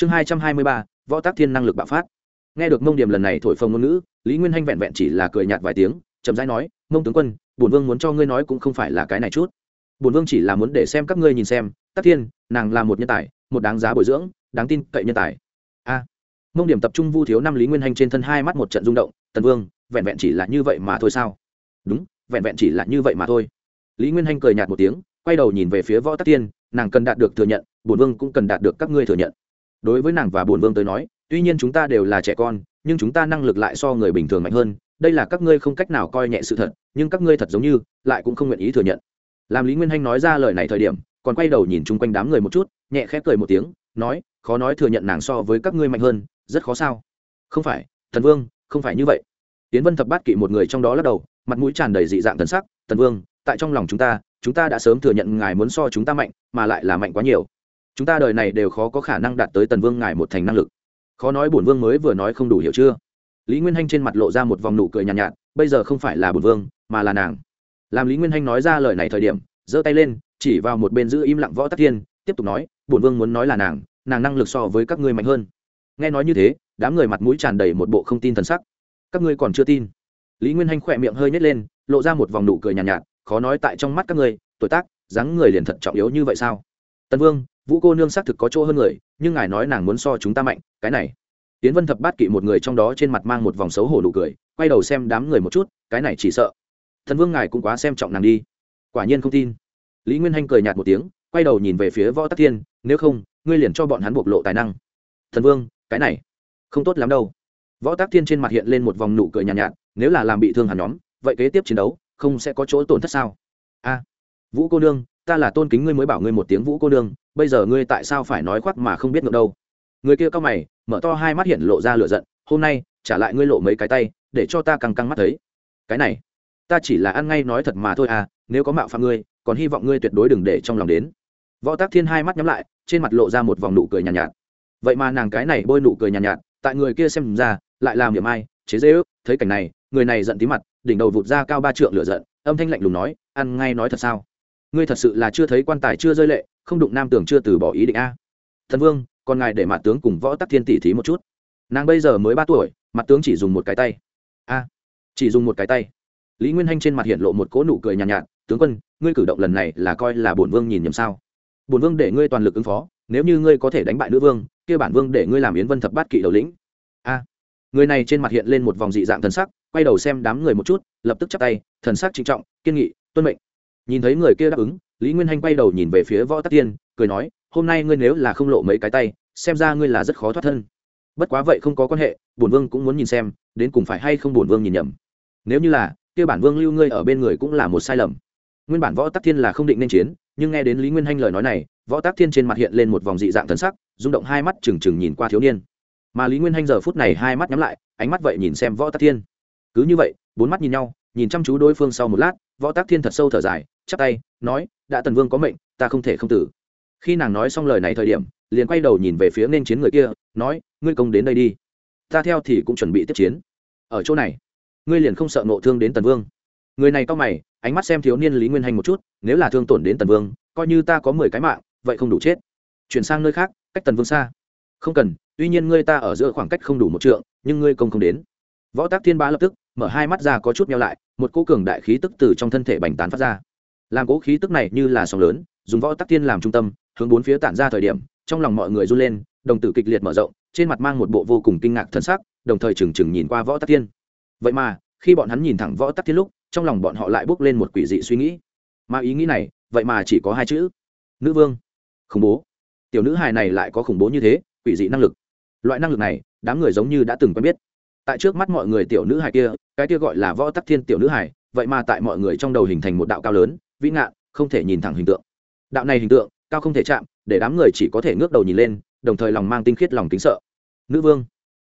chương hai trăm hai mươi ba, võ tác thiên năng lực bạo phát. Nghe được mông điểm lần này thổi phồng ngôn ngữ, lý nguyên hanh vẹn vẹn chỉ là cười nhạt vài tiếng, chậm rãi nói, mông tướng quân, bổn vương muốn cho ngươi nói cũng không phải là cái này chút. Bổn vương chỉ là muốn để xem các ngươi nhìn xem tác thiên, nàng là một nhân tài, một đáng giá bồi dưỡng, đáng tin cậy nhân tài. A. Mông điểm tập trung vu thiếu năm lý nguyên hanh trên thân hai mắt một trận rung động, tần vương, vẹn vẹn chỉ là như vậy mà thôi sao? Đúng, vẹn vẹn chỉ là như vậy mà thôi. Lý nguyên hanh cười nhạt một tiếng, quay đầu nhìn về phía võ tắc tiên nàng cần đạt được thừa nhận, bổn vương cũng cần đạt được các ngươi thừa nhận đối với nàng và bổn vương tới nói, tuy nhiên chúng ta đều là trẻ con, nhưng chúng ta năng lực lại so người bình thường mạnh hơn, đây là các ngươi không cách nào coi nhẹ sự thật, nhưng các ngươi thật giống như, lại cũng không nguyện ý thừa nhận. Làm lý nguyên hanh nói ra lời này thời điểm, còn quay đầu nhìn chung quanh đám người một chút, nhẹ khẽ cười một tiếng, nói, khó nói thừa nhận nàng so với các ngươi mạnh hơn, rất khó sao? Không phải thần vương, không phải như vậy. Tiến vân thập bát kỵ một người trong đó lắc đầu, mặt mũi tràn đầy dị dạng thần sắc thần vương, tại trong lòng chúng ta chúng ta đã sớm thừa nhận ngài muốn so chúng ta mạnh, mà lại là mạnh quá nhiều chúng ta đời này đều khó có khả năng đạt tới tần vương ngài một thành năng lực. Khó nói bổn vương mới vừa nói không đủ hiểu chưa? Lý nguyên hanh trên mặt lộ ra một vòng nụ cười nhàn nhạt, nhạt bây giờ không phải là bổn vương mà là nàng. Làm lý nguyên hanh nói ra lời này thời điểm giơ tay lên chỉ vào một bên giữ im lặng võ tắc thiên tiếp tục nói bổn vương muốn nói là nàng nàng năng lực so với các ngươi mạnh hơn. Nghe nói như thế đám người mặt mũi tràn đầy một bộ không tin thần sắc. Các ngươi còn chưa tin. Lý nguyên hanh khỏe miệng hơi nhét lên lộ ra một vòng nụ cười nhàn nhạt, nhạt khó nói tại trong mắt các ngươi tuổi tác dáng người liền thật trọng yếu như vậy sao? Tân vương vũ cô nương xác thực có chỗ hơn người nhưng ngài nói nàng muốn so chúng ta mạnh cái này. Tiến vân thập bát kỵ một người trong đó trên mặt mang một vòng xấu hổ nụ cười quay đầu xem đám người một chút cái này chỉ sợ. Thần vương ngài cũng quá xem trọng nàng đi. Quả nhiên không tin. Lý nguyên hanh cười nhạt một tiếng quay đầu nhìn về phía võ tắc thiên nếu không ngươi liền cho bọn hắn bộc lộ tài năng. Thần vương cái này không tốt lắm đâu. Võ tác thiên trên mặt hiện lên một vòng nụ cười nhàn nhạt, nhạt nếu là làm bị thương hẳn nhóm vậy kế tiếp chiến đấu không sẽ có chỗ tổn thất sao? A vũ cô nương ta là tôn kính ngươi mới bảo ngươi một tiếng vũ cô nương bây giờ ngươi tại sao phải nói khoác mà không biết ngược đâu? Người kia cao mày mở to hai mắt hiện lộ ra lửa giận hôm nay trả lại ngươi lộ mấy cái tay để cho ta căng căng mắt thấy. Cái này ta chỉ là ăn ngay nói thật mà thôi à nếu có mạo phạm ngươi còn hy vọng ngươi tuyệt đối đừng để trong lòng đến. Võ tác thiên hai mắt nhắm lại trên mặt lộ ra một vòng nụ cười nhàn nhạt, nhạt. Vậy mà nàng cái này bôi nụ cười nhàn nhạt, nhạt tại người kia xem ra lại làm điểm ai chế dễ ước thấy cảnh này người này giận tí mặt đỉnh đầu vụt ra cao ba trượng lửa giận âm thanh lạnh lùng nói ăn ngay nói thật sao? Ngươi thật sự là chưa thấy quan tài chưa rơi lệ không đụng nam tưởng chưa từ bỏ ý định a. Thần vương còn ngài để mặt tướng cùng võ tắc thiên tỷ thí một chút. Nàng bây giờ mới ba tuổi mặt tướng chỉ dùng một cái tay. A chỉ dùng một cái tay. Lý nguyên hanh trên mặt hiện lộ một cỗ nụ cười nhàn nhạt, nhạt tướng quân ngươi cử động lần này là coi là bổn vương nhìn nhầm sao? Bổn vương để ngươi toàn lực ứng phó nếu như ngươi có thể đánh bại nữ vương kia bản vương để ngươi làm yến vân thập bát kỵ đầu lĩnh. A người này trên mặt hiện lên một vòng dị dạng thần sắc quay đầu xem đám người một chút lập tức chắp tay thần sắc trịnh trọng kiên nghị tuân mệnh. Nhìn thấy người kia đáp ứng lý nguyên hanh quay đầu nhìn về phía võ tắc tiên, cười nói, hôm nay ngươi nếu là không lộ mấy cái tay, xem ra ngươi là rất khó thoát thân. Bất quá vậy không có quan hệ, bổn vương cũng muốn nhìn xem, đến cùng phải hay không bổn vương nhìn nhầm. Nếu như là, kia bản vương lưu ngươi ở bên người cũng là một sai lầm. Nguyên bản võ tắc thiên là không định nên chiến, nhưng nghe đến lý nguyên hanh lời nói này, võ tắc thiên trên mặt hiện lên một vòng dị dạng thần sắc, rung động hai mắt trừng trừng nhìn qua thiếu niên. Mà lý nguyên hanh giờ phút này hai mắt nhắm lại, ánh mắt vậy nhìn xem võ tắc thiên. Cứ như vậy, bốn mắt nhìn nhau, nhìn chăm chú đối phương sau một lát, võ tắc thiên thật sâu thở dài chắp tay, nói, đã tần vương có mệnh, ta không thể không tử. Khi nàng nói xong lời này thời điểm, liền quay đầu nhìn về phía nên chiến người kia, nói, ngươi công đến đây đi. Ta theo thì cũng chuẩn bị tiếp chiến. Ở chỗ này, ngươi liền không sợ nộ thương đến tần vương. Người này to mày, ánh mắt xem thiếu niên lý nguyên hành một chút, nếu là thương tổn đến tần vương, coi như ta có mười cái mạng, vậy không đủ chết. Chuyển sang nơi khác, cách tần vương xa. Không cần, tuy nhiên ngươi ta ở giữa khoảng cách không đủ một trượng, nhưng ngươi công không đến. Võ tác thiên bá lập tức mở hai mắt ra có chút meo lại, một cỗ cường đại khí tức từ trong thân thể bành tán phát ra làm cố khí tức này như là sóng lớn, dùng võ tắc thiên làm trung tâm, hướng bốn phía tản ra thời điểm, trong lòng mọi người run lên, đồng tử kịch liệt mở rộng, trên mặt mang một bộ vô cùng kinh ngạc thân sắc, đồng thời trừng trừng nhìn qua võ tắc thiên vậy mà, khi bọn hắn nhìn thẳng võ tắc thiên lúc, trong lòng bọn họ lại bước lên một quỷ dị suy nghĩ. Mà ý nghĩ này, vậy mà chỉ có hai chữ, nữ vương. Khủng bố. Tiểu nữ hài này lại có khủng bố như thế, quỷ dị năng lực. Loại năng lực này, đám người giống như đã từng quen biết. Tại trước mắt mọi người tiểu nữ hài kia, cái kia gọi là võ tắc thiên tiểu nữ hài, vậy mà tại mọi người trong đầu hình thành một đạo cao lớn vĩ ngạn, không thể nhìn thẳng hình tượng. Đạo này hình tượng, cao không thể chạm, để đám người chỉ có thể ngước đầu nhìn lên, đồng thời lòng mang tinh khiết, lòng kính sợ. Nữ vương.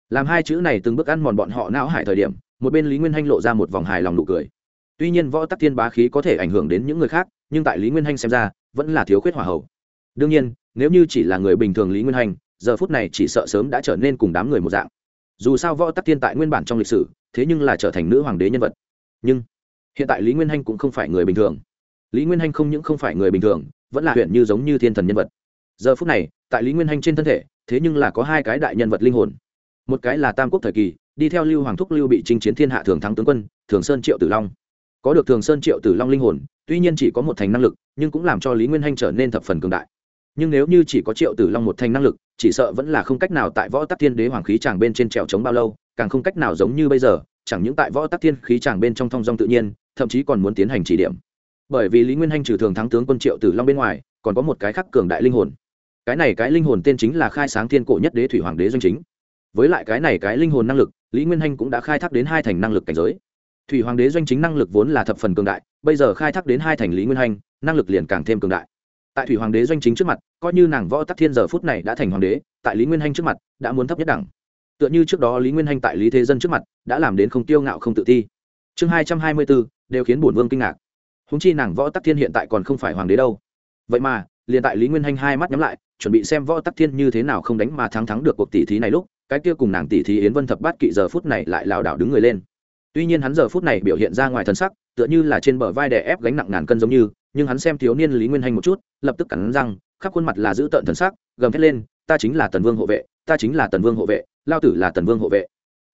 Làm hai chữ này từng bước ăn mòn bọn họ não hải thời điểm, một bên lý nguyên hanh lộ ra một vòng hài lòng nụ cười. Tuy nhiên võ tắc thiên bá khí có thể ảnh hưởng đến những người khác, nhưng tại lý nguyên hanh xem ra, vẫn là thiếu khuyết hỏa hậu đương nhiên, nếu như chỉ là người bình thường lý nguyên hanh, giờ phút này chỉ sợ sớm đã trở nên cùng đám người một dạng. Dù sao võ tắc thiên tại nguyên bản trong lịch sử, thế nhưng là trở thành nữ hoàng đế nhân vật. Nhưng, hiện tại lý nguyên hanh cũng không phải người bình thường lý nguyên hanh không những không phải người bình thường, vẫn là huyện như giống như thiên thần nhân vật. Giờ phút này, tại lý nguyên hanh trên thân thể, thế nhưng là có hai cái đại nhân vật linh hồn. Một cái là tam quốc thời kỳ, đi theo lưu hoàng thúc lưu bị chinh chiến thiên hạ thường thắng tướng quân, thường sơn triệu tử long. Có được thường sơn triệu tử long linh hồn, tuy nhiên chỉ có một thành năng lực, nhưng cũng làm cho lý nguyên hanh trở nên thập phần cường đại. Nhưng nếu như chỉ có triệu tử long một thành năng lực, chỉ sợ vẫn là không cách nào tại võ tắc thiên đế hoàng khí tràng bên trên trèo trống bao lâu, càng không cách nào giống như bây giờ, chẳng những tại võ tắc thiên khí tràng bên trong thong dong tự nhiên, thậm chí còn muốn tiến hành chỉ điểm bởi vì lý nguyên hanh trừ thường thắng tướng quân triệu tử long bên ngoài, còn có một cái khắc cường đại linh hồn. Cái này cái linh hồn tên chính là khai sáng thiên cổ nhất đế thủy hoàng đế doanh chính. Với lại cái này cái linh hồn năng lực, lý nguyên hanh cũng đã khai thác đến hai thành năng lực cảnh giới. Thủy hoàng đế doanh chính năng lực vốn là thập phần cường đại, bây giờ khai thác đến hai thành lý nguyên hanh, năng lực liền càng thêm cường đại. Tại thủy hoàng đế doanh chính trước mặt, coi như nàng võ tắc thiên giờ phút này đã thành hoàng đế, tại lý nguyên hanh trước mặt, đã muốn thấp nhất đẳng. Tựa như trước đó lý nguyên hanh tại lý thế dân trước mặt, đã làm đến không tiêu ngạo không tự ti. Chương hai trăm hai mươi bốn, đều khiến bổn vương kinh ngạc húng chi nàng võ tắc thiên hiện tại còn không phải hoàng đế đâu. Vậy mà, liền tại lý nguyên hanh hai mắt nhắm lại, chuẩn bị xem võ tắc thiên như thế nào không đánh mà thắng thắng được cuộc tỷ thí này lúc, cái kia cùng nàng tỷ thí yến vân thập bát kỵ giờ phút này lại lảo đảo đứng người lên. Tuy nhiên hắn giờ phút này biểu hiện ra ngoài thân sắc, tựa như là trên bờ vai đè ép gánh nặng ngàn cân giống như, nhưng hắn xem thiếu niên lý nguyên hanh một chút, lập tức cắn răng, khắp khuôn mặt là giữ tợn thần sắc, gầm thét lên, ta chính là tần vương hộ vệ, ta chính là tần vương hộ vệ, lao tử là tần vương hộ vệ.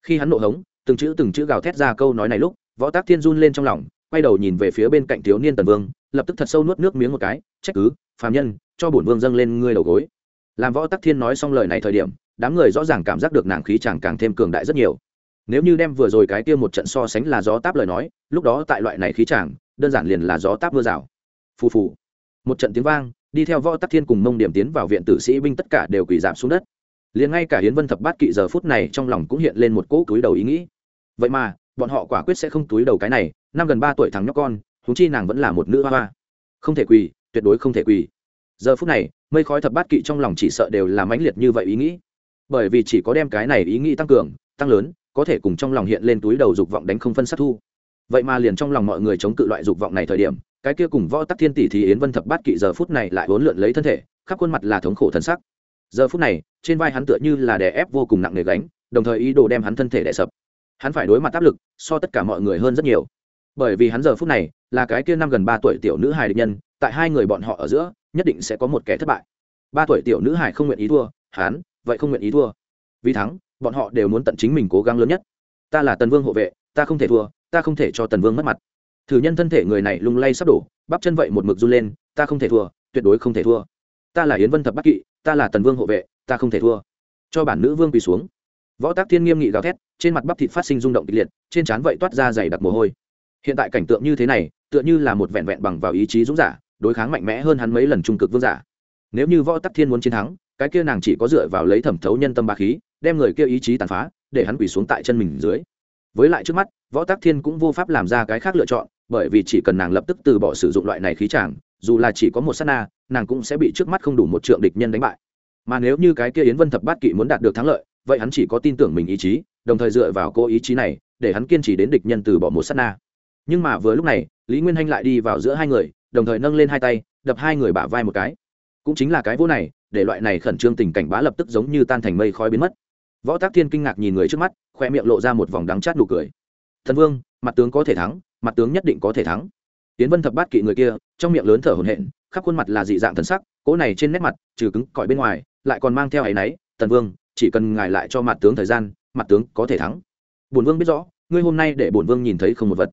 Khi hắn nộ hống, từng chữ từng chữ gào thét ra câu nói này lúc, võ tác thiên run lên trong lòng quay đầu nhìn về phía bên cạnh thiếu niên tần vương, lập tức thật sâu nuốt nước miếng một cái, trách cứ, phàm nhân, cho bổn vương dâng lên ngươi đầu gối. Làm võ tắc thiên nói xong lời này thời điểm, đám người rõ ràng cảm giác được nàng khí chàng càng thêm cường đại rất nhiều. Nếu như đem vừa rồi cái kia một trận so sánh là gió táp lời nói, lúc đó tại loại này khí chàng, đơn giản liền là gió táp mưa rào. Phù phù. Một trận tiếng vang, đi theo võ tắc thiên cùng mông điểm tiến vào viện tử sĩ binh tất cả đều quỳ giảm xuống đất. Liền ngay cả hiến vân thập bát kỵ giờ phút này trong lòng cũng hiện lên một cỗ túi đầu ý nghĩ. Vậy mà, bọn họ quả quyết sẽ không túi đầu cái này năm gần ba tuổi thằng nhóc con húng chi nàng vẫn là một nữ hoa hoa. Không thể quỳ, tuyệt đối không thể quỳ. Giờ phút này, mây khói thập bát kỵ trong lòng chỉ sợ đều là mãnh liệt như vậy ý nghĩ. Bởi vì chỉ có đem cái này ý nghĩ tăng cường, tăng lớn, có thể cùng trong lòng hiện lên túi đầu dục vọng đánh không phân sát thu. Vậy mà liền trong lòng mọi người chống cự loại dục vọng này thời điểm, cái kia cùng võ tắc thiên tỷ thì yến vân thập bát kỵ giờ phút này lại vốn lượn lấy thân thể, khắp khuôn mặt là thống khổ thân sắc. Giờ phút này, trên vai hắn tựa như là đè ép vô cùng nặng nề gánh, đồng thời ý đồ đem hắn thân thể đè sập. Hắn phải đối mặt áp lực, so tất cả mọi người hơn rất nhiều bởi vì hắn giờ phút này là cái kia năm gần ba tuổi tiểu nữ hài địch nhân, tại hai người bọn họ ở giữa, nhất định sẽ có một kẻ thất bại. Ba tuổi tiểu nữ hài không nguyện ý thua, hắn vậy không nguyện ý thua. Vì thắng, bọn họ đều muốn tận chính mình cố gắng lớn nhất. Ta là tần vương hộ vệ, ta không thể thua, ta không thể cho tần vương mất mặt. Thử nhân thân thể người này lung lay sắp đổ, bắp chân vậy một mực run lên, ta không thể thua, tuyệt đối không thể thua. Ta là yến vân thập bắc kỵ, ta là tần vương hộ vệ, ta không thể thua. Cho bản nữ vương quỳ xuống. Võ tác thiên nghiêm nghị gào thét, trên mặt bắp thịt phát sinh rung động kịch liệt, trên trán vậy toát ra dày đặc mồ hôi hiện tại cảnh tượng như thế này, tựa như là một vẹn vẹn bằng vào ý chí dũng giả, đối kháng mạnh mẽ hơn hắn mấy lần trung cực vương giả. Nếu như võ tắc thiên muốn chiến thắng, cái kia nàng chỉ có dựa vào lấy thẩm thấu nhân tâm ba khí, đem người kia ý chí tàn phá, để hắn quỳ xuống tại chân mình dưới. Với lại trước mắt, võ tắc thiên cũng vô pháp làm ra cái khác lựa chọn, bởi vì chỉ cần nàng lập tức từ bỏ sử dụng loại này khí chàng, dù là chỉ có một s á t na, nàng cũng sẽ bị trước mắt không đủ một trượng địch nhân đánh bại. Mà nếu như cái kia yến vân thập bát kỵ muốn đạt được thắng lợi, vậy hắn chỉ có tin tưởng mình ý chí, đồng thời dựa vào cô ý chí này, để hắn kiên trì đến địch nhân từ bỏ một s á t na nhưng mà vừa lúc này, lý nguyên hanh lại đi vào giữa hai người, đồng thời nâng lên hai tay, đập hai người bả vai một cái. Cũng chính là cái vỗ này, để loại này khẩn trương tình cảnh bá lập tức giống như tan thành mây khói biến mất. Võ tác thiên kinh ngạc nhìn người trước mắt, khoe miệng lộ ra một vòng đắng chát nụ cười. Thần vương, mặt tướng có thể thắng, mặt tướng nhất định có thể thắng. Tiến vân thập bát kỵ người kia, trong miệng lớn thở hổn hển, khắp khuôn mặt là dị dạng thần sắc, cỗ này trên nét mặt, trừ cứng cỏi bên ngoài, lại còn mang theo áy náy tần vương, chỉ cần ngài lại cho mặt tướng thời gian, mặt tướng có thể thắng. Bổn vương biết rõ, ngươi hôm nay để bổn vương nhìn thấy không một vật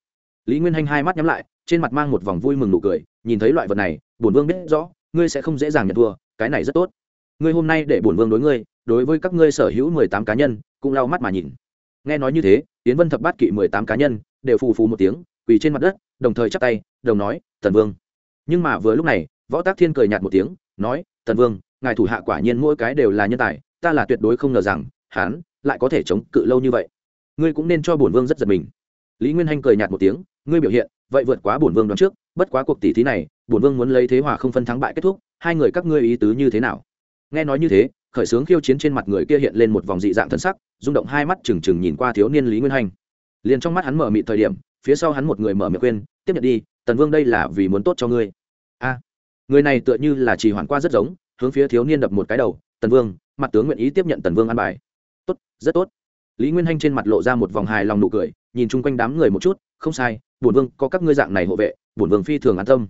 lý nguyên hanh hai mắt nhắm lại, trên mặt mang một vòng vui mừng nụ cười, nhìn thấy loại vật này, bổn vương biết rõ, ngươi sẽ không dễ dàng nhận thua, cái này rất tốt. Ngươi hôm nay để bổn vương đối ngươi, đối với các ngươi sở hữu mười tám cá nhân, cũng lau mắt mà nhìn. Nghe nói như thế tiến vân thập bát kỵ mười tám cá nhân, đều phù phù một tiếng, quỳ trên mặt đất, đồng thời chắp tay, đồng nói tần vương. Nhưng mà vừa lúc này, võ tác thiên cười nhạt một tiếng, nói tần vương, ngài thủ hạ quả nhiên mỗi cái đều là nhân tài, ta là tuyệt đối không ngờ rằng hán lại có thể chống cự lâu như vậy. Ngươi cũng nên cho bổn vương rất giật mình. Lý nguyên hanh cười nhạt một tiếng ngươi biểu hiện vậy vượt quá bổn vương đoán trước bất quá cuộc tỷ thí này bổn vương muốn lấy thế hòa không phân thắng bại kết thúc hai người các ngươi ý tứ như thế nào? Nghe nói như thế khởi sướng khiêu chiến trên mặt người kia hiện lên một vòng dị dạng thân sắc rung động hai mắt trừng trừng nhìn qua thiếu niên lý nguyên Hành, liền trong mắt hắn mở mị thời điểm phía sau hắn một người mở miệng khuyên tiếp nhận đi tần vương đây là vì muốn tốt cho ngươi. A người này tựa như là trì hoàn qua rất giống hướng phía thiếu niên đập một cái đầu tần vương mặt tướng nguyện ý tiếp nhận tần vương ăn bài. Tốt rất tốt. Lý nguyên hanh trên mặt lộ ra một vòng hài lòng nụ cười nhìn chung quanh đám người một chút không sai bổn vương, có các ngươi dạng này hộ vệ, bổn vương phi thường an tâm.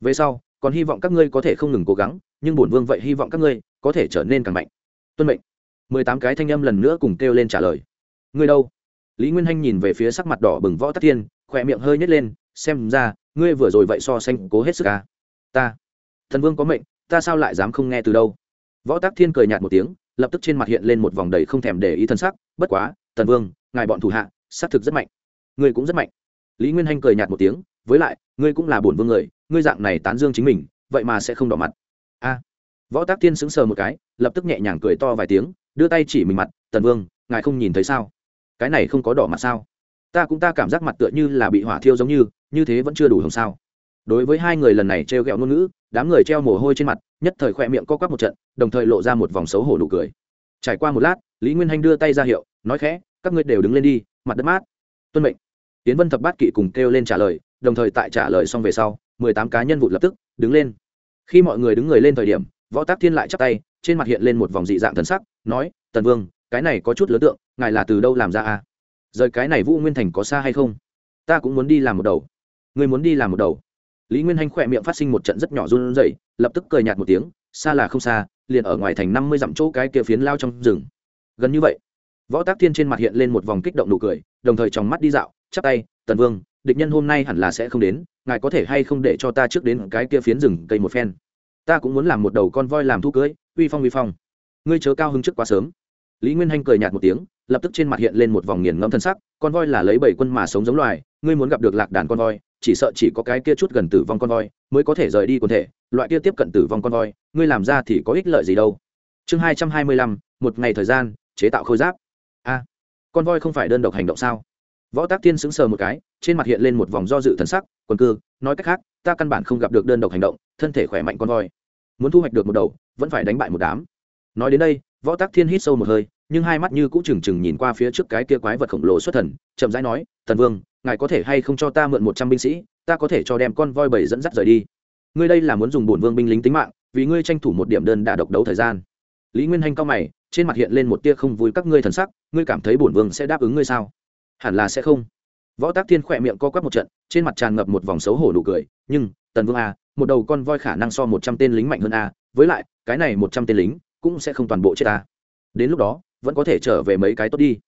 Về sau, còn hy vọng các ngươi có thể không ngừng cố gắng, nhưng bổn vương vậy hy vọng các ngươi có thể trở nên càng mạnh. Tuân mệnh. Mười tám cái thanh âm lần nữa cùng kêu lên trả lời. Ngươi đâu? Lý nguyên hanh nhìn về phía sắc mặt đỏ bừng võ tắc thiên, khỏe miệng hơi nhét lên, xem ra, ngươi vừa rồi vậy so sánh cố hết sức à. ta. Thần vương có mệnh, ta sao lại dám không nghe từ đâu? Võ tắc thiên cười nhạt một tiếng, lập tức trên mặt hiện lên một vòng đầy không thèm để ý thân sắc. Bất quá, thần vương, ngài bọn thủ hạ, xác thực rất mạnh. Ngươi cũng rất mạnh lý nguyên hanh cười nhạt một tiếng, với lại, ngươi cũng là bổn vương người, ngươi dạng này tán dương chính mình, vậy mà sẽ không đỏ mặt. A. Võ tác thiên sững sờ một cái, lập tức nhẹ nhàng cười to vài tiếng, đưa tay chỉ mình mặt, tần vương, ngài không nhìn thấy sao? Cái này không có đỏ mặt sao? Ta cũng ta cảm giác mặt tựa như là bị hỏa thiêu giống như như thế vẫn chưa đủ hồng sao. Đối với hai người lần này treo ghẹo ngôn ngữ, đám người treo mồ hôi trên mặt, nhất thời khoe miệng co quắp một trận, đồng thời lộ ra một vòng xấu hổ nụ cười. Trải qua một lát, lý nguyên hanh đưa tay ra hiệu, nói khẽ, các ngươi đều đứng lên đi, mặt đất mát, tuân mệnh tiến vân thập bát kỵ cùng kêu lên trả lời, đồng thời tại trả lời xong về sau, mười tám cá nhân vụ lập tức, đứng lên. Khi mọi người đứng người lên thời điểm, võ tác thiên lại chắp tay, trên mặt hiện lên một vòng dị dạng thần sắc, nói, tần vương, cái này có chút lớn tượng, ngài là từ đâu làm ra à? Rời cái này vũ nguyên thành có xa hay không? Ta cũng muốn đi làm một đầu. Người muốn đi làm một đầu? Lý nguyên hanh khỏe miệng phát sinh một trận rất nhỏ run rẩy, lập tức cười nhạt một tiếng, xa là không xa, liền ở ngoài thành năm mươi dặm chỗ cái kia phiến lao trong rừng. Gần như vậy, võ tác thiên trên mặt hiện lên một vòng kích động nụ cười, đồng thời trong mắt đi dạo chắp tay, tần vương, địch nhân hôm nay hẳn là sẽ không đến, ngài có thể hay không để cho ta trước đến cái kia phiến rừng cây một phen? Ta cũng muốn làm một đầu con voi làm thu cưới, uy phong uy phong. Ngươi chớ cao hứng trước quá sớm. Lý nguyên hanh cười nhạt một tiếng, lập tức trên mặt hiện lên một vòng nghiền ngẫm thân sắc, con voi là lấy bảy quân mà sống giống loài, ngươi muốn gặp được lạc đàn con voi, chỉ sợ chỉ có cái kia chút gần tử vong con voi mới có thể rời đi quần thể, loại kia tiếp cận tử vong con voi, ngươi làm ra thì có ích lợi gì đâu. Chương hai trăm hai mươi lăm, một ngày thời gian, chế tạo khôi giáp. A, con voi không phải đơn độc hành động sao? Võ tác thiên sững sờ một cái, trên mặt hiện lên một vòng do dự thần sắc quần cư, nói cách khác, ta căn bản không gặp được đơn độc hành động, thân thể khỏe mạnh con voi. Muốn thu hoạch được một đầu, vẫn phải đánh bại một đám. Nói đến đây, võ tác thiên hít sâu một hơi, nhưng hai mắt như cũ trừng trừng nhìn qua phía trước cái kia quái vật khổng lồ xuất thần, chậm rãi nói thần vương, ngài có thể hay không cho ta mượn một trăm binh sĩ, ta có thể cho đem con voi bảy dẫn dắt rời đi. Ngươi đây là muốn dùng bổn vương binh lính tính mạng, vì ngươi tranh thủ một điểm đơn đà độc đấu thời gian. Lý nguyên hanh cao mày, trên mặt hiện lên một tia không vui, các ngươi thần sắc, ngươi cảm thấy bổn vương sẽ đáp ứng ngươi sao? Hẳn là sẽ không. Võ tác thiên khỏe miệng co quắp một trận, trên mặt tràn ngập một vòng xấu hổ nụ cười, nhưng, tần vương a một đầu con voi khả năng so một trăm tên lính mạnh hơn a, với lại, cái này một trăm tên lính cũng sẽ không toàn bộ chết ta. Đến lúc đó, vẫn có thể trở về mấy cái tốt đi.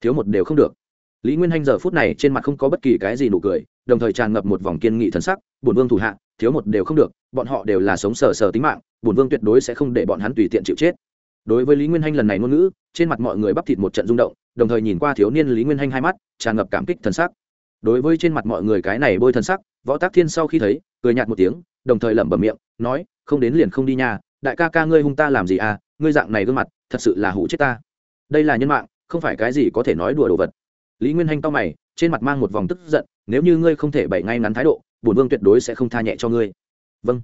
Thiếu một đều không được. Lý nguyên hanh giờ phút này trên mặt không có bất kỳ cái gì nụ cười, đồng thời tràn ngập một vòng kiên nghị thần sắc, bổn vương thủ hạ, thiếu một đều không được, bọn họ đều là sống sờ sờ tính mạng, bổn vương tuyệt đối sẽ không để bọn hắn tùy tiện chịu chết. Đối với lý nguyên hanh lần này ngôn ngữ, trên mặt mọi người bắp thịt một trận rung động đồng thời nhìn qua thiếu niên lý nguyên hanh hai mắt, tràn ngập cảm kích thần sắc. Đối với trên mặt mọi người cái này bôi thần sắc, võ tác thiên sau khi thấy, cười nhạt một tiếng, đồng thời lẩm bẩm miệng, nói, không đến liền không đi nhà đại ca ca ngươi hung ta làm gì à ngươi dạng này gương mặt, thật sự là hủ chết ta. Đây là nhân mạng, không phải cái gì có thể nói đùa đồ vật. Lý nguyên hanh to mày, trên mặt mang một vòng tức giận, nếu như ngươi không thể bày ngay ngắn thái độ, bổn vương tuyệt đối sẽ không tha nhẹ cho ngươi. Vâng.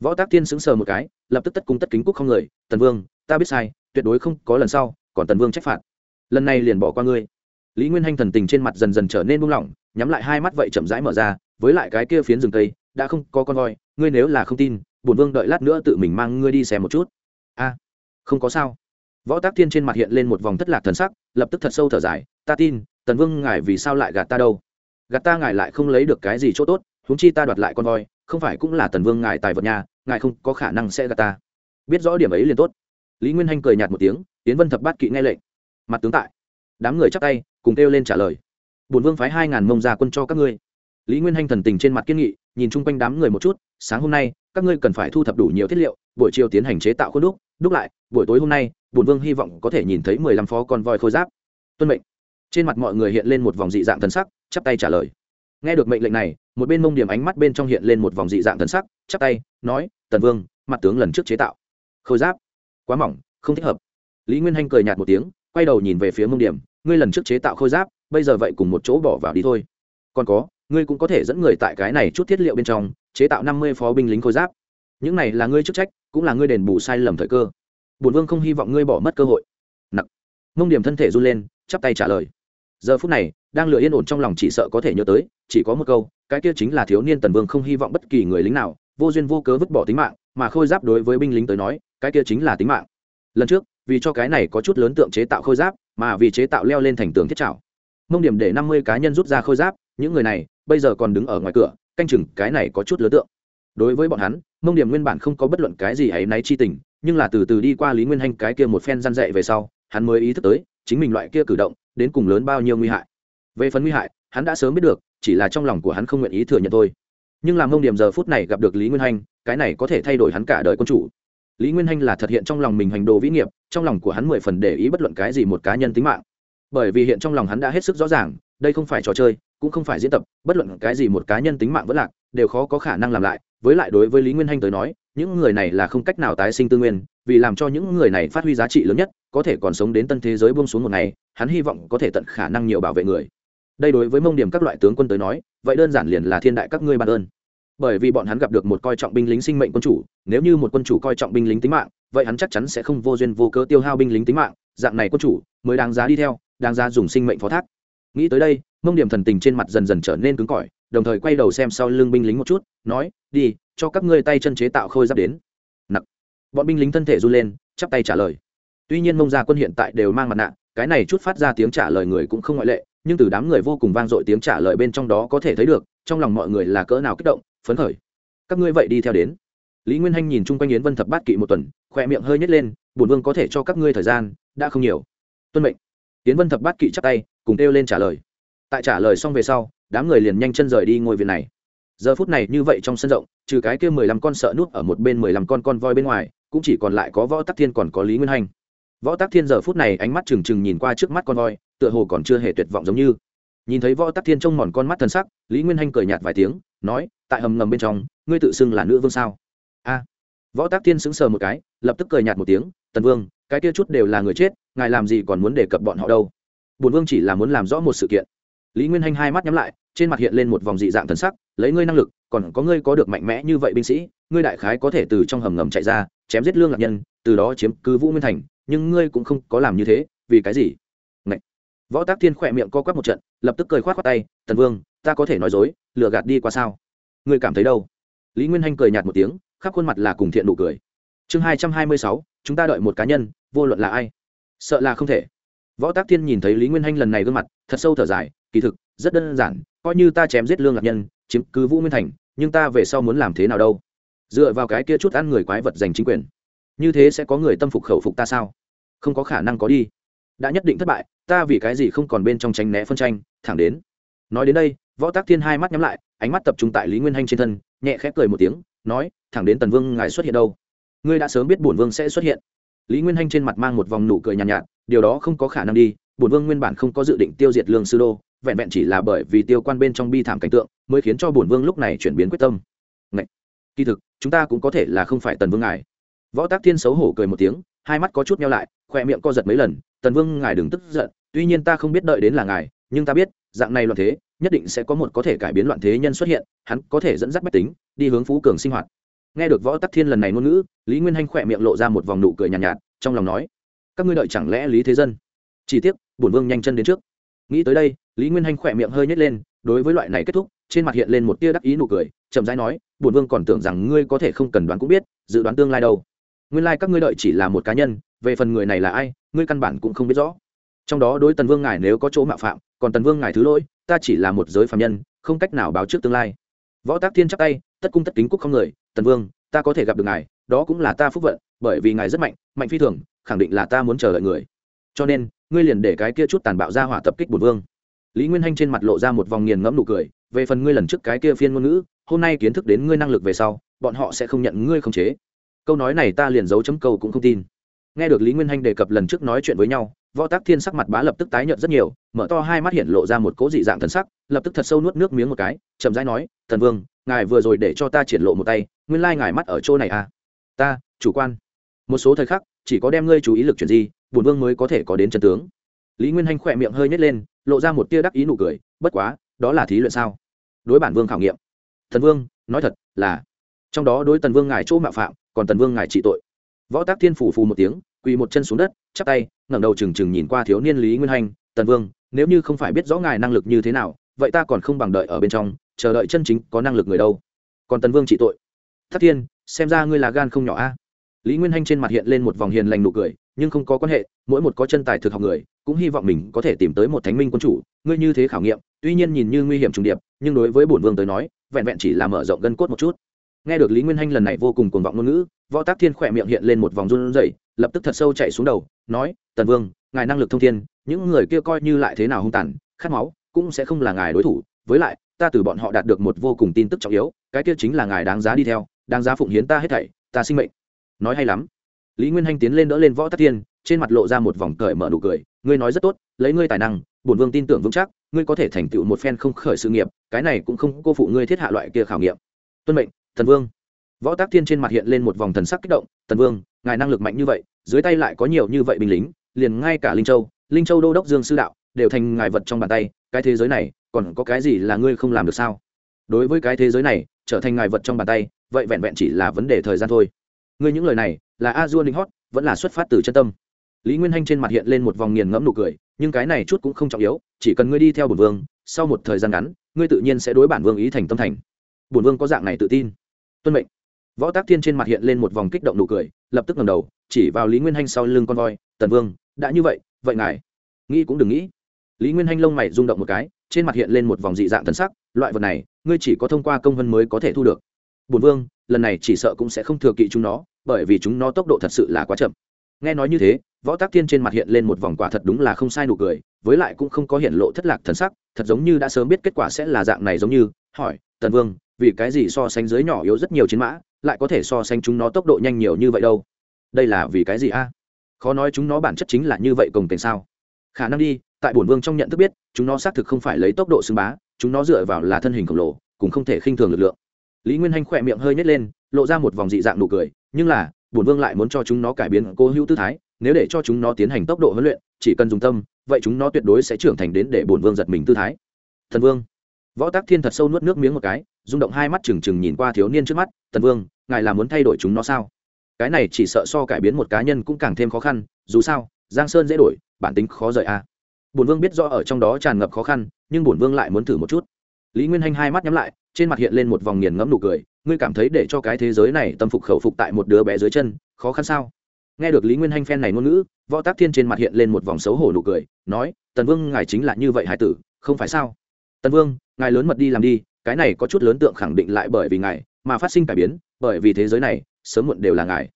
Võ tác thiên sững sờ một cái, lập tức tất cung tất kính cúc không người, tần vương, ta biết sai, tuyệt đối không có lần sau, còn tần vương trách phạt lần này liền bỏ qua ngươi. Lý nguyên hanh thần tình trên mặt dần dần trở nên buông lỏng, nhắm lại hai mắt vậy chậm rãi mở ra, với lại cái kia phiến rừng cây, đã không có con voi, ngươi nếu là không tin, bổn vương đợi lát nữa tự mình mang ngươi đi xem một chút. A, không có sao. Võ tác thiên trên mặt hiện lên một vòng thất lạc thần sắc, lập tức thật sâu thở dài, ta tin, tần vương ngài vì sao lại gạt ta đâu? Gạt ta ngài lại không lấy được cái gì chỗ tốt, huống chi ta đoạt lại con voi, không phải cũng là tần vương ngài tài vật nhà ngài không có khả năng sẽ gạt ta. Biết rõ điểm ấy liền tốt. Lý nguyên hanh cười nhạt một tiếng tiến vân thập bát kỵ nghe lệnh mặt tướng tại. Đám người chắc tay, cùng kêu lên trả lời. Bùn vương phái hai ngàn mông ra quân cho các ngươi. Lý nguyên hanh thần tình trên mặt kiên nghị, nhìn chung quanh đám người một chút, sáng hôm nay, các ngươi cần phải thu thập đủ nhiều thiết liệu, buổi chiều tiến hành chế tạo khuôn đúc đúc lại, buổi tối hôm nay bùn vương hy vọng có thể nhìn thấy mười lăm phó con voi khôi giáp. Tuân mệnh. Trên mặt mọi người hiện lên một vòng dị dạng thần sắc, chắp tay trả lời. Nghe được mệnh lệnh này, một bên mông điểm ánh mắt bên trong hiện lên một vòng dị dạng thần sắc, chắp tay, nói, tần vương, mặt tướng lần trước chế tạo. Khôi giáp. Quá mỏng, không thích hợp. Lý nguyên hanh cười nhạt một tiếng quay đầu nhìn về phía mông điểm, ngươi lần trước chế tạo khôi giáp, bây giờ vậy cùng một chỗ bỏ vào đi thôi. Còn có, ngươi cũng có thể dẫn người tại cái này chút thiết liệu bên trong, chế tạo năm mươi phó binh lính khôi giáp. Những này là ngươi chức trách, cũng là ngươi đền bù sai lầm thời cơ. Bùn vương không hy vọng ngươi bỏ mất cơ hội. Nặc mông điểm thân thể run lên, chắp tay trả lời. Giờ phút này, đang lựa yên ổn trong lòng chỉ sợ có thể nhớ tới, chỉ có một câu, cái kia chính là thiếu niên tần vương không hy vọng bất kỳ người lính nào, vô duyên vô cớ vứt bỏ tính mạng, mà khôi giáp đối với binh lính tới nói, cái kia chính là tính mạng. Lần trước vì cho cái này có chút lớn tượng chế tạo khôi giáp, mà vì chế tạo leo lên thành tường thiết trào mông điểm để năm mươi cá nhân rút ra khôi giáp, những người này bây giờ còn đứng ở ngoài cửa, canh chừng cái này có chút lớn tượng. Đối với bọn hắn, mông điểm nguyên bản không có bất luận cái gì hãy náy chi tình, nhưng là từ từ đi qua lý nguyên hanh cái kia một phen răn dậy về sau, hắn mới ý thức tới, chính mình loại kia cử động, đến cùng lớn bao nhiêu nguy hại. Về phần nguy hại, hắn đã sớm biết được, chỉ là trong lòng của hắn không nguyện ý thừa nhận thôi. Nhưng làm mông điểm giờ phút này gặp được lý nguyên hanh, cái này có thể thay đổi hắn cả đời quân chủ lý nguyên hanh là thật hiện trong lòng mình hành đồ vĩ nghiệp, trong lòng của hắn mười phần để ý bất luận cái gì một cá nhân tính mạng. Bởi vì hiện trong lòng hắn đã hết sức rõ ràng, đây không phải trò chơi, cũng không phải diễn tập, bất luận cái gì một cá nhân tính mạng vẫn lạc, đều khó có khả năng làm lại. Với lại đối với lý nguyên hanh tới nói, những người này là không cách nào tái sinh tư nguyên, vì làm cho những người này phát huy giá trị lớn nhất, có thể còn sống đến tân thế giới buông xuống một ngày, hắn hy vọng có thể tận khả năng nhiều bảo vệ người. Đây đối với mông điểm các loại tướng quân tới nói, vậy đơn giản liền là thiên đại các ngươi ban ơn bởi vì bọn hắn gặp được một coi trọng binh lính sinh mệnh quân chủ, nếu như một quân chủ coi trọng binh lính tính mạng, vậy hắn chắc chắn sẽ không vô duyên vô cớ tiêu hao binh lính tính mạng, dạng này quân chủ mới đáng giá đi theo, đáng giá dùng sinh mệnh phó thác. Nghĩ tới đây, mông điểm thần tình trên mặt dần dần trở nên cứng cỏi, đồng thời quay đầu xem sau lưng binh lính một chút, nói, đi, cho các ngươi tay chân chế tạo khôi giáp đến. Nặc bọn binh lính thân thể run lên, chắp tay trả lời. Tuy nhiên mông gia quân hiện tại đều mang mặt nạ, cái này chút phát ra tiếng trả lời người cũng không ngoại lệ, nhưng từ đám người vô cùng vang dội tiếng trả lời bên trong đó có thể thấy được, trong lòng mọi người là cỡ nào kích động phấn khởi. Các ngươi vậy đi theo đến. Lý nguyên hanh nhìn chung quanh yến vân thập bát kỵ một tuần, khỏe miệng hơi nhét lên, bổn vương có thể cho các ngươi thời gian, đã không nhiều. Tuân mệnh. Yến vân thập bát kỵ chắp tay, cùng kêu lên trả lời. Tại trả lời xong về sau, đám người liền nhanh chân rời đi ngôi viện này. Giờ phút này như vậy trong sân rộng, trừ cái kia mười lăm con sợ nút ở một bên mười lăm con con voi bên ngoài, cũng chỉ còn lại có võ tắc thiên còn có lý nguyên hanh. Võ tắc thiên giờ phút này ánh mắt trừng trừng nhìn qua trước mắt con voi, tựa hồ còn chưa hề tuyệt vọng giống như. Nhìn thấy võ tắc thiên trông mòn con mắt thân sắc, lý nguyên hanh cười nhạt vài tiếng, nói tại hầm ngầm bên trong, ngươi tự xưng là nữ vương sao? A. Võ tắc thiên sững sờ một cái, lập tức cười nhạt một tiếng, tần vương, cái kia chút đều là người chết, ngài làm gì còn muốn đề cập bọn họ đâu? Bùn vương chỉ là muốn làm rõ một sự kiện. Lý nguyên hanh hai mắt nhắm lại, trên mặt hiện lên một vòng dị dạng thần sắc, lấy ngươi năng lực, còn có ngươi có được mạnh mẽ như vậy binh sĩ, ngươi đại khái có thể từ trong hầm ngầm chạy ra, chém giết lương lạc nhân, từ đó chiếm cứ vũ nguyên thành, nhưng ngươi cũng không có làm như thế, vì cái gì? Ngậy. võ tác thiên khỏe miệng co quắp một trận, lập tức cười k h o á t tay, tần vương, ta có thể nói dối, lừa gạt đi qua sao? Ngươi cảm thấy đâu? Lý nguyên hanh cười nhạt một tiếng, khắp khuôn mặt là cùng thiện nụ cười. Chương hai trăm hai mươi sáu, chúng ta đợi một cá nhân, vô luận là ai? Sợ là không thể. Võ tác thiên nhìn thấy lý nguyên hanh lần này gương mặt, thật sâu thở dài, kỳ thực, rất đơn giản, coi như ta chém giết lương lạc nhân, chiếm cứ vũ nguyên thành, nhưng ta về sau muốn làm thế nào đâu? Dựa vào cái kia chút ăn người quái vật giành chính quyền, như thế sẽ có người tâm phục khẩu phục ta sao? Không có khả năng có đi. Đã nhất định thất bại, ta vì cái gì không còn bên trong tránh né phân tranh, thẳng đến. Nói đến đây, võ tác thiên hai mắt nhắm lại ánh mắt tập trung tại lý nguyên hanh trên thân nhẹ khẽ cười một tiếng nói thẳng đến tần vương ngài xuất hiện đâu? Ngươi đã sớm biết bổn vương sẽ xuất hiện. Lý nguyên hanh trên mặt mang một vòng nụ cười nhàn nhạt, nhạt điều đó không có khả năng đi bổn vương nguyên bản không có dự định tiêu diệt lương sư đô vẹn vẹn chỉ là bởi vì tiêu quan bên trong bi thảm cảnh tượng mới khiến cho bổn vương lúc này chuyển biến quyết tâm. Ngậy! kỳ thực chúng ta cũng có thể là không phải tần vương ngài. Võ tác thiên xấu hổ cười một tiếng hai mắt có chút nhau lại khoe miệng co giật mấy lần tần vương ngài đừng tức giận tuy nhiên ta không biết đợi đến là ngài nhưng ta biết dạng này loạn thế nhất định sẽ có một có thể cải biến loạn thế nhân xuất hiện hắn có thể dẫn dắt bách tính đi hướng phú cường sinh hoạt. Nghe được võ tắc thiên lần này ngôn ngữ lý nguyên hanh khỏe miệng lộ ra một vòng nụ cười nhàn nhạt, nhạt trong lòng nói các ngươi đợi chẳng lẽ lý thế dân? Chỉ tiếc bổn vương nhanh chân đến trước. Nghĩ tới đây lý nguyên hanh khỏe miệng hơi nhét lên đối với loại này kết thúc trên mặt hiện lên một tia đắc ý nụ cười chậm rãi nói bổn vương còn tưởng rằng ngươi có thể không cần đoán cũng biết dự đoán tương lai đâu. Nguyên lai các ngươi đợi chỉ là một cá nhân về phần người này là ai ngươi căn bản cũng không biết rõ. Trong đó đối tần vương ngài nếu có chỗ mạo phạm còn tần vương ngài thứ lỗi ta chỉ là một giới phạm nhân, không cách nào báo trước tương lai. Võ tác thiên chắp tay, tất cung tất kính cúc không người, tần vương, ta có thể gặp được ngài, đó cũng là ta phúc vận, bởi vì ngài rất mạnh mạnh phi thường, khẳng định là ta muốn chờ đợi người. Cho nên, ngươi liền để cái kia chút tàn bạo ra hỏa tập kích bùn vương. Lý nguyên hanh trên mặt lộ ra một vòng nghiền ngẫm nụ cười, về phần ngươi lần trước cái kia phiên ngôn ngữ, hôm nay kiến thức đến ngươi năng lực về sau, bọn họ sẽ không nhận ngươi không chế. Câu nói này ta liền giấu chấm câu cũng không tin nghe được lý nguyên hanh đề cập lần trước nói chuyện với nhau, võ tác thiên sắc mặt bá lập tức tái nhợt rất nhiều, mở to hai mắt hiện lộ ra một cố dị dạng thần sắc, lập tức thật sâu nuốt nước miếng một cái, chậm rãi nói, thần vương, ngài vừa rồi để cho ta triển lộ một tay, nguyên lai ngài mắt ở chỗ này à? Ta, chủ quan. Một số thời khắc, chỉ có đem ngươi chú ý lực chuyển gì bùn vương mới có thể có đến chân tướng. Lý nguyên hanh khỏe miệng hơi nhét lên, lộ ra một tia đắc ý nụ cười, bất quá, đó là thí luyện sao? Đối bản vương khảo nghiệm. Thần vương, nói thật là, trong đó đối tần vương ngài chỗ mạo phạm, còn tần vương ngài trị tội. Võ tác thiên phủ phù một tiếng quỳ một chân xuống đất, chắp tay, ngẩng đầu trừng trừng nhìn qua thiếu niên lý nguyên hanh tần vương, nếu như không phải biết rõ ngài năng lực như thế nào, vậy ta còn không bằng đợi ở bên trong, chờ đợi chân chính có năng lực người đâu. Còn tần vương trị tội. Thất thiên, xem ra ngươi là gan không nhỏ a. Lý nguyên hanh trên mặt hiện lên một vòng hiền lành nụ cười, nhưng không có quan hệ, mỗi một có chân tài thực học người, cũng hy vọng mình có thể tìm tới một thánh minh quân chủ, ngươi như thế khảo nghiệm, tuy nhiên nhìn như nguy hiểm trùng điệp, nhưng đối với bổn vương tới nói, vẹn vẹn chỉ là mở rộng gân cốt một chút nghe được lý nguyên hanh lần này vô cùng cuồng vọng ngôn ngữ, võ tác thiên khỏe miệng hiện lên một vòng run rẩy, lập tức thật sâu chạy xuống đầu, nói, tần vương, ngài năng lực thông thiên, những người kia coi như lại thế nào hung tàn, khát máu, cũng sẽ không là ngài đối thủ. Với lại, ta từ bọn họ đạt được một vô cùng tin tức trọng yếu, cái kia chính là ngài đáng giá đi theo, đáng giá phụng hiến ta hết thảy, ta sinh mệnh. Nói hay lắm. Lý nguyên hanh tiến lên đỡ lên võ Tác thiên, trên mặt lộ ra một vòng cởi mở nụ cười, ngươi nói rất tốt, lấy ngươi tài năng, bổn vương tin tưởng vững chắc, ngươi có thể thành tựu một phen không khởi sự nghiệp, cái này cũng không cô phụ ngươi thiết hạ loại kia khảo nghiệm. Tuân mệnh thần vương. Võ tác thiên trên mặt hiện lên một vòng thần sắc kích động, tần vương, ngài năng lực mạnh như vậy, dưới tay lại có nhiều như vậy binh lính, liền ngay cả linh châu linh châu đô đốc dương sư đạo, đều thành ngài vật trong bàn tay, cái thế giới này, còn có cái gì là ngươi không làm được sao? Đối với cái thế giới này, trở thành ngài vật trong bàn tay, vậy vẹn vẹn chỉ là vấn đề thời gian thôi. Ngươi những lời này, là a dua linh hót, vẫn là xuất phát từ chân tâm. Lý nguyên hanh trên mặt hiện lên một vòng nghiền ngẫm nụ cười, nhưng cái này chút cũng không trọng yếu, chỉ cần ngươi đi theo bổn vương, sau một thời gian ngắn, ngươi tự nhiên sẽ đối bản vương ý thành tâm thành. Bổn vương có dạng này tự tin tuân mệnh. Võ tác thiên trên mặt hiện lên một vòng kích động nụ cười, lập tức ngầm đầu, chỉ vào lý nguyên hanh sau lưng con voi, tần vương, đã như vậy vậy ngài? Nghĩ cũng đừng nghĩ. Lý nguyên hanh lông mày rung động một cái, trên mặt hiện lên một vòng dị dạng thần sắc, loại vật này, ngươi chỉ có thông qua công vân mới có thể thu được. Bùn vương, lần này chỉ sợ cũng sẽ không thừa kỵ chúng nó, bởi vì chúng nó tốc độ thật sự là quá chậm. Nghe nói như thế, võ tác thiên trên mặt hiện lên một vòng quả thật đúng là không sai nụ cười, với lại cũng không có hiện lộ thất lạc thần sắc, thật giống như đã sớm biết kết quả sẽ là dạng này giống như, hỏi, tần vương vì cái gì so sánh dưới nhỏ yếu rất nhiều chiến mã, lại có thể so sánh chúng nó tốc độ nhanh nhiều như vậy đâu? Đây là vì cái gì a? Khó nói chúng nó bản chất chính là như vậy cồng kềnh sao. Khả năng đi, tại bổn vương trong nhận thức biết, chúng nó xác thực không phải lấy tốc độ xưng bá, chúng nó dựa vào là thân hình khổng lồ, cũng không thể khinh thường lực lượng. Lý nguyên hanh khỏe miệng hơi nhét lên, lộ ra một vòng dị dạng nụ cười, nhưng là, bổn vương lại muốn cho chúng nó cải biến cố hữu tư thái, nếu để cho chúng nó tiến hành tốc độ huấn luyện, chỉ cần dùng tâm, vậy chúng nó tuyệt đối sẽ trưởng thành đến để bổn vương giật mình tư thái. Thần vương võ tác thiên thật sâu nuốt nước miếng một cái, rung động hai mắt trừng trừng nhìn qua thiếu niên trước mắt, tần vương, ngài là muốn thay đổi chúng nó sao? Cái này chỉ sợ so cải biến một cá nhân cũng càng thêm khó khăn, dù sao, giang sơn dễ đổi, bản tính khó rời a. À. bổn vương biết do ở trong đó tràn ngập khó khăn, nhưng bổn vương lại muốn thử một chút. Lý nguyên hanh hai mắt nhắm lại, trên mặt hiện lên một vòng nghiền ngẫm nụ cười, ngươi cảm thấy để cho cái thế giới này tâm phục khẩu phục tại một đứa bé dưới chân, khó khăn sao? Nghe được lý nguyên hanh phen này ngôn ngữ, võ tác thiên trên mặt hiện lên một vòng xấu hổ nụ cười, nói, tần vương, ngài chính là như vậy hải tử, không phải sao? Tần vương ngài lớn mật đi làm đi cái này có chút lớn tượng khẳng định lại bởi vì ngài mà phát sinh cải biến bởi vì thế giới này sớm muộn đều là ngài.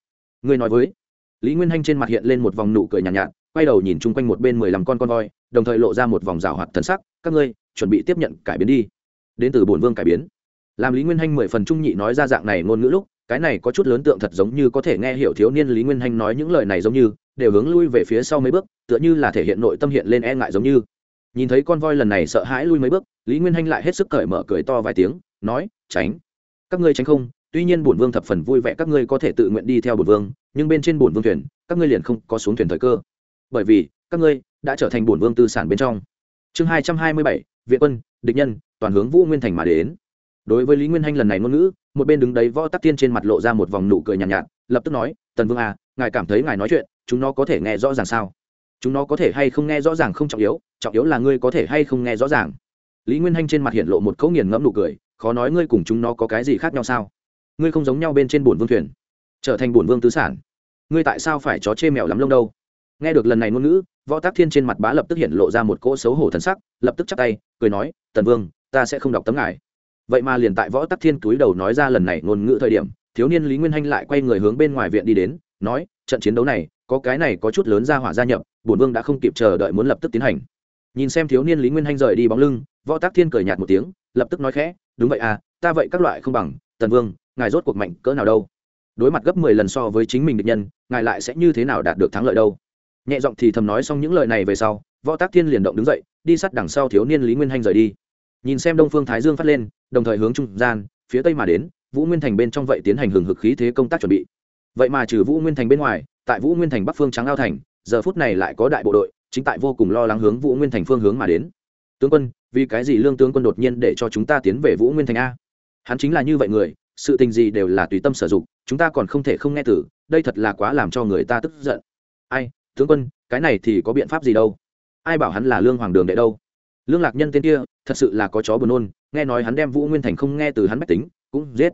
Ngươi nói với. Lý nguyên hanh trên mặt hiện lên một vòng nụ cười nhàn nhạt, nhạt quay đầu nhìn chung quanh một bên mười lăm con con voi đồng thời lộ ra một vòng rào hoạt thần sắc. Các ngươi chuẩn bị tiếp nhận cải biến đi. Đến từ bổn vương cải biến. Làm lý nguyên hanh mười phần trung nhị nói ra dạng này ngôn ngữ lúc cái này có chút lớn tượng thật giống như có thể nghe hiểu thiếu niên lý nguyên hanh nói những lời này giống như đều hướng lui về phía sau mấy bước tựa như là thể hiện nội tâm hiện lên e ngại giống như nhìn thấy con voi lần này sợ hãi lui mấy bước lý nguyên hanh lại hết sức cởi mở cười to vài tiếng nói tránh. Các ngươi tránh không tuy nhiên bổn vương thập phần vui vẻ các ngươi có thể tự nguyện đi theo bổn vương nhưng bên trên bổn vương thuyền các ngươi liền không có xuống thuyền thời cơ. Bởi vì các ngươi đã trở thành bổn vương tư sản bên trong. Chương hai trăm hai mươi bảy viện quân địch nhân toàn hướng vũ nguyên thành mà đến. Đối với lý nguyên hanh lần này ngôn ngữ một bên đứng đấy võ tắc tiên trên mặt lộ ra một vòng nụ cười nhàn nhạt, nhạt lập tức nói tần vương à ngài cảm thấy ngài nói chuyện chúng nó có thể nghe rõ ràng sao? Chúng nó có thể hay không nghe rõ ràng không trọng yếu trọng yếu là ngươi có thể hay không nghe rõ ràng. Lý nguyên hanh trên mặt hiện lộ một cấu nghiền ngẫm nụ cười, khó nói ngươi cùng chúng nó có cái gì khác nhau sao? Ngươi không giống nhau bên trên bổn vương thuyền, trở thành bổn vương tứ sản. Ngươi tại sao phải chó chê mèo lắm lông đâu? Nghe được lần này ngôn ngữ, võ tác thiên trên mặt bá lập tức hiện lộ ra một cỗ xấu hổ thần sắc, lập tức chắc tay, cười nói, tần vương, ta sẽ không đọc tấm ngài. Vậy mà liền tại võ tắc thiên túi đầu nói ra lần này ngôn ngữ thời điểm, thiếu niên lý nguyên hanh lại quay người hướng bên ngoài viện đi đến, nói, trận chiến đấu này, có cái này có chút lớn ra hỏa gia nhập bổn vương đã không kịp chờ đợi muốn lập tức tiến hành. Nhìn xem thiếu niên lý nguyên hanh rời đi bóng lưng, võ tác thiên cười nhạt một tiếng, lập tức nói khẽ, đúng vậy à ta vậy các loại không bằng, tần vương, ngài rốt cuộc mạnh cỡ nào đâu? Đối mặt gấp mười lần so với chính mình địch nhân, ngài lại sẽ như thế nào đạt được thắng lợi đâu? Nhẹ giọng thì thầm nói xong những lời này về sau, võ tác thiên liền động đứng dậy, đi sát đằng sau thiếu niên lý nguyên hanh rời đi. Nhìn xem đông phương thái dương phát lên, đồng thời hướng trung gian, phía tây mà đến, vũ nguyên thành bên trong vậy tiến hành hừng hực khí thế công tác chuẩn bị. Vậy mà trừ vũ nguyên thành bên ngoài, tại vũ nguyên thành bắc phương trắng ao thành giờ phút này lại có đại bộ đội, chính tại vô cùng lo lắng hướng vũ nguyên thành phương hướng mà đến. Tướng quân, vì cái gì lương tướng quân đột nhiên để cho chúng ta tiến về vũ nguyên thành a? Hắn chính là như vậy người, sự tình gì đều là tùy tâm sử dụng, chúng ta còn không thể không nghe tử đây thật là quá làm cho người ta tức giận. Ai, tướng quân, cái này thì có biện pháp gì đâu? Ai bảo hắn là lương hoàng đường đệ đâu? Lương lạc nhân tên kia, thật sự là có chó buồn nôn, nghe nói hắn đem vũ nguyên thành không nghe từ hắn bách tính, cũng giết.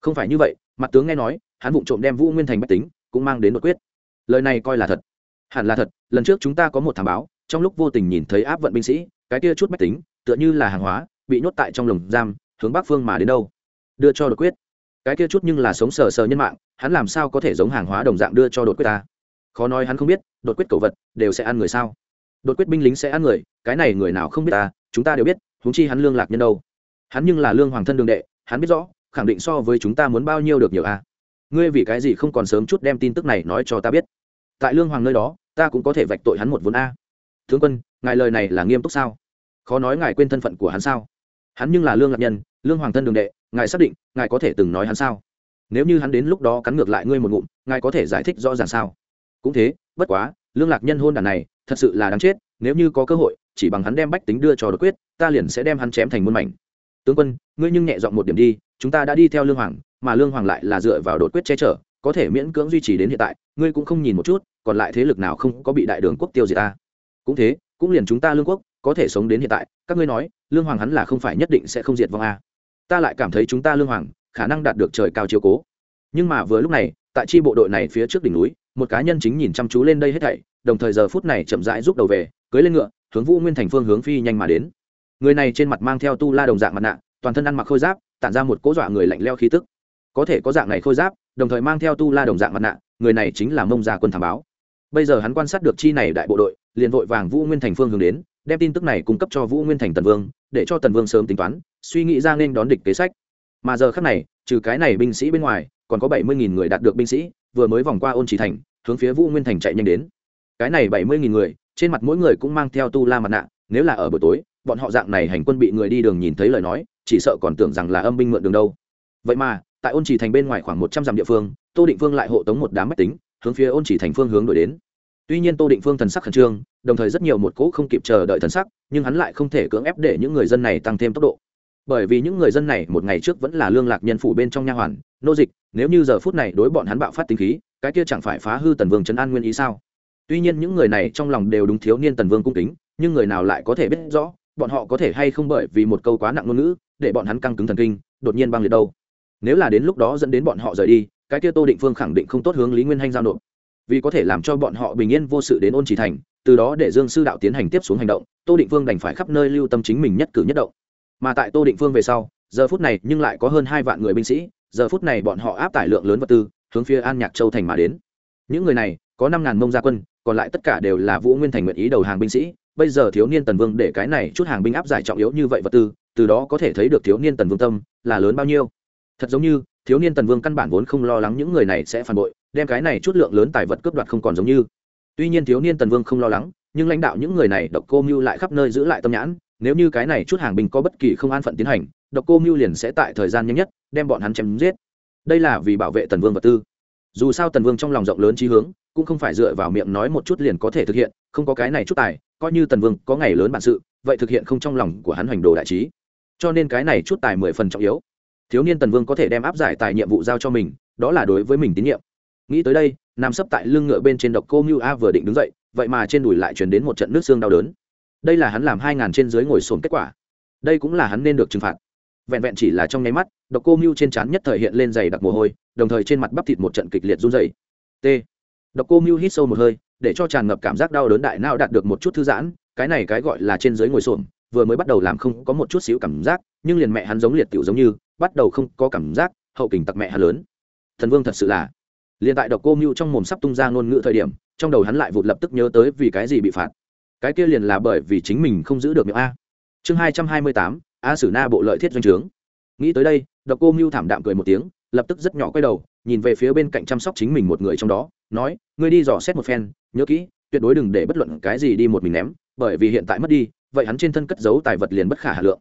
Không phải như vậy, mặt tướng nghe nói, hắn vụng trộm đem vũ nguyên thành bách tính, cũng mang đến đột quyết. Lời này coi là thật hẳn là thật, lần trước chúng ta có một thảm báo, trong lúc vô tình nhìn thấy áp vận binh sĩ, cái kia chút mách tính, tựa như là hàng hóa, bị nhốt tại trong lồng giam, hướng bắc phương mà đến đâu? Đưa cho đột quyết. Cái kia chút nhưng là sống sờ sờ nhân mạng, hắn làm sao có thể giống hàng hóa đồng dạng đưa cho đột quyết ta? Khó nói hắn không biết, đột quyết cầu vật, đều sẽ ăn người sao? Đột quyết binh lính sẽ ăn người, cái này người nào không biết ta, chúng ta đều biết húng chi hắn lương lạc nhân đâu? Hắn nhưng là lương hoàng thân đường đệ, hắn biết rõ, khẳng định so với chúng ta muốn bao nhiêu được nhiều a. Ngươi vì cái gì không còn sớm chút đem tin tức này nói cho ta biết? Tại lương hoàng nơi đó, ta cũng có thể vạch tội hắn một vốn a. Tướng quân, ngài lời này là nghiêm túc sao? Khó nói ngài quên thân phận của hắn sao? Hắn nhưng là lương lạc nhân, lương hoàng thân đường đệ, ngài xác định, ngài có thể từng nói hắn sao? Nếu như hắn đến lúc đó cắn ngược lại ngươi một ngụm, ngài có thể giải thích rõ ràng sao? Cũng thế, bất quá, lương lạc nhân hôn đàn này, thật sự là đáng chết, nếu như có cơ hội, chỉ bằng hắn đem bách tính đưa cho đột quyết, ta liền sẽ đem hắn chém thành muôn mảnh. Tướng quân, ngươi nhưng nhẹ dọn một điểm đi, chúng ta đã đi theo lương hoàng, mà lương hoàng lại là dựa vào đột quyết che chở có thể miễn cưỡng duy trì đến hiện tại, ngươi cũng không nhìn một chút, còn lại thế lực nào không có bị đại đường quốc tiêu diệt ta? Cũng thế, cũng liền chúng ta lương quốc có thể sống đến hiện tại, các ngươi nói, lương hoàng hắn là không phải nhất định sẽ không diệt vong a. Ta lại cảm thấy chúng ta lương hoàng khả năng đạt được trời cao chiếu cố. Nhưng mà vừa lúc này, tại chi bộ đội này phía trước đỉnh núi, một cá nhân chính nhìn chăm chú lên đây hết thảy, đồng thời giờ phút này chậm rãi rút đầu về cưới lên ngựa, hướng vũ nguyên thành phương hướng phi nhanh mà đến. Người này trên mặt mang theo tu la đồng dạng mặt nạ, toàn thân ăn mặc khôi giáp, tản ra một cỗ dọa người lạnh leo khí tức. Có thể có dạng này khôi giáp đồng thời mang theo tu la đồng dạng mặt nạ, người này chính là mông gia quân thảm báo. Bây giờ hắn quan sát được chi này đại bộ đội, liền vội vàng vũ nguyên thành phương hướng đến, đem tin tức này cung cấp cho vũ nguyên thành tần vương, để cho tần vương sớm tính toán, suy nghĩ ra nên đón địch kế sách. Mà giờ khác này, trừ cái này binh sĩ bên ngoài, còn có bảy mươi nghìn người đạt được binh sĩ, vừa mới vòng qua ôn trì thành, hướng phía vũ nguyên thành chạy nhanh đến. Cái này bảy mươi nghìn người, trên mặt mỗi người cũng mang theo tu la mặt nạ, nếu là ở buổi tối, bọn họ dạng này hành quân bị người đi đường nhìn thấy lời nói, chỉ sợ còn tưởng rằng là âm binh mượn đường đâu. Vậy mà tại ôn chỉ thành bên ngoài khoảng một trăm dặm địa phương, tô định phương lại hộ tống một đám máy tính, hướng phía ôn chỉ thành phương hướng đổi đến. Tuy nhiên tô định phương thần sắc khẩn trương, đồng thời rất nhiều một cỗ không kịp chờ đợi thần sắc, nhưng hắn lại không thể cưỡng ép để những người dân này tăng thêm tốc độ. Bởi vì những người dân này một ngày trước vẫn là lương lạc nhân phủ bên trong nha hoàn, nô dịch, nếu như giờ phút này đối bọn hắn bạo phát tinh khí, cái kia chẳng phải phá hư tần vương trấn an nguyên ý sao? Tuy nhiên những người này trong lòng đều đúng thiếu niên tần vương cung kính, nhưng người nào lại có thể biết rõ, bọn họ có thể hay không bởi vì một câu quá nặng ngôn ngữ, để bọn hắn căng cứng thần kinh, đột nhiên băng liệt đâu? Nếu là đến lúc đó dẫn đến bọn họ rời đi, cái kia tô định phương khẳng định không tốt hướng lý nguyên hanh giao nộp. Vì có thể làm cho bọn họ bình yên vô sự đến ôn trì thành, từ đó để dương sư đạo tiến hành tiếp xuống hành động, tô định phương đành phải khắp nơi lưu tâm chính mình nhất cử nhất động. Mà tại tô định phương về sau, giờ phút này nhưng lại có hơn hai vạn người binh sĩ, giờ phút này bọn họ áp tải lượng lớn vật tư, hướng phía an nhạc châu thành mà đến. Những người này, có năm ngàn mông gia quân, còn lại tất cả đều là vũ nguyên thành nguyện ý đầu hàng binh sĩ. Bây giờ thiếu niên tần vương để cái này chút hàng binh áp giải trọng yếu như vậy vật tư, từ đó có thể thấy được thiếu niên tần vương tâm là lớn bao nhiêu thật giống như, thiếu niên tần vương căn bản vốn không lo lắng những người này sẽ phản bội, đem cái này chút lượng lớn tài vật cướp đoạt không còn giống như. Tuy nhiên thiếu niên tần vương không lo lắng, nhưng lãnh đạo những người này độc cô mưu lại khắp nơi giữ lại tâm nhãn, nếu như cái này chút hàng binh có bất kỳ không an phận tiến hành, độc cô mưu liền sẽ tại thời gian nhanh nhất, đem bọn hắn chém giết. Đây là vì bảo vệ tần vương vật tư. Dù sao tần vương trong lòng rộng lớn trí hướng, cũng không phải dựa vào miệng nói một chút liền có thể thực hiện, không có cái này chút tài, coi như tần vương có ngày lớn bản sự, vậy thực hiện không trong lòng của hắn hoành đồ đại trí. Cho nên cái này chút tài mười phần trọng yếu thiếu niên tần vương có thể đem áp giải tài nhiệm vụ giao cho mình, đó là đối với mình tín nhiệm. Nghĩ tới đây nam sấp tại lưng ngựa bên trên độc cô mưu a vừa định đứng dậy, vậy mà trên đùi lại chuyển đến một trận nước xương đau đớn. Đây là hắn làm hai ngàn trên dưới ngồi sồn kết quả. Đây cũng là hắn nên được trừng phạt. Vẹn vẹn chỉ là trong nháy mắt, độc cô mưu trên trán nhất thời hiện lên dày đặc mồ hôi, đồng thời trên mặt bắp thịt một trận kịch liệt run dày t. Độc cô mưu hít sâu một hơi, để cho tràn ngập cảm giác đau đớn đại não đạt được một chút thư giãn, cái này cái gọi là trên dưới ngồi sồn vừa mới bắt đầu làm không có một chút xíu cảm giác, nhưng liền mẹ hắn giống liệt tiểu giống như bắt đầu không có cảm giác, hậu kình tặc mẹ hà lớn. Thần vương thật sự là. Liền tại độc cô mưu trong mồm sắp tung ra ngôn ngữ thời điểm, trong đầu hắn lại vụt lập tức nhớ tới vì cái gì bị phạt. Cái kia liền là bởi vì chính mình không giữ được miệng a. Chương hai trăm hai mươi tám, a sử na bộ lợi thiết doanh trướng. Nghĩ tới đây, độc cô mưu thảm đạm cười một tiếng, lập tức rất nhỏ quay đầu, nhìn về phía bên cạnh chăm sóc chính mình một người trong đó, nói, ngươi đi dò xét một phen, nhớ kỹ, tuyệt đối đừng để bất luận cái gì đi một mình ném, bởi vì hiện tại mất đi, vậy hắn trên thân cất giấu tài vật liền bất khả hà lượng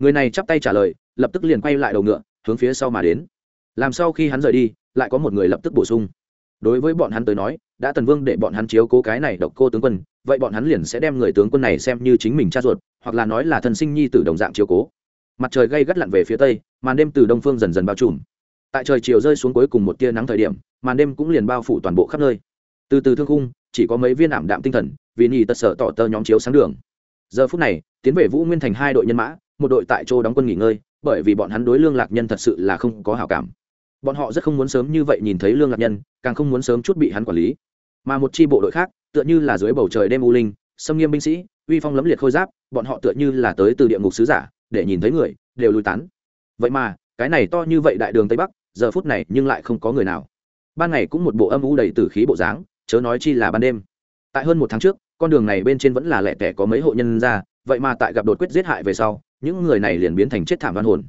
người này chắp tay trả lời, lập tức liền quay lại đầu ngựa, hướng phía sau mà đến. Làm sau khi hắn rời đi, lại có một người lập tức bổ sung. Đối với bọn hắn tới nói, đã tần vương để bọn hắn chiếu cố cái này độc cô tướng quân, vậy bọn hắn liền sẽ đem người tướng quân này xem như chính mình cha ruột, hoặc là nói là thần sinh nhi tử đồng dạng chiếu cố. Mặt trời gây gắt lặn về phía tây, màn đêm từ đông phương dần dần bao trùm. Tại trời chiều rơi xuống cuối cùng một tia nắng thời điểm, màn đêm cũng liền bao phủ toàn bộ khắp nơi. Từ từ thương khung, chỉ có mấy viên ảm đạm tinh thần, vì nhì tật sở tỏ tơ nhóm chiếu sáng đường. Giờ phút này, tiến về vũ nguyên thành hai đội nhân mã một đội tại chỗ đóng quân nghỉ ngơi, bởi vì bọn hắn đối lương lạc nhân thật sự là không có hảo cảm. Bọn họ rất không muốn sớm như vậy nhìn thấy lương lạc nhân, càng không muốn sớm chút bị hắn quản lý. Mà một chi bộ đội khác, tựa như là dưới bầu trời đêm u linh xâm nghiêm binh sĩ, uy phong lẫm liệt khôi giáp, bọn họ tựa như là tới từ địa ngục sứ giả, để nhìn thấy người, đều lùi tán. Vậy mà, cái này to như vậy đại đường tây bắc, giờ phút này nhưng lại không có người nào. Ban ngày cũng một bộ âm u đầy tử khí bộ dáng, chớ nói chi là ban đêm. Tại hơn một tháng trước, con đường này bên trên vẫn là lẻ tẻ có mấy hộ nhân ra, vậy mà tại gặp đột quyết giết hại về sau những người này liền biến thành chết thảm văn hồn.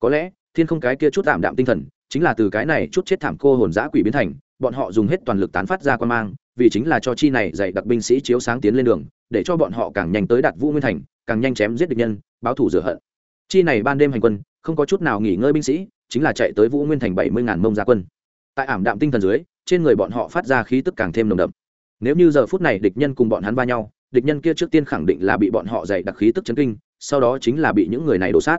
Có lẽ, thiên không cái kia chút tạm đạm tinh thần, chính là từ cái này chút chết thảm cô hồn giã quỷ biến thành, bọn họ dùng hết toàn lực tán phát ra quan mang, vì chính là cho chi này dạy đặc binh sĩ chiếu sáng tiến lên đường, để cho bọn họ càng nhanh tới đạt vũ nguyên thành, càng nhanh chém giết địch nhân, báo thủ rửa hận. Chi này ban đêm hành quân, không có chút nào nghỉ ngơi binh sĩ, chính là chạy tới vũ nguyên thành bảy mươi ngàn mông gia quân. Tại ảm đạm tinh thần dưới, trên người bọn họ phát ra khí tức càng thêm nồng đậm. Nếu như giờ phút này địch nhân cùng bọn hắn va nhau, địch nhân kia trước tiên khẳng định là bị bọn họ dày đặc khí tức chấn kinh sau đó chính là bị những người này đổ sát.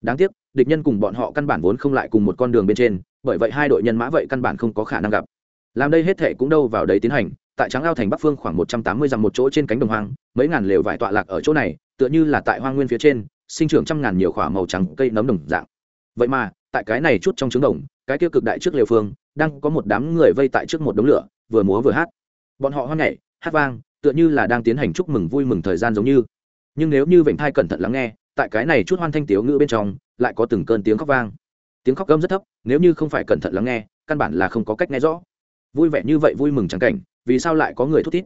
Đáng tiếc, địch nhân cùng bọn họ căn bản vốn không lại cùng một con đường bên trên, bởi vậy hai đội nhân mã vậy căn bản không có khả năng gặp. Làm đây hết thể cũng đâu vào đấy tiến hành, tại tráng ao thành bắc phương khoảng một trăm tám mươi dặm một chỗ trên cánh đồng hoang, mấy ngàn lều vải tọa lạc ở chỗ này, tựa như là tại hoang nguyên phía trên, sinh trưởng trăm ngàn nhiều quả màu trắng cây nấm đồng dạng. Vậy mà, tại cái này chút trong trứng đồng, cái kia cực đại trước lều phương, đang có một đám người vây tại trước một đống lửa, vừa múa vừa hát. Bọn họ hoan nhảy, hát vang, tựa như là đang tiến hành chúc mừng vui mừng thời gian giống như nhưng nếu như vịnh thai cẩn thận lắng nghe, tại cái này chút hoan thanh tiếu ngữ bên trong, lại có từng cơn tiếng khóc vang. Tiếng khóc gâm rất thấp, nếu như không phải cẩn thận lắng nghe, căn bản là không có cách nghe rõ. Vui vẻ như vậy vui mừng chẳng cảnh, vì sao lại có người thút thít?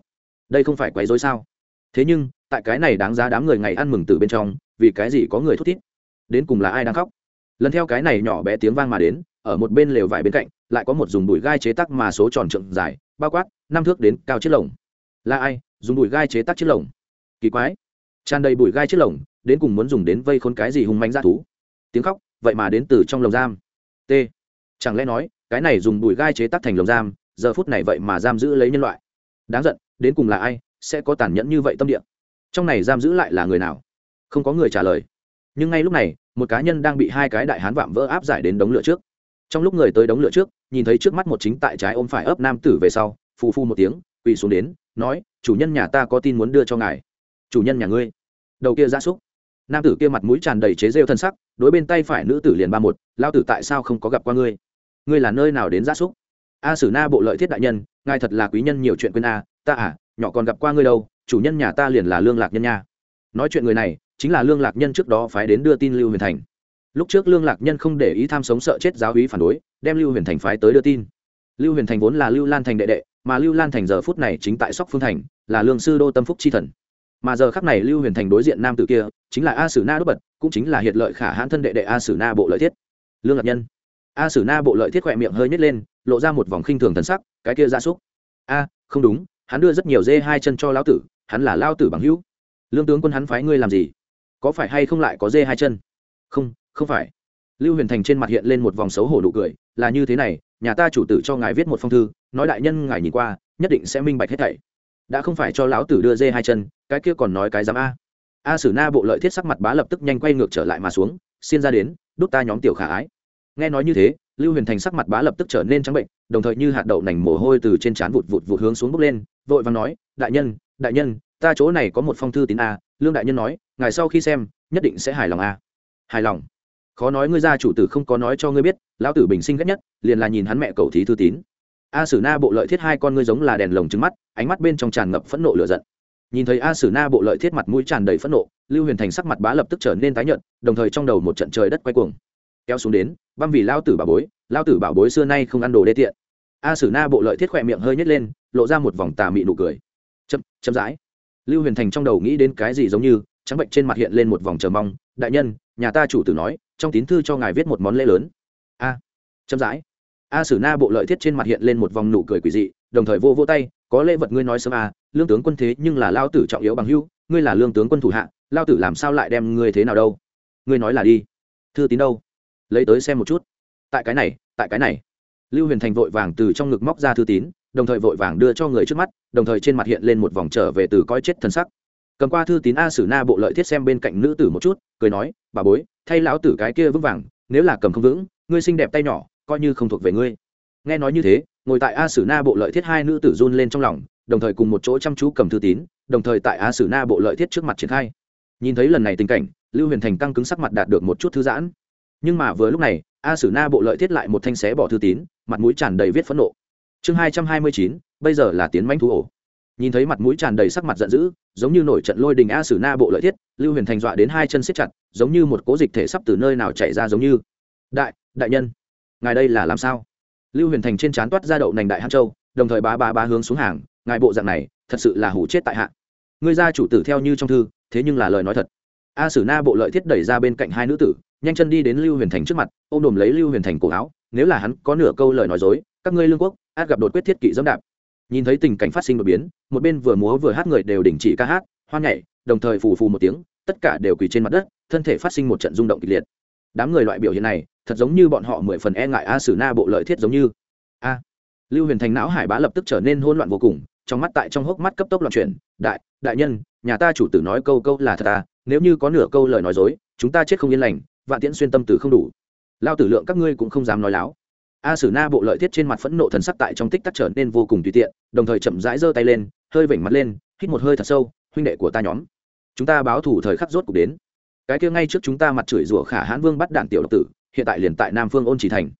Đây không phải quấy dối sao? Thế nhưng, tại cái này đáng giá đám người ngày ăn mừng từ bên trong, vì cái gì có người thút thít? Đến cùng là ai đang khóc? Lần theo cái này nhỏ bé tiếng vang mà đến, ở một bên lều vải bên cạnh, lại có một dùng đùi gai chế tác mà số tròn trượng dài, bao quát, năm thước đến cao chiếc lồng. Là ai? Dùng đùi gai chế tác chiếc lồng. Kỳ quái tràn đầy bụi gai chiếc lồng, đến cùng muốn dùng đến vây khôn cái gì hung manh ra thú. Tiếng khóc, vậy mà đến từ trong lồng giam. T. Chẳng lẽ nói, cái này dùng bụi gai chế tác thành lồng giam, giờ phút này vậy mà giam giữ lấy nhân loại? Đáng giận, đến cùng là ai sẽ có tàn nhẫn như vậy tâm địa? Trong này giam giữ lại là người nào? Không có người trả lời. Nhưng ngay lúc này, một cá nhân đang bị hai cái đại hán vạm vỡ áp giải đến đống lửa trước. Trong lúc người tới đống lửa trước, nhìn thấy trước mắt một chính tại trái ôm phải ấp nam tử về sau, phù phu một tiếng, quỳ xuống đến, nói, chủ nhân nhà ta có tin muốn đưa cho ngài chủ nhân nhà ngươi. Đầu kia ra súc. Nam tử kia mặt mũi tràn đầy chế rêu thân sắc, đối bên tay phải nữ tử liền ba một lao tử tại sao không có gặp qua ngươi? Ngươi là nơi nào đến gia súc? A sử na bộ lợi thiết đại nhân, ngài thật là quý nhân nhiều chuyện quên a, ta à nhỏ còn gặp qua ngươi đâu, chủ nhân nhà ta liền là lương lạc nhân nha. Nói chuyện người này, chính là lương lạc nhân trước đó phái đến đưa tin lưu huyền thành. Lúc trước lương lạc nhân không để ý tham sống sợ chết giáo hí phản đối, đem lưu huyền thành phái tới đưa tin. Lưu huyền thành vốn là lưu lan thành đệ đệ, mà lưu lan thành giờ phút này chính tại sóc phương thành, là lương sư đô tâm phúc chi thần mà giờ khắc này lưu huyền thành đối diện nam tử kia, chính là a sử na đốt bật, cũng chính là hiện lợi khả hãn thân đệ đệ a sử na bộ lợi thiết. Lương lạc nhân. A sử na bộ lợi thiết khỏe miệng hơi nhét lên, lộ ra một vòng khinh thường thần sắc, cái kia ra súc. A, không đúng, hắn đưa rất nhiều dê hai chân cho lão tử, hắn là lao tử bằng hữu. Lương tướng quân hắn phái ngươi làm gì? Có phải hay không lại có dê hai chân? Không không phải. Lưu huyền thành trên mặt hiện lên một vòng xấu hổ nụ cười, là như thế này, nhà ta chủ tử cho ngài viết một phong thư, nói đại nhân ngài nhìn qua, nhất định sẽ minh bạch hết thảy đã không phải cho lão tử đưa dê hai chân, cái kia còn nói cái dám a. A sử na bộ lợi thiết sắc mặt bá lập tức nhanh quay ngược trở lại mà xuống, xin ra đến, đút ta nhóm tiểu khả ái. Nghe nói như thế, lưu huyền thành sắc mặt bá lập tức trở nên trắng bệnh, đồng thời như hạt đậu nành mồ hôi từ trên trán vụt vụt vụt hướng xuống bốc lên, vội vàng nói, đại nhân đại nhân, ta chỗ này có một phong thư tín a, lương đại nhân nói, ngài sau khi xem, nhất định sẽ hài lòng a. Hài lòng? Khó nói ngươi ra chủ tử không có nói cho ngươi biết, lão tử bình sinh ghét nhất, liền là nhìn hắn mẹ cầu thí thư tín a sử na bộ lợi thiết hai con ngươi giống là đèn lồng trứng mắt, ánh mắt bên trong tràn ngập phẫn nộ lửa giận. Nhìn thấy a sử na bộ lợi thiết mặt mũi tràn đầy phẫn nộ, lưu huyền thành sắc mặt bá lập tức trở nên tái nhợt, đồng thời trong đầu một trận trời đất quay cuồng. Kéo xuống đến, băm vì lao tử bảo bối, lao tử bảo bối xưa nay không ăn đồ đê tiện. A sử na bộ lợi thiết khỏe miệng hơi nhét lên, lộ ra một vòng tà mị nụ cười. Chậm chậm rãi. Lưu huyền thành trong đầu nghĩ đến cái gì giống như, trắng bệnh trên mặt hiện lên một vòng chờ mong. Đại nhân, nhà ta chủ tử nói, trong tín thư cho ngài viết một món lễ lớn. A, chậm rãi a sử na bộ lợi thiết trên mặt hiện lên một vòng nụ cười quỷ dị, đồng thời vô vô tay, có lễ vật ngươi nói sớm à lương tướng quân thế nhưng là lao tử trọng yếu bằng hưu ngươi là lương tướng quân thủ hạ, lao tử làm sao lại đem ngươi thế nào đâu? Ngươi nói là đi. Thư tín đâu? Lấy tới xem một chút. Tại cái này, tại cái này. Lưu huyền thành vội vàng từ trong ngực móc ra thư tín, đồng thời vội vàng đưa cho người trước mắt, đồng thời trên mặt hiện lên một vòng trở về từ coi chết thân sắc. Cầm qua thư tín a sử na bộ lợi thiết xem bên cạnh nữ tử một chút, cười nói, bà bối, thay lão tử cái kia vững vàng, nếu là cầm không vững, ngươi xinh đẹp tay nhỏ coi như không thuộc về ngươi. Nghe nói như thế, ngồi tại a sử na bộ lợi thiết hai nữ tử run lên trong lòng, đồng thời cùng một chỗ chăm chú cầm thư tín, đồng thời tại a sử na bộ lợi thiết trước mặt triển khai. Nhìn thấy lần này tình cảnh, lưu huyền thành căng cứng sắc mặt đạt được một chút thư giãn. Nhưng mà vừa lúc này, a sử na bộ lợi thiết lại một thanh xé bỏ thư tín, mặt mũi tràn đầy viết phẫn nộ. Chương hai trăm hai mươi chín, bây giờ là tiến manh thú ổ. Nhìn thấy mặt mũi tràn đầy sắc mặt giận dữ, giống như nổi trận lôi đình a sử na bộ lợi thiết, lưu huyền thành dọa đến hai chân siết chặt, giống như một cố dịch thể sắp từ nơi nào chạy ra giống như. Đại đại nhân ngài đây là làm sao? Lưu huyền thành trên trán toát ra đậu nành đại hán châu, đồng thời bá bá bá hướng xuống hàng, ngài bộ dạng này, thật sự là hủ chết tại hạ. Ngươi ra chủ tử theo như trong thư, thế nhưng là lời nói thật. A sử na bộ lợi thiết đẩy ra bên cạnh hai nữ tử, nhanh chân đi đến lưu huyền thành trước mặt, ôm đồm lấy lưu huyền thành cổ áo, nếu là hắn có nửa câu lời nói dối, các ngươi lương quốc, át gặp đột quyết thiết kỵ dẫm đạp. Nhìn thấy tình cảnh phát sinh đột biến, một bên vừa múa vừa hát người đều đình chỉ ca hát, hoan nhảy, đồng thời phù phù một tiếng, tất cả đều quỳ trên mặt đất, thân thể phát sinh một trận rung động kịch liệt. Đám người loại biểu hiện này thật giống như bọn họ mười phần e ngại a sử na bộ lợi thiết giống như. A. Lưu huyền thành não hải bá lập tức trở nên hỗn loạn vô cùng, trong mắt tại trong hốc mắt cấp tốc loạn chuyển, đại đại nhân, nhà ta chủ tử nói câu câu là thật à nếu như có nửa câu lời nói dối, chúng ta chết không yên lành, vạn tiễn xuyên tâm tử không đủ. Lao tử lượng các ngươi cũng không dám nói láo. A sử na bộ lợi thiết trên mặt phẫn nộ thần sắc tại trong tích tắc trở nên vô cùng tùy tiện, đồng thời chậm rãi giơ tay lên, hơi vểnh mặt lên, hít một hơi thật sâu, huynh đệ của ta nhóm, chúng ta báo thủ thời khắc rốt cuộc đến. Cái kia ngay trước chúng ta mặt chửi rủa khả hãn vương bắt đạn tiểu độc tử hiện tại liền tại nam phương ôn chỉ thành.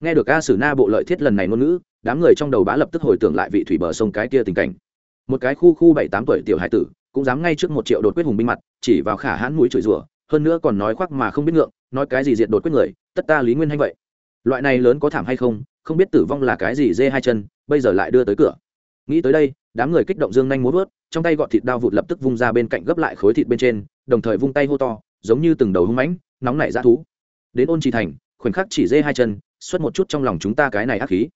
Nghe được a sử na bộ lợi thiết lần này ngôn ngữ, đám người trong đầu bá lập tức hồi tưởng lại vị thủy bờ sông cái kia tình cảnh. Một cái khu khu bảy tám tuổi tiểu hải tử, cũng dám ngay trước một triệu đột quyết hùng binh mặt, chỉ vào khả hãn mũi chửi rủa, hơn nữa còn nói khoác mà không biết ngượng, nói cái gì diệt đột quyết người, tất ta lý nguyên hay vậy? Loại này lớn có thảm hay không không biết tử vong là cái gì dê hai chân, bây giờ lại đưa tới cửa. Nghĩ tới đây, đám người kích động dương nhanh muốn vớt trong tay gọt thịt đao vụt lập tức vung ra bên cạnh gấp lại khối thịt bên trên, đồng thời vung tay hô to, giống như từng đầu hung mãnh, nóng nảy ra thú đến ôn trì thành, khoảnh khắc chỉ dê hai chân, xuất một chút trong lòng chúng ta cái này ác khí.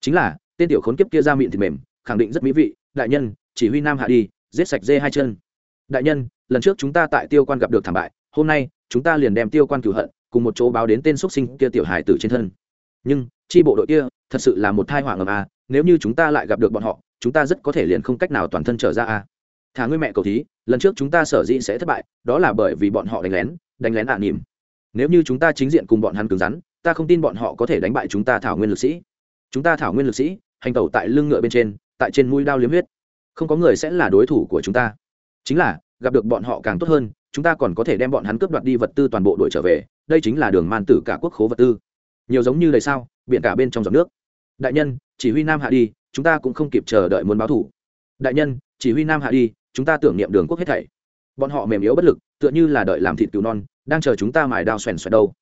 Chính là, tên tiểu khốn kiếp kia ra miệng thịt mềm, khẳng định rất mỹ vị, đại nhân, chỉ huy nam hạ đi, giết sạch dê hai chân. Đại nhân, lần trước chúng ta tại tiêu quan gặp được thảm bại, hôm nay, chúng ta liền đem tiêu quan cửu hận, cùng một chỗ báo đến tên xuất sinh kia tiểu hải tử trên thân. Nhưng, chi bộ đội kia, thật sự là một thai họa ngầm à nếu như chúng ta lại gặp được bọn họ, chúng ta rất có thể liền không cách nào toàn thân trở ra à. Thả ngươi mẹ cầu thí, lần trước chúng ta sở dĩ sẽ thất bại, đó là bởi vì bọn họ đánh lén đánh lén ạ à nỉm nếu như chúng ta chính diện cùng bọn hắn cứng rắn, ta không tin bọn họ có thể đánh bại chúng ta thảo nguyên lực sĩ. Chúng ta thảo nguyên lực sĩ, hành tẩu tại lưng ngựa bên trên, tại trên mũi đao liếm huyết. Không có người sẽ là đối thủ của chúng ta. Chính là, gặp được bọn họ càng tốt hơn, chúng ta còn có thể đem bọn hắn cướp đoạt đi vật tư toàn bộ đội trở về, đây chính là đường man tử cả quốc khố vật tư. Nhiều giống như lời sao, biển cả bên trong giọt nước. Đại nhân, chỉ huy nam hạ đi, chúng ta cũng không kịp chờ đợi muốn báo thủ. Đại nhân, chỉ huy nam hạ đi, chúng ta tưởng niệm đường quốc hết thảy. Bọn họ mềm yếu bất lực, tựa như là đợi làm thịt cứu non đang chờ chúng ta mài đao xoèn xoẹt đâu.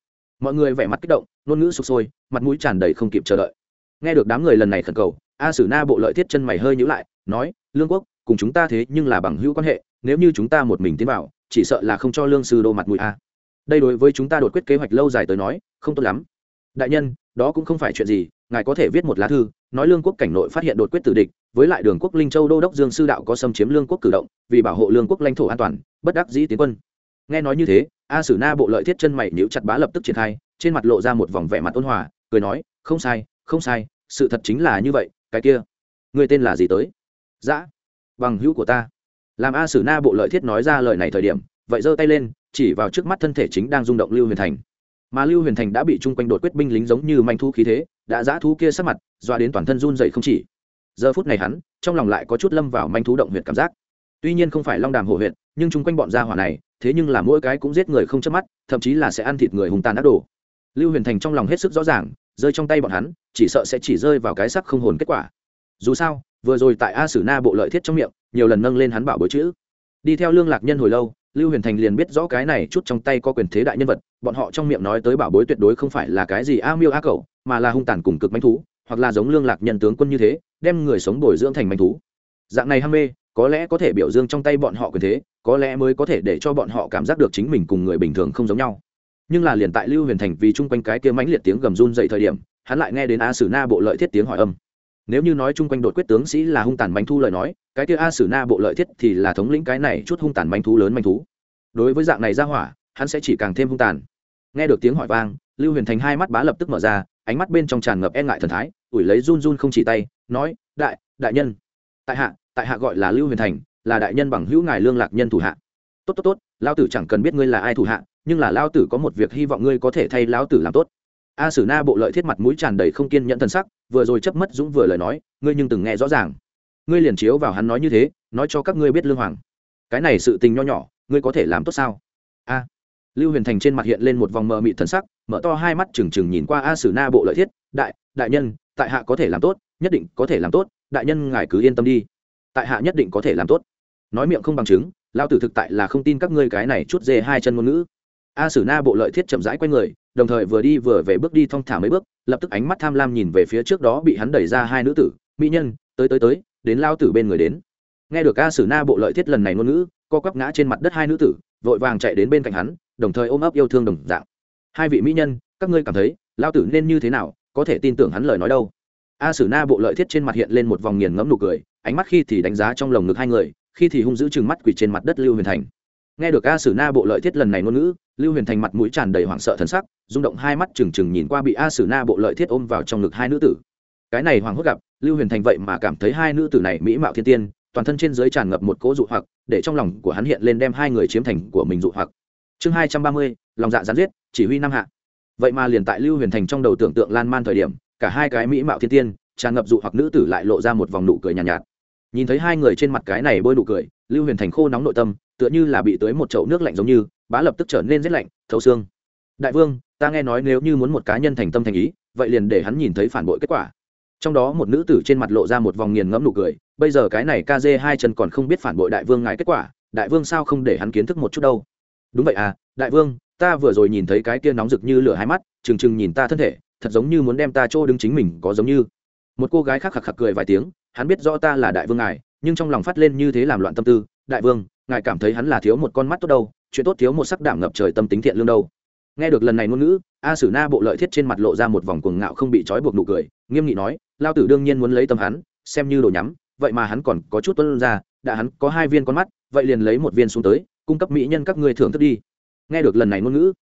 Mọi người vẻ mặt kích động, ngôn ngữ sụp sôi, mặt mũi tràn đầy không kịp chờ đợi. Nghe được đám người lần này khẩn cầu, a sử na bộ lợi thiết chân mày hơi nhữ lại, nói, lương quốc, cùng chúng ta thế nhưng là bằng hữu quan hệ, nếu như chúng ta một mình tiến vào, chỉ sợ là không cho lương sư đô mặt mũi a. Đây đối với chúng ta đột quyết kế hoạch lâu dài tới nói, không tốt lắm. Đại nhân, đó cũng không phải chuyện gì, ngài có thể viết một lá thư, nói lương quốc cảnh nội phát hiện đột quyết tử địch, với lại đường quốc linh châu đô đốc dương sư đạo có xâm chiếm lương quốc cử động, vì bảo hộ lương quốc lãnh thổ an toàn, bất đắc dĩ tiến quân nghe nói như thế, a sử na bộ lợi thiết chân mày níu chặt bá lập tức triển khai, trên mặt lộ ra một vòng vẻ mặt ôn hòa, cười nói, không sai không sai, sự thật chính là như vậy, cái kia, người tên là gì tới? Dã bằng hữu của ta. Làm a sử na bộ lợi thiết nói ra lời này thời điểm, vậy giơ tay lên, chỉ vào trước mắt thân thể chính đang rung động lưu huyền thành. Mà lưu huyền thành đã bị chung quanh đột quyết binh lính giống như manh thu khí thế, đã giã thú kia sắc mặt, doa đến toàn thân run dậy không chỉ. Giờ phút này hắn, trong lòng lại có chút lâm vào manh thú động huyệt cảm giác tuy nhiên không phải long đàm hổ huyện nhưng chung quanh bọn gia hỏa này, thế nhưng là mỗi cái cũng giết người không chớp mắt, thậm chí là sẽ ăn thịt người hùng tàn ác đồ. Lưu huyền thành trong lòng hết sức rõ ràng, rơi trong tay bọn hắn, chỉ sợ sẽ chỉ rơi vào cái sắc không hồn kết quả. Dù sao, vừa rồi tại a sử na bộ lợi thiết trong miệng, nhiều lần nâng lên hắn bảo bối chữ. Đi theo lương lạc nhân hồi lâu, lưu huyền thành liền biết rõ cái này chút trong tay có quyền thế đại nhân vật, bọn họ trong miệng nói tới bảo bối tuyệt đối không phải là cái gì a miêu a cẩu, mà là hung tàn cùng cực manh thú, hoặc là giống lương lạc nhân tướng quân như thế, đem người sống bồi dưỡng thành manh thú. Dạng này ham mê có lẽ có thể biểu dương trong tay bọn họ quyền thế, có lẽ mới có thể để cho bọn họ cảm giác được chính mình cùng người bình thường không giống nhau. Nhưng là liền tại lưu huyền thành vì chung quanh cái kia mãnh liệt tiếng gầm run dậy thời điểm, hắn lại nghe đến a sử na bộ lợi thiết tiếng hỏi âm. Nếu như nói chung quanh đột quyết tướng sĩ là hung tàn manh thu lời nói, cái kia a sử na bộ lợi thiết thì là thống lĩnh cái này chút hung tàn manh thú lớn manh thú. Đối với dạng này ra hỏa, hắn sẽ chỉ càng thêm hung tàn. Nghe được tiếng hỏi vang, lưu huyền thành hai mắt bá lập tức mở ra, ánh mắt bên trong tràn ngập e ngại thần thái, ủi lấy run run không chỉ tay, nói, đại đại nhân. Tại hạ tại hạ gọi là lưu huyền thành, là đại nhân bằng hữu ngài lương lạc nhân thủ hạ. Tốt tốt tốt lao tử chẳng cần biết ngươi là ai thủ hạ, nhưng là lao tử có một việc hy vọng ngươi có thể thay lao tử làm tốt. A sử na bộ lợi thiết mặt mũi tràn đầy không kiên nhẫn t sắc, vừa rồi chấp mất dũng vừa lời nói, ngươi nhưng từng nghe rõ ràng. Ngươi liền chiếu vào hắn nói như thế, nói cho các ngươi biết lương hoàng. Cái này sự tình nho nhỏ, ngươi có thể làm tốt sao? A. Lưu huyền thành trên mặt hiện lên một vòng mờ mị thần sắc, mở to hai mắt trừng trừng nhìn qua a sử na bộ lợi thiết, đại đại nhân, tại hạ có thể làm tốt, nhất định có thể làm tốt, đại nhân ngài cứ yên tâm đi tại hạ nhất định có thể làm tốt. Nói miệng không bằng chứng lao tử thực tại là không tin các ngươi cái này chút dê hai chân ngôn ngữ. A sử na bộ lợi thiết chậm rãi q u a y người, đồng thời vừa đi vừa về bước đi thong thả mấy bước, lập tức ánh mắt tham lam nhìn về phía trước đó bị hắn đẩy ra hai nữ tử, mỹ nhân, tới tới tới, đến lao tử bên người đến. Nghe được a sử na bộ lợi thiết lần này ngôn ngữ, co quắp ngã trên mặt đất hai nữ tử, vội vàng chạy đến bên cạnh hắn, đồng thời ôm ấp yêu thương đồng dạng. Hai vị mỹ nhân, các ngươi cảm thấy lao tử nên như thế nào, có thể tin tưởng hắn lời nói đâu? A sử na bộ lợi thiết trên mặt hiện lên một vòng nghiền ngẫm nụ cười, ánh mắt khi thì đánh giá trong lồng ngực hai người, khi thì hung dữ chừng mắt quỳ trên mặt đất lưu huyền thành. Nghe được a sử na bộ lợi thiết lần này ngôn ngữ, lưu huyền thành mặt mũi tràn đầy hoảng sợ thân sắc, rung động hai mắt trừng trừng nhìn qua bị a sử na bộ lợi thiết ôm vào trong ngực hai nữ tử. Cái này hoàng hốt gặp, lưu huyền thành vậy mà cảm thấy hai nữ tử này mỹ mạo thiên tiên, toàn thân trên dưới tràn ngập một cỗ dụ hoặc, để trong lòng của hắn hiện lên đem hai người chiếm thành của mình dụ hoặc. Chương hai trăm ba mươi, lòng dạ gián giết, chỉ huy năm hạ. Vậy mà liền tại lưu huyền thành trong đầu tưởng tượng lan man thời điểm cả hai cái mỹ mạo thiên tiên tràn ngập dụ hoặc nữ tử lại lộ ra một vòng nụ cười nhàn nhạt, nhạt. Nhìn thấy hai người trên mặt cái này bôi nụ cười lưu huyền thành khô nóng nội tâm tựa như là bị tới một chậu nước lạnh giống như bá lập tức trở nên rét lạnh thấu xương. Đại vương ta nghe nói nếu như muốn một cá nhân thành tâm thành ý vậy liền để hắn nhìn thấy phản bội kết quả. Trong đó một nữ tử trên mặt lộ ra một vòng nghiền ngẫm nụ cười bây giờ cái này ca dê hai chân còn không biết phản bội đại vương ngài kết quả đại vương sao không để hắn kiến thức một chút đâu? Đúng vậy à đại vương ta vừa rồi nhìn thấy cái kia nóng rực như lửa hai mắt trừng trừng nhìn ta thân thể thật giống như muốn đem ta chỗ đứng chính mình có giống như. Một cô gái khác khạc khạc cười vài tiếng, hắn biết rõ ta là đại vương ngài, nhưng trong lòng phát lên như thế làm loạn tâm tư, đại vương, ngài cảm thấy hắn là thiếu một con mắt tốt đâu, chuyện tốt thiếu một sắc đảm ngập trời tâm tính thiện lương đâu. Nghe được lần này ngôn ngữ, a sử na bộ lợi thiết trên mặt lộ ra một vòng cuồng ngạo không bị trói buộc nụ cười, nghiêm nghị nói, lao tử đương nhiên muốn lấy tâm hắn, xem như đồ nhắm, vậy mà hắn còn có chút tuân ra, đã hắn có hai viên con mắt, vậy liền lấy một viên xuống tới, cung cấp mỹ nhân các ngươi thưởng thức đi. Nghe được lần này ngôn ngữ,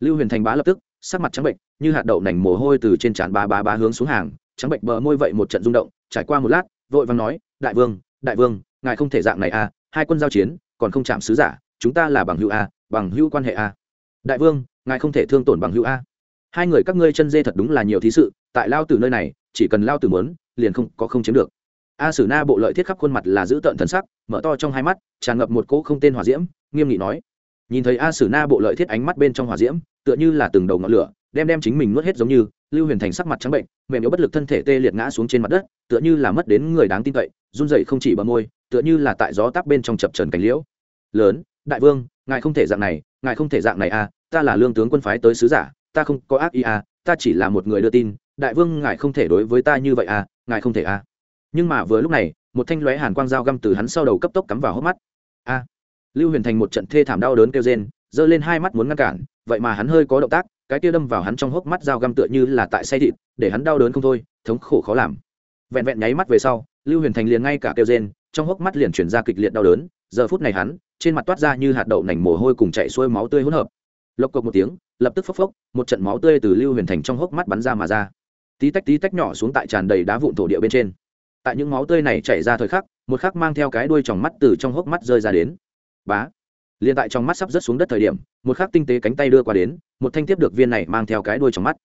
lưu huyền thành bá lập tức sắc mặt trắng bệnh, như hạt đậu nành mồ hôi từ trên trán ba ba ba hướng xuống hàng, trắng bệnh bờ môi vậy một trận rung động, trải qua một lát, vội vàng nói, đại vương đại vương, ngài không thể dạng này à hai quân giao chiến, còn không chạm sứ giả, chúng ta là bằng hữu a bằng hữu quan hệ a đại vương, ngài không thể thương tổn bằng hữu a hai người các ngươi chân dê thật đúng là nhiều thí sự, tại lao từ nơi này, chỉ cần lao từ mớn liền không có không chiếm được. A sử na bộ lợi thiết khắp khuôn mặt là giữ tợn thần sắc, mở to trong hai mắt, tràn ngập một cỗ không tên hỏa diễm, nghiêm nghị nói nhìn thấy a sử na bộ lợi thiết ánh mắt bên trong hỏa diễm, tựa như là từng đầu ngọn lửa, đem đem chính mình nuốt hết giống như, lưu huyền thành sắc mặt trắng bệnh, mềm yếu bất lực thân thể tê liệt ngã xuống trên mặt đất, tựa như là mất đến người đáng tin cậy, run dậy không chỉ bờ môi, tựa như là tại gió táp bên trong chập trần cánh liễu. Lớn, đại vương, ngài không thể dạng này, ngài không thể dạng này à ta là lương tướng quân phái tới sứ giả, ta không có ác ý à ta chỉ là một người đưa tin, đại vương ngài không thể đối với ta như vậy à ngài không thể à nhưng mà vừa lúc này, một thanh lóe hàn quang dao găm từ hắn sau đầu cấp tốc cắm vào hốc mắt. A lưu huyền thành một trận thê thảm đau đớn kêu rên, giơ lên hai mắt muốn ngăn cản, vậy mà hắn hơi có động tác, cái kia đâm vào hắn trong hốc mắt dao găm tựa như là tại say thịt, để hắn đau đớn không thôi, thống khổ khó làm. Vẹn vẹn nháy mắt về sau, lưu huyền thành liền ngay cả kêu rên, trong hốc mắt liền chuyển ra kịch liệt đau đớn, giờ phút này hắn, trên mặt toát ra như hạt đậu nành mồ hôi cùng chạy xuôi máu tươi hỗn hợp. Lộc cộc một tiếng, lập tức phốc phốc, một trận máu tươi từ lưu huyền thành trong hốc mắt bắn ra mà ra. Tí tách tí tách nhỏ xuống tại tràn đầy đá vụn thổ địa bên trên. Tại những máu tươi này chảy ra thời khắc, một khắc mang theo cái đuôi tròng mắt từ trong hốc mắt rơi ra đến bá. Liền tại trong mắt sắp rớt xuống đất thời điểm, một khắc tinh tế cánh tay đưa qua đến, một thanh tiếp được viên này mang theo cái đuôi trong mắt.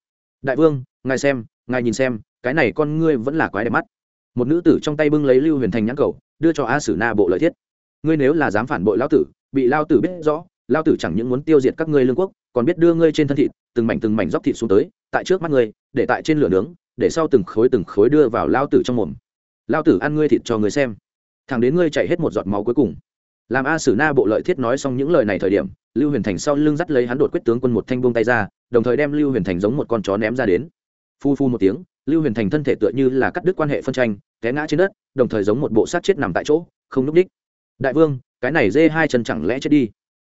Đại vương, ngài xem, ngài nhìn xem, cái này con ngươi vẫn là quái đẹp mắt. Một nữ tử trong tay bưng lấy lưu huyền thành nhãn cầu, đưa cho a sử na bộ lợi thiết. Ngươi nếu là dám phản bội lao tử, bị lao tử biết rõ lao tử chẳng những muốn tiêu diệt các ngươi lương quốc, còn biết đưa ngươi trên thân thịt, từng mảnh từng mảnh dóc thịt xuống tới, tại trước mắt ngươi, để tại trên lửa nướng, để sau từng khối từng khối đưa vào lao tử trong mồm. Lao tử ăn ngươi thịt cho người xem. Thằng đến ngươi chạy hết một giọt máu cuối cùng làm a sử na bộ lợi thiết nói xong những lời này thời điểm, lưu huyền thành sau lưng dắt lấy hắn đột quyết tướng quân một thanh buông tay ra, đồng thời đem lưu huyền thành giống một con chó ném ra đến. Phu phu một tiếng, lưu huyền thành thân thể tựa như là cắt đứt quan hệ phân tranh, té ngã trên đất, đồng thời giống một bộ sát chết nằm tại chỗ, không núp đích. Đại vương, cái này dê hai chân chẳng lẽ chết đi?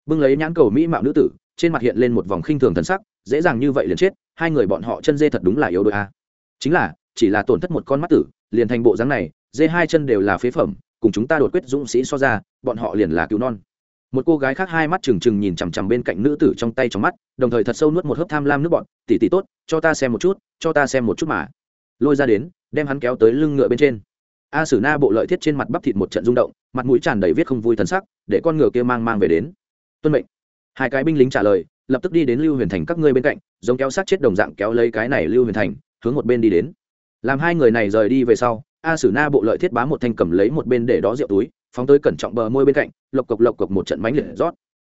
Bưng lấy nhãn cầu mỹ mạo nữ tử, trên mặt hiện lên một vòng khinh thường thần sắc, dễ dàng như vậy liền chết, hai người bọn họ chân dê thật đúng là yếu đuối a. Chính là, chỉ là tổn thất một con mắt tử, liền thành bộ dáng này, dê hai chân đều là phế phẩm cùng chúng ta đột quyết dũng sĩ so ra, bọn họ liền là cứu non. Một cô gái khác hai mắt trừng trừng nhìn chằm chằm bên cạnh nữ tử trong tay trong mắt, đồng thời thật sâu nuốt một hớp tham lam nước bọn tỉ tỉ tốt, cho ta xem một chút, cho ta xem một chút mà. Lôi ra đến, đem hắn kéo tới lưng ngựa bên trên. A sử na bộ lợi thiết trên mặt bắp thịt một trận rung động, mặt mũi tràn đầy viết không vui thân sắc, để con ngựa kia mang mang về đến. Tuân mệnh. Hai cái binh lính trả lời, lập tức đi đến lưu huyền thành các ngươi bên cạnh, giống kéo sát chết đồng dạng kéo lấy cái này lưu huyền thành, hướng một bên đi đến. Làm hai người này rời đi về sau a sử na bộ lợi thiết bá một thanh cầm lấy một bên để đó rượu túi, phóng tới cẩn trọng bờ môi bên cạnh, lộc cộc lộc cộc một trận mánh liệt rót.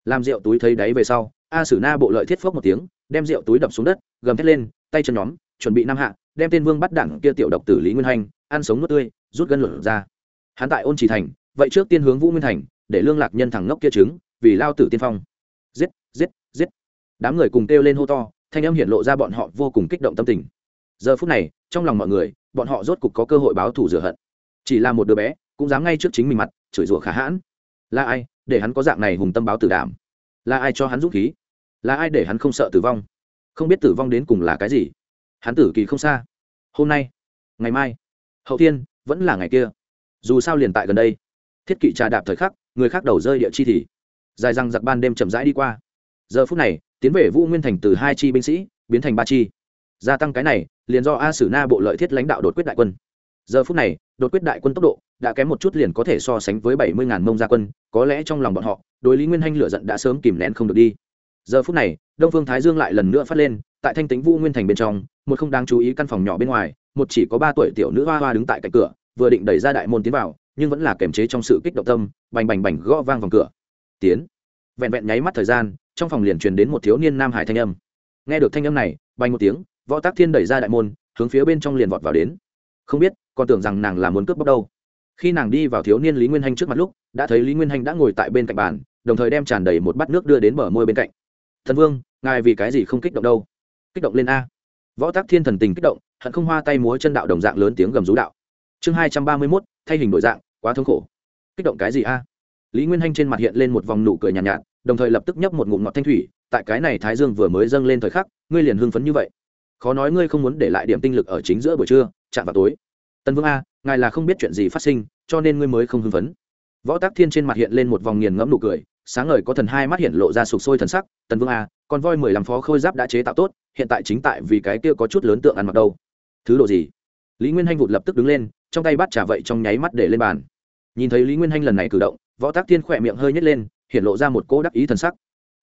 Làm rượu túi thấy đáy về sau, a sử na bộ lợi thiết phốc một tiếng, đem rượu túi đập xuống đất, gầm thét lên, tay chân nhóm, chuẩn bị năm hạ, đem tên vương bắt đẳng kia tiểu độc tử lý nguyên hành, ăn sống nuốt tươi, rút gân luận ra. Hắn tại ôn trì thành, vậy trước tiên hướng vũ nguyên thành để lương lạc nhân thẳng ngốc kia trứng, vì lao tử tiên phong. Giết giết giết. Đám người cùng kêu lên hô to, thanh âm hiện lộ ra bọn họ vô cùng kích động tâm tình giờ phút này, trong lòng mọi người, bọn họ rốt cục có cơ hội báo thù rửa hận. Chỉ là một đứa bé, cũng dám ngay trước chính mình mặt, chửi rủa khả hãn. Là ai, để hắn có dạng này hùng tâm báo tử đảm là ai cho hắn dũng khí? Là ai để hắn không sợ tử vong? Không biết tử vong đến cùng là cái gì? Hắn tử kỳ không xa. Hôm nay, ngày mai, hậu thiên, vẫn là ngày kia. Dù sao liền tại gần đây. Thiết kỵ trà đạp thời khắc, người khác đầu rơi địa chi thì. Dài răng giặc ban đêm chậm rãi đi qua. Giờ phút này, tiến về vũ nguyên thành từ hai chi binh sĩ, biến thành ba chi. Gia tăng cái này liền do a sử na bộ lợi thiết lãnh đạo đột quyết đại quân. Giờ phút này, đột quyết đại quân tốc độ đã kém một chút liền có thể so sánh với bảy mươi ngàn mông gia quân, có lẽ trong lòng bọn họ, đối lý nguyên hanh lửa giận đã sớm kìm nén không được đi. Giờ phút này, đông phương thái dương lại lần nữa phát lên, tại thanh tính vũ nguyên thành bên trong, một không đáng chú ý căn phòng nhỏ bên ngoài, một chỉ có ba tuổi tiểu nữ hoa hoa đứng tại cạnh cửa, vừa định đẩy ra đại môn tiến vào, nhưng vẫn là kềm chế trong sự kích động tâm, bành bành bành gõ vang vòng cửa. Tiến. Vẹn vẹn nháy mắt thời gian, trong phòng liền truyền đến một thiếu niên nam hải thanh âm. Nghe được thanh âm này, bành một tiếng võ tác thiên đẩy ra đại môn hướng phía bên trong liền vọt vào đến. Không biết còn tưởng rằng nàng là muốn cướp bóc đâu. Khi nàng đi vào thiếu niên lý nguyên hanh trước mặt lúc đã thấy lý nguyên hanh đã ngồi tại bên cạnh bàn đồng thời đem tràn đầy một bát nước đưa đến bờ môi bên cạnh. Thần vương ngài vì cái gì không kích động đâu? Kích động lên a. Võ tác thiên thần tình kích động hận không hoa tay múa chân đạo đồng dạng lớn tiếng gầm rú đạo. Chương hai trăm ba mươi mốt thay hình đổi dạng quá thống khổ. Kích động cái gì a? Lý nguyên hanh trên mặt hiện lên một vòng nụ cười nhàn nhạt, nhạt đồng thời lập tức nhấp một ngụm ngọt thanh thủy tại cái này thái dương vừa mới dâng lên thời khắc ngươi liền hưng phấn như vậy khó nói ngươi không muốn để lại điểm tinh lực ở chính giữa buổi trưa, chạm vào tối. Tân vương a, ngài là không biết chuyện gì phát sinh, cho nên ngươi mới không hưng phấn. Võ tác thiên trên mặt hiện lên một vòng nghiền ngẫm nụ cười, sáng ngời có thần hai mắt hiện lộ ra sụp sôi thần sắc. Tần vương a, con voi mười làm phó khôi giáp đã chế tạo tốt, hiện tại chính tại vì cái kia có chút lớn tượng ăn mặc đâu. Thứ độ gì? Lý nguyên hanh vụt lập tức đứng lên, trong tay bắt trả vậy trong nháy mắt để lên bàn. Nhìn thấy lý nguyên hanh lần này cử động, võ tác thiên khỏe miệng hơi nhét lên, hiện lộ ra một cỗ đắc ý thần sắc.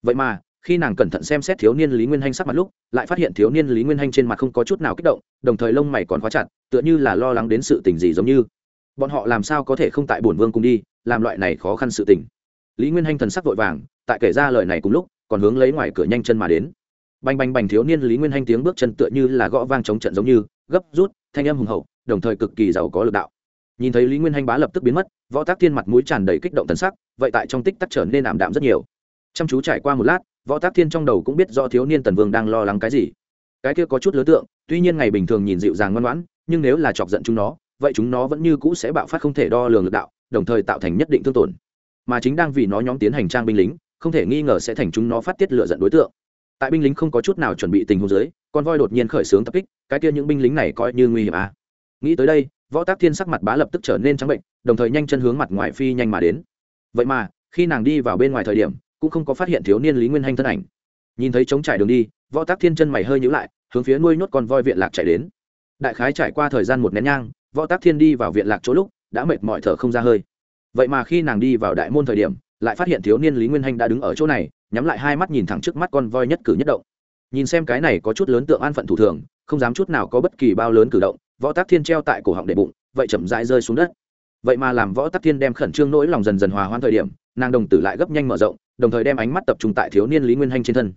Vậy mà khi nàng cẩn thận xem xét thiếu niên lý nguyên hanh sắc mặt lúc, lại phát hiện thiếu niên lý nguyên hanh trên mặt không có chút nào kích động, đồng thời lông mày còn khóa chặt, tựa như là lo lắng đến sự tình gì giống như. Bọn họ làm sao có thể không tại bổn vương cùng đi, làm loại này khó khăn sự tình. Lý nguyên hanh thần sắc vội vàng, tại kể ra lời này cùng lúc, còn hướng lấy ngoài cửa nhanh chân mà đến. Bành bành bành thiếu niên lý nguyên hanh tiếng bước chân tựa như là gõ vang chống trận giống như, gấp rút, thanh âm hùng hậu, đồng thời cực kỳ giàu có lực đạo. Nhìn thấy lý nguyên hanh bá lập tức biến mất, võ tác thiên mặt mũi tràn đầy kích động thần sắc, vậy tại trong tích tắc trở nên ảm đạm rất nhiều. Chăm chú trải qua một lát võ tác thiên trong đầu cũng biết do thiếu niên tần vương đang lo lắng cái gì. Cái kia có chút lớn tượng, tuy nhiên ngày bình thường nhìn dịu dàng ngoan ngoãn, nhưng nếu là chọc giận chúng nó, vậy chúng nó vẫn như cũ sẽ bạo phát không thể đo lường lực đạo, đồng thời tạo thành nhất định thương tổn. Mà chính đang vì nó nhóm tiến hành trang binh lính, không thể nghi ngờ sẽ thành chúng nó phát tiết lựa giận đối tượng. Tại binh lính không có chút nào chuẩn bị tình huống dưới, con voi đột nhiên khởi xướng tập kích, cái kia những binh lính này coi như nguy hiểm à. nghĩ tới đây, võ tác thiên sắc mặt bá lập tức trở nên trắng bệnh, đồng thời nhanh chân hướng mặt ngoài phi nhanh mà đến. Vậy mà, khi nàng đi vào bên ngoài thời điểm cũng không có phát hiện thiếu niên lý nguyên hanh thân ảnh nhìn thấy trống trải đường đi võ tác thiên chân mày hơi nhữ lại hướng phía nuôi nhốt con voi viện lạc chạy đến đại khái trải qua thời gian một nén nhang võ tác thiên đi vào viện lạc chỗ lúc đã mệt mỏi thở không ra hơi vậy mà khi nàng đi vào đại môn thời điểm lại phát hiện thiếu niên lý nguyên hanh đã đứng ở chỗ này nhắm lại hai mắt nhìn thẳng trước mắt con voi nhất cử nhất động nhìn xem cái này có chút lớn tượng an phận thủ thường không dám chút nào có bất kỳ bao lớn cử động võ tác thiên treo tại cổ họng đệ bụng vậy chậm rãi rơi xuống đất vậy mà làm võ tắc thiên đem khẩn trương nỗi lòng dần dần hòa hoãn thời điểm, nàng đồng tử lại gấp nhanh mở rộng, đồng thời đem ánh mắt tập trung tại thiếu niên lý nguyên hanh trên thân.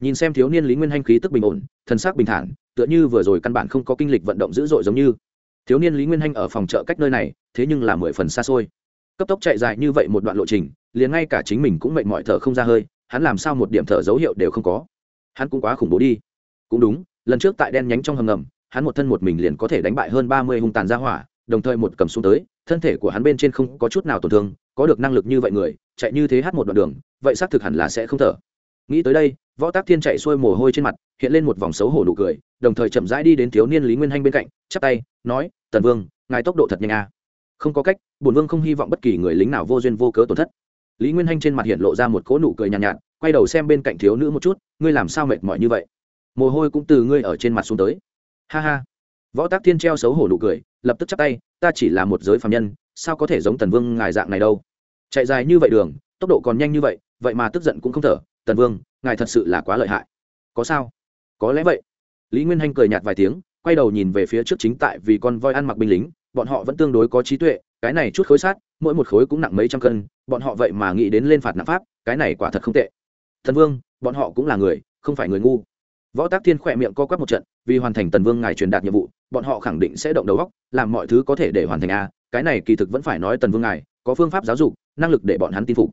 Nhìn xem thiếu niên lý nguyên hanh khí tức bình ổn, thân xác bình thản, tựa như vừa rồi căn bản không có kinh lịch vận động dữ dội giống như. Thiếu niên lý nguyên hanh ở phòng chợ cách nơi này, thế nhưng là mười phần xa xôi. Cấp tốc chạy dài như vậy một đoạn lộ trình, liền ngay cả chính mình cũng mệt mỏi thở không ra hơi, hắn làm sao một điểm thở dấu hiệu đều không có. Hắn cũng quá khủng bố đi. Cũng đúng, lần trước tại đen nhánh trong hầm ngầm, hắn một thân một mình liền có thể đánh bại hơn ba mươi hung tàn ra hỏa đồng thời một cầm xuống tới thân thể của hắn bên trên không có chút nào tổn thương có được năng lực như vậy người chạy như thế hát một đoạn đường vậy xác thực hẳn là sẽ không thở. Nghĩ tới đây võ tác thiên chạy xuôi mồ hôi trên mặt hiện lên một vòng xấu hổ nụ cười đồng thời chậm rãi đi đến thiếu niên lý nguyên hanh bên cạnh chắp tay nói tần vương ngài tốc độ thật nhanh à. không có cách bổn vương không hy vọng bất kỳ người lính nào vô duyên vô cớ tổn thất. Lý nguyên hanh trên mặt hiện lộ ra một cỗ nụ cười nhàn nhạt, nhạt quay đầu xem bên cạnh thiếu nữ một chút ngươi làm sao mệt mỏi như vậy? Mồ hôi cũng từ ngươi ở trên mặt xuống tới. Ha ha. Võ tác thiên treo xấu hổ nụ cười lập tức chắp tay, ta chỉ là một giới phạm nhân, sao có thể giống tần vương ngài dạng này đâu? Chạy dài như vậy đường, tốc độ còn nhanh như vậy vậy mà tức giận cũng không thở, tần vương, ngài thật sự là quá lợi hại. Có sao? Có lẽ vậy. Lý nguyên hanh cười nhạt vài tiếng, quay đầu nhìn về phía trước chính tại vì con voi ăn mặc binh lính, bọn họ vẫn tương đối có trí tuệ, cái này chút khối sát, mỗi một khối cũng nặng mấy trăm cân, bọn họ vậy mà nghĩ đến lên phạt nặng pháp, cái này quả thật không tệ. Thần vương, bọn họ cũng là người, không phải người ngu. Võ tác thiên khỏe miệng co quắp một trận, vì hoàn thành tần vương ngài truyền đạt nhiệm vụ bọn họ khẳng định sẽ động đầu góc làm mọi thứ có thể để hoàn thành a cái này kỳ thực vẫn phải nói tần vương ngài có phương pháp giáo dục năng lực để bọn hắn tin phục.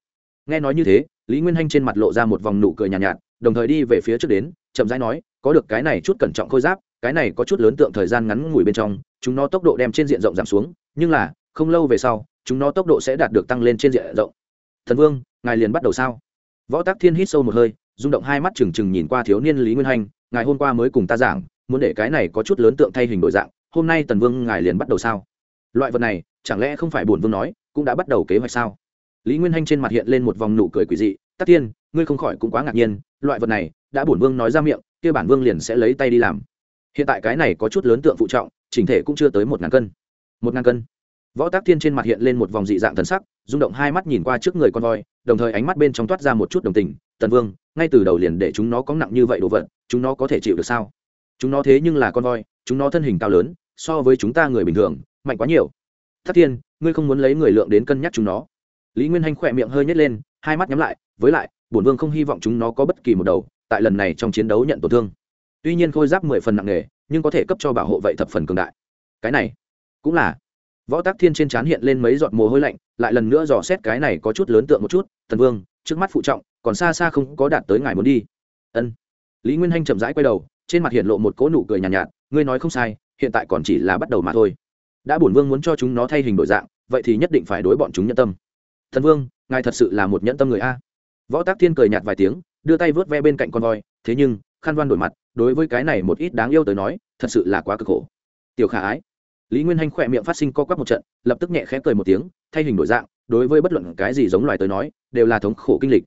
Nghe nói như thế lý nguyên hanh trên mặt lộ ra một vòng nụ cười nhàn nhạt, nhạt đồng thời đi về phía trước đến chậm rãi nói có được cái này chút cẩn trọng khôi giáp cái này có chút lớn tượng thời gian ngắn ngủi bên trong chúng nó tốc độ đem trên diện rộng giảm xuống nhưng là không lâu về sau chúng nó tốc độ sẽ đạt được tăng lên trên diện rộng. Thần vương ngài liền bắt đầu sao? Võ tác thiên hít sâu một hơi rung động hai mắt trừng trừng nhìn qua thiếu niên lý nguyên hanh, ngài hôm qua mới cùng ta giảng muốn để cái này có chút lớn tượng thay hình đổi dạng, hôm nay tần vương ngài liền bắt đầu sao? Loại vật này, chẳng lẽ không phải bổn vương nói, cũng đã bắt đầu kế hoạch sao? Lý nguyên hanh trên mặt hiện lên một vòng nụ cười quỷ dị, tắc tiên, ngươi không khỏi cũng quá ngạc nhiên, loại vật này, đã bổn vương nói ra miệng, kia bản vương liền sẽ lấy tay đi làm. Hiện tại cái này có chút lớn tượng phụ trọng, chỉnh thể cũng chưa tới một ngàn cân. Một ngàn cân. Võ tác thiên trên mặt hiện lên một vòng dị dạng thần sắc, rung động hai mắt nhìn qua trước người con voi, đồng thời ánh mắt bên trong toát ra một chút đồng tình, tần vương, ngay từ đầu liền để chúng nó có nặng như vậy đồ vật, chúng nó có thể chịu được sao? Chúng nó thế nhưng là con voi, chúng nó thân hình cao lớn, so với chúng ta người bình thường, mạnh quá nhiều. Thất thiên, ngươi không muốn lấy người lượng đến cân nhắc chúng nó. Lý nguyên hanh khỏe miệng hơi nhét lên, hai mắt nhắm lại, với lại, bổn vương không hy vọng chúng nó có bất kỳ một đầu, tại lần này trong chiến đấu nhận tổn thương. Tuy nhiên khôi giáp mười phần nặng nề, nhưng có thể cấp cho bảo hộ vậy thập phần cường đại. Cái này, cũng là. Võ tác thiên trên trán hiện lên mấy giọt mồ hôi lạnh, lại lần nữa dò xét cái này có chút lớn tượng một chút tần vương, trước mắt phụ trọng, còn xa xa không có đạt tới ngài muốn đi. Ân. Lý nguyên hanh chậm rãi quay đầu trên mặt hiện lộ một cỗ nụ cười nhàn nhạt, nhạt ngươi nói không sai hiện tại còn chỉ là bắt đầu mà thôi. Đã bổn vương muốn cho chúng nó thay hình đổi dạng vậy thì nhất định phải đối bọn chúng nhân tâm. Thần vương ngài thật sự là một nhẫn tâm người a. Võ tác thiên cười nhạt vài tiếng đưa tay vớt ve bên cạnh con voi thế nhưng khăn văn đổi mặt đối với cái này một ít đáng yêu tới nói thật sự là quá cực khổ. Tiểu khả ái. Lý nguyên hanh khỏe miệng phát sinh co quắp một trận lập tức nhẹ khẽ cười một tiếng thay hình đổi dạng đối với bất luận cái gì giống loài tới nói đều là thống khổ kinh lịch.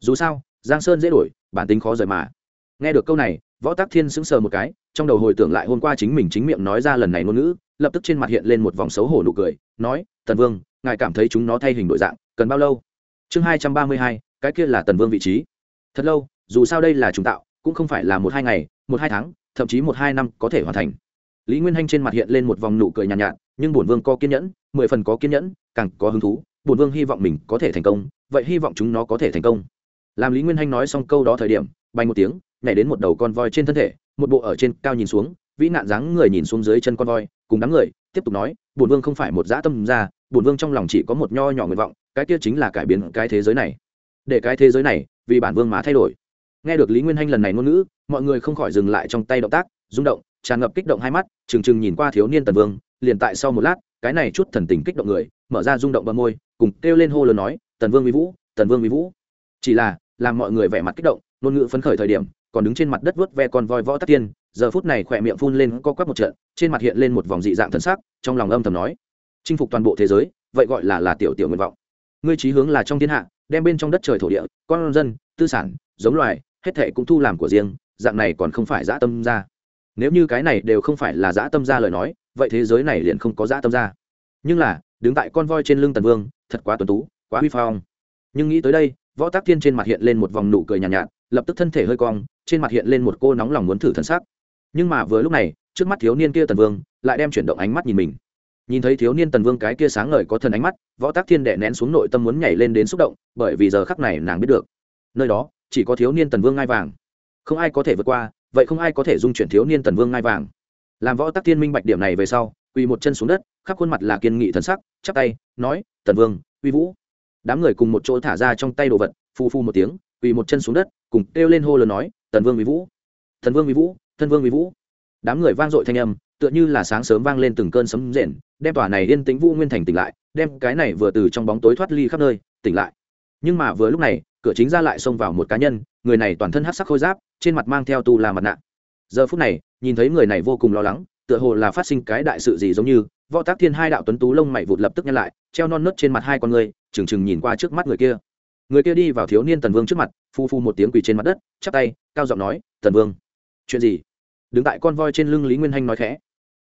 Dù sao giang sơn dễ đổi bản tính khó rời mà. Nghe được câu này võ tác thiên sững sờ một cái trong đầu hồi tưởng lại hôm qua chính mình chính miệng nói ra lần này ngôn ngữ lập tức trên mặt hiện lên một vòng xấu hổ nụ cười nói tần vương ngài cảm thấy chúng nó thay hình đổi dạng cần bao lâu? Chương hai trăm ba mươi hai cái kia là tần vương vị trí. Thật lâu dù sao đây là chúng tạo cũng không phải là một hai ngày một hai tháng thậm chí một hai năm có thể hoàn thành. Lý nguyên hanh trên mặt hiện lên một vòng nụ cười nhàn nhạt, nhạt nhưng bổn vương có kiên nhẫn mười phần có kiên nhẫn càng có hứng thú bổn vương hy vọng mình có thể thành công vậy hy vọng chúng nó có thể thành công. Làm lý nguyên hanh nói xong câu đó thời điểm bay một tiếng nhảy đến một đầu con voi trên thân thể, một bộ ở trên cao nhìn xuống, vĩ nạn dáng người nhìn xuống dưới chân con voi, cùng đám người, tiếp tục nói, bổn vương không phải một dã tâm ra, bổn vương trong lòng chỉ có một nho nhỏ nguyện vọng, cái kia chính là cải biến cái thế giới này. Để cái thế giới này, vì bản vương mà thay đổi. Nghe được lý nguyên hanh lần này ngôn ngữ, mọi người không khỏi dừng lại trong tay động tác, rung động, tràn ngập kích động hai mắt, trừng trừng nhìn qua thiếu niên tần vương, liền tại sau một lát, cái này chút thần tình kích động người, mở ra rung động bờ môi, cùng kêu lên hô lớn nói, tần vương mỹ vũ, tần vương mỹ vũ. Chỉ là, làm mọi người vẻ mặt kích động, ngôn ngữ phấn khởi thời điểm còn đứng trên mặt đất vớt ve con voi võ tắc tiên giờ phút này khỏe miệng phun lên co quắp một trận trên mặt hiện lên một vòng dị dạng thần sắc trong lòng âm thầm nói chinh phục toàn bộ thế giới vậy gọi là là tiểu tiểu nguyện vọng. Ngươi trí hướng là trong thiên hạ đem bên trong đất trời thổ địa con dân tư sản giống loài hết thệ cũng thu làm của riêng dạng này còn không phải dã tâm ra. Nếu như cái này đều không phải là dã tâm ra lời nói vậy thế giới này liền không có dã tâm ra. Nhưng là đứng tại con voi trên lưng tần vương thật quá tuấn tú quá huy phong. Nhưng nghĩ tới đây võ tác thiên trên mặt hiện lên một vòng nụ cười nhàn nhạt, nhạt lập tức thân thể hơi cong trên mặt hiện lên một cô nóng lòng muốn thử thân sắc. Nhưng mà vừa lúc này, trước mắt thiếu niên kia tần vương lại đem chuyển động ánh mắt nhìn mình. Nhìn thấy thiếu niên tần vương cái kia sáng ngời có thần ánh mắt, võ tác thiên đệ nén xuống nội tâm muốn nhảy lên đến xúc động, bởi vì giờ khắc này nàng biết được. Nơi đó, chỉ có thiếu niên tần vương ngai vàng. Không ai có thể vượt qua, vậy không ai có thể dung chuyển thiếu niên tần vương ngai vàng. Làm võ tác thiên minh bạch điểm này về sau, quỳ một chân xuống đất, khắp khuôn mặt là kiên nghị thần sắc, chắp tay, nói, tần vương, uy vũ. Đám người cùng một chỗ thả ra trong tay đồ vật phu phu một tiếng, quỳ một chân xuống đất, cùng kêu lên hô lớn nói tần vương uy vũ. Thần vương uy vũ thân vương uy vũ. Đám người vang dội thanh âm, tựa như là sáng sớm vang lên từng cơn sấm rền, đem tòa này yên tĩnh vũ nguyên thành tỉnh lại, đem cái này vừa từ trong bóng tối thoát ly khắp nơi, tỉnh lại. Nhưng mà vừa lúc này, cửa chính ra lại xông vào một cá nhân, người này toàn thân hát sắc khôi giáp, trên mặt mang theo tu là mặt nạ. Giờ phút này, nhìn thấy người này vô cùng lo lắng, tựa hồ là phát sinh cái đại sự gì giống như, võ tác thiên hai đạo tuấn tú lông mày vụt lập tức nhăn lại, treo non nớt trên mặt hai con người, trừng trừng nhìn qua trước mắt người kia người kia đi vào thiếu niên tần vương trước mặt, phu phu một tiếng quỳ trên mặt đất, chắp tay, cao giọng nói, tần vương, chuyện gì? Đứng tại con voi trên lưng lý nguyên hanh nói khẽ,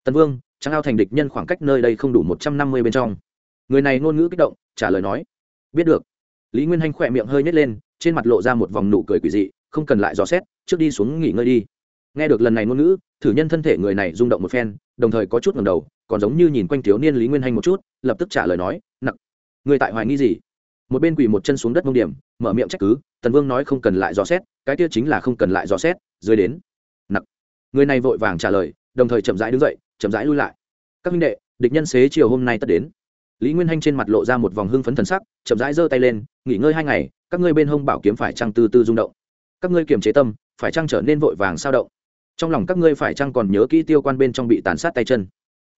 tần vương trắng ao thành địch nhân khoảng cách nơi đây không đủ một trăm năm mươi bên trong. Người này ngôn ngữ kích động, trả lời nói, biết được. Lý nguyên hanh khỏe miệng hơi nhét lên, trên mặt lộ ra một vòng nụ cười quỷ dị, không cần lại dò xét, trước đi xuống nghỉ ngơi đi. Nghe được lần này ngôn ngữ, thử nhân thân thể người này rung động một phen, đồng thời có chút ngầm đầu, còn giống như nhìn quanh thiếu niên lý nguyên hanh một chút, lập tức trả lời nói nặng người tại hoài nghi gì? Một bên quỳ một chân xuống đất mông điểm, mở miệng trách cứ, tần vương nói không cần lại dò xét, cái kia chính là không cần lại dò xét, dưới đến. Nặc. Người này vội vàng trả lời, đồng thời chậm rãi đứng dậy, chậm rãi lui lại. Các minh đệ, địch nhân xế chiều hôm nay tất đến. Lý nguyên hanh trên mặt lộ ra một vòng hưng phấn thần sắc, chậm rãi giơ tay lên, nghỉ ngơi hai ngày, các ngươi bên hông bảo kiếm phải trăng tư tư rung động. Các ngươi kiềm chế tâm, phải trăng trở nên vội vàng sao động. Trong lòng các ngươi phải chăng còn nhớ kỹ tiêu quan bên trong bị tàn sát tay chân.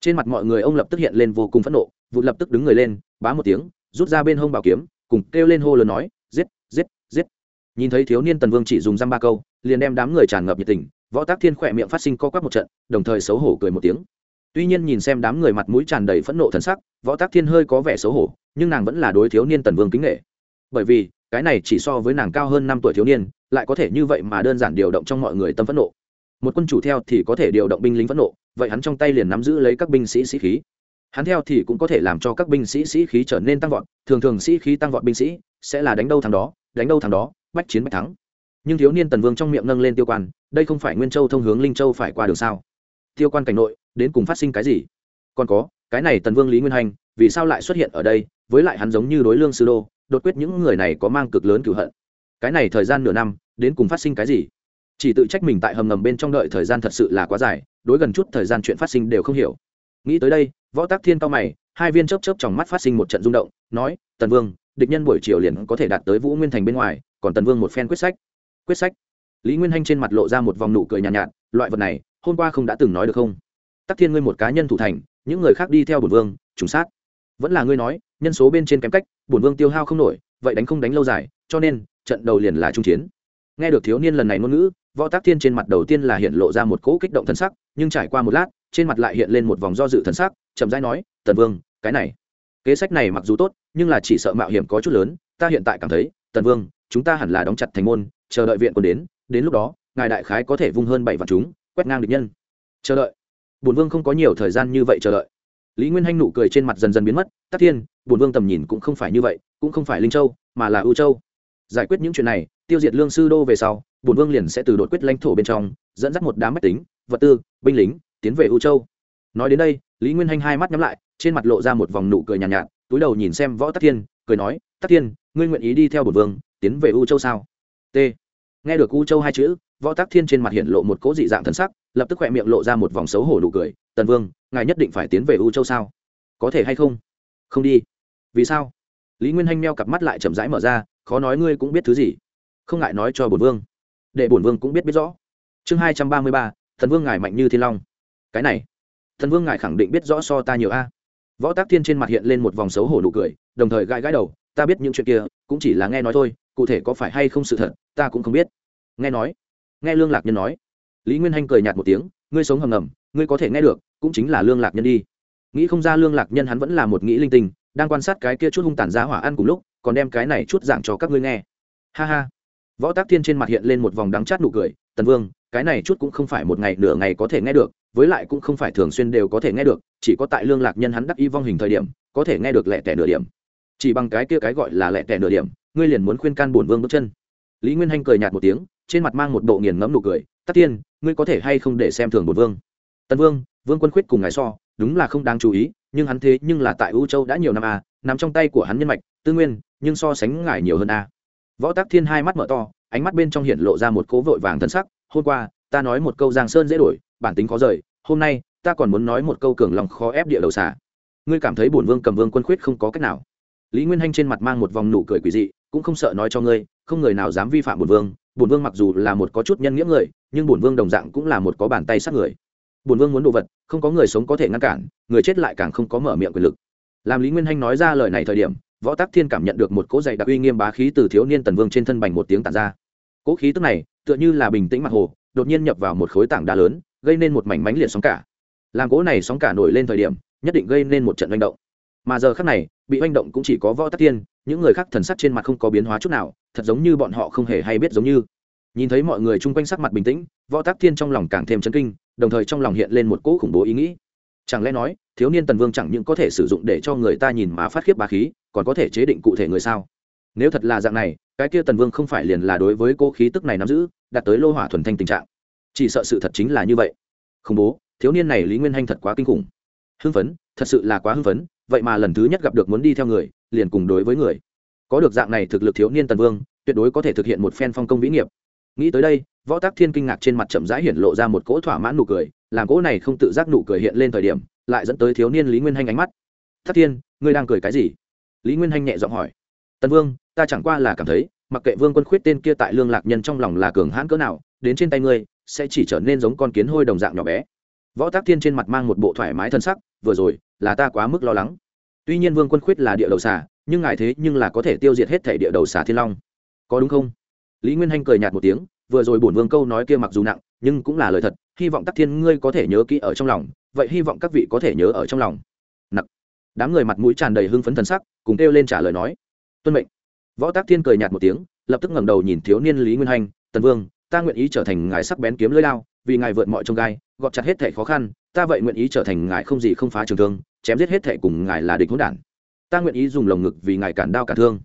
Trên mặt mọi người ông lập tức hiện lên vô cùng phẫn nộ, vụ lập tức đứng người lên, bá một tiếng, rút ra bên hông bảo kiếm cùng kêu lên hô lớn nói, giết giết giết. Nhìn thấy thiếu niên tần vương chỉ dùng dăm ba câu, liền đem đám người tràn ngập nhiệt tình, võ tác thiên khỏe miệng phát sinh co quắp một trận, đồng thời xấu hổ cười một tiếng. Tuy nhiên nhìn xem đám người mặt mũi tràn đầy phẫn nộ thần sắc, võ tác thiên hơi có vẻ xấu hổ, nhưng nàng vẫn là đối thiếu niên tần vương kính nghệ bởi vì, cái này chỉ so với nàng cao hơn năm tuổi thiếu niên, lại có thể như vậy mà đơn giản điều động trong mọi người tâm phẫn nộ. Một quân chủ theo thì có thể điều động binh lính phẫn nộ, vậy hắn trong tay liền nắm giữ lấy các binh sĩ sĩ khí hắn theo thì cũng có thể làm cho các binh sĩ sĩ khí trở nên tăng vọt, thường thường sĩ khí tăng vọt binh sĩ sẽ là đánh đâu thằng đó, đánh đâu thằng đó, bách chiến bách thắng. Nhưng thiếu niên tần vương trong miệng nâng lên tiêu quan, đây không phải nguyên châu thông hướng linh châu phải qua đường sao? Tiêu quan cảnh nội, đến cùng phát sinh cái gì? Còn có, cái này tần vương lý nguyên hành, vì sao lại xuất hiện ở đây, với lại hắn giống như đối lương sư đô, đột quyết những người này có mang cực lớn cửu hận. Cái này thời gian nửa năm, đến cùng phát sinh cái gì? Chỉ tự trách mình tại hầm ngầm bên trong đợi thời gian thật sự là quá dài, đối gần chút thời gian chuyện phát sinh đều không hiểu. Nghĩ tới đây võ tác thiên cao mày hai viên chớp chớp trong mắt phát sinh một trận rung động nói tần vương địch nhân buổi chiều liền có thể đạt tới vũ nguyên thành bên ngoài còn tần vương một phen quyết sách. Quyết sách? Lý nguyên hanh trên mặt lộ ra một vòng nụ cười nhàn nhạt, nhạt loại vật này hôm qua không đã từng nói được không? Tắc thiên ngươi một cá nhân thủ thành những người khác đi theo bổn vương trùng sát. Vẫn là ngươi nói nhân số bên trên kém cách bổn vương tiêu hao không nổi vậy đánh không đánh lâu dài cho nên trận đầu liền là trung chiến. Nghe được thiếu niên lần này ngôn ngữ võ tác thiên trên mặt đầu tiên là hiện lộ ra một cỗ kích động thân sắc nhưng trải qua một lát trên mặt lại hiện lên một vòng do dự thân sắc chậm rãi nói, tần vương, cái này, kế sách này mặc dù tốt, nhưng là chỉ sợ mạo hiểm có chút lớn, ta hiện tại cảm thấy, tần vương, chúng ta hẳn là đóng chặt thành môn, chờ đợi viện quân đến đến lúc đó, ngài đại khái có thể vung hơn bảy vạn chúng, quét ngang địch nhân. Chờ đợi. Bổn vương không có nhiều thời gian như vậy chờ đợi. Lý nguyên hanh nụ cười trên mặt dần dần biến mất, tắc thiên, bổn vương tầm nhìn cũng không phải như vậy, cũng không phải linh châu, mà là ưu châu. Giải quyết những chuyện này, tiêu diệt lương sư đô về sau, bổn vương liền sẽ từ đột quyết lãnh thổ bên trong, dẫn dắt một đám máy tính, vật tư, binh lính, tiến về ưu châu. Nói đến đây lý nguyên hanh hai mắt nhắm lại trên mặt lộ ra một vòng nụ cười nhàn nhạt, nhạt túi đầu nhìn xem võ tắc thiên cười nói tắc thiên ngươi nguyện ý đi theo bổn vương tiến về U châu sao? T. Nghe được U châu hai chữ võ tắc thiên trên mặt hiện lộ một cỗ dị dạng thân sắc lập tức khoe miệng lộ ra một vòng xấu hổ nụ cười tần vương ngài nhất định phải tiến về U châu sao? Có thể hay không? Không đi. Vì sao? Lý nguyên hanh meo cặp mắt lại chậm rãi mở ra khó nói ngươi cũng biết thứ gì. Không ngại nói cho bổn vương. Để bổn vương cũng biết biết rõ. Chương hai trăm ba mươi ba thần vương ngài mạnh như thiên long. Cái này thần vương ngài khẳng định biết rõ so ta nhiều a. Võ tác thiên trên mặt hiện lên một vòng xấu hổ nụ cười, đồng thời gãi gãi đầu, ta biết những chuyện kia, cũng chỉ là nghe nói thôi, cụ thể có phải hay không sự thật, ta cũng không biết. Nghe nói. Nghe lương lạc nhân nói. Lý nguyên hanh cười nhạt một tiếng, ngươi sống hầm ngầm, ngươi có thể nghe được, cũng chính là lương lạc nhân đi. Nghĩ không ra lương lạc nhân hắn vẫn là một nghĩ linh tinh, đang quan sát cái kia chút hung tàn giá hỏa ăn cùng lúc, còn đem cái này chút dạng cho các ngươi nghe. Ha ha. Võ tác thiên trên mặt hiện lên một vòng đắng chát nụ cười, tần vương cái này chút cũng không phải một ngày nửa ngày có thể nghe được với lại cũng không phải thường xuyên đều có thể nghe được chỉ có tại lương lạc nhân hắn đắc y vong hình thời điểm có thể nghe được lẻ tẻ nửa điểm. Chỉ bằng cái kia cái gọi là lẻ tẻ nửa điểm ngươi liền muốn khuyên can bổn vương bước chân. Lý nguyên hanh cười nhạt một tiếng trên mặt mang một bộ nghiền ngẫm nụ cười tắc tiên ngươi có thể hay không để xem thường bổn vương? Tân vương vương quân khuyết cùng ngài so đúng là không đáng chú ý nhưng hắn thế nhưng là tại u châu đã nhiều năm a à, nằm trong tay của hắn nhân mạch tư nguyên nhưng so sánh ngài nhiều hơn a à. võ tác thiên hai mắt mở to ánh mắt bên trong hiện lộ ra một cố vội vàng thân sắc hôm qua, ta nói một câu giang sơn dễ đổi, bản tính khó rời, hôm nay, ta còn muốn nói một câu cường lòng khó ép địa đầu xả ngươi cảm thấy bổn vương cầm vương quân khuyết không có cách nào. Lý nguyên hanh trên mặt mang một vòng nụ cười quỷ dị, cũng không sợ nói cho ngươi, không người nào dám vi phạm bổn vương. Bổn vương mặc dù là một có chút nhân nghĩa người, nhưng bổn vương đồng dạng cũng là một có bàn tay sát người. Bổn vương muốn đồ vật, không có người sống có thể ngăn cản, người chết lại càng không có mở miệng quyền lực. Làm lý nguyên hanh nói ra lời này thời điểm, võ tắc thiên cảm nhận được một cỗ dày đặc uy nghiêm bá khí từ thiếu niên tần vương trên thân bành một tiếng tàn ra. Cỗ khí tức này tựa như là bình tĩnh mặt hồ đột nhiên nhập vào một khối tảng đá lớn gây nên một mảnh mánh liệt sóng cả. Làm cỗ này sóng cả nổi lên thời điểm nhất định gây nên một trận manh động. Mà giờ khác này bị manh động cũng chỉ có võ tắc tiên, những người khác thần sắc trên mặt không có biến hóa chút nào thật giống như bọn họ không hề hay biết giống như. Nhìn thấy mọi người chung quanh sắc mặt bình tĩnh võ tắc thiên trong lòng càng thêm chấn kinh đồng thời trong lòng hiện lên một cỗ khủng bố ý nghĩ. Chẳng lẽ nói thiếu niên tần vương chẳng những có thể sử dụng để cho người ta nhìn mà phát khiếp bá khí còn có thể chế định cụ thể người sao? Nếu thật là dạng này, cái kia tần vương không phải liền là đối với cô khí tức này nắm giữ, đạt tới lô hỏa thuần thanh tình trạng. Chỉ sợ sự thật chính là như vậy. Khủng bố, thiếu niên này lý nguyên hanh thật quá kinh khủng. Hưng phấn, thật sự là quá hưng phấn, vậy mà lần thứ nhất gặp được muốn đi theo người, liền cùng đối với người. Có được dạng này thực lực thiếu niên tần vương, tuyệt đối có thể thực hiện một phen phong công vĩ nghiệp. Nghĩ tới đây, võ tác thiên kinh ngạc trên mặt chậm rãi hiện lộ ra một cỗ thỏa mãn nụ cười, làm cỗ này không tự giác nụ cười hiện lên thời điểm, lại dẫn tới thiếu niên lý nguyên hanh ánh mắt. Thất thiên, ngươi đang cười cái gì? Lý nguyên hanh nhẹ giọng hỏi. Tần vương ta chẳng qua là cảm thấy, mặc kệ vương quân khuyết tên kia tại lương lạc nhân trong lòng là cường hãn cỡ nào, đến trên tay ngươi, sẽ chỉ trở nên giống con kiến hôi đồng dạng nhỏ bé. Võ tác thiên trên mặt mang một bộ thoải mái thân sắc, vừa rồi, là ta quá mức lo lắng. Tuy nhiên vương quân khuyết là địa đầu xà, nhưng ngài thế nhưng là có thể tiêu diệt hết thể địa đầu xà thiên long. Có đúng không? Lý nguyên hanh cười nhạt một tiếng, vừa rồi bổn vương câu nói kia mặc dù nặng, nhưng cũng là lời thật, hy vọng tắc thiên ngươi có thể nhớ kỹ ở trong lòng, vậy hy vọng các vị có thể nhớ ở trong lòng. Nặng. Đám người mặt mũi tràn đầy hưng phấn thần sắc, cùng kêu lên trả lời nói. Tuân mệnh võ tác thiên cười nhạt một tiếng, lập tức ngẩng đầu nhìn thiếu niên lý nguyên hanh tần vương, ta nguyện ý trở thành ngài sắc bén kiếm lưỡi lao, vì ngài vượt mọi trông gai, gọt chặt hết thể khó khăn, ta vậy nguyện ý trở thành ngài không gì không phá trường thương, chém giết hết thể cùng ngài là địch hỗn đản. Ta nguyện ý dùng lồng ngực vì ngài cản đao cản thương.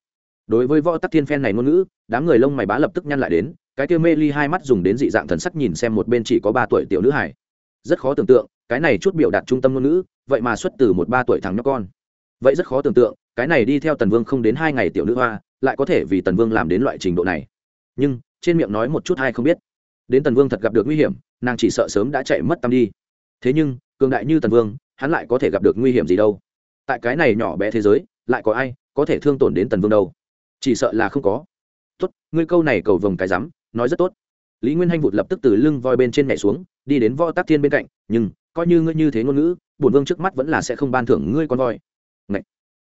Đối với võ tắc thiên phen này ngôn ngữ, đám người lông mày bá lập tức nhăn lại đến, cái kia mê ly hai mắt dùng đến dị dạng thần sắc nhìn xem một bên chỉ có ba tuổi tiểu nữ hải rất khó tưởng tượng, cái này chút biểu đạt trung tâm ngôn ngữ, vậy mà xuất từ một ba tuổi thằng nhóc con. Vậy rất khó tưởng tượng, cái này đi theo tần vương không đến hai ngày tiểu nữ hoa lại có thể vì tần vương làm đến loại trình độ này. Nhưng, trên miệng nói một chút hay không biết. Đến tần vương thật gặp được nguy hiểm, nàng chỉ sợ sớm đã chạy mất tâm đi. Thế nhưng, cường đại như tần vương, hắn lại có thể gặp được nguy hiểm gì đâu? Tại cái này nhỏ bé thế giới, lại có ai có thể thương tổn đến tần vương đâu? Chỉ sợ là không có. Tốt, ngươi câu này cầu vồng cái rắm, nói rất tốt. Lý nguyên hanh vụt lập tức từ lưng voi bên trên nhảy xuống, đi đến võ tác thiên bên cạnh, nhưng, coi như ngươi như thế ngôn ngữ, bổn vương trước mắt vẫn là sẽ không ban thưởng ngươi con voi. Ngậy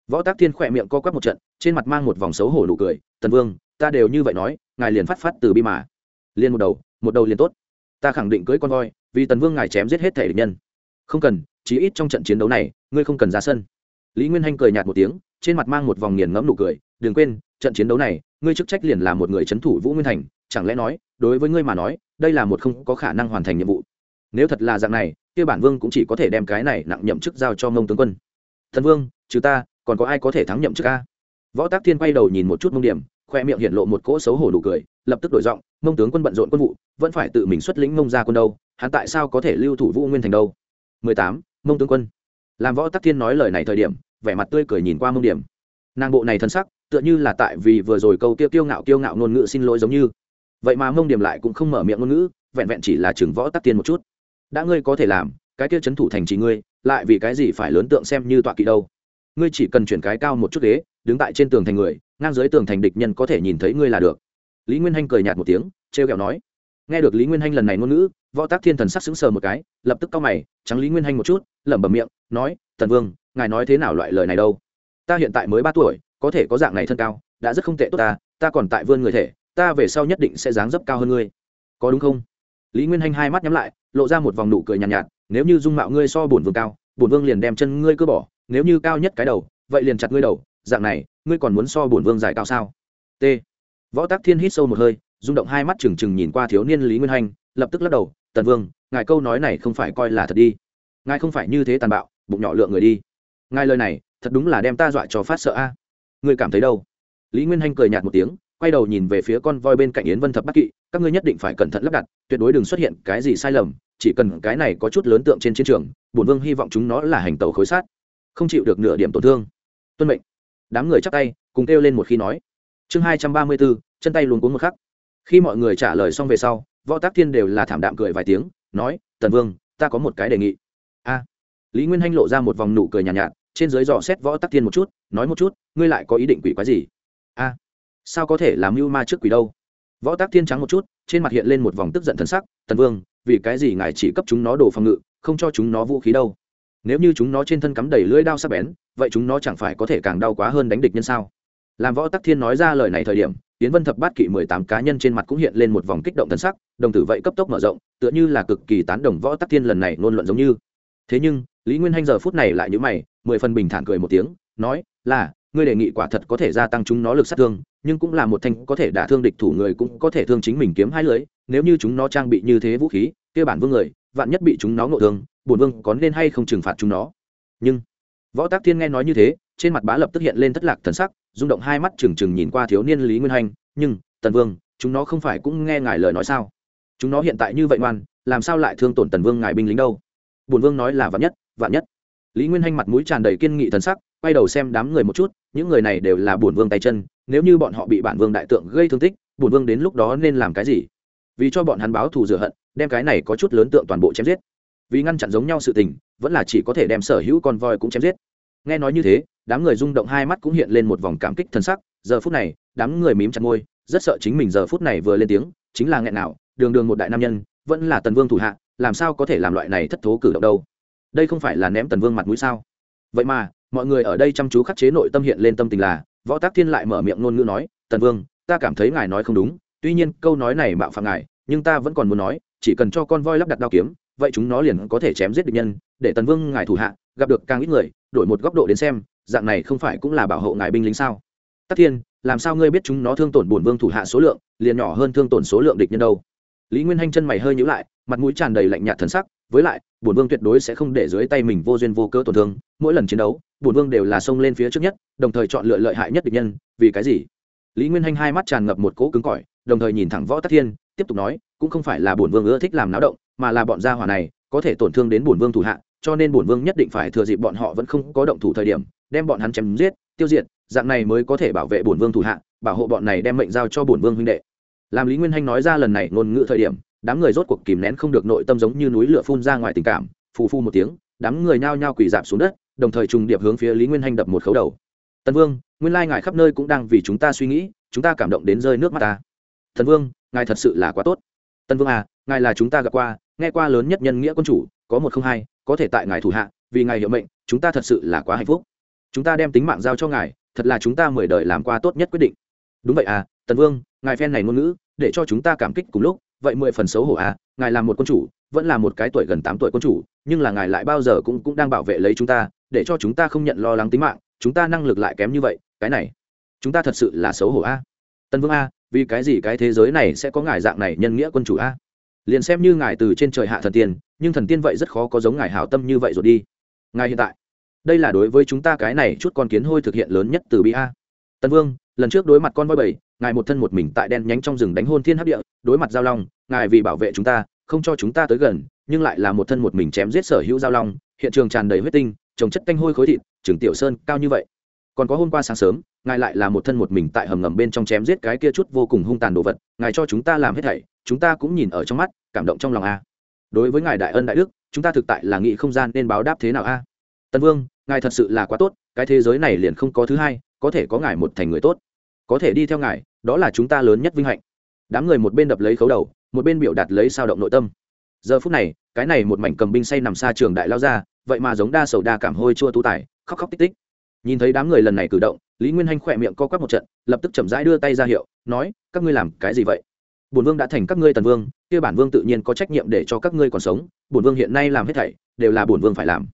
võ tác thiên khỏe miệng co quắp một trận, trên mặt mang một vòng xấu hổ nụ cười, tần vương, ta đều như vậy nói, ngài liền phát phát từ bi mà. Liền một đầu một đầu liền tốt. Ta khẳng định cưới con voi, vì tần vương ngài chém giết hết thể địch nhân. Không cần, chí ít trong trận chiến đấu này, ngươi không cần ra sân. Lý nguyên hanh cười nhạt một tiếng, trên mặt mang một vòng nghiền ngẫm nụ cười, đừng quên, trận chiến đấu này, ngươi chức trách liền là một người c h ấ n thủ vũ nguyên thành, chẳng lẽ nói, đối với ngươi mà nói, đây là một không có khả năng hoàn thành nhiệm vụ? Nếu thật là dạng này, kia bản vương cũng chỉ có thể đem cái này nặng nhậm chức giao cho mông tướng quân. Thần vương, trừ ta còn có ai có thể thắng nhậm chức a? Võ tác thiên quay đầu nhìn một chút mông điểm, khoe miệng hiện lộ một cỗ xấu hổ đủ cười, lập tức đổi giọng, mông tướng quân bận rộn quân vụ, vẫn phải tự mình xuất lĩnh mông ra quân đâu, hắn tại sao có thể lưu thủ vũ nguyên thành đâu? 18. mông tướng quân. Làm võ tác thiên nói lời này thời điểm, vẻ mặt tươi cười nhìn qua mông điểm. Nàng bộ này thân sắc, tựa như là tại vì vừa rồi câu tiêu kiêu ngạo kiêu ngạo ngôn ngữ xin lỗi giống như. Vậy mà mông điểm lại cũng không mở miệng ngôn ngữ, vẹn vẹn chỉ là chừng võ tắc tiên một chút. Đã ngươi có thể làm, cái kia c thủ thành chỉ ngươi, lại vì cái gì phải lớn tượng xem như tọa kỵ đâu? Ngươi chỉ cần chuyển cái cao một chút ghế đứng tại trên tường thành người ngang dưới tường thành địch nhân có thể nhìn thấy ngươi là được. Lý nguyên hanh cười nhạt một tiếng t r e o kẹo nói. Nghe được lý nguyên hanh lần này ngôn ngữ võ tác thiên thần sắc sững sờ một cái lập tức cau mày trắng lý nguyên hanh một chút lẩm bẩm miệng nói thần vương ngài nói thế nào loại lời này đâu? Ta hiện tại mới ba tuổi có thể có dạng này thân cao đã rất không tệ tốt ta ta còn tại vươn người thể ta về sau nhất định sẽ dáng dấp cao hơn ngươi. Có đúng không? Lý nguyên hanh hai mắt nhắm lại lộ ra một vòng nụ cười nhàn nhạt, nhạt nếu như dung mạo ngươi so bổn vương cao bổn vương liền đem chân ngươi cơ bỏ nếu như cao nhất cái đầu, vậy liền chặt ngươi đầu, dạng này, ngươi còn muốn so bổn vương dài cao sao? T. Võ tắc thiên hít sâu một hơi, rung động hai mắt trừng trừng nhìn qua thiếu niên lý nguyên hanh lập tức lắc đầu, tần vương, ngài câu nói này không phải coi là thật đi. Ngài không phải như thế tàn bạo, bụng nhỏ lượng người đi. Ngài lời này, thật đúng là đem ta dọa cho phát sợ a. Ngươi cảm thấy đâu? Lý nguyên hanh cười nhạt một tiếng, quay đầu nhìn về phía con voi bên cạnh yến vân thập bắc kỵ, các ngươi nhất định phải cẩn thận lắp đặt, tuyệt đối đừng xuất hiện cái gì sai lầm, chỉ cần cái này có chút lớn tượng trên chiến trường, bổn vương hy vọng chúng nó là hành tàu khối sát không chịu được nửa điểm tổn thương. Tuân mệnh. Đám người chắc tay cùng kêu lên một khi nói. Chương hai trăm ba mươi bốn chân tay luôn cuốn một khắc. Khi mọi người trả lời xong về sau võ tác thiên đều là thảm đạm cười vài tiếng nói tần vương ta có một cái đề nghị. A. Lý nguyên hanh lộ ra một vòng nụ cười nhàn nhạt, nhạt trên dưới dò xét võ tắc thiên một chút nói một chút ngươi lại có ý định quỷ quái gì? A. Sao có thể làm mưu ma trước quỷ đâu? Võ tắc thiên trắng một chút trên mặt hiện lên một vòng tức giận thân sắc tần vương vì cái gì ngài chỉ cấp chúng nó đồ phòng ngự không cho chúng nó vũ khí đâu? Nếu như chúng nó trên thân cắm đầy lưỡi đao sắc bén, vậy chúng nó chẳng phải có thể càng đau quá hơn đánh địch nhân sao? Làm võ tắc thiên nói ra lời này thời điểm tiến vân thập bát kỵ mười tám cá nhân trên mặt cũng hiện lên một vòng kích động thân sắc, đồng tử vậy cấp tốc mở rộng, tựa như là cực kỳ tán đồng võ tắc thiên lần này ngôn luận giống như. Thế nhưng, lý nguyên hanh giờ phút này lại nhữ mày, mười phần bình thản cười một tiếng, nói, là, ngươi đề nghị quả thật có thể gia tăng chúng nó lực sát thương, nhưng cũng là một thanh có thể đả thương địch thủ người cũng có thể thương chính mình kiếm hai lưới nếu như chúng nó trang bị như thế vũ khí, kia bản vương người, vạn nhất bị chúng nó ngộ thương bổn vương có nên hay không trừng phạt chúng nó? Nhưng, võ tác thiên nghe nói như thế, trên mặt bá lập tức hiện lên thất lạc thần sắc, rung động hai mắt trừng trừng nhìn qua thiếu niên lý nguyên hanh nhưng, tần vương, chúng nó không phải cũng nghe ngài lời nói sao? Chúng nó hiện tại như vậy ngoan, làm sao lại thương tổn tần vương ngài binh lính đâu? Bổn vương nói là vạn nhất vạn nhất. Lý nguyên hanh mặt mũi tràn đầy kiên nghị thần sắc, quay đầu xem đám người một chút, những người này đều là bổn vương tay chân, nếu như bọn họ bị bản vương đại tượng gây thương tích, bổn vương đến lúc đó nên làm cái gì? Vì cho bọn hắn báo thù rửa hận, đem cái này có chút lớn tượng toàn bộ chém giết vì ngăn chặn giống nhau sự tình, vẫn là chỉ có thể đem sở hữu con voi cũng chém giết. Nghe nói như thế, đám người rung động hai mắt cũng hiện lên một vòng cảm kích thân sắc, giờ phút này, đám người mím chặt môi, rất sợ chính mình giờ phút này vừa lên tiếng, chính là nghẹn nào, đường đường một đại nam nhân, vẫn là tần vương thủ hạ, làm sao có thể làm loại này thất thố cử động đâu? Đây không phải là ném tần vương mặt mũi sao? Vậy mà, mọi người ở đây chăm chú khắc chế nội tâm hiện lên tâm tình là, võ tác thiên lại mở miệng ngôn ngữ nói, tần vương, ta cảm thấy ngài nói không đúng, tuy nhiên câu nói này mạo phạm ngài, nhưng ta vẫn còn muốn nói, chỉ cần cho con voi lắp đặt đao kiếm vậy chúng nó liền có thể chém giết địch nhân, để tần vương ngài thủ hạ, gặp được càng ít người, đổi một góc độ đến xem, dạng này không phải cũng là bảo hộ ngài binh lính sao? Tắc thiên, làm sao ngươi biết chúng nó thương tổn bổn vương thủ hạ số lượng, liền nhỏ hơn thương tổn số lượng địch nhân đâu? Lý nguyên hanh chân mày hơi nhữ lại, mặt mũi tràn đầy lạnh nhạt thần sắc, với lại, bổn vương tuyệt đối sẽ không để dưới tay mình vô duyên vô cớ tổn thương, mỗi lần chiến đấu, bổn vương đều là xông lên phía trước nhất, đồng thời chọn lựa lợi hại nhất địch nhân, vì cái gì? Lý nguyên hanh hai mắt tràn ngập một cỗ cứng cỏi, đồng thời nhìn thẳng võ tắc thiên, tiếp tục nói cũng không phải là bổn vương ưa thích làm náo động, mà là bọn gia hỏa này có thể tổn thương đến bổn vương thủ hạ, cho nên bổn vương nhất định phải thừa dịp bọn họ vẫn không có động thủ thời điểm, đem bọn hắn chém giết, tiêu diệt, dạng này mới có thể bảo vệ bổn vương thủ hạ, bảo hộ bọn này đem mệnh giao cho bổn vương huynh đệ. Làm lý nguyên hanh nói ra lần này ngôn ngữ thời điểm, đám người rốt cuộc kìm nén không được nội tâm giống như núi lửa phun ra ngoài tình cảm, phù phu một tiếng, đám người nhao nhao quỳ dạp xuống đất, đồng thời trùng điệp hướng phía lý nguyên hanh đập một khấu đầu. Tần vương, nguyên lai ngài khắp nơi cũng đang vì chúng ta suy nghĩ, chúng ta cảm động đến rơi nước mắt ta. Thần vương, ngài thật sự là quá tốt tân vương à ngài là chúng ta gặp qua, nghe qua lớn nhất nhân nghĩa quân chủ, có một không hai, có thể tại ngài thủ hạ, vì ngài hiệu mệnh, chúng ta thật sự là quá hạnh phúc chúng ta đem tính mạng giao cho ngài, thật là chúng ta mười đời làm qua tốt nhất quyết định đúng vậy à tần vương, ngài phen này ngôn ngữ, để cho chúng ta cảm kích cùng lúc, vậy mười phần xấu hổ à ngài là một quân chủ, vẫn là một cái tuổi gần tám tuổi quân chủ, nhưng là ngài lại bao giờ cũng cũng đang bảo vệ lấy chúng ta, để cho chúng ta không nhận lo lắng tính mạng, chúng ta năng lực lại kém như vậy, cái này, chúng ta thật sự là xấu hổ a à? tân vương a vì cái gì cái thế giới này sẽ có ngài dạng này nhân nghĩa quân chủ a? Liền xem như ngài từ trên trời hạ thần tiên, nhưng thần tiên vậy rất khó có giống ngài hảo tâm như vậy rồi đi. Ngài hiện tại, đây là đối với chúng ta cái này chút con kiến hôi thực hiện lớn nhất từ bi a. Tân vương, lần trước đối mặt con voi bảy ngài một thân một mình tại đen nhánh trong rừng đánh hôn thiên hấp địa, đối mặt giao long, ngài vì bảo vệ chúng ta, không cho chúng ta tới gần, nhưng lại là một thân một mình chém giết sở hữu giao long, hiện trường tràn đầy huyết tinh, trồng chất canh hôi khối thịt, trường tiểu sơn cao như vậy còn có hôm qua sáng sớm, ngài lại là một thân một mình tại hầm ngầm bên trong chém giết cái kia chút vô cùng hung tàn đồ vật, ngài cho chúng ta làm hết thảy, chúng ta cũng nhìn ở trong mắt, cảm động trong lòng a. Đối với ngài đại ân đại đức, chúng ta thực tại là nghĩ không gian nên báo đáp thế nào a. À? tân vương, ngài thật sự là quá tốt, cái thế giới này liền không có thứ hai, có thể có ngài một thành người tốt. Có thể đi theo ngài, đó là chúng ta lớn nhất vinh hạnh. Đám người một bên đập lấy khấu đầu, một bên biểu đạt lấy sao động nội tâm. Giờ phút này, cái này một mảnh cầm binh say nằm xa trường đại lao ra, vậy mà giống đa sầu đa cảm hôi chua tú tài, khóc khóc tích tích nhìn thấy đám người lần này cử động, lý nguyên hanh khỏe miệng co quắp một trận, lập tức chậm rãi đưa tay ra hiệu, nói, các ngươi làm cái gì vậy? Bổn vương đã thành các ngươi tần vương, kia bản vương tự nhiên có trách nhiệm để cho các ngươi còn sống, bổn vương hiện nay làm hết thảy, đều là bổn vương phải làm.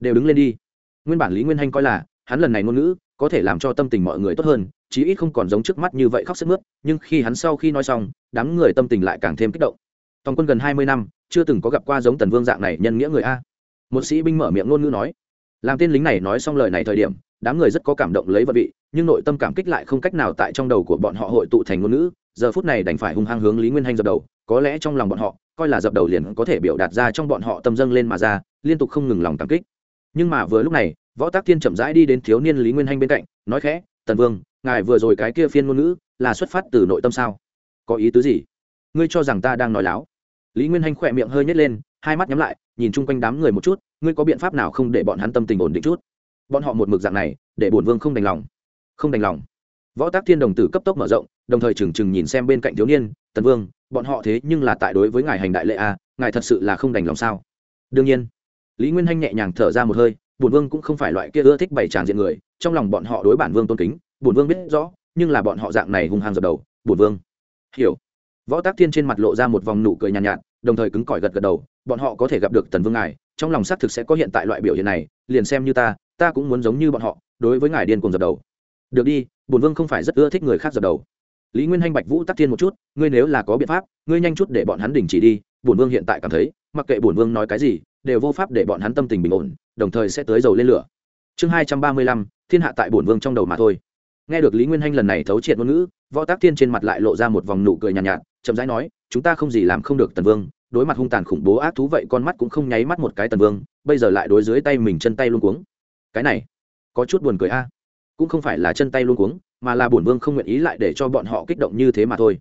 Đều đứng lên đi. Nguyên bản lý nguyên hanh coi là, hắn lần này ngôn ngữ, có thể làm cho tâm tình mọi người tốt hơn, chí ít không còn giống trước mắt như vậy khóc sức mướt, nhưng khi hắn sau khi nói xong, đám người tâm tình lại càng thêm kích động. Tòng quân gần hai mươi năm, chưa từng có gặp qua giống tần vương dạng này nhân nghĩa người a. Một sĩ binh mở miệng ngôn ngữ nói. Làm tên lính này nói xong lời này thời điểm đám người rất có cảm động lấy vật vị, nhưng nội tâm cảm kích lại không cách nào tại trong đầu của bọn họ hội tụ thành ngôn ngữ, giờ phút này đành phải hung hăng hướng lý nguyên hanh dập đầu, có lẽ trong lòng bọn họ, coi là dập đầu liền có thể biểu đạt ra trong bọn họ tâm dâng lên mà ra, liên tục không ngừng lòng cảm kích. Nhưng mà vừa lúc này, võ tác thiên chậm rãi đi đến thiếu niên lý nguyên hanh bên cạnh, nói khẽ, tần vương, ngài vừa rồi cái kia phiên ngôn ngữ, là xuất phát từ nội tâm sao? Có ý tứ gì? Ngươi cho rằng ta đang nói láo? Lý nguyên hanh khỏe miệng hơi nhét lên, hai mắt nhắm lại, nhìn chung quanh đám người một chút, ngươi có biện pháp nào không để bọn hắn tâm tình ổn định chút? Bọn họ một mực dạng này để bổn vương không đành lòng. Không đành lòng. Võ tác thiên đồng tử cấp tốc mở rộng đồng thời trừng trừng nhìn xem bên cạnh thiếu niên tần vương bọn họ thế nhưng là tại đối với ngài hành đại lệ a à, ngài thật sự là không đành lòng sao? Đương nhiên. Lý nguyên hanh nhẹ nhàng thở ra một hơi bổn vương cũng không phải loại kia ưa thích bày tràn diện người trong lòng bọn họ đối bản vương tôn kính bổn vương biết rõ nhưng là bọn họ dạng này hung hăng dập đầu bổn vương. Hiểu. Võ tác thiên trên mặt lộ ra một vòng nụ cười nhàn nhạt, nhạt đồng thời cứng cỏi gật gật đầu bọn họ có thể gặp được tần vương ngài trong lòng xác thực sẽ có hiện tại loại biểu hiện này liền xem như ta ta cũng muốn giống như bọn họ đối với ngài điên cùng dập đầu. Được đi bổn vương không phải rất ưa thích người khác dập đầu. Lý nguyên hanh bạch vũ tắc thiên một chút ngươi nếu là có biện pháp ngươi nhanh chút để bọn hắn đình chỉ đi bổn vương hiện tại cảm thấy mặc kệ bổn vương nói cái gì đều vô pháp để bọn hắn tâm tình bình ổn đồng thời sẽ tới dầu lên lửa. Chương hai trăm ba mươi lăm thiên hạ tại bổn vương trong đầu mà thôi. Nghe được lý nguyên hanh lần này thấu triệt ngôn ngữ võ tác thiên trên mặt lại lộ ra một vòng nụ cười nhàn nhạt, nhạt chậm rãi nói chúng ta không gì làm không được tần vương đối mặt hung tàn khủng bố ác thú vậy con mắt cũng không nháy mắt một cái tần vương bây giờ lại đối dưới tay mình chân tay luôn cuống cái này có chút buồn cười a. Cũng không phải là chân tay luôn cuống, mà là bổn vương không nguyện ý lại để cho bọn họ kích động như thế mà thôi.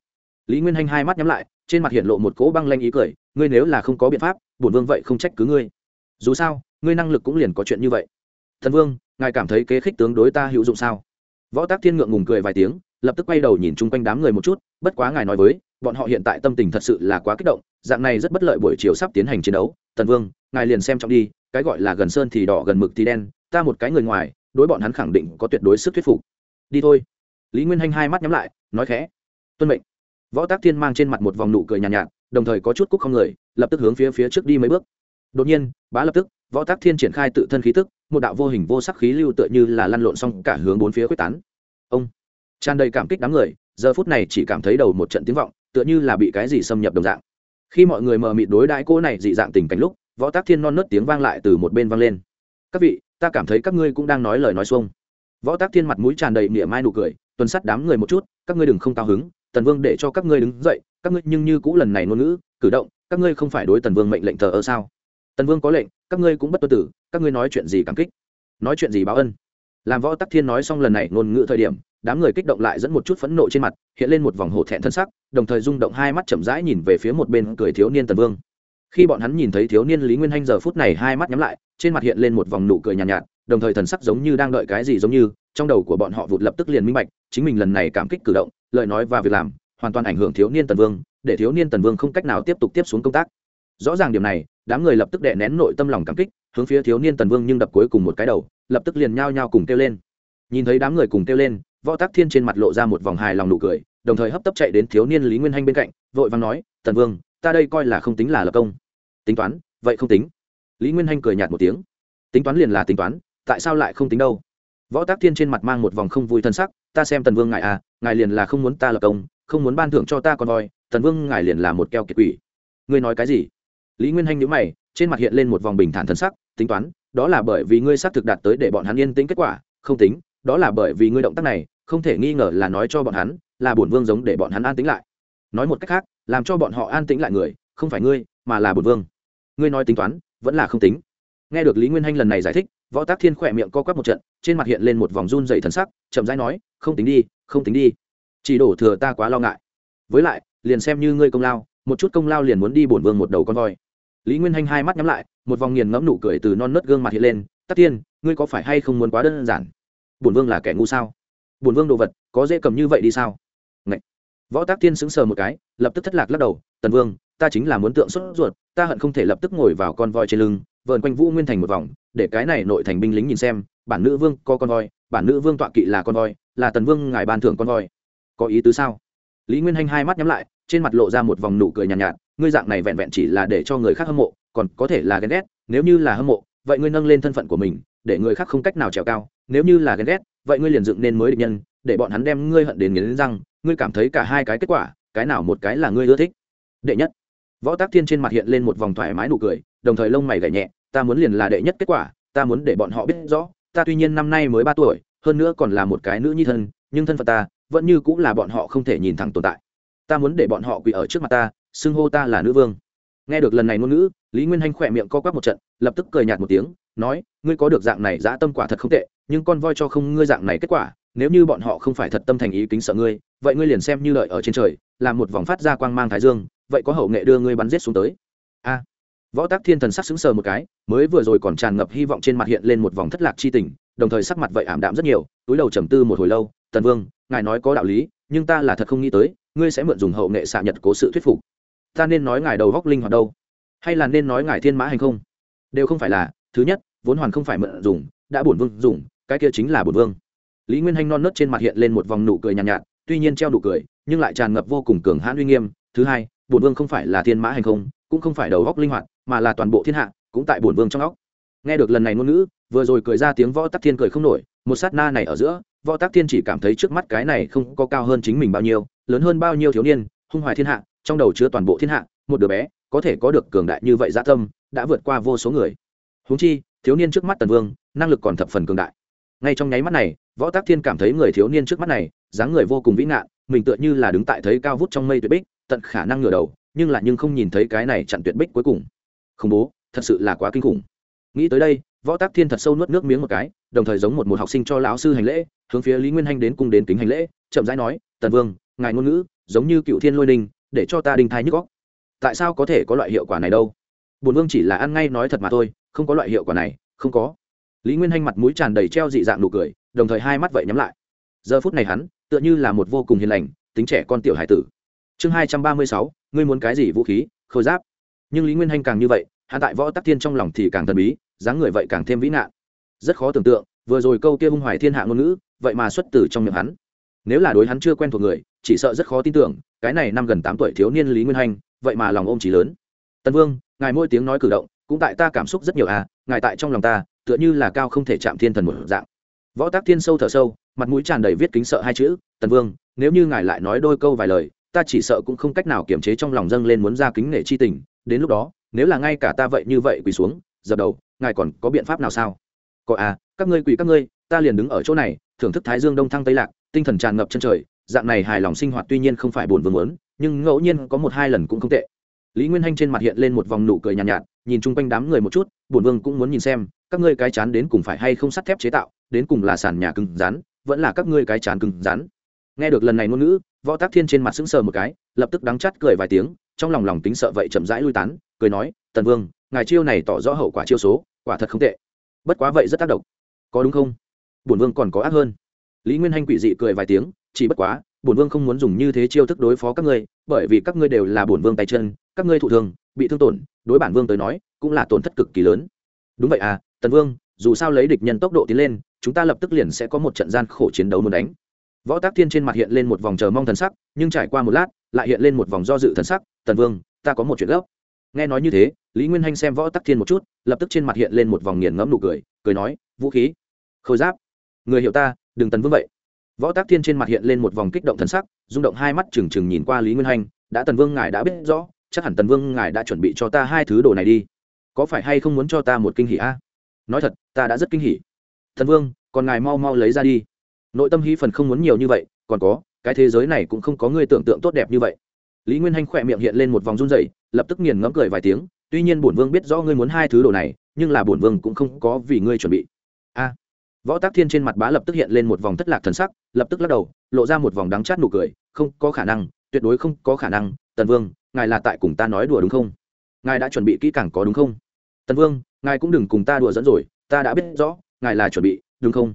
Lý nguyên hanh hai mắt nhắm lại, trên mặt hiện lộ một cỗ băng lanh ý cười, ngươi nếu là không có biện pháp, bổn vương vậy không trách cứ ngươi. Dù sao, ngươi năng lực cũng liền có chuyện như vậy. Thần vương, ngài cảm thấy kế khích tướng đối ta hữu dụng sao? Võ tác thiên ngượng ngùng cười vài tiếng, lập tức quay đầu nhìn chung quanh đám người một chút, bất quá ngài nói với, bọn họ hiện tại tâm tình thật sự là quá kích động, dạng này rất bất lợi buổi chiều sắp tiến hành chiến đấu. Tần vương, ngài liền xem trọng đi, cái gọi là gần sơn thì đỏ, gần mực thì đen ta một cái người ngoài đối bọn hắn khẳng định có tuyệt đối sức thuyết phục. Đi thôi. Lý nguyên hanh hai mắt nhắm lại nói khẽ tuân mệnh. Võ tác thiên mang trên mặt một vòng nụ cười nhàn nhạt, nhạt đồng thời có chút cúc không người lập tức hướng phía phía trước đi mấy bước. Đột nhiên bá lập tức võ tác thiên triển khai tự thân khí tức một đạo vô hình vô sắc khí lưu tựa như là lăn lộn xong cả hướng bốn phía quyết tán. Ông tràn đầy cảm kích đám người giờ phút này chỉ cảm thấy đầu một trận tiếng vọng tựa như là bị cái gì xâm nhập đồng dạng. Khi mọi người mờ mịt đối đãi cô này dị dạng tình cảnh lúc võ tác thiên non nớt tiếng vang lại từ một bên vang lên. Các vị ta cảm thấy các ngươi cũng đang nói lời nói xuông. Võ tác thiên mặt mũi tràn đầy mỉa mai nụ cười, tuần sắt đám người một chút, các ngươi đừng không cao hứng, tần vương để cho các ngươi đứng dậy, các ngươi nhưng như cũ lần này ngôn ngữ, cử động, các ngươi không phải đối tần vương mệnh lệnh thờ ơ sao? Tần vương có lệnh, các ngươi cũng bất tuân tử, các ngươi nói chuyện gì cảm kích? Nói chuyện gì báo ân? Làm võ tắc thiên nói xong lần này ngôn ngữ thời điểm, đám người kích động lại dẫn một chút phẫn nộ trên mặt, hiện lên một vòng hổ thẹn thân sắc, đồng thời rung động hai mắt chậm rãi nhìn về phía một bên cười thiếu niên tần vương. Khi bọn hắn nhìn thấy thiếu niên lý nguyên hanh giờ phút này hai mắt nhắm lại trên mặt hiện lên một vòng nụ cười nhàn nhạt, nhạt đồng thời thần sắc giống như đang đợi cái gì giống như trong đầu của bọn họ vụt lập tức liền minh bạch chính mình lần này cảm kích cử động lời nói và việc làm hoàn toàn ảnh hưởng thiếu niên tần vương để thiếu niên tần vương không cách nào tiếp tục tiếp xuống công tác. Rõ ràng điểm này đám người lập tức đệ nén nội tâm lòng cảm kích hướng phía thiếu niên tần vương nhưng đập cuối cùng một cái đầu lập tức liền nhao nhao cùng kêu lên. Nhìn thấy đám người cùng kêu lên võ tắc thiên trên mặt lộ ra một vòng hài lòng nụ cười đồng thời hấp tấp chạy đến thiếu niên lý nguyên hanh bên cạnh vội vàng nói tần vương ta đây coi là không tính là lập công. Tính toán vậy không tính lý nguyên hanh cười nhạt một tiếng tính toán liền là tính toán tại sao lại không tính đâu võ tác thiên trên mặt mang một vòng không vui thân sắc ta xem tần vương ngài à ngài liền là không muốn ta lập công không muốn ban thưởng cho ta con voi tần vương ngài liền là một keo kiệt quỷ ngươi nói cái gì lý nguyên hanh nhữ mày trên mặt hiện lên một vòng bình thản thân sắc tính toán đó là bởi vì ngươi xác thực đạt tới để bọn hắn yên tĩnh kết quả không tính đó là bởi vì ngươi động tác này không thể nghi ngờ là nói cho bọn hắn là bổn vương giống để bọn hắn an tĩnh lại nói một cách khác làm cho bọn họ an tĩnh lại người không phải ngươi mà là bổn vương ngươi nói tính toán vẫn là không tính. Nghe được lý nguyên hanh lần này giải thích, võ tác thiên khỏe miệng co quắp một trận, trên mặt hiện lên một vòng run dày thần sắc, chậm rãi nói, không tính đi, không tính đi. Chỉ đổ thừa ta quá lo ngại. Với lại, liền xem như ngươi công lao, một chút công lao liền muốn đi bổn vương một đầu con voi. Lý nguyên hanh hai mắt nhắm lại, một vòng nghiền ngẫm nụ cười từ non nớt gương mặt hiện lên, tắc tiên ngươi có phải hay không muốn quá đơn giản? Bổn vương là kẻ ngu sao? Bổn vương đồ vật, có dễ cầm như vậy đi sao? Ngậy. võ tác tiên sững sờ một cái, lập tức thất lạc lắc đầu, tần vương ta chính là muốn tượng xuất ruột ta hận không thể lập tức ngồi vào con voi trên lưng vờn quanh vũ nguyên thành một vòng để cái này nội thành binh lính nhìn xem bản nữ vương có con voi bản nữ vương tọa kỵ là con voi là tần vương ngài ban thưởng con voi. Có ý tứ sao? Lý nguyên hanh hai mắt nhắm lại trên mặt lộ ra một vòng nụ cười nhàn nhạt, nhạt ngươi dạng này vẹn vẹn chỉ là để cho người khác hâm mộ còn có thể là ghen ghét nếu như là hâm mộ vậy ngươi nâng lên thân phận của mình để người khác không cách nào trèo cao nếu như là ghen ghét vậy ngươi liền dựng nên mới địch nhân để bọn hắn đem ngươi hận đến nghiến răng ngươi cảm thấy cả hai cái kết quả cái nào một cái là ngươi ưa thích? Đệ nhất võ tác thiên trên mặt hiện lên một vòng thoải mái nụ cười, đồng thời lông mày gảy nhẹ, ta muốn liền là đệ nhất kết quả, ta muốn để bọn họ biết rõ, ta tuy nhiên năm nay mới ba tuổi, hơn nữa còn là một cái nữ nhi thân, nhưng thân phận ta vẫn như cũng là bọn họ không thể nhìn thẳng tồn tại. Ta muốn để bọn họ quỳ ở trước mặt ta, xưng hô ta là nữ vương. Nghe được lần này ngôn ngữ, lý nguyên hanh khỏe miệng co quắp một trận, lập tức cười nhạt một tiếng, nói, ngươi có được dạng này dã tâm quả thật không tệ, nhưng con voi cho không ngươi dạng này kết quả, nếu như bọn họ không phải thật tâm thành ý kính sợ ngươi, vậy ngươi liền xem như lợi ở trên trời làm một vòng phát ra quang mang thái dương vậy có hậu nghệ đưa ngươi bắn giết xuống tới. A. À, võ tác thiên thần sắc sững sờ một cái mới vừa rồi còn tràn ngập hy vọng trên mặt hiện lên một vòng thất lạc chi tình đồng thời sắc mặt vậy ảm đạm rất nhiều túi đầu trầm tư một hồi lâu tần vương ngài nói có đạo lý nhưng ta là thật không nghĩ tới ngươi sẽ mượn dùng hậu nghệ xạ nhật cố sự thuyết phục. Ta nên nói ngài đầu góc linh hoạt đâu hay là nên nói ngài thiên mã hành không? Đều không phải là thứ nhất vốn hoàn không phải mượn dùng đã bổn vương dùng cái kia chính là bổn vương. Lý nguyên hanh non nớt trên mặt hiện lên một vòng nụ cười nhàn nhạt, nhạt tuy nhiên treo nụ cười nhưng lại tràn ngập vô cùng cường hãn uy nghiêm. Thứ hai bổn vương không phải là thiên mã hành không, cũng không phải đầu góc linh hoạt, mà là toàn bộ thiên hạ, cũng tại bổn vương trong óc. Nghe được lần này ngôn ngữ, vừa rồi cười ra tiếng võ tắc thiên cười không nổi, một sát na này ở giữa, võ tắc thiên chỉ cảm thấy trước mắt cái này không có cao hơn chính mình bao nhiêu, lớn hơn bao nhiêu thiếu niên, hung hoài thiên hạ, trong đầu chứa toàn bộ thiên hạ, một đứa bé, có thể có được cường đại như vậy dã tâm, đã vượt qua vô số người. Húng chi, thiếu niên trước mắt tần vương, năng lực còn thập phần cường đại. Ngay trong nháy mắt này, võ tác thiên cảm thấy người thiếu niên trước mắt này, dáng người vô cùng vĩ ngạn, mình tựa như là đứng tại thấy cao vút trong mây tuyệt bích tận khả năng ngửa đầu, nhưng lại nhưng không nhìn thấy cái này chặn tuyệt bích cuối cùng. Khủng bố, thật sự là quá kinh khủng. Nghĩ tới đây, võ tác thiên thật sâu nuốt nước miếng một cái, đồng thời giống một một học sinh cho lão sư hành lễ, hướng phía lý nguyên hanh đến cung đến kính hành lễ, chậm rãi nói, tần vương, ngài ngôn ngữ, giống như cựu thiên lôi đình, để cho ta đinh thai nhức góc tại sao có thể có loại hiệu quả này đâu? Bùn vương chỉ là ăn ngay nói thật mà thôi, không có loại hiệu quả này, không có. Lý nguyên hanh mặt mũi tràn đầy treo dị dạng nụ cười, đồng thời hai mắt vậy nhắm lại. Giờ phút này hắn, tựa như là một vô cùng hiền lành, tính trẻ con tiểu hải tử chương hai trăm ba mươi sáu, ngươi muốn cái gì vũ khí? Khôi giáp. Nhưng lý nguyên hanh càng như vậy hạ tại võ tắc thiên trong lòng thì càng thần bí, dáng người vậy càng thêm vĩ nạn. Rất khó tưởng tượng, vừa rồi câu kia hung hoài thiên hạ ngôn ngữ, vậy mà xuất từ trong miệng hắn. Nếu là đối hắn chưa quen thuộc người, chỉ sợ rất khó tin tưởng, cái này năm gần tám tuổi thiếu niên lý nguyên hanh, vậy mà lòng ôm trí lớn. Tân vương, ngài môi tiếng nói cử động, cũng tại ta cảm xúc rất nhiều à ngài tại trong lòng ta, tựa như là cao không thể chạm thiên thần một dạng. Võ tác thiên sâu thở sâu, mặt mũi tràn đầy viết kính sợ hai chữ, tần vương, nếu như ngài lại nói đôi câu vài lời ta chỉ sợ cũng không cách nào kiềm chế trong lòng dâng lên muốn ra kính nể chi tình đến lúc đó nếu là ngay cả ta vậy như vậy quỳ xuống dập đầu ngài còn có biện pháp nào sao? Có à các ngươi quỳ các ngươi ta liền đứng ở chỗ này thưởng thức thái dương đông thăng tây lạc tinh thần tràn ngập chân trời dạng này hài lòng sinh hoạt tuy nhiên không phải buồn vương muốn nhưng ngẫu nhiên có một hai lần cũng không tệ. Lý nguyên hanh trên mặt hiện lên một vòng nụ cười nhàn nhạt, nhạt nhìn chung quanh đám người một chút buồn vương cũng muốn nhìn xem các ngươi cái chán đến cùng phải hay không sắt thép chế tạo đến cùng là sàn nhà cứng rắn vẫn là các ngươi cái chán cứng rắn nghe được lần này ngôn ngữ, võ tác thiên trên mặt sững sờ một cái, lập tức đắng chắt cười vài tiếng, trong lòng lòng tính sợ vậy chậm rãi lui tán, cười nói, tần vương, ngài chiêu này tỏ rõ hậu quả chiêu số, quả thật không tệ. Bất quá vậy rất tác động. Có đúng không? Bổn vương còn có ác hơn. Lý nguyên hanh quỷ dị cười vài tiếng, chỉ bất quá, bổn vương không muốn dùng như thế chiêu thức đối phó các ngươi, bởi vì các ngươi đều là bổn vương tay chân, các ngươi thụ thường bị thương tổn, đối bản vương tới nói, cũng là tổn thất cực kỳ lớn. Đúng vậy à tần vương, dù sao lấy địch nhân tốc độ tiến lên, chúng ta lập tức liền sẽ có một trận gian khổ chiến đấu muốn đánh võ tác thiên trên mặt hiện lên một vòng chờ mong thần sắc, nhưng trải qua một lát, lại hiện lên một vòng do dự thần sắc, tần vương, ta có một chuyện gấp. Nghe nói như thế, lý nguyên hanh xem võ tắc thiên một chút, lập tức trên mặt hiện lên một vòng nghiền ngẫm nụ cười cười nói, vũ khí, khôi giáp, người hiểu ta, đừng tần vương vậy. Võ Tắc thiên trên mặt hiện lên một vòng kích động thần sắc, rung động hai mắt trừng trừng nhìn qua lý nguyên hanh, đã tần vương ngài đã biết rõ, chắc hẳn tần vương ngài đã chuẩn bị cho ta hai thứ đồ này đi. Có phải hay không muốn cho ta một kinh hỉ a? Nói thật, ta đã rất kinh hỉ. Thần vương, còn ngài mau mau lấy ra đi nội tâm hí phần không muốn nhiều như vậy, còn có, cái thế giới này cũng không có người tưởng tượng tốt đẹp như vậy. Lý nguyên hanh khỏe miệng hiện lên một vòng run dày lập tức nghiền ngẫm cười vài tiếng, tuy nhiên bổn vương biết rõ ngươi muốn hai thứ đồ này, nhưng là bổn vương cũng không có vì ngươi chuẩn bị. A. Võ tác thiên trên mặt bá lập tức hiện lên một vòng thất lạc thần sắc, lập tức lắc đầu, lộ ra một vòng đắng chát nụ cười, không có khả năng, tuyệt đối không có khả năng, tần vương, ngài là tại cùng ta nói đùa đúng không? Ngài đã chuẩn bị kỹ càng có đúng không? Tần vương, ngài cũng đừng cùng ta đùa dẫn rồi, ta đã biết rõ, ngài là chuẩn bị, đúng không?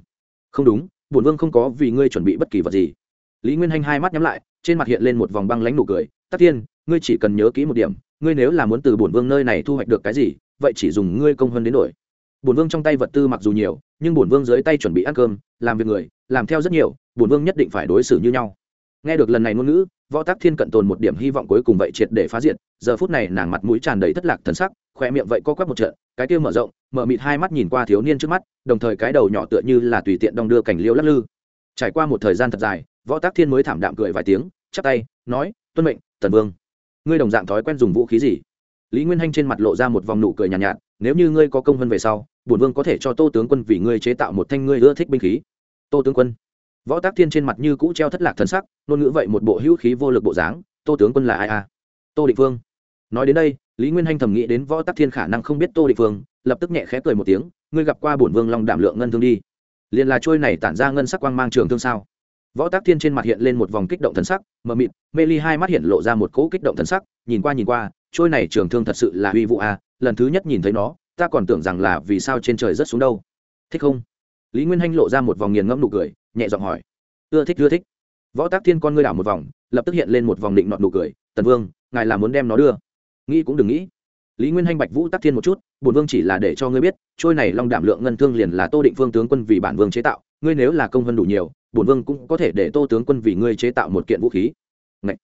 Không đúng bổn vương không có vì ngươi chuẩn bị bất kỳ vật gì. Lý nguyên hanh hai mắt nhắm lại, trên mặt hiện lên một vòng băng lánh nụ cười. Tắc thiên, ngươi chỉ cần nhớ kỹ một điểm, ngươi nếu là muốn từ bổn vương nơi này thu hoạch được cái gì, vậy chỉ dùng ngươi công hơn đến đổi bổn vương trong tay vật tư mặc dù nhiều, nhưng bổn vương dưới tay chuẩn bị ăn cơm, làm việc người, làm theo rất nhiều, bổn vương nhất định phải đối xử như nhau. Nghe được lần này ngôn ngữ, võ tác thiên cận tồn một điểm hy vọng cuối cùng vậy triệt để phá diện giờ phút này nàng mặt mũi tràn đầy thất lạc thần sắc khoe miệng vậy co quắp một trận, cái kia mở rộng mở mịt hai mắt nhìn qua thiếu niên trước mắt đồng thời cái đầu nhỏ tựa như là tùy tiện đong đưa cảnh liêu lắc lư. Trải qua một thời gian thật dài võ tác thiên mới thảm đạm cười vài tiếng chắp tay nói tuân mệnh tần vương. Ngươi đồng dạng thói quen dùng vũ khí gì? Lý nguyên hanh trên mặt lộ ra một vòng nụ cười nhàn nhạt, nhạt nếu như ngươi có công hơn về sau bổn vương có thể cho tô tướng quân vì ngươi chế tạo một thanh ngươi ưa thích binh khí. Tô tướng quân? Võ tác thiên trên mặt như cũ treo thất lạc thân sắc ngôn ngữ vậy một bộ hữu khí vô lực bộ dáng tô tướng quân là ai à? Tô định vương. nói đến đây lý nguyên hanh thầm nghĩ đến võ tác thiên khả năng không biết tô định phương, lập tức nhẹ khẽ cười một tiếng, ngươi gặp qua bổn vương long đảm lượng ngân thương đi. Liền là trôi này tản ra ngân sắc quang mang trường thương sao? Võ tác thiên trên mặt hiện lên một vòng kích động thần sắc, mờ mịt, mê ly hai mắt hiện lộ ra một cỗ kích động thần sắc, nhìn qua nhìn qua, trôi này trường thương thật sự là uy vụ à lần thứ nhất nhìn thấy nó, ta còn tưởng rằng là vì sao trên trời rất xuống đâu. Thích không? Lý nguyên hanh lộ ra một vòng nghiền ngẫm nụ cười, nhẹ giọng hỏi. Ưa thích ưa thích. Võ tác thiên con ngươi đảo một vòng, lập tức hiện lên một vòng định nọt nụ cười, tần vương, ngài là muốn đem nó đưa? Nghĩ cũng đừng nghĩ. Lý nguyên hanh, bạch vũ tác thiên một chút, bổn vương chỉ là để cho ngươi biết, trôi này long đảm lượng ngân thương liền là tô định phương tướng quân vì bản vương chế tạo, ngươi nếu là công vân đủ nhiều, bổn vương cũng có thể để tô tướng quân vì ngươi chế tạo một kiện vũ khí. Ngậy!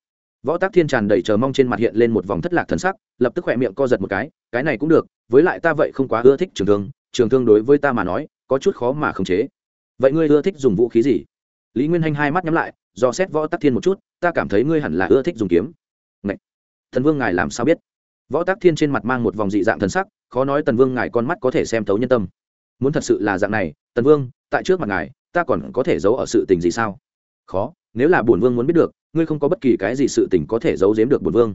võ tác thiên tràn đầy chờ mong trên mặt hiện lên một vòng thất lạc thần sắc, lập tức khỏe miệng co giật một cái cái này cũng được, với lại ta vậy không quá ưa thích trường thương trường thương đối với ta mà nói, có chút khó mà khống chế. Vậy ngươi ưa thích dùng vũ khí gì? Lý nguyên hanh hai mắt nhắm lại, do xét võ tắc thiên một chút, ta cảm thấy ngươi hẳn là ưa thích dùng kiếm. Ngậy! thần vương ngài làm sao biết? Võ Tác thiên trên mặt mang một vòng dị dạng thần sắc, khó nói tần vương ngài con mắt có thể xem thấu nhân tâm. Muốn thật sự là dạng này, tần vương, tại trước mặt ngài, ta còn có thể giấu ở sự tình gì sao? Khó, nếu là bổn vương muốn biết được, ngươi không có bất kỳ cái gì sự tình có thể giấu giếm được bổn vương.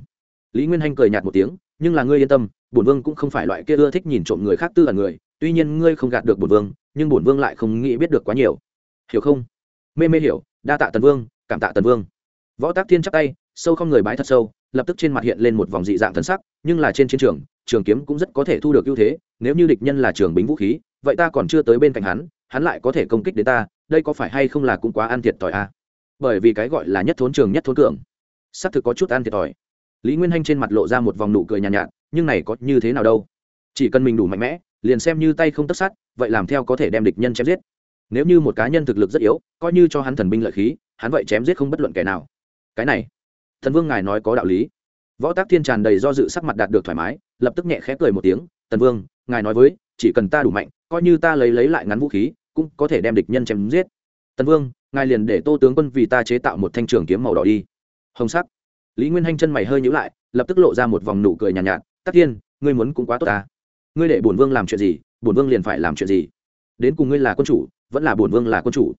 Lý nguyên hanh cười nhạt một tiếng, nhưng là ngươi yên tâm, bổn vương cũng không phải loại kia ưa thích nhìn trộm người khác tư ẩn người, tuy nhiên ngươi không gạt được bổn vương, nhưng bổn vương lại không nghĩ biết được quá nhiều. Hiểu không? Mê mê hiểu, đa tạ tần vương, cảm tạ tần vương. Võ tác thiên chắp tay, sâu không người bái thật sâu lập tức trên mặt hiện lên một vòng dị dạng thần sắc nhưng là trên chiến trường trường kiếm cũng rất có thể thu được ưu thế nếu như địch nhân là trường bính vũ khí vậy ta còn chưa tới bên cạnh hắn hắn lại có thể công kích đến ta đây có phải hay không là cũng quá ăn thiệt thòi a à? bởi vì cái gọi là nhất thốn trường nhất thốn cường xác thực có chút ăn thiệt thòi. Lý nguyên hanh trên mặt lộ ra một vòng nụ cười nhàn nhạt, nhạt nhưng này có như thế nào đâu? Chỉ cần mình đủ mạnh mẽ liền xem như tay không tất sát vậy làm theo có thể đem địch nhân chém giết. Nếu như một cá nhân thực lực rất yếu coi như cho hắn thần binh lợi khí hắn vậy chém giết không bất luận kẻ nào. Cái này thần vương ngài nói có đạo lý. Võ tác thiên tràn đầy do dự sắc mặt đạt được thoải mái lập tức nhẹ khẽ cười một tiếng tần vương ngài nói với chỉ cần ta đủ mạnh coi như ta lấy lấy lại ngắn vũ khí cũng có thể đem địch nhân chém giết. Tần vương ngài liền để tô tướng quân vì ta chế tạo một thanh trường kiếm màu đỏ đi. Hồng sắc. Lý nguyên hanh chân mày hơi nhữ lại lập tức lộ ra một vòng nụ cười nhàn nhạt, nhạt tắc thiên ngươi muốn cũng quá tốt ta. Ngươi để bổn vương làm chuyện gì bổn vương liền phải làm chuyện gì. Đến cùng ngươi là quân chủ vẫn là bổn vương là quân chủ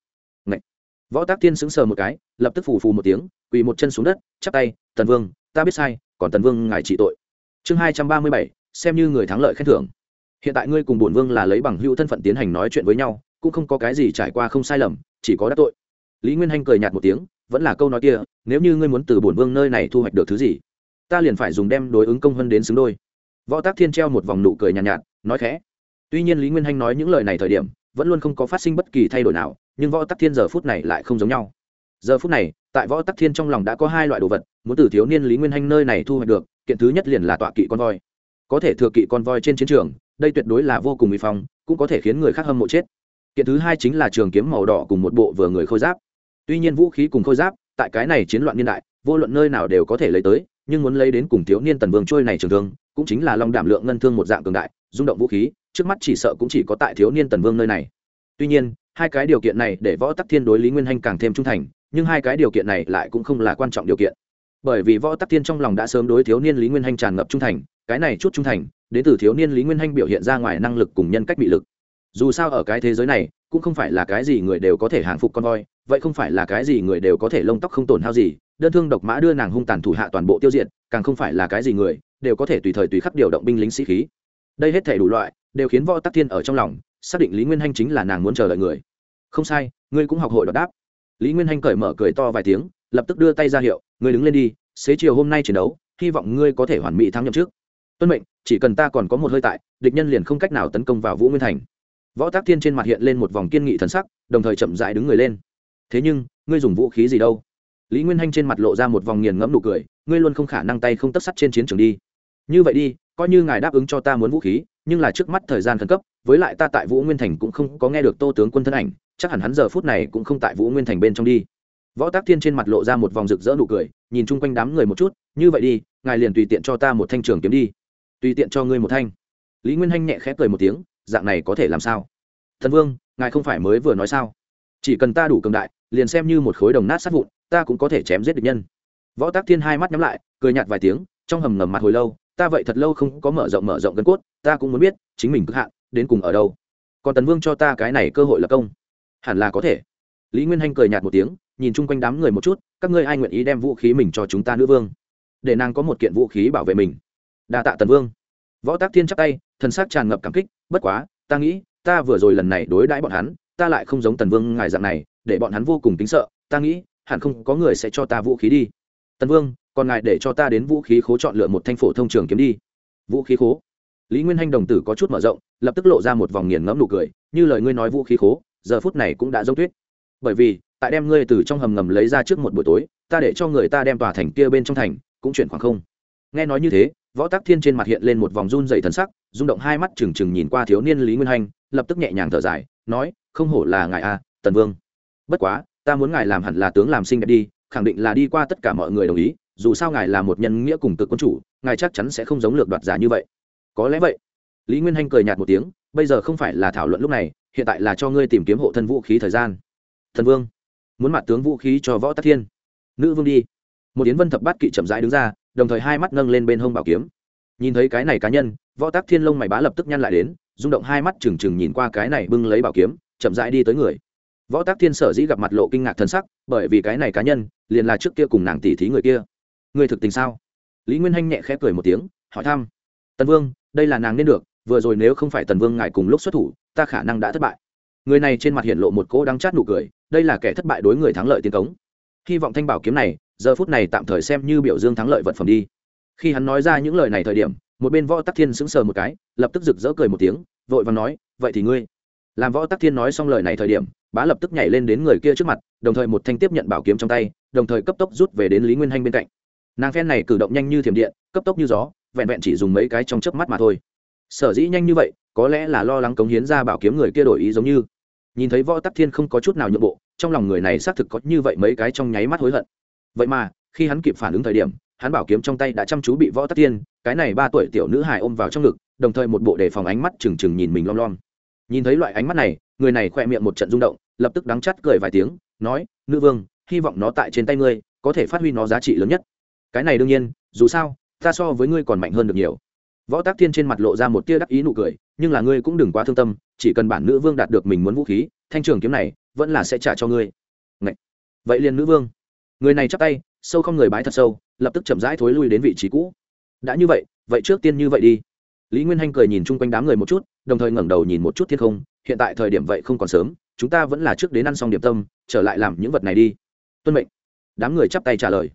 võ tác thiên sững sờ một cái lập tức phù phù một tiếng quỳ một chân xuống đất chắp tay tần vương ta biết sai còn tần vương ngài trị tội. Chương hai trăm ba mươi bảy xem như người thắng lợi khen thưởng. Hiện tại ngươi cùng bổn vương là lấy bằng hữu thân phận tiến hành nói chuyện với nhau cũng không có cái gì trải qua không sai lầm chỉ có đắc tội. Lý nguyên hanh cười nhạt một tiếng vẫn là câu nói kia nếu như ngươi muốn từ bổn vương nơi này thu hoạch được thứ gì ta liền phải dùng đem đối ứng công hơn đến xứng đôi. Võ tác thiên treo một vòng nụ cười nhàn nhạt, nhạt nói khẽ. Tuy nhiên lý nguyên hanh nói những lời này thời điểm vẫn luôn không có phát sinh bất kỳ thay đổi nào nhưng võ tắc thiên giờ phút này lại không giống nhau. Giờ phút này, tại võ tắc thiên trong lòng đã có hai loại đồ vật, muốn từ thiếu niên lý nguyên hanh nơi này thu hoạch được, kiện thứ nhất liền là tọa kỵ con voi. Có thể thừa kỵ con voi trên chiến trường, đây tuyệt đối là vô cùng uy phong, cũng có thể khiến người khác hâm mộ chết. Kiện thứ hai chính là trường kiếm màu đỏ cùng một bộ vừa người khôi giáp. Tuy nhiên vũ khí cùng khôi giáp, tại cái này chiến loạn niên đại, vô luận nơi nào đều có thể lấy tới, nhưng muốn lấy đến cùng thiếu niên tần vương trôi này trường thương, cũng chính là long đảm lượng ngân thương một dạng cường đại, rung động vũ khí, trước mắt chỉ sợ cũng chỉ có tại thiếu niên tần vương nơi này. Tuy nhiên hai cái điều kiện này để võ tắc thiên đối lý nguyên hanh càng thêm trung thành, nhưng hai cái điều kiện này lại cũng không là quan trọng điều kiện. Bởi vì võ tắc thiên trong lòng đã sớm đối thiếu niên lý nguyên hanh tràn ngập trung thành, cái này chút trung thành, đến từ thiếu niên lý nguyên hanh biểu hiện ra ngoài năng lực cùng nhân cách bị lực. Dù sao ở cái thế giới này, cũng không phải là cái gì người đều có thể hàng phục con voi, vậy không phải là cái gì người đều có thể lông tóc không tổn hao gì, đơn thương độc mã đưa nàng hung tàn thủ hạ toàn bộ tiêu diệt, càng không phải là cái gì người đều có thể tùy thời tùy khắc điều động binh lính sĩ khí. Đây hết thể đủ loại, đều khiến võ tắc thiên ở trong lòng xác định lý nguyên hanh chính là nàng muốn chờ đợi người. Không sai, ngươi cũng học hội đọc đáp. Lý nguyên hanh cởi mở cười to vài tiếng, lập tức đưa tay ra hiệu, ngươi đứng lên đi, xế chiều hôm nay chiến đấu, hy vọng ngươi có thể hoàn mỹ thắng nhậm trước tuân mệnh, chỉ cần ta còn có một hơi tại, địch nhân liền không cách nào tấn công vào vũ nguyên thành. Võ tác thiên trên mặt hiện lên một vòng kiên nghị thần sắc, đồng thời chậm dại đứng người lên. Thế nhưng, ngươi dùng vũ khí gì đâu? Lý nguyên hanh trên mặt lộ ra một vòng nghiền ngẫm nụ cười, ngươi luôn không khả năng tay không tất sắt trên chiến trường đi. Như vậy đi, coi như ngài đáp ứng cho ta muốn vũ khí nhưng là trước mắt thời gian khẩn cấp, với lại ta tại vũ nguyên thành cũng không có nghe được tô tướng quân thân ảnh, chắc hẳn hắn giờ phút này cũng không tại vũ nguyên thành bên trong đi. Võ tác thiên trên mặt lộ ra một vòng rực rỡ nụ cười, nhìn chung quanh đám người một chút, như vậy đi, ngài liền tùy tiện cho ta một thanh trường kiếm đi. Tùy tiện cho ngươi một thanh. Lý nguyên hanh nhẹ khẽ cười một tiếng, dạng này có thể làm sao? Thần vương, ngài không phải mới vừa nói sao? Chỉ cần ta đủ cường đại, liền xem như một khối đồng nát sát vụn, ta cũng có thể chém giết được nhân. Võ tác thiên hai mắt nhắm lại, cười nhạt vài tiếng, trong hầm ngầm mặt hồi lâu ta vậy thật lâu không có mở rộng mở rộng gân cốt, ta cũng muốn biết, chính mình cực hạn, đến cùng ở đâu? Còn tần vương cho ta cái này cơ hội là công? Hẳn là có thể. Lý nguyên hanh cười nhạt một tiếng, nhìn chung quanh đám người một chút, các ngươi ai nguyện ý đem vũ khí mình cho chúng ta nữ vương? Để nàng có một kiện vũ khí bảo vệ mình. Đa tạ tần vương. Võ tác thiên chắp tay, thần sắc tràn ngập cảm kích, bất quá, ta nghĩ, ta vừa rồi lần này đối đãi bọn hắn, ta lại không giống tần vương ngài dạng này, để bọn hắn vô cùng tính sợ, ta nghĩ, hẳn không có người sẽ cho ta vũ khí đi. Tần vương còn ngài để cho ta đến vũ khí khố chọn lựa một thanh phổ thông trường kiếm đi. Vũ khí khố? Lý nguyên hanh đồng tử có chút mở rộng, lập tức lộ ra một vòng nghiền ngẫm nụ cười, như lời ngươi nói vũ khí khố, giờ phút này cũng đã giống tuyết. Bởi vì, tại đem ngươi từ trong hầm ngầm lấy ra trước một buổi tối, ta để cho người ta đem tòa thành kia bên trong thành, cũng chuyển khoảng không. Nghe nói như thế, võ tắc thiên trên mặt hiện lên một vòng run dày thần sắc, rung động hai mắt trừng trừng nhìn qua thiếu niên lý nguyên hanh, lập tức nhẹ nhàng thở dài, nói, không hổ là ngài a tần vương. Bất quá, ta muốn ngài làm hẳn là tướng làm sinh đẹp đi, khẳng định là đi qua tất cả mọi người đồng ý dù sao ngài là một nhân nghĩa cùng cực quân chủ, ngài chắc chắn sẽ không giống lược đoạt giả như vậy. Có lẽ vậy. Lý nguyên hanh cười nhạt một tiếng, bây giờ không phải là thảo luận lúc này, hiện tại là cho ngươi tìm kiếm hộ thân vũ khí thời gian. Thần vương, muốn mặt tướng vũ khí cho võ tắc thiên. Nữ vương đi. Một yến vân thập bát kỵ chậm rãi đứng ra, đồng thời hai mắt nâng lên bên hông bảo kiếm. Nhìn thấy cái này cá nhân, võ tắc thiên lông mày bá lập tức nhăn lại đến, rung động hai mắt trừng trừng nhìn qua cái này bưng lấy bảo kiếm, chậm rãi đi tới người. Võ tắc thiên sở dĩ gặp mặt lộ kinh ngạc thân sắc, bởi vì cái này cá nhân, liền là trước kia cùng nàng tỷ thí người kia người thực tình sao? Lý nguyên hanh nhẹ khẽ cười một tiếng, hỏi thăm. Tần vương, đây là nàng nên được, vừa rồi nếu không phải tần vương ngài cùng lúc xuất thủ, ta khả năng đã thất bại. Người này trên mặt hiện lộ một cỗ đắng chát nụ cười, đây là kẻ thất bại đối người thắng lợi tiến cống. Hy vọng thanh bảo kiếm này, giờ phút này tạm thời xem như biểu dương thắng lợi vật phẩm đi. Khi hắn nói ra những lời này thời điểm, một bên võ tắc thiên sững sờ một cái, lập tức rực rỡ cười một tiếng, vội và nói, vậy thì ngươi. Làm võ tắc thiên nói xong lời này thời điểm, bá lập tức nhảy lên đến người kia trước mặt, đồng thời một thanh tiếp nhận bảo kiếm trong tay, đồng thời cấp tốc rút về đến lý nguyên hanh bên cạnh nàng phen này cử động nhanh như thiểm điện, cấp tốc như gió, vẹn vẹn chỉ dùng mấy cái trong chớp mắt mà thôi. Sở dĩ nhanh như vậy, có lẽ là lo lắng cống hiến ra bảo kiếm người kia đổi ý giống như. Nhìn thấy võ tắc thiên không có chút nào nhượng bộ, trong lòng người này xác thực có như vậy mấy cái trong nháy mắt hối hận. Vậy mà, khi hắn kịp phản ứng thời điểm, hắn bảo kiếm trong tay đã chăm chú bị võ tắc thiên, cái này ba tuổi tiểu nữ hài ôm vào trong ngực, đồng thời một bộ đề phòng ánh mắt trừng trừng nhìn mình lom lom. Nhìn thấy loại ánh mắt này, người này khỏe miệng một trận rung động, lập tức đắng chắt cười vài tiếng, nói, nữ vương, hy vọng nó tại trên tay ngươi, có thể phát huy nó giá trị lớn nhất cái này đương nhiên, dù sao, ta so với ngươi còn mạnh hơn được nhiều. Võ tác thiên trên mặt lộ ra một tia đắc ý nụ cười, nhưng là ngươi cũng đừng quá thương tâm, chỉ cần bản nữ vương đạt được mình muốn vũ khí, thanh trường kiếm này vẫn là sẽ trả cho ngươi. Ngậy! vậy liền nữ vương. Người này chắp tay, sâu không người bái thật sâu, lập tức chậm rãi thối lui đến vị trí cũ. Đã như vậy vậy trước tiên như vậy đi. Lý nguyên hanh cười nhìn chung quanh đám người một chút, đồng thời ngẩng đầu nhìn một chút thiên không, hiện tại thời điểm vậy không còn sớm, chúng ta vẫn là trước đến ăn xong điểm tâm, trở lại làm những vật này đi. Tuân mệnh. Đám người chắp tay trả lời.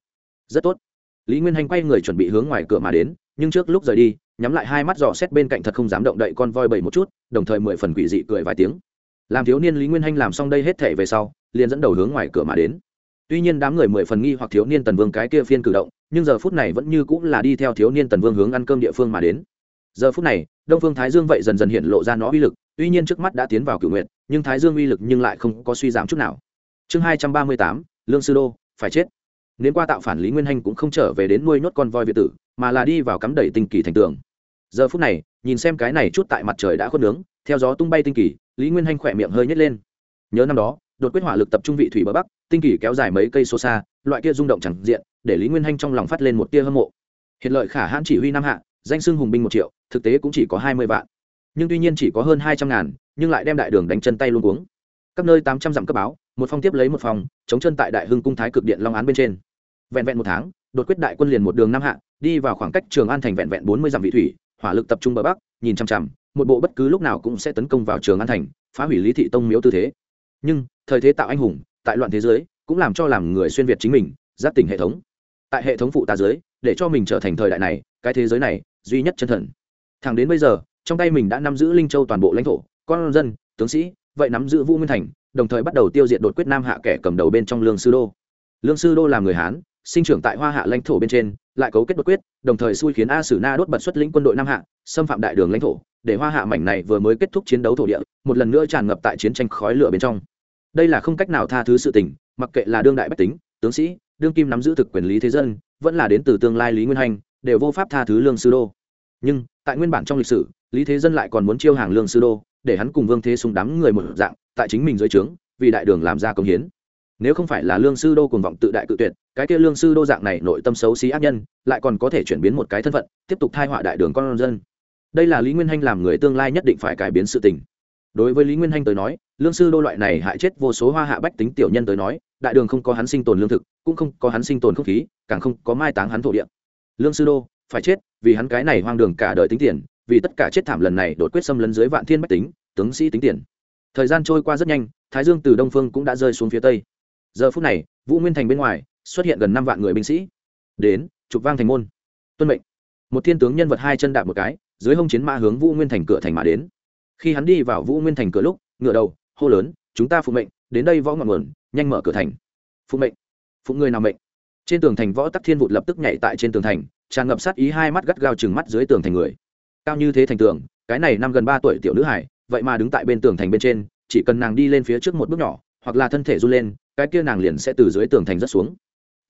Rất tốt lý nguyên hanh quay người chuẩn bị hướng ngoài cửa mà đến, nhưng trước lúc rời đi, nhắm lại hai mắt dò xét bên cạnh thật không dám động đậy con voi bầy một chút, đồng thời mười phần quỷ dị cười vài tiếng. Làm thiếu niên lý nguyên hanh làm xong đây hết thể về sau, liền dẫn đầu hướng ngoài cửa mà đến. Tuy nhiên đám người mười phần nghi hoặc thiếu niên tần vương cái kia phiên cử động, nhưng giờ phút này vẫn như cũng là đi theo thiếu niên tần vương hướng ăn cơm địa phương mà đến. Giờ phút này, đông phương thái dương vậy dần dần hiện lộ ra nó uy lực, tuy nhiên trước mắt đã tiến vào cựu nguyện nhưng thái dương uy lực nhưng lại không có suy giảm chút nào. Chương hai trăm ba mươi tám, lương sư đô, phải chết nếu qua tạo phản lý nguyên hanh cũng không trở về đến nuôi nhốt con voi việt tử, mà là đi vào cắm đẩy tinh kỳ thành tường. Giờ phút này, nhìn xem cái này chút tại mặt trời đã khuất nướng, theo gió tung bay tinh kỳ, lý nguyên hanh khỏe miệng hơi nhét lên. Nhớ năm đó, đột quyết hỏa lực tập trung vị thủy bờ bắc, tinh kỳ kéo dài mấy cây số xa, loại kia rung động chẳng diện, để lý nguyên hanh trong lòng phát lên một tia hâm mộ. Hiện lợi khả hãn chỉ huy nam hạ, danh xưng hùng binh một triệu, thực tế cũng chỉ có hai mươi vạn. Nhưng tuy nhiên chỉ có hơn hai trăm ngàn, nhưng lại đem đại đường đánh chân tay luôn cuống. Các nơi tám trăm dặm cấp báo một phong tiếp lấy một phòng chống chân tại đại hưng cung thái cực điện long án bên trên. Vẹn vẹn một tháng, đột quyết đại quân liền một đường nam hạ, đi vào khoảng cách trường an thành vẹn vẹn bốn mươi dặm vị thủy, hỏa lực tập trung bờ bắc, nhìn chằm chằm, một bộ bất cứ lúc nào cũng sẽ tấn công vào trường an thành, phá hủy lý thị tông miếu tư thế. Nhưng, thời thế tạo anh hùng, tại loạn thế giới, cũng làm cho làm người xuyên việt chính mình, giáp tỉnh hệ thống. Tại hệ thống phụ tá giới, để cho mình trở thành thời đại này, cái thế giới này, duy nhất chân thần. Thẳng đến bây giờ, trong tay mình đã nắm giữ linh châu toàn bộ lãnh thổ, con dân, tướng sĩ, vậy nắm giữ vũ nguyên thành đồng thời bắt đầu tiêu diệt đột quyết nam hạ kẻ cầm đầu bên trong lương sư đô. Lương sư đô là người hán, sinh trưởng tại hoa hạ lãnh thổ bên trên, lại cấu kết đột quyết, đồng thời xui khiến a sử na đốt bật xuất lĩnh quân đội nam hạ, xâm phạm đại đường lãnh thổ, để hoa hạ mảnh này vừa mới kết thúc chiến đấu thổ địa, một lần nữa tràn ngập tại chiến tranh khói lửa bên trong. Đây là không cách nào tha thứ sự tình, mặc kệ là đương đại bách tính, tướng sĩ, đương kim nắm giữ thực quyền lý thế dân, vẫn là đến từ tương lai lý nguyên hành, đều vô pháp tha thứ lương sư đô. Nhưng, tại nguyên bản trong lịch sử lý thế dân lại còn muốn chiêu hàng lương sư đô, để hắn cùng vương thế súng đám người một dạng, tại chính mình dưới trướng, vì đại đường làm ra công hiến. Nếu không phải là lương sư đô cùng vọng tự đại cự tuyệt, cái kia lương sư đô dạng này nội tâm xấu xí ác nhân, lại còn có thể chuyển biến một cái thân phận, tiếp tục thai họa đại đường con dân. Đây là lý nguyên hanh làm người tương lai nhất định phải cải biến sự tình. Đối với lý nguyên hanh tới nói, lương sư đô loại này hại chết vô số hoa hạ bách tính tiểu nhân tới nói, đại đường không có hắn sinh tồn lương thực, cũng không có hắn sinh tồn không khí, càng không có mai táng hắn thổ địa. Lương sư đô, phải chết, vì hắn cái này hoang đường cả đời tính tiền vì tất cả chết thảm lần này đột quyết xâm lấn dưới vạn thiên bách tính, tướng sĩ tính tiền. Thời gian trôi qua rất nhanh, thái dương từ đông phương cũng đã rơi xuống phía tây. Giờ phút này, vũ nguyên thành bên ngoài, xuất hiện gần năm vạn người binh sĩ. Đến, trục vang thành môn. Tuân mệnh. Một thiên tướng nhân vật hai chân đạp một cái, dưới hông chiến mã hướng vũ nguyên thành cửa thành mà đến. Khi hắn đi vào vũ nguyên thành cửa lúc ngựa đầu, hô lớn, chúng ta phụ mệnh, đến đây võ ngọn nguồn, nhanh mở cửa thành. Phụ mệnh? Phụ người nào mệnh? Trên tường thành võ tắc thiên vụt lập tức nhảy tại trên tường thành, tràn ngập sát ý hai mắt gắt gao chừng mắt dưới tường thành người cao như thế thành tường, cái này năm gần ba tuổi tiểu nữ hải, vậy mà đứng tại bên tường thành bên trên, chỉ cần nàng đi lên phía trước một bước nhỏ, hoặc là thân thể run lên, cái kia nàng liền sẽ từ dưới tường thành rất xuống.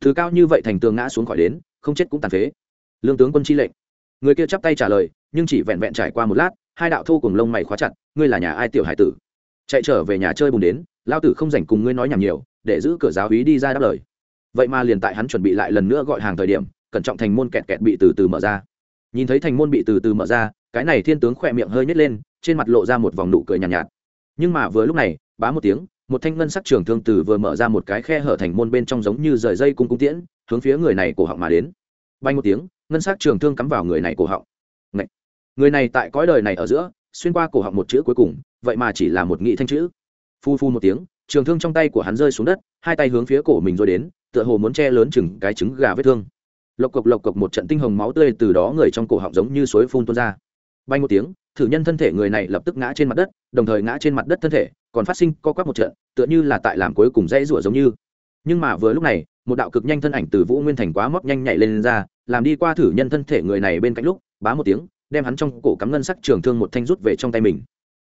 Thứ cao như vậy thành tường ngã xuống khỏi đến, không chết cũng tàn phế. Lương tướng quân chi lệnh. Người kia chắp tay trả lời, nhưng chỉ vẹn vẹn trải qua một lát, hai đạo thô cùng lông mày khóa chặt, ngươi là nhà ai tiểu hải tử? Chạy trở về nhà chơi bùn đến lao tử không dành cùng ngươi nói nhảm nhiều, để giữ cửa giáo hí đi ra đáp lời. Vậy mà liền tại hắn chuẩn bị lại lần nữa gọi hàng thời điểm, cẩn trọng thành môn kẹt kẹt bị từ từ mở ra nhìn thấy thành môn bị từ từ mở ra cái này thiên tướng khỏe miệng hơi nhét lên trên mặt lộ ra một vòng nụ cười nhàn nhạt, nhạt. Nhưng mà vừa lúc này bá một tiếng một thanh ngân sắc trường thương từ vừa mở ra một cái khe hở thành môn bên trong giống như rời dây cung cung tiễn hướng phía người này cổ họng mà đến. Bay một tiếng ngân sắc trường thương cắm vào người này cổ họng. Ngậy! người này tại cõi đời này ở giữa xuyên qua cổ họng một chữ cuối cùng vậy mà chỉ là một nghị thanh chữ. Phu phu một tiếng trường thương trong tay của hắn rơi xuống đất hai tay hướng phía cổ mình rồi đến tựa hồ muốn che lớn chừng cái trứng gà vết thương lộc cộc lộc cộc một trận tinh hồng máu tươi từ đó người trong cổ họng giống như suối phun tuôn ra. Bay một tiếng thử nhân thân thể người này lập tức ngã trên mặt đất đồng thời ngã trên mặt đất thân thể còn phát sinh co quắp một trận tựa như là tại làm cuối cùng dãy rủa giống như. Nhưng mà vừa lúc này một đạo cực nhanh thân ảnh từ vũ nguyên thành quá móc nhanh nhảy lên, lên ra làm đi qua thử nhân thân thể người này bên cạnh lúc bá một tiếng đem hắn trong cổ cắm ngân sắc trường thương một thanh rút về trong tay mình.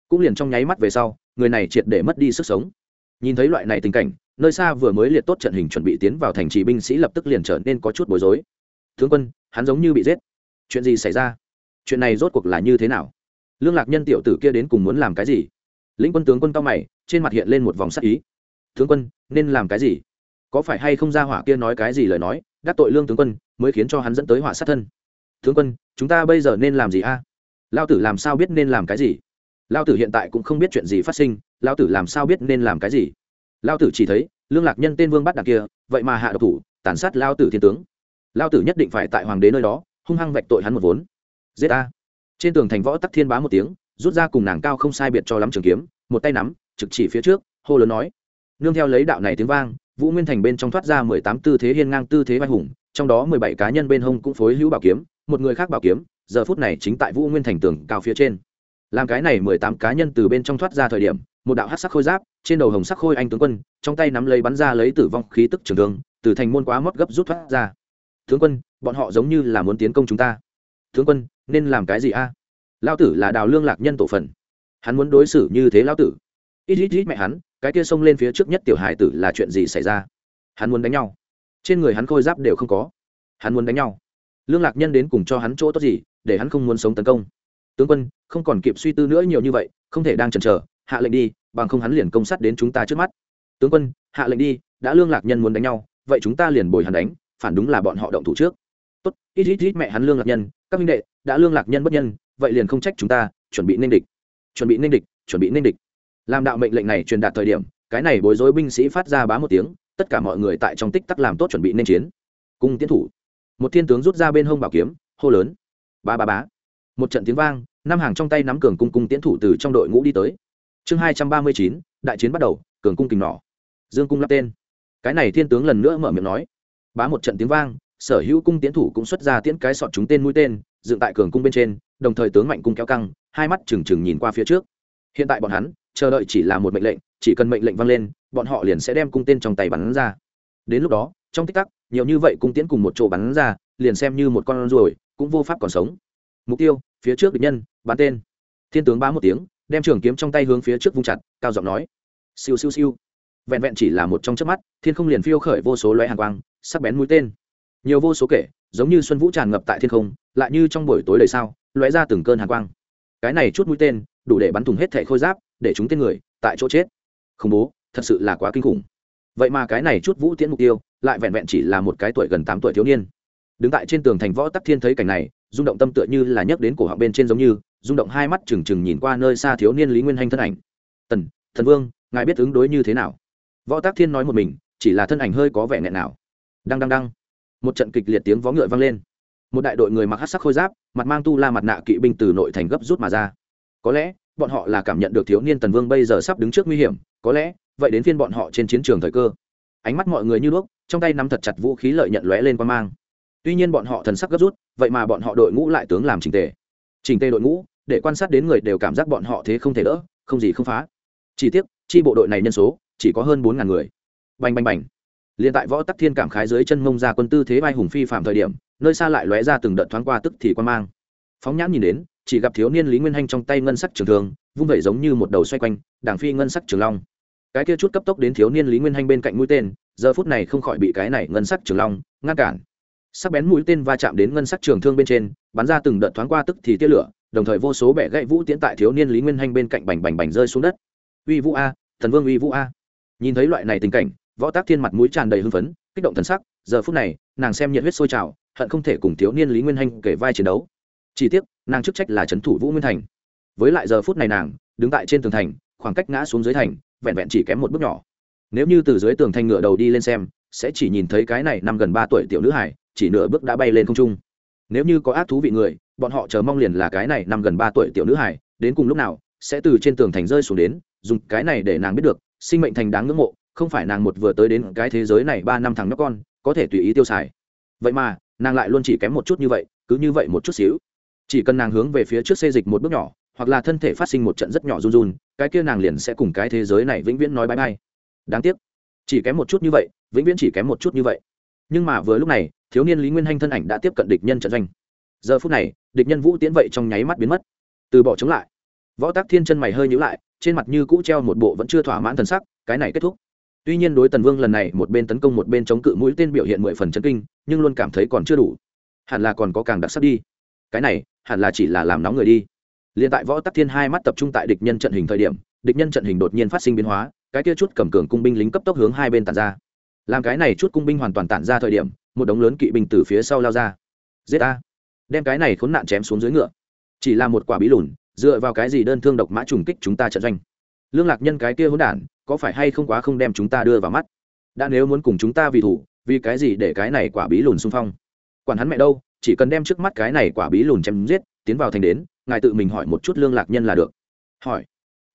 Cũng liền trong nháy mắt về sau người này triệt để mất đi sức sống. Nhìn thấy loại này tình cảnh nơi xa vừa mới liệt tốt trận hình chuẩn bị tiến vào thành trì binh sĩ lập tức liền trở nên có chút bối rối tướng quân, hắn giống như bị giết. Chuyện gì xảy ra? Chuyện này rốt cuộc là như thế nào? Lương lạc nhân tiểu tử kia đến cùng muốn làm cái gì? Lĩnh quân tướng quân cao mày, trên mặt hiện lên một vòng sắc ý. Tướng quân, nên làm cái gì? Có phải hay không ra hỏa kia nói cái gì lời nói, đắc tội lương tướng quân, mới khiến cho hắn dẫn tới hỏa sát thân? Tướng quân, chúng ta bây giờ nên làm gì a? À? lao tử làm sao biết nên làm cái gì? Lao tử hiện tại cũng không biết chuyện gì phát sinh lao tử làm sao biết nên làm cái gì? Lao tử chỉ thấy, lương lạc nhân tên vương bắt đằng kia, vậy mà hạ độc thủ, tàn sát lao tử thiên tướng lao tử nhất định phải tại hoàng đế nơi đó, hung hăng vạch tội hắn một vốn. Giết a trên tường thành võ tắc thiên bá một tiếng, rút ra cùng nàng cao không sai biệt cho lắm trường kiếm, một tay nắm, trực chỉ phía trước, hô lớn nói. Nương theo lấy đạo này tiếng vang, vũ nguyên thành bên trong thoát ra mười tám tư thế hiên ngang tư thế vai hùng, trong đó mười bảy cá nhân bên hông cũng phối hữu bảo kiếm, một người khác bảo kiếm, giờ phút này chính tại vũ nguyên thành tường cao phía trên. Làm cái này mười tám cá nhân từ bên trong thoát ra thời điểm, một đạo hát sắc khôi giáp, trên đầu hồng sắc khôi anh tướng quân, trong tay nắm lấy bắn ra lấy tử vong khí tức trường thương, từ thành môn quá mót gấp rút thoát ra tướng quân, bọn họ giống như là muốn tiến công chúng ta. Tướng quân, nên làm cái gì a? À? lao tử là đào lương lạc nhân tổ phần hắn muốn đối xử như thế lao tử. Ít ít ít mẹ hắn, cái kia xông lên phía trước nhất tiểu hải tử là chuyện gì xảy ra? Hắn muốn đánh nhau. Trên người hắn khôi giáp đều không có. Hắn muốn đánh nhau. Lương lạc nhân đến cùng cho hắn chỗ tốt gì, để hắn không muốn sống tấn công. Tướng quân, không còn kịp suy tư nữa nhiều như vậy, không thể đang chần chờ, hạ lệnh đi, bằng không hắn liền công sát đến chúng ta trước mắt. Tướng quân, hạ lệnh đi, đã lương lạc nhân muốn đánh nhau, vậy chúng ta liền bồi hắn đánh phản đúng là bọn họ động thủ trước. Tốt, ít ít ít, mẹ hắn lương lạc nhân, các minh đệ, đã lương lạc nhân bất nhân, vậy liền không trách chúng ta, chuẩn bị nên địch. Chuẩn bị nên địch, chuẩn bị nên địch. Làm đạo mệnh lệnh này truyền đạt thời điểm, cái này bối rối binh sĩ phát ra bá một tiếng, tất cả mọi người tại trong tích tắc làm tốt chuẩn bị nên chiến. Cung tiến thủ. Một thiên tướng rút ra bên hông bảo kiếm, hô lớn. Ba ba bá một trận tiếng vang, năm hàng trong tay nắm cường cung cung tiến thủ từ trong đội ngũ đi tới. Chương hai trăm ba mươi chín, đại chiến bắt đầu, cường cung kình nỏ. Dương cung lắp tên. Cái này thiên tướng lần nữa mở miệng nói bá một trận tiếng vang, sở hữu cung tiến thủ cũng xuất ra tiễn cái sọt chúng tên mũi tên, dựng tại cường cung bên trên, đồng thời tướng mạnh cung kéo căng, hai mắt trừng trừng nhìn qua phía trước. Hiện tại bọn hắn, chờ đợi chỉ là một mệnh lệnh, chỉ cần mệnh lệnh vang lên, bọn họ liền sẽ đem cung tên trong tay bắn ra. Đến lúc đó, trong tích tắc, nhiều như vậy cung tiễn cùng một chỗ bắn ra, liền xem như một con ruồi, cũng vô pháp còn sống. Mục tiêu, phía trước địch nhân, bắn tên. Thiên tướng bá một tiếng, đem trường kiếm trong tay hướng phía trước vung chặt, cao giọng nói. Siêu siêu siêu vẹn vẹn chỉ là một trong chớp mắt, thiên không liền phiêu khởi vô số loé hàng quang, sắc bén mũi tên. Nhiều vô số kể, giống như xuân vũ tràn ngập tại thiên không, lại như trong buổi tối đầy sao, lóe ra từng cơn hàng quang. Cái này chút mũi tên, đủ để bắn thủng hết thẻ khôi giáp, để chúng tên người, tại chỗ chết. Khủng bố, thật sự là quá kinh khủng. Vậy mà cái này chút vũ tiễn mục tiêu, lại vẹn vẹn chỉ là một cái tuổi gần tám tuổi thiếu niên. Đứng tại trên tường thành võ tắc thiên thấy cảnh này, rung động tâm tựa như là nhấc đến cổ họng bên trên giống như, rung động hai mắt trừng trừng nhìn qua nơi xa thiếu niên lý nguyên hanh thân ảnh. Tần thần vương, ngài biết ứng đối như thế nào? Võ Tác thiên nói một mình, chỉ là thân ảnh hơi có vẻ nghẹn nào. Đăng đăng đăng. Một trận kịch liệt tiếng vó ngựa vang lên. Một đại đội người mặc hát sắc khôi giáp, mặt mang tu la mặt nạ kỵ binh từ nội thành gấp rút mà ra. Có lẽ, bọn họ là cảm nhận được thiếu niên tần vương bây giờ sắp đứng trước nguy hiểm, có lẽ, vậy đến phiên bọn họ trên chiến trường thời cơ. Ánh mắt mọi người như đuốc, trong tay nắm thật chặt vũ khí lợi nhận lóe lên quan mang. Tuy nhiên bọn họ thần sắc gấp rút, vậy mà bọn họ đội ngũ lại tướng làm trình tề. Trình tề đội ngũ, để quan sát đến người đều cảm giác bọn họ thế không thể đỡ, không gì không phá. Chỉ tiếc, chi bộ đội này nhân số chỉ có hơn bốn ngàn người. Bành bành bành. Liền tại võ tắc thiên cảm khái dưới chân mông ra quân tư thế vai hùng phi phạm thời điểm, nơi xa lại lóe ra từng đợt thoáng qua tức thì quan mang. Phóng nhãn nhìn đến, chỉ gặp thiếu niên lý nguyên hanh trong tay ngân sắc trường thường vung vẩy giống như một đầu xoay quanh, đảng phi ngân sắc trường long. Cái kia chút cấp tốc đến thiếu niên lý nguyên hanh bên cạnh mũi tên, giờ phút này không khỏi bị cái này ngân sắc trường long ngăn cản. Sắc bén mũi tên va chạm đến ngân sắc trường thương bên trên, bắn ra từng đợt thoáng qua tức thì tia lửa, đồng thời vô số bẻ gãy vũ tiến tại thiếu niên lý nguyên hanh bên cạnh bành bành bành rơi xuống đất. Uy vũ a, thần vương uy vũ a nhìn thấy loại này tình cảnh, võ tác thiên mặt mũi tràn đầy hưng phấn, kích động thần sắc, giờ phút này, nàng xem nhiệt huyết sôi trào, hận không thể cùng thiếu niên lý nguyên hanh kể vai chiến đấu. Chỉ tiếc, nàng chức trách là c h ấ n thủ vũ nguyên thành. Với lại giờ phút này nàng, đứng tại trên tường thành, khoảng cách ngã xuống dưới thành, vẹn vẹn chỉ kém một bước nhỏ. Nếu như từ dưới tường thành ngựa đầu đi lên xem, sẽ chỉ nhìn thấy cái này năm gần ba tuổi tiểu nữ hải chỉ nửa bước đã bay lên không trung. Nếu như có ác thú vị người, bọn họ chờ mong liền là cái này năm gần ba tuổi tiểu nữ hải đến cùng lúc nào, sẽ từ trên tường thành rơi xuống đến, dùng cái này để nàng biết được sinh mệnh thành đáng ngưỡng mộ, không phải nàng một vừa tới đến cái thế giới này ba năm thằng nhóc con, có thể tùy ý tiêu xài. Vậy mà, nàng lại luôn chỉ kém một chút như vậy, cứ như vậy một chút xíu. Chỉ cần nàng hướng về phía trước xê dịch một bước nhỏ, hoặc là thân thể phát sinh một trận rất nhỏ run run, cái kia nàng liền sẽ cùng cái thế giới này vĩnh viễn nói bãi bay đáng tiếc, chỉ kém một chút như vậy, vĩnh viễn chỉ kém một chút như vậy. Nhưng mà vừa lúc này, thiếu niên lý nguyên hanh thân ảnh đã tiếp cận địch nhân trận doanh. Giờ phút này, địch nhân vũ tiến vậy trong nháy mắt biến mất. Từ bỏ chống lại, võ tác thiên chân mày hơi nhữ lại trên mặt như cũ treo một bộ vẫn chưa thỏa mãn thần sắc, cái này kết thúc. Tuy nhiên đối tần vương lần này một bên tấn công một bên chống cự mũi tên biểu hiện mười phần chân kinh, nhưng luôn cảm thấy còn chưa đủ. Hẳn là còn có càng đặc sắc đi. Cái này, hẳn là chỉ là làm nóng người đi. Liền tại võ tắc thiên hai mắt tập trung tại địch nhân trận hình thời điểm, địch nhân trận hình đột nhiên phát sinh biến hóa, cái kia chút cầm cường cung binh lính cấp tốc hướng hai bên tàn ra. Làm cái này chút cung binh hoàn toàn tản ra thời điểm, một đống lớn kỵ binh từ phía sau lao ra. Giết a đem cái này khốn nạn chém xuống dưới ngựa. Chỉ là một quả bí lùn dựa vào cái gì đơn thương độc mã trùng kích chúng ta trận doanh? Lương lạc nhân cái kia hỗn đản, có phải hay không quá không đem chúng ta đưa vào mắt? Đã nếu muốn cùng chúng ta vì thủ, vì cái gì để cái này quả bí lùn xung phong? Quản hắn mẹ đâu, chỉ cần đem trước mắt cái này quả bí lùn chém giết, tiến vào thành đến, ngài tự mình hỏi một chút lương lạc nhân là được. Hỏi.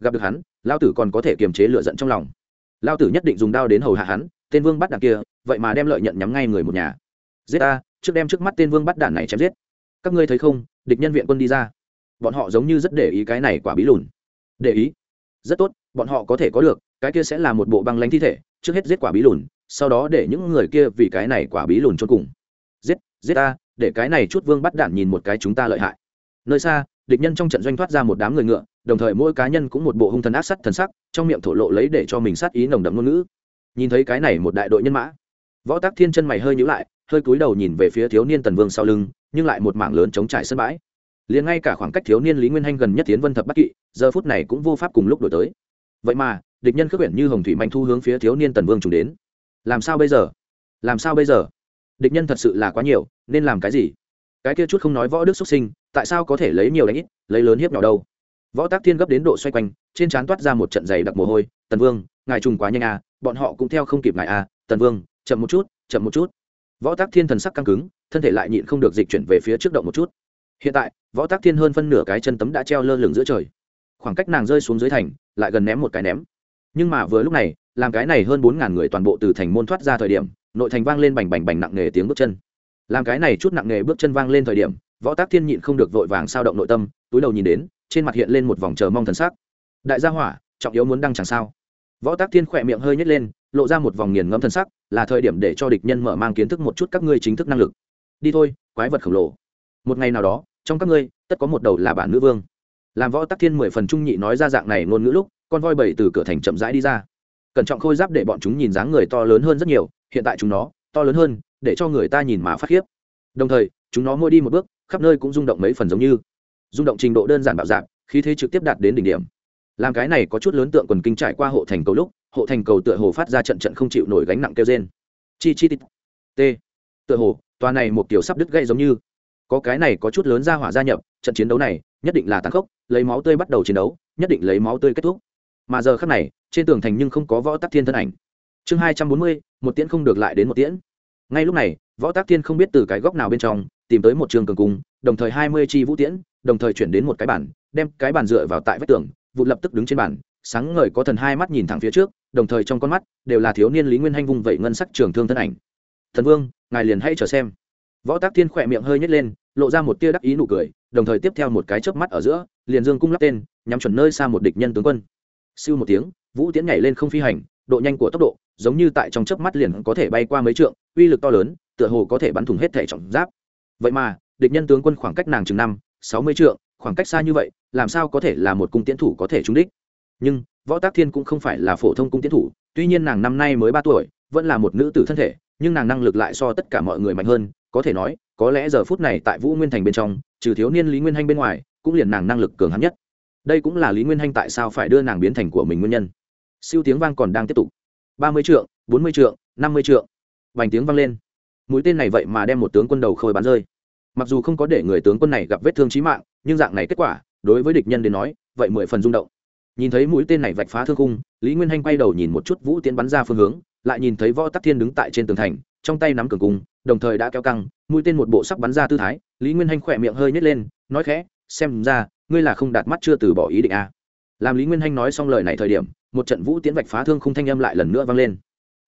Gặp được hắn lao tử còn có thể kiềm chế lựa giận trong lòng. Lao tử nhất định dùng đao đến hầu hạ hắn, tên vương bắt đạn kia, vậy mà đem lợi nhận nhắm ngay người một nhà. Giết ta, trước đem trước mắt tên vương bắt đạn này chém giết. Các ngươi thấy không, địch nhân viện quân đi ra bọn họ giống như rất để ý cái này quả bí lùn. Để ý? Rất tốt, bọn họ có thể có được, cái kia sẽ là một bộ băng lánh thi thể, trước hết giết quả bí lùn, sau đó để những người kia vì cái này quả bí lùn cho cùng. Giết giết ta, để cái này chút vương bắt đạn nhìn một cái chúng ta lợi hại. Nơi xa, địch nhân trong trận doanh thoát ra một đám người ngựa, đồng thời mỗi cá nhân cũng một bộ hung thần ác sắt thần sắc, trong miệng thổ lộ lấy để cho mình sát ý nồng đậm ngôn ngữ. Nhìn thấy cái này một đại đội nhân mã, võ tác thiên chân mày hơi nhữ lại, hơi cúi đầu nhìn về phía thiếu niên tần vương sau lưng, nhưng lại một mảng lớn chống trải sân bãi liền ngay cả khoảng cách thiếu niên lý nguyên hanh gần nhất tiến vân thập bắc kỵ, giờ phút này cũng vô pháp cùng lúc đổi tới. Vậy mà, địch nhân khước quyển như hồng thủy mạnh thu hướng phía thiếu niên tần vương trùng đến. Làm sao bây giờ? Làm sao bây giờ? Địch nhân thật sự là quá nhiều, nên làm cái gì? Cái kia chút không nói võ đức xuất sinh, tại sao có thể lấy nhiều đánh ít, lấy lớn hiếp nhỏ đâu? Võ tác thiên gấp đến độ xoay quanh, trên trán toát ra một trận giày đặc mồ hôi, tần vương, ngài trùng quá nhanh à bọn họ cũng theo không kịp ngài à tần vương, chậm một chút, chậm một chút. Võ tác thiên thần sắc căng cứng, thân thể lại nhịn không được dịch chuyển về phía trước động một chút hiện tại, võ tác thiên hơn phân nửa cái chân tấm đã treo lơ lửng giữa trời. Khoảng cách nàng rơi xuống dưới thành, lại gần ném một cái ném. Nhưng mà vừa lúc này, làm cái này hơn bốn ngàn người toàn bộ từ thành môn thoát ra thời điểm, nội thành vang lên bành bành bành nặng nề tiếng bước chân. Làm cái này chút nặng nề bước chân vang lên thời điểm, võ tác thiên nhịn không được vội vàng sao động nội tâm, túi đầu nhìn đến, trên mặt hiện lên một vòng chờ mong thần sắc. Đại gia hỏa, trọng yếu muốn đăng chẳng sao. Võ tác thiên khỏe miệng hơi nhét lên, lộ ra một vòng nghiền ngẫm thần sắc, là thời điểm để cho địch nhân mở mang kiến thức một chút các ngươi chính thức năng lực. Đi thôi, quái vật khổng lồ. Một ngày nào đó trong các ngươi, tất có một đầu là bản nữ vương. Làm võ tắc thiên mười phần trung nhị nói ra dạng này ngôn ngữ lúc, con voi bảy từ cửa thành chậm rãi đi ra. Cẩn trọng khôi giáp để bọn chúng nhìn dáng người to lớn hơn rất nhiều, hiện tại chúng nó, to lớn hơn, để cho người ta nhìn mà phát khiếp. Đồng thời, chúng nó mỗi đi một bước, khắp nơi cũng rung động mấy phần giống như. Rung động trình độ đơn giản bạo dạng khí thế trực tiếp đạt đến đỉnh điểm. Làm cái này có chút lớn tượng quần kinh trải qua hộ thành cầu lúc, hộ thành cầu tựa hồ phát ra trận trận không chịu nổi gánh nặng kêu trên chi chi tít. T. Tựa hồ, tòa này một kiểu sắp đứt gãy giống như có cái này có chút lớn ra hỏa gia nhập, trận chiến đấu này, nhất định là tăng khốc, lấy máu tươi bắt đầu chiến đấu, nhất định lấy máu tươi kết thúc. Mà giờ khắc này, trên tường thành nhưng không có võ tắc thiên thân ảnh. Chương hai trăm bốn mươi, một tiễn không được lại đến một tiễn. Ngay lúc này, võ tắc thiên không biết từ cái góc nào bên trong, tìm tới một trường cường cung, đồng thời hai mươi chi vũ tiễn, đồng thời chuyển đến một cái bản đem cái bàn dựa vào tại vách tường vụ lập tức đứng trên bàn, sáng ngời có thần hai mắt nhìn thẳng phía trước, đồng thời trong con mắt đều là thiếu niên lý nguyên hanh vung vẩy ngân sắc trường thương thân ảnh. Thần vương, ngài liền hãy chờ xem võ tác thiên khỏe miệng hơi nhét lên, lộ ra một tia đắc ý nụ cười, đồng thời tiếp theo một cái chớp mắt ở giữa, liền dương cung lắp tên, nhắm chuẩn nơi xa một địch nhân tướng quân. Siêu một tiếng, vũ tiễn nhảy lên không phi hành, độ nhanh của tốc độ, giống như tại trong chớp mắt liền có thể bay qua mấy trượng, uy lực to lớn, tựa hồ có thể bắn thủng hết thể trọng giáp. Vậy mà, địch nhân tướng quân khoảng cách nàng chừng năm, sáu mươi trượng, khoảng cách xa như vậy, làm sao có thể là một cung tiễn thủ có thể trúng đích? Nhưng, võ tác thiên cũng không phải là phổ thông cung tiễn thủ, tuy nhiên nàng năm nay mới ba tuổi, vẫn là một nữ tử thân thể, nhưng nàng năng lực lại so tất cả mọi người mạnh hơn có thể nói, có lẽ giờ phút này tại vũ nguyên thành bên trong, trừ thiếu niên lý nguyên hanh bên ngoài, cũng liền nàng năng lực cường hắn nhất. Đây cũng là lý nguyên hanh tại sao phải đưa nàng biến thành của mình nguyên nhân. Siêu tiếng vang còn đang tiếp tục. Ba mươi trượng, bốn mươi trượng, năm mươi trượng. Vành tiếng vang lên. Mũi tên này vậy mà đem một tướng quân đầu khôi bắn rơi. Mặc dù không có để người tướng quân này gặp vết thương trí mạng, nhưng dạng này kết quả, đối với địch nhân đến nói, vậy mười phần rung động. Nhìn thấy mũi tên này vạch phá thương cung lý nguyên hanh quay đầu nhìn một chút vũ tiến bắn ra phương hướng, lại nhìn thấy võ tắc thiên đứng tại trên tường thành, trong tay nắm cường cung đồng thời đã kéo căng, mũi tên một bộ sắc bắn ra tư thái, lý nguyên hanh khỏe miệng hơi nhét lên, nói khẽ, xem ra, ngươi là không đạt mắt chưa từ bỏ ý định a à. làm lý nguyên hanh nói xong lời này thời điểm, một trận vũ tiễn vạch phá thương không thanh âm lại lần nữa vang lên.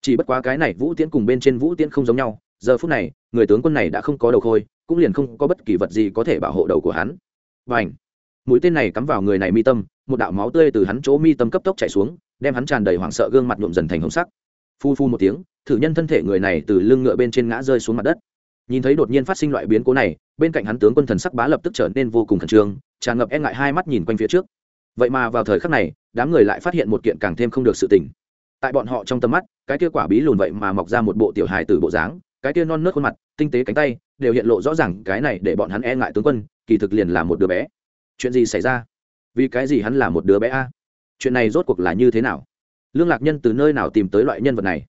Chỉ bất quá cái này vũ tiễn cùng bên trên vũ tiễn không giống nhau, giờ phút này, người tướng quân này đã không có đầu khôi, cũng liền không có bất kỳ vật gì có thể bảo hộ đầu của hắn. Và ảnh mũi tên này cắm vào người này mi tâm, một đạo máu tươi từ hắn chỗ mi tâm cấp tốc chảy xuống, đem hắn tràn đầy hoảng sợ gương mặt nhuộm dần thành hồng sắc. Phu phu một tiếng thử nhân thân thể người này từ lưng ngựa bên trên ngã rơi xuống mặt đất. Nhìn thấy đột nhiên phát sinh loại biến cố này, bên cạnh hắn tướng quân thần sắc bá lập tức trở nên vô cùng khẩn trương, tràn ngập e ngại hai mắt nhìn quanh phía trước. Vậy mà vào thời khắc này, đám người lại phát hiện một kiện càng thêm không được sự tình. Tại bọn họ trong tầm mắt, cái kia quả bí lùn vậy mà mọc ra một bộ tiểu hài từ bộ dáng, cái kia non nớt khuôn mặt, tinh tế cánh tay, đều hiện lộ rõ ràng cái này để bọn hắn e ngại tướng quân, kỳ thực liền là một đứa bé. Chuyện gì xảy ra? Vì cái gì hắn là một đứa bé a? Chuyện này rốt cuộc là như thế nào? Lương lạc nhân từ nơi nào tìm tới loại nhân vật này?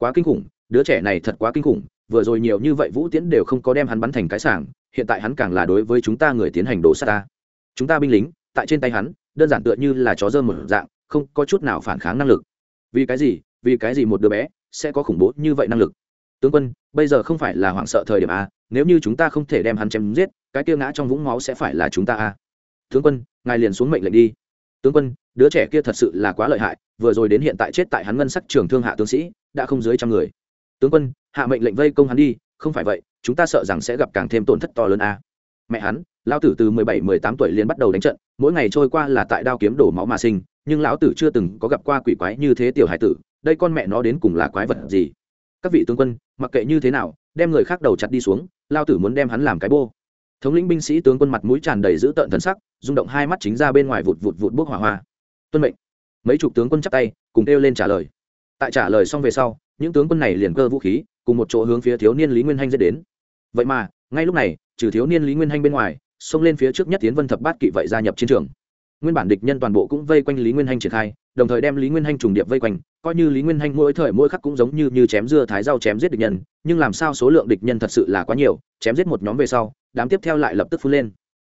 Quá kinh khủng, đứa trẻ này thật quá kinh khủng, vừa rồi nhiều như vậy vũ tiễn đều không có đem hắn bắn thành cái sảng, hiện tại hắn càng là đối với chúng ta người tiến hành đổ sát ta. Chúng ta binh lính, tại trên tay hắn, đơn giản tựa như là chó dơ một dạng, không có chút nào phản kháng năng lực. Vì cái gì? Vì cái gì một đứa bé sẽ có khủng bố như vậy năng lực? Tướng quân, bây giờ không phải là hoảng sợ thời điểm a, nếu như chúng ta không thể đem hắn chém giết, cái kia ngã trong vũng máu sẽ phải là chúng ta a. Tướng quân, ngài liền xuống mệnh lệnh đi. Tướng quân đứa trẻ kia thật sự là quá lợi hại, vừa rồi đến hiện tại chết tại hắn ngân sắc trường thương hạ tướng sĩ, đã không dưới trăm người. Tướng quân, hạ mệnh lệnh vây công hắn đi, không phải vậy, chúng ta sợ rằng sẽ gặp càng thêm tổn thất to lớn a. Mẹ hắn, lão tử từ mười bảy, mười tám tuổi liền bắt đầu đánh trận, mỗi ngày trôi qua là tại đao kiếm đổ máu mà sinh, nhưng lão tử chưa từng có gặp qua quỷ quái như thế tiểu hải tử, đây con mẹ nó đến cùng là quái vật gì? Các vị tướng quân, mặc kệ như thế nào, đem người khác đầu chặt đi xuống lao tử muốn đem hắn làm cái bô. Thống lĩnh binh sĩ tướng quân mặt mũi tràn đầy dữ tợn thần sắc, rung động hai mắt chính ra bên ngoài vụt vụt vụt bốc hỏa hoa tuân mệnh. Mấy chục tướng quân chắp tay, cùng kêu lên trả lời. Tại trả lời xong về sau, những tướng quân này liền cơ vũ khí, cùng một chỗ hướng phía thiếu niên lý nguyên hanh dẫn đến. Vậy mà, ngay lúc này, trừ thiếu niên lý nguyên hanh bên ngoài, xông lên phía trước nhất tiến vân thập bát kỵ vậy gia nhập chiến trường. Nguyên bản địch nhân toàn bộ cũng vây quanh lý nguyên hanh triển khai, đồng thời đem lý nguyên hanh trùng điệp vây quanh, coi như lý nguyên hanh mỗi thời mỗi khắc cũng giống như như chém dưa thái rau chém giết địch nhân, nhưng làm sao số lượng địch nhân thật sự là quá nhiều, chém giết một nhóm về sau, đám tiếp theo lại lập tức phun lên.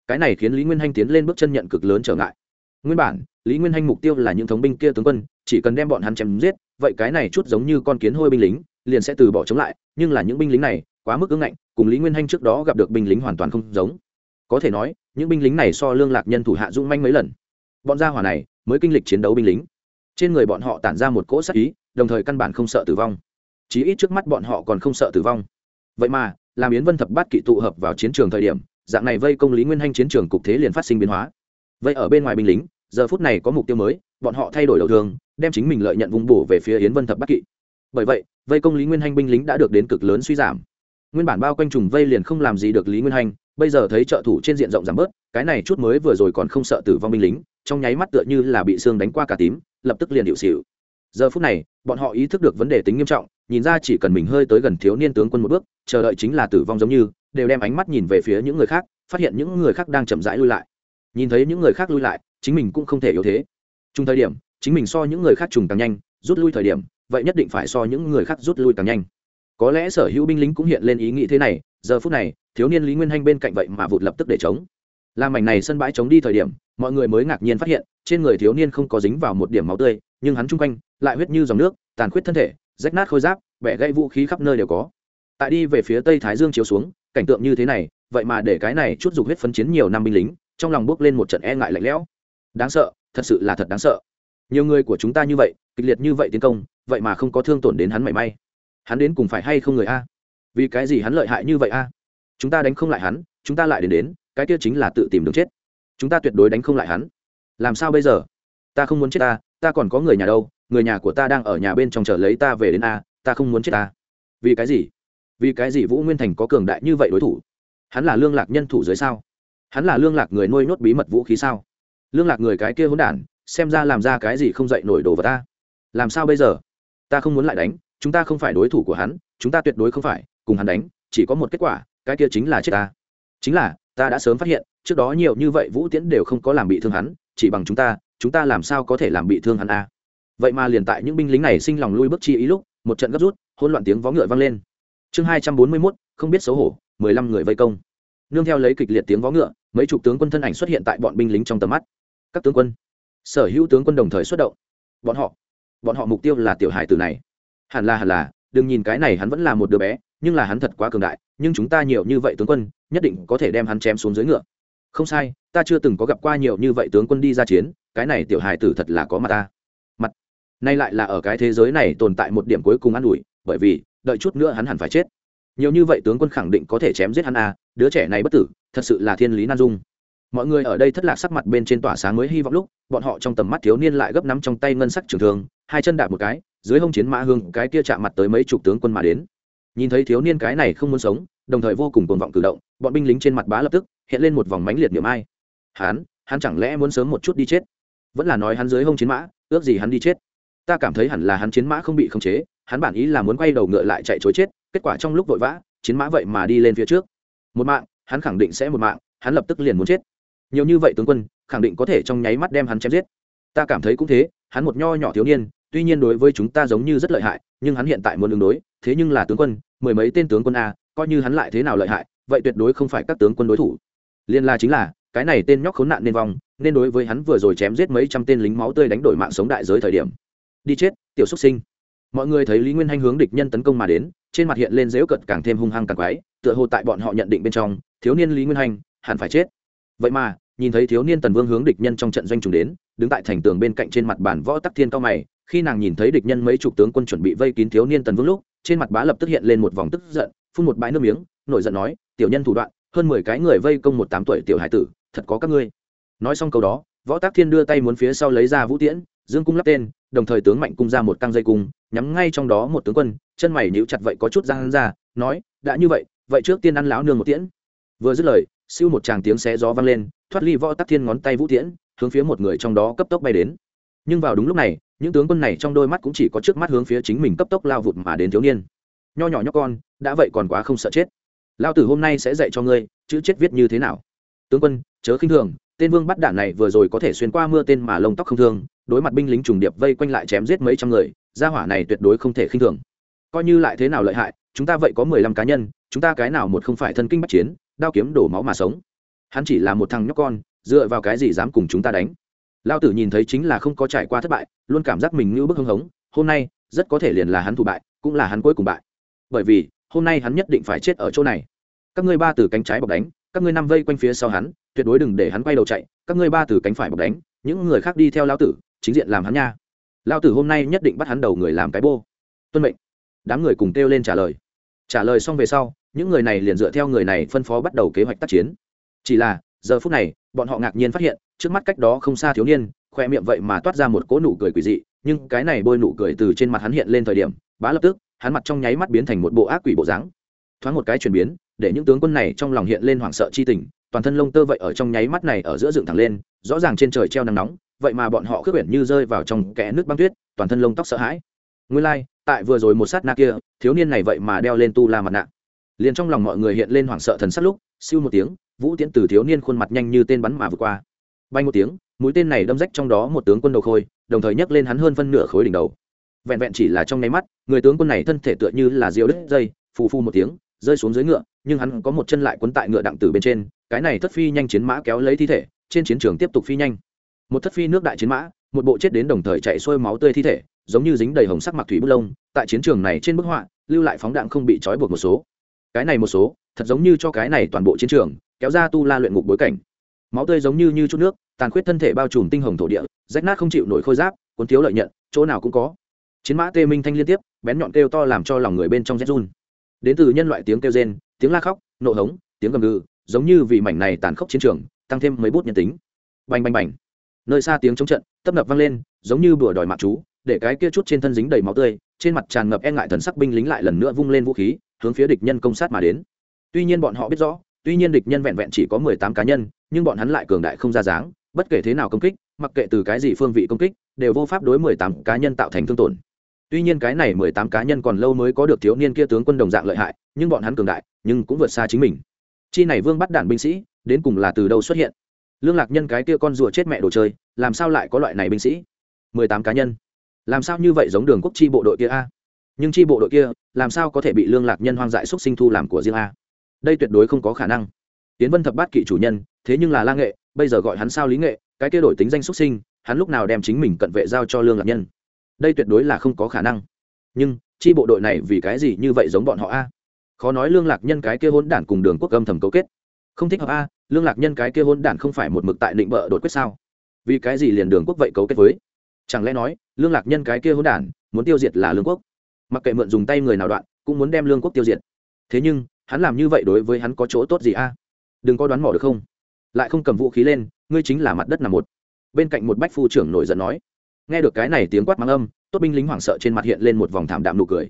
Cái này khiến lý nguyên hanh tiến lên bước chân nhận cực lớn trở ngại nguyên bản, lý nguyên hanh mục tiêu là những thống binh kia tướng quân, chỉ cần đem bọn hắn chém giết, vậy cái này chút giống như con kiến hôi binh lính, liền sẽ từ bỏ chống lại, nhưng là những binh lính này quá mức ứng ngạnh, cùng lý nguyên hanh trước đó gặp được binh lính hoàn toàn không giống. Có thể nói, những binh lính này so lương lạc nhân thủ hạ dung manh mấy lần. Bọn gia hỏa này mới kinh lịch chiến đấu binh lính. Trên người bọn họ tản ra một cỗ sắc ý, đồng thời căn bản không sợ tử vong. Chí ít trước mắt bọn họ còn không sợ tử vong. Vậy mà, làm yến vân thập bát kỵ tụ hợp vào chiến trường thời điểm, dạng này vây công lý nguyên hanh chiến trường cục thế liền phát sinh biến hóa. Vậy ở bên ngoài binh lính giờ phút này có mục tiêu mới, bọn họ thay đổi đầu thường đem chính mình lợi nhận vùng bổ về phía yến vân thập bát kỵ. Bởi vậy, vây công lý nguyên hanh binh lính đã được đến cực lớn suy giảm. Nguyên bản bao quanh trùng vây liền không làm gì được lý nguyên hanh, bây giờ thấy trợ thủ trên diện rộng giảm bớt, cái này chút mới vừa rồi còn không sợ tử vong binh lính, trong nháy mắt tựa như là bị xương đánh qua cả tím, lập tức liền điệu xịu giờ phút này, bọn họ ý thức được vấn đề tính nghiêm trọng, nhìn ra chỉ cần mình hơi tới gần thiếu niên tướng quân một bước, chờ đợi chính là tử vong giống như, đều đem ánh mắt nhìn về phía những người khác, phát hiện những người khác đang chậm rãi lui lại. Nhìn thấy những người khác lui lại chính mình cũng không thể yếu thế. Chung thời điểm, chính mình so những người khác trùng càng nhanh, rút lui thời điểm, vậy nhất định phải so những người khác rút lui càng nhanh. Có lẽ sở hữu binh lính cũng hiện lên ý nghĩ thế này, giờ phút này, thiếu niên lý nguyên hanh bên cạnh vậy mà vụt lập tức để chống. Làm mảnh này sân bãi chống đi thời điểm, mọi người mới ngạc nhiên phát hiện, trên người thiếu niên không có dính vào một điểm máu tươi, nhưng hắn chung quanh, lại huyết như dòng nước, tàn khuyết thân thể, rách nát khôi giáp, bẻ gãy vũ khí khắp nơi đều có. Tại đi về phía tây thái dương chiếu xuống, cảnh tượng như thế này, vậy mà để cái này chút dục huyết phấn chiến nhiều năm binh lính, trong lòng bước lên một trận e ngại lạnh lẽo đáng sợ, thật sự là thật đáng sợ. Nhiều người của chúng ta như vậy, kịch liệt như vậy tiến công, vậy mà không có thương tổn đến hắn mảy may. Hắn đến cùng phải hay không người a? Vì cái gì hắn lợi hại như vậy a? Chúng ta đánh không lại hắn, chúng ta lại đến đến, cái kia chính là tự tìm đường chết. Chúng ta tuyệt đối đánh không lại hắn. Làm sao bây giờ? Ta không muốn chết ta ta còn có người nhà đâu, người nhà của ta đang ở nhà bên trong chờ lấy ta về đến a, ta không muốn chết ta. Vì cái gì? Vì cái gì vũ nguyên thành có cường đại như vậy đối thủ? Hắn là lương lạc nhân thủ dưới sao? Hắn là lương lạc người nuôi nhốt bí mật vũ khí sao? Lương lạc người cái kia hỗn đản, xem ra làm ra cái gì không dậy nổi đồ vào ta. Làm sao bây giờ? Ta không muốn lại đánh, chúng ta không phải đối thủ của hắn, chúng ta tuyệt đối không phải, cùng hắn đánh, chỉ có một kết quả, cái kia chính là chết ta. Chính là, ta đã sớm phát hiện, trước đó nhiều như vậy vũ tiễn đều không có làm bị thương hắn, chỉ bằng chúng ta chúng ta làm sao có thể làm bị thương hắn a? Vậy mà liền tại những binh lính này sinh lòng lui bước chi ý lúc, một trận gấp rút, hỗn loạn tiếng vó ngựa vang lên. Chương hai trăm bốn mươi mốt, không biết xấu hổ, mười lăm người vây công. Nương theo lấy kịch liệt tiếng vó ngựa, mấy chục tướng quân thân ảnh xuất hiện tại bọn binh lính trong tầm mắt các tướng quân. Sở hữu tướng quân đồng thời xuất động. Bọn họ bọn họ mục tiêu là tiểu hải tử này. Hẳn là hẳn là, đừng nhìn cái này hắn vẫn là một đứa bé, nhưng là hắn thật quá cường đại, nhưng chúng ta nhiều như vậy tướng quân, nhất định có thể đem hắn chém xuống dưới ngựa. Không sai, ta chưa từng có gặp qua nhiều như vậy tướng quân đi ra chiến, cái này tiểu hài tử thật là có mặt ta. Mặt, nay lại là ở cái thế giới này tồn tại một điểm cuối cùng an ủi, bởi vì, đợi chút nữa hắn hẳn phải chết. Nhiều như vậy tướng quân khẳng định có thể chém giết hắn à đứa trẻ này bất tử, thật sự là thiên lý nan dung mọi người ở đây thất lạc sắc mặt bên trên tỏa sáng mới hy vọng lúc, bọn họ trong tầm mắt thiếu niên lại gấp nắm trong tay ngân sắc trường thường hai chân đạp một cái, dưới hông chiến mã hương cái kia chạm mặt tới mấy chục tướng quân mà đến. Nhìn thấy thiếu niên cái này không muốn sống, đồng thời vô cùng cuồng vọng cử động, bọn binh lính trên mặt bá lập tức, hiện lên một vòng mánh liệt niệm ai. Hắn hắn chẳng lẽ muốn sớm một chút đi chết? Vẫn là nói hắn dưới hông chiến mã, ước gì hắn đi chết? Ta cảm thấy hẳn là hắn chiến mã không bị khống chế, hắn bản ý là muốn quay đầu ngựa lại chạy chối chết, kết quả trong lúc vội vã, chiến mã vậy mà đi lên phía trước. Một mạng, hắn khẳng định sẽ một mạng, hắn lập tức liền muốn chết nhiều như vậy tướng quân, khẳng định có thể trong nháy mắt đem hắn chém giết. Ta cảm thấy cũng thế, hắn một nho nhỏ thiếu niên, tuy nhiên đối với chúng ta giống như rất lợi hại, nhưng hắn hiện tại muốn đường đối, thế nhưng là tướng quân, mười mấy tên tướng quân a, coi như hắn lại thế nào lợi hại, vậy tuyệt đối không phải các tướng quân đối thủ. Liên la chính là, cái này tên nhóc khốn nạn nên vong, nên đối với hắn vừa rồi chém giết mấy trăm tên lính máu tươi đánh đổi mạng sống đại giới thời điểm. Đi chết, tiểu xuất sinh. Mọi người thấy lý nguyên hanh hướng địch nhân tấn công mà đến, trên mặt hiện lên dễu cận càng thêm hung hăng càng quái, tựa hồ tại bọn họ nhận định bên trong, thiếu niên lý nguyên hanh hẳn phải chết. Vậy mà nhìn thấy thiếu niên tần vương hướng địch nhân trong trận doanh trùng đến, đứng tại thành tường bên cạnh trên mặt bản võ tắc thiên cao mày, khi nàng nhìn thấy địch nhân mấy chục tướng quân chuẩn bị vây kín thiếu niên tần vương lúc, trên mặt bá lập tức hiện lên một vòng tức giận, phun một bãi nước miếng, nổi giận nói, tiểu nhân thủ đoạn, hơn mười cái người vây công một tám tuổi tiểu hải tử, thật có các ngươi. Nói xong câu đó, võ tác thiên đưa tay muốn phía sau lấy ra vũ tiễn, dương cung lắp tên, đồng thời tướng mạnh cung ra một căng dây cung, nhắm ngay trong đó một tướng quân, chân mày nhíu chặt vậy có chút răng ra, nói, đã như vậy vậy trước tiên ăn lão nương một tiễn. Vừa dứt lời siêu một tràng tiếng xé gió vang lên, thoát ly võ tắc thiên ngón tay vũ tiễn, hướng phía một người trong đó cấp tốc bay đến. Nhưng vào đúng lúc này, những tướng quân này trong đôi mắt cũng chỉ có trước mắt hướng phía chính mình cấp tốc lao vụt mà đến thiếu niên. Nho nhỏ nhóc con, đã vậy còn quá không sợ chết. Lao tử hôm nay sẽ dạy cho ngươi, chữ chết viết như thế nào. Tướng quân, chớ khinh thường, tên vương bắt đạn này vừa rồi có thể xuyên qua mưa tên mà lông tóc không thương, đối mặt binh lính trùng điệp vây quanh lại chém giết mấy trăm người, gia hỏa này tuyệt đối không thể khinh thường. Coi như lại thế nào lợi hại, chúng ta vậy có mười lăm cá nhân, chúng ta cái nào một không phải thân kinh bắt chiến đao kiếm đổ máu mà sống. Hắn chỉ là một thằng nhóc con, dựa vào cái gì dám cùng chúng ta đánh? Lao tử nhìn thấy chính là không có trải qua thất bại, luôn cảm giác mình như bức hưng hống, hôm nay, rất có thể liền là hắn thủ bại, cũng là hắn cuối cùng bại. Bởi vì, hôm nay hắn nhất định phải chết ở chỗ này. Các ngươi ba từ cánh trái bọc đánh, các ngươi năm vây quanh phía sau hắn, tuyệt đối đừng để hắn quay đầu chạy, các ngươi ba từ cánh phải bọc đánh, những người khác đi theo lao tử, chính diện làm hắn nha. Lao tử hôm nay nhất định bắt hắn đầu người làm cái bô. Tuân mệnh. Đám người cùng kêu lên trả lời. Trả lời xong về sau những người này liền dựa theo người này phân phó bắt đầu kế hoạch tác chiến. Chỉ là giờ phút này bọn họ ngạc nhiên phát hiện trước mắt cách đó không xa thiếu niên khoe miệng vậy mà toát ra một cỗ nụ cười quỷ dị nhưng cái này bôi nụ cười từ trên mặt hắn hiện lên thời điểm bá lập tức hắn mặt trong nháy mắt biến thành một bộ ác quỷ bộ dáng. Thoáng một cái chuyển biến để những tướng quân này trong lòng hiện lên hoảng sợ chi tình toàn thân lông tơ vậy ở trong nháy mắt này ở giữa dựng thẳng lên rõ ràng trên trời treo nắng nóng vậy mà bọn họ khước quyển như rơi vào trong kẽ nước băng tuyết toàn thân lông tóc sợ hãi. Nguyên lai、like, tại vừa rồi một sát na kia thiếu niên này vậy mà đeo lên tu la mặt nạ liền trong lòng mọi người hiện lên hoảng sợ thần sắc lúc, siêu một tiếng, vũ tiễn từ thiếu niên khuôn mặt nhanh như tên bắn mà vượt qua. Bay một tiếng, mũi tên này đâm rách trong đó một tướng quân đầu khôi, đồng thời nhấc lên hắn hơn phân nửa khối đỉnh đầu. Vẹn vẹn chỉ là trong nháy mắt, người tướng quân này thân thể tựa như là diều đứt dây, phù phu một tiếng, rơi xuống dưới ngựa, nhưng hắn có một chân lại quấn tại ngựa đặng tử bên trên, cái này thất phi nhanh chiến mã kéo lấy thi thể, trên chiến trường tiếp tục phi nhanh. Một thất phi nước đại chiến mã, một bộ chết đến đồng thời chạy xuôi máu tươi thi thể, giống như dính đầy hồng sắc mặc thủy bút lông, tại chiến trường này trên bức họa, lưu lại phóng đạn không bị trói buộc một số cái này một số, thật giống như cho cái này toàn bộ chiến trường, kéo ra tu la luyện ngục bối cảnh. Máu tươi giống như như chút nước, tàn khuyết thân thể bao trùm tinh hồng thổ địa, rách nát không chịu nổi khôi giáp, cuốn thiếu lợi nhận, chỗ nào cũng có. Chiến mã tê minh thanh liên tiếp, bén nhọn kêu to làm cho lòng người bên trong rét run. Đến từ nhân loại tiếng kêu rên, tiếng la khóc, nộ hống, tiếng gầm gừ, giống như vì mảnh này tàn khốc chiến trường, tăng thêm mấy bút nhân tính. Bành bành bành. Nơi xa tiếng chống trận, tấp nập vang lên, giống như bừa đòi mạng chú, để cái kia chút trên thân dính đầy máu tươi, trên mặt tràn ngập e ngại thần sắc binh lính lại lần nữa vung lên vũ khí hướng phía địch nhân công sát mà đến. Tuy nhiên bọn họ biết rõ, tuy nhiên địch nhân vẹn vẹn chỉ có mười tám cá nhân, nhưng bọn hắn lại cường đại không ra dáng, bất kể thế nào công kích, mặc kệ từ cái gì phương vị công kích, đều vô pháp đối mười tám cá nhân tạo thành thương tổn. Tuy nhiên cái này mười tám cá nhân còn lâu mới có được thiếu niên kia tướng quân đồng dạng lợi hại, nhưng bọn hắn cường đại, nhưng cũng vượt xa chính mình. Chi này vương bắt đạn binh sĩ, đến cùng là từ đâu xuất hiện? Lương lạc nhân cái kia con rùa chết mẹ đồ chơi, làm sao lại có loại này binh sĩ? Mười tám cá nhân. Làm sao như vậy giống đường quốc chi bộ đội kia a? Nhưng tri bộ đội kia, làm sao có thể bị lương lạc nhân hoang dại xúc sinh thu làm của riêng a? Đây tuyệt đối không có khả năng. Tiến vân thập bát kỵ chủ nhân, thế nhưng là la nghệ, bây giờ gọi hắn sao lý nghệ, cái kia đổi tính danh xúc sinh, hắn lúc nào đem chính mình cận vệ giao cho lương lạc nhân? Đây tuyệt đối là không có khả năng. Nhưng, chi bộ đội này vì cái gì như vậy giống bọn họ a? Khó nói lương lạc nhân cái kia hôn đản cùng đường quốc âm thầm cấu kết. Không thích hợp a, lương lạc nhân cái kia hôn đản không phải một mực tại định bợ đột quyết sao? Vì cái gì liền đường quốc vậy cấu kết với? Chẳng lẽ nói, lương lạc nhân cái kia hôn đản, muốn tiêu diệt là lương quốc? Mặc kệ mượn dùng tay người nào đoạn, cũng muốn đem lương quốc tiêu diệt. Thế nhưng, hắn làm như vậy đối với hắn có chỗ tốt gì a? Đừng có đoán mò được không? Lại không cầm vũ khí lên, ngươi chính là mặt đất nằm một. Bên cạnh một bách phu trưởng nổi giận nói. Nghe được cái này tiếng quát mắng âm, tốt binh lính hoảng sợ trên mặt hiện lên một vòng thảm đạm nụ cười.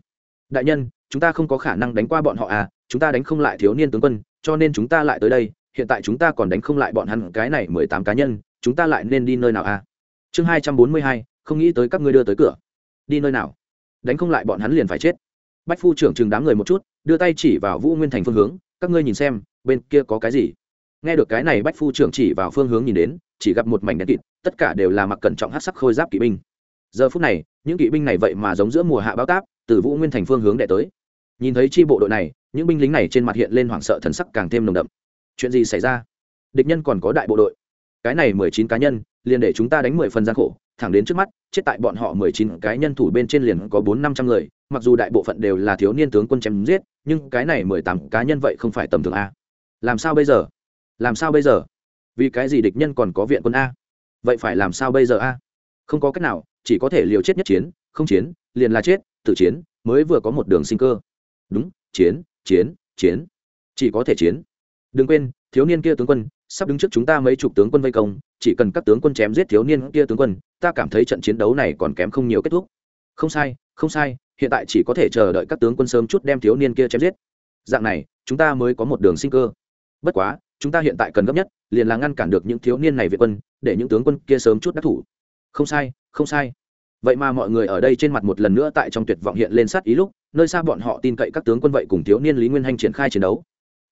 Đại nhân, chúng ta không có khả năng đánh qua bọn họ à chúng ta đánh không lại thiếu niên tướng quân, cho nên chúng ta lại tới đây, hiện tại chúng ta còn đánh không lại bọn hắn, cái này mười tám cá nhân, chúng ta lại nên đi nơi nào à? Chương hai trăm bốn mươi hai, không nghĩ tới các ngươi đưa tới cửa. Đi nơi nào? Đánh không lại bọn hắn liền phải chết. Bách phu trưởng chừng đám người một chút, đưa tay chỉ vào vũ nguyên thành phương hướng, các ngươi nhìn xem, bên kia có cái gì? Nghe được cái này, bách phu trưởng chỉ vào phương hướng nhìn đến, chỉ gặp một mảnh đen kịt, tất cả đều là mặc cẩn trọng hát sắc khôi giáp kỵ binh. Giờ phút này, những kỵ binh này vậy mà giống giữa mùa hạ báo táp, từ vũ nguyên thành phương hướng đệ tới. Nhìn thấy tri bộ đội này, những binh lính này trên mặt hiện lên hoảng sợ thần sắc càng thêm nồng đậm. Chuyện gì xảy ra? Địch nhân còn có đại bộ đội. Cái này mười chín cá nhân, liền để chúng ta đánh mười phần gian khổ thẳng đến trước mắt, chết tại bọn họ mười chín cái nhân thủ bên trên liền có bốn năm trăm người, mặc dù đại bộ phận đều là thiếu niên tướng quân chém giết, nhưng cái này mười tám cá nhân vậy không phải tầm thường a. Làm sao bây giờ? Làm sao bây giờ? Vì cái gì địch nhân còn có viện quân a? Vậy phải làm sao bây giờ a? Không có cách nào, chỉ có thể liều chết nhất chiến, không chiến, liền là chết tự chiến, mới vừa có một đường sinh cơ. Đúng, chiến chiến chiến. Chỉ có thể chiến. Đừng quên, thiếu niên kia tướng quân, sắp đứng trước chúng ta mấy chục tướng quân vây công chỉ cần các tướng quân chém giết thiếu niên kia tướng quân, ta cảm thấy trận chiến đấu này còn kém không nhiều kết thúc. Không sai không sai, hiện tại chỉ có thể chờ đợi các tướng quân sớm chút đem thiếu niên kia chém giết. Dạng này, chúng ta mới có một đường sinh cơ. Bất quá, chúng ta hiện tại cần gấp nhất, liền là ngăn cản được những thiếu niên này về quân, để những tướng quân kia sớm chút đắc thủ. Không sai không sai. Vậy mà mọi người ở đây trên mặt một lần nữa tại trong tuyệt vọng hiện lên sát ý lúc, nơi xa bọn họ tin cậy các tướng quân vậy cùng thiếu niên lý nguyên hanh triển khai chiến đấu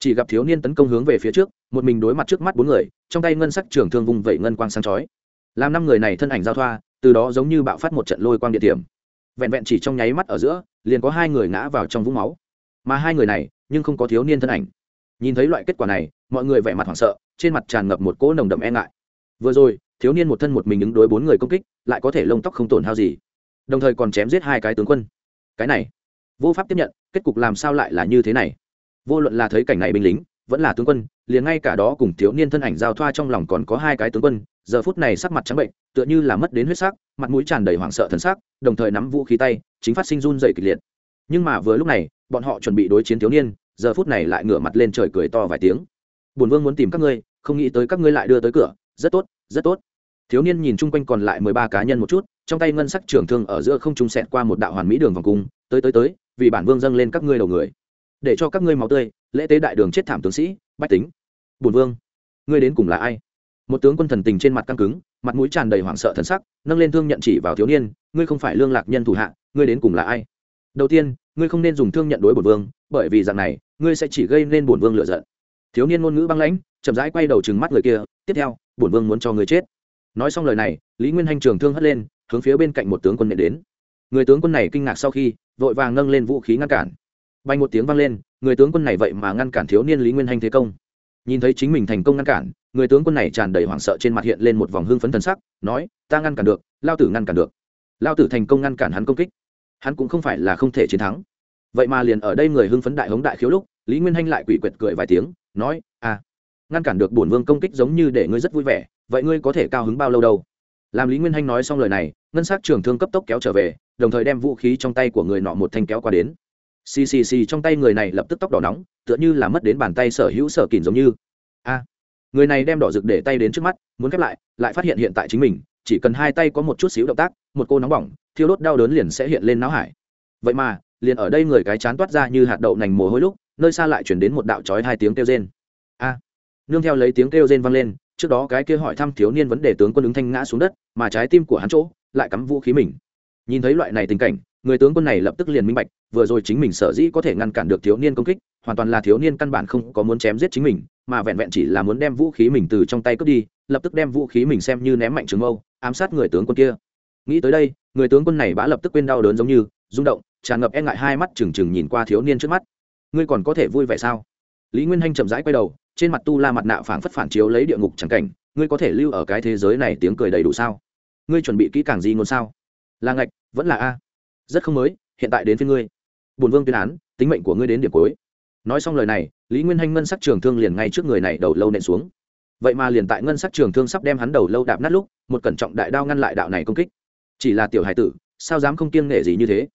chỉ gặp thiếu niên tấn công hướng về phía trước, một mình đối mặt trước mắt bốn người, trong tay ngân sắc trường thương vùng vẩy ngân quang sáng chói. Làm năm người này thân ảnh giao thoa, từ đó giống như bạo phát một trận lôi quang địa điểm. Vẹn vẹn chỉ trong nháy mắt ở giữa, liền có hai người ngã vào trong vũng máu. Mà hai người này, nhưng không có thiếu niên thân ảnh. Nhìn thấy loại kết quả này, mọi người vẻ mặt hoảng sợ, trên mặt tràn ngập một cỗ nồng đậm e ngại. Vừa rồi, thiếu niên một thân một mình ứng đối bốn người công kích, lại có thể lông tóc không tổn hao gì. Đồng thời còn chém giết hai cái tướng quân. Cái này, vô pháp tiếp nhận, kết cục làm sao lại là như thế này? Vô luận là thấy cảnh này binh lính, vẫn là tướng quân, liền ngay cả đó cùng thiếu niên thân ảnh giao thoa trong lòng còn có hai cái tướng quân, giờ phút này sắc mặt trắng bệnh, tựa như là mất đến huyết sắc, mặt mũi tràn đầy hoảng sợ thần sắc, đồng thời nắm vũ khí tay, chính phát sinh run dày kịch liệt. Nhưng mà vừa lúc này, bọn họ chuẩn bị đối chiến thiếu niên, giờ phút này lại ngửa mặt lên trời cười to vài tiếng. Bổn vương muốn tìm các ngươi, không nghĩ tới các ngươi lại đưa tới cửa, rất tốt rất tốt. Thiếu niên nhìn chung quanh còn lại mười ba cá nhân một chút, trong tay ngân sắc trưởng thương ở giữa không trung sẹt qua một đạo hoàn mỹ đường vòng cung, tới tới tới, vì bản vương dâng lên các ngươi đầu người để cho các ngươi máu tươi, lễ tế đại đường chết thảm tướng sĩ, bách tính. Bùn vương, ngươi đến cùng là ai? Một tướng quân thần tình trên mặt căng cứng, mặt mũi tràn đầy hoảng sợ thần sắc, nâng lên thương nhận chỉ vào thiếu niên, ngươi không phải lương lạc nhân thủ hạ, ngươi đến cùng là ai? Đầu tiên, ngươi không nên dùng thương nhận đối bổn vương, bởi vì dạng này, ngươi sẽ chỉ gây nên bổn vương lựa giận. Thiếu niên ngôn ngữ băng lãnh, chậm rãi quay đầu trừng mắt người kia, tiếp theo, bổn vương muốn cho ngươi chết. Nói xong lời này, lý nguyên hanh trường thương hất lên, hướng phía bên cạnh một tướng quân nệ đến. Người tướng quân này kinh ngạc sau khi, vội vàng nâng lên vũ khí ngăn cản bay một tiếng vang lên, người tướng quân này vậy mà ngăn cản thiếu niên lý nguyên hanh thế công. Nhìn thấy chính mình thành công ngăn cản, người tướng quân này tràn đầy hoảng sợ trên mặt hiện lên một vòng hưng phấn thần sắc, nói, ta ngăn cản được, lao tử ngăn cản được. Lao tử thành công ngăn cản hắn công kích. Hắn cũng không phải là không thể chiến thắng. Vậy mà liền ở đây người hưng phấn đại hống đại khiếu lúc, lý nguyên hanh lại quỷ quyệt cười vài tiếng, nói à ngăn cản được bổn vương công kích giống như để ngươi rất vui vẻ, vậy ngươi có thể cao hứng bao lâu đâu? Làm lý nguyên hanh nói xong lời này, ngân s á c trường thương cấp tốc kéo trở về, đồng thời đem vũ khí trong tay của người nọ một thanh kéo qua đến xì xì xì trong tay người này lập tức tóc đỏ nóng, tựa như là mất đến bàn tay sở hữu sở kìm giống như. A, người này đem đỏ rực để tay đến trước mắt, muốn khép lại lại phát hiện hiện tại chính mình, chỉ cần hai tay có một chút xíu động tác, một cô nóng bỏng, thiêu đốt đau đớn liền sẽ hiện lên não hải. Vậy mà, liền ở đây người cái chán toát ra như hạt đậu nành mồ hôi lúc, nơi xa lại chuyển đến một đạo trói hai tiếng kêu rên. A, nương theo lấy tiếng kêu rên vang lên, trước đó cái kia hỏi thăm thiếu niên vấn đề tướng quân ứng thanh ngã xuống đất, mà trái tim của hắn chỗ lại cắm vũ khí mình. Nhìn thấy loại này tình cảnh người tướng quân này lập tức liền minh bạch, vừa rồi chính mình sở dĩ có thể ngăn cản được thiếu niên công kích, hoàn toàn là thiếu niên căn bản không có muốn chém giết chính mình, mà vẹn vẹn chỉ là muốn đem vũ khí mình từ trong tay cướp đi, lập tức đem vũ khí mình xem như ném mạnh trường mâu, ám sát người tướng quân kia. Nghĩ tới đây, người tướng quân này bã lập tức quên đau đớn giống như, rung động, tràn ngập e ngại hai mắt trừng trừng nhìn qua thiếu niên trước mắt. Ngươi còn có thể vui vẻ sao? Lý nguyên hanh chậm rãi quay đầu, trên mặt tu la mặt nạ phảng phất phản chiếu lấy địa ngục chẳng cảnh, ngươi có thể lưu ở cái thế giới này tiếng cười đầy đủ sao? Ngươi chuẩn bị kỹ càng gì ngôn sao? Là ngạch, vẫn là a rất không mới, hiện tại đến phía ngươi. Bùn vương tuyên án, tính mệnh của ngươi đến điểm cuối. Nói xong lời này, lý nguyên hanh ngân sắc trường thương liền ngay trước người này đầu lâu nện xuống. Vậy mà liền tại ngân sắc trường thương sắp đem hắn đầu lâu đạp nát lúc, một cẩn trọng đại đao ngăn lại đạo này công kích. Chỉ là tiểu hải tử, sao dám không kiêng nể gì như thế?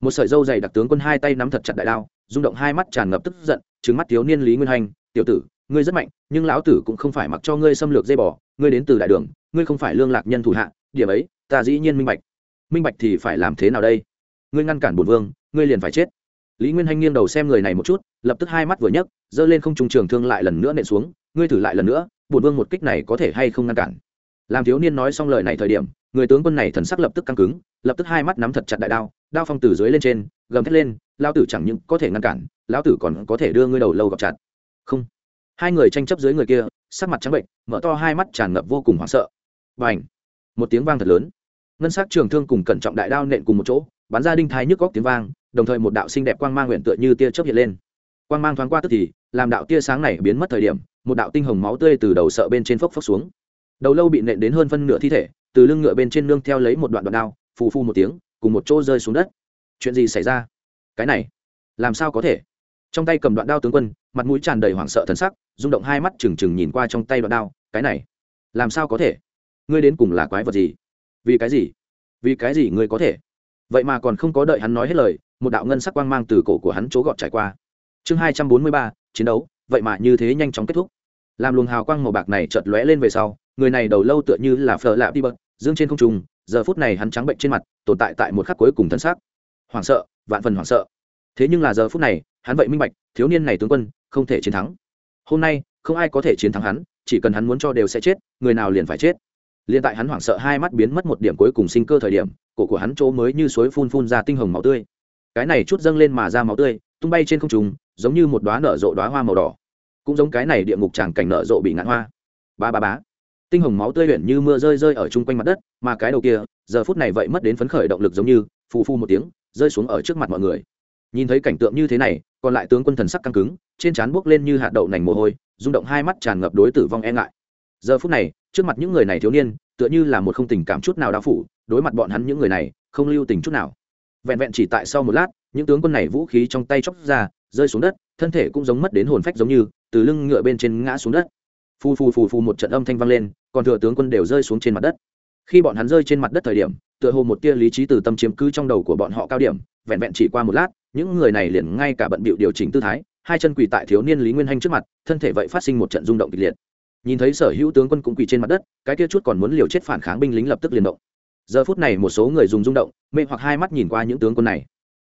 Một sợi dâu dày đặc tướng quân hai tay nắm thật chặt đại đao, rung động hai mắt tràn ngập tức giận trứng mắt thiếu niên lý nguyên hành tiểu tử, ngươi rất mạnh, nhưng lão tử cũng không phải mặc cho ngươi xâm lược dây bỏ ngươi đến từ đại đường, ngươi không phải lương lạc nhân thủ hạ, điểm ấy, ta dĩ nhiên minh bạch. Minh bạch thì phải làm thế nào đây? Ngươi ngăn cản bổn vương, ngươi liền phải chết. Lý nguyên hanh nghiêng đầu xem người này một chút, lập tức hai mắt vừa nhấc, giơ lên không trung trường thương lại lần nữa nện xuống, ngươi thử lại lần nữa, bổn vương một kích này có thể hay không ngăn cản? Làm thiếu niên nói xong lời này thời điểm, người tướng quân này thần sắc lập tức căng cứng, lập tức hai mắt nắm thật chặt đại đao đao phong từ dưới lên trên, gầm thét lên lao tử chẳng những có thể ngăn cản, lão tử còn có thể đưa ngươi đầu lâu gặp chặt. Không. Hai người tranh chấp dưới người kia, sắc mặt trắng bệnh, mở to hai mắt tràn ngập vô cùng hoảng sợ. Bành. một tiếng vang thật lớn. Ngân s c trường thương cùng cẩn trọng đại đao nện cùng một chỗ bắn ra đinh thái nhức góc tiếng vang, đồng thời một đạo xinh đẹp quang mang nguyện tựa như tia chớp hiện lên. Quang mang thoáng qua tức thì, làm đạo tia sáng này biến mất thời điểm, một đạo tinh hồng máu tươi từ đầu sợ bên trên phốc phốc xuống. Đầu lâu bị nện đến hơn phân nửa thi thể, từ lưng ngựa bên trên nương theo lấy một đoạn đoạn đao, phù phu một tiếng, cùng một chỗ rơi xuống đất. Chuyện gì xảy ra? Cái này, làm sao có thể? Trong tay cầm đoạn đao tướng quân, mặt mũi tràn đầy hoảng sợ thần sắc, rung động hai mắt trừng trừng nhìn qua trong tay đoạn đao, cái này, làm sao có thể? Ngươi đến cùng là quái vật gì? Vì cái gì? Vì cái gì ngươi có thể? Vậy mà còn không có đợi hắn nói hết lời, một đạo ngân sắc quang mang từ cổ của hắn chỗ gọt trải qua. Chương hai trăm bốn mươi ba, chiến đấu, vậy mà như thế nhanh chóng kết thúc. Làm luồng hào quang màu bạc này chợt lóe lên về sau, người này đầu lâu tựa như là phở lạ đi bật, dương trên không trung, giờ phút này hắn trắng bệnh trên mặt, tồn tại tại một khắc cuối cùng thân xác. Hoảng sợ, vạn phần hoảng sợ. Thế nhưng là giờ phút này, hắn vậy minh bạch, thiếu niên này tướng quân, không thể chiến thắng. Hôm nay, không ai có thể chiến thắng hắn, chỉ cần hắn muốn cho đều sẽ chết, người nào liền phải chết. Liền tại hắn hoảng sợ hai mắt biến mất một điểm cuối cùng sinh cơ thời điểm cổ của hắn chỗ mới như suối phun phun ra tinh hồng máu tươi. Cái này chút dâng lên mà ra máu tươi, tung bay trên không trùng giống như một đoá nở rộ đoá hoa màu đỏ. Cũng giống cái này địa ngục tràng cảnh nở rộ bị ngạn hoa. Ba ba bá tinh hồng máu tươi luyện như mưa rơi rơi ở chung quanh mặt đất, mà cái đầu kia, giờ phút này vậy mất đến phấn khởi động lực giống như, phù phu một tiếng, rơi xuống ở trước mặt mọi người. Nhìn thấy cảnh tượng như thế này, còn lại tướng quân thần sắc căng cứng, trên trán buốc lên như hạt đậu nành mồ hôi, rung động hai mắt tràn ngập đối tử vong e ngại. Giờ phút này, trước mặt những người này thiếu niên, tựa như là một không tình cảm chút nào đau phủ đối mặt bọn hắn những người này, không lưu tình chút nào. Vẹn vẹn chỉ tại sau một lát, những tướng quân này vũ khí trong tay chóc ra, rơi xuống đất, thân thể cũng giống mất đến hồn phách giống như, từ lưng ngựa bên trên ngã xuống đất. Phù phù phù phù một trận âm thanh vang lên, còn thừa tướng quân đều rơi xuống trên mặt đất. Khi bọn hắn rơi trên mặt đất thời điểm, tựa hồ một tia lý trí từ tâm chiếm cứ trong đầu của bọn họ cao điểm, vẹn vẹn chỉ qua một lát, những người này liền ngay cả bận bịu điều chỉnh tư thái, hai chân quỳ tại thiếu niên lý nguyên hanh trước mặt, thân thể vậy phát sinh một trận rung động kịch liệt. Nhìn thấy sở hữu tướng quân cũng quỳ trên mặt đất, cái kia chút còn muốn liều chết phản kháng binh lính lập tức liền động giờ phút này một số người dùng rung động, mê hoặc hai mắt nhìn qua những tướng quân này.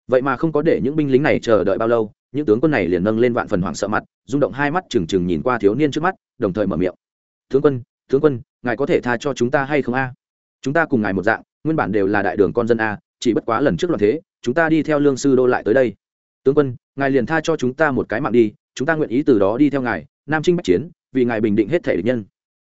Vậy mà không có để những binh lính này chờ đợi bao lâu, những tướng quân này liền nâng lên vạn phần hoảng sợ mặt, rung động hai mắt trừng trừng nhìn qua thiếu niên trước mắt, đồng thời mở miệng. Tướng quân tướng quân, ngài có thể tha cho chúng ta hay không a? Chúng ta cùng ngài một dạng, nguyên bản đều là đại đường con dân a, chỉ bất quá lần trước loạn thế, chúng ta đi theo lương sư đô lại tới đây. Tướng quân, ngài liền tha cho chúng ta một cái mạng đi, chúng ta nguyện ý từ đó đi theo ngài, nam trinh bắc chiến, vì ngài bình định hết thể địch nhân.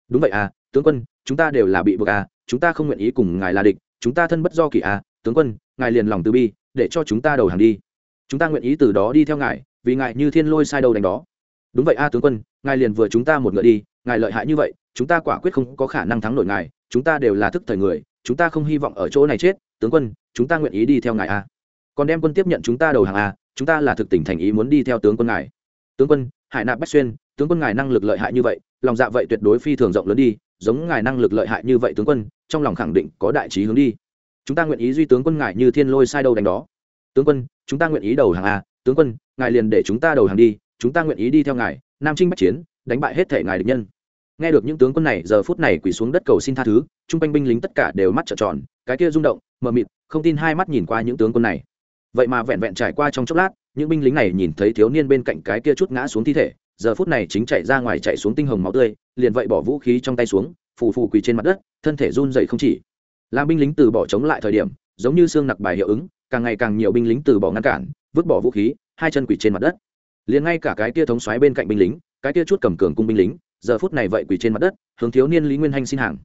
Đúng vậy à tướng quân, chúng ta đều là bị buộc à chúng ta không nguyện ý cùng ngài là địch chúng ta thân bất do kỳ à tướng quân ngài liền lòng từ bi để cho chúng ta đầu hàng đi chúng ta nguyện ý từ đó đi theo ngài vì ngài như thiên lôi sai đầu đánh đó đúng vậy a tướng quân ngài liền vừa chúng ta một ngựa đi ngài lợi hại như vậy chúng ta quả quyết không có khả năng thắng nổi ngài chúng ta đều là thức thời người chúng ta không hy vọng ở chỗ này chết tướng quân chúng ta nguyện ý đi theo ngài a còn đem quân tiếp nhận chúng ta đầu hàng a chúng ta là thực tình thành ý muốn đi theo tướng quân ngài tướng quân hải nạp bách xuyên tướng quân ngài năng lực lợi hại như vậy lòng dạ vậy tuyệt đối phi thường rộng lớn đi giống ngài năng lực lợi hại như vậy tướng quân, trong lòng khẳng định có đại trí hướng đi. Chúng ta nguyện ý duy tướng quân ngài như thiên lôi sai đâu đánh đó. Tướng quân, chúng ta nguyện ý đầu hàng a tướng quân, ngài liền để chúng ta đầu hàng đi, chúng ta nguyện ý đi theo ngài, nam trinh bắc chiến, đánh bại hết thể ngài địch nhân. Nghe được những tướng quân này, giờ phút này quỳ xuống đất cầu xin tha thứ chung quanh binh lính tất cả đều mắt trợn tròn, cái kia rung động, mờ mịt, không tin hai mắt nhìn qua những tướng quân này. Vậy mà vẹn vẹn trải qua trong chốc lát, những binh lính này nhìn thấy thiếu niên bên cạnh cái kia chút ngã xuống thi thể giờ phút này chính chạy ra ngoài chạy xuống tinh hồng máu tươi, liền vậy bỏ vũ khí trong tay xuống, phù phù quỳ trên mặt đất, thân thể run dậy không chỉ. Làm binh lính từ bỏ chống lại thời điểm, giống như xương nặc bài hiệu ứng, càng ngày càng nhiều binh lính từ bỏ ngăn cản, vứt bỏ vũ khí, hai chân quỳ trên mặt đất. Liền ngay cả cái tia thống xoáy bên cạnh binh lính, cái tia chút cầm cường cung binh lính, giờ phút này vậy quỳ trên mặt đất, hướng thiếu niên lý nguyên hanh xin hàng.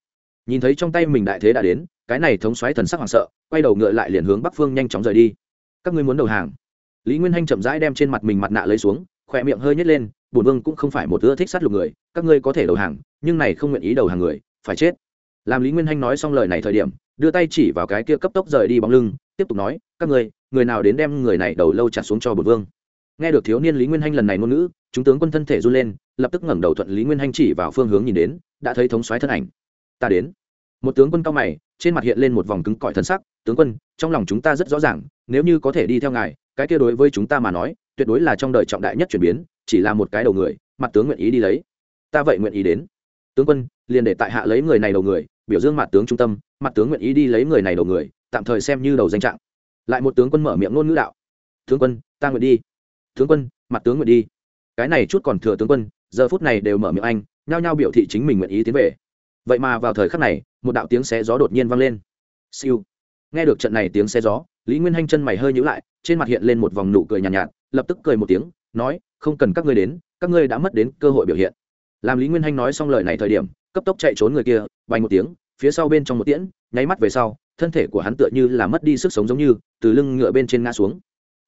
Nhìn thấy trong tay mình đại thế đã đến, cái này thống xoáy thần sắc hoảng sợ, quay đầu ngựa lại liền hướng bắc phương nhanh chóng rời đi. Các ngươi muốn đầu hàng? Lý nguyên hanh chậm rãi đem trên mặt mình mặt nạ lấy xuống, khỏe miệng hơi nhét lên bổn vương cũng không phải một ưa thích sát lục người, các ngươi có thể đầu hàng, nhưng này không nguyện ý đầu hàng người, phải chết. Làm lý nguyên hanh nói xong lời này thời điểm, đưa tay chỉ vào cái kia cấp tốc rời đi bóng lưng, tiếp tục nói, các ngươi, người nào đến đem người này đầu lâu chặt xuống cho bổn vương. Nghe được thiếu niên lý nguyên hanh lần này ngôn ngữ, chúng tướng quân thân thể run lên, lập tức ngẩng đầu thuận lý nguyên hanh chỉ vào phương hướng nhìn đến, đã thấy thống soái thân ảnh. Ta đến. Một tướng quân cao mày, trên mặt hiện lên một vòng cứng cỏi thân sắc, tướng quân, trong lòng chúng ta rất rõ ràng, nếu như có thể đi theo ngài, cái kia đối với chúng ta mà nói, tuyệt đối là trong đời trọng đại nhất chuyển biến chỉ là một cái đầu người mặt tướng nguyện ý đi lấy. Ta vậy nguyện ý đến. Tướng quân liền để tại hạ lấy người này đầu người biểu dương mặt tướng trung tâm mặt tướng nguyện ý đi lấy người này đầu người tạm thời xem như đầu danh trạng. Lại một tướng quân mở miệng ngôn ngữ đạo. Tướng quân ta nguyện đi. Tướng quân mặt tướng nguyện đi. Cái này chút còn thừa tướng quân giờ phút này đều mở miệng anh nhao nhao biểu thị chính mình nguyện ý tiến về. Vậy mà vào thời khắc này một đạo tiếng xé gió đột nhiên vang lên. Siêu. Nghe được trận này tiếng xé gió lý nguyên hanh chân mày hơi nhữ lại trên mặt hiện lên một vòng nụ cười nhàn nhạt, nhạt lập tức cười một tiếng nói, không cần các ngươi đến, các ngươi đã mất đến cơ hội biểu hiện. Làm lý nguyên hanh nói xong lời này thời điểm, cấp tốc chạy trốn người kia bay một tiếng, phía sau bên trong một tiễn, nháy mắt về sau, thân thể của hắn tựa như là mất đi sức sống giống như, từ lưng ngựa bên trên ngã xuống.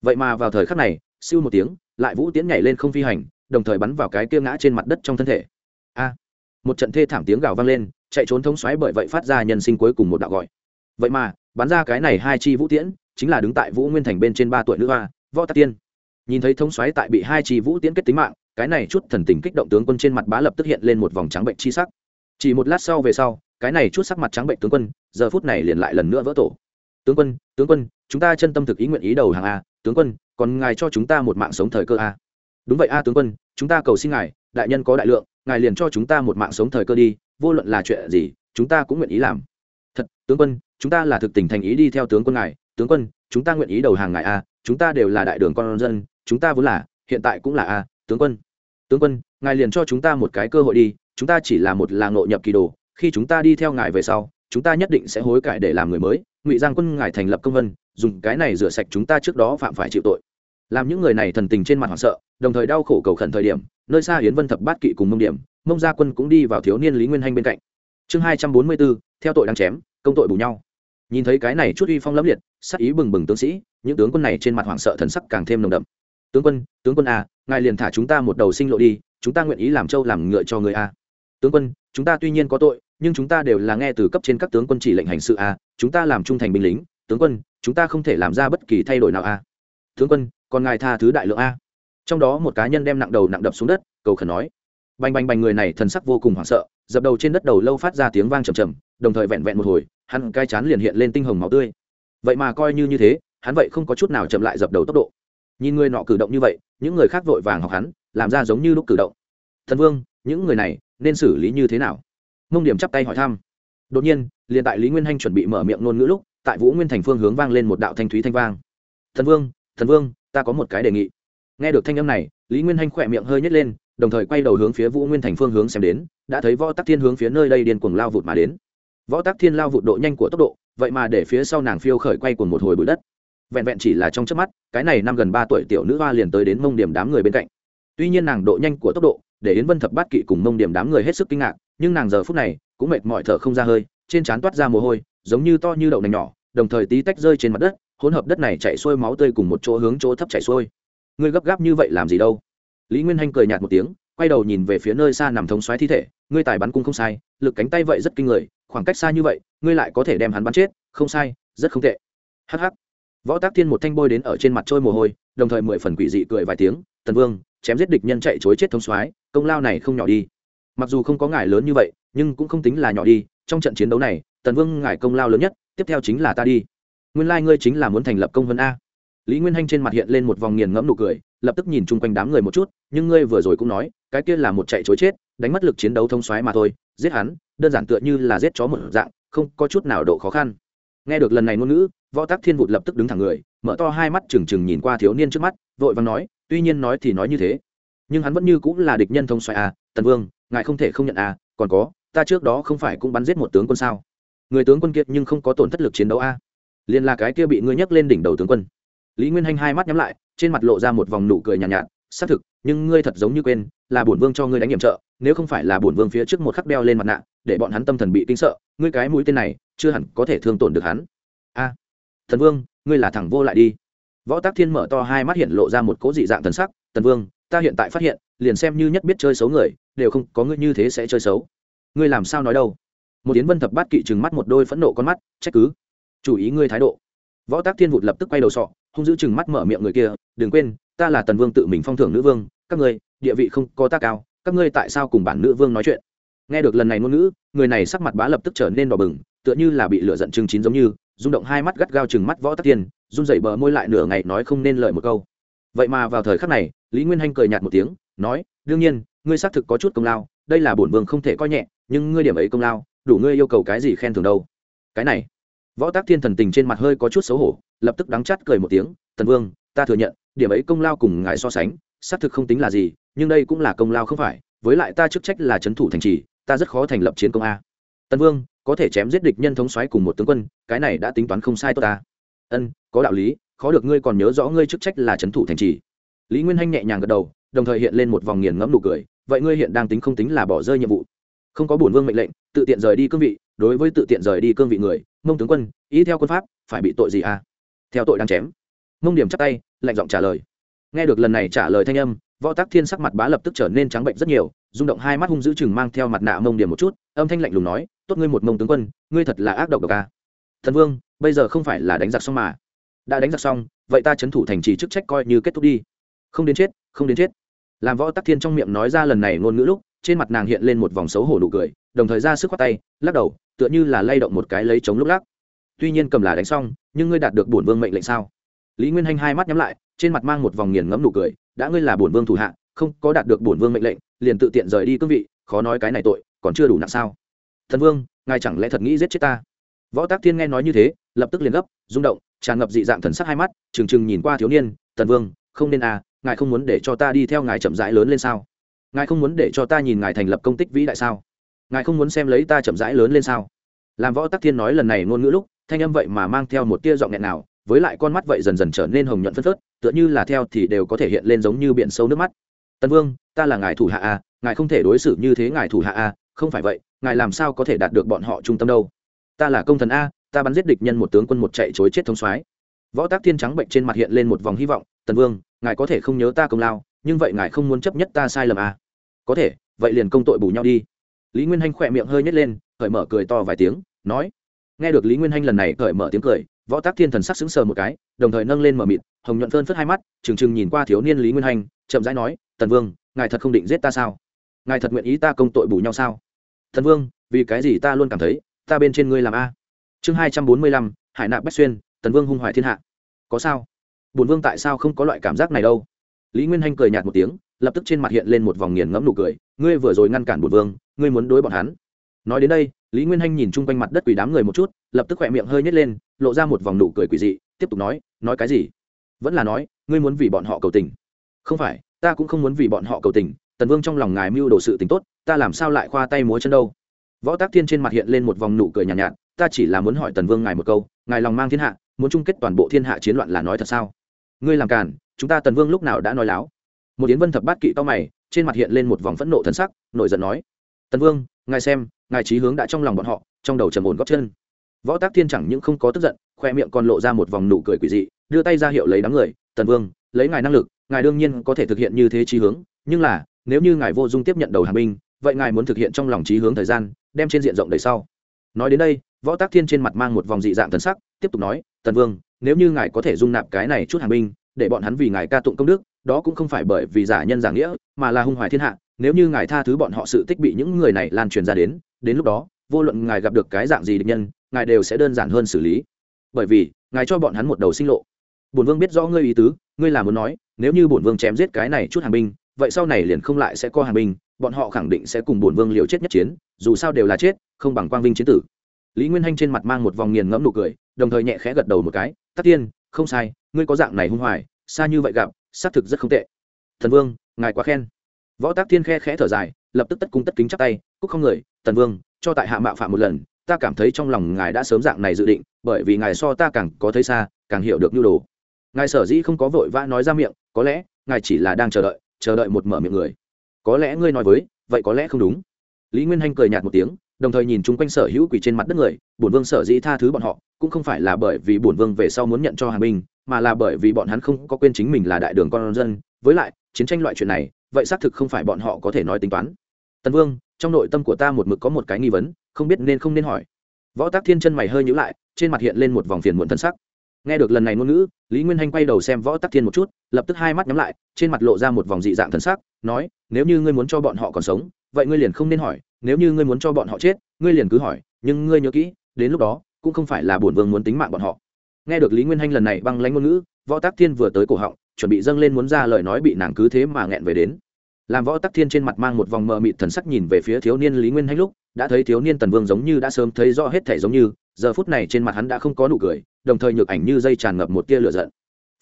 Vậy mà vào thời khắc này, siêu một tiếng, lại vũ tiễn nhảy lên không phi hành, đồng thời bắn vào cái kia ngã trên mặt đất trong thân thể. A! Một trận thê thảm tiếng gào vang lên, chạy trốn thống xoáy bởi vậy phát ra nhân sinh cuối cùng một đạo gọi. Vậy mà, bắn ra cái này hai chi vũ tiễn, chính là đứng tại vũ nguyên thành bên trên ba tuổi nữ hoa, võ tắc tiên nhìn thấy thống xoáy tại bị hai chi vũ tiễn kết tính mạng, cái này chút thần tình kích động tướng quân trên mặt bá lập tức hiện lên một vòng trắng bệnh chi sắc. Chỉ một lát sau về sau, cái này chút sắc mặt trắng bệnh tướng quân, giờ phút này liền lại lần nữa vỡ tổ. Tướng quân tướng quân, chúng ta chân tâm thực ý nguyện ý đầu hàng a, tướng quân, còn ngài cho chúng ta một mạng sống thời cơ a. Đúng vậy a, tướng quân, chúng ta cầu xin ngài, đại nhân có đại lượng, ngài liền cho chúng ta một mạng sống thời cơ đi, vô luận là chuyện gì, chúng ta cũng nguyện ý làm. Thật, tướng quân, chúng ta là thực tình thành ý đi theo tướng quân ngài, tướng quân, chúng ta nguyện ý đầu hàng ngài a, chúng ta đều là đại đường con dân chúng ta vốn là, hiện tại cũng là a, tướng quân. Tướng quân, ngài liền cho chúng ta một cái cơ hội đi, chúng ta chỉ là một làng nội nhập kỳ đồ, khi chúng ta đi theo ngài về sau, chúng ta nhất định sẽ hối cải để làm người mới, ngụy giang quân ngài thành lập công vân, dùng cái này rửa sạch chúng ta trước đó phạm phải chịu tội. Làm những người này thần tình trên mặt hoảng sợ, đồng thời đau khổ cầu khẩn thời điểm, nơi xa hiến vân thập bát kỵ cùng mông điểm, mông gia quân cũng đi vào thiếu niên lý nguyên hanh bên cạnh. Chương hai trăm bốn mươi bốn, theo tội đang chém, công tội bù nhau. Nhìn thấy cái này chút uy phong lẫm liệt, sắc ý bừng bừng tướng sĩ, những tướng quân này trên mặt hoảng sợ thần sắc càng thêm nồng đậm tướng quân tướng quân à, ngài liền thả chúng ta một đầu sinh lộ đi chúng ta nguyện ý làm trâu làm ngựa cho người a tướng quân chúng ta tuy nhiên có tội nhưng chúng ta đều là nghe từ cấp trên các tướng quân chỉ lệnh hành sự a chúng ta làm trung thành binh lính tướng quân chúng ta không thể làm ra bất kỳ thay đổi nào a tướng quân còn ngài tha thứ đại lượng a trong đó một cá nhân đem nặng đầu nặng đập xuống đất cầu khẩn nói. Bành bành bành người này thần sắc vô cùng hoảng sợ dập đầu trên đất đầu lâu phát ra tiếng vang trầm trầm đồng thời vẹn vẹn một hồi hắn cai chán liền hiện lên tinh hồng máu tươi. Vậy mà coi như như thế hắn vậy không có chút nào chậm lại dập đầu tốc độ nhìn người nọ cử động như vậy, những người khác vội vàng học hắn, làm ra giống như lúc cử động. Thần vương, những người này nên xử lý như thế nào? Mông điểm chắp tay hỏi thăm. Đột nhiên, liền tại lý nguyên hanh chuẩn bị mở miệng ngôn ngữ lúc, tại vũ nguyên thành phương hướng vang lên một đạo thanh thúy thanh vang. Thần vương thần vương, ta có một cái đề nghị. Nghe được thanh âm này, lý nguyên hanh khỏe miệng hơi nhét lên, đồng thời quay đầu hướng phía vũ nguyên thành phương hướng xem đến, đã thấy võ tắc thiên hướng phía nơi đây điên cuồng lao vụt mà đến. Võ tắc thiên lao vụt độ nhanh của tốc độ, vậy mà để phía sau nàng phiêu khởi quay cùng một hồi bụi đất vẹn vẹn chỉ là trong chớp mắt, cái này năm gần ba tuổi tiểu nữ hoa liền tới đến mông điểm đám người bên cạnh. Tuy nhiên nàng độ nhanh của tốc độ, để yến vân thập bát kỵ cùng mông điểm đám người hết sức kinh ngạc, nhưng nàng giờ phút này cũng mệt mỏi thở không ra hơi, trên trán toát ra mồ hôi, giống như to như đậu nành nhỏ, đồng thời tí tách rơi trên mặt đất, hỗn hợp đất này chạy xuôi máu tươi cùng một chỗ hướng chỗ thấp chạy xuôi. Ngươi gấp gáp như vậy làm gì đâu? Lý nguyên hanh cười nhạt một tiếng, quay đầu nhìn về phía nơi xa nằm thống xoáy thi thể, ngươi tài bắn cung không sai, lực cánh tay vậy rất kinh người, khoảng cách xa như vậy, ngươi lại có thể đem hắn bắn chết, không sai, rất không tệ. Hh võ tác thiên một thanh bôi đến ở trên mặt trôi mồ hôi, đồng thời mười phần quỷ dị cười vài tiếng, tần vương, chém giết địch nhân chạy chối chết thông soái, công lao này không nhỏ đi. Mặc dù không có ngài lớn như vậy, nhưng cũng không tính là nhỏ đi, trong trận chiến đấu này, tần vương ngài công lao lớn nhất, tiếp theo chính là ta đi. Nguyên lai、like、ngươi chính là muốn thành lập công vân a. Lý nguyên hanh trên mặt hiện lên một vòng nghiền ngẫm nụ cười, lập tức nhìn chung quanh đám người một chút, nhưng ngươi vừa rồi cũng nói, cái kia là một chạy chối chết, đánh mất lực chiến đấu thông xoáy mà thôi, giết hắn, đơn giản tựa như là giết chó một dạng, không có chút nào độ khó khăn. Nghe được lần này ngôn ngữ võ tắc thiên vụt lập tức đứng thẳng người mở to hai mắt trừng trừng nhìn qua thiếu niên trước mắt vội và nói tuy nhiên nói thì nói như thế nhưng hắn vẫn như cũng là địch nhân thông xoài à tần vương ngài không thể không nhận à còn có ta trước đó không phải cũng bắn giết một tướng quân sao? Người tướng quân kiệt nhưng không có tổn thất lực chiến đấu a à. liền là cái kia bị ngươi nhấc lên đỉnh đầu tướng quân. Lý nguyên hanh hai mắt nhắm lại trên mặt lộ ra một vòng nụ cười nhàn nhạt, nhạt xác thực nhưng ngươi thật giống như quên là bổn vương cho ngươi đánh nhiệm trợ nếu không phải là bổn vương phía trước một khắc đeo lên mặt nạ để bọn hắn tâm thần bị kinh sợ ngươi cái mũi tên này chưa hẳn có thể thương tổn được hắn. A thần vương, ngươi là thằng vô lại đi. Võ tác thiên mở to hai mắt hiện lộ ra một cố dị dạng thần sắc, tần vương, ta hiện tại phát hiện, liền xem như nhất biết chơi xấu người, đều không có ngươi như thế sẽ chơi xấu. Ngươi làm sao nói đâu? Một yến vân thập bát kỵ trừng mắt một đôi phẫn nộ con mắt, trách cứ. Chủ ý ngươi thái độ. Võ tác thiên vụt lập tức quay đầu sọ không giữ chừng mắt mở miệng người kia, đừng quên, ta là tần vương tự mình phong thưởng nữ vương, các ngươi, địa vị không có ta cao, các ngươi tại sao cùng bản nữ vương nói chuyện? Nghe được lần này ngôn ngữ, người này sắc mặt bá lập tức trở nên đỏ bừng, tựa như là bị lửa giận chừng chín giống như rung động hai mắt gắt gao chừng mắt võ tắc tiên, run dậy bờ môi lại nửa ngày nói không nên lời một câu. Vậy mà vào thời khắc này, lý nguyên hanh cười nhạt một tiếng, nói, đương nhiên, ngươi xác thực có chút công lao, đây là bổn vương không thể coi nhẹ, nhưng ngươi điểm ấy công lao, đủ ngươi yêu cầu cái gì khen thưởng đâu. Cái này, võ tác thiên thần tình trên mặt hơi có chút xấu hổ, lập tức đắng chắt cười một tiếng, tần vương, ta thừa nhận, điểm ấy công lao cùng ngài so sánh, xác thực không tính là gì, nhưng đây cũng là công lao không phải, với lại ta chức trách là trấn thủ thành trì, ta rất khó thành lập chiến công a. Tần vương có thể chém giết địch nhân thống xoáy cùng một tướng quân, cái này đã tính toán không sai tốt ta. Ân, có đạo lý, khó được ngươi còn nhớ rõ ngươi chức trách là trấn thủ thành trì. Lý nguyên hanh nhẹ nhàng gật đầu, đồng thời hiện lên một vòng nghiền ngẫm nụ cười, vậy ngươi hiện đang tính không tính là bỏ rơi nhiệm vụ? Không có bổn vương mệnh lệnh, tự tiện rời đi cương vị, đối với tự tiện rời đi cương vị người, mông tướng quân, ý theo quân pháp, phải bị tội gì à? Theo tội đang chém. Mông điểm chắc tay, lạnh giọng trả lời. Nghe được lần này trả lời thanh âm, võ tác thiên sắc mặt bá lập tức trở nên trắng bệnh rất nhiều, rung động hai mắt hung dữ chừng mang theo mặt nạ mông điểm một chút, âm thanh lạnh lùng nói tốt ngươi một mông tướng quân, ngươi thật là ác độc độc ca thần vương, bây giờ không phải là đánh giặc xong mà. Đã đánh giặc xong, vậy ta chấn thủ thành trì chức trách coi như kết thúc đi. Không đến chết, không đến chết. Làm võ tắc thiên trong miệng nói ra lần này ngôn ngữ lúc, trên mặt nàng hiện lên một vòng xấu hổ nụ cười, đồng thời ra sức khoát tay, lắc đầu, tựa như là lay động một cái lấy chống lúc lắc. Tuy nhiên cầm là đánh xong, nhưng ngươi đạt được bổn vương mệnh lệnh sao? Lý nguyên hanh hai mắt nhắm lại, trên mặt mang một vòng nghiền ngẫm nụ cười, đã ngươi là bổn vương thủ hạ, không có đạt được bổn vương mệnh lệnh, liền tự tiện rời đi cương vị, khó nói cái này tội, còn chưa đủ nặng sao? Thần vương, ngài chẳng lẽ thật nghĩ giết chết ta? Võ tác thiên nghe nói như thế, lập tức liền gấp, rung động, tràn ngập dị dạng thần sắc hai mắt, trừng trừng nhìn qua thiếu niên tần vương, không nên à ngài không muốn để cho ta đi theo ngài chậm rãi lớn lên sao? Ngài không muốn để cho ta nhìn ngài thành lập công tích vĩ đại sao? Ngài không muốn xem lấy ta chậm rãi lớn lên sao? Làm võ tắc thiên nói lần này ngôn ngữ lúc, thanh âm vậy mà mang theo một tia giọng nghẹn nào, với lại con mắt vậy dần dần trở nên hồng nhuận phân phớt, tựa như là theo thì đều có thể hiện lên giống như biển sâu nước mắt. Tân vương, ta là ngài thủ hạ a ngài không thể đối xử như thế ngài thủ hạ a không phải vậy ngài làm sao có thể đạt được bọn họ trung tâm đâu? Ta là công thần a, ta bắn giết địch nhân một tướng quân một chạy chối chết thông soái. Võ tác thiên trắng bệnh trên mặt hiện lên một vòng hy vọng, tần vương, ngài có thể không nhớ ta công lao, nhưng vậy ngài không muốn chấp nhất ta sai lầm à? có thể, vậy liền công tội bù nhau đi. Lý nguyên hanh khỏe miệng hơi nhét lên, cởi mở cười to vài tiếng, nói. Nghe được lý nguyên hanh lần này cởi mở tiếng cười, võ tác thiên thần sắc sững sờ một cái, đồng thời nâng lên mở mịt, hồng nhuận phơn phất hai mắt, trừng trừng nhìn qua thiếu niên lý nguyên hanh, chậm rãi nói, tần vương, ngài thật không định giết ta sao? Ngài thật nguyện ý ta công tội bù nhau sao? Thần vương, vì cái gì ta luôn cảm thấy ta bên trên ngươi làm a? Chương hai trăm bốn mươi lăm, hải nạp bách xuyên tần vương hung hoài thiên hạ. Có sao? Bùn vương tại sao không có loại cảm giác này đâu? Lý nguyên hanh cười nhạt một tiếng, lập tức trên mặt hiện lên một vòng nghiền ngẫm nụ cười. Ngươi vừa rồi ngăn cản bùn vương, ngươi muốn đối bọn hắn. Nói đến đây, lý nguyên hanh nhìn chung quanh mặt đất quỷ đám người một chút, lập tức khỏe miệng hơi nhét lên, lộ ra một vòng nụ cười quỷ dị, tiếp tục nói nói cái gì? Vẫn là nói, ngươi muốn vì bọn họ cầu tình. Không phải, ta cũng không muốn vì bọn họ cầu tình tần vương trong lòng ngài mưu đồ sự tình tốt ta làm sao lại khoa tay múa chân đâu? Võ tác thiên trên mặt hiện lên một vòng nụ cười nhàn nhạt, nhạt ta chỉ là muốn hỏi tần vương ngài một câu ngài lòng mang thiên hạ muốn chung kết toàn bộ thiên hạ chiến loạn là nói thật sao? Ngươi làm càn chúng ta tần vương lúc nào đã nói láo? Một yến vân thập bát kỵ to mày trên mặt hiện lên một vòng phẫn nộ thân sắc nổi giận nói tần vương ngài xem ngài trí hướng đã trong lòng bọn họ trong đầu trầm ổn góp chân. Võ tác thiên chẳng những không có tức giận khoe miệng còn lộ ra một vòng nụ cười quỷ dị đưa tay ra hiệu lấy đám người tần vương lấy ngài năng lực ngài đương nhiên có thể thực hiện như thế trí hướng nhưng là nếu như ngài vô dung tiếp nhận đầu hàng binh, vậy ngài muốn thực hiện trong lòng trí hướng thời gian, đem trên diện rộng đầy sau. Nói đến đây, võ tác thiên trên mặt mang một vòng dị dạng thần sắc, tiếp tục nói, tần vương, nếu như ngài có thể dung nạp cái này chút hàng binh, để bọn hắn vì ngài ca tụng công đức, đó cũng không phải bởi vì giả nhân giả nghĩa, mà là hung hoài thiên hạ, nếu như ngài tha thứ bọn họ sự tích bị những người này lan truyền ra đến đến lúc đó, vô luận ngài gặp được cái dạng gì địch nhân, ngài đều sẽ đơn giản hơn xử lý. Bởi vì, ngài cho bọn hắn một đầu sinh lộ. Bổn vương biết rõ ngươi ý tứ, ngươi là muốn nói, nếu như bổn vương chém giết cái này chút hàng binh vậy sau này liền không lại sẽ có hàng binh, bọn họ khẳng định sẽ cùng bổn vương liều chết nhất chiến, dù sao đều là chết, không bằng quang vinh chiến tử. Lý nguyên hanh trên mặt mang một vòng nghiền ngẫm nụ cười, đồng thời nhẹ khẽ gật đầu một cái, tắc tiên, không sai, ngươi có dạng này hung hoài, xa như vậy gặp, xác thực rất không tệ. Thần vương, ngài quá khen. Võ tác thiên khe khẽ thở dài, lập tức tất cung tất kính chắp tay, cúc không người tần vương, cho tại hạ mạo phạm một lần, ta cảm thấy trong lòng ngài đã sớm dạng này dự định, bởi vì ngài so ta càng có thấy xa, càng hiểu được nhu đồ. Ngài sở dĩ không có vội vã nói ra miệng, có lẽ, ngài chỉ là đang chờ đợi chờ đợi một mở miệng người. Có lẽ ngươi nói với, vậy có lẽ không đúng. Lý nguyên hanh cười nhạt một tiếng, đồng thời nhìn chung quanh sở hữu quỷ trên mặt đất người, bổn vương sở dĩ tha thứ bọn họ, cũng không phải là bởi vì bổn vương về sau muốn nhận cho hàng binh mà là bởi vì bọn hắn không có quên chính mình là đại đường con dân. Với lại, chiến tranh loại chuyện này, vậy xác thực không phải bọn họ có thể nói tính toán. Tần vương, trong nội tâm của ta một mực có một cái nghi vấn, không biết nên không nên hỏi. Võ tác thiên chân mày hơi nhữ lại, trên mặt hiện lên một vòng phiền muộn thân sắc nghe được lần này ngôn ngữ, lý nguyên hanh quay đầu xem võ tắc thiên một chút, lập tức hai mắt nhắm lại, trên mặt lộ ra một vòng dị dạng thân sắc, nói, nếu như ngươi muốn cho bọn họ còn sống, vậy ngươi liền không nên hỏi, nếu như ngươi muốn cho bọn họ chết, ngươi liền cứ hỏi, nhưng ngươi nhớ kỹ, đến lúc đó, cũng không phải là bổn vương muốn tính mạng bọn họ. Nghe được lý nguyên hanh lần này băng lánh ngôn ngữ, võ tắc thiên vừa tới cổ họng, chuẩn bị dâng lên muốn ra lời nói bị nàng cứ thế mà nghẹn về đến. Làm võ tắc thiên trên mặt mang một vòng mờ mịt thần sắc nhìn về phía thiếu niên lý nguyên hanh lúc, đã thấy thiếu niên tần vương giống như đã sớm thấy rõ hết thể giống như, giờ phút này trên mặt hắn đã không có nụ cười đồng thời nhược ảnh như dây tràn ngập một tia lửa giận.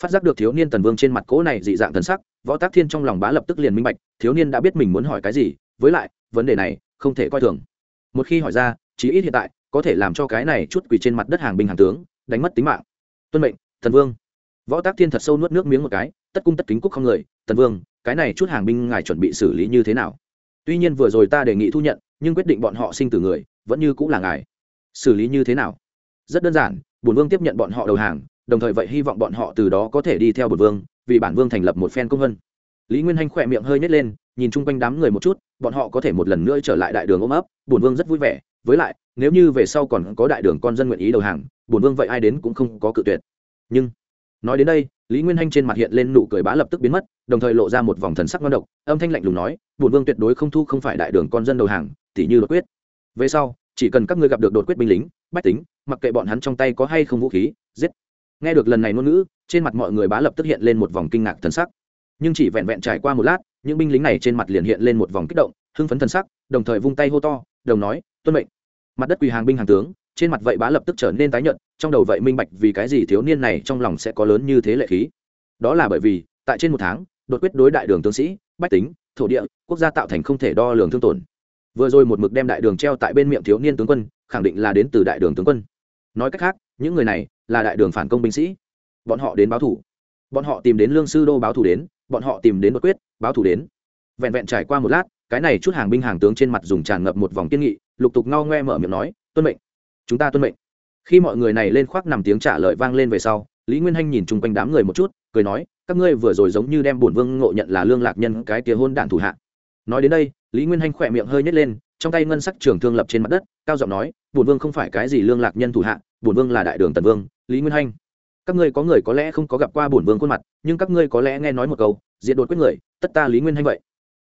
Phát giác được thiếu niên tần vương trên mặt cố này dị dạng thần sắc, võ tác thiên trong lòng bá lập tức liền minh bạch, thiếu niên đã biết mình muốn hỏi cái gì, với lại, vấn đề này, không thể coi thường. Một khi hỏi ra, chí ít hiện tại, có thể làm cho cái này chút quỳ trên mặt đất hàng binh hàng tướng, đánh mất tính mạng. Tuân mệnh thần vương. Võ tác thiên thật sâu nuốt nước miếng một cái, tất cung tất kính cúc không người, tần vương, cái này chút hàng binh ngài chuẩn bị xử lý như thế nào? Tuy nhiên vừa rồi ta đề nghị thu nhận, nhưng quyết định bọn họ sinh từ người, vẫn như cũng là ngài. Xử lý như thế nào? Rất đơn giản bổn vương tiếp nhận bọn họ đầu hàng, đồng thời vậy hy vọng bọn họ từ đó có thể đi theo bổn vương, vì bản vương thành lập một phen công vân. Lý nguyên hanh khỏe miệng hơi nhét lên, nhìn chung quanh đám người một chút, bọn họ có thể một lần nữa trở lại đại đường ôm ấp, bổn vương rất vui vẻ. Với lại, nếu như về sau còn có đại đường con dân nguyện ý đầu hàng, bổn vương vậy ai đến cũng không có cự tuyệt. Nhưng, nói đến đây, lý nguyên hanh trên mặt hiện lên nụ cười bá lập tức biến mất, đồng thời lộ ra một vòng thần sắc ngon độc, âm thanh lạnh lùng nói, bổn vương tuyệt đối không thu không phải đại đường con dân đầu hàng, tỉ như đột quyết. Về sau, chỉ cần các ngươi gặp được đột quyết binh lính bách tính, mặc kệ bọn hắn trong tay có hay không vũ khí, giết. Nghe được lần này ngôn ngữ, trên mặt mọi người bá lập tức hiện lên một vòng kinh ngạc thần sắc. Nhưng chỉ vẹn vẹn trải qua một lát, những binh lính này trên mặt liền hiện lên một vòng kích động, hưng phấn thần sắc, đồng thời vung tay hô to, đồng nói, tuân mệnh. Mặt đất quỳ hàng binh hàng tướng, trên mặt vậy bá lập tức trở nên tái nhợt, trong đầu vậy minh bạch vì cái gì thiếu niên này trong lòng sẽ có lớn như thế lệ khí. Đó là bởi vì, tại trên một tháng, đột quyết đối đại đường tướng sĩ, bách tính, thổ địa, quốc gia tạo thành không thể đo lường thương tổn vừa rồi một mực đem đại đường treo tại bên miệng thiếu niên tướng quân, khẳng định là đến từ đại đường tướng quân. Nói cách khác, những người này là đại đường phản công binh sĩ. Bọn họ đến báo thủ. Bọn họ tìm đến lương sư đô báo thủ đến, bọn họ tìm đến bất quyết, báo thủ đến. Vẹn vẹn trải qua một lát, cái này chút hàng binh hàng tướng trên mặt dùng tràn ngập một vòng kiên nghị, lục tục ngao ngoe mở miệng nói, tuân mệnh. Chúng ta tuân mệnh. Khi mọi người này lên khoác nằm tiếng trả lời vang lên về sau, lý nguyên hanh nhìn chung quanh đám người một chút, cười nói, các ngươi vừa rồi giống như đem bổn vương ngộ nhận là lương lạc nhân cái kia hôn đạn thủ hạ nói đến đây, lý nguyên hanh khỏe miệng hơi nhét lên, trong tay ngân sắc trường thương lập trên mặt đất, cao giọng nói, bổn vương không phải cái gì lương lạc nhân thủ hạ, bổn vương là đại đường tần vương, lý nguyên hanh. Các ngươi có người có lẽ không có gặp qua bổn vương khuôn mặt, nhưng các ngươi có lẽ nghe nói một câu diện đột quyết người, tất ta lý nguyên hanh vậy.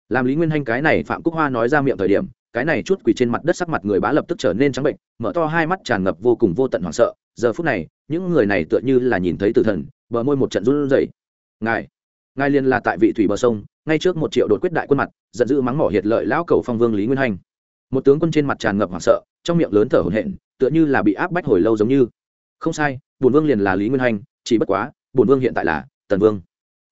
Làm lý nguyên hanh cái này phạm cúc hoa nói ra miệng thời điểm, cái này chút quỳ trên mặt đất sắc mặt người bá lập tức trở nên trắng bệnh, mở to hai mắt tràn ngập vô cùng vô tận hoảng sợ. Giờ phút này, những người này tựa như là nhìn thấy tử thần, bờ môi một trận run rẩy. Ngài ngài liền là tại vị thủy bờ sông ngay trước một triệu đột quyết đại quân mặt, giận dữ mắng mỏ hiệt lợi lão cầu phong vương lý nguyên hành một tướng quân trên mặt tràn ngập hoảng sợ, trong miệng lớn thở hổn hển, tựa như là bị áp bách hồi lâu giống như. Không sai, bổn vương liền là lý nguyên hành chỉ bất quá, bổn vương hiện tại là tần vương.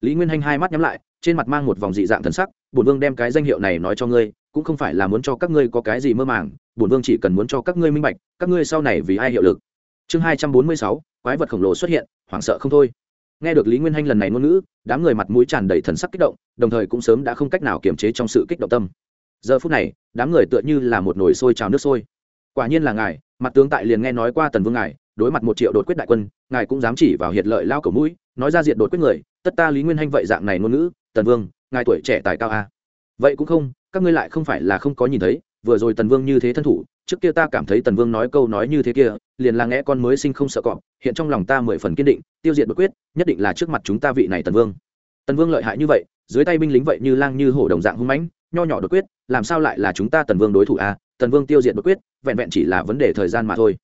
Lý nguyên hành hai mắt nhắm lại, trên mặt mang một vòng dị dạng thần sắc, bổn vương đem cái danh hiệu này nói cho ngươi, cũng không phải là muốn cho các ngươi có cái gì mơ màng, bổn vương chỉ cần muốn cho các ngươi minh bạch, các ngươi sau này vì ai hiệu lực. Chương hai trăm bốn mươi sáu, quái vật khổng lồ xuất hiện, hoảng sợ không thôi nghe được lý nguyên hanh lần này ngôn ngữ, đám người mặt mũi tràn đầy thần sắc kích động, đồng thời cũng sớm đã không cách nào kiềm chế trong sự kích động tâm giờ phút này, đám người tựa như là một nồi sôi trào nước sôi quả nhiên là ngài, mặt tướng tại liền nghe nói qua tần vương ngài, đối mặt một triệu đột quyết đại quân, ngài cũng dám chỉ vào hiệt lợi lao cầu mũi, nói ra diện đột quyết người, tất ta lý nguyên hanh vậy dạng này ngôn ngữ, tần vương, ngài tuổi trẻ tài cao a à? vậy cũng không, các ngươi lại không phải là không có nhìn thấy, vừa rồi tần vương như thế thân thủ trước kia ta cảm thấy tần vương nói câu nói như thế kia, liền là nghe con mới sinh không sợ cọp, hiện trong lòng ta mười phần kiên định, tiêu diệt bất quyết, nhất định là trước mặt chúng ta vị này tần vương. Tần vương lợi hại như vậy, dưới tay binh lính vậy như lang như hổ đồng dạng hung mãnh, nho nhỏ đột quyết, làm sao lại là chúng ta tần vương đối thủ à? tần vương tiêu diệt bất quyết, vẹn vẹn chỉ là vấn đề thời gian mà thôi.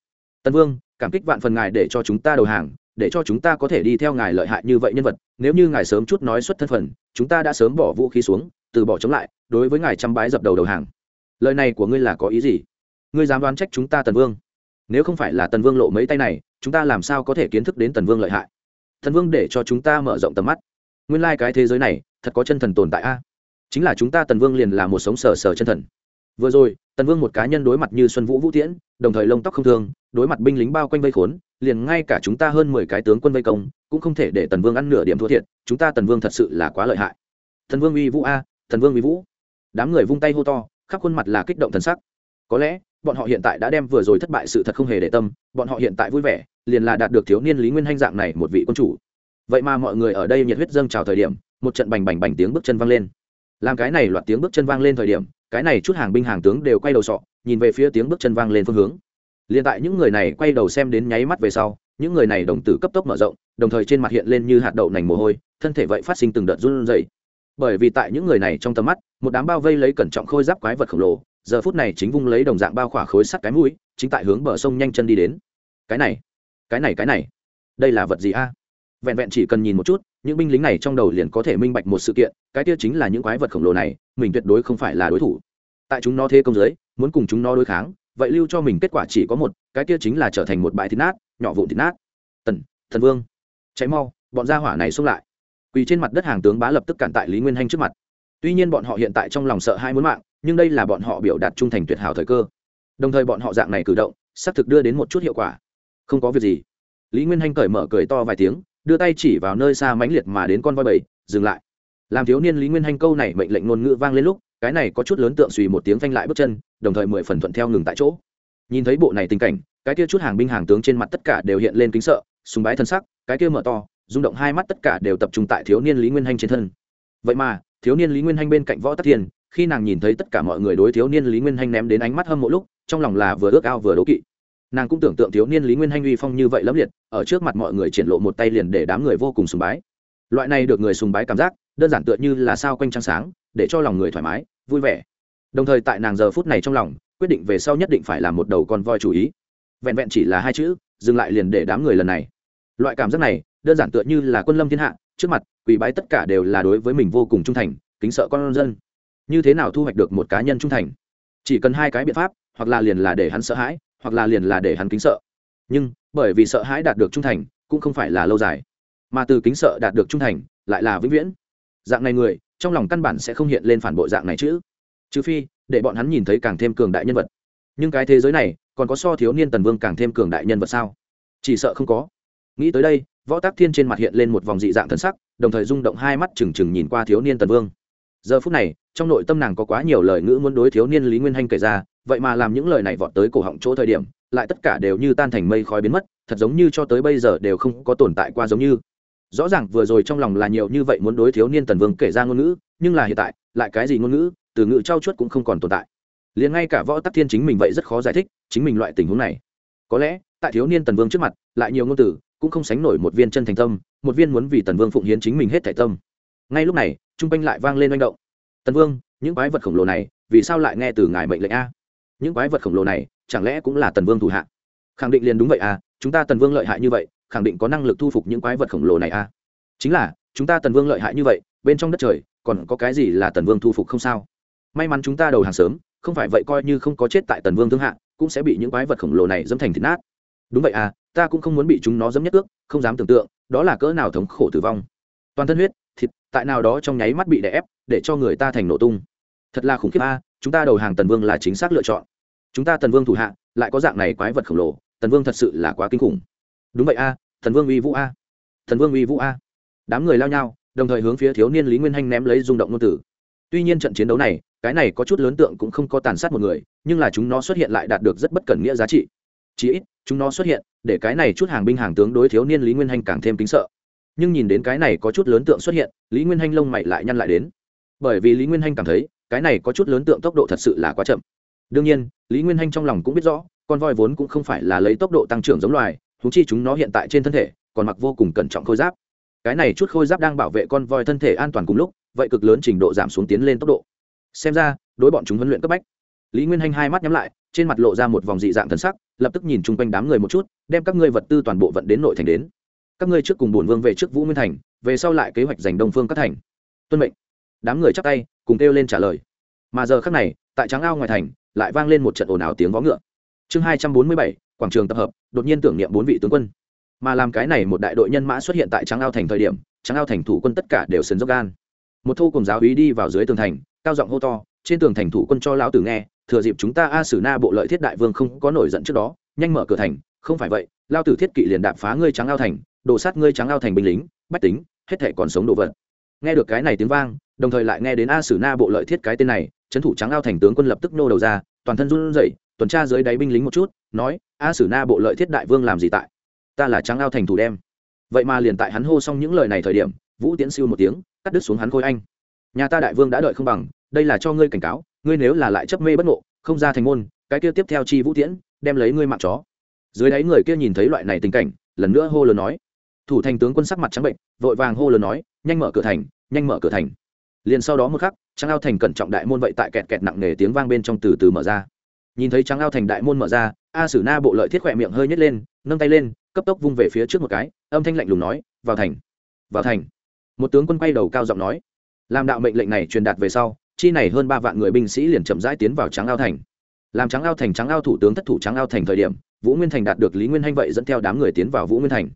Tần vương, cảm kích vạn phần ngài để cho chúng ta đầu hàng, để cho chúng ta có thể đi theo ngài lợi hại như vậy nhân vật, nếu như ngài sớm chút nói xuất thân phận, chúng ta đã sớm bỏ vũ khí xuống, từ bỏ chống lại, đối với ngài chăm bái dập đầu đầu hàng. Lời này của ngươi là có ý gì? Ngươi dám đoán trách chúng ta tần vương. Nếu không phải là tần vương lộ mấy tay này, chúng ta làm sao có thể kiến thức đến tần vương lợi hại? Thần vương để cho chúng ta mở rộng tầm mắt. Nguyên lai、like、cái thế giới này, thật có chân thần tồn tại a. Chính là chúng ta tần vương liền là một sống sờ sờ chân thần. Vừa rồi, tần vương một cá nhân đối mặt như xuân vũ vũ tiễn, đồng thời lông tóc không thương, đối mặt binh lính bao quanh vây khốn, liền ngay cả chúng ta hơn mười cái tướng quân vây công, cũng không thể để tần vương ăn nửa điểm thua thiệt, chúng ta tần vương thật sự là quá lợi hại. Thần vương uy vũ a thần vương uy vũ. Đám người vung tay hô to, khắp khuôn mặt là kích động thần sắc. Có lẽ bọn họ hiện tại đã đem vừa rồi thất bại sự thật không hề để tâm, bọn họ hiện tại vui vẻ, liền là đạt được thiếu niên lý nguyên hanh dạng này một vị quân chủ. Vậy mà mọi người ở đây nhiệt huyết dâng trào thời điểm, một trận bành bành bành tiếng bước chân vang lên. Làm cái này loạt tiếng bước chân vang lên thời điểm, cái này chút hàng binh hàng tướng đều quay đầu sọ, nhìn về phía tiếng bước chân vang lên phương hướng. Liền tại những người này quay đầu xem đến nháy mắt về sau, những người này đồng tử cấp tốc mở rộng, đồng thời trên mặt hiện lên như hạt đậu nành mồ hôi, thân thể vậy phát sinh từng đợt run rẩy. Bởi vì tại những người này trong tầm mắt, một đám bao vây lấy cẩn trọng khôi giáp quái vật khổng lồ giờ phút này chính vung lấy đồng dạng bao khỏa khối sắt cái mũi, chính tại hướng bờ sông nhanh chân đi đến. Cái này cái này cái này, đây là vật gì a? Vẹn vẹn chỉ cần nhìn một chút, những binh lính này trong đầu liền có thể minh bạch một sự kiện, cái kia chính là những quái vật khổng lồ này, mình tuyệt đối không phải là đối thủ. Tại chúng nó thế công giới muốn cùng chúng nó đối kháng, vậy lưu cho mình kết quả chỉ có một, cái kia chính là trở thành một bãi thịt nát, nhỏ vụn thịt nát. Tần, thần vương cháy mau, bọn gia hỏa này xông lại. Quỳ trên mặt đất hàng tướng bá lập tức cản tại lý nguyên hanh trước mặt. Tuy nhiên bọn họ hiện tại trong lòng sợ hai muốn mạng nhưng đây là bọn họ biểu đạt trung thành tuyệt hảo thời cơ. Đồng thời bọn họ dạng này cử động, xác thực đưa đến một chút hiệu quả. Không có việc gì. Lý nguyên hanh cởi mở cười to vài tiếng, đưa tay chỉ vào nơi xa mãnh liệt mà đến con voi bầy dừng lại. Làm thiếu niên lý nguyên hanh câu này mệnh lệnh ngôn ngữ vang lên lúc, cái này có chút lớn tượng suy một tiếng phanh lại bước chân, đồng thời mười phần thuận theo ngừng tại chỗ. Nhìn thấy bộ này tình cảnh, cái kia chút hàng binh hàng tướng trên mặt tất cả đều hiện lên kính sợ súng bái thân sắc, cái kia mở to, rung động hai mắt tất cả đều tập trung tại thiếu niên lý nguyên hanh trên thân. Vậy mà, thiếu niên lý nguyên hanh bên cạnh võ tắc thiên khi nàng nhìn thấy tất cả mọi người đối thiếu niên lý nguyên hanh ném đến ánh mắt hâm mộ lúc, trong lòng là vừa ước ao vừa đố kỵ. Nàng cũng tưởng tượng thiếu niên lý nguyên hanh uy phong như vậy lẫm liệt, ở trước mặt mọi người triển lộ một tay liền để đám người vô cùng sùng bái. Loại này được người sùng bái cảm giác, đơn giản tựa như là sao quanh trăng sáng, để cho lòng người thoải mái, vui vẻ. Đồng thời tại nàng giờ phút này trong lòng, quyết định về sau nhất định phải làm một đầu con voi chủ ý. Vẹn vẹn chỉ là hai chữ, dừng lại liền để đám người lần này. Loại cảm giác này, đơn giản tựa như là quân lâm thiên hạ, trước mặt quỷ bái tất cả đều là đối với mình vô cùng trung thành, kính sợ con dân như thế nào thu hoạch được một cá nhân trung thành? Chỉ cần hai cái biện pháp, hoặc là liền là để hắn sợ hãi, hoặc là liền là để hắn kính sợ. Nhưng, bởi vì sợ hãi đạt được trung thành, cũng không phải là lâu dài. Mà từ kính sợ đạt được trung thành, lại là vĩnh viễn. Dạng này người, trong lòng căn bản sẽ không hiện lên phản bội dạng này chứ. Trừ phi, để bọn hắn nhìn thấy càng thêm cường đại nhân vật. Nhưng cái thế giới này, còn có so thiếu niên tần vương càng thêm cường đại nhân vật sao? Chỉ sợ không có. Nghĩ tới đây, võ tác thiên trên mặt hiện lên một vòng dị dạng thân sắc, đồng thời rung động hai mắt trừng trừng nhìn qua thiếu niên tần vương giờ phút này, trong nội tâm nàng có quá nhiều lời ngữ muốn đối thiếu niên lý nguyên hanh kể ra, vậy mà làm những lời này vọt tới cổ họng chỗ thời điểm, lại tất cả đều như tan thành mây khói biến mất, thật giống như cho tới bây giờ đều không có tồn tại qua giống như. Rõ ràng vừa rồi trong lòng là nhiều như vậy muốn đối thiếu niên tần vương kể ra ngôn ngữ, nhưng là hiện tại, lại cái gì ngôn ngữ, từ ngữ trao chuốt cũng không còn tồn tại. Liền ngay cả võ tắc thiên chính mình vậy rất khó giải thích chính mình loại tình huống này. Có lẽ, tại thiếu niên tần vương trước mặt, lại nhiều ngôn từ, cũng không sánh nổi một viên chân thành tâm, một viên muốn vì tần vương phụng hiến chính mình hết thảy tâm ngay lúc này, trung quanh lại vang lên manh động. Tần vương, những quái vật khổng lồ này, vì sao lại nghe từ ngài mệnh lệnh a? Những quái vật khổng lồ này, chẳng lẽ cũng là tần vương thủ hạ? Khẳng định liền đúng vậy à chúng ta tần vương lợi hại như vậy, khẳng định có năng lực thu phục những quái vật khổng lồ này à chính là, chúng ta tần vương lợi hại như vậy, bên trong đất trời, còn có cái gì là tần vương thu phục không sao? May mắn chúng ta đầu hàng sớm, không phải vậy coi như không có chết tại tần vương thương hạ, cũng sẽ bị những quái vật khổng lồ này dẫm thành thịt nát. Đúng vậy à ta cũng không muốn bị chúng nó dẫm nhất ước, không dám tưởng tượng, đó là cỡ nào thống khổ tử vong. Toàn thân huyết thịt, tại nào đó trong nháy mắt bị đè ép, để cho người ta thành nổ tung. Thật là khủng khiếp a, chúng ta đầu hàng tần vương là chính xác lựa chọn. Chúng ta tần vương thủ hạ, lại có dạng này quái vật khổng lồ, tần vương thật sự là quá kinh khủng. Đúng vậy a thần vương uy vũ a. Thần vương uy vũ a. Đám người lao nhau, đồng thời hướng phía thiếu niên lý nguyên hanh ném lấy rung động ngôn tử tuy nhiên trận chiến đấu này, cái này có chút lớn tượng cũng không có tàn sát một người, nhưng là chúng nó xuất hiện lại đạt được rất bất cẩn nghĩa giá trị. Chí ít, chúng nó xuất hiện, để cái này chút hàng binh hàng tướng đối thiếu niên lý nguyên hanh càng thêm kính sợ nhưng nhìn đến cái này có chút lớn tượng xuất hiện, lý nguyên hanh lông mày lại nhăn lại đến. Bởi vì lý nguyên hanh cảm thấy, cái này có chút lớn tượng tốc độ thật sự là quá chậm. Đương nhiên, lý nguyên hanh trong lòng cũng biết rõ, con voi vốn cũng không phải là lấy tốc độ tăng trưởng giống loài thú chi chúng nó hiện tại trên thân thể, còn mặc vô cùng cẩn trọng khôi giáp. Cái này chút khôi giáp đang bảo vệ con voi thân thể an toàn cùng lúc, vậy cực lớn trình độ giảm xuống tiến lên tốc độ. Xem ra, đối bọn chúng huấn luyện cấp bách. Lý nguyên hanh hai mắt nhắm lại, trên mặt lộ ra một vòng dị dạng thần sắc, lập tức nhìn chung quanh đám người một chút, đem các ngươi vật tư toàn bộ vận đến nội thành đến các ngươi trước cùng bổn vương về trước vũ nguyên thành, về sau lại kế hoạch giành đông phương các thành. Tuân mệnh. Đám người chắp tay, cùng kêu lên trả lời. Mà giờ khác này, tại trắng ao ngoài thành, lại vang lên một trận ồn ào tiếng vó ngựa. Chương hai trăm bốn mươi bảy, quảng trường tập hợp, đột nhiên tưởng niệm bốn vị tướng quân. Mà làm cái này một đại đội nhân mã xuất hiện tại trắng ao thành thời điểm trắng ao thành thủ quân tất cả đều sấn dốc gan. Một thu cùng giáo úy đi vào dưới tường thành, cao giọng hô to, trên tường thành thủ quân cho lão tử nghe, thừa dịp chúng ta a sử na bộ lợi thiết đại vương không có nổi giận trước đó, nhanh mở cửa thành, không phải vậy lao tử thiết kỵ liền đạp phá ngươi trắng ao thành đổ sát ngươi trắng ao thành binh lính, bách tính, hết thể còn sống đồ vật. Nghe được cái này tiếng vang, đồng thời lại nghe đến a sử na bộ lợi thiết cái tên này, trấn thủ trắng ao thành tướng quân lập tức nô đầu ra, toàn thân run rẩy, tuần tra dưới đáy binh lính một chút, nói, a sử na bộ lợi thiết đại vương làm gì tại? Ta là trắng ao thành thủ đem. Vậy mà liền tại hắn hô xong những lời này thời điểm, vũ tiễn siêu một tiếng, cắt đứt xuống hắn khôi anh. Nhà ta đại vương đã đợi không bằng, đây là cho ngươi cảnh cáo, ngươi nếu là lại chấp mê bất ngộ, không ra thành môn, cái kia tiếp theo chi vũ tiễn, đem lấy ngươi mạng chó. Dưới đáy người kia nhìn thấy loại này tình cảnh, lần nữa hô lớn nói thủ thành tướng quân sắc mặt trắng bệnh, vội vàng hô lớn nói, nhanh mở cửa thành, nhanh mở cửa thành. Liền sau đó một khắc trắng ao thành cẩn trọng đại môn vậy tại kẹt kẹt nặng nề tiếng vang bên trong từ từ mở ra. Nhìn thấy trắng ao thành đại môn mở ra, a sử na bộ lợi thiết khỏe miệng hơi nhét lên, nâng tay lên, cấp tốc vung về phía trước một cái, âm thanh lạnh lùng nói, vào thành vào thành. Một tướng quân quay đầu cao giọng nói, làm đạo mệnh lệnh này truyền đạt về sau, chi này hơn ba vạn người binh sĩ liền chậm rãi tiến vào trắng ao thành. Làm trắng ao thành trắng ao thủ tướng thất thủ trắng ao thành thời điểm, vũ nguyên thành đạt được lý nguyên hanh vậy dẫn theo đám người tiến vào vũ nguyên thành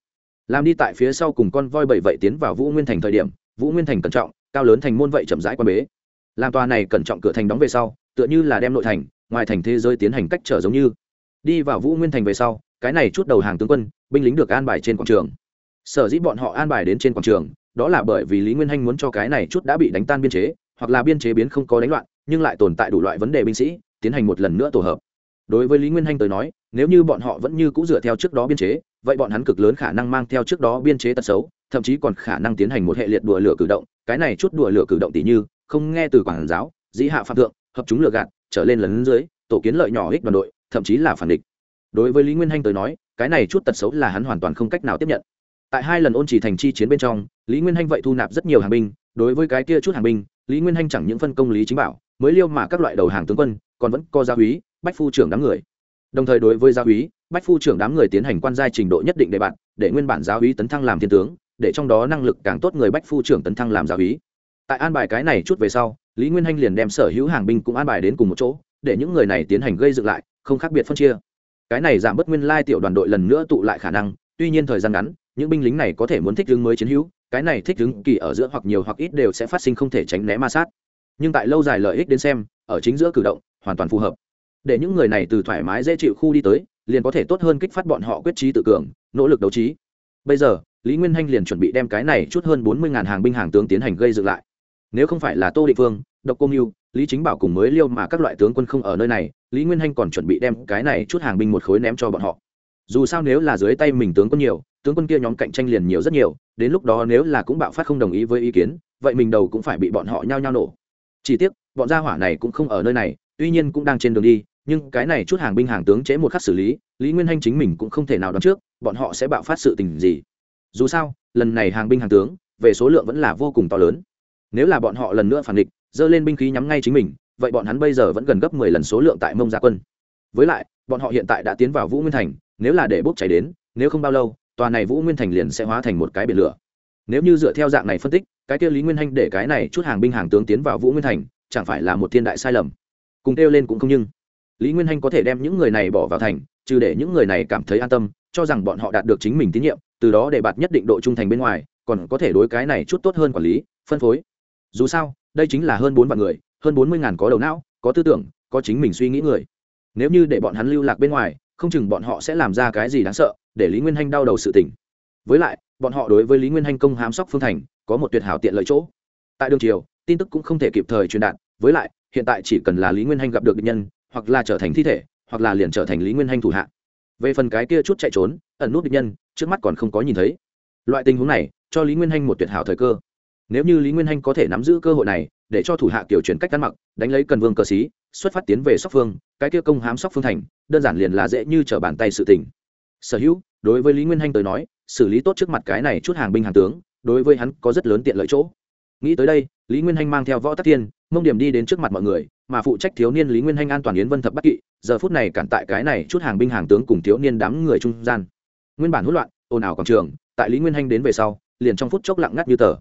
làm đi tại phía sau cùng con voi bảy vậy tiến vào vũ nguyên thành thời điểm, vũ nguyên thành cẩn trọng, cao lớn thành môn vậy chậm rãi quan bế. Làm tòa này cẩn trọng cửa thành đóng về sau, tựa như là đem nội thành, ngoài thành thế giới tiến hành cách trở giống như. Đi vào vũ nguyên thành về sau, cái này chút đầu hàng tướng quân, binh lính được an bài trên quảng trường. Sở dĩ bọn họ an bài đến trên quảng trường, đó là bởi vì lý nguyên hanh muốn cho cái này chút đã bị đánh tan biên chế, hoặc là biên chế biến không có đánh loạn, nhưng lại tồn tại đủ loại vấn đề binh sĩ, tiến hành một lần nữa tổ hợp. Đối với lý nguyên hanh tới nói, nếu như bọn họ vẫn như c ũ dựa theo trước đó biên chế vậy bọn hắn cực lớn khả năng mang theo trước đó biên chế tật xấu, thậm chí còn khả năng tiến hành một hệ liệt đùa lửa cử động, cái này chút đùa lửa cử động tỷ như, không nghe từ quảng giáo, dĩ hạ phạm thượng, hợp chúng lừa gạt, trở lên lần dưới, tổ kiến lợi nhỏ ích đoàn đội, thậm chí là phản địch. Đối với lý nguyên hanh tới nói, cái này chút tật xấu là hắn hoàn toàn không cách nào tiếp nhận. Tại hai lần ôn chỉ thành chi chiến bên trong, lý nguyên hanh vậy thu nạp rất nhiều hàng binh, đối với cái kia chút hàng binh, lý nguyên hanh chẳng những phân công lý chính bảo, mới liêu mà các loại đầu hàng tướng quân, còn vẫn có gia úy, bách phu trưởng đám người. Đồng thời đối với gia úy bách phu trưởng đám người tiến hành quan giai trình độ nhất định để bạn, để nguyên bản giáo úy tấn thăng làm thiên tướng, để trong đó năng lực càng tốt người bách phu trưởng tấn thăng làm giáo úy tại an bài cái này chút về sau, lý nguyên hanh liền đem sở hữu hàng binh cũng an bài đến cùng một chỗ, để những người này tiến hành gây dựng lại, không khác biệt phân chia. Cái này giảm bớt nguyên lai tiểu đoàn đội lần nữa tụ lại khả năng, tuy nhiên thời gian ngắn, những binh lính này có thể muốn thích ứng mới chiến hữu, cái này thích ứng kỳ ở giữa hoặc nhiều hoặc ít đều sẽ phát sinh không thể tránh né ma sát. Nhưng tại lâu dài lợi ích đến xem, ở chính giữa cử động, hoàn toàn phù hợp. Để những người này từ thoải mái dễ chịu khu đi tới liền có thể tốt hơn kích phát bọn họ quyết trí tự cường, nỗ lực đấu trí. Bây giờ, lý nguyên hanh liền chuẩn bị đem cái này chút hơn bốn mươi hàng binh hàng tướng tiến hành gây dựng lại. Nếu không phải là tô Địch phương, độc công mưu lý chính bảo cùng mới liêu mà các loại tướng quân không ở nơi này, lý nguyên hanh còn chuẩn bị đem cái này chút hàng binh một khối ném cho bọn họ. Dù sao nếu là dưới tay mình tướng quân nhiều, tướng quân kia nhóm cạnh tranh liền nhiều rất nhiều, đến lúc đó nếu là cũng bạo phát không đồng ý với ý kiến, vậy mình đầu cũng phải bị bọn họ nhao nhao nổ. Chỉ tiếc, bọn gia hỏa này cũng không ở nơi này, tuy nhiên cũng đang trên đường đi nhưng cái này chút hàng binh hàng tướng chế một khắc xử lý lý nguyên hanh chính mình cũng không thể nào đoán trước, bọn họ sẽ bạo phát sự tình gì. Dù sao, lần này hàng binh hàng tướng, về số lượng vẫn là vô cùng to lớn. Nếu là bọn họ lần nữa phản địch dơ lên binh khí nhắm ngay chính mình, vậy bọn hắn bây giờ vẫn gần gấp mười lần số lượng tại mông gia quân. Với lại, bọn họ hiện tại đã tiến vào vũ nguyên thành, nếu là để bốc cháy đến, nếu không bao lâu, tòa này vũ nguyên thành liền sẽ hóa thành một cái biển lửa. Nếu như dựa theo dạng này phân tích, cái kia lý nguyên hanh để cái này chút hàng binh hàng tướng tiến vào vũ nguyên thành, chẳng phải là một thiên đại sai lầm. Cùng kêu lên cũng không nhưng lý nguyên hanh có thể đem những người này bỏ vào thành, trừ để những người này cảm thấy an tâm, cho rằng bọn họ đạt được chính mình tín nhiệm, từ đó để bạt nhất định độ trung thành bên ngoài, còn có thể đối cái này chút tốt hơn quản lý, phân phối. Dù sao, đây chính là hơn bốn vạn người, hơn bốn mươi ngàn có đầu não, có tư tưởng, có chính mình suy nghĩ người. Nếu như để bọn hắn lưu lạc bên ngoài, không chừng bọn họ sẽ làm ra cái gì đáng sợ, để lý nguyên hanh đau đầu sự tỉnh với lại, bọn họ đối với lý nguyên hanh công hám sóc phương thành, có một tuyệt hảo tiện lợi chỗ. Tại đường triều, tin tức cũng không thể kịp thời truyền đạt, với lại, hiện tại chỉ cần là lý nguyên hanh gặp được bệnh nhân hoặc là trở thành thi thể, hoặc là liền trở thành lý nguyên hanh thủ hạ. Về phần cái kia chút chạy trốn, ẩn nút địch nhân, trước mắt còn không có nhìn thấy. Loại tình huống này, cho lý nguyên hanh một tuyệt hảo thời cơ. Nếu như lý nguyên hanh có thể nắm giữ cơ hội này, để cho thủ hạ kiểu chuyển cách ăn mặc, đánh lấy cần vương cờ xí xuất phát tiến về sóc phương, cái kia công hám sóc phương thành, đơn giản liền là dễ như trở bàn tay sự tình. Sở hữu, đối với lý nguyên hanh tới nói, xử lý tốt trước mặt cái này chút hàng binh hàng tướng, đối với hắn có rất lớn tiện lợi chỗ. Nghĩ tới đây, lý nguyên hanh mang theo võ tắc thiên, mông điểm đi đến trước mặt mọi người mà phụ trách thiếu niên lý nguyên hanh an toàn yến vân thập bắc kỵ, giờ phút này cản tại cái này chút hàng binh hàng tướng cùng thiếu niên đám người trung gian. Nguyên bản hỗn loạn, ồn ào quảng trường, tại lý nguyên hanh đến về sau, liền trong phút chốc lặng ngắt như tờ.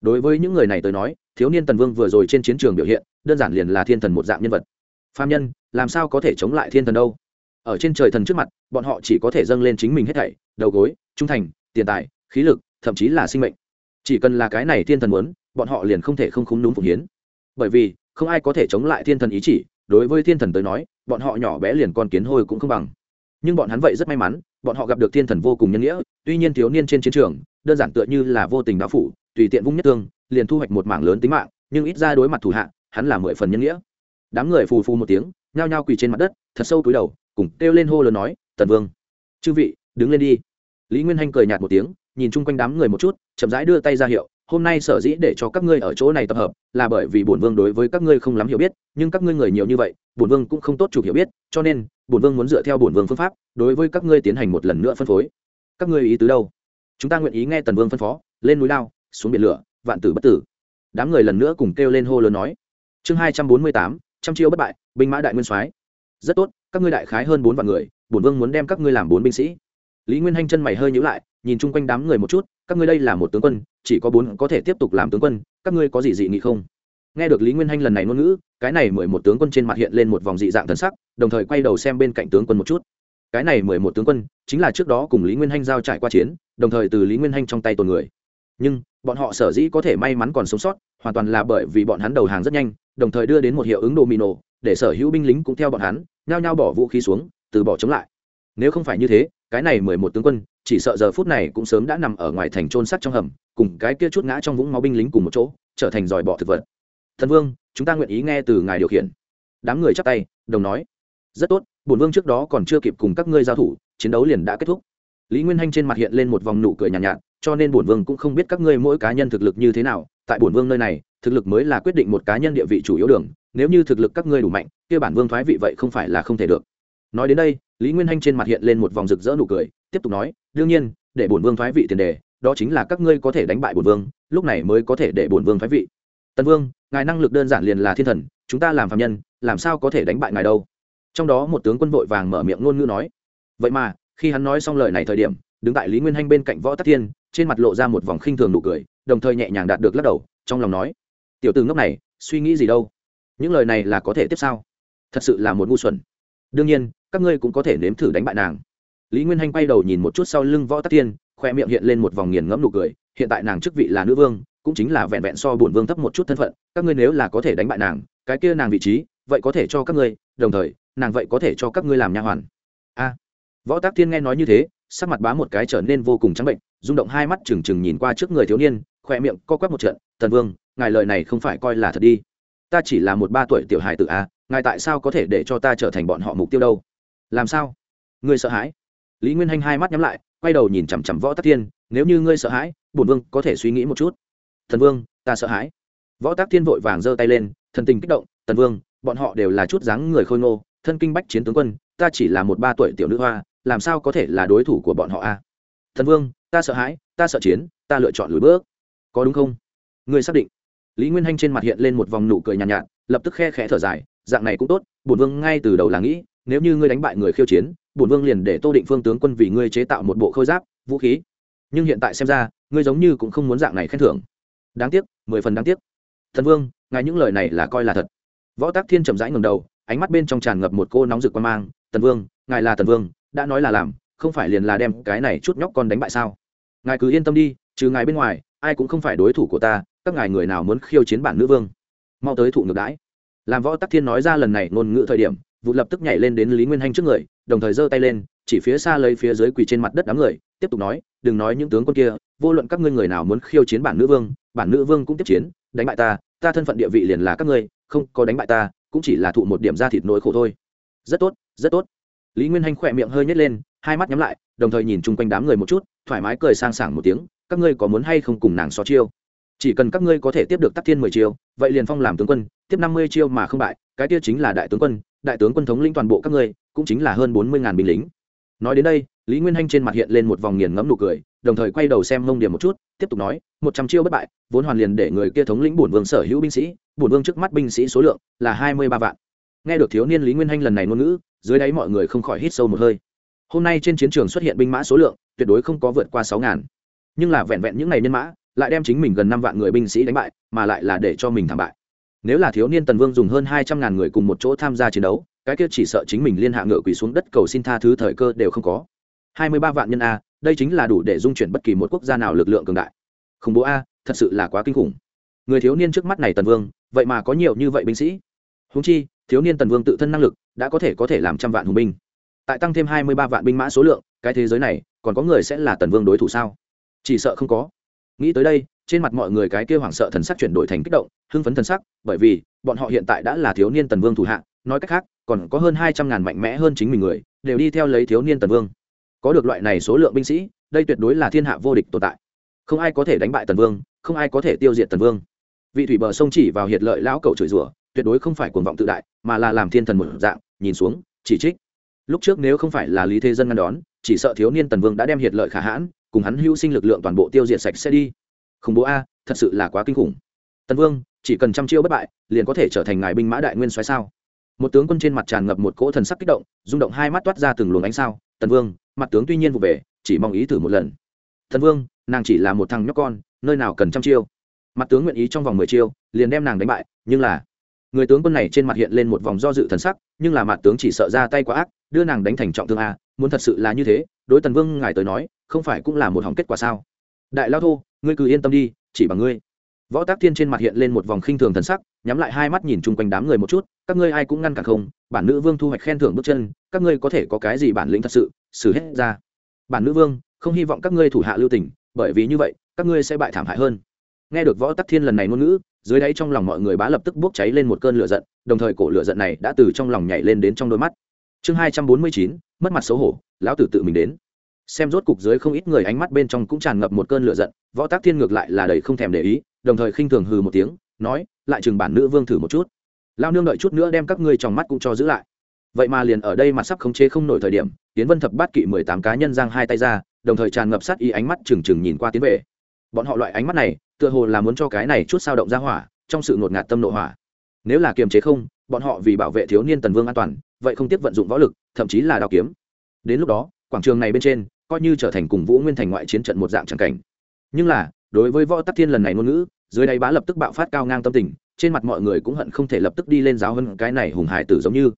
Đối với những người này tới nói, thiếu niên tần vương vừa rồi trên chiến trường biểu hiện, đơn giản liền là thiên thần một dạng nhân vật. Phạm nhân, làm sao có thể chống lại thiên thần đâu? Ở trên trời thần trước mặt, bọn họ chỉ có thể dâng lên chính mình hết thảy, đầu gối, trung thành, tiền tài, khí lực, thậm chí là sinh mệnh. Chỉ cần là cái này thiên thần muốn, bọn họ liền không thể không khúng núm phụng hiến. Bởi vì không ai có thể chống lại thiên thần ý chỉ, đối với thiên thần tới nói, bọn họ nhỏ bé liền con kiến hôi cũng không bằng. Nhưng bọn hắn vậy rất may mắn, bọn họ gặp được thiên thần vô cùng nhân nghĩa, tuy nhiên thiếu niên trên chiến trường, đơn giản tựa như là vô tình đạo phủ, tùy tiện vung nhất thương, liền thu hoạch một mảng lớn tính mạng, nhưng ít ra đối mặt thủ hạ, hắn là mười phần nhân nghĩa. Đám người phù phù một tiếng, nhao nhao quỳ trên mặt đất, thật sâu túi đầu, cùng kêu lên hô lớn nói, tần vương, chư vị, đứng lên đi. Lý nguyên hanh cười nhạt một tiếng, nhìn chung quanh đám người một chút, chậm rãi đưa tay ra hiệu hôm nay sở dĩ để cho các ngươi ở chỗ này tập hợp là bởi vì bổn vương đối với các ngươi không lắm hiểu biết, nhưng các ngươi người nhiều như vậy, bổn vương cũng không tốt chủ hiểu biết, cho nên bổn vương muốn dựa theo bổn vương phương pháp đối với các ngươi tiến hành một lần nữa phân phối. Các ngươi ý tứ đâu? Chúng ta nguyện ý nghe tần vương phân phó, lên núi lao, xuống biển lửa, vạn tử bất tử. Đám người lần nữa cùng kêu lên hô lớn nói. Chương hai trăm bốn mươi tám, trăm chiêu bất bại, binh mã đại nguyên soái. Rất tốt, các ngươi đại khái hơn bốn vạn người, bổn vương muốn đem các ngươi làm bốn binh sĩ. Lý nguyên hanh chân mày hơi nhữ lại nhìn chung quanh đám người một chút, các ngươi đây là một tướng quân, chỉ có bốn có thể tiếp tục làm tướng quân, các ngươi có gì dị nghị không? Nghe được lý nguyên hanh lần này ngôn ngữ, cái này mười một tướng quân trên mặt hiện lên một vòng dị dạng thần sắc, đồng thời quay đầu xem bên cạnh tướng quân một chút. Cái này mười một tướng quân, chính là trước đó cùng lý nguyên hanh giao trải qua chiến, đồng thời từ lý nguyên hanh trong tay tồn người. Nhưng, bọn họ sở dĩ có thể may mắn còn sống sót, hoàn toàn là bởi vì bọn hắn đầu hàng rất nhanh, đồng thời đưa đến một hiệu ứng đồ mì nổ để sở hữu binh lính cũng theo bọn hắn, nhao nhao bỏ vũ khí xuống, từ bỏ chống lại. Nếu không phải như thế, cái này mười một tướng quân chỉ sợ giờ phút này cũng sớm đã nằm ở ngoài thành trôn sắt trong hầm cùng cái kia chút ngã trong vũng máu binh lính cùng một chỗ trở thành dòi bỏ thực vật. Thần vương chúng ta nguyện ý nghe từ ngài điều khiển. Đám người chắp tay đồng nói. Rất tốt bổn vương trước đó còn chưa kịp cùng các ngươi giao thủ chiến đấu liền đã kết thúc. Lý nguyên hanh trên mặt hiện lên một vòng nụ cười nhàn nhạt, nhạt cho nên bổn vương cũng không biết các ngươi mỗi cá nhân thực lực như thế nào tại bổn vương nơi này thực lực mới là quyết định một cá nhân địa vị chủ yếu đường nếu như thực lực các ngươi đủ mạnh kia bản vương thoái vị vậy không phải là không thể được. Nói đến đây lý nguyên hanh trên mặt hiện lên một vòng rực rỡ nụ cười tiếp tục nói đương nhiên, để bổn vương thoái vị tiền đề, đó chính là các ngươi có thể đánh bại bổn vương, lúc này mới có thể để bổn vương thoái vị. Tần vương, ngài năng lực đơn giản liền là thiên thần, chúng ta làm phạm nhân, làm sao có thể đánh bại ngài đâu? Trong đó một tướng quân vội vàng mở miệng ngôn ngữ nói. Vậy mà, khi hắn nói xong lời này thời điểm, đứng tại lý nguyên hanh bên cạnh võ tắc thiên, trên mặt lộ ra một vòng khinh thường nụ cười, đồng thời nhẹ nhàng đạt được lắc đầu, trong lòng nói. Tiểu từ ngốc này, suy nghĩ gì đâu? Những lời này là có thể tiếp sao? Thật sự là một ngu xuẩn. Đương nhiên, các ngươi cũng có thể nếm thử đánh bại nàng lý nguyên hanh quay đầu nhìn một chút sau lưng võ tắc thiên, khoe miệng hiện lên một vòng nghiền ngẫm nụ cười. Hiện tại nàng chức vị là nữ vương, cũng chính là vẹn vẹn so bổn vương thấp một chút thân phận. Các ngươi nếu là có thể đánh bại nàng, cái kia nàng vị trí, vậy có thể cho các ngươi, đồng thời, nàng vậy có thể cho các ngươi làm nha hoàn. A. Võ tác thiên nghe nói như thế, sắc mặt bá một cái trở nên vô cùng trắng bệnh, rung động hai mắt trừng trừng nhìn qua trước người thiếu niên, khoe miệng co quắp một trận, thần vương, ngài lời này không phải coi là thật đi. Ta chỉ là một ba tuổi tiểu hài tử a, ngài tại sao có thể để cho ta trở thành bọn họ mục tiêu đâu? Làm sao? Ngươi sợ hãi lý nguyên hanh hai mắt nhắm lại quay đầu nhìn chằm chằm võ tắc thiên nếu như ngươi sợ hãi bổn vương có thể suy nghĩ một chút. Thần vương ta sợ hãi. Võ tắc thiên vội vàng giơ tay lên thần tình kích động tần vương bọn họ đều là chút dáng người khôi ngô thân kinh bách chiến tướng quân ta chỉ là một ba tuổi tiểu nữ hoa làm sao có thể là đối thủ của bọn họ a? Thần vương ta sợ hãi ta sợ chiến ta lựa chọn lùi bước. Có đúng không? Ngươi xác định. Lý nguyên hanh trên mặt hiện lên một vòng nụ cười nhàn nhạt, nhạt lập tức khe khẽ thở dài dạng này cũng tốt bổn vương ngay từ đầu là nghĩ nếu như ngươi đánh bại người khiêu chiến, bổn vương liền để tô định phương tướng quân vì ngươi chế tạo một bộ khôi giáp, vũ khí. Nhưng hiện tại xem ra, ngươi giống như cũng không muốn dạng này khen thưởng. Đáng tiếc, mười phần đáng tiếc. Thần vương, ngài những lời này là coi là thật. Võ tác thiên chậm rãi ngầm đầu, ánh mắt bên trong tràn ngập một cô nóng rực quan mang. Tần vương, ngài là tần vương, đã nói là làm, không phải liền là đem cái này chút nhóc con đánh bại sao? Ngài cứ yên tâm đi, trừ ngài bên ngoài, ai cũng không phải đối thủ của ta, các ngài người nào muốn khiêu chiến bản nữ vương. Mau tới thụ ngược đãi. Làm võ tắc thiên nói ra lần này ngôn ngữ thời điểm vụ lập tức nhảy lên đến lý nguyên hanh trước người, đồng thời giơ tay lên, chỉ phía xa lấy phía dưới quỳ trên mặt đất đám người, tiếp tục nói, đừng nói những tướng quân kia, vô luận các ngươi người nào muốn khiêu chiến bản nữ vương, bản nữ vương cũng tiếp chiến, đánh bại ta ta thân phận địa vị liền là các ngươi, không có đánh bại ta, cũng chỉ là thụ một điểm ra thịt nỗi khổ thôi. Rất tốt rất tốt. Lý nguyên hanh khỏe miệng hơi nhét lên, hai mắt nhắm lại, đồng thời nhìn chung quanh đám người một chút, thoải mái cười sang sảng một tiếng, các ngươi có muốn hay không cùng nàng xó chiêu? Chỉ cần các ngươi có thể tiếp được tắc thiên mười chiêu, vậy liền phong làm tướng quân, tiếp năm mươi chiêu mà không bại, cái kia chính là đại tướng quân đại tướng quân thống lĩnh toàn bộ các ngươi, cũng chính là hơn bốn mươi ngàn binh lính. Nói đến đây, lý nguyên hanh trên mặt hiện lên một vòng nghiền ngẫm nụ cười, đồng thời quay đầu xem mông điểm một chút, tiếp tục nói, một trăm chiêu bất bại, vốn hoàn liền để người kia thống lĩnh bổn vương sở hữu binh sĩ, bổn vương trước mắt binh sĩ số lượng là hai mươi ba vạn. Nghe được thiếu niên lý nguyên hanh lần này ngôn ngữ, dưới đáy mọi người không khỏi hít sâu một hơi. Hôm nay trên chiến trường xuất hiện binh mã số lượng, tuyệt đối không có vượt qua sáu ngàn. Nhưng là vẹn vẹn những ngày nhân mã, lại đem chính mình gần năm vạn người binh sĩ đánh bại, mà lại là để cho mình thảm bại nếu là thiếu niên tần vương dùng hơn hai trăm ngàn người cùng một chỗ tham gia chiến đấu, cái kia chỉ sợ chính mình liên hạ ngựa quỳ xuống đất cầu xin tha thứ thời cơ đều không có. Hai mươi ba vạn nhân a, đây chính là đủ để dung chuyển bất kỳ một quốc gia nào lực lượng cường đại. Khủng bố a, thật sự là quá kinh khủng. Người thiếu niên trước mắt này tần vương, vậy mà có nhiều như vậy binh sĩ. Húng chi, thiếu niên tần vương tự thân năng lực đã có thể có thể làm trăm vạn hùng binh. Tại tăng thêm hai mươi ba vạn binh mã số lượng, cái thế giới này, còn có người sẽ là tần vương đối thủ sao? Chỉ sợ không có. Nghĩ tới đây trên mặt mọi người cái kia hoảng sợ thần sắc chuyển đổi thành kích động, hưng phấn thần sắc, bởi vì, bọn họ hiện tại đã là thiếu niên tần vương thủ hạ, nói cách khác, còn có hơn hai trăm ngàn mạnh mẽ hơn chính mình người, đều đi theo lấy thiếu niên tần vương. Có được loại này số lượng binh sĩ, đây tuyệt đối là thiên hạ vô địch tồn tại. Không ai có thể đánh bại tần vương, không ai có thể tiêu diệt tần vương. Vị thủy bờ sông chỉ vào hiệt lợi lão cầu chửi rủa, tuyệt đối không phải cuồng vọng tự đại, mà là làm thiên thần một dạng, nhìn xuống, chỉ trích. Lúc trước nếu không phải là lý thế dân ngăn đón, chỉ sợ thiếu niên tần vương đã đem hiệt lợi khả hãn, cùng hắn hưu sinh lực lượng toàn bộ tiêu diệt sạch sẽ đi khủng bố a, thật sự là quá kinh khủng. Tần vương, chỉ cần trăm chiêu bất bại, liền có thể trở thành ngài binh mã đại nguyên xoáy sao? Một tướng quân trên mặt tràn ngập một cỗ thần sắc kích động, rung động hai mắt toát ra từng luồng ánh sao. Tần vương, mặt tướng tuy nhiên vụ về, chỉ mong ý thử một lần. Tần vương, nàng chỉ là một thằng nhóc con, nơi nào cần trăm chiêu. Mặt tướng nguyện ý trong vòng mười chiêu, liền đem nàng đánh bại, nhưng là người tướng quân này trên mặt hiện lên một vòng do dự thần sắc, nhưng là mặt tướng chỉ sợ ra tay quá ác, đưa nàng đánh thành trọng thương a, muốn thật sự là như thế, đối tần vương ngài tới nói, không phải cũng là một hỏng kết quả sao? Đại lao thô, ngươi cứ yên tâm đi, chỉ bằng ngươi. Võ tác thiên trên mặt hiện lên một vòng khinh thường thần sắc, nhắm lại hai mắt nhìn chung quanh đám người một chút, các ngươi ai cũng ngăn cản không, bản nữ vương thu hoạch khen thưởng bước chân, các ngươi có thể có cái gì bản lĩnh thật sự, xử hết ra. Bản nữ vương, không hy vọng các ngươi thủ hạ lưu tình, bởi vì như vậy, các ngươi sẽ bại thảm hại hơn. Nghe được võ tắc thiên lần này ngôn ngữ, dưới đáy trong lòng mọi người bá lập tức bốc cháy lên một cơn lửa giận, đồng thời cổ lửa giận này đã từ trong lòng nhảy lên đến trong đôi mắt. Chương hai trăm bốn mươi chín, mất mặt xấu hổ, lão tử tự mình đến xem rốt cục dưới không ít người ánh mắt bên trong cũng tràn ngập một cơn lửa giận, võ tác thiên ngược lại là đầy không thèm để ý, đồng thời khinh thường hừ một tiếng, nói, lại chừng bản nữ vương thử một chút. Lao nương đợi chút nữa đem các ngươi trong mắt cũng cho giữ lại. Vậy mà liền ở đây mặt sắp khống chế không nổi thời điểm tiến vân thập bát kỵ mười tám cá nhân giang hai tay ra, đồng thời tràn ngập sát ý ánh mắt trừng trừng nhìn qua tiến về. Bọn họ loại ánh mắt này, tựa hồ là muốn cho cái này chút sao động ra hỏa, trong sự ngột ngạt tâm nộ hỏa. Nếu là kiềm chế không, bọn họ vì bảo vệ thiếu niên tần vương an toàn, vậy không tiếc vận dụng võ lực, thậm chí là đao kiếm. Đến lúc đó quảng trường này bên trên, coi như trở thành cùng vũ nguyên thành ngoại chiến trận một dạng tràng cảnh. Nhưng là, đối với võ tắc thiên lần này ngôn ngữ, dưới đáy bá lập tức bạo phát cao ngang tâm tình, trên mặt mọi người cũng hận không thể lập tức đi lên giáo hơn cái này hùng hải tử giống như.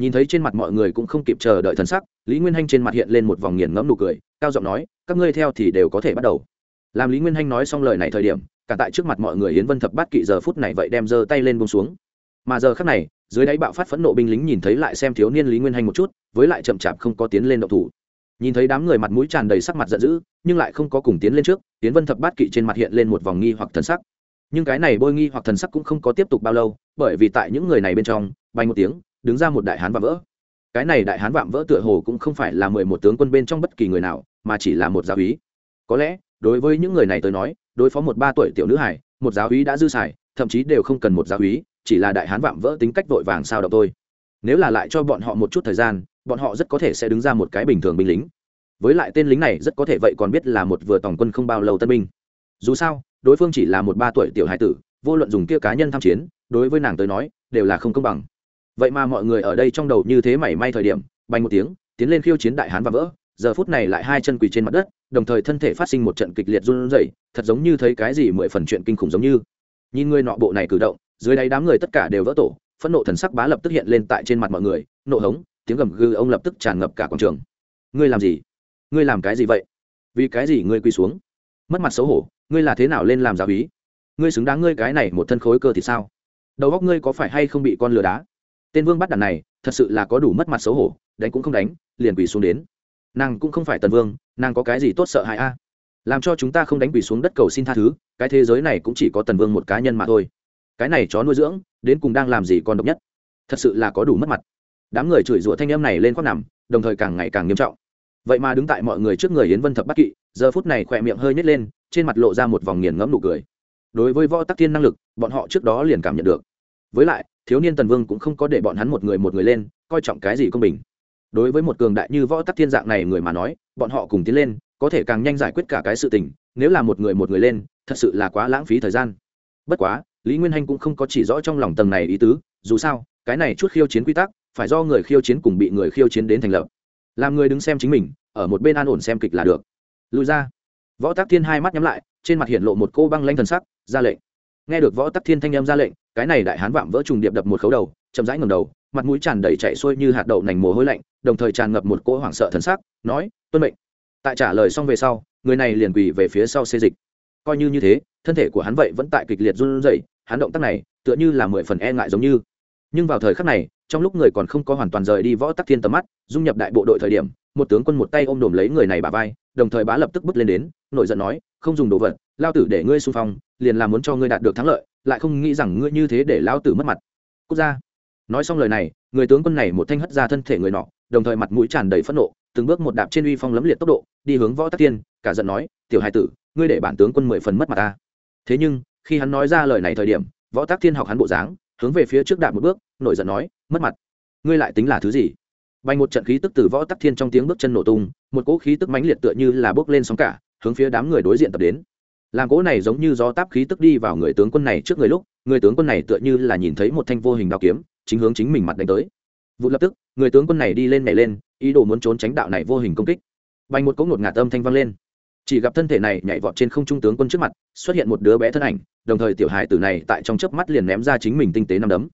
Nhìn thấy trên mặt mọi người cũng không kịp chờ đợi thần sắc, lý nguyên hanh trên mặt hiện lên một vòng nghiền ngẫm nụ cười, cao giọng nói, các ngươi theo thì đều có thể bắt đầu. Làm lý nguyên hanh nói xong lời này thời điểm, cả tại trước mặt mọi người hiến vân thập bát kỵ giờ phút này vậy đem giơ tay lên bông xuống. Mà giờ khác này, dưới đáy bạo phát phẫn nộ binh lính nhìn thấy lại xem thiếu niên lý nguyên hanh một chút, với lại chậm chạp không có tiến lên động thủ nhìn thấy đám người mặt mũi tràn đầy sắc mặt giận dữ, nhưng lại không có cùng tiến lên trước tiến vân thập bát kỵ trên mặt hiện lên một vòng nghi hoặc thần sắc. Nhưng cái này bôi nghi hoặc thần sắc cũng không có tiếp tục bao lâu, bởi vì tại những người này bên trong bay một tiếng, đứng ra một đại hán vạm vỡ. Cái này đại hán vạm vỡ tựa hồ cũng không phải là mười một tướng quân bên trong bất kỳ người nào, mà chỉ là một giáo úy. Có lẽ, đối với những người này tới nói, đối phó một ba tuổi tiểu nữ hải một giáo úy đã dư xài, thậm chí đều không cần một giáo úy, chỉ là đại hán vạm vỡ tính cách vội vàng sao động thôi. Nếu là lại cho bọn họ một chút thời gian bọn họ rất có thể sẽ đứng ra một cái bình thường binh lính. Với lại tên lính này rất có thể vậy còn biết là một vừa tổng quân không bao lâu tân binh. Dù sao, đối phương chỉ là một ba tuổi tiểu hải tử, vô luận dùng kia cá nhân tham chiến, đối với nàng tới nói, đều là không công bằng. Vậy mà mọi người ở đây trong đầu như thế mảy may thời điểm bay một tiếng, tiến lên khiêu chiến đại hán và vỡ. Giờ phút này lại hai chân quỳ trên mặt đất, đồng thời thân thể phát sinh một trận kịch liệt run rẩy, thật giống như thấy cái gì mười phần chuyện kinh khủng giống như. Nhìn người nọ bộ này cử động, dưới đáy đám người tất cả đều vỡ tổ, phẫn nộ thần sắc bá lập tức hiện lên tại trên mặt mọi người, nộ hống tiếng gầm gừ ông lập tức tràn ngập cả quảng trường. Ngươi làm gì? Ngươi làm cái gì vậy? Vì cái gì ngươi quỳ xuống? Mất mặt xấu hổ, ngươi là thế nào lên làm giáo ý ngươi xứng đáng ngươi cái này một thân khối cơ thì sao? Đầu góc ngươi có phải hay không bị con lừa đá? Tên vương bắt đàn này, thật sự là có đủ mất mặt xấu hổ, đánh cũng không đánh, liền quỳ xuống đến. Nàng cũng không phải tần vương, nàng có cái gì tốt sợ hãi a? Làm cho chúng ta không đánh quỳ xuống đất cầu xin tha thứ, cái thế giới này cũng chỉ có tần vương một cá nhân mà thôi. Cái này chó nuôi dưỡng, đến cùng đang làm gì con độc nhất? Thật sự là có đủ mất mặt đám người chửi rủa thanh em này lên khoác nằm, đồng thời càng ngày càng nghiêm trọng. Vậy mà đứng tại mọi người trước người yến vân thập bắc kỵ, giờ phút này khỏe miệng hơi nhét lên, trên mặt lộ ra một vòng nghiền ngẫm nụ cười. Đối với võ tắc thiên năng lực, bọn họ trước đó liền cảm nhận được. Với lại, thiếu niên tần vương cũng không có để bọn hắn một người một người lên, coi trọng cái gì công bình. Đối với một cường đại như võ tắc thiên dạng này người mà nói, bọn họ cùng tiến lên, có thể càng nhanh giải quyết cả cái sự tình, nếu là một người một người lên, thật sự là quá lãng phí thời gian. Bất quá, lý nguyên hanh cũng không có chỉ rõ trong lòng tầng này ý tứ, dù sao, cái này chút khiêu chiến quy tắc phải do người khiêu chiến cùng bị người khiêu chiến đến thành lập. Làm người đứng xem chính mình, ở một bên an ổn xem kịch là được. Lùi ra. Võ tắc thiên hai mắt nhắm lại, trên mặt hiện lộ một cô băng lanh thần sắc, ra lệnh. Nghe được võ tắc thiên thanh âm ra lệnh, cái này đại hán vạm vỡ trùng điệp đập một khấu đầu, chậm rãi ngầm đầu, mặt mũi tràn đầy chạy xuôi như hạt đậu nành mồ hôi lạnh, đồng thời tràn ngập một cỗ hoảng sợ thần sắc, nói, tuân mệnh. Tại trả lời xong về sau, người này liền quỳ về phía sau xê dịch. Coi như như thế, thân thể của hắn vậy vẫn tại kịch liệt run rẩy, hắn động tác này tựa như là mười phần e ngại giống như. Nhưng vào thời khắc này trong lúc người còn không có hoàn toàn rời đi võ tắc thiên tầm mắt, dung nhập đại bộ đội thời điểm, một tướng quân một tay ôm đồm lấy người này bà vai, đồng thời bá lập tức bước lên đến nội giận nói, không dùng đồ vật, lao tử để ngươi xung phong, liền là muốn cho ngươi đạt được thắng lợi, lại không nghĩ rằng ngươi như thế để lao tử mất mặt. Quốc gia. Nói xong lời này, người tướng quân này một thanh hất ra thân thể người nọ, đồng thời mặt mũi tràn đầy phẫn nộ, từng bước một đạp trên uy phong lấm liệt tốc độ, đi hướng võ tắc thiên, cả giận nói, tiểu hai tử, ngươi để bản tướng quân mười phần mất mặt ta. Thế nhưng, khi hắn nói ra lời này thời điểm, võ tắc thiên học hắn bộ dáng hướng về phía trước đạp một bước, nổi giận nói, mất mặt. Ngươi lại tính là thứ gì? Bay một trận khí tức từ võ tắc thiên trong tiếng bước chân nổ tung, một cỗ khí tức mãnh liệt tựa như là bước lên sóng cả, hướng phía đám người đối diện tập đến. Làm cỗ này giống như gió táp khí tức đi vào người tướng quân này trước người lúc, người tướng quân này tựa như là nhìn thấy một thanh vô hình đao kiếm, chính hướng chính mình mặt đánh tới. Vụ lập tức, người tướng quân này đi lên nhảy lên, ý đồ muốn trốn tránh đạo này vô hình công kích. Bay một cỗ ngột ngạt âm thanh vang lên chỉ gặp thân thể này nhảy vọt trên không trung tướng quân trước mặt, xuất hiện một đứa bé thân ảnh, đồng thời tiểu hài tử này tại trong chớp mắt liền ném ra chính mình tinh tế năm đấm.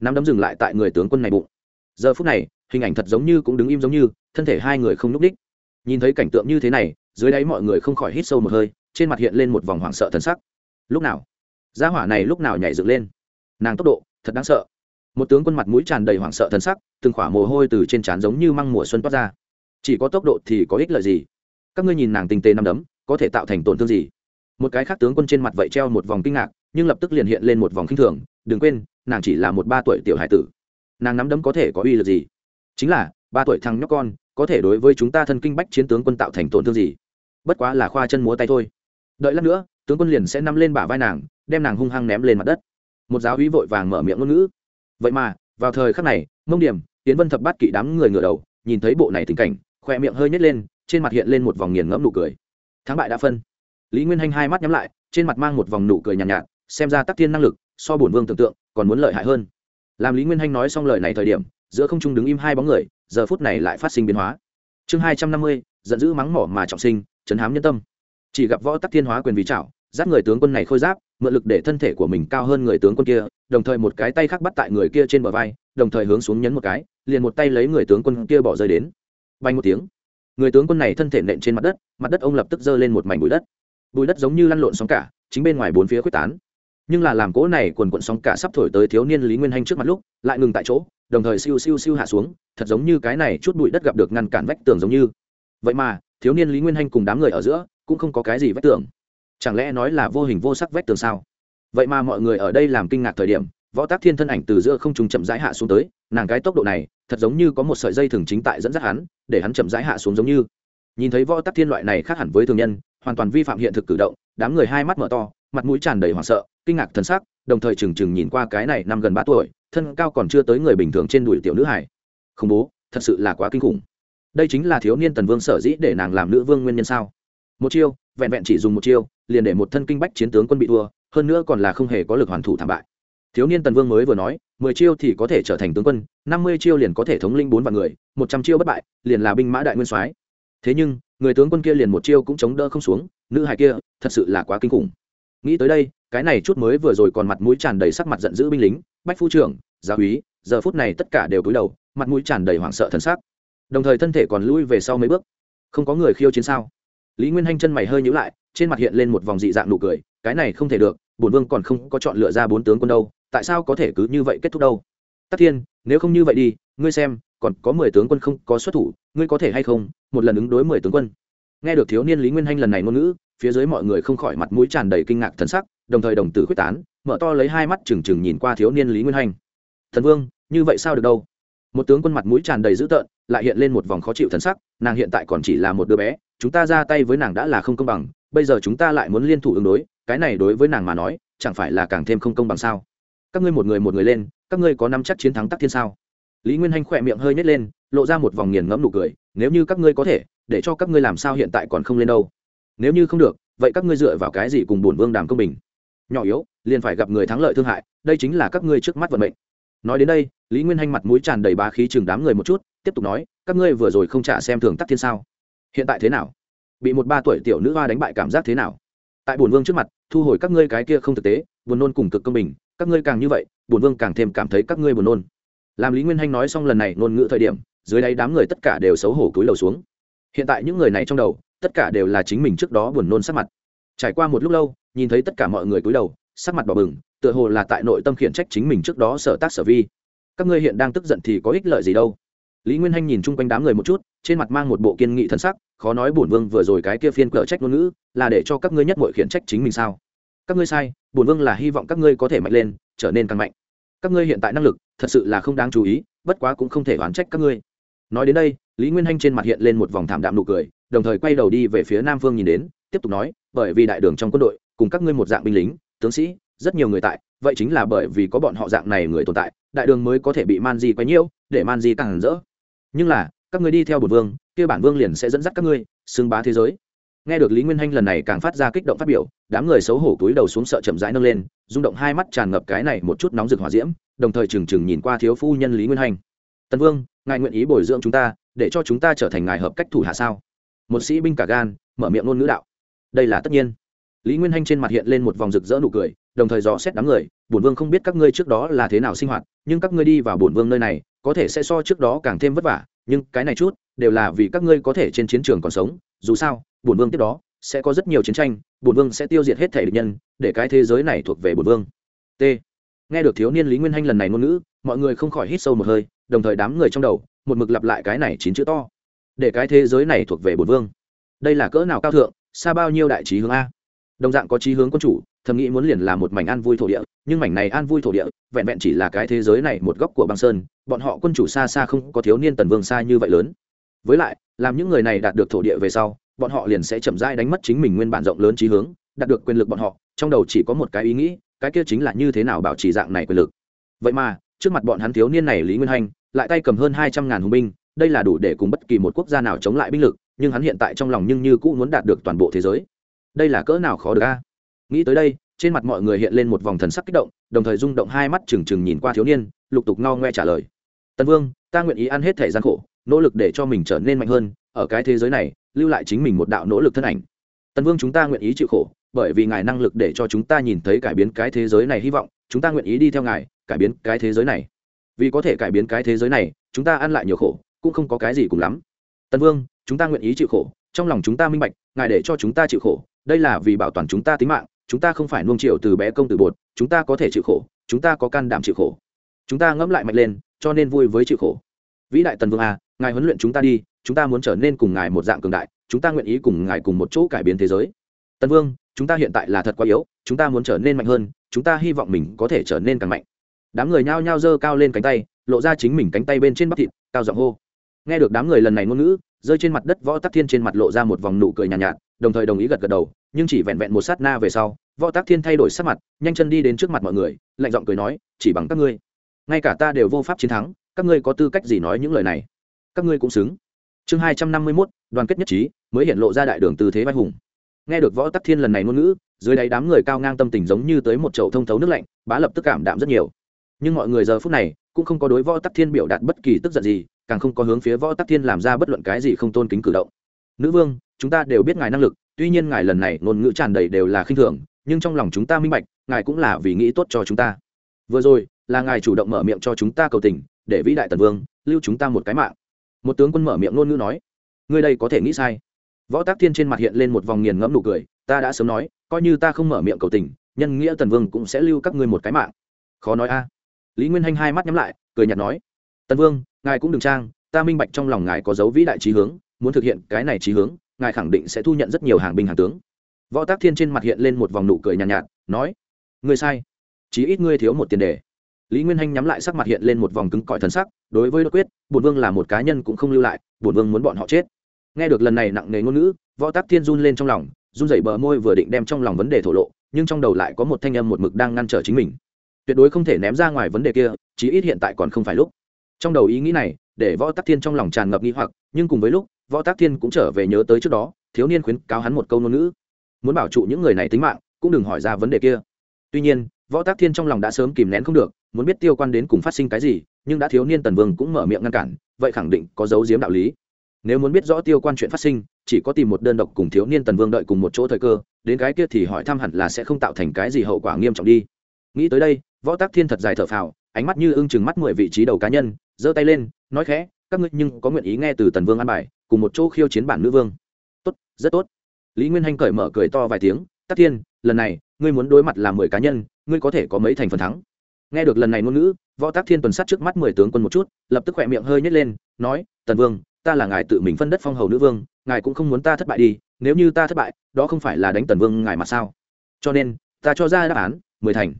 Năm đấm dừng lại tại người tướng quân này bụng. Giờ phút này, hình ảnh thật giống như cũng đứng im giống như, thân thể hai người không n ú c đích nhìn thấy cảnh tượng như thế này, dưới đáy mọi người không khỏi hít sâu một hơi, trên mặt hiện lên một vòng hoảng sợ thần sắc. Lúc nào? Gia hỏa này lúc nào nhảy dựng lên? Nàng tốc độ, thật đáng sợ. Một tướng quân mặt mũi tràn đầy hoảng sợ thần sắc, từng khỏa mồ hôi từ trên trán giống như măng mùa xuân toát ra. Chỉ có tốc độ thì có ích lợi gì? Các ngươi nhìn nàng tinh tế năm đấm, có thể tạo thành tổn thương gì? Một cái khác tướng quân trên mặt vậy treo một vòng kinh ngạc, nhưng lập tức liền hiện lên một vòng khinh thường, đừng quên, nàng chỉ là một ba tuổi tiểu hải tử. Nàng nắm đấm có thể có uy lực gì? Chính là, ba tuổi thằng nhóc con, có thể đối với chúng ta thân kinh bách chiến tướng quân tạo thành tổn thương gì? Bất quá là khoa chân múa tay thôi. Đợi lát nữa, tướng quân liền sẽ nắm lên bả vai nàng, đem nàng hung hăng ném lên mặt đất. Một giáo úy vội vàng mở miệng ngôn ngữ. Vậy mà, vào thời khắc này, mông điểm tiến vân thập bát kỵ đám người ngửa đầu, nhìn thấy bộ này tình cảnh, khoe miệng hơi nhét lên trên mặt hiện lên một vòng nghiền ngẫm nụ cười. Thắng bại đã phân. Lý nguyên hanh hai mắt nhắm lại trên mặt mang một vòng nụ cười nhàn nhạt, nhạt xem ra tắc thiên năng lực so bổn vương tưởng tượng còn muốn lợi hại hơn. Làm lý nguyên hanh nói xong lời này thời điểm giữa không trung đứng im hai bóng người giờ phút này lại phát sinh biến hóa. Chương hai trăm năm mươi giận dữ mắng mỏ mà trọng sinh chấn hám nhân tâm. Chỉ gặp võ tắc thiên hóa quyền vì chảo giáp người tướng quân này khôi giáp mượn lực để thân thể của mình cao hơn người tướng quân kia đồng thời một cái tay khác bắt tại người kia trên bờ vai đồng thời hướng xuống nhấn một cái liền một tay lấy người tướng quân kia bỏ rơi đến. Bay một tiếng người tướng quân này thân thể nện trên mặt đất mặt đất ông lập tức giơ lên một mảnh bụi đất. Bụi đất giống như lăn lộn sóng cả, chính bên ngoài bốn phía quyết tán. Nhưng là làm cỗ này quần quận sóng cả sắp thổi tới thiếu niên lý nguyên hanh trước mặt lúc, lại ngừng tại chỗ, đồng thời siêu siêu siêu hạ xuống, thật giống như cái này chút bụi đất gặp được ngăn cản vách tường giống như. Vậy mà, thiếu niên lý nguyên hanh cùng đám người ở giữa, cũng không có cái gì vách tường. Chẳng lẽ nói là vô hình vô sắc vách tường sao? Vậy mà mọi người ở đây làm kinh ngạc thời điểm, võ tác thiên thân ảnh từ giữa không trùng chậm rãi hạ xuống tới, nàng cái tốc độ này, thật giống như có một sợi dây thường chính tại dẫn dắt hắn để hắn chậm rãi hạ xuống giống như. Nhìn thấy võ tắc thiên loại này khác hẳn với thường nhân, hoàn toàn vi phạm hiện thực cử động, đám người hai mắt mở to, mặt mũi tràn đầy hoảng sợ, kinh ngạc thần sắc, đồng thời trừng trừng nhìn qua cái này năm gần ba tuổi, thân cao còn chưa tới người bình thường trên đùi tiểu nữ hải khủng bố, thật sự là quá kinh khủng. Đây chính là thiếu niên tần vương sở dĩ để nàng làm nữ vương nguyên nhân sao? Một chiêu, vẹn vẹn chỉ dùng một chiêu, liền để một thân kinh bách chiến tướng quân bị thua, hơn nữa còn là không hề có lực hoàn thủ thảm bại. Thiếu niên tần vương mới vừa nói mười chiêu thì có thể trở thành tướng quân, năm mươi chiêu liền có thể thống linh bốn vạn người, một trăm chiêu bất bại, liền là binh mã đại nguyên soái. Thế nhưng, người tướng quân kia liền một chiêu cũng chống đỡ không xuống, nữ hài kia, thật sự là quá kinh khủng. Nghĩ tới đây, cái này chút mới vừa rồi còn mặt mũi tràn đầy sắc mặt giận dữ binh lính, bách phu trưởng, gia úy, giờ phút này tất cả đều cúi đầu, mặt mũi tràn đầy hoảng sợ thần sắc. Đồng thời thân thể còn lui về sau mấy bước. Không có người khiêu chiến sao? Lý nguyên hanh chân mày hơi nhữ lại, trên mặt hiện lên một vòng dị dạng nụ cười, cái này không thể được, bổn vương còn không có chọn lựa ra bốn tướng quân đâu tại sao có thể cứ như vậy kết thúc đâu? Tắc thiên, nếu không như vậy đi, ngươi xem, còn có mười tướng quân không có xuất thủ, ngươi có thể hay không, một lần ứng đối mười tướng quân? Nghe được thiếu niên lý nguyên hanh lần này ngôn ngữ, phía dưới mọi người không khỏi mặt mũi tràn đầy kinh ngạc thần sắc, đồng thời đồng tử quyết tán, mở to lấy hai mắt trừng trừng nhìn qua thiếu niên lý nguyên hanh. Thần vương, như vậy sao được đâu? Một tướng quân mặt mũi tràn đầy dữ tợn, lại hiện lên một vòng khó chịu thần sắc, nàng hiện tại còn chỉ là một đứa bé, chúng ta ra tay với nàng đã là không công bằng, bây giờ chúng ta lại muốn liên thủ ứng đối, cái này đối với nàng mà nói, chẳng phải là càng thêm không công bằng sao? Các ngươi một người một người lên, các ngươi có năm chắc chiến thắng tắc thiên sao? Lý nguyên hanh khỏe miệng hơi nhét lên, lộ ra một vòng nghiền ngẫm nụ cười, nếu như các ngươi có thể, để cho các ngươi làm sao hiện tại còn không lên đâu? Nếu như không được, vậy các ngươi dựa vào cái gì cùng bổn vương đàm công bình? Nhỏ yếu, liền phải gặp người thắng lợi thương hại, đây chính là các ngươi trước mắt vận mệnh. Nói đến đây, lý nguyên hanh mặt mũi tràn đầy bá khí chừng đám người một chút, tiếp tục nói, các ngươi vừa rồi không trả xem thường tắc thiên sao? Hiện tại thế nào? Bị một ba tuổi tiểu nữ hoa đánh bại cảm giác thế nào? Tại bổn vương trước mặt, thu hồi các ngươi cái kia không thực tế, buồn nôn cùng cực công bình các ngươi càng như vậy, bổn vương càng thêm cảm thấy các ngươi buồn nôn. Làm lý nguyên hanh nói xong lần này ngôn ngữ thời điểm, dưới đây đám người tất cả đều xấu hổ cúi đầu xuống. Hiện tại những người này trong đầu, tất cả đều là chính mình trước đó buồn nôn sắc mặt. Trải qua một lúc lâu, nhìn thấy tất cả mọi người cúi đầu, sắc mặt bỏ bừng, tựa hồ là tại nội tâm khiển trách chính mình trước đó sở tác sở vi. Các ngươi hiện đang tức giận thì có ích lợi gì đâu? Lý nguyên hanh nhìn chung quanh đám người một chút, trên mặt mang một bộ kiên nghị thân sắc, khó nói bổn vương vừa rồi cái kia phiên cỡ trách ngôn ngữ, là để cho các ngươi nhất mọi khiển trách chính mình sao? Các ngươi sai, bổn vương là hy vọng các ngươi có thể mạnh lên, trở nên càng mạnh. Các ngươi hiện tại năng lực, thật sự là không đáng chú ý, bất quá cũng không thể oán trách các ngươi. Nói đến đây, lý nguyên hanh trên mặt hiện lên một vòng thảm đạm nụ cười, đồng thời quay đầu đi về phía nam phương nhìn đến, tiếp tục nói, bởi vì đại đường trong quân đội, cùng các ngươi một dạng binh lính, tướng sĩ, rất nhiều người tại, vậy chính là bởi vì có bọn họ dạng này người tồn tại, đại đường mới có thể bị man di quấy nhiễu, để man di càng rỡ. Nhưng là, các ngươi đi theo bột vương, kia bản vương liền sẽ dẫn dắt các ngươi, xưng bá thế giới nghe được lý nguyên hanh lần này càng phát ra kích động phát biểu, đám người xấu hổ túi đầu xuống sợ chậm rãi nâng lên, rung động hai mắt tràn ngập cái này một chút nóng rực hỏa diễm, đồng thời trừng trừng nhìn qua thiếu phu nhân lý nguyên hanh. Tần vương, ngài nguyện ý bồi dưỡng chúng ta, để cho chúng ta trở thành ngài hợp cách thủ hạ sao? Một sĩ binh cả gan, mở miệng ngôn ngữ đạo. Đây là tất nhiên. Lý nguyên hanh trên mặt hiện lên một vòng rực rỡ nụ cười, đồng thời dò xét đám người, bổn vương không biết các ngươi trước đó là thế nào sinh hoạt, nhưng các ngươi đi vào bổn vương nơi này, có thể sẽ so trước đó càng thêm vất vả, nhưng cái này chút, đều là vì các ngươi có thể trên chiến trường còn sống, dù sao bổn vương tiếp đó, sẽ có rất nhiều chiến tranh, bổn vương sẽ tiêu diệt hết thể địch nhân, để cái thế giới này thuộc về bổn vương. T. Nghe được thiếu niên lý nguyên hanh lần này ngôn ngữ, mọi người không khỏi hít sâu một hơi, đồng thời đám người trong đầu, một mực lặp lại cái này chín chữ to. Để cái thế giới này thuộc về bổn vương. Đây là cỡ nào cao thượng, xa bao nhiêu đại trí hướng a? Đồng dạng có trí hướng quân chủ, thầm nghĩ muốn liền là một mảnh an vui thổ địa, nhưng mảnh này an vui thổ địa, vẹn vẹn chỉ là cái thế giới này một góc của băng sơn, bọn họ quân chủ xa xa không có thiếu niên tần vương xa như vậy lớn. Với lại, làm những người này đạt được thổ địa về sau bọn họ liền sẽ chậm rãi đánh mất chính mình nguyên bản rộng lớn trí hướng, đạt được quyền lực bọn họ, trong đầu chỉ có một cái ý nghĩ, cái kia chính là như thế nào bảo trì dạng này quyền lực. Vậy mà, trước mặt bọn hắn thiếu niên này lý nguyên hành lại tay cầm hơn hai trăm ngàn hùng binh, đây là đủ để cùng bất kỳ một quốc gia nào chống lại binh lực, nhưng hắn hiện tại trong lòng nhưng như cũng muốn đạt được toàn bộ thế giới. Đây là cỡ nào khó được a? Nghĩ tới đây, trên mặt mọi người hiện lên một vòng thần sắc kích động, đồng thời rung động hai mắt trừng trừng nhìn qua thiếu niên, lục tục no ngoe trả lời. Tân vương, ta nguyện ý ăn hết thể gian khổ, nỗ lực để cho mình trở nên mạnh hơn, ở cái thế giới này lưu lại chính mình một đạo nỗ lực thân ảnh Tần vương chúng ta nguyện ý chịu khổ bởi vì ngài năng lực để cho chúng ta nhìn thấy cải biến cái thế giới này hy vọng chúng ta nguyện ý đi theo ngài cải biến cái thế giới này vì có thể cải biến cái thế giới này chúng ta ăn lại nhiều khổ cũng không có cái gì cùng lắm Tần vương chúng ta nguyện ý chịu khổ trong lòng chúng ta minh bạch ngài để cho chúng ta chịu khổ đây là vì bảo toàn chúng ta tính mạng chúng ta không phải nuông chiều từ bé công từ bột chúng ta có thể chịu khổ chúng ta có can đảm chịu khổ chúng ta ngẫm lại mạnh lên cho nên vui với chịu khổ vĩ đại tần vương à, ngài huấn luyện chúng ta đi chúng ta muốn trở nên cùng ngài một dạng cường đại chúng ta nguyện ý cùng ngài cùng một chỗ cải biến thế giới. Tần vương chúng ta hiện tại là thật quá yếu chúng ta muốn trở nên mạnh hơn chúng ta hy vọng mình có thể trở nên càng mạnh. Đám người nhao nhao giơ cao lên cánh tay lộ ra chính mình cánh tay bên trên bắp thịt cao giọng hô. Nghe được đám người lần này ngôn ngữ rơi trên mặt đất võ tắc thiên trên mặt lộ ra một vòng nụ cười nhàn nhạt, nhạt đồng thời đồng ý gật gật đầu nhưng chỉ vẹn vẹn một sát na về sau võ tắc thiên thay đổi sắc mặt nhanh chân đi đến trước mặt mọi người lạnh giọng cười nói chỉ bằng các ngươi ngay cả ta đều vô pháp chiến thắng các ngươi có tư cách gì nói những lời này? Các ngươi cũng xứng chương hai trăm năm mươi mốt, đoàn kết nhất trí, mới hiện lộ ra đại đường tư thế vai hùng. Nghe được võ tắc thiên lần này ngôn ngữ, dưới đáy đám người cao ngang tâm tình giống như tới một chậu thông thấu nước lạnh, bá lập tức cảm đạm rất nhiều. Nhưng mọi người giờ phút này, cũng không có đối võ tắc thiên biểu đạt bất kỳ tức giận gì, càng không có hướng phía võ tắc thiên làm ra bất luận cái gì không tôn kính cử động. Nữ vương, chúng ta đều biết ngài năng lực, tuy nhiên ngài lần này ngôn ngữ tràn đầy đều là khinh thường, nhưng trong lòng chúng ta minh bạch, ngài cũng là vì nghĩ tốt cho chúng ta. Vừa rồi, là ngài chủ động mở miệng cho chúng ta cầu tình, để vĩ đại tần vương, lưu chúng ta một cái mạng một tướng quân mở miệng ngôn ngữ nói ngươi đây có thể nghĩ sai. Võ tác thiên trên mặt hiện lên một vòng nghiền ngẫm nụ cười ta đã sớm nói coi như ta không mở miệng cầu tình nhân nghĩa tần vương cũng sẽ lưu các ngươi một cái mạng. Khó nói a. Lý nguyên hanh hai mắt nhắm lại cười nhạt nói tần vương ngài cũng đừng trang ta minh bạch trong lòng ngài có dấu vĩ đại trí hướng muốn thực hiện cái này trí hướng ngài khẳng định sẽ thu nhận rất nhiều hàng binh hàng tướng. Võ tác thiên trên mặt hiện lên một vòng nụ cười nhàn nhạt, nhạt nói ngươi sai chí ít ngươi thiếu một tiền đề lý nguyên hanh nhắm lại sắc mặt hiện lên một vòng cứng cỏi thần sắc, đối với đột quyết, bổn vương là một cá nhân cũng không lưu lại, bổn vương muốn bọn họ chết. Nghe được lần này nặng nề ngôn ngữ, võ tác thiên run lên trong lòng, run dậy bờ môi vừa định đem trong lòng vấn đề thổ lộ, nhưng trong đầu lại có một thanh âm một mực đang ngăn trở chính mình. Tuyệt đối không thể ném ra ngoài vấn đề kia, chí ít hiện tại còn không phải lúc. Trong đầu ý nghĩ này, để võ tắc thiên trong lòng tràn ngập nghi hoặc, nhưng cùng với lúc, võ tắc thiên cũng trở về nhớ tới trước đó, thiếu niên khuyến cáo hắn một câu ngôn ngữ. Muốn bảo trụ những người này tính mạng, cũng đừng hỏi ra vấn đề kia. Tuy nhiên võ Tác thiên trong lòng đã sớm kìm nén không được, muốn biết tiêu quan đến cùng phát sinh cái gì, nhưng đã thiếu niên tần vương cũng mở miệng ngăn cản, vậy khẳng định có dấu diếm đạo lý. Nếu muốn biết rõ tiêu quan chuyện phát sinh, chỉ có tìm một đơn độc cùng thiếu niên tần vương đợi cùng một chỗ thời cơ, đến cái kia thì hỏi thăm hẳn là sẽ không tạo thành cái gì hậu quả nghiêm trọng đi. Nghĩ tới đây, võ tác thiên thật dài thở phào, ánh mắt như ưng chừng mắt mười vị trí đầu cá nhân, giơ tay lên, nói khẽ, các ngươi nhưng có nguyện ý nghe từ tần vương an bài, cùng một chỗ khiêu chiến bản nữ vương. Tốt, rất tốt. Lý nguyên hanh cởi mở cười to vài tiếng tác thiên lần này, ngươi muốn đối mặt là mười cá nhân, ngươi có thể có mấy thành phần thắng. Nghe được lần này ngôn ngữ, võ tác thiên tuần sát trước mắt mười tướng quân một chút, lập tức khỏe miệng hơi nhét lên, nói, tần vương, ta là ngài tự mình phân đất phong hầu nữ vương, ngài cũng không muốn ta thất bại đi, nếu như ta thất bại, đó không phải là đánh tần vương ngài mà sao? Cho nên, ta cho ra đáp án, mười thành.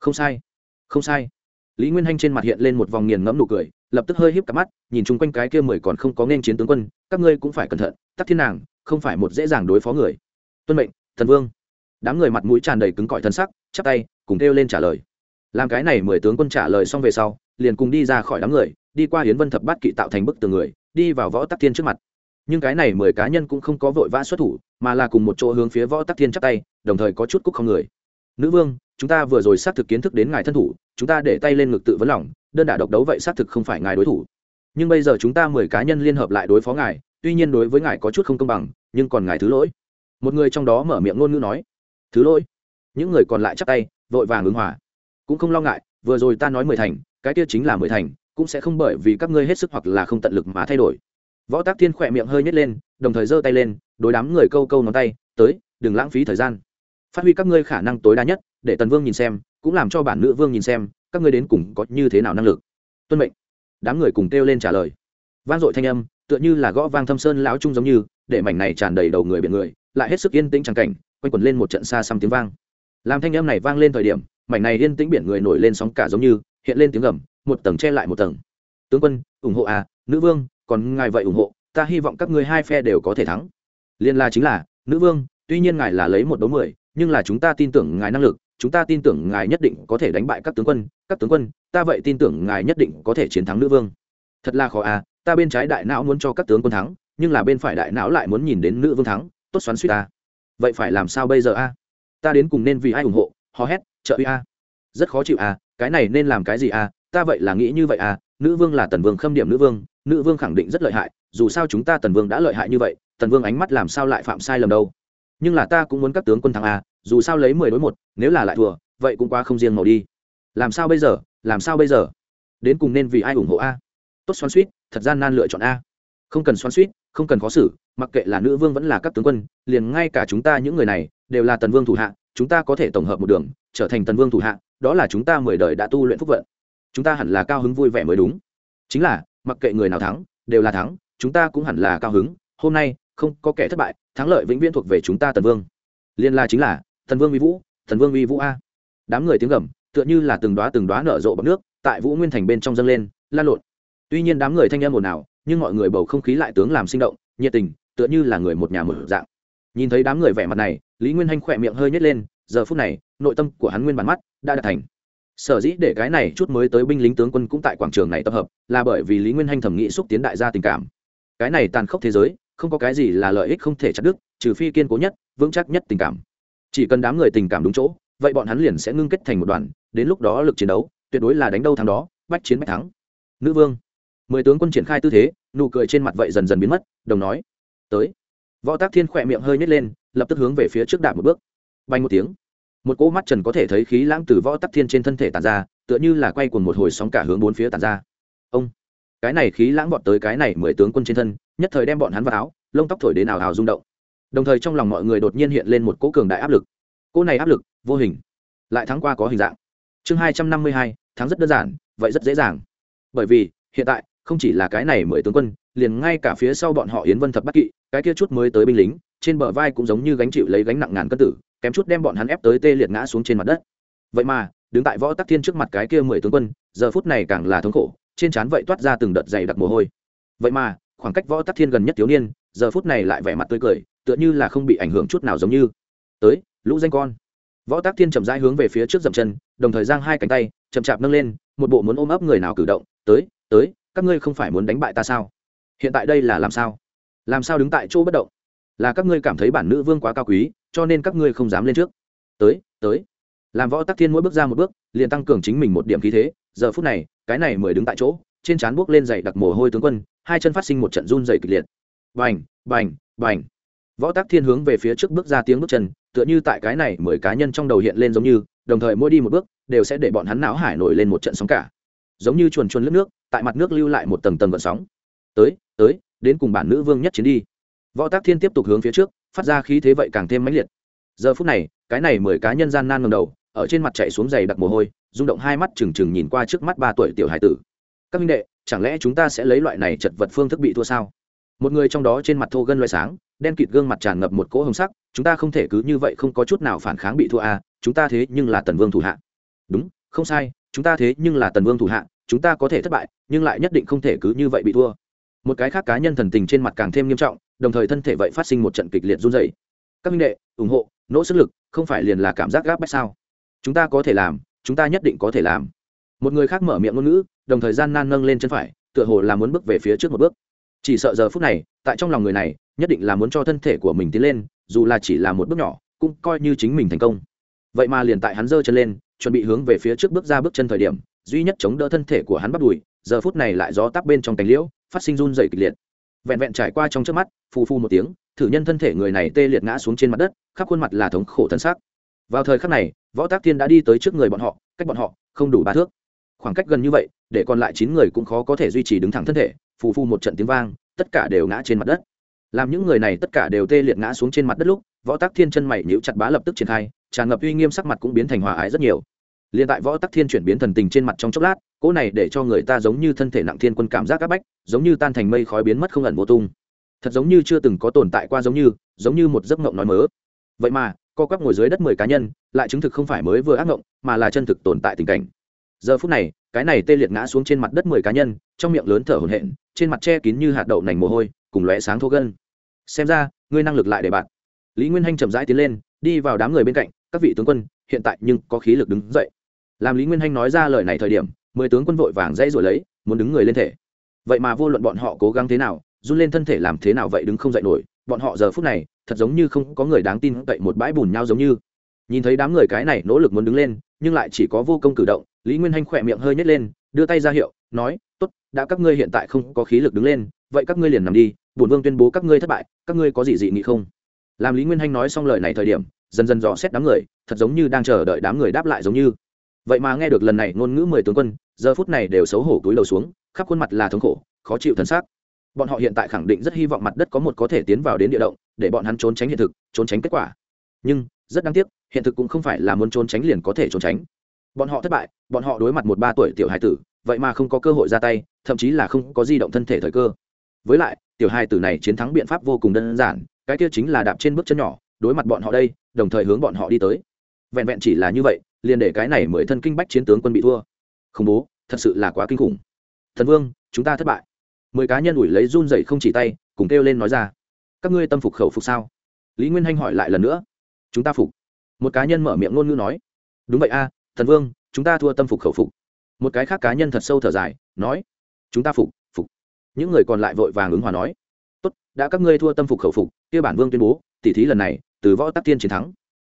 Không sai không sai. Lý nguyên hanh trên mặt hiện lên một vòng nghiền ngẫm nụ cười, lập tức hơi híp cặp mắt, nhìn chung quanh cái kia mười còn không có nên chiến tướng quân, các ngươi cũng phải cẩn thận, tắc thiên nàng không phải một dễ dàng đối phó người. Tuân mệnh thần vương đám người mặt mũi tràn đầy cứng cỏi thân sắc, chắp tay, cùng kêu lên trả lời. Làm cái này mười tướng quân trả lời xong về sau, liền cùng đi ra khỏi đám người, đi qua hiến vân thập bát kỵ tạo thành bức tường người, đi vào võ tắc thiên trước mặt. Nhưng cái này mười cá nhân cũng không có vội vã xuất thủ, mà là cùng một chỗ hướng phía võ tắc thiên chắp tay, đồng thời có chút cúc không người. Nữ vương, chúng ta vừa rồi xác thực kiến thức đến ngài thân thủ, chúng ta để tay lên ngực tự vấn lòng, đơn đả độc đấu vậy xác thực không phải ngài đối thủ. Nhưng bây giờ chúng ta mười cá nhân liên hợp lại đối phó ngài, tuy nhiên đối với ngài có chút không công bằng, nhưng còn ngài thứ lỗi. Một người trong đó mở miệng ngôn ngữ nói thứ lỗi. Những người còn lại chắc tay, vội vàng ứng hòa. Cũng không lo ngại, vừa rồi ta nói mười thành, cái kia chính là mười thành, cũng sẽ không bởi vì các ngươi hết sức hoặc là không tận lực mà thay đổi. Võ tác thiên khỏe miệng hơi nhét lên, đồng thời giơ tay lên, đối đám người câu câu ngón tay, tới, đừng lãng phí thời gian. Phát huy các ngươi khả năng tối đa nhất, để tần vương nhìn xem, cũng làm cho bản nữ vương nhìn xem, các ngươi đến cùng có như thế nào năng lực. Tuân mệnh. Đám người cùng kêu lên trả lời. Vang dội thanh âm, tựa như là gõ vang thâm sơn lão trung giống như, để mảnh này tràn đầy đầu người biển người, lại hết sức yên tĩnh trắng cảnh quanh quẩn lên một trận xa xăm tiếng vang. Làm thanh âm này vang lên thời điểm, mảnh này yên tĩnh biển người nổi lên sóng cả giống như, hiện lên tiếng gầm, một tầng che lại một tầng. Tướng quân, ủng hộ à nữ vương, còn ngài vậy ủng hộ, ta hy vọng các ngươi hai phe đều có thể thắng. Liên la chính là, nữ vương, tuy nhiên ngài là lấy một đấu mười, nhưng là chúng ta tin tưởng ngài năng lực, chúng ta tin tưởng ngài nhất định có thể đánh bại các tướng quân, các tướng quân, ta vậy tin tưởng ngài nhất định có thể chiến thắng nữ vương. Thật là khó à ta bên trái đại não muốn cho các tướng quân thắng, nhưng là bên phải đại não lại muốn nhìn đến nữ vương thắng, tốt xoắn suýt ta vậy phải làm sao bây giờ a? Ta đến cùng nên vì ai ủng hộ, hò hét, trợ uy a. Rất khó chịu a, cái này nên làm cái gì a? Ta vậy là nghĩ như vậy a, nữ vương là tần vương khâm điểm nữ vương nữ vương khẳng định rất lợi hại, dù sao chúng ta tần vương đã lợi hại như vậy, tần vương ánh mắt làm sao lại phạm sai lầm đâu? Nhưng là ta cũng muốn các tướng quân thắng a, dù sao lấy mười đối một, nếu là lại thua, vậy cũng quá không riêng màu đi. Làm sao bây giờ, làm sao bây giờ? Đến cùng nên vì ai ủng hộ a? Tốt xoắn suýt thật gian nan lựa chọn a không cần xoắn suýt, không cần khó xử, mặc kệ là nữ vương vẫn là các tướng quân, liền ngay cả chúng ta những người này, đều là tần vương thủ hạ, chúng ta có thể tổng hợp một đường, trở thành tần vương thủ hạ, đó là chúng ta mười đời đã tu luyện phúc vận. Chúng ta hẳn là cao hứng vui vẻ mới đúng. Chính là, mặc kệ người nào thắng, đều là thắng, chúng ta cũng hẳn là cao hứng. Hôm nay, không có kẻ thất bại, thắng lợi vĩnh viễn thuộc về chúng ta tần vương. Liên la chính là, tần vương uy vũ, tần vương uy vũ a. Đám người tiếng gầm, tựa như là từng đoá từng đoá nở rộ bọc nước, tại vũ nguyên thành bên trong dâng lên, lan lộn. Tuy nhiên đám người thanh em ồn ào nhưng mọi người bầu không khí lại tướng làm sinh động, nhiệt tình, tựa như là người một nhà một dạng. Nhìn thấy đám người vẻ mặt này, lý nguyên hanh khỏe miệng hơi nhét lên, giờ phút này, nội tâm của hắn nguyên bản mắt đã đạt thành. Sở dĩ để cái này chút mới tới binh lính tướng quân cũng tại quảng trường này tập hợp, là bởi vì lý nguyên hanh thẩm nghĩ xúc tiến đại gia tình cảm. Cái này tàn khốc thế giới, không có cái gì là lợi ích không thể chặt đứt, trừ phi kiên cố nhất, vững chắc nhất tình cảm. Chỉ cần đám người tình cảm đúng chỗ, vậy bọn hắn liền sẽ ngưng kết thành một đoàn, đến lúc đó lực chiến đấu, tuyệt đối là đánh đâu thắng đó, bách chiến bách thắng. Nữ vương mười tướng quân triển khai tư thế, nụ cười trên mặt vậy dần dần biến mất, đồng nói, tới. Võ tác thiên khỏe miệng hơi nhét lên, lập tức hướng về phía trước đạp một bước. Bay một tiếng, một cỗ mắt trần có thể thấy khí lãng từ võ tắc thiên trên thân thể tàn ra, tựa như là quay cuồng một hồi sóng cả hướng bốn phía tàn ra. Ông, cái này khí lãng bọn tới cái này mười tướng quân trên thân, nhất thời đem bọn hắn vào áo, lông tóc thổi đến ào ào rung động. Đồng thời trong lòng mọi người đột nhiên hiện lên một cỗ cường đại áp lực. Cỗ này áp lực, vô hình, lại thắng qua có hình dạng. Chương hai trăm năm mươi hai, thắng rất đơn giản, vậy rất dễ dàng. Bởi vì, hiện tại không chỉ là cái này mười tướng quân, liền ngay cả phía sau bọn họ yến vân thập bắt kỵ, cái kia chút mới tới binh lính, trên bờ vai cũng giống như gánh chịu lấy gánh nặng ngàn cân tử, kém chút đem bọn hắn ép tới tê liệt ngã xuống trên mặt đất. Vậy mà, đứng tại võ tắc thiên trước mặt cái kia mười tướng quân, giờ phút này càng là thống khổ, trên trán vậy toát ra từng đợt dày đặc mồ hôi. Vậy mà, khoảng cách võ tắc thiên gần nhất thiếu niên, giờ phút này lại vẻ mặt tươi cười, tựa như là không bị ảnh hưởng chút nào giống như. Tới, lũ danh con. Võ tắc thiên chậm rãi hướng về phía trước dậm chân, đồng thời giang hai cánh tay, chậm chạp nâng lên, một bộ muốn ôm ấp người nào cử động, tới tới các ngươi không phải muốn đánh bại ta sao? Hiện tại đây là làm sao? Làm sao đứng tại chỗ bất động? Là các ngươi cảm thấy bản nữ vương quá cao quý, cho nên các ngươi không dám lên trước. Tới tới. Làm võ tắc thiên mỗi bước ra một bước, liền tăng cường chính mình một điểm khí thế. Giờ phút này, cái này mới đứng tại chỗ, trên trán buốc lên dày đặc mồ hôi tướng quân, hai chân phát sinh một trận run dày kịch liệt. Bành bành bành. Võ tắc thiên hướng về phía trước bước ra tiếng bước chân, tựa như tại cái này mười cá nhân trong đầu hiện lên giống như, đồng thời mỗi đi một bước, đều sẽ để bọn hắn não hải nổi lên một trận sóng cả. Giống như chuồn chuồn lướt nước tại mặt nước lưu lại một tầng tầng gợn sóng. Tới tới, đến cùng bản nữ vương nhất chiến đi. Võ tác thiên tiếp tục hướng phía trước, phát ra khí thế vậy càng thêm mãnh liệt. Giờ phút này, cái này mười cá nhân gian nan ngầm đầu, ở trên mặt chạy xuống giày đặc mồ hôi, rung động hai mắt trừng trừng nhìn qua trước mắt ba tuổi tiểu hải tử. Các minh đệ, chẳng lẽ chúng ta sẽ lấy loại này chật vật phương thức bị thua sao? Một người trong đó trên mặt thô gân loại sáng, đen kịt gương mặt tràn ngập một cỗ hồng sắc, chúng ta không thể cứ như vậy không có chút nào phản kháng bị thua à chúng ta thế nhưng là tần vương thủ hạ. Đúng, không sai chúng ta thế nhưng là tần vương thủ hạ, chúng ta có thể thất bại, nhưng lại nhất định không thể cứ như vậy bị thua. Một cái khác cá nhân thần tình trên mặt càng thêm nghiêm trọng, đồng thời thân thể vậy phát sinh một trận kịch liệt run dày các minh đệ, ủng hộ, nỗ sức lực, không phải liền là cảm giác gáp bách sao? Chúng ta có thể làm, chúng ta nhất định có thể làm. Một người khác mở miệng ngôn ngữ, đồng thời gian nan nâng lên chân phải, tựa hồ là muốn bước về phía trước một bước. Chỉ sợ giờ phút này, tại trong lòng người này, nhất định là muốn cho thân thể của mình tiến lên, dù là chỉ là một bước nhỏ, cũng coi như chính mình thành công. Vậy mà liền tại hắn giơ chân lên chuẩn bị hướng về phía trước bước ra bước chân thời điểm, duy nhất chống đỡ thân thể của hắn bắt đùi, giờ phút này lại gió tắp bên trong cánh liễu, phát sinh run dày kịch liệt. Vẹn vẹn trải qua trong trước mắt, phù phu một tiếng, thử nhân thân thể người này tê liệt ngã xuống trên mặt đất, khắp khuôn mặt là thống khổ thân xác vào thời khắc này, võ tác thiên đã đi tới trước người bọn họ, cách bọn họ không đủ ba thước. Khoảng cách gần như vậy, để còn lại chín người cũng khó có thể duy trì đứng thẳng thân thể, phù phu một trận tiếng vang, tất cả đều ngã trên mặt đất. Làm những người này tất cả đều tê liệt ngã xuống trên mặt đất lúc, võ tác thiên chân mày nhíu chặt bá lập tức triển khai tràn ngập uy nghiêm sắc mặt cũng biến thành hòa ái rất nhiều. Liền tại võ tắc thiên chuyển biến thần tình trên mặt trong chốc lát, cỗ này để cho người ta giống như thân thể nặng thiên quân cảm giác áp bách, giống như tan thành mây khói biến mất không ẩn vô tung. Thật giống như chưa từng có tồn tại qua giống như giống như một giấc mộng nói mớ. Vậy mà, co quắp ngồi dưới đất mười cá nhân, lại chứng thực không phải mới vừa ác mộng, mà là chân thực tồn tại tình cảnh. Giờ phút này, cái này tê liệt ngã xuống trên mặt đất mười cá nhân, trong miệng lớn thở hổn hển, trên mặt che kín như hạt đậu nành mồ hôi, cùng lóe sáng thô gân. Xem ra, ngươi năng lực lại để bạn. Lý nguyên hanh chậm rãi tiến lên, đi vào đám người bên cạnh các vị tướng quân, hiện tại nhưng có khí lực đứng dậy. Làm lý nguyên hanh nói ra lời này thời điểm, mười tướng quân vội vàng dãy rồi lấy, muốn đứng người lên thể. Vậy mà vô luận bọn họ cố gắng thế nào, run lên thân thể làm thế nào vậy đứng không dậy nổi. Bọn họ giờ phút này, thật giống như không có người đáng tin cậy một bãi bùn nhau giống như. Nhìn thấy đám người cái này nỗ lực muốn đứng lên, nhưng lại chỉ có vô công cử động, lý nguyên hanh khỏe miệng hơi nhét lên, đưa tay ra hiệu, nói t ố t đã các ngươi hiện tại không có khí lực đứng lên, vậy các ngươi liền nằm đi, bổn vương tuyên bố các ngươi thất bại, các ngươi có gì dị nghị không? Làm lý nguyên hanh nói xong lời này thời điểm dần dần dò xét đám người, thật giống như đang chờ đợi đám người đáp lại giống như. Vậy mà nghe được lần này ngôn ngữ mười tướng quân, giờ phút này đều xấu hổ túi đầu xuống, khắp khuôn mặt là thống khổ, khó chịu thân xác bọn họ hiện tại khẳng định rất hy vọng mặt đất có một có thể tiến vào đến địa động, để bọn hắn trốn tránh hiện thực, trốn tránh kết quả. Nhưng, rất đáng tiếc, hiện thực cũng không phải là muốn trốn tránh liền có thể trốn tránh. Bọn họ thất bại, bọn họ đối mặt một ba tuổi tiểu hài tử, vậy mà không có cơ hội ra tay, thậm chí là không có di động thân thể thời cơ. Với lại, tiểu hài tử này chiến thắng biện pháp vô cùng đơn giản, cái kia chính là đạp trên bước chân nhỏ đối mặt bọn họ đây, đồng thời hướng bọn họ đi tới. Vẹn vẹn chỉ là như vậy, liền để cái này mới thân kinh bách chiến tướng quân bị thua. Khủng bố, thật sự là quá kinh khủng. Thần vương, chúng ta thất bại. Mười cá nhân ủi lấy run dậy không chỉ tay, cùng kêu lên nói ra. Các ngươi tâm phục khẩu phục sao? Lý nguyên hanh hỏi lại lần nữa. Chúng ta phục. Một cá nhân mở miệng ngôn ngữ nói. Đúng vậy a, thần vương, chúng ta thua tâm phục khẩu phục. Một cái khác cá nhân thật sâu thở dài, nói. Chúng ta phục phục. Những người còn lại vội vàng ứng hòa nói. Tốt, đã các ngươi thua tâm phục khẩu phục, kia bản vương tuyên bố, tỉ thí lần này từ võ tắc tiên chiến thắng.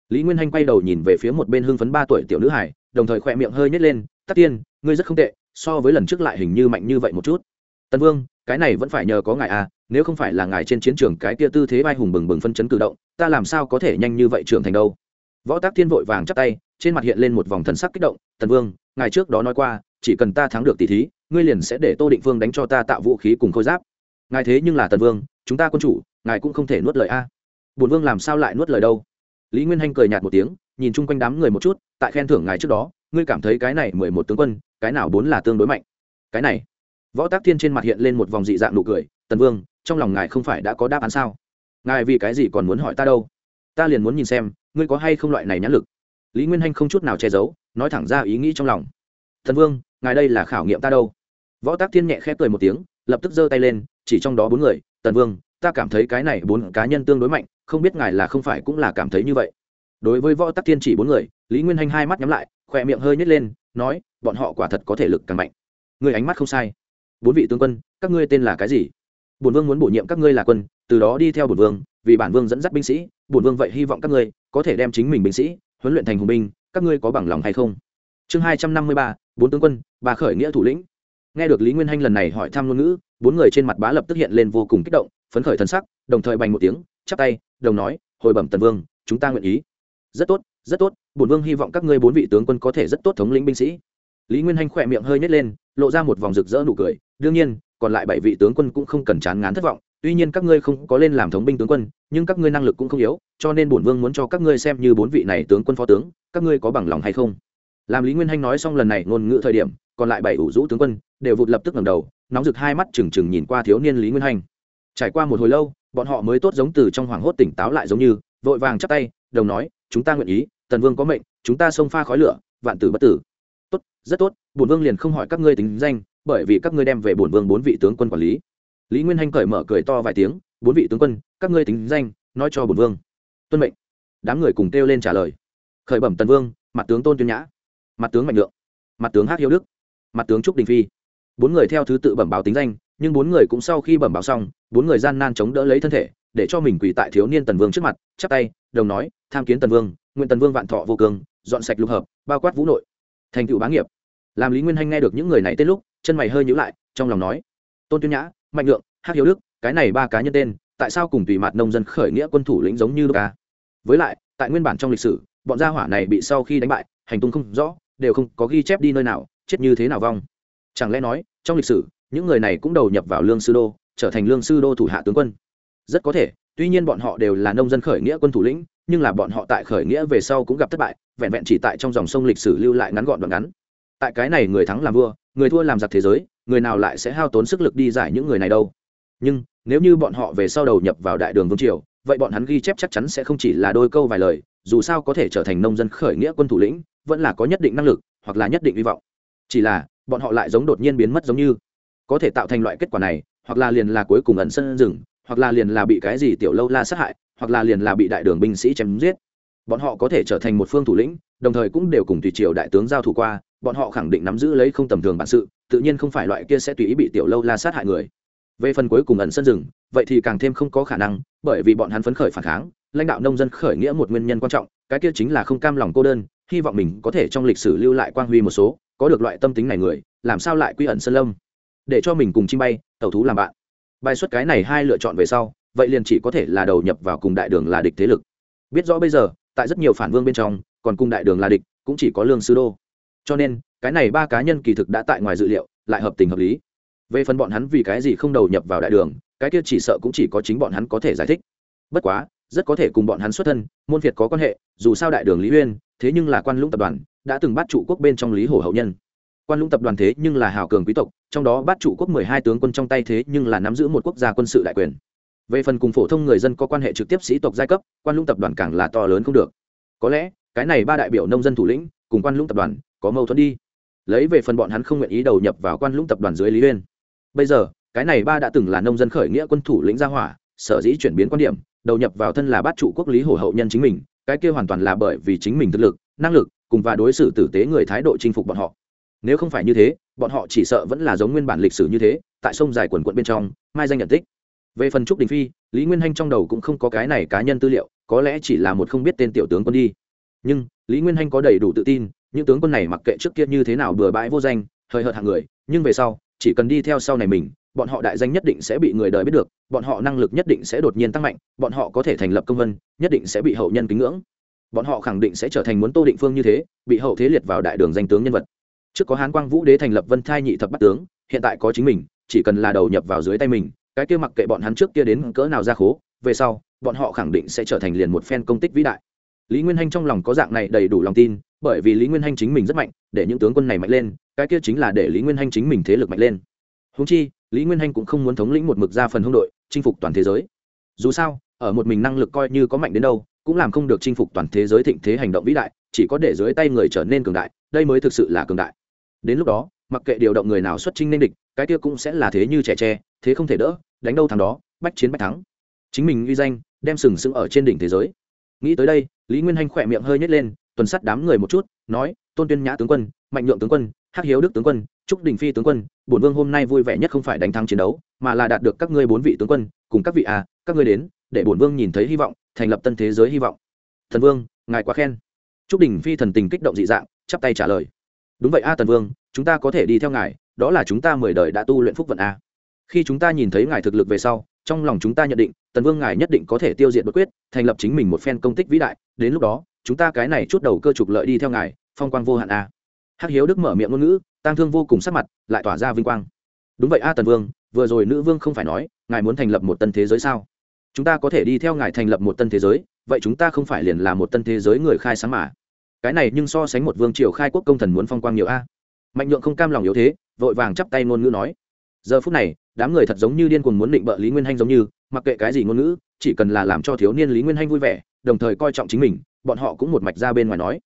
Lý nguyên hanh quay đầu nhìn về phía một bên hưng phấn ba tuổi tiểu nữ hải đồng thời khỏe miệng hơi nhét lên, tắc tiên, ngươi rất không tệ, so với lần trước lại hình như mạnh như vậy một chút. Tân vương, cái này vẫn phải nhờ có ngài à nếu không phải là ngài trên chiến trường cái kia tư thế vai hùng bừng bừng phân chấn cử động, ta làm sao có thể nhanh như vậy trưởng thành đâu? Võ tác thiên vội vàng chắp tay, trên mặt hiện lên một vòng thần sắc kích động, tần vương, ngài trước đó nói qua, chỉ cần ta thắng được tỷ thí, ngươi liền sẽ để tô định vương đánh cho ta tạo vũ khí cùng khôi giáp. Ngài thế nhưng là tần vương, chúng ta quân chủ, ngài cũng không thể nuốt lời a bổn vương làm sao lại nuốt lời đâu? Lý nguyên hanh cười nhạt một tiếng, nhìn chung quanh đám người một chút, tại khen thưởng ngài trước đó, ngươi cảm thấy cái này mười một tướng quân, cái nào bốn là tương đối mạnh? Cái này. Võ tác thiên trên mặt hiện lên một vòng dị dạng nụ cười, tần vương, trong lòng ngài không phải đã có đáp án sao? Ngài vì cái gì còn muốn hỏi ta đâu? Ta liền muốn nhìn xem, ngươi có hay không loại này nhãn lực? Lý nguyên hanh không chút nào che giấu, nói thẳng ra ý nghĩ trong lòng. Thần vương, ngài đây là khảo nghiệm ta đâu? Võ tác thiên nhẹ khép cười một tiếng, lập tức giơ tay lên, chỉ trong đó bốn người, tần vương, ta cảm thấy cái này bốn cá nhân tương đối mạnh không biết ngài là không phải cũng là cảm thấy như vậy. Đối với võ tắc thiên chỉ bốn người, lý nguyên hanh hai mắt nhắm lại, khỏe miệng hơi nhét lên, nói, bọn họ quả thật có thể lực càng mạnh. Người ánh mắt không sai. Bốn vị tướng quân, các ngươi tên là cái gì? Bổn vương muốn bổ nhiệm các ngươi là quân, từ đó đi theo bổn vương, vì bản vương dẫn dắt binh sĩ, bổn vương vậy hy vọng các ngươi có thể đem chính mình binh sĩ huấn luyện thành hùng binh, các ngươi có bằng lòng hay không? Chương hai trăm năm mươi ba, bốn tướng quân, bà khởi nghĩa thủ lĩnh. Nghe được lý nguyên hanh lần này hỏi thăm ngôn ngữ, bốn người trên mặt bá lập tức hiện lên vô cùng kích động, phấn khởi thân sắc, đồng thời bành một tiếng chắp tay, đồng nói, hồi bẩm tần vương, chúng ta nguyện ý. Rất tốt rất tốt, bổn vương hy vọng các ngươi bốn vị tướng quân có thể rất tốt thống lĩnh binh sĩ. Lý nguyên hanh khỏe miệng hơi nhét lên, lộ ra một vòng rực rỡ nụ cười. Đương nhiên, còn lại bảy vị tướng quân cũng không cần chán ngán thất vọng, tuy nhiên các ngươi không có lên làm thống binh tướng quân, nhưng các ngươi năng lực cũng không yếu, cho nên bổn vương muốn cho các ngươi xem như bốn vị này tướng quân phó tướng, các ngươi có bằng lòng hay không? Làm lý nguyên hanh nói xong lần này ngôn ngữ thời điểm, còn lại bảy ủ rũ tướng quân đều vụt lập tức ngầm đầu, nóng rực hai mắt trừng trừng nhìn qua thiếu niên lý nguyên hanh. Trải qua một hồi lâu bọn họ mới tốt giống từ trong hoảng hốt tỉnh táo lại giống như, vội vàng chắp tay, đồng nói, chúng ta nguyện ý, tần vương có mệnh, chúng ta xông pha khói lửa, vạn tử bất tử. Tốt, rất tốt, bổn vương liền không hỏi các ngươi tính danh, bởi vì các ngươi đem về bổn vương bốn vị tướng quân quản lý. Lý nguyên hanh cởi mở cười to vài tiếng, bốn vị tướng quân, các ngươi tính danh, nói cho bổn vương. Tuân mệnh. Đám người cùng kêu lên trả lời. Khởi bẩm tần vương, mặt tướng tôn tuyên nhã, mặt tướng mạnh lượng, mặt tướng hát hiếu đức, mặt tướng trúc đình phi. Bốn người theo thứ tự bẩm báo tính danh nhưng bốn người cũng sau khi bẩm báo xong, bốn người gian nan chống đỡ lấy thân thể, để cho mình quỳ tại thiếu niên tần vương trước mặt, chắp tay, đồng nói, tham kiến tần vương, nguyện tần vương vạn thọ vô cường dọn sạch lục hợp, bao quát vũ nội, thành tựu bá nghiệp. Làm lý nguyên hanh nghe được những người này tên lúc, chân mày hơi nhữ lại, trong lòng nói, tôn tuyên nhã, mạnh lượng hát hiếu đức, cái này ba cá nhân tên, tại sao cùng tùy mặt nông dân khởi nghĩa quân thủ lĩnh giống như ca? Với lại, tại nguyên bản trong lịch sử, bọn gia hỏa này bị sau khi đánh bại, hành tung không rõ, đều không có ghi chép đi nơi nào, chết như thế nào vong. Chẳng lẽ nói, trong lịch sử những người này cũng đầu nhập vào lương sư đô, trở thành lương sư đô thủ hạ tướng quân. Rất có thể, tuy nhiên bọn họ đều là nông dân khởi nghĩa quân thủ lĩnh, nhưng là bọn họ tại khởi nghĩa về sau cũng gặp thất bại, vẹn vẹn chỉ tại trong dòng sông lịch sử lưu lại ngắn gọn đoạn ngắn. Tại cái này người thắng làm vua, người thua làm giặc thế giới, người nào lại sẽ hao tốn sức lực đi giải những người này đâu? Nhưng, nếu như bọn họ về sau đầu nhập vào đại đường vương triều, vậy bọn hắn ghi chép chắc chắn sẽ không chỉ là đôi câu vài lời, dù sao có thể trở thành nông dân khởi nghĩa quân thủ lĩnh, vẫn là có nhất định năng lực, hoặc là nhất định hy vọng. Chỉ là, bọn họ lại giống đột nhiên biến mất giống như có thể tạo thành loại kết quả này, hoặc là liền là cuối cùng ẩn sân rừng, hoặc là liền là bị cái gì tiểu lâu la sát hại, hoặc là liền là bị đại đường binh sĩ chém giết. Bọn họ có thể trở thành một phương thủ lĩnh, đồng thời cũng đều cùng tùy triều đại tướng giao thủ qua, bọn họ khẳng định nắm giữ lấy không tầm thường bản sự, tự nhiên không phải loại kia sẽ tùy ý bị tiểu lâu la sát hại người. Về phần cuối cùng ẩn sân rừng, vậy thì càng thêm không có khả năng, bởi vì bọn hắn phấn khởi phản kháng, lãnh đạo nông dân khởi nghĩa một nguyên nhân quan trọng, cái kia chính là không cam lòng cô đơn, hy vọng mình có thể trong lịch sử lưu lại quang huy một số, có được loại tâm tính này người, làm sao lại quy ẩn sơn lâm? Để cho mình cùng chim bay tàu thú làm bạn. Bài xuất cái này hai lựa chọn về sau, vậy liền chỉ có thể là đầu nhập vào cùng đại đường là địch thế lực. Biết rõ bây giờ, tại rất nhiều phản vương bên trong, còn cùng đại đường là địch, cũng chỉ có lương sư đô. Cho nên, cái này ba cá nhân kỳ thực đã tại ngoài dự liệu, lại hợp tình hợp lý. Về phần bọn hắn vì cái gì không đầu nhập vào đại đường, cái kia chỉ sợ cũng chỉ có chính bọn hắn có thể giải thích. Bất quá, rất có thể cùng bọn hắn xuất thân, môn việt có quan hệ, dù sao đại đường lý uyên, thế nhưng là quan lũng tập đoàn, đã từng bắt trụ quốc bên trong lý hồ hậu nhân quan lũng tập đoàn thế nhưng là hào cường quý tộc, trong đó bát chủ quốc mười hai tướng quân trong tay thế nhưng là nắm giữ một quốc gia quân sự đại quyền. Về phần cùng phổ thông người dân có quan hệ trực tiếp sĩ tộc giai cấp, quan lũng tập đoàn càng là to lớn không được. Có lẽ, cái này ba đại biểu nông dân thủ lĩnh, cùng quan lũng tập đoàn, có mâu thuẫn đi. Lấy về phần bọn hắn không nguyện ý đầu nhập vào quan lũng tập đoàn dưới lý uyên. Bây giờ, cái này ba đã từng là nông dân khởi nghĩa quân thủ lĩnh gia hỏa, sở dĩ chuyển biến quan điểm, đầu nhập vào thân là bát trụ quốc lý hồ hậu nhân chính mình, cái kia hoàn toàn là bởi vì chính mình thực lực, năng lực, cùng và đối xử tử tế người thái độ chinh phục bọn họ nếu không phải như thế, bọn họ chỉ sợ vẫn là giống nguyên bản lịch sử như thế, tại sông dài quần quận bên trong, mai danh nhận tích. Về phần trúc đình phi, lý nguyên hanh trong đầu cũng không có cái này cá nhân tư liệu, có lẽ chỉ là một không biết tên tiểu tướng quân đi. Nhưng, lý nguyên hanh có đầy đủ tự tin, những tướng quân này mặc kệ trước kia như thế nào bừa bãi vô danh, hời hợt hạng người, nhưng về sau, chỉ cần đi theo sau này mình, bọn họ đại danh nhất định sẽ bị người đời biết được, bọn họ năng lực nhất định sẽ đột nhiên tăng mạnh, bọn họ có thể thành lập công vân, nhất định sẽ bị hậu nhân kính ngưỡng. Bọn họ khẳng định sẽ trở thành muốn tô định phương như thế, bị hậu thế liệt vào đại đường danh tướng nhân vật trước có hán quang vũ đế thành lập vân thai nhị thập bắt tướng, hiện tại có chính mình, chỉ cần là đầu nhập vào dưới tay mình, cái kia mặc kệ bọn hắn trước kia đến cỡ nào ra khố, về sau, bọn họ khẳng định sẽ trở thành liền một phen công tích vĩ đại. Lý nguyên hanh trong lòng có dạng này đầy đủ lòng tin, bởi vì lý nguyên hanh chính mình rất mạnh, để những tướng quân này mạnh lên, cái kia chính là để lý nguyên hanh chính mình thế lực mạnh lên. Húng chi, lý nguyên hanh cũng không muốn thống lĩnh một mực ra phần hưng đội, chinh phục toàn thế giới. Dù sao, ở một mình năng lực coi như có mạnh đến đâu, cũng làm không được chinh phục toàn thế giới thịnh thế hành động vĩ đại, chỉ có để dưới tay người trở nên cường đại, đây mới thực sự là cường đại đến lúc đó, mặc kệ điều động người nào xuất chinh nên địch, cái kia cũng sẽ là thế như trẻ tre, thế không thể đỡ, đánh đâu thằng đó, bách chiến bách thắng. Chính mình uy danh, đem sừng sững ở trên đỉnh thế giới. Nghĩ tới đây, lý nguyên hanh khỏe miệng hơi nhét lên, tuần sắt đám người một chút, nói, tôn tuyên nhã tướng quân, mạnh nhượng tướng quân, hắc hiếu đức tướng quân, trúc đình phi tướng quân, bổn vương hôm nay vui vẻ nhất không phải đánh thắng chiến đấu, mà là đạt được các ngươi bốn vị tướng quân, cùng các vị à các ngươi đến, để bổn vương nhìn thấy hy vọng, thành lập tân thế giới hy vọng. Thần vương, ngài quá khen. Trúc đình phi thần tình kích động dị dạng, chắp tay trả lời đúng vậy a tần vương, chúng ta có thể đi theo ngài, đó là chúng ta mười đời đã tu luyện phúc vận a. Khi chúng ta nhìn thấy ngài thực lực về sau, trong lòng chúng ta nhận định, tần vương ngài nhất định có thể tiêu diệt bất quyết, thành lập chính mình một phen công tích vĩ đại, đến lúc đó, chúng ta cái này chút đầu cơ trục lợi đi theo ngài, phong quang vô hạn a. Hắc hiếu đức mở miệng ngôn ngữ, tang thương vô cùng sắc mặt, lại tỏa ra vinh quang. Đúng vậy a tần vương, vừa rồi nữ vương không phải nói, ngài muốn thành lập một tân thế giới sao? Chúng ta có thể đi theo ngài thành lập một tân thế giới, vậy chúng ta không phải liền là một tân thế giới người khai sáng mà cái này nhưng so sánh một vương triều khai quốc công thần muốn phong quang nhiều a. Mạnh nhượng không cam lòng yếu thế, vội vàng chắp tay ngôn ngữ nói. Giờ phút này, đám người thật giống như điên cuồng muốn định bợ lý nguyên hanh giống như, mặc kệ cái gì ngôn ngữ, chỉ cần là làm cho thiếu niên lý nguyên hanh vui vẻ, đồng thời coi trọng chính mình, bọn họ cũng một mạch ra bên ngoài nói.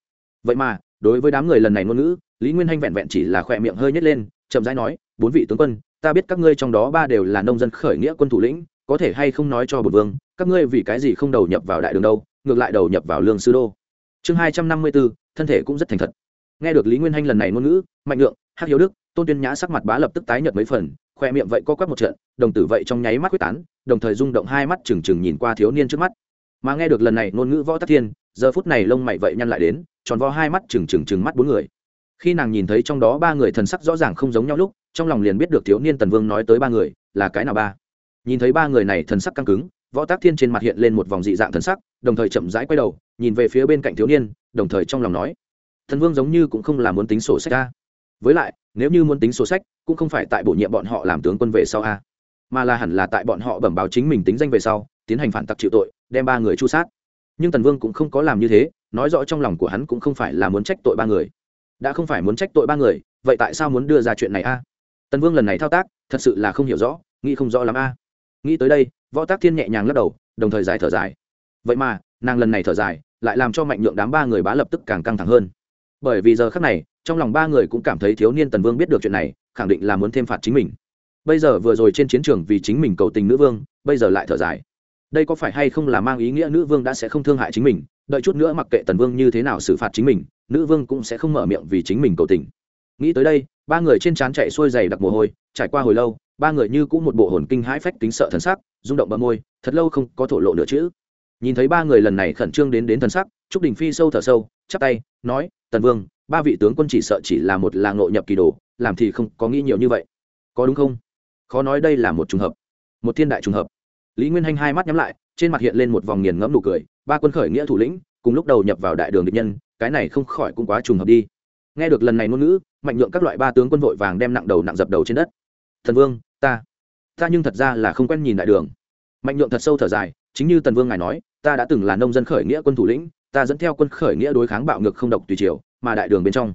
Vậy mà, đối với đám người lần này ngôn ngữ, lý nguyên hanh vẹn vẹn chỉ là khỏe miệng hơi nhét lên, chậm rãi nói, bốn vị tướng quân, ta biết các ngươi trong đó ba đều là nông dân khởi nghĩa quân thủ lĩnh, có thể hay không nói cho bột vương, các ngươi vì cái gì không đầu nhập vào đại đường đâu, ngược lại đầu nhập vào lương sư đô chương hai trăm năm mươi bốn thân thể cũng rất thành thật. Nghe được lý nguyên hanh lần này ngôn ngữ, mạnh lượng hát hiếu đức, tôn tuyên nhã sắc mặt bá lập tức tái nhợt mấy phần, khoe miệng vậy co quắp một trận, đồng tử vậy trong nháy mắt quyết tán, đồng thời rung động hai mắt trừng trừng nhìn qua thiếu niên trước mắt. Mà nghe được lần này ngôn ngữ võ tắc thiên, giờ phút này lông mày vậy nhăn lại đến, tròn vo hai mắt trừng trừng trừng mắt bốn người. Khi nàng nhìn thấy trong đó ba người thần sắc rõ ràng không giống nhau lúc, trong lòng liền biết được thiếu niên tần vương nói tới ba người, là cái nào ba. Nhìn thấy ba người này thần sắc căng cứng, võ tác thiên trên mặt hiện lên một vòng dị dạng thần sắc, đồng thời chậm rãi quay đầu nhìn về phía bên cạnh thiếu niên, đồng thời trong lòng nói, thần vương giống như cũng không là muốn tính sổ sách a. Với lại, nếu như muốn tính sổ sách, cũng không phải tại bổ nhiệm bọn họ làm tướng quân về sau a, mà là hẳn là tại bọn họ bẩm báo chính mình tính danh về sau, tiến hành phản tặc chịu tội, đem ba người chu sát. Nhưng tần vương cũng không có làm như thế, nói rõ trong lòng của hắn cũng không phải là muốn trách tội ba người. Đã không phải muốn trách tội ba người, vậy tại sao muốn đưa ra chuyện này a? Tần vương lần này thao tác, thật sự là không hiểu rõ, nghĩ không rõ lắm a. Nghĩ tới đây, võ tác thiên nhẹ nhàng lắc đầu, đồng thời dài thở dài. Vậy mà, nàng lần này thở dài lại làm cho mạnh nhượng đám ba người bá lập tức càng căng thẳng hơn. Bởi vì giờ khác này, trong lòng ba người cũng cảm thấy thiếu niên tần vương biết được chuyện này, khẳng định là muốn thêm phạt chính mình. Bây giờ vừa rồi trên chiến trường vì chính mình cầu tình nữ vương, bây giờ lại thở dài. Đây có phải hay không là mang ý nghĩa nữ vương đã sẽ không thương hại chính mình, đợi chút nữa mặc kệ tần vương như thế nào xử phạt chính mình, nữ vương cũng sẽ không mở miệng vì chính mình cầu tình. Nghĩ tới đây, ba người trên trán chạy xuôi dày đặc mồ hôi, trải qua hồi lâu, ba người như cũng một bộ hồn kinh hãi phách tính sợ thần sắc, rung động bờ môi, thật lâu không có thổ lộ nữa chứ nhìn thấy ba người lần này khẩn trương đến đến thần sắc, trúc đình phi sâu thở sâu, chắp tay, nói, tần vương, ba vị tướng quân chỉ sợ chỉ là một làng nội nhập kỳ đồ, làm thì không có nghĩ nhiều như vậy. Có đúng không? Khó nói đây là một trùng hợp, một thiên đại trùng hợp. Lý nguyên hanh hai mắt nhắm lại, trên mặt hiện lên một vòng nghiền ngẫm nụ cười, ba quân khởi nghĩa thủ lĩnh, cùng lúc đầu nhập vào đại đường địch nhân, cái này không khỏi cũng quá trùng hợp đi. Nghe được lần này ngôn ngữ, mạnh nhượng các loại ba tướng quân vội vàng đem nặng đầu nặng dập đầu trên đất. Thần vương, ta ta nhưng thật ra là không quen nhìn đại đường. Mạnh nhượng thật sâu thở dài, chính như tần vương ngài nói ta đã từng là nông dân khởi nghĩa quân thủ lĩnh, ta dẫn theo quân khởi nghĩa đối kháng bạo ngược không độc tùy triều, mà đại đường bên trong.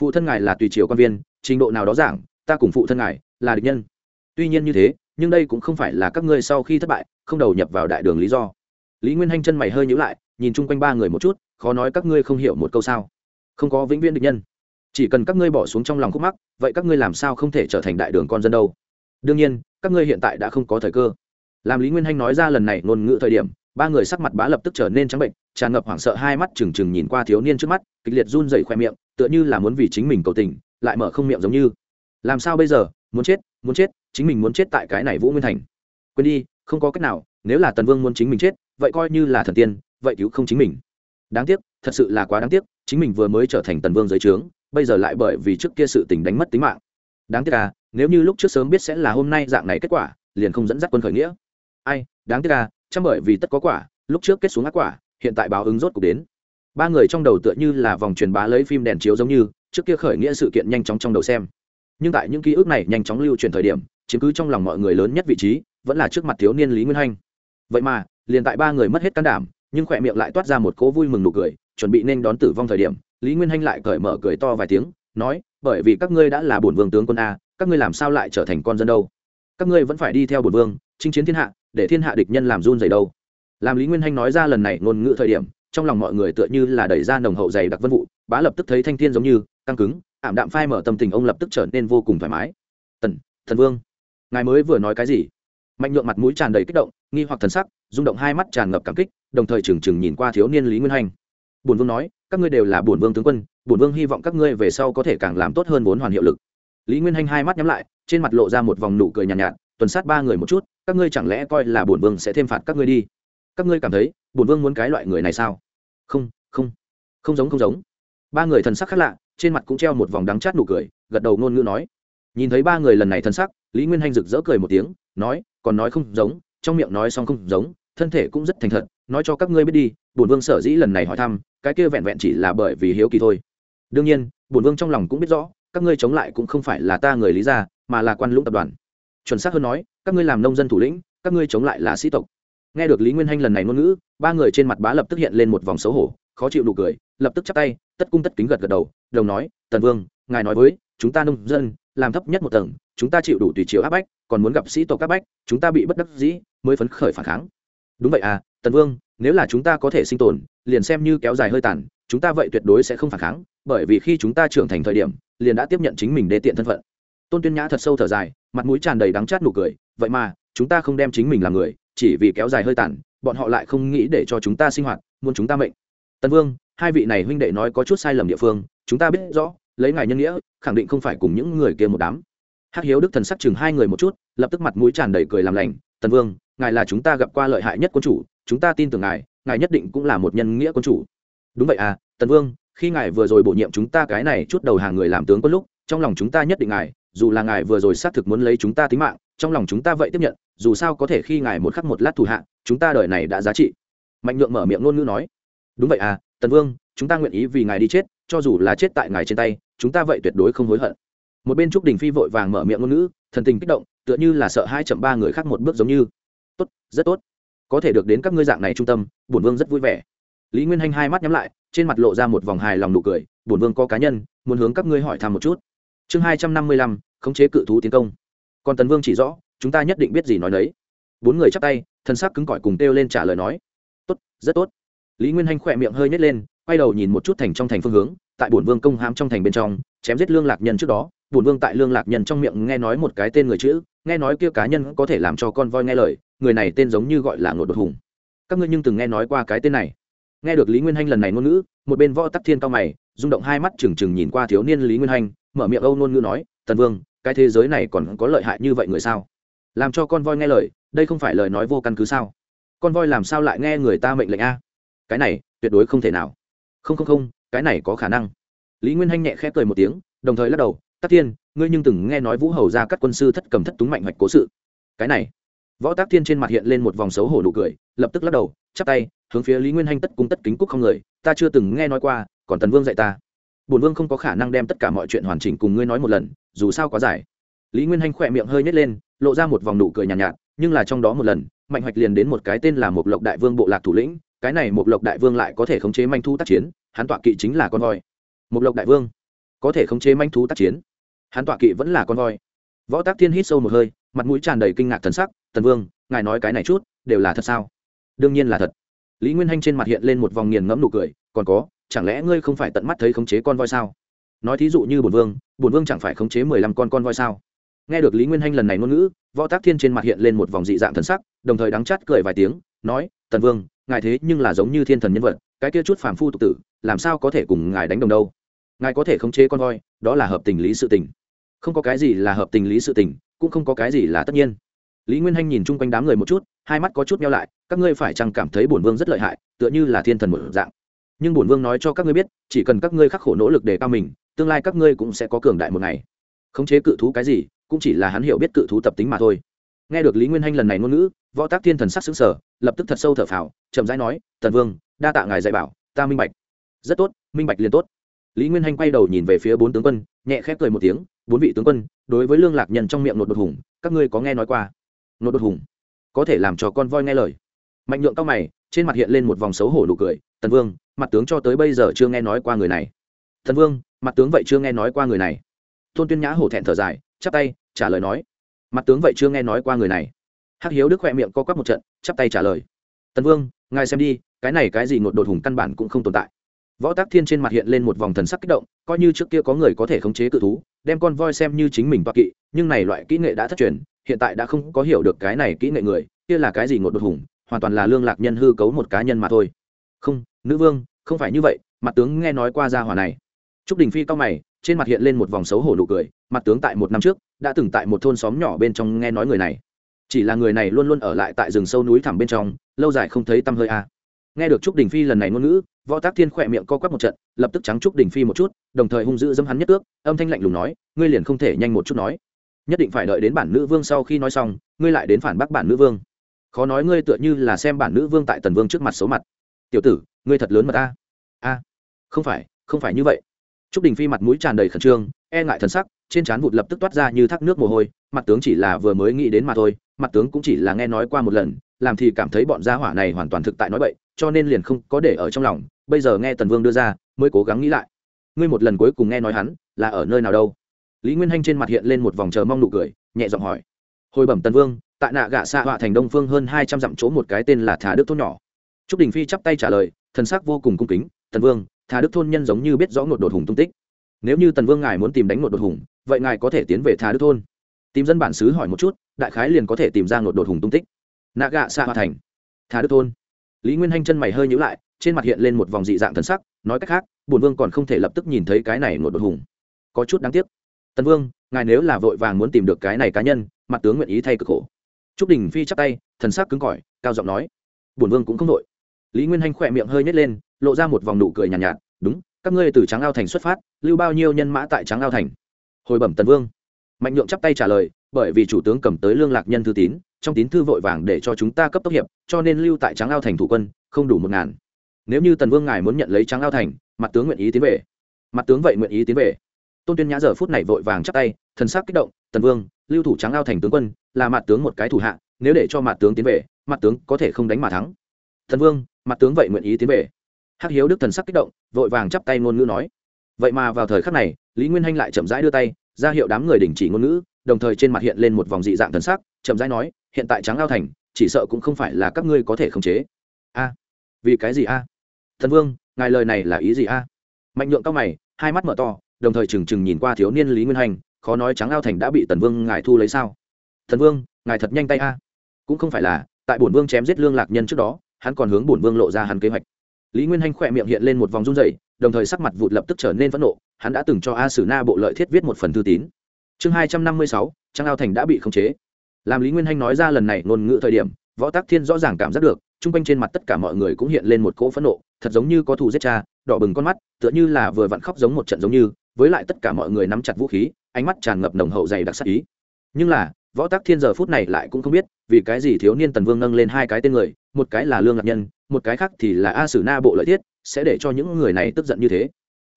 Phụ thân ngài là tùy triều quan viên, trình độ nào đó giảng, ta cùng phụ thân ngài là địch nhân. Tuy nhiên như thế, nhưng đây cũng không phải là các ngươi sau khi thất bại, không đầu nhập vào đại đường lý do. Lý nguyên hanh chân mày hơi nhữ lại, nhìn chung quanh ba người một chút, khó nói các ngươi không hiểu một câu sao. Không có vĩnh viễn địch nhân. Chỉ cần các ngươi bỏ xuống trong lòng khúc mắc, vậy các ngươi làm sao không thể trở thành đại đường con dân đâu? Đương nhiên, các ngươi hiện tại đã không có thời cơ. Làm lý nguyên hanh nói ra lần này ngôn ngữ thời điểm ba người sắc mặt bá lập tức trở nên trắng bệnh, tràn ngập hoảng sợ hai mắt trừng trừng nhìn qua thiếu niên trước mắt, kịch liệt run dày khoe miệng, tựa như là muốn vì chính mình cầu tình, lại mở không miệng giống như. Làm sao bây giờ? Muốn chết muốn chết, chính mình muốn chết tại cái này vũ nguyên thành. Quên đi, không có cách nào, nếu là tần vương muốn chính mình chết, vậy coi như là thần tiên, vậy cứu không chính mình. Đáng tiếc, thật sự là quá đáng tiếc, chính mình vừa mới trở thành tần vương giới trướng, bây giờ lại bởi vì trước kia sự tình đánh mất tính mạng. Đáng tiếc à nếu như lúc trước sớm biết sẽ là hôm nay dạng này kết quả, liền không dẫn dắt quân khởi nghĩa. Ai, đáng tiếc à chăm bởi vì tất có quả, lúc trước kết xuống ác quả, hiện tại báo ứng rốt cục đến. Ba người trong đầu tựa như là vòng truyền bá lấy phim đèn chiếu giống như, trước kia khởi nghĩa sự kiện nhanh chóng trong đầu xem. Nhưng tại những ký ức này nhanh chóng lưu truyền thời điểm chứng cứ trong lòng mọi người lớn nhất vị trí, vẫn là trước mặt thiếu niên lý nguyên hanh. Vậy mà, liền tại ba người mất hết can đảm, nhưng khỏe miệng lại toát ra một cố vui mừng nụ cười, chuẩn bị nên đón tử vong thời điểm, lý nguyên hanh lại cởi mở cười to vài tiếng, nói, bởi vì các ngươi đã là bổn vương tướng quân a, các ngươi làm sao lại trở thành con dân đâu? Các ngươi vẫn phải đi theo bổn vương, chinh chiến thiên hạ để thiên hạ địch nhân làm run dày đâu. Làm lý nguyên hanh nói ra lần này ngôn ngữ thời điểm trong lòng mọi người tựa như là đẩy ra nồng hậu dày đặc vân vụ bá lập tức thấy thanh thiên giống như căng cứng ảm đạm phai mở tâm tình ông lập tức trở nên vô cùng thoải mái. Tần thần vương ngài mới vừa nói cái gì? Mạnh nhượng mặt mũi tràn đầy kích động nghi hoặc thần sắc rung động hai mắt tràn ngập cảm kích đồng thời trừng trừng nhìn qua thiếu niên lý nguyên hành bùn vương nói các ngươi đều là bùn vương tướng quân bùn vương hy vọng các ngươi về sau có thể càng làm tốt hơn vốn hoàn hiệu lực. Lý nguyên hành hai mắt nhắm lại trên mặt lộ ra một vòng nụ cười nhàn nhạt, nhạt tuần sát ba người một chút, các ngươi chẳng lẽ coi là bổn vương sẽ thêm phạt các ngươi đi? Các ngươi cảm thấy, bổn vương muốn cái loại người này sao? Không không. Không giống không giống. Ba người thần sắc khác lạ, trên mặt cũng treo một vòng đắng chát nụ cười, gật đầu ngôn ngữ nói. Nhìn thấy ba người lần này thần sắc, lý nguyên hanh rực rỡ cười một tiếng, nói, còn nói không giống, trong miệng nói xong không giống, thân thể cũng rất thành thật, nói cho các ngươi biết đi, bổn vương sở dĩ lần này hỏi thăm, cái kia vẹn vẹn chỉ là bởi vì hiếu kỳ thôi. Đương nhiên, bổn vương trong lòng cũng biết rõ, các ngươi chống lại cũng không phải là ta người lý gia, mà là quan lũng tập đoàn chuẩn xác hơn nói, các ngươi làm nông dân thủ lĩnh, các ngươi chống lại là sĩ tộc. Nghe được lý nguyên hanh lần này ngôn ngữ, ba người trên mặt bá lập tức hiện lên một vòng xấu hổ, khó chịu nụ cười, lập tức chắp tay, tất cung tất kính gật gật đầu, đồng nói, tần vương, ngài nói với chúng ta nông dân, làm thấp nhất một tầng, chúng ta chịu đủ tùy chiều áp bách, còn muốn gặp sĩ tộc áp bách, chúng ta bị bất đắc dĩ, mới phấn khởi phản kháng. Đúng vậy à tần vương, nếu là chúng ta có thể sinh tồn, liền xem như kéo dài hơi tàn, chúng ta vậy tuyệt đối sẽ không phản kháng, bởi vì khi chúng ta trưởng thành thời điểm, liền đã tiếp nhận chính mình đê tiện thân phận. Tôn tuyên nhã thật sâu thở dài mặt mũi tràn đầy đắng chát nụ cười, vậy mà, chúng ta không đem chính mình làm người, chỉ vì kéo dài hơi tàn, bọn họ lại không nghĩ để cho chúng ta sinh hoạt, muốn chúng ta mệnh. Tần vương, hai vị này huynh đệ nói có chút sai lầm địa phương, chúng ta biết rõ, lấy ngài nhân nghĩa, khẳng định không phải cùng những người kia một đám. Hắc hiếu đức thần sắc chừng hai người một chút, lập tức mặt mũi tràn đầy cười làm lành tần vương, ngài là chúng ta gặp qua lợi hại nhất quân chủ, chúng ta tin tưởng ngài ngài nhất định cũng là một nhân nghĩa quân chủ. Đúng vậy à tần vương, khi ngài vừa rồi bổ nhiệm chúng ta cái này chút đầu hàng người làm tướng có lúc, trong lòng chúng ta nhất định ngài dù là ngài vừa rồi xác thực muốn lấy chúng ta tính mạng, trong lòng chúng ta vậy tiếp nhận, dù sao có thể khi ngài một khắc một lát thủ hạ, chúng ta đời này đã giá trị. Mạnh nhượng mở miệng ngôn ngữ nói, đúng vậy à tần vương, chúng ta nguyện ý vì ngài đi chết, cho dù là chết tại ngài trên tay, chúng ta vậy tuyệt đối không hối hận. Một bên trúc đình phi vội vàng mở miệng ngôn ngữ, thần tình kích động, tựa như là sợ hai chậm ba người khác một bước giống như, tốt, rất tốt. Có thể được đến các ngươi dạng này trung tâm, bổn vương rất vui vẻ. Lý nguyên hanh hai mắt nhắm lại, trên mặt lộ ra một vòng hài lòng nụ cười, bổn vương có cá nhân, muốn hướng các ngươi hỏi thăm một chút. Chương hai trăm năm mươi lăm khống chế cự thú tiến công. Còn tần vương chỉ rõ, chúng ta nhất định biết gì nói đấy bốn người chắp tay thân xác cứng cỏi cùng kêu lên trả lời nói, tốt, rất tốt. Lý nguyên hanh khỏe miệng hơi nhét lên, quay đầu nhìn một chút thành trong thành phương hướng, tại bổn vương công hãm trong thành bên trong, chém giết lương lạc nhân trước đó, bổn vương tại lương lạc nhân trong miệng nghe nói một cái tên người chữ, nghe nói kia cá nhân có thể làm cho con voi nghe lời, người này tên giống như gọi là ngột đột hùng. Các ngươi nhưng từng nghe nói qua cái tên này. Nghe được lý nguyên hanh lần này ngôn ngữ, một bên võ tắc thiên cao mày, rung động hai mắt trừng trừng nhìn qua thiếu niên lý nguyên hanh, mở miệng âu ngôn ngữ nói tần vương, cái thế giới này còn có lợi hại như vậy người sao? Làm cho con voi nghe lời, đây không phải lời nói vô căn cứ sao? Con voi làm sao lại nghe người ta mệnh lệnh a? Cái này, tuyệt đối không thể nào. Không không không, cái này có khả năng. Lý nguyên hanh nhẹ khẽ cười một tiếng, đồng thời lắc đầu Tác thiên, ngươi nhưng từng nghe nói vũ hầu ra các quân sư thất cầm thất túng mạnh hoạch cố sự. Cái này. Võ tác thiên trên mặt hiện lên một vòng xấu hổ nụ cười, lập tức lắc đầu, chắp tay, hướng phía lý nguyên hanh tất cung tất kính cúc không người, ta chưa từng nghe nói qua, còn tần vương dạy ta bổn vương không có khả năng đem tất cả mọi chuyện hoàn chỉnh cùng ngươi nói một lần dù sao quá dài. Lý nguyên hanh khỏe miệng hơi nhét lên lộ ra một vòng nụ cười nhàn nhạt, nhạt nhưng là trong đó một lần mạnh hoạch liền đến một cái tên là một lộc đại vương bộ lạc thủ lĩnh cái này một lộc đại vương lại có thể khống chế manh thu tác chiến hắn tọa kỵ chính là con voi. Một lộc đại vương có thể khống chế manh thú tác chiến hắn tọa kỵ vẫn là con voi. Võ tác thiên hít sâu một hơi mặt mũi tràn đầy kinh ngạc thần sắc tần vương ngài nói cái này chút đều là thật sao? Đương nhiên là thật. Lý nguyên hanh trên mặt hiện lên một vòng nghiền ngẫm nụ cười còn có chẳng lẽ ngươi không phải tận mắt thấy khống chế con voi sao? Nói thí dụ như bổn vương bổn vương chẳng phải khống chế mười lăm con con voi sao? Nghe được lý nguyên hanh lần này ngôn ngữ, võ tác thiên trên mặt hiện lên một vòng dị dạng thần sắc, đồng thời đắng chát cười vài tiếng, nói, tần vương, ngài thế nhưng là giống như thiên thần nhân vật, cái kia chút phàm phu tục tử, làm sao có thể cùng ngài đánh đồng đâu? Ngài có thể khống chế con voi, đó là hợp tình lý sự tình. Không có cái gì là hợp tình lý sự tình, cũng không có cái gì là tất nhiên. Lý nguyên hanh nhìn chung quanh đám người một chút, hai mắt có chút nhau lại, các ngươi phải chăng cảm thấy bổn vương rất lợi hại, tựa như là thiên thần một dạng? Nhưng bổn vương nói cho các ngươi biết, chỉ cần các ngươi khắc khổ nỗ lực để cao mình, tương lai các ngươi cũng sẽ có cường đại một ngày. Khống chế cự thú cái gì, cũng chỉ là hắn hiểu biết cự thú tập tính mà thôi. Nghe được lý nguyên hanh lần này ngôn ngữ, võ tác thiên thần sắc xứng sở lập tức thật sâu thở phào, chậm rãi nói, tần vương, đa tạ ngài dạy bảo, ta minh bạch. Rất tốt, minh bạch liền tốt. Lý nguyên hanh quay đầu nhìn về phía bốn tướng quân, nhẹ khép cười một tiếng, bốn vị tướng quân, đối với lương lạc nhân trong miệng nột đột hùng, các ngươi có nghe nói qua? Nột đột hùng? Có thể làm cho con voi nghe lời mạnh nhượng cao mày, trên mặt hiện lên một vòng xấu hổ nụ cười. Tần vương, mặt tướng cho tới bây giờ chưa nghe nói qua người này. Thần vương, mặt tướng vậy chưa nghe nói qua người này. Tôn tuyên nhã hổ thẹn thở dài, chắp tay, trả lời nói. Mặt tướng vậy chưa nghe nói qua người này. Hắc hiếu đức khoe miệng co quắp một trận, chắp tay trả lời. Tần vương, ngài xem đi, cái này cái gì ngột đột hùng căn bản cũng không tồn tại. Võ tác thiên trên mặt hiện lên một vòng thần sắc kích động, coi như trước kia có người có thể khống chế cự thú, đem con voi xem như chính mình toa kỵ, nhưng này loại kỹ nghệ đã thất truyền, hiện tại đã không có hiểu được cái này kỹ nghệ người, kia là cái gì ngột đột hùng hoàn toàn là lương lạc nhân hư cấu một cá nhân mà thôi. Không, nữ vương, không phải như vậy, mặt tướng nghe nói qua gia hỏa này. Trúc đình phi cao mày, trên mặt hiện lên một vòng xấu hổ nụ cười, mặt tướng tại một năm trước, đã từng tại một thôn xóm nhỏ bên trong nghe nói người này. Chỉ là người này luôn luôn ở lại tại rừng sâu núi thẳm bên trong, lâu dài không thấy tăm hơi a. Nghe được trúc đình phi lần này ngôn ngữ, võ tác thiên khỏe miệng co quắp một trận, lập tức trắng trúc đình phi một chút, đồng thời hung dữ dâm hắn nhất ước, âm thanh lạnh lùng nói, ngươi liền không thể nhanh một chút nói. Nhất định phải đợi đến bản nữ vương sau khi nói xong, ngươi lại đến phản bác bản nữ vương khó nói ngươi tựa như là xem bản nữ vương tại tần vương trước mặt xấu mặt. Tiểu tử, ngươi thật lớn mà ta. A. Không phải không phải như vậy. Trúc đình phi mặt mũi tràn đầy khẩn trương e ngại thần sắc, trên trán vụt lập tức toát ra như thác nước mồ hôi, mặt tướng chỉ là vừa mới nghĩ đến mà thôi, mặt tướng cũng chỉ là nghe nói qua một lần, làm thì cảm thấy bọn gia hỏa này hoàn toàn thực tại nói vậy cho nên liền không có để ở trong lòng, bây giờ nghe tần vương đưa ra, mới cố gắng nghĩ lại. Ngươi một lần cuối cùng nghe nói hắn, là ở nơi nào đâu? Lý nguyên hanh trên mặt hiện lên một vòng chờ mong nụ cười, nhẹ giọng hỏi. Hồi bẩm tần vương tại nạ gạ xạ họa thành đông phương hơn hai trăm dặm chỗ một cái tên là thà đức thôn nhỏ. T r ú c đình phi chắp tay trả lời, thần sắc vô cùng cung kính, tần vương thà đức thôn nhân giống như biết rõ ngột đột hùng tung tích. Nếu như tần vương ngài muốn tìm đánh ngột đột hùng, vậy ngài có thể tiến về thà đức thôn. Tìm dân bản xứ hỏi một chút, đại khái liền có thể tìm ra ngột đột hùng tung tích. Nạ gạ xạ họa thành thà đức thôn. Lý nguyên hanh chân mày hơi nhữ lại, trên mặt hiện lên một vòng dị dạng thần sắc, nói cách khác bùn vương còn không thể lập tức nhìn thấy cái này ngột đột hùng. Có chút đáng tiếc. Tần vương, ngài nếu là vội vàng muốn tìm được cái này cá nhân, mặt tướng nguyện ý thay cực khổ trúc đình phi chắp tay thần sắc cứng cỏi cao giọng nói bổn vương cũng không đội lý nguyên hanh khỏe miệng hơi nhét lên lộ ra một vòng nụ cười nhàn nhạt, nhạt đúng các ngươi từ trắng ao thành xuất phát lưu bao nhiêu nhân mã tại trắng ao thành? Hồi bẩm tần vương. Mạnh nhượng chắp tay trả lời bởi vì chủ tướng cầm tới lương lạc nhân thư tín trong tín thư vội vàng để cho chúng ta cấp tốc hiệp cho nên lưu tại trắng ao thành thủ quân không đủ một ngàn. Nếu như tần vương ngài muốn nhận lấy trắng ao thành mặt tướng nguyện ý tiến về. Mặt tướng vậy nguyện ý tiến về. Tôn tuyên nhã giờ phút này vội vàng chắp tay thần sắc kích động tần vương lưu thủ trắng ao thành tướng quân là mặt tướng một cái thủ hạ, nếu để cho mặt tướng tiến về, mặt tướng có thể không đánh mà thắng. Thần vương, mặt tướng vậy nguyện ý tiến về. Hắc hiếu đức thần sắc kích động, vội vàng chắp tay ngôn ngữ nói. Vậy mà vào thời khắc này, lý nguyên hanh lại chậm rãi đưa tay, ra hiệu đám người đình chỉ ngôn ngữ, đồng thời trên mặt hiện lên một vòng dị dạng thần sắc, chậm rãi nói, hiện tại trắng ao thành, chỉ sợ cũng không phải là các ngươi có thể khống chế. A, vì cái gì a? Thần vương, ngài lời này là ý gì a? Mạnh nhượng cao mày, hai mắt mở to, đồng thời trừng trừng nhìn qua thiếu niên lý nguyên hành khó nói trắng ao thành đã bị tần vương ngài thu lấy sao? Thần vương, ngài thật nhanh tay a. Cũng không phải là, tại bổn vương chém giết lương lạc nhân trước đó, hắn còn hướng bổn vương lộ ra hắn kế hoạch. Lý nguyên hanh khỏe miệng hiện lên một vòng run dày đồng thời sắc mặt vụt lập tức trở nên phẫn nộ, hắn đã từng cho a sử na bộ lợi thiết viết một phần thư tín. Chương hai trăm năm mươi sáu trang ao thành đã bị khống chế. Làm lý nguyên hanh nói ra lần này ngôn ngữ thời điểm, võ tác thiên rõ ràng cảm giác được, chung quanh trên mặt tất cả mọi người cũng hiện lên một cỗ phẫn nộ, thật giống như có thù giết cha, đỏ bừng con mắt, tựa như là vừa vặn khóc giống một trận giống như, với lại tất cả mọi người nắm chặt vũ khí, ánh mắt tràn ngập nồng hậu dày đặc sắc ý. Nhưng là võ Tắc thiên giờ phút này lại cũng không biết, vì cái gì thiếu niên tần vương nâng lên hai cái tên người, một cái là lương lạc nhân, một cái khác thì là a sử na bộ lợi thiết, sẽ để cho những người này tức giận như thế.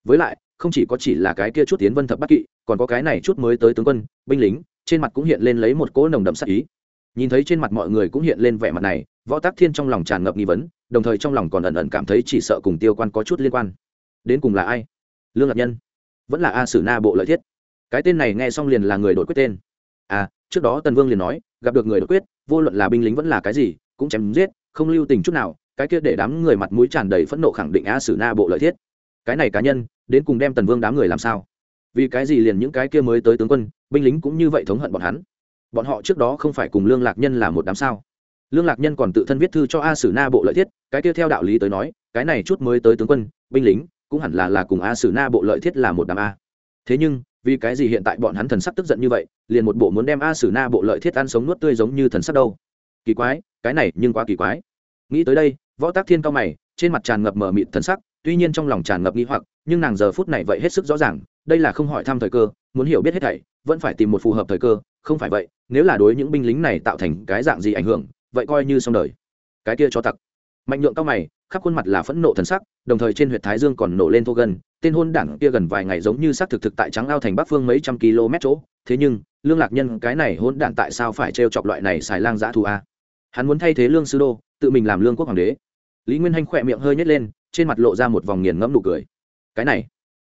Với lại, không chỉ có chỉ là cái kia chút tiến vân thập bắc kỵ, còn có cái này chút mới tới tướng quân, binh lính, trên mặt cũng hiện lên lấy một cỗ nồng đậm sắc ý. Nhìn thấy trên mặt mọi người cũng hiện lên vẻ mặt này, võ tác thiên trong lòng tràn ngập nghi vấn, đồng thời trong lòng còn ẩn ẩn cảm thấy chỉ sợ cùng tiêu quan có chút liên quan. Đến cùng là ai? Lương lạc nhân. Vẫn là a sử na bộ lợi thiết. Cái tên này nghe xong liền là người đổi quyết tên. À trước đó tần vương liền nói, gặp được người đột quyết, vô luận là binh lính vẫn là cái gì, cũng chém giết, không lưu tình chút nào, cái kia để đám người mặt mũi tràn đầy phẫn nộ khẳng định a sử na bộ lợi thiết. Cái này cá nhân, đến cùng đem tần vương đám người làm sao? Vì cái gì liền những cái kia mới tới tướng quân, binh lính cũng như vậy thống hận bọn hắn? Bọn họ trước đó không phải cùng lương lạc nhân là một đám sao? Lương lạc nhân còn tự thân viết thư cho a sử na bộ lợi thiết, cái kia theo đạo lý tới nói, cái này chút mới tới tướng quân, binh lính, cũng hẳn là là cùng a sử na bộ lợi thiết là một đám a. Thế nhưng vì cái gì hiện tại bọn hắn thần sắc tức giận như vậy, liền một bộ muốn đem a sử na bộ lợi thiết ăn sống nuốt tươi giống như thần sắc đâu. Kỳ quái, cái này nhưng quá kỳ quái. Nghĩ tới đây, võ tác thiên cao mày, trên mặt tràn ngập mờ mịt thần sắc, tuy nhiên trong lòng tràn ngập nghi hoặc, nhưng nàng giờ phút này vậy hết sức rõ ràng, đây là không hỏi thăm thời cơ, muốn hiểu biết hết thảy, vẫn phải tìm một phù hợp thời cơ, không phải vậy, nếu là đối những binh lính này tạo thành cái dạng gì ảnh hưởng, vậy coi như xong đời. Cái kia cho tặc. Mạnh nhượng cao mày khắp khuôn mặt là phẫn nộ thần sắc, đồng thời trên huyệt thái dương còn nổ lên thô gân tên hôn đảng kia gần vài ngày giống như xác thực thực tại trắng ao thành bắc phương mấy trăm km chỗ. Thế nhưng, lương lạc nhân, cái này hôn đảng tại sao phải trêu chọc loại này xài lang giã thù a? Hắn muốn thay thế lương sư đô, tự mình làm lương quốc hoàng đế. Lý nguyên hanh khỏe miệng hơi nhét lên, trên mặt lộ ra một vòng nghiền ngẫm nụ cười. Cái này,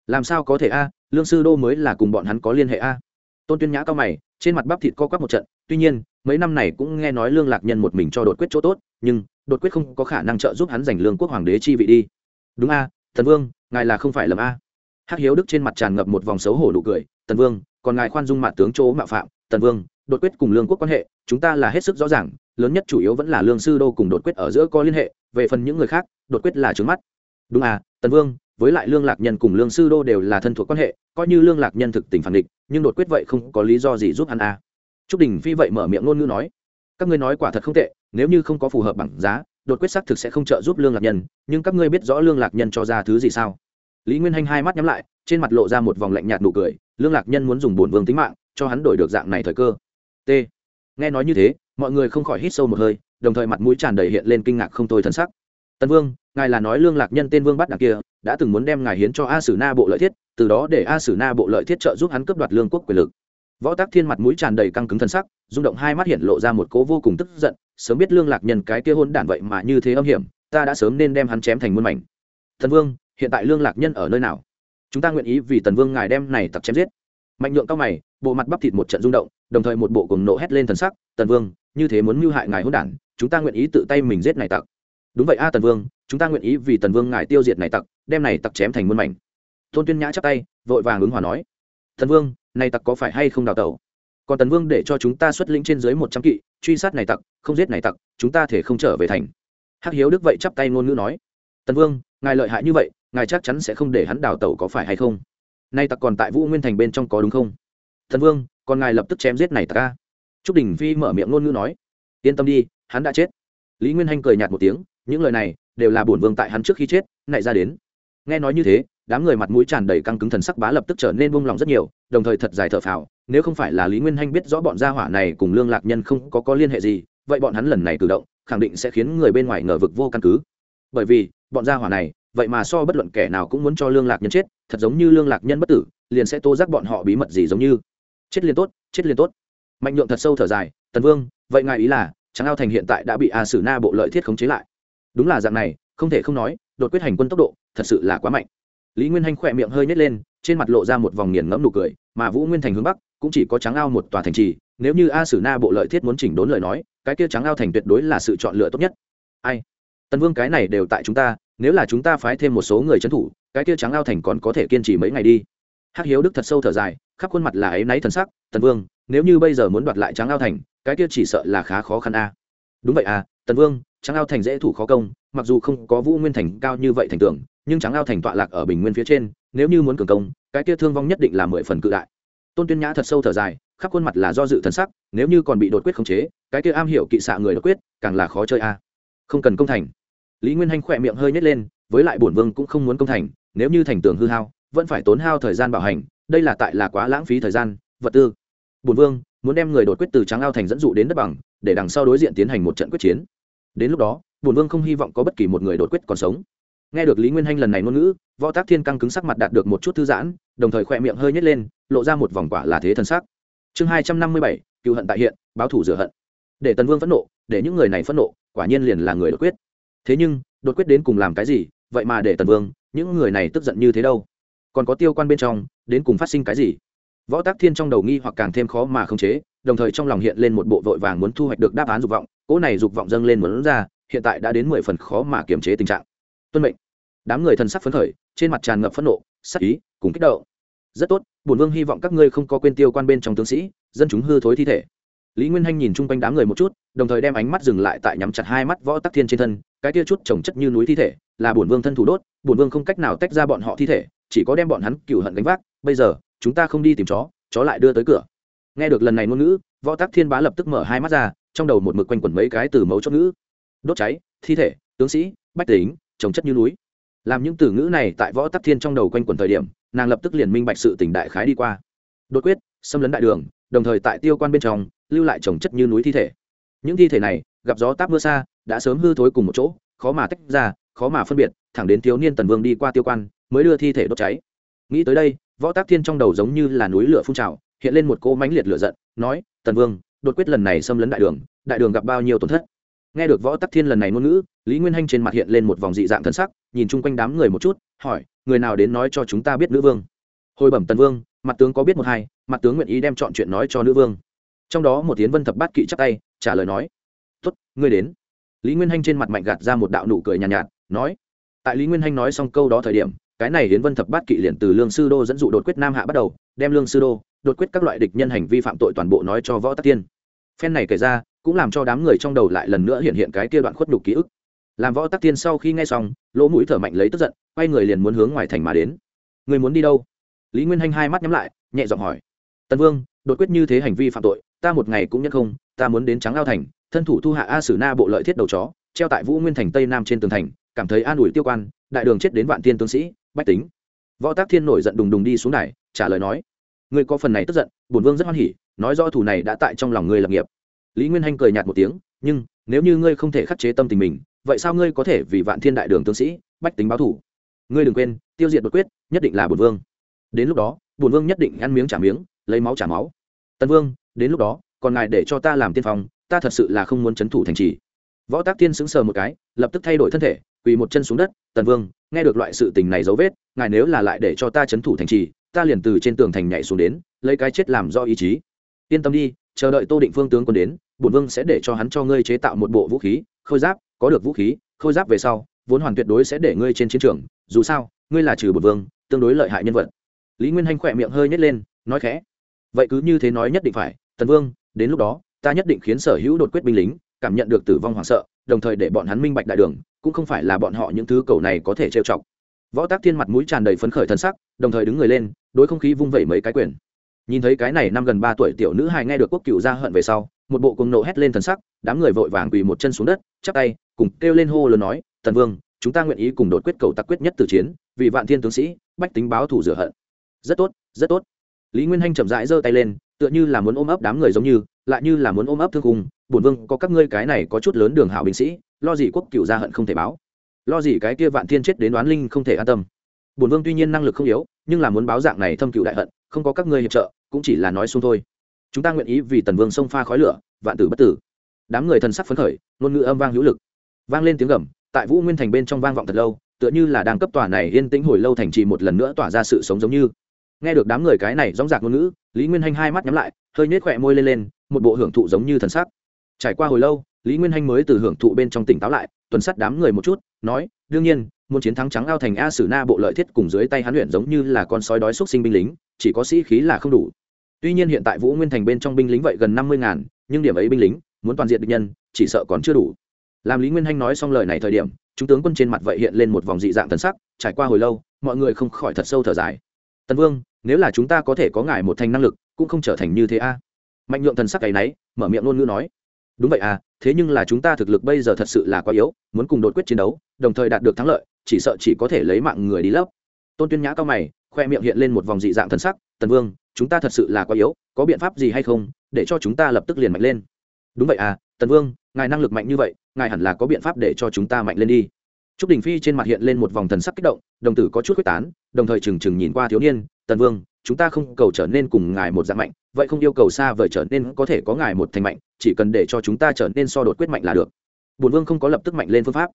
làm sao có thể a? Lương sư đô mới là cùng bọn hắn có liên hệ a? Tôn tuyên nhã cao mày, trên mặt bắp thịt co quắp một trận. Tuy nhiên, mấy năm này cũng nghe nói lương lạc nhân một mình cho đột quyết chỗ tốt, nhưng đột quyết không có khả năng trợ giúp hắn giành lương quốc hoàng đế chi vị đi. Đúng a, thần vương, ngài là không phải lầm a. Hắc hiếu đức trên mặt tràn ngập một vòng xấu hổ nụ cười tần vương, còn ngài khoan dung mạ tướng chỗ mạo phạm tần vương, đột quyết cùng lương quốc quan hệ, chúng ta là hết sức rõ ràng, lớn nhất chủ yếu vẫn là lương sư đô cùng đột quyết ở giữa có liên hệ, về phần những người khác, đột quyết là trướng mắt. Đúng à tần vương, với lại lương lạc nhân cùng lương sư đô đều là thân thuộc quan hệ, coi như lương lạc nhân thực tình phản địch, nhưng đột quyết vậy không có lý do gì giúp hắn à. trúc đình phi vậy mở miệng ngôn ngữ nói các ngươi nói quả thật không tệ, nếu như không có phù hợp bằng giá, đột quyết xác thực sẽ không trợ giúp lương lạc nhân, nhưng các ngươi biết rõ lương lạc nhân cho ra thứ gì sao? Lý nguyên hanh hai mắt nhắm lại, trên mặt lộ ra một vòng lạnh nhạt nụ cười, lương lạc nhân muốn dùng bổn vương tính mạng, cho hắn đổi được dạng này thời cơ. T. Nghe nói như thế, mọi người không khỏi hít sâu một hơi, đồng thời mặt mũi tràn đầy hiện lên kinh ngạc không thôi thân sắc. Tân vương, ngài là nói lương lạc nhân tên vương bắt đằng kia, đã từng muốn đem ngài hiến cho a sử na bộ lợi thiết, từ đó để a sử na bộ lợi thiết trợ giúp hắn cướp đoạt lương quốc quyền lực võ tác thiên mặt mũi tràn đầy căng cứng thân sắc, rung động hai mắt hiện lộ ra một cố vô cùng tức giận, sớm biết lương lạc nhân cái kia hôn đản vậy mà như thế âm hiểm, ta đã sớm nên đem hắn chém thành muôn mảnh. Thần vương, hiện tại lương lạc nhân ở nơi nào? Chúng ta nguyện ý vì tần vương ngài đem này tặc chém giết. Mạnh nhượng cao mày, bộ mặt bắp thịt một trận rung động, đồng thời một bộ cùng nộ hét lên thần sắc tần vương, như thế muốn mưu hại ngài hôn đản, chúng ta nguyện ý tự tay mình giết này tặc. Đúng vậy a tần vương, chúng ta nguyện ý vì tần vương ngài tiêu diệt này tặc, đem này tặc chém thành muôn mảnh. Tôn tuyên nhã chắp tay, vội vàng ứng hòa nói. Tần vương này tặc có phải hay không đào tẩu? Còn tần vương để cho chúng ta xuất lĩnh trên dưới một trăm kỵ, truy sát này tặc, không giết này tặc, chúng ta thể không trở về thành. Hắc hiếu đức vậy chắp tay ngôn ngữ nói, tần vương, ngài lợi hại như vậy, ngài chắc chắn sẽ không để hắn đào tẩu có phải hay không? Nay tặc còn tại vũ nguyên thành bên trong có đúng không? Thần vương, còn ngài lập tức chém giết này tặc ca trúc đình phi mở miệng ngôn ngữ nói, yên tâm đi, hắn đã chết. Lý nguyên hanh cười nhạt một tiếng, những lời này đều là bổn vương tại hắn trước khi chết nảy ra đến. Nghe nói như thế đám người mặt mũi tràn đầy căng cứng thần sắc bá lập tức trở nên buông lòng rất nhiều, đồng thời thật dài thở phào, nếu không phải là lý nguyên hanh biết rõ bọn gia hỏa này cùng lương lạc nhân không có có liên hệ gì, vậy bọn hắn lần này cử động, khẳng định sẽ khiến người bên ngoài ngờ vực vô căn cứ. Bởi vì, bọn gia hỏa này, vậy mà so bất luận kẻ nào cũng muốn cho lương lạc nhân chết, thật giống như lương lạc nhân bất tử, liền sẽ tô giác bọn họ bí mật gì giống như. Chết liền tốt, chết liền tốt. Mạnh nhượng thật sâu thở dài, tần vương, vậy ngài ý là, Tráng ao thành hiện tại đã bị a sử na bộ lợi thiết khống chế lại? Đúng là dạng này, không thể không nói, đột quyết hành quân tốc độ, thật sự là quá mạnh lý nguyên hanh khỏe miệng hơi nhét lên, trên mặt lộ ra một vòng nghiền ngẫm nụ cười, mà vũ nguyên thành hướng bắc cũng chỉ có trắng ao một tòa thành trì, nếu như a sử na bộ lợi thiết muốn chỉnh đốn lời nói, cái kia trắng ao thành tuyệt đối là sự chọn lựa tốt nhất. Ai? Tần vương cái này đều tại chúng ta, nếu là chúng ta phái thêm một số người trấn thủ, cái kia trắng ao thành còn có thể kiên trì mấy ngày đi. Hắc hiếu đức thật sâu thở dài, khắp khuôn mặt là ấy náy thần sắc, tần vương, nếu như bây giờ muốn đoạt lại trắng ao thành, cái kia chỉ sợ là khá khó khăn a. Đúng vậy à tần vương, trắng ao thành dễ thủ khó công, mặc dù không có vũ nguyên thành cao như vậy thành tưởng nhưng trắng ao thành tọa lạc ở bình nguyên phía trên, nếu như muốn cường công, cái kia thương vong nhất định là mười phần cự đại. Tôn tuyên nhã thật sâu thở dài, khắp khuôn mặt là do dự thần sắc, nếu như còn bị đột quyết khống chế, cái kia am hiểu kỵ xạ người đột quyết, càng là khó chơi a. Không cần công thành. Lý nguyên hanh khỏe miệng hơi nhét lên, với lại bổn vương cũng không muốn công thành, nếu như thành tường hư hao, vẫn phải tốn hao thời gian bảo hành, đây là tại là quá lãng phí thời gian, vật tư. Bổn vương, muốn đem người đột quyết từ trắng ao thành dẫn dụ đến đất bằng, để đằng sau đối diện tiến hành một trận quyết chiến. Đến lúc đó, bổn vương không hy vọng có bất kỳ một người đột quyết còn sống nghe được lý nguyên hanh lần này ngôn ngữ, võ tác thiên căng cứng sắc mặt đạt được một chút thư giãn, đồng thời khỏe miệng hơi nhét lên, lộ ra một vòng quả là thế thân sắc. Chương hai trăm năm mươi bảy, cựu hận tại hiện, báo thủ rửa hận. Để tần vương phẫn nộ, để những người này phẫn nộ, quả nhiên liền là người đột quyết. Thế nhưng, đột quyết đến cùng làm cái gì, vậy mà để tần vương, những người này tức giận như thế đâu? Còn có tiêu quan bên trong, đến cùng phát sinh cái gì? Võ tác thiên trong đầu nghi hoặc càng thêm khó mà khống chế, đồng thời trong lòng hiện lên một bộ vội vàng muốn thu hoạch được đáp án dục vọng, cỗ này dục vọng dâng lên muốn ra, hiện tại đã đến mười phần khó mà kiềm chế tình trạng tuân mệnh. Đám người thần sắc phấn khởi, trên mặt tràn ngập phẫn nộ, sắc ý, cùng kích động. Rất tốt, bổn vương hy vọng các ngươi không có quên tiêu quan bên trong tướng sĩ, dân chúng hư thối thi thể. Lý nguyên hanh nhìn chung quanh đám người một chút, đồng thời đem ánh mắt dừng lại tại nhắm chặt hai mắt võ tắc thiên trên thân, cái tia chút trồng chất như núi thi thể, là bổn vương thân thủ đốt, bổn vương không cách nào tách ra bọn họ thi thể, chỉ có đem bọn hắn cựu hận gánh vác, bây giờ, chúng ta không đi tìm chó chó lại đưa tới cửa. Nghe được lần này ngôn ngữ, võ tắc thiên bá lập tức mở hai mắt ra, trong đầu một mực quanh quẩn mấy cái từ mấu chốt ngữ. Đốt cháy, thi thể, tướng sĩ, bách tính trồng chất như núi. Làm những từ ngữ này tại võ tắc thiên trong đầu quanh quẩn thời điểm, nàng lập tức liền minh bạch sự tỉnh đại khái đi qua. Đột quyết, xâm lấn đại đường, đồng thời tại tiêu quan bên trong, lưu lại trồng chất như núi thi thể. Những thi thể này, gặp gió táp mưa xa, đã sớm hư thối cùng một chỗ, khó mà tách ra, khó mà phân biệt, thẳng đến thiếu niên tần vương đi qua tiêu quan, mới đưa thi thể đốt cháy. Nghĩ tới đây, võ tác thiên trong đầu giống như là núi lửa phun trào, hiện lên một cỗ mánh liệt lửa giận, nói, tần vương, đột quyết lần này xâm lấn đại đường đại đường gặp bao nhiêu tổn thất? Nghe được võ tắc thiên lần này ngôn ngữ lý nguyên hanh trên mặt hiện lên một vòng dị dạng thân sắc nhìn chung quanh đám người một chút hỏi người nào đến nói cho chúng ta biết nữ vương? Hồi bẩm tần vương mặt tướng có biết một hai mặt tướng nguyện ý đem chọn chuyện nói cho nữ vương. Trong đó một tiến vân thập bát kỵ chắc tay trả lời nói tuất ngươi đến. Lý nguyên hanh trên mặt mạnh gạt ra một đạo nụ cười nhàn nhạt, nhạt nói tại lý nguyên hanh nói xong câu đó thời điểm cái này hiến vân thập bát kỵ liền từ lương sư đô dẫn dụ đột quyết nam hạ bắt đầu đem lương sư đô đột quyết các loại địch nhân hành vi phạm tội toàn bộ nói cho võ tắc tiên phen này kể ra cũng làm cho đám người trong đầu lại lần nữa hiện hiện cái kia đoạn khuất nhục ký ức. Làm võ tắc tiên sau khi nghe xong, lỗ mũi thở mạnh lấy tức giận, quay người liền muốn hướng ngoài thành mà đến. Người muốn đi đâu? Lý nguyên hanh hai mắt nhắm lại, nhẹ giọng hỏi. Tần vương, đột quyết như thế hành vi phạm tội, ta một ngày cũng nhất không, ta muốn đến trắng ao thành, thân thủ thu hạ a sử na bộ lợi thiết đầu chó, treo tại vũ nguyên thành tây nam trên tường thành, cảm thấy an ủi tiêu quan, đại đường chết đến vạn tiên tướng sĩ, bách tính. Võ tác thiên nổi giận đùng đùng đi xuống đài, trả lời nói. Ngươi có phần này tức giận, bổn vương rất hoan hỉ, nói do thủ này đã tại trong lòng ngươi lập nghiệp lý nguyên hanh cười nhạt một tiếng, nhưng, nếu như ngươi không thể khắc chế tâm tình mình, vậy sao ngươi có thể vì vạn thiên đại đường tướng sĩ, bách tính báo thủ? Ngươi đừng quên, tiêu diệt đột quyết, nhất định là bùn vương. Đến lúc đó bùn vương nhất định ăn miếng trả miếng, lấy máu trả máu. Tân vương, đến lúc đó, còn ngài để cho ta làm tiên phong, ta thật sự là không muốn c h ấ n thủ thành trì. Võ tác tiên sững sờ một cái, lập tức thay đổi thân thể, quỳ một chân xuống đất, tần vương, nghe được loại sự tình này dấu vết, ngài nếu là lại để cho ta c h ấ n thủ thành trì, ta liền từ trên tường thành nhảy xuống đến, lấy cái chết làm do ý chí. Yên tâm đi chờ đợi tô định phương tướng quân đến, bổn vương sẽ để cho hắn cho ngươi chế tạo một bộ vũ khí, khôi giáp, có được vũ khí, khôi giáp về sau, vốn hoàn tuyệt đối sẽ để ngươi trên chiến trường. Dù sao, ngươi là trừ bổn vương, tương đối lợi hại nhân vật. Lý nguyên hanh khỏe miệng hơi nhét lên, nói khẽ. Vậy cứ như thế nói nhất định phải, tần vương, đến lúc đó, ta nhất định khiến sở hữu đột quyết binh lính cảm nhận được tử vong hoảng sợ, đồng thời để bọn hắn minh bạch đại đường, cũng không phải là bọn họ những thứ cầu này có thể trêu chọc. Võ tác thiên mặt mũi tràn đầy phấn khởi thân sắc, đồng thời đứng người lên, đối không khí vung vẩy mấy cái quyền nhìn thấy cái này năm gần ba tuổi tiểu nữ hài nghe được quốc cựu ra hận về sau, một bộ cùng nộ hét lên thần sắc, đám người vội vàng quỳ một chân xuống đất, chắp tay, cùng kêu lên hô lớn nói, tần vương, chúng ta nguyện ý cùng đột quyết cầu tặc quyết nhất từ chiến, vì vạn thiên tướng sĩ, bách tính báo thủ rửa hận. Rất tốt rất tốt. Lý nguyên hanh chậm rãi giơ tay lên, tựa như là muốn ôm ấp đám người giống như, lại như là muốn ôm ấp thương hùng bổn vương, có các ngươi cái này có chút lớn đường hảo binh sĩ, lo gì quốc cựu ra hận không thể báo? Lo gì cái kia vạn thiên chết đến đoán linh không thể an tâm? Bổn vương tuy nhiên năng lực không yếu, nhưng là muốn báo dạng này thâm cựu đại hận không có các ngươi hiệp trợ, cũng chỉ là nói xuống thôi. Chúng ta nguyện ý vì tần vương sông pha khói lửa, vạn tử bất tử. Đám người thần sắc phấn khởi, ngôn ngữ âm vang hữu lực. Vang lên tiếng gầm, tại vũ nguyên thành bên trong vang vọng thật lâu, tựa như là đang cấp tòa này yên tĩnh hồi lâu thành trì một lần nữa tỏa ra sự sống giống như. Nghe được đám người cái này rõ dạc ngôn ngữ, lý nguyên hanh hai mắt nhắm lại, hơi nhếch khỏe môi lên lên, một bộ hưởng thụ giống như thần sắc. Trải qua hồi lâu, lý nguyên hanh mới từ hưởng thụ bên trong tỉnh táo lại, tuần sắt đám người một chút, nói, đương nhiên, muốn chiến thắng trắng ao thành a sử na bộ lợi thiết cùng dưới tay hắn luyện giống như là con sói đói xúc sinh binh lính chỉ có sĩ khí là không đủ. Tuy nhiên hiện tại vũ nguyên thành bên trong binh lính vậy gần năm mươi ngàn nhưng điểm ấy binh lính muốn toàn diện địch nhân chỉ sợ còn chưa đủ. Làm lý nguyên hanh nói xong lời này thời điểm chúng tướng quân trên mặt vậy hiện lên một vòng dị dạng thần sắc trải qua hồi lâu mọi người không khỏi thật sâu thở dài. Tân vương nếu là chúng ta có thể có ngài một thành năng lực cũng không trở thành như thế a. Mạnh nhượng thần sắc cái nãy, mở miệng ngôn ngữ nói. Đúng vậy à thế nhưng là chúng ta thực lực bây giờ thật sự là quá yếu muốn cùng đột quyết chiến đấu đồng thời đạt được thắng lợi chỉ sợ chỉ có thể lấy mạng người đi lấp. Tôn tuyên nhã cao mày khoe miệng hiện lên một vòng dị dạng thần sắc, tần vương, chúng ta thật sự là quá yếu, có biện pháp gì hay không, để cho chúng ta lập tức liền mạnh lên? Đúng vậy à tần vương, ngài năng lực mạnh như vậy, ngài hẳn là có biện pháp để cho chúng ta mạnh lên đi. T r ú c đình phi trên mặt hiện lên một vòng thần sắc kích động, đồng tử có chút quyết tán, đồng thời trừng trừng nhìn qua thiếu niên, tần vương, chúng ta không cầu trở nên cùng ngài một dạng mạnh, vậy không yêu cầu xa vời trở nên có thể có ngài một thành mạnh, chỉ cần để cho chúng ta trở nên so đột quyết mạnh là được. Bùn vương không có lập tức mạnh lên phương pháp.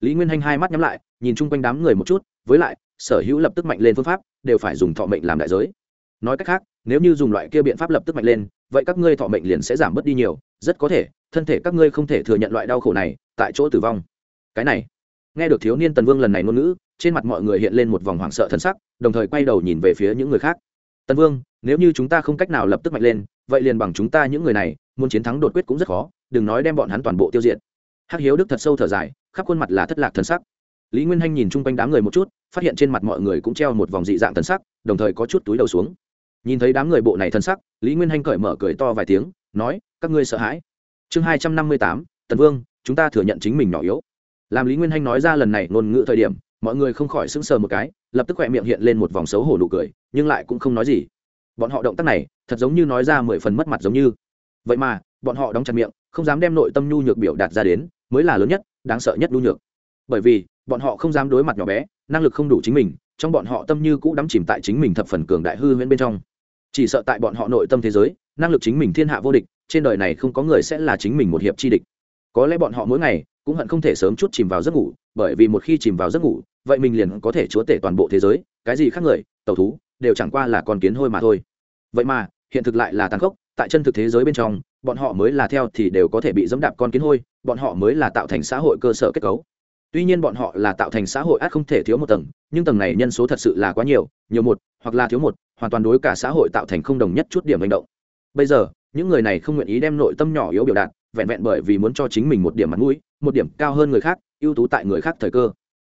Lý nguyên hanh hai mắt nhắm lại, nhìn chung quanh đám người một chút, với lại sở hữu lập tức mạnh lên phương pháp, đều phải dùng thọ mệnh làm đại giới. Nói cách khác, nếu như dùng loại kia biện pháp lập tức mạnh lên, vậy các ngươi thọ mệnh liền sẽ giảm bớt đi nhiều, rất có thể, thân thể các ngươi không thể thừa nhận loại đau khổ này, tại chỗ tử vong. Cái này, nghe được thiếu niên tần vương lần này ngôn ngữ, trên mặt mọi người hiện lên một vòng hoảng sợ thân sắc, đồng thời quay đầu nhìn về phía những người khác. Tần vương, nếu như chúng ta không cách nào lập tức mạnh lên, vậy liền bằng chúng ta những người này, muốn chiến thắng đột quyết cũng rất khó, đừng nói đem bọn hắn toàn bộ tiêu diệt. Hắc hiếu đức thật sâu thở dài, khắp khuôn mặt là thất lạc thân sắc. Lý nguyên hanh nhìn chung quanh đám người một chút phát hiện trên mặt mọi người cũng treo một vòng dị dạng thân sắc, đồng thời có chút túi đầu xuống. Nhìn thấy đám người bộ này thân sắc, lý nguyên hanh cởi mở cười to vài tiếng, nói, các ngươi sợ hãi. Chương hai trăm năm mươi tám, tần vương, chúng ta thừa nhận chính mình nhỏ yếu. Làm lý nguyên hanh nói ra lần này ngôn ngữ thời điểm, mọi người không khỏi sững sờ một cái, lập tức khoe miệng hiện lên một vòng xấu hổ nụ cười, nhưng lại cũng không nói gì. Bọn họ động tác này, thật giống như nói ra mười phần mất mặt giống như. Vậy mà, bọn họ đóng chặt miệng, không dám đem nội tâm nhu nhược biểu đạt ra đến, mới là lớn nhất, đáng sợ nhất nhu nhược bởi vì bọn họ không dám đối mặt nhỏ bé, năng lực không đủ chính mình, trong bọn họ tâm như cũ đắm chìm tại chính mình thập phần cường đại hư huyễn bên trong. Chỉ sợ tại bọn họ nội tâm thế giới, năng lực chính mình thiên hạ vô địch, trên đời này không có người sẽ là chính mình một hiệp chi địch. Có lẽ bọn họ mỗi ngày cũng hận không thể sớm chút chìm vào giấc ngủ, bởi vì một khi chìm vào giấc ngủ, vậy mình liền có thể chúa tể toàn bộ thế giới, cái gì khác người, tẩu thú, đều chẳng qua là con kiến hôi mà thôi. Vậy mà, hiện thực lại là tàn khốc, tại chân thực thế giới bên trong, bọn họ mới là theo thì đều có thể bị dẫm đạp con kiến hôi, bọn họ mới là tạo thành xã hội cơ sở kết cấu tuy nhiên bọn họ là tạo thành xã hội ác không thể thiếu một tầng, nhưng tầng này nhân số thật sự là quá nhiều nhiều một, hoặc là thiếu một, hoàn toàn đối cả xã hội tạo thành không đồng nhất chút điểm hành động. Bây giờ, những người này không nguyện ý đem nội tâm nhỏ yếu biểu đạt, vẹn vẹn bởi vì muốn cho chính mình một điểm mặt mũi, một điểm cao hơn người khác, ưu tú tại người khác thời cơ.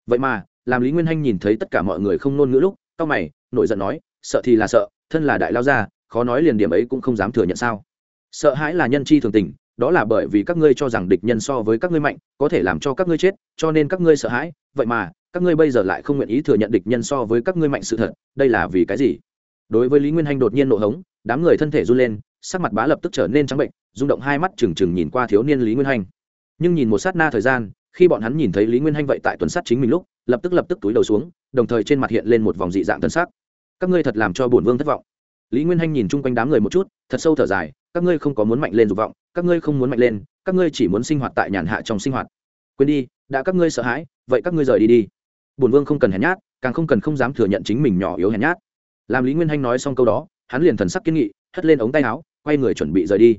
Vậy mà, làm lý nguyên hanh nhìn thấy tất cả mọi người không nôn ngữ lúc cao mày, nổi giận nói, sợ thì là sợ, thân là đại lao gia, khó nói liền điểm ấy cũng không dám thừa nhận sao? Sợ hãi là nhân chi thường tình đó là bởi vì các ngươi cho rằng địch nhân so với các ngươi mạnh, có thể làm cho các ngươi chết, cho nên các ngươi sợ hãi. Vậy mà, các ngươi bây giờ lại không nguyện ý thừa nhận địch nhân so với các ngươi mạnh sự thật, đây là vì cái gì? Đối với lý nguyên hanh đột nhiên nộ hống, đám người thân thể run lên, sắc mặt bá lập tức trở nên trắng bệnh, rung động hai mắt trừng trừng nhìn qua thiếu niên lý nguyên hanh nhưng nhìn một sát na thời gian, khi bọn hắn nhìn thấy lý nguyên hanh vậy tại tuần sát chính mình lúc, lập tức lập tức túi đầu xuống, đồng thời trên mặt hiện lên một vòng dị dạng tân sắc. Các ngươi thật làm cho bổn vương thất vọng. Lý nguyên hanh nhìn chung quanh đám người một chút, thật sâu thở dài, các ngươi không có muốn mạnh lên dục vọng các ngươi không muốn mạnh lên, các ngươi chỉ muốn sinh hoạt tại nhàn hạ trong sinh hoạt. Quên đi, đã các ngươi sợ hãi, vậy các ngươi rời đi đi. Bổn vương không cần hèn nhát, càng không cần không dám thừa nhận chính mình nhỏ yếu hèn nhát. Làm lý nguyên hanh nói xong câu đó, hắn liền thần sắc kiến nghị, hất lên ống tay áo, quay người chuẩn bị rời đi.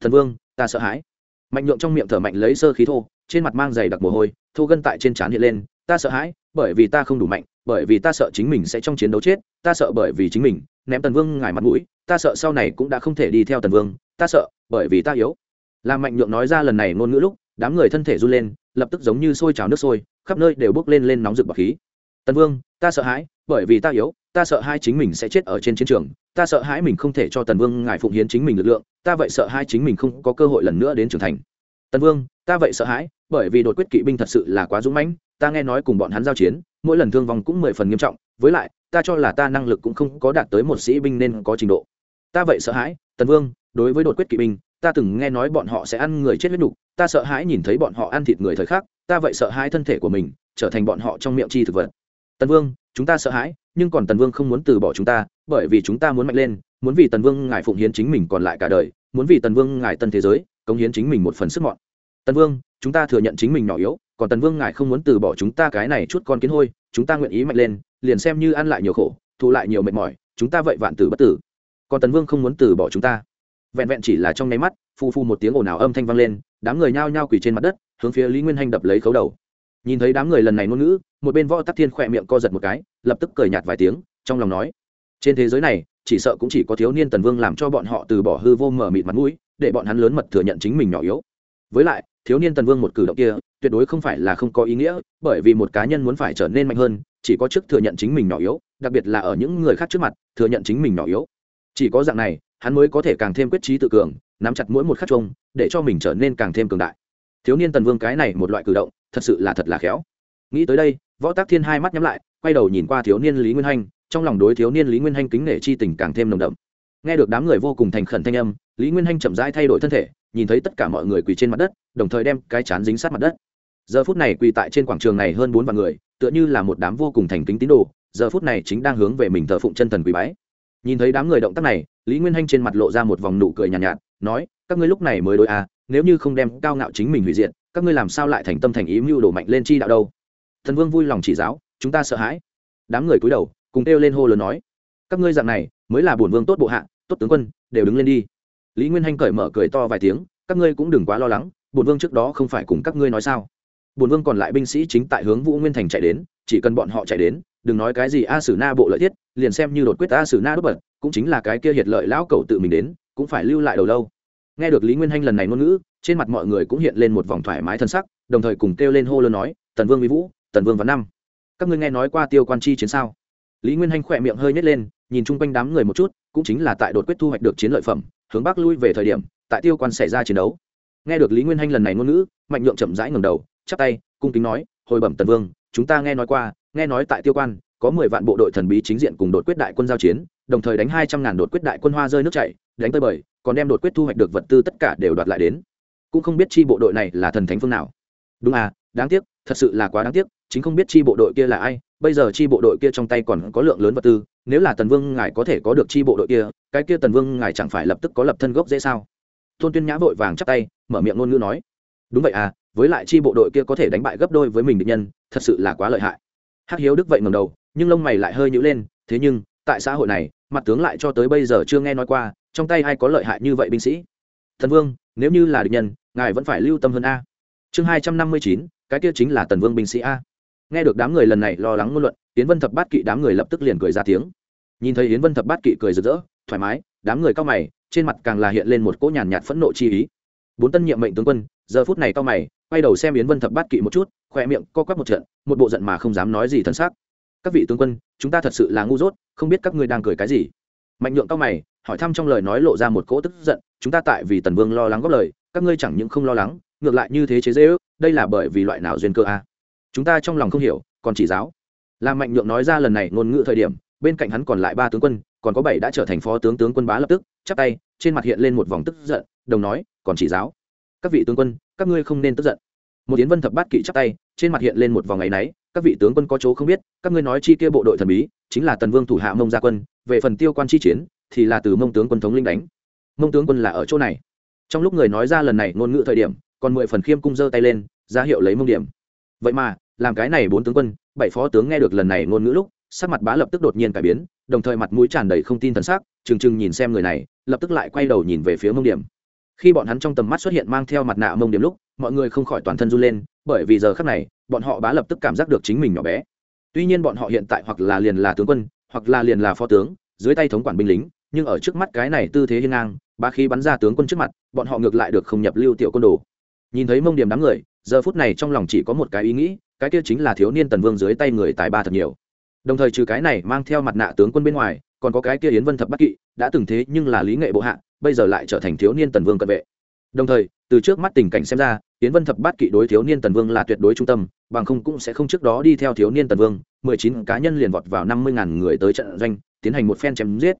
Thần vương, ta sợ hãi. Mạnh nhượng trong miệng thở mạnh lấy sơ khí thô, trên mặt mang dày đặc mồ hôi, thô gân tại trên trán hiện lên, ta sợ hãi, bởi vì ta không đủ mạnh, bởi vì ta sợ chính mình sẽ trong chiến đấu chết, ta sợ bởi vì chính mình, ném tần vương ngài mặt mũi, ta sợ sau này cũng đã không thể đi theo tần vương ta sợ, bởi vì ta yếu. Làm mạnh nhượng nói ra lần này ngôn ngữ lúc, đám người thân thể run lên, lập tức giống như sôi trào nước sôi, khắp nơi đều bốc lên lên nóng rực bọc khí. Tần vương, ta sợ hãi, bởi vì ta yếu, ta sợ hai chính mình sẽ chết ở trên chiến trường, ta sợ hãi mình không thể cho tần vương ngài phụng hiến chính mình lực lượng, ta vậy sợ hai chính mình không có cơ hội lần nữa đến trưởng thành. Tần vương, ta vậy sợ hãi, bởi vì đột quyết kỵ binh thật sự là quá dũng mãnh, ta nghe nói cùng bọn hắn giao chiến, mỗi lần thương vong cũng mười phần nghiêm trọng, với lại, ta cho là ta năng lực cũng không có đạt tới một sĩ binh nên có trình độ. Ta vậy sợ hãi tần vương đối với đột quyết kỵ binh ta từng nghe nói bọn họ sẽ ăn người chết huyết đủ, ta sợ hãi nhìn thấy bọn họ ăn thịt người thời khắc ta vậy sợ hãi thân thể của mình trở thành bọn họ trong miệng chi thực vật. Tần vương chúng ta sợ hãi nhưng còn tần vương không muốn từ bỏ chúng ta bởi vì chúng ta muốn mạnh lên muốn vì tần vương ngài phụng hiến chính mình còn lại cả đời muốn vì tần vương ngài tân thế giới cống hiến chính mình một phần sức mọn. Tần vương chúng ta thừa nhận chính mình nhỏ yếu còn tần vương ngài không muốn từ bỏ chúng ta cái này chút con kiến hôi chúng ta nguyện ý mạnh lên liền xem như ăn lại nhiều khổ thụ lại nhiều mệt mỏi chúng ta vậy vạn tử bất tử còn tần vương không muốn từ bỏ chúng ta. Vẹn vẹn chỉ là trong nháy mắt, phu phu một tiếng ồn ào âm thanh vang lên, đám người nhao nhao quỳ trên mặt đất, hướng phía lý nguyên hanh đập lấy khấu đầu. Nhìn thấy đám người lần này ngôn ngữ, một bên võ tắc thiên khỏe miệng co giật một cái, lập tức cười nhạt vài tiếng, trong lòng nói, trên thế giới này, chỉ sợ cũng chỉ có thiếu niên tần vương làm cho bọn họ từ bỏ hư vô mở mịt mặt mũi, để bọn hắn lớn mật thừa nhận chính mình nhỏ yếu. Với lại, thiếu niên tần vương một cử động kia, tuyệt đối không phải là không có ý nghĩa, bởi vì một cá nhân muốn phải trở nên mạnh hơn, chỉ có trước thừa nhận chính mình nhỏ yếu, đặc biệt là ở những người khác trước mặt, thừa nhận chính mình nhỏ yếu chỉ có dạng này, hắn mới có thể càng thêm quyết trí tự cường, nắm chặt mỗi một khắc chung để cho mình trở nên càng thêm cường đại. Thiếu niên tần vương cái này một loại cử động, thật sự là thật là khéo. Nghĩ tới đây, võ tác thiên hai mắt nhắm lại, quay đầu nhìn qua thiếu niên lý nguyên hanh, trong lòng đối thiếu niên lý nguyên hanh kính nể chi tình càng thêm nồng đậm. Nghe được đám người vô cùng thành khẩn thanh âm, lý nguyên hanh chậm rãi thay đổi thân thể, nhìn thấy tất cả mọi người quỳ trên mặt đất, đồng thời đem cái chán dính sát mặt đất. Giờ phút này quỳ tại trên quảng trường này hơn bốn vạn người, tựa như là một đám vô cùng thành kính tín đồ, giờ phút này chính đang hướng về mình thờ phụng chân thần quỳ bái nhìn thấy đám người động tác này lý nguyên hanh trên mặt lộ ra một vòng nụ cười nhàn nhạt, nhạt nói các ngươi lúc này mới đối à nếu như không đem cao ngạo chính mình hủy diện, các ngươi làm sao lại thành tâm thành ý mưu đổ mạnh lên chi đạo đâu? Thần vương vui lòng chỉ giáo chúng ta sợ hãi. Đám người cúi đầu cùng kêu lên hô lớn nói các ngươi dạng này mới là bổn vương tốt bộ hạ tốt tướng quân đều đứng lên đi. Lý nguyên hanh cởi mở cười to vài tiếng các ngươi cũng đừng quá lo lắng bổn vương trước đó không phải cùng các ngươi nói sao? Bổn vương còn lại binh sĩ chính tại hướng vũ nguyên thành chạy đến chỉ cần bọn họ chạy đến, đừng nói cái gì a sử na bộ lợi thiết, liền xem như đột quyết a sử na đốt bật cũng chính là cái kia hiệt lợi lão cầu tự mình đến, cũng phải lưu lại đầu lâu. Nghe được lý nguyên hanh lần này ngôn ngữ, trên mặt mọi người cũng hiện lên một vòng thoải mái thân sắc, đồng thời cùng kêu lên hô lớn nói, tần vương mỹ vũ, tần vương văn năm. Các ngươi nghe nói qua tiêu quan chi chiến sao? Lý nguyên hanh khỏe miệng hơi nhét lên, nhìn chung quanh đám người một chút, cũng chính là tại đột quyết thu hoạch được chiến lợi phẩm, hướng bắc lui về thời điểm, tại tiêu quan xảy ra chiến đấu. Nghe được lý nguyên hanh lần này ngôn ngữ, mạnh nhượng chậm rãi ngầm đầu, chắp tay, cung kính nói hồi bẩm tần vương, chúng ta nghe nói qua, nghe nói tại tiêu quan, có mười vạn bộ đội thần bí chính diện cùng đột quyết đại quân giao chiến, đồng thời đánh hai trăm ngàn đột quyết đại quân hoa rơi nước chảy, đánh tới bời, còn đem đột quyết thu hoạch được vật tư tất cả đều đoạt lại đến. Cũng không biết chi bộ đội này là thần thánh phương nào. Đúng à đáng tiếc, thật sự là quá đáng tiếc, chính không biết chi bộ đội kia là ai, bây giờ chi bộ đội kia trong tay còn có lượng lớn vật tư, nếu là tần vương ngài có thể có được chi bộ đội kia, cái kia tần vương ngài chẳng phải lập tức có lập thân gốc dễ sao? Tôn tuyên nhã vội vàng chắp tay, mở miệng ngôn ngữ nói. Đúng vậy à với lại chi bộ đội kia có thể đánh bại gấp đôi với mình địch nhân, thật sự là quá lợi hại. Hắc hiếu đức vậy ngầm đầu, nhưng lông mày lại hơi nhữ lên, thế nhưng, tại xã hội này, mặt tướng lại cho tới bây giờ chưa nghe nói qua, trong tay ai có lợi hại như vậy binh sĩ? Thần vương, nếu như là địch nhân, ngài vẫn phải lưu tâm hơn a. Chương hai trăm năm mươi chín, cái kia chính là tần vương binh sĩ a. Nghe được đám người lần này lo lắng ngôn luận, yến vân thập bát kỵ đám người lập tức liền cười ra tiếng. Nhìn thấy yến vân thập bát kỵ cười rực rỡ, thoải mái, đám người cao mày, trên mặt càng là hiện lên một cỗ nhàn nhạt phẫn nộ chi ý. Bốn tân nhiệm mệnh tướng quân, giờ phút này cao mày quay đầu xem yến vân thập bát kỵ một chút khoe miệng co quắp một trận, một bộ giận mà không dám nói gì thân xác các vị tướng quân, chúng ta thật sự là ngu dốt, không biết các ngươi đang cười cái gì. Mạnh nhượng cao mày, hỏi thăm trong lời nói lộ ra một cỗ tức giận, chúng ta tại vì tần vương lo lắng góp lời, các ngươi chẳng những không lo lắng, ngược lại như thế chế dễ ước đây là bởi vì loại nào duyên cơ a? À? chúng ta trong lòng không hiểu, còn chỉ giáo. Là mạnh nhượng nói ra lần này ngôn ngữ thời điểm, bên cạnh hắn còn lại ba tướng quân, còn có bảy đã trở thành phó tướng tướng quân bá lập tức, chắp tay, trên mặt hiện lên một vòng tức giận, đồng nói, còn chỉ giáo. Các vị tướng quân các ngươi không nên tức giận. Một tiến vân thập bát kỵ chắp tay, trên mặt hiện lên một vòng ngày náy, các vị tướng quân có chỗ không biết, các ngươi nói chi kia bộ đội thần bí, chính là tần vương thủ hạ mông gia quân, về phần tiêu quan chi chiến, thì là từ mông tướng quân thống linh đánh. Mông tướng quân là ở chỗ này. Trong lúc người nói ra lần này ngôn ngữ thời điểm, còn mười phần khiêm cung giơ tay lên, ra hiệu lấy mông điểm. Vậy mà, làm cái này bốn tướng quân, bảy phó tướng nghe được lần này ngôn ngữ lúc, sắc mặt bá lập tức đột nhiên cải biến, đồng thời mặt mũi tràn đầy không tin thần sắc, trừng trừng nhìn xem người này, lập tức lại quay đầu nhìn về phía mông điểm khi bọn hắn trong tầm mắt xuất hiện mang theo mặt nạ mông điểm lúc, mọi người không khỏi toàn thân run lên, bởi vì giờ khắc này, bọn họ bá lập tức cảm giác được chính mình nhỏ bé. Tuy nhiên bọn họ hiện tại hoặc là liền là tướng quân, hoặc là liền là phó tướng, dưới tay thống quản binh lính, nhưng ở trước mắt cái này tư thế hiên ngang ba khi bắn ra tướng quân trước mặt, bọn họ ngược lại được không nhập lưu tiểu quân đồ. Nhìn thấy mông điểm đám người, giờ phút này trong lòng chỉ có một cái ý nghĩ, cái kia chính là thiếu niên tần vương dưới tay người tài ba thật nhiều. Đồng thời trừ cái này mang theo mặt nạ tướng quân bên ngoài, còn có cái kia yến vân thập bắc kỵ, đã từng thế nhưng là lý nghệ bộ hạ bây giờ lại trở thành thiếu niên tần vương cận vệ. Đồng thời, từ trước mắt tình cảnh xem ra tiến vân thập bát kỵ đối thiếu niên tần vương là tuyệt đối trung tâm, bằng không cũng sẽ không trước đó đi theo thiếu niên tần vương. Mười chín cá nhân liền vọt vào năm mươi ngàn người tới trận doanh, tiến hành một phen chém giết.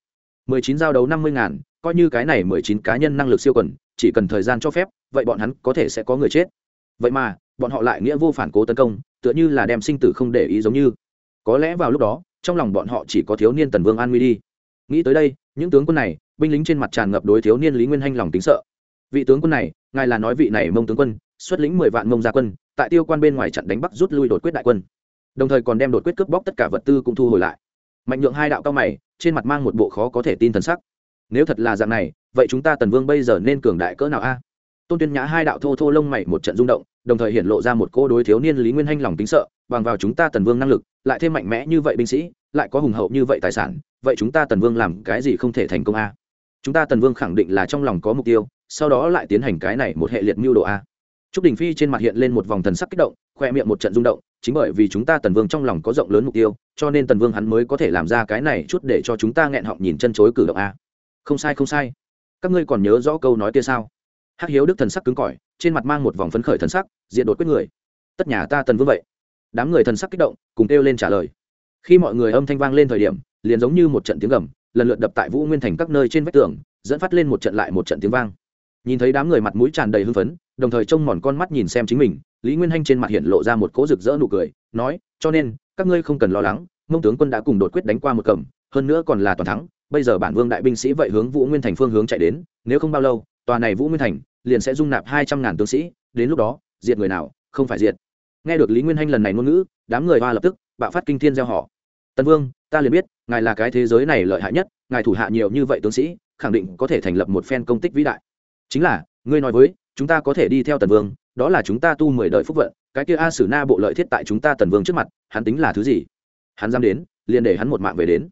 Mười chín giao đấu năm mươi ngàn, coi như cái này mười chín cá nhân năng lực siêu quần, chỉ cần thời gian cho phép, vậy bọn hắn có thể sẽ có người chết. Vậy mà, bọn họ lại nghĩa vô phản cố tấn công, tựa như là đem sinh tử không để ý giống như. Có lẽ vào lúc đó, trong lòng bọn họ chỉ có thiếu niên tần vương an nguy đi. Nghĩ tới đây, những tướng quân này binh lính trên mặt tràn ngập đối thiếu niên lý nguyên hanh lòng tính sợ. Vị tướng quân này, ngài là nói vị này mông tướng quân, xuất lĩnh mười vạn mông gia quân, tại tiêu quan bên ngoài trận đánh bắc rút lui đột quyết đại quân. Đồng thời còn đem đột quyết cướp bóc tất cả vật tư cũng thu hồi lại. Mạnh nhượng hai đạo cao mày, trên mặt mang một bộ khó có thể tin thần sắc. Nếu thật là dạng này, vậy chúng ta tần vương bây giờ nên cường đại cỡ nào a? Tôn tuyên nhã hai đạo thô thô lông mày một trận rung động, đồng thời hiện lộ ra một cô đối thiếu niên lý nguyên hanh lòng tính sợ, bằng vào chúng ta tần vương năng lực, lại thêm mạnh mẽ như vậy binh sĩ, lại có hùng hậu như vậy tài sản, vậy chúng ta tần vương làm cái gì không thể thành công a? Chúng ta tần vương khẳng định là trong lòng có mục tiêu sau đó lại tiến hành cái này một hệ liệt mưu đồ a Trúc Đình Phi trên mặt hiện lên một vòng thần sắc kích động, khoe miệng một trận rung động, chính bởi vì chúng ta Tần Vương trong lòng có rộng lớn mục tiêu, cho nên Tần Vương hắn mới có thể làm ra cái này chút để cho chúng ta nghẹn họng nhìn chân chối cử động a. Không sai không sai. Các ngươi còn nhớ rõ câu nói kia sao? Hắc Hiếu Đức thần sắc cứng cỏi, trên mặt mang một vòng phấn khởi thần sắc, diện đột quyết người. Tất nhà ta Tần Vương vậy. Đám người thần sắc kích động, cùng kêu lên trả lời. Khi mọi người âm thanh vang lên thời điểm, liền giống như một trận tiếng gầm, lần lượt đập tại Vũ Nguyên thành các nơi trên vách tường, dẫn phát lên một trận lại một trận tiếng vang. Nhìn thấy đám người mặt mũi tràn đầy hưng phấn đồng thời trông mòn con mắt nhìn xem chính mình lý nguyên hanh trên mặt hiện lộ ra một cỗ rực rỡ nụ cười nói cho nên các ngươi không cần lo lắng mông tướng quân đã cùng đột quyết đánh qua một cầm hơn nữa còn là toàn thắng bây giờ bản vương đại binh sĩ vậy hướng vũ nguyên thành phương hướng chạy đến nếu không bao lâu tòa này vũ nguyên thành liền sẽ dung nạp hai trăm ngàn tướng sĩ đến lúc đó diệt người nào không phải diệt. Nghe được lý nguyên hanh lần này ngôn ngữ đám người hoa lập tức bạo phát kinh thiên gieo họ. Tân vương ta liền biết, ngài là cái thế giới này lợi hại nhất, ngài thủ hạ nhiều như vậy tướng sĩ, khẳng định có thể thành lập một phen công tích vĩ đại. Chính là, ngươi nói với, chúng ta có thể đi theo tần vương, đó là chúng ta tu mười đời phúc vận, cái kia a sử na bộ lợi thiết tại chúng ta tần vương trước mặt, hắn tính là thứ gì? Hắn dám đến, liền để hắn một mạng về đến.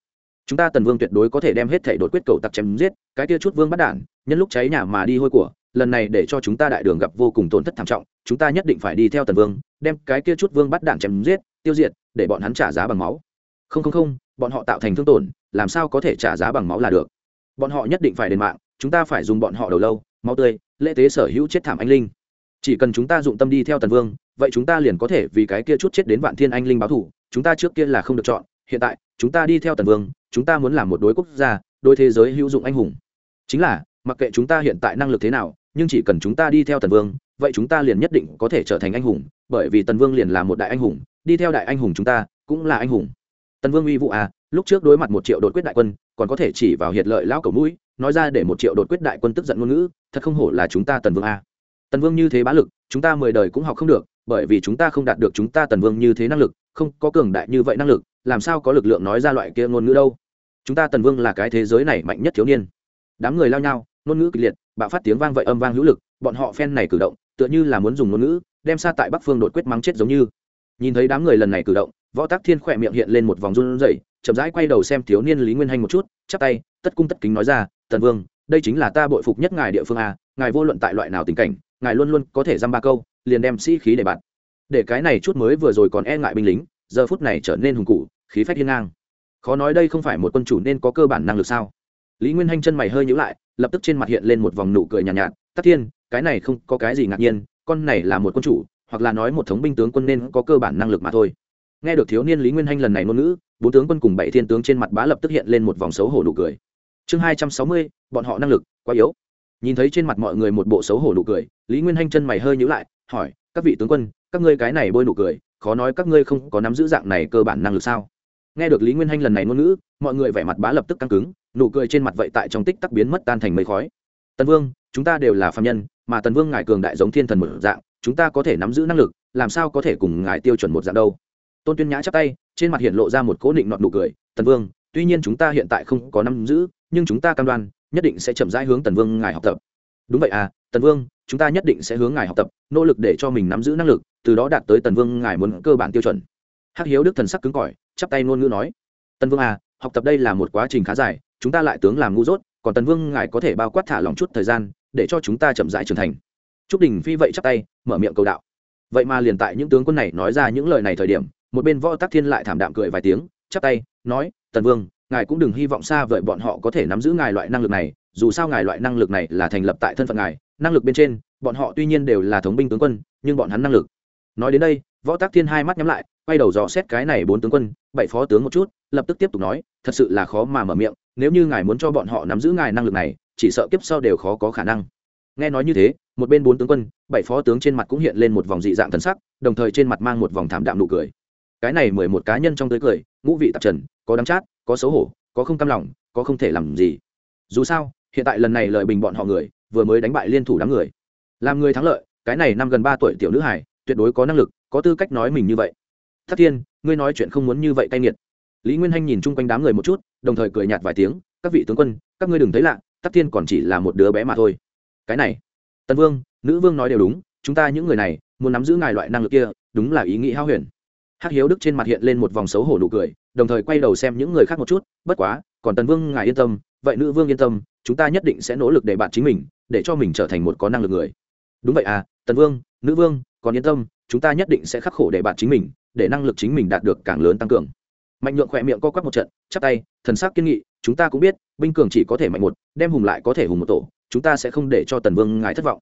Chúng ta tần vương tuyệt đối có thể đem hết thể đột quyết cầu tặc chém giết, cái kia chút vương bắt đản, nhân lúc cháy nhà mà đi hôi của, lần này để cho chúng ta đại đường gặp vô cùng tổn thất thảm trọng, chúng ta nhất định phải đi theo tần vương, đem cái kia chút vương bắt đản chém giết, tiêu diệt, để bọn hắn trả giá bằng máu. Không không không bọn họ tạo thành thương tổn làm sao có thể trả giá bằng máu là được bọn họ nhất định phải đền mạng chúng ta phải dùng bọn họ đầu lâu máu tươi lễ tế sở hữu chết thảm anh linh chỉ cần chúng ta dụng tâm đi theo tần vương vậy chúng ta liền có thể vì cái kia chút chết đến vạn thiên anh linh báo thủ chúng ta trước kia là không được chọn hiện tại chúng ta đi theo tần vương chúng ta muốn làm một đối quốc gia đôi thế giới hữu dụng anh hùng chính là mặc kệ chúng ta hiện tại năng lực thế nào nhưng chỉ cần chúng ta đi theo tần vương vậy chúng ta liền nhất định có thể trở thành anh hùng bởi vì tần vương liền là một đại anh hùng đi theo đại anh hùng chúng ta cũng là anh hùng tần vương uy vũ à lúc trước đối mặt một triệu đột quyết đại quân, còn có thể chỉ vào hiệt lợi lão cầu mũi, nói ra để một triệu đột quyết đại quân tức giận ngôn ngữ, thật không hổ là chúng ta tần vương a tần vương như thế bá lực, chúng ta mười đời cũng học không được, bởi vì chúng ta không đạt được chúng ta tần vương như thế năng lực, không có cường đại như vậy năng lực, làm sao có lực lượng nói ra loại kia ngôn ngữ đâu. Chúng ta tần vương là cái thế giới này mạnh nhất thiếu niên. Đám người lao nhau, ngôn ngữ kịch liệt, bạo phát tiếng vang vậy âm vang hữu lực, bọn họ phen này cử động, tựa như là muốn dùng ngôn ngữ, đem xa tại bắc phương đột quyết mắng chết giống như. Nhìn thấy đám người lần này cử động võ tác thiên khỏe miệng hiện lên một vòng run rẩy chậm rãi quay đầu xem thiếu niên lý nguyên hanh một chút chắp tay tất cung tất kính nói ra tần vương đây chính là ta bội phục nhất ngài địa phương a ngài vô luận tại loại nào tình cảnh ngài luôn luôn có thể dăm ba câu liền đem sĩ khí để bạn để cái này chút mới vừa rồi còn e ngại binh lính giờ phút này trở nên hùng cụ khí phách hiên ngang. Khó nói đây không phải một quân chủ nên có cơ bản năng lực sao? Lý nguyên hanh chân mày hơi nhữ lại lập tức trên mặt hiện lên một vòng nụ cười nhàn nhạt, nhạt tắc thiên cái này không có cái gì ngạc nhiên con này là một quân chủ hoặc là nói một thống binh tướng quân nên có cơ bản năng lực mà thôi nghe được thiếu niên lý nguyên hanh lần này ngôn ngữ, bốn tướng quân cùng bảy thiên tướng trên mặt bá lập tức hiện lên một vòng xấu hổ nụ cười. Chương hai trăm sáu mươi, bọn họ năng lực, quá yếu. Nhìn thấy trên mặt mọi người một bộ xấu hổ nụ cười, lý nguyên hanh chân mày hơi nhữ lại, hỏi, các vị tướng quân, các ngươi cái này bôi nụ cười, khó nói các ngươi không có nắm giữ dạng này cơ bản năng lực sao? Nghe được lý nguyên hanh lần này ngôn ngữ, mọi người vẻ mặt bá lập tức căng cứng, nụ cười trên mặt vậy tại trong tích tắc biến mất tan thành mây khói. Tần vương, chúng ta đều là phạm nhân, mà tần vương ngài cường đại giống thiên thần một dạng, chúng ta có thể nắm giữ năng lực, làm sao có thể cùng ngài tiêu chuẩn một dạng đâu? Tôn tuyên nhã chắp tay trên mặt hiện lộ ra một cố định nọn nụ cười tần vương tuy nhiên chúng ta hiện tại không có nắm giữ nhưng chúng ta cam đoan nhất định sẽ chậm rãi hướng tần vương ngài học tập đúng vậy à tần vương chúng ta nhất định sẽ hướng ngài học tập nỗ lực để cho mình nắm giữ năng lực từ đó đạt tới tần vương ngài muốn cơ bản tiêu chuẩn hắc hiếu đức thần sắc cứng cỏi chắp tay ngôn ngữ nói tần vương à học tập đây là một quá trình khá dài chúng ta lại tướng làm ngu dốt còn tần vương ngài có thể bao quát thả lòng chút thời gian để cho chúng ta chậm rãi trưởng thành t r ú c đình phi vậy chắp tay mở miệng cầu đạo vậy mà liền tại những tướng quân này nói ra những lời này thời điểm một bên võ tắc thiên lại thảm đạm cười vài tiếng, chắp tay, nói, tần vương, ngài cũng đừng hy vọng xa vời bọn họ có thể nắm giữ ngài loại năng lực này, dù sao ngài loại năng lực này là thành lập tại thân phận ngài, năng lực bên trên, bọn họ tuy nhiên đều là thống binh tướng quân, nhưng bọn hắn năng lực. Nói đến đây, võ tắc thiên hai mắt nhắm lại, quay đầu dò xét cái này bốn tướng quân, bảy phó tướng một chút, lập tức tiếp tục nói, thật sự là khó mà mở miệng, nếu như ngài muốn cho bọn họ nắm giữ ngài năng lực này, chỉ sợ kiếp sau đều khó có khả năng. Nghe nói như thế, một bên bốn tướng quân, bảy phó tướng trên mặt cũng hiện lên một vòng dị dạng thần sắc, đồng thời trên mặt mang một vòng thảm đạm nụ cười cái này mười một cá nhân trong tới cười, ngũ vị tạp trần, có đắng chát, có xấu hổ, có không cam lòng, có không thể làm gì. Dù sao, hiện tại lần này lợi bình bọn họ người, vừa mới đánh bại liên thủ đám người. Làm người thắng lợi, cái này năm gần ba tuổi tiểu nữ hải tuyệt đối có năng lực, có tư cách nói mình như vậy. Thất thiên, ngươi nói chuyện không muốn như vậy cay nghiệt. Lý nguyên hanh nhìn chung quanh đám người một chút, đồng thời cười nhạt vài tiếng, các vị tướng quân, các ngươi đừng thấy lạ tắc thiên còn chỉ là một đứa bé mà thôi. Cái này tân vương, nữ vương nói đều đúng, chúng ta những người này, muốn nắm giữ ngài loại năng lực kia, đúng là ý nghĩ hao huyền hắc hiếu đức trên mặt hiện lên một vòng xấu hổ nụ cười, đồng thời quay đầu xem những người khác một chút, bất quá, còn tần vương ngài yên tâm, vậy nữ vương yên tâm, chúng ta nhất định sẽ nỗ lực để bạn chính mình, để cho mình trở thành một có năng lực người. Đúng vậy à tần vương, nữ vương, còn yên tâm, chúng ta nhất định sẽ khắc khổ để bạn chính mình, để năng lực chính mình đạt được càng lớn tăng cường. Mạnh nhượng khỏe miệng co quắp một trận, chắp tay, thần sắc kiên nghị, chúng ta cũng biết, binh cường chỉ có thể mạnh một, đem hùng lại có thể hùng một tổ, chúng ta sẽ không để cho tần vương ngài thất vọng.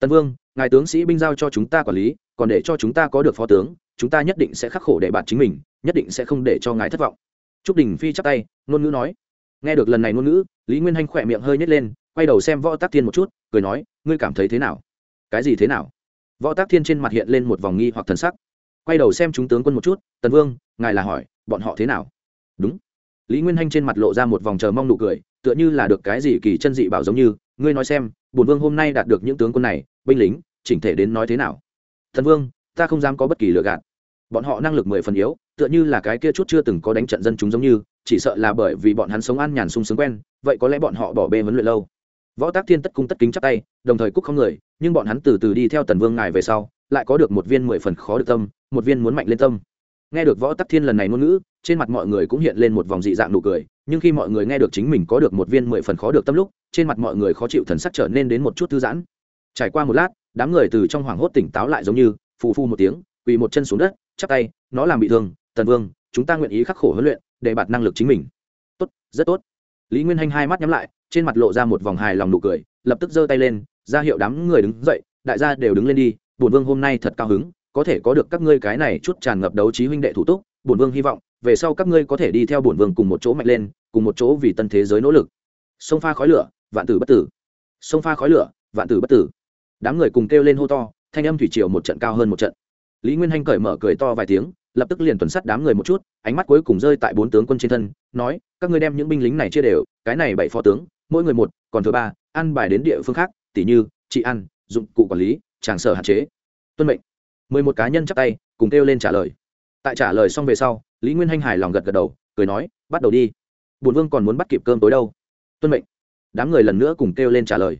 Tần vương, ngài tướng sĩ binh giao cho chúng ta quản lý, còn để cho chúng ta có được phó tướng chúng ta nhất định sẽ khắc khổ để bạn chính mình, nhất định sẽ không để cho ngài thất vọng. Trúc đình phi chắp tay, ngôn ngữ nói. Nghe được lần này ngôn ngữ, lý nguyên hanh khỏe miệng hơi nhét lên, quay đầu xem võ tác thiên một chút, cười nói, ngươi cảm thấy thế nào? Cái gì thế nào? Võ tác thiên trên mặt hiện lên một vòng nghi hoặc thần sắc. Quay đầu xem chúng tướng quân một chút, tần vương, ngài là hỏi, bọn họ thế nào? Đúng. Lý nguyên hanh trên mặt lộ ra một vòng chờ mong nụ cười, tựa như là được cái gì kỳ chân dị bảo giống như, ngươi nói xem bùn vương hôm nay đạt được những tướng quân này, binh lính, chỉnh thể đến nói thế nào? Thần vương ta không dám có bất kỳ lựa gạt. Bọn họ năng lực mười phần yếu, tựa như là cái kia chút chưa từng có đánh trận dân chúng giống như, chỉ sợ là bởi vì bọn hắn sống ăn nhàn sung sướng quen, vậy có lẽ bọn họ bỏ bê vấn luyện lâu. Võ tác thiên tất cung tất kính chắp tay, đồng thời cúc không người, nhưng bọn hắn từ từ đi theo tần vương ngài về sau, lại có được một viên mười phần khó được tâm, một viên muốn mạnh lên tâm. Nghe được võ tắc thiên lần này ngôn ngữ, trên mặt mọi người cũng hiện lên một vòng dị dạng nụ cười, nhưng khi mọi người nghe được chính mình có được một viên mười phần khó được tâm lúc, trên mặt mọi người khó chịu thần sắc trở nên đến một chút thư giãn. Trải qua một lát, đám người từ trong hoảng hốt tỉnh táo lại giống như phù phu một tiếng, quỳ một chân xuống đất, chắp tay, nó làm bị thương, tần vương, chúng ta nguyện ý khắc khổ huấn luyện, để bạt năng lực chính mình. Tốt, rất tốt. Lý nguyên hanh hai mắt nhắm lại, trên mặt lộ ra một vòng hài lòng nụ cười, lập tức giơ tay lên, ra hiệu đám người đứng dậy, đại gia đều đứng lên đi, bổn vương hôm nay thật cao hứng, có thể có được các ngươi cái này chút tràn ngập đấu trí huynh đệ thủ túc, bổn vương hy vọng, về sau các ngươi có thể đi theo bổn vương cùng một chỗ mạnh lên, cùng một chỗ vì tân thế giới nỗ lực. Sông pha khói lửa, vạn tử bất tử. Sông pha khói lửa, vạn tử bất tử. Đám người cùng kêu lên hô to thanh âm thủy triều một trận cao hơn một trận. Lý nguyên hanh cởi mở cười to vài tiếng, lập tức liền tuần sắt đám người một chút, ánh mắt cuối cùng rơi tại bốn tướng quân trên thân, nói, các ngươi đem những binh lính này chia đều, cái này bảy phó tướng, mỗi người một, còn thứ ba, ăn bài đến địa phương khác, tỉ như chỉ ăn, dụng cụ quản lý, tràng sở hạn chế, tuân mệnh. Mười một cá nhân chắc tay, cùng kêu lên trả lời. Tại trả lời xong về sau, lý nguyên hanh hài lòng gật gật đầu, cười nói, bắt đầu đi. Bùn vương còn muốn bắt kịp cơm tối đâu. Tuân mệnh. Đám người lần nữa cùng kêu lên trả lời.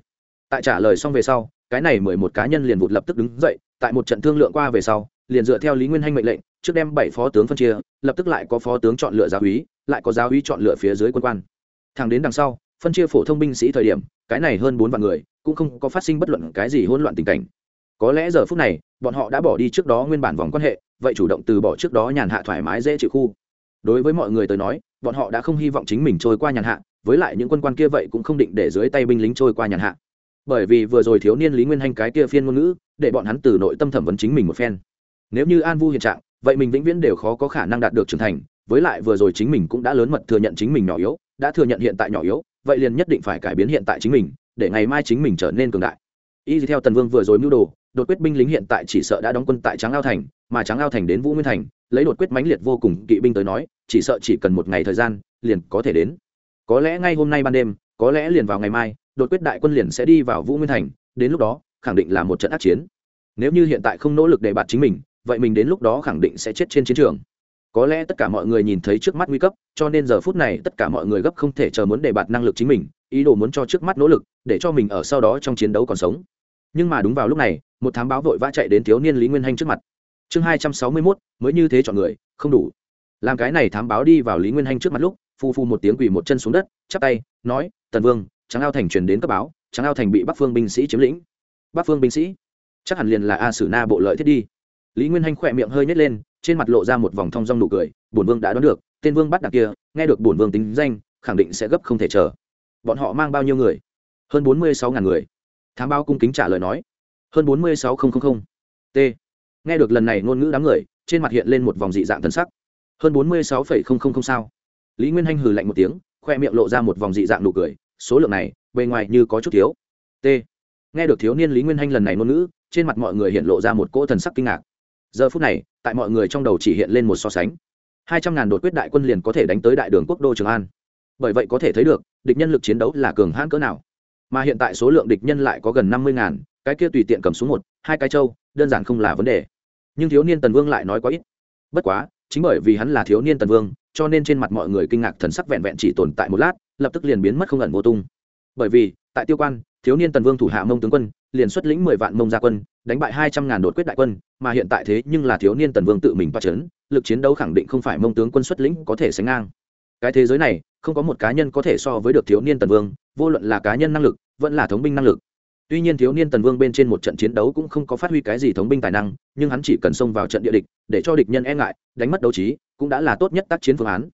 Tại trả lời xong về sau cái này mười một cá nhân liền vụt lập tức đứng dậy, tại một trận thương lượng qua về sau, liền dựa theo lý nguyên hanh mệnh lệnh, trước đem bảy phó tướng phân chia, lập tức lại có phó tướng chọn lựa giáo úy, lại có giáo úy chọn lựa phía dưới quân quan. Thẳng đến đằng sau, phân chia phổ thông binh sĩ thời điểm, cái này hơn bốn vạn người, cũng không có phát sinh bất luận cái gì hỗn loạn tình cảnh. Có lẽ giờ phút này, bọn họ đã bỏ đi trước đó nguyên bản vòng quan hệ, vậy chủ động từ bỏ trước đó nhàn hạ thoải mái dễ chịu khu. Đối với mọi người tới nói, bọn họ đã không hy vọng chính mình trôi qua nhàn hạ, với lại những quân quan kia vậy cũng không định để dưới tay binh lính trôi qua nhàn hạ bởi vì vừa rồi thiếu niên lý nguyên hanh cái kia phiên ngôn ngữ, để bọn hắn từ nội tâm thẩm vấn chính mình một phen. Nếu như an vu hiện trạng, vậy mình vĩnh viễn đều khó có khả năng đạt được trưởng thành, với lại vừa rồi chính mình cũng đã lớn mật thừa nhận chính mình nhỏ yếu, đã thừa nhận hiện tại nhỏ yếu, vậy liền nhất định phải cải biến hiện tại chính mình, để ngày mai chính mình trở nên cường đại. Y theo tần vương vừa rồi mưu đồ, đột quyết binh lính hiện tại chỉ sợ đã đóng quân tại tráng ao thành, mà tráng ao thành đến vũ nguyên thành, lấy đột quyết mãnh liệt vô cùng kỵ binh tới nói, chỉ sợ chỉ cần một ngày thời gian, liền có thể đến. Có lẽ ngay hôm nay ban đêm, có lẽ liền vào ngày mai đột quyết đại quân liền sẽ đi vào vũ nguyên thành, đến lúc đó, khẳng định là một trận ác chiến. Nếu như hiện tại không nỗ lực để bạt chính mình, vậy mình đến lúc đó khẳng định sẽ chết trên chiến trường. Có lẽ tất cả mọi người nhìn thấy trước mắt nguy cấp, cho nên giờ phút này tất cả mọi người gấp không thể chờ muốn để bạt năng lực chính mình, ý đồ muốn cho trước mắt nỗ lực, để cho mình ở sau đó trong chiến đấu còn sống. Nhưng mà đúng vào lúc này, một thám báo vội vã chạy đến thiếu niên lý nguyên hanh trước mặt. Chương hai trăm sáu mươi mốt, mới như thế chọn người, không đủ. Làm cái này thám báo đi vào lý nguyên hanh trước mặt lúc phu phu một tiếng quỳ một chân xuống đất, chắp tay, nói, tần vương trắng ao thành truyền đến cấp báo, trắng ao thành bị bắc phương binh sĩ chiếm lĩnh. Bắc phương binh sĩ? Chắc hẳn liền là a sử na bộ lợi thiết đi. Lý nguyên hanh khỏe miệng hơi nhét lên, trên mặt lộ ra một vòng thong dong nụ cười, bổn vương đã đoán được, tên vương bắt đặc kia, nghe được bổn vương tính danh, khẳng định sẽ gấp không thể chờ. Bọn họ mang bao nhiêu người? Hơn bốn mươi sáu ngàn người. Thám báo cung kính trả lời nói. Hơn bốn mươi sáu nghìn t. Nghe được lần này ngôn ngữ đám người, trên mặt hiện lên một vòng dị dạng thân sắc. Hơn bốn mươi sáu sao. Lý nguyên hanh hừ lạnh một tiếng khoe miệng lộ ra một vòng dị dạng nụ cười số lượng này, bề ngoài như có chút thiếu. T. Nghe được thiếu niên lý nguyên hanh lần này ngôn ngữ, trên mặt mọi người hiện lộ ra một cỗ thần sắc kinh ngạc. Giờ phút này, tại mọi người trong đầu chỉ hiện lên một so sánh. Hai trăm ngàn đột quyết đại quân liền có thể đánh tới đại đường quốc đô trường an. Bởi vậy có thể thấy được, địch nhân lực chiến đấu là cường hãn cỡ nào. Mà hiện tại số lượng địch nhân lại có gần năm mươi ngàn, cái kia tùy tiện cầm xuống một, hai cái châu, đơn giản không là vấn đề. Nhưng thiếu niên tần vương lại nói quá ít. Bất quá, chính bởi vì hắn là thiếu niên tần vương, cho nên trên mặt mọi người kinh ngạc thần sắc vẹn vẹn chỉ tồn tại một lát lập tức liền biến mất không ẩn vô tung. Bởi vì, tại tiêu quan, thiếu niên tần vương thủ hạ mông tướng quân, liền xuất lĩnh mười vạn mông gia quân, đánh bại hai trăm ngàn đột quyết đại quân, mà hiện tại thế nhưng là thiếu niên tần vương tự mình toa c lực chiến đấu khẳng định không phải mông tướng quân xuất lĩnh có thể sánh ngang. Cái thế giới này, không có một cá nhân có thể so với được thiếu niên tần vương, vô luận là cá nhân năng lực, vẫn là thống binh năng lực. Tuy nhiên thiếu niên tần vương bên trên một trận chiến đấu cũng không có phát huy cái gì thống binh tài năng, nhưng hắn chỉ cần xông vào trận địa địch, để cho địch nhân e ngại, đánh mất đấu trí, cũng đã là tốt nhất tác chiến phương án.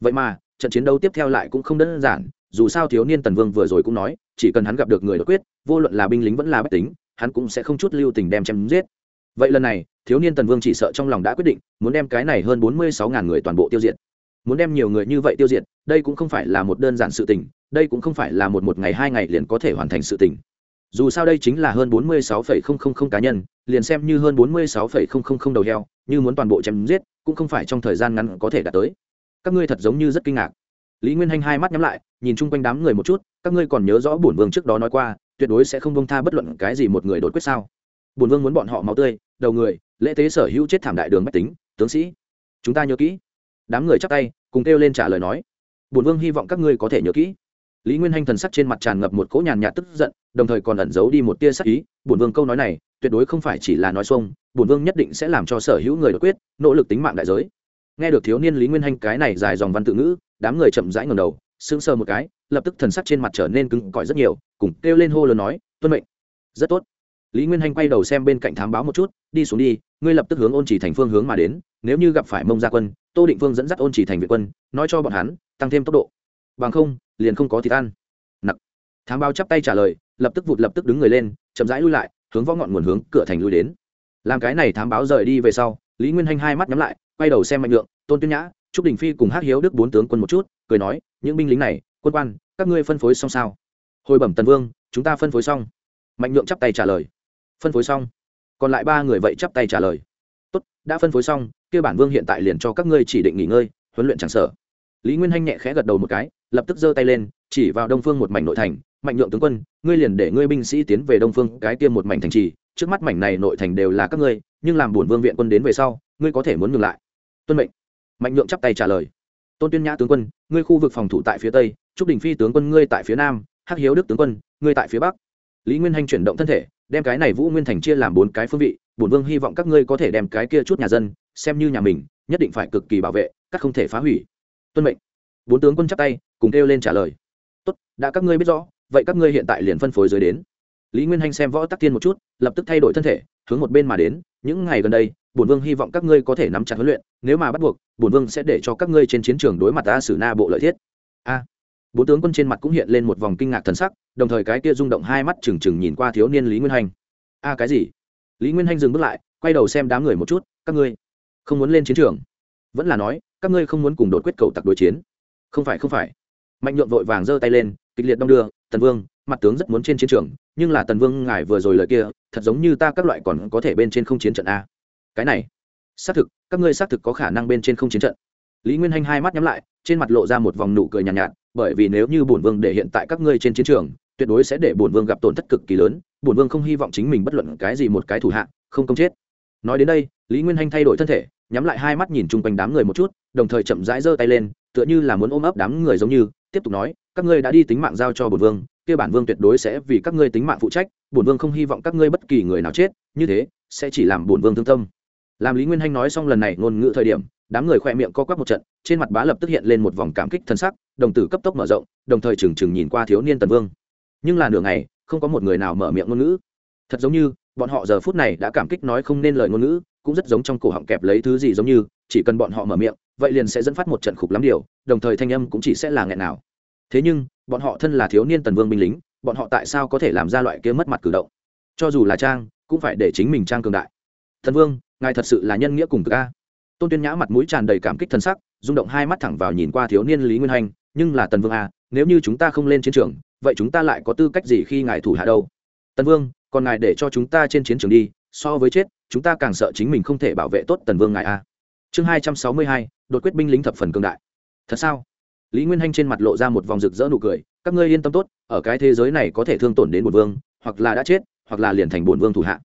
Vậy mà trận chiến đấu tiếp theo lại cũng không đơn giản, dù sao thiếu niên tần vương vừa rồi cũng nói, chỉ cần hắn gặp được người đột quyết, vô luận là binh lính vẫn là bách tính, hắn cũng sẽ không chút lưu tình đem chém giết. Vậy lần này, thiếu niên tần vương chỉ sợ trong lòng đã quyết định, muốn đem cái này hơn bốn mươi sáu ngàn người toàn bộ tiêu diệt. Muốn đem nhiều người như vậy tiêu diệt, đây cũng không phải là một đơn giản sự tình, đây cũng không phải là một một ngày hai ngày liền có thể hoàn thành sự tình. Dù sao đây chính là hơn bốn mươi sáu phẩy không không không cá nhân, liền xem như hơn bốn mươi sáu phẩy không không không đầu heo, như muốn toàn bộ chém giết, cũng không phải trong thời gian ngắn có thể đạt tới các ngươi thật giống như rất kinh ngạc. Lý nguyên hanh hai mắt nhắm lại, nhìn chung quanh đám người một chút, các ngươi còn nhớ rõ bổn vương trước đó nói qua, tuyệt đối sẽ không bông tha bất luận cái gì một người đột quyết sao? Bổn vương muốn bọn họ máu tươi, đầu người, lễ tế sở hữu chết thảm đại đường bách tính, tướng sĩ. Chúng ta nhớ kỹ. Đám người chắp tay, cùng kêu lên trả lời nói. Bổn vương hy vọng các ngươi có thể nhớ kỹ. Lý nguyên hanh thần sắc trên mặt tràn ngập một cỗ nhàn nhạt tức giận, đồng thời còn ẩn giấu đi một tia sắc ý. Bổn vương câu nói này, tuyệt đối không phải chỉ là nói xuông, bổn vương nhất định sẽ làm cho sở hữu người đột quyết, nỗ lực tính mạng đại giới nghe được thiếu niên lý nguyên hanh cái này dài dòng văn tự ngữ, đám người chậm rãi ngầm đầu, sững sờ một cái, lập tức thần sắc trên mặt trở nên cứng cỏi rất nhiều, cùng kêu lên hô lớn nói, tuân mệnh. Rất tốt. Lý nguyên hanh quay đầu xem bên cạnh thám báo một chút, đi xuống đi, ngươi lập tức hướng ôn chỉ thành phương hướng mà đến, nếu như gặp phải mông gia quân, tô định phương dẫn dắt ôn chỉ thành việt quân, nói cho bọn hắn, tăng thêm tốc độ. Bằng không, liền không có thịt ăn nặc. Thám báo chắp tay trả lời, lập tức vụt lập tức đứng người lên, chậm rãi lui lại, hướng võ ngọn nguồn hướng cửa thành lui đến. Làm cái này thám báo rời đi về sau, lý nguyên hanh hai mắt nhắm lại quay đầu xem mạnh lượng, tôn tuyên nhã, trúc đình phi cùng hát hiếu đức bốn tướng quân một chút, cười nói, những binh lính này, quân quan, các ngươi phân phối xong sao? Hồi bẩm tần vương, chúng ta phân phối xong. Mạnh lượng chắp tay trả lời. Phân phối xong. Còn lại ba người vậy chắp tay trả lời. Tốt, đã phân phối xong, kia bản vương hiện tại liền cho các ngươi chỉ định nghỉ ngơi, huấn luyện chẳng sở lý nguyên hanh nhẹ khẽ gật đầu một cái, lập tức giơ tay lên, chỉ vào đông phương một mảnh nội thành, mạnh lượng tướng quân, ngươi liền để ngươi binh sĩ tiến về đông phương, cái tiêm một mảnh thành trì, trước mắt mảnh này nội thành đều là các ngươi, nhưng làm bổn vương viện quân đến về sau, ngươi có thể muốn ngừng lại tuân mệnh. Mạnh nhượng chắp tay trả lời. Tôn tuyên nhã tướng quân, ngươi khu vực phòng thủ tại phía tây, trúc đình phi tướng quân ngươi tại phía nam, hắc hiếu đức tướng quân, ngươi tại phía bắc. Lý nguyên hanh chuyển động thân thể, đem cái này vũ nguyên thành chia làm bốn cái phương vị, bổn vương hy vọng các ngươi có thể đem cái kia chút nhà dân, xem như nhà mình, nhất định phải cực kỳ bảo vệ, các không thể phá hủy. Tuân mệnh. Bốn tướng quân chắp tay, cùng kêu lên trả lời. Tốt, đã các ngươi biết rõ, vậy các ngươi hiện tại liền phân phối dưới đến. Lý nguyên hanh xem võ tắc tiên một chút, lập tức thay đổi thân thể, hướng một bên mà đến những ngày gần đây, bổn vương hy vọng các ngươi có thể nắm chặt huấn luyện, nếu mà bắt buộc, bổn vương sẽ để cho các ngươi trên chiến trường đối mặt ta xử na bộ lợi thiết. A. Bốn tướng quân trên mặt cũng hiện lên một vòng kinh ngạc thần sắc, đồng thời cái kia rung động hai mắt trừng trừng nhìn qua thiếu niên lý nguyên hanh a, cái gì? Lý nguyên hanh dừng bước lại, quay đầu xem đám người một chút, các ngươi không muốn lên chiến trường? Vẫn là nói, các ngươi không muốn cùng đột quyết cầu tặc đối chiến. Không phải không phải. Mạnh nhượng vội vàng giơ tay lên, kịch liệt đong đưa, tần vương mặt tướng rất muốn trên chiến trường nhưng là tần vương ngài vừa rồi lời kia thật giống như ta các loại còn có thể bên trên không chiến trận a. Cái này xác thực các ngươi xác thực có khả năng bên trên không chiến trận. Lý nguyên hanh hai mắt nhắm lại trên mặt lộ ra một vòng nụ cười nhàn nhạt, nhạt bởi vì nếu như bổn vương để hiện tại các ngươi trên chiến trường tuyệt đối sẽ để bổn vương gặp tổn thất cực kỳ lớn bổn vương không hy vọng chính mình bất luận cái gì một cái thủ hạ không công chết. Nói đến đây lý nguyên hanh thay đổi thân thể nhắm lại hai mắt nhìn chung quanh đám người một chút đồng thời chậm rãi giơ tay lên tựa như là muốn ôm ấp đám người giống như tiếp tục nói các ngươi đã đi tính mạng giao cho bổn vương kia bản vương tuyệt đối sẽ vì các ngươi tính mạng phụ trách, bổn vương không hy vọng các ngươi bất kỳ người nào chết, như thế, sẽ chỉ làm bổn vương thương tâm. Làm lý nguyên hanh nói xong lần này ngôn ngữ thời điểm, đám người khoe miệng co quắp một trận, trên mặt bá lập tức hiện lên một vòng cảm kích thân sắc, đồng tử cấp tốc mở rộng, đồng thời trừng trừng nhìn qua thiếu niên tần vương. Nhưng là nửa ngày, không có một người nào mở miệng ngôn ngữ. Thật giống như, bọn họ giờ phút này đã cảm kích nói không nên lời ngôn ngữ, cũng rất giống trong cổ họng kẹp lấy thứ gì giống như, chỉ cần bọn họ mở miệng, vậy liền sẽ dẫn phát một trận khục lắm điều, đồng thời thanh âm cũng chỉ sẽ là nghẹn nào. Thế nhưng bọn họ thân là thiếu niên tần vương binh lính, bọn họ tại sao có thể làm ra loại kia mất mặt cử động? Cho dù là trang, cũng phải để chính mình trang cường đại. Thần vương, ngài thật sự là nhân nghĩa cùng ca tôn tuyên nhã mặt mũi tràn đầy cảm kích thân sắc, rung động hai mắt thẳng vào nhìn qua thiếu niên lý nguyên hành, nhưng là tần vương a, nếu như chúng ta không lên chiến trường, vậy chúng ta lại có tư cách gì khi ngài thủ hạ đâu? Tần vương, còn ngài để cho chúng ta trên chiến trường đi, so với chết, chúng ta càng sợ chính mình không thể bảo vệ tốt tần vương ngài a. Chương hai trăm sáu mươi hai, đột quyết binh lính thập phần cường đại. Thật sao? Lý nguyên hanh trên mặt lộ ra một vòng rực rỡ nụ cười, các ngươi yên tâm tốt, ở cái thế giới này có thể thương tổn đến bổn vương, hoặc là đã chết, hoặc là liền thành bổn vương thủ hạ.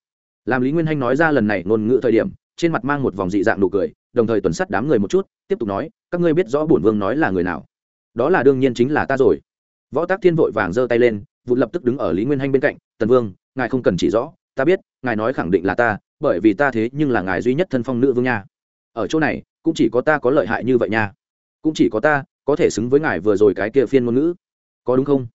Làm lý nguyên hanh nói ra lần này ngôn ngữ thời điểm, trên mặt mang một vòng dị dạng nụ cười, đồng thời tuần sắt đám người một chút, tiếp tục nói, các ngươi biết rõ bổn vương nói là người nào. Đó là đương nhiên chính là ta rồi. Võ tác thiên vội vàng giơ tay lên, vụ lập tức đứng ở lý nguyên hanh bên cạnh, tần vương, ngài không cần chỉ rõ, ta biết, ngài nói khẳng định là ta, bởi vì ta thế nhưng là ngài duy nhất thân phong nữ vương nha. Ở chỗ này, cũng chỉ có ta có lợi hại như vậy nha. Cũng chỉ có ta có thể xứng với ngài vừa rồi cái kia phiên ngôn ngữ. Có đúng không?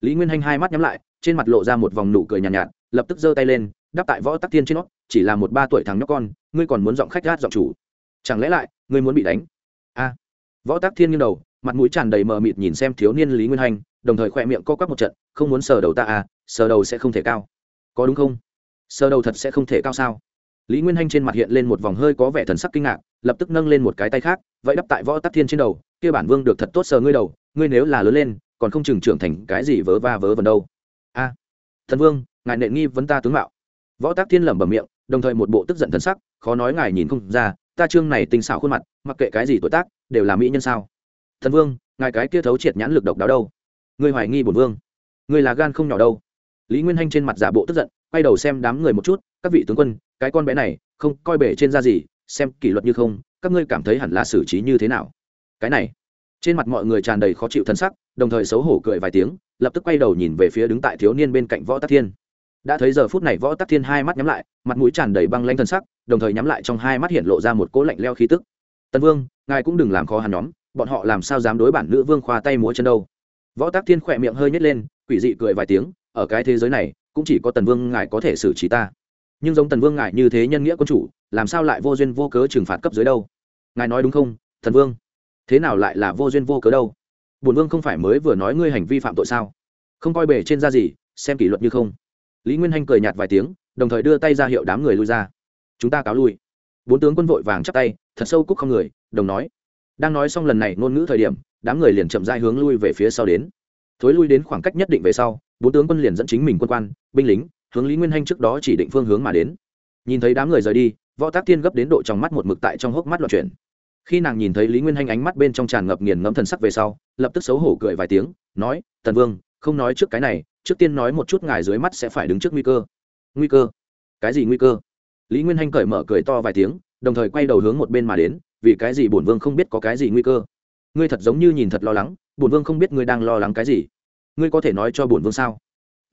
Lý nguyên hanh hai mắt nhắm lại trên mặt lộ ra một vòng nụ cười nhàn nhạt, nhạt lập tức giơ tay lên đáp tại võ tắc thiên trên nó chỉ là một ba tuổi thằng nhóc con ngươi còn muốn giọng khách gát giọng chủ. Chẳng lẽ lại ngươi muốn bị đánh? A. Võ tắc thiên nghiêng đầu mặt mũi tràn đầy mờ mịt nhìn xem thiếu niên lý nguyên hanh đồng thời khỏe miệng co quắp một trận không muốn sờ đầu ta à sờ đầu sẽ không thể cao. Có đúng không? Sờ đầu thật sẽ không thể cao sao? Lý nguyên hanh trên mặt hiện lên một vòng hơi có vẻ thần sắc kinh ngạc, lập tức nâng lên một cái tay khác vậy đắp tại võ tắc thiên trên đầu, kia bản vương được thật tốt sờ ngươi đầu, ngươi nếu là lớn lên, còn không chừng trưởng thành cái gì vớ va vớ vẩn đâu. A, thần vương, ngài nệ nghi vấn ta tướng mạo. Võ tác thiên lẩm bẩm miệng, đồng thời một bộ tức giận thần sắc, khó nói ngài nhìn không ra, ta trương này tinh xảo khuôn mặt, mặc kệ cái gì tuổi tác, đều là mỹ nhân sao. Thần vương, ngài cái kia thấu triệt nhãn lực độc đáo đâu? Ngươi hoài nghi bổn vương. Ngươi là gan không nhỏ đâu lý nguyên hanh trên mặt giả bộ tức giận, quay đầu xem đám người một chút, các vị tướng quân, cái con bé này không coi bể trên da gì, xem kỷ luật như không, các ngươi cảm thấy hẳn là xử trí như thế nào? Cái này, trên mặt mọi người tràn đầy khó chịu thân sắc, đồng thời xấu hổ cười vài tiếng, lập tức quay đầu nhìn về phía đứng tại thiếu niên bên cạnh võ tắc thiên. Đã thấy giờ phút này võ tắc thiên hai mắt nhắm lại, mặt mũi tràn đầy băng lanh thân sắc, đồng thời nhắm lại trong hai mắt hiện lộ ra một cỗ lạnh leo khí tức. Tân vương, ngài cũng đừng làm khó hàn nhóm, bọn họ làm sao dám đối bản nữ vương khoa tay múa chân đâu? Võ tắc thiên khỏe miệng hơi nhét lên, quỷ dị cười vài tiếng ở cái thế giới này, cũng chỉ có tần vương ngài có thể xử trí ta. Nhưng giống tần vương ngài như thế nhân nghĩa quân chủ, làm sao lại vô duyên vô cớ trừng phạt cấp dưới đâu? Ngài nói đúng không thần vương? Thế nào lại là vô duyên vô cớ đâu? Bùn vương không phải mới vừa nói ngươi hành vi phạm tội sao? Không coi bể trên ra gì, xem kỷ luật như không. Lý nguyên hanh cười nhạt vài tiếng, đồng thời đưa tay ra hiệu đám người lui ra. Chúng ta cáo lui. Bốn tướng quân vội vàng chắp tay, thật sâu cúc không người, đồng nói. Đang nói xong lần này ngôn ngữ thời điểm, đám người liền chậm dai hướng lui về phía sau đến. Thối lui đến khoảng cách nhất định về sau bốn tướng quân liền dẫn chính mình quân quan, binh lính, hướng lý nguyên hanh trước đó chỉ định phương hướng mà đến. Nhìn thấy đám người rời đi, võ tác tiên gấp đến độ trong mắt một mực tại trong hốc mắt loạn chuyển. Khi nàng nhìn thấy lý nguyên hanh ánh mắt bên trong tràn ngập nghiền ngẫm thần sắc về sau, lập tức xấu hổ cười vài tiếng, nói, tần vương, không nói trước cái này, trước tiên nói một chút ngài dưới mắt sẽ phải đứng trước nguy cơ. Nguy cơ? Cái gì nguy cơ? Lý nguyên hanh cởi mở cười to vài tiếng, đồng thời quay đầu hướng một bên mà đến, vì cái gì bổn vương không biết có cái gì nguy cơ? Ngươi thật giống như nhìn thật lo lắng, bổn vương không biết ngươi đang lo lắng cái gì ngươi có thể nói cho bổn vương sao?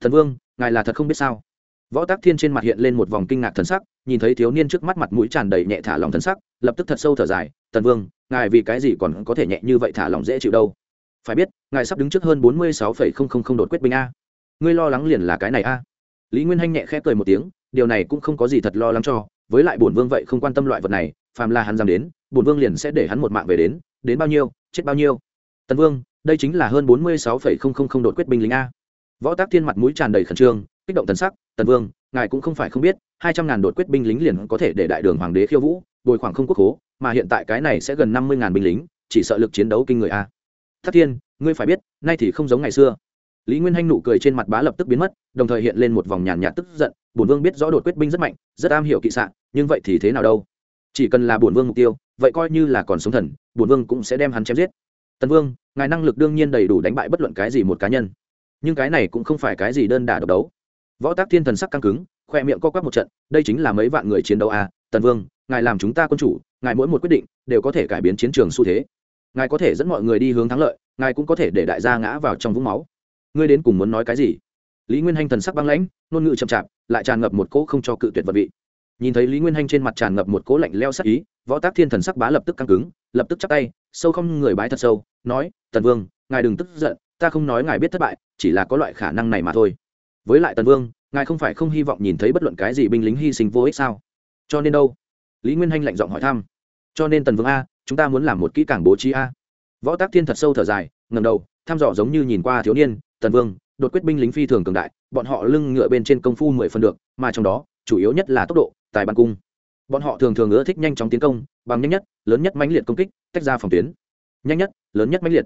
Thần vương, ngài là thật không biết sao? Võ tác thiên trên mặt hiện lên một vòng kinh ngạc thần sắc, nhìn thấy thiếu niên trước mắt mặt mũi tràn đầy nhẹ thả lòng thần sắc, lập tức thật sâu thở dài tần vương, ngài vì cái gì còn có thể nhẹ như vậy thả lòng dễ chịu đâu? Phải biết, ngài sắp đứng trước hơn bốn mươi sáu phẩy không không không đột quyết binh a. Ngươi lo lắng liền là cái này a. Lý nguyên hanh nhẹ khẽ cười một tiếng, điều này cũng không có gì thật lo lắng cho, với lại bổn vương vậy không quan tâm loại vật này, phàm là hắn dám đến, bổn vương liền sẽ để hắn một mạng về đến đến bao nhiêu, chết bao nhiêu. Tần vương đây chính là hơn bốn mươi sáu phẩy không không không đột quyết binh lính a. Võ tác thiên mặt mũi tràn đầy khẩn trương, kích động thần sắc, tần vương, ngài cũng không phải không biết, hai trăm ngàn đột quyết binh lính liền có thể để đại đường hoàng đế khiêu vũ, bồi khoảng không quốc hố, mà hiện tại cái này sẽ gần năm mươi ngàn binh lính, chỉ sợ lực chiến đấu kinh người a. Thất thiên, ngươi phải biết, nay thì không giống ngày xưa. Lý nguyên hanh nụ cười trên mặt bá lập tức biến mất, đồng thời hiện lên một vòng nhàn nhạt tức giận, bổn vương biết rõ đột quyết binh rất mạnh, rất am hiểu kỵ sạn nhưng vậy thì thế nào đâu? Chỉ cần là bổn vương mục tiêu, vậy coi như là còn sống thần, bổn vương cũng sẽ đem hắn chém giết tần vương, ngài năng lực đương nhiên đầy đủ đánh bại bất luận cái gì một cá nhân. Nhưng cái này cũng không phải cái gì đơn đả độc đấu. Võ tác thiên thần sắc căng cứng, khoe miệng co quắp một trận, đây chính là mấy vạn người chiến đấu à? Tần vương, ngài làm chúng ta quân chủ, ngài mỗi một quyết định đều có thể cải biến chiến trường xu thế. Ngài có thể dẫn mọi người đi hướng thắng lợi, ngài cũng có thể để đại gia ngã vào trong vũng máu. Ngươi đến cùng muốn nói cái gì? Lý nguyên hanh thần sắc băng lãnh, ngôn ngữ chậm chạp, lại tràn ngập một cỗ không cho cự tuyệt vật vị. Nhìn thấy lý nguyên hanh trên mặt tràn ngập một cỗ lạnh leo sắc ý, võ tác thiên thần sắc bá lập tức căng cứng, lập tức chắc tay sâu không người bái thật sâu, nói, tần vương, ngài đừng tức giận, ta không nói ngài biết thất bại, chỉ là có loại khả năng này mà thôi. Với lại tần vương, ngài không phải không hy vọng nhìn thấy bất luận cái gì binh lính hy sinh vô ích sao? Cho nên đâu? Lý nguyên hanh lạnh giọng hỏi thăm. Cho nên tần vương a, chúng ta muốn làm một kỹ càng bố trí a. Võ tác thiên thật sâu thở dài ngầm đầu, thăm dò giống như nhìn qua thiếu niên, tần vương, đột quyết binh lính phi thường cường đại, bọn họ lưng ngựa bên trên công phu mười phần được, mà trong đó, chủ yếu nhất là tốc độ, tài bàn cung. Bọn họ thường thường ưa thích nhanh chóng tiến công bằng nhanh nhất, lớn nhất mãnh liệt công kích, tách ra phòng tuyến. Nhanh nhất, lớn nhất mãnh liệt.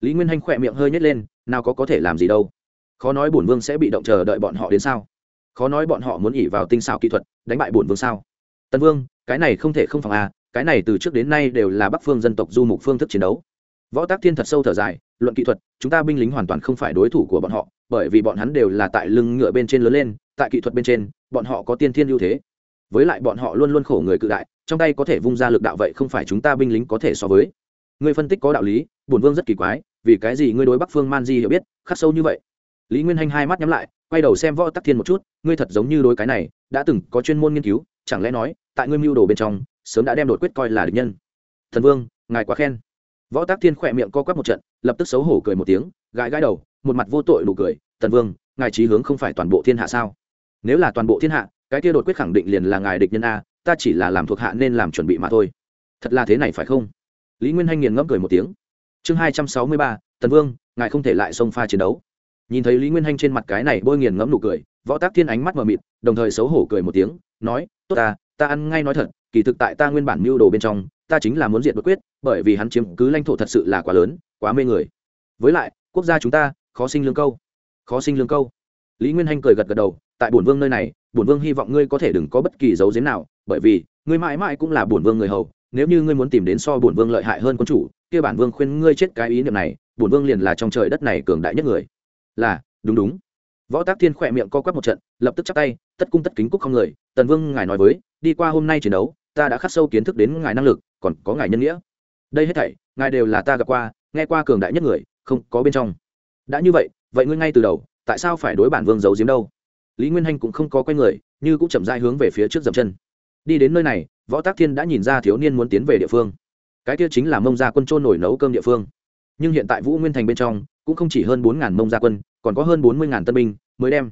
Lý nguyên hanh khỏe miệng hơi nhét lên, nào có có thể làm gì đâu. Khó nói bổn vương sẽ bị động chờ đợi bọn họ đến sao? Khó nói bọn họ muốn ỉ vào tinh xảo kỹ thuật, đánh bại bổn vương sao? Tần vương, cái này không thể không phòng à cái này từ trước đến nay đều là bắc phương dân tộc du mục phương thức chiến đấu. Võ tác thiên thật sâu thở dài, luận kỹ thuật, chúng ta binh lính hoàn toàn không phải đối thủ của bọn họ, bởi vì bọn hắn đều là tại lưng ngựa bên trên lớn lên, tại kỹ thuật bên trên, bọn họ có tiên thiên ưu thế với lại bọn họ luôn luôn khổ người cự đại, trong tay có thể vung ra lực đạo vậy không phải chúng ta binh lính có thể so với. Ngươi phân tích có đạo lý, bổn vương rất kỳ quái, vì cái gì ngươi đối bắc phương man di hiểu biết, khắc sâu như vậy? Lý nguyên hanh hai mắt nhắm lại, quay đầu xem võ tắc thiên một chút, ngươi thật giống như đối cái này, đã từng có chuyên môn nghiên cứu, chẳng lẽ nói, tại ngươi mưu đồ bên trong, sớm đã đem đột quyết coi là địch nhân. Thần vương, ngài quá khen. Võ tác thiên khỏe miệng co quắp một trận, lập tức xấu hổ cười một tiếng, gãi gãi đầu, một mặt vô tội đủ cười tần vương, ngài trí hướng không phải toàn bộ thiên hạ sao? Nếu là toàn bộ thiên hạ cái kia đột quyết khẳng định liền là ngài địch nhân a, ta chỉ là làm thuộc hạ nên làm chuẩn bị mà thôi. Thật là thế này phải không? Lý nguyên hanh nghiền ngẫm cười một tiếng. Chương hai trăm sáu mươi ba, tần vương, ngài không thể lại xông pha chiến đấu. Nhìn thấy lý nguyên hanh trên mặt cái này bôi nghiền ngẫm nụ cười, võ tác thiên ánh mắt mờ mịt, đồng thời xấu hổ cười một tiếng, nói, tốt ta ta ăn ngay nói thật, kỳ thực tại ta nguyên bản mưu đồ bên trong, ta chính là muốn diệt bất quyết, bởi vì hắn chiếm cứ lãnh thổ thật sự là quá lớn, quá mê người. Với lại, quốc gia chúng ta, khó sinh lương câu, khó sinh lương câu. Lý nguyên hanh cười gật gật đầu, tại bổn vương nơi này bổn vương hy vọng ngươi có thể đừng có bất kỳ dấu giếm nào, bởi vì, ngươi mãi mãi cũng là bổn vương người hầu, nếu như ngươi muốn tìm đến so bổn vương lợi hại hơn quân chủ, kia bản vương khuyên ngươi chết cái ý niệm này, bổn vương liền là trong trời đất này cường đại nhất người. Là, đúng đúng. Võ tác thiên khỏe miệng co quắp một trận, lập tức chắp tay, tất cung tất kính cúc không người, tần vương ngài nói với, đi qua hôm nay chiến đấu, ta đã khắc sâu kiến thức đến ngài năng lực, còn có ngài nhân nghĩa. Đây hết thảy, ngài đều là ta gặp qua, nghe qua cường đại nhất người, không có bên trong. Đã như vậy vậy ngươi ngay từ đầu, tại sao phải đối bản vương giấu giếm đâu? Lý nguyên hanh cũng không có quay người, như cũng chậm dai hướng về phía trước dậm chân. Đi đến nơi này, võ tác thiên đã nhìn ra thiếu niên muốn tiến về địa phương. Cái kia chính là mông gia quân trôn nổi nấu cơm địa phương. Nhưng hiện tại vũ nguyên thành bên trong, cũng không chỉ hơn bốn ngàn mông gia quân, còn có hơn bốn mươi ngàn tân binh mới đem.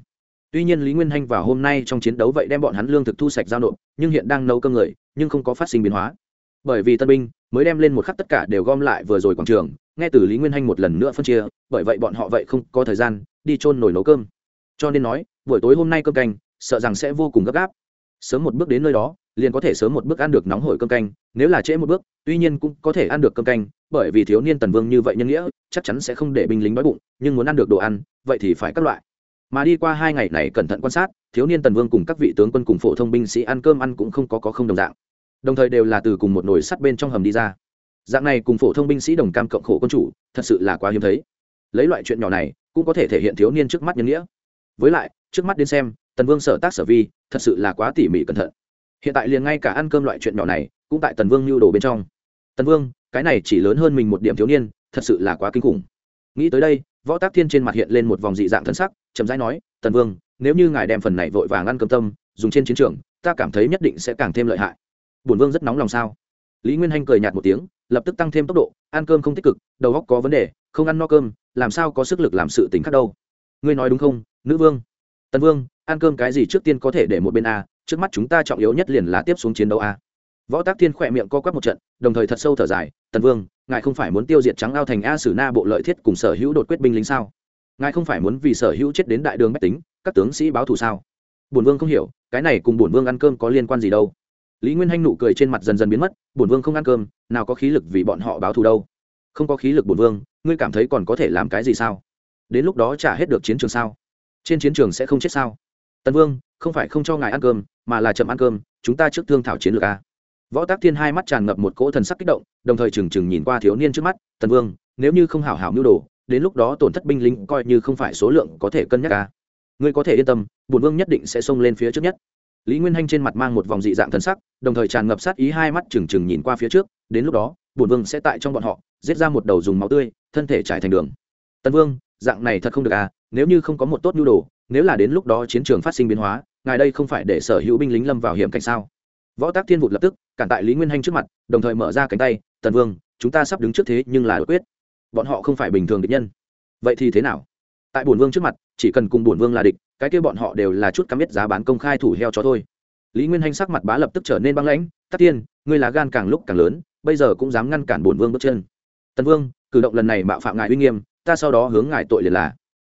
Tuy nhiên lý nguyên hanh vào hôm nay trong chiến đấu vậy đem bọn hắn lương thực thu sạch giao nộp, nhưng hiện đang nấu cơm người, nhưng không có phát sinh biến hóa. Bởi vì tân binh mới đem lên một khắc tất cả đều gom lại vừa rồi quảng trường, nghe từ lý nguyên hanh một lần nữa phân chia, bởi vậy bọn họ vậy không có thời gian đi trôn nổi nấu cơm cho nên nói buổi tối hôm nay cơm canh sợ rằng sẽ vô cùng gấp gáp. Sớm một bước đến nơi đó liền có thể sớm một bước ăn được nóng hổi cơm canh nếu là trễ một bước tuy nhiên cũng có thể ăn được cơm canh bởi vì thiếu niên tần vương như vậy nhân nghĩa chắc chắn sẽ không để binh lính đói bụng nhưng muốn ăn được đồ ăn vậy thì phải các loại. Mà đi qua hai ngày này cẩn thận quan sát thiếu niên tần vương cùng các vị tướng quân cùng phổ thông binh sĩ ăn cơm ăn cũng không có, có không đồng dạng. Đồng thời đều là từ cùng một nồi sắt bên trong hầm đi ra. Dạng này cùng phổ thông binh sĩ đồng cam cộng khổ quân chủ thật sự là quá hiếm thấy. Lấy loại chuyện nhỏ này cũng có thể thể hiện thiếu niên trước mắt nhân nghĩa với lại, trước mắt đến xem, tần vương sở tác sở vi, thật sự là quá tỉ mỉ cẩn thận. Hiện tại liền ngay cả ăn cơm loại chuyện nhỏ này, cũng tại tần vương nhu đồ bên trong. Tần vương, cái này chỉ lớn hơn mình một điểm thiếu niên, thật sự là quá kinh khủng. Nghĩ tới đây, võ tác thiên trên mặt hiện lên một vòng dị dạng thân sắc, chậm rãi nói, tần vương, nếu như ngài đem phần này vội vàng ăn cơm tâm, dùng trên chiến trường, ta cảm thấy nhất định sẽ càng thêm lợi hại. Bổn vương rất nóng lòng sao? Lý nguyên hanh cười nhạt một tiếng, lập tức tăng thêm tốc độ, ăn cơm không tích cực, đầu óc có vấn đề, không ăn no cơm, làm sao có sức lực làm sự tính khác đâu? Ngươi nói đúng không, nữ vương? Tần vương, ăn cơm cái gì trước tiên có thể để một bên a, trước mắt chúng ta trọng yếu nhất liền là tiếp xuống chiến đấu a. Võ tác thiên khỏe miệng co quắp một trận, đồng thời thật sâu thở dài, tần vương, ngài không phải muốn tiêu diệt trắng ao thành a sử na bộ lợi thiết cùng sở hữu đột quyết binh lính sao? Ngài không phải muốn vì sở hữu chết đến đại đường bách tính, các tướng sĩ báo thù sao? Bổn vương không hiểu, cái này cùng bổn vương ăn cơm có liên quan gì đâu. Lý nguyên hanh nụ cười trên mặt dần dần biến mất, bổn vương không ăn cơm, nào có khí lực vì bọn họ báo thù đâu. Không có khí lực bổn vương, ngươi cảm thấy còn có thể làm cái gì sao? Đến lúc đó trả hết được chiến trường sao? Trên chiến trường sẽ không chết sao? Tần vương, không phải không cho ngài ăn cơm, mà là chậm ăn cơm, chúng ta trước thương thảo chiến lược a. Võ tác thiên hai mắt tràn ngập một cỗ thần sắc kích động, đồng thời trừng trừng nhìn qua thiếu niên trước mắt, tần vương, nếu như không hảo hảo mưu đồ, đến lúc đó tổn thất binh lính coi như không phải số lượng có thể cân nhắc a. Ngươi có thể yên tâm bùn vương nhất định sẽ xông lên phía trước nhất. Lý nguyên hanh trên mặt mang một vòng dị dạng thần sắc, đồng thời tràn ngập sát ý hai mắt trừng trừng nhìn qua phía trước, đến lúc đó bùn vương sẽ tại trong bọn họ, giết ra một đầu dùng máu tươi, thân thể trải thành đường. Tần vương dạng này thật không được à nếu như không có một tốt nhu đồ, nếu là đến lúc đó chiến trường phát sinh biến hóa, ngài đây không phải để sở hữu binh lính lâm vào hiểm cảnh sao? Võ tác thiên vụt lập tức, cản tại lý nguyên hanh trước mặt, đồng thời mở ra cánh tay, tần vương, chúng ta sắp đứng trước thế nhưng là đột quyết. Bọn họ không phải bình thường địch nhân. Vậy thì thế nào? Tại bổn vương trước mặt, chỉ cần cùng bổn vương là địch, cái kia bọn họ đều là chút cắm biết giá bán công khai thủ heo cho thôi. Lý nguyên hanh sắc mặt bá lập tức trở nên băng lãnh, tắc tiên ngươi là gan càng lúc càng lớn, bây giờ cũng dám ngăn cản bổn vương bước chân. Tần vương, cử động lần này mạo phạm ngài uy nghiêm ta sau đó hướng ngài tội liền là.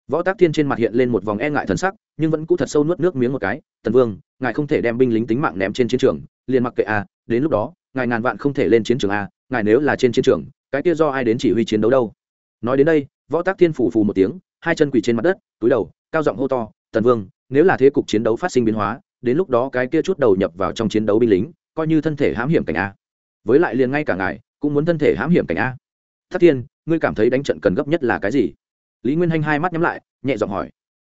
Võ tác thiên trên mặt hiện lên một vòng e ngại thần sắc, nhưng vẫn cũ thật sâu nuốt nước miếng một cái. Tần vương, ngài không thể đem binh lính tính mạng ném trên chiến trường, liền mặc kệ a, đến lúc đó, ngài ngàn vạn không thể lên chiến trường a, ngài nếu là trên chiến trường, cái kia do ai đến chỉ huy chiến đấu đâu? Nói đến đây, võ tác thiên phủ phù một tiếng, hai chân quỳ trên mặt đất, túi đầu, cao giọng hô to, tần vương, nếu là thế cục chiến đấu phát sinh biến hóa, đến lúc đó cái kia chút đầu nhập vào trong chiến đấu binh lính, coi như thân thể hãm hiểm cảnh a. Với lại liền ngay cả ngài, cũng muốn thân thể hãm hiểm cảnh a thất thiên, ngươi cảm thấy đánh trận cần gấp nhất là cái gì? Lý nguyên hanh hai mắt nhắm lại, nhẹ giọng hỏi.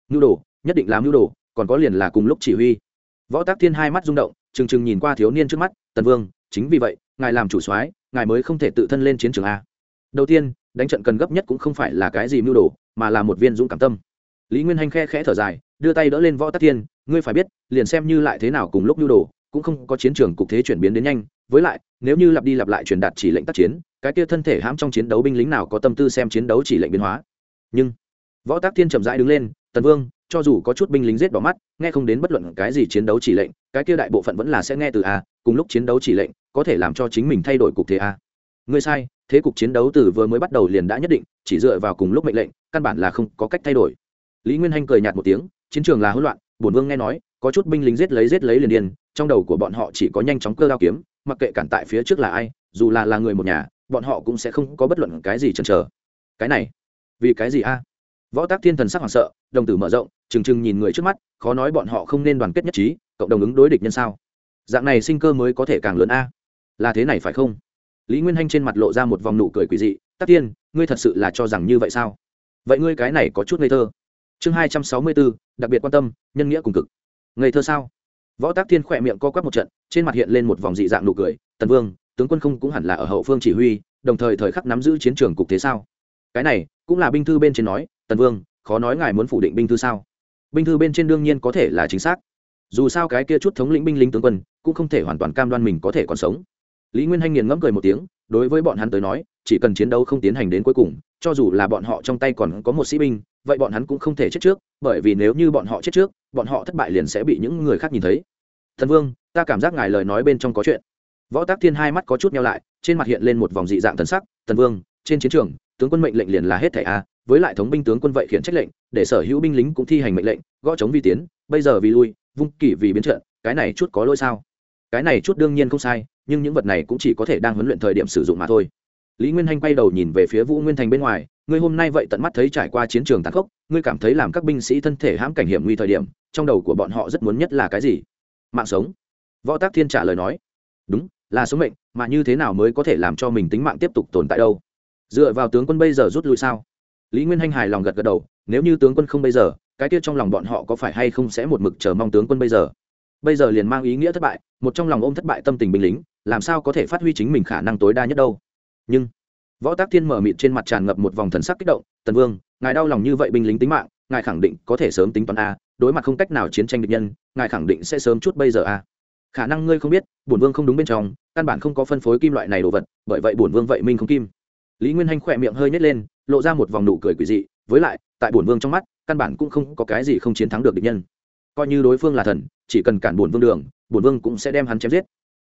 Mưu đồ, nhất định làm mưu đồ, còn có liền là cùng lúc chỉ huy. Võ tác thiên hai mắt rung động, trừng trừng nhìn qua thiếu niên trước mắt, tần vương, chính vì vậy, ngài làm chủ soái, ngài mới không thể tự thân lên chiến trường a. Đầu tiên, đánh trận cần gấp nhất cũng không phải là cái gì mưu đồ, mà là một viên dũng cảm tâm. Lý nguyên hanh khe khẽ thở dài, đưa tay đỡ lên võ tắc thiên, ngươi phải biết, liền xem như lại thế nào cùng lúc mưu đồ, cũng không có chiến trường cục thế chuyển biến đến nhanh với lại, nếu như lặp đi lặp lại truyền đạt chỉ lệnh tác chiến, cái kia thân thể hãm trong chiến đấu binh lính nào có tâm tư xem chiến đấu chỉ lệnh biến hóa? Nhưng, võ tác thiên chậm rãi đứng lên, tần vương, cho dù có chút binh lính giết bỏ mắt, nghe không đến bất luận cái gì chiến đấu chỉ lệnh, cái kia đại bộ phận vẫn là sẽ nghe từ a, cùng lúc chiến đấu chỉ lệnh, có thể làm cho chính mình thay đổi cục thế a. Ngươi sai, thế cục chiến đấu từ vừa mới bắt đầu liền đã nhất định, chỉ dựa vào cùng lúc mệnh lệnh, căn bản là không có cách thay đổi. Lý nguyên hanh cười nhạt một tiếng, chiến trường là hỗn loạn, bổn vương nghe nói, có chút binh lính giết lấy giết lấy liền điên, trong đầu của bọn họ chỉ có nhanh chóng cơ đao kiếm mặc kệ cản tại phía trước là ai, dù là là người một nhà, bọn họ cũng sẽ không có bất luận cái gì chần chờ. Cái này, vì cái gì a? Võ tác thiên thần sắc hoảng sợ, đồng tử mở rộng, trừng trừng nhìn người trước mắt, khó nói bọn họ không nên đoàn kết nhất trí, cộng đồng ứng đối địch nhân sao? Dạng này sinh cơ mới có thể càng lớn a. Là thế này phải không? Lý nguyên hanh trên mặt lộ ra một vòng nụ cười quỳ dị tác tiên ngươi thật sự là cho rằng như vậy sao? Vậy ngươi cái này có chút ngây thơ. Chương hai trăm sáu mươi bốn, đặc biệt quan tâm, nhân nghĩa cùng cực. Ngây thơ sao? Võ tác thiên khỏe miệng co quắp một trận, trên mặt hiện lên một vòng dị dạng nụ cười, tần vương, tướng quân không cũng hẳn là ở hậu phương chỉ huy, đồng thời thời khắc nắm giữ chiến trường cục thế sao? Cái này, cũng là binh thư bên trên nói, tần vương, khó nói ngài muốn phủ định binh thư sao? Binh thư bên trên đương nhiên có thể là chính xác. Dù sao cái kia chút thống lĩnh binh lính tướng quân, cũng không thể hoàn toàn cam đoan mình có thể còn sống. Lý nguyên hanh nghiền ngẫm cười một tiếng, đối với bọn hắn tới nói, chỉ cần chiến đấu không tiến hành đến cuối cùng, cho dù là bọn họ trong tay còn có một sĩ binh vậy bọn hắn cũng không thể chết trước, bởi vì nếu như bọn họ chết trước, bọn họ thất bại liền sẽ bị những người khác nhìn thấy. Thần vương, ta cảm giác ngài lời nói bên trong có chuyện. Võ tác thiên hai mắt có chút nhau lại, trên mặt hiện lên một vòng dị dạng thần sắc, thần vương, trên chiến trường, tướng quân mệnh lệnh liền là hết thẻ a, với lại thống binh tướng quân vậy khiển trách lệnh, để sở hữu binh lính cũng thi hành mệnh lệnh, gõ chống vi tiến, bây giờ vì lui, vung kỷ vì biến trận, cái này chút có lỗi sao? Cái này chút đương nhiên không sai, nhưng những vật này cũng chỉ có thể đang huấn luyện thời điểm sử dụng mà thôi. Lý nguyên hanh quay đầu nhìn về phía vũ nguyên thành bên ngoài ngươi hôm nay vậy tận mắt thấy trải qua chiến trường tàn khốc, ngươi cảm thấy làm các binh sĩ thân thể hãm cảnh hiểm nguy thời điểm, trong đầu của bọn họ rất muốn nhất là cái gì? Mạng sống. Võ tác thiên trả lời nói, đúng, là số mệnh, mà như thế nào mới có thể làm cho mình tính mạng tiếp tục tồn tại đâu? Dựa vào tướng quân bây giờ rút lui sao? Lý nguyên hanh hài lòng gật gật đầu, nếu như tướng quân không bây giờ, cái tiết trong lòng bọn họ có phải hay không sẽ một mực chờ mong tướng quân bây giờ? Bây giờ liền mang ý nghĩa thất bại, một trong lòng ôm thất bại tâm tình binh lính, làm sao có thể phát huy chính mình khả năng tối đa nhất đâu? Nhưng võ tác thiên mở mịt trên mặt tràn ngập một vòng thần sắc kích động, tần vương, ngài đau lòng như vậy binh lính tính mạng, ngài khẳng định có thể sớm tính toán a, đối mặt không cách nào chiến tranh địch nhân, ngài khẳng định sẽ sớm chút bây giờ a. Khả năng ngươi không biết, bổn vương không đúng bên trong, căn bản không có phân phối kim loại này đồ vật, bởi vậy bổn vương vậy minh không kim. Lý nguyên hanh khỏe miệng hơi nhét lên, lộ ra một vòng nụ cười quỷ dị, với lại, tại bổn vương trong mắt, căn bản cũng không có cái gì không chiến thắng được địch nhân. Coi như đối phương là thần, chỉ cần cản bổn vương đường, bổn vương cũng sẽ đem hắn chém giết.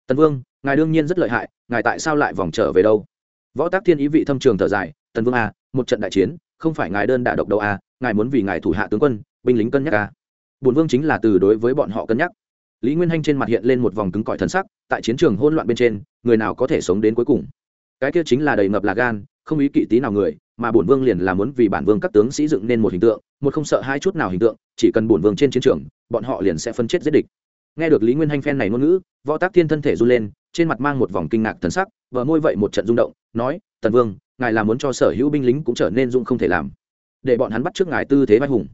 Tần vương, ngài đương nhiên rất lợi hại, ngài tại sao lại vòng trở về đâu? Võ tác thiên ý vị thâm trường thở dài tần vương a à, một trận đại chiến không phải ngài đơn đả độc đầu a à, ngài muốn vì ngài thủ hạ tướng quân binh lính cân nhắc a à. bổn vương chính là từ đối với bọn họ cân nhắc. Lý nguyên hanh trên mặt hiện lên một vòng cứng cỏi thân sắc tại chiến trường hôn loạn bên trên người nào có thể sống đến cuối cùng? Cái kia chính là đầy ngập là gan không ý kỵ tí nào người mà bổn vương liền là muốn vì bản vương các tướng sĩ dựng nên một hình tượng một không sợ hai chút nào hình tượng chỉ cần bổn vương trên chiến trường bọn họ liền sẽ phân chết giết địch nghe được lý nguyên hanh phen này ngôn ngữ, võ tác thiên thân thể run lên, trên mặt mang một vòng kinh ngạc thần sắc vợ môi vậy một trận rung động, nói, tần vương, ngài là muốn cho sở hữu binh lính cũng trở nên dung không thể làm, để bọn hắn bắt trước ngài tư thế vai hùng.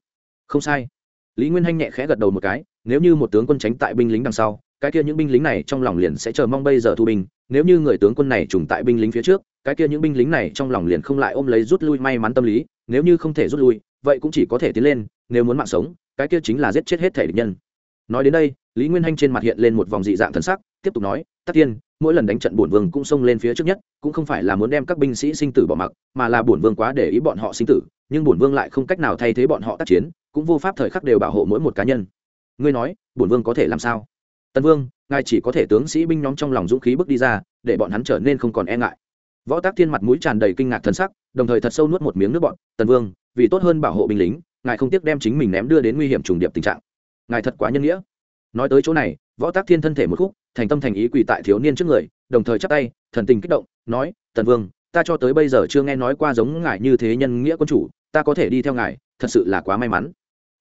Không sai. Lý nguyên hanh nhẹ khẽ gật đầu một cái, nếu như một tướng quân tránh tại binh lính đằng sau, cái kia những binh lính này trong lòng liền sẽ chờ mong bây giờ thu binh, nếu như người tướng quân này trùng tại binh lính phía trước, cái kia những binh lính này trong lòng liền không lại ôm lấy rút lui may mắn tâm lý, nếu như không thể rút lui, vậy cũng chỉ có thể tiến lên, nếu muốn mạng sống, cái kia chính là giết chết hết thể địch nhân. Nói đến đây lý nguyên hanh trên mặt hiện lên một vòng dị dạng thân sắc, tiếp tục nói, tất tiên, mỗi lần đánh trận bổn vương cũng xông lên phía trước nhất, cũng không phải là muốn đem các binh sĩ sinh tử bỏ mặc, mà là bổn vương quá để ý bọn họ sinh tử, nhưng bổn vương lại không cách nào thay thế bọn họ tác chiến, cũng vô pháp thời khắc đều bảo hộ mỗi một cá nhân. Ngươi nói, bổn vương có thể làm sao? Tần vương, ngài chỉ có thể tướng sĩ binh nhóm trong lòng dũng khí bước đi ra, để bọn hắn trở nên không còn e ngại. Võ tác thiên mặt mũi tràn đầy kinh ngạc thân sắc, đồng thời thật sâu nuốt một miếng nước bọn, tần vương, vì tốt hơn bảo hộ binh lính, ngài không tiếc đem chính mình ném đưa đến nguy hiểm trùng điệp tình trạng. Ngài thật quá nhân nghĩa nói tới chỗ này, võ tác thiên thân thể một khúc, thành tâm thành ý quỳ tại thiếu niên trước người, đồng thời chắp tay, thần tình kích động, nói, tần vương, ta cho tới bây giờ chưa nghe nói qua giống ngài như thế nhân nghĩa quân chủ, ta có thể đi theo ngài, thật sự là quá may mắn.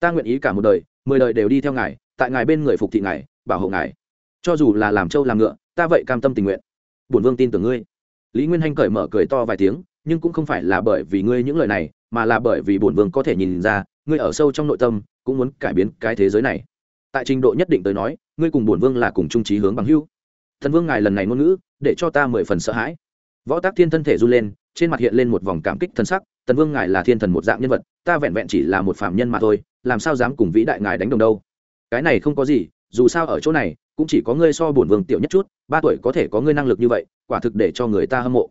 Ta nguyện ý cả một đời, mười đời đều đi theo ngài, tại ngài bên người phục thị ngài, bảo hộ ngài. Cho dù là làm trâu làm ngựa, ta vậy cam tâm tình nguyện. Bổn vương tin tưởng ngươi. Lý nguyên hanh cởi mở cười to vài tiếng, nhưng cũng không phải là bởi vì ngươi những lời này, mà là bởi vì bổn vương có thể nhìn ra, ngươi ở sâu trong nội tâm, cũng muốn cải biến cái thế giới này tại trình độ nhất định tới nói, ngươi cùng bổn vương là cùng trung trí hướng bằng hưu thần vương ngài lần này ngôn ngữ, để cho ta mười phần sợ hãi. Võ tác thiên thân thể run lên, trên mặt hiện lên một vòng cảm kích thân sắc tần vương ngài là thiên thần một dạng nhân vật, ta vẹn vẹn chỉ là một phạm nhân mà thôi, làm sao dám cùng vĩ đại ngài đánh đồng đâu. Cái này không có gì, dù sao ở chỗ này, cũng chỉ có ngươi so bổn vương tiểu nhất chút, ba tuổi có thể có ngươi năng lực như vậy, quả thực để cho người ta hâm mộ.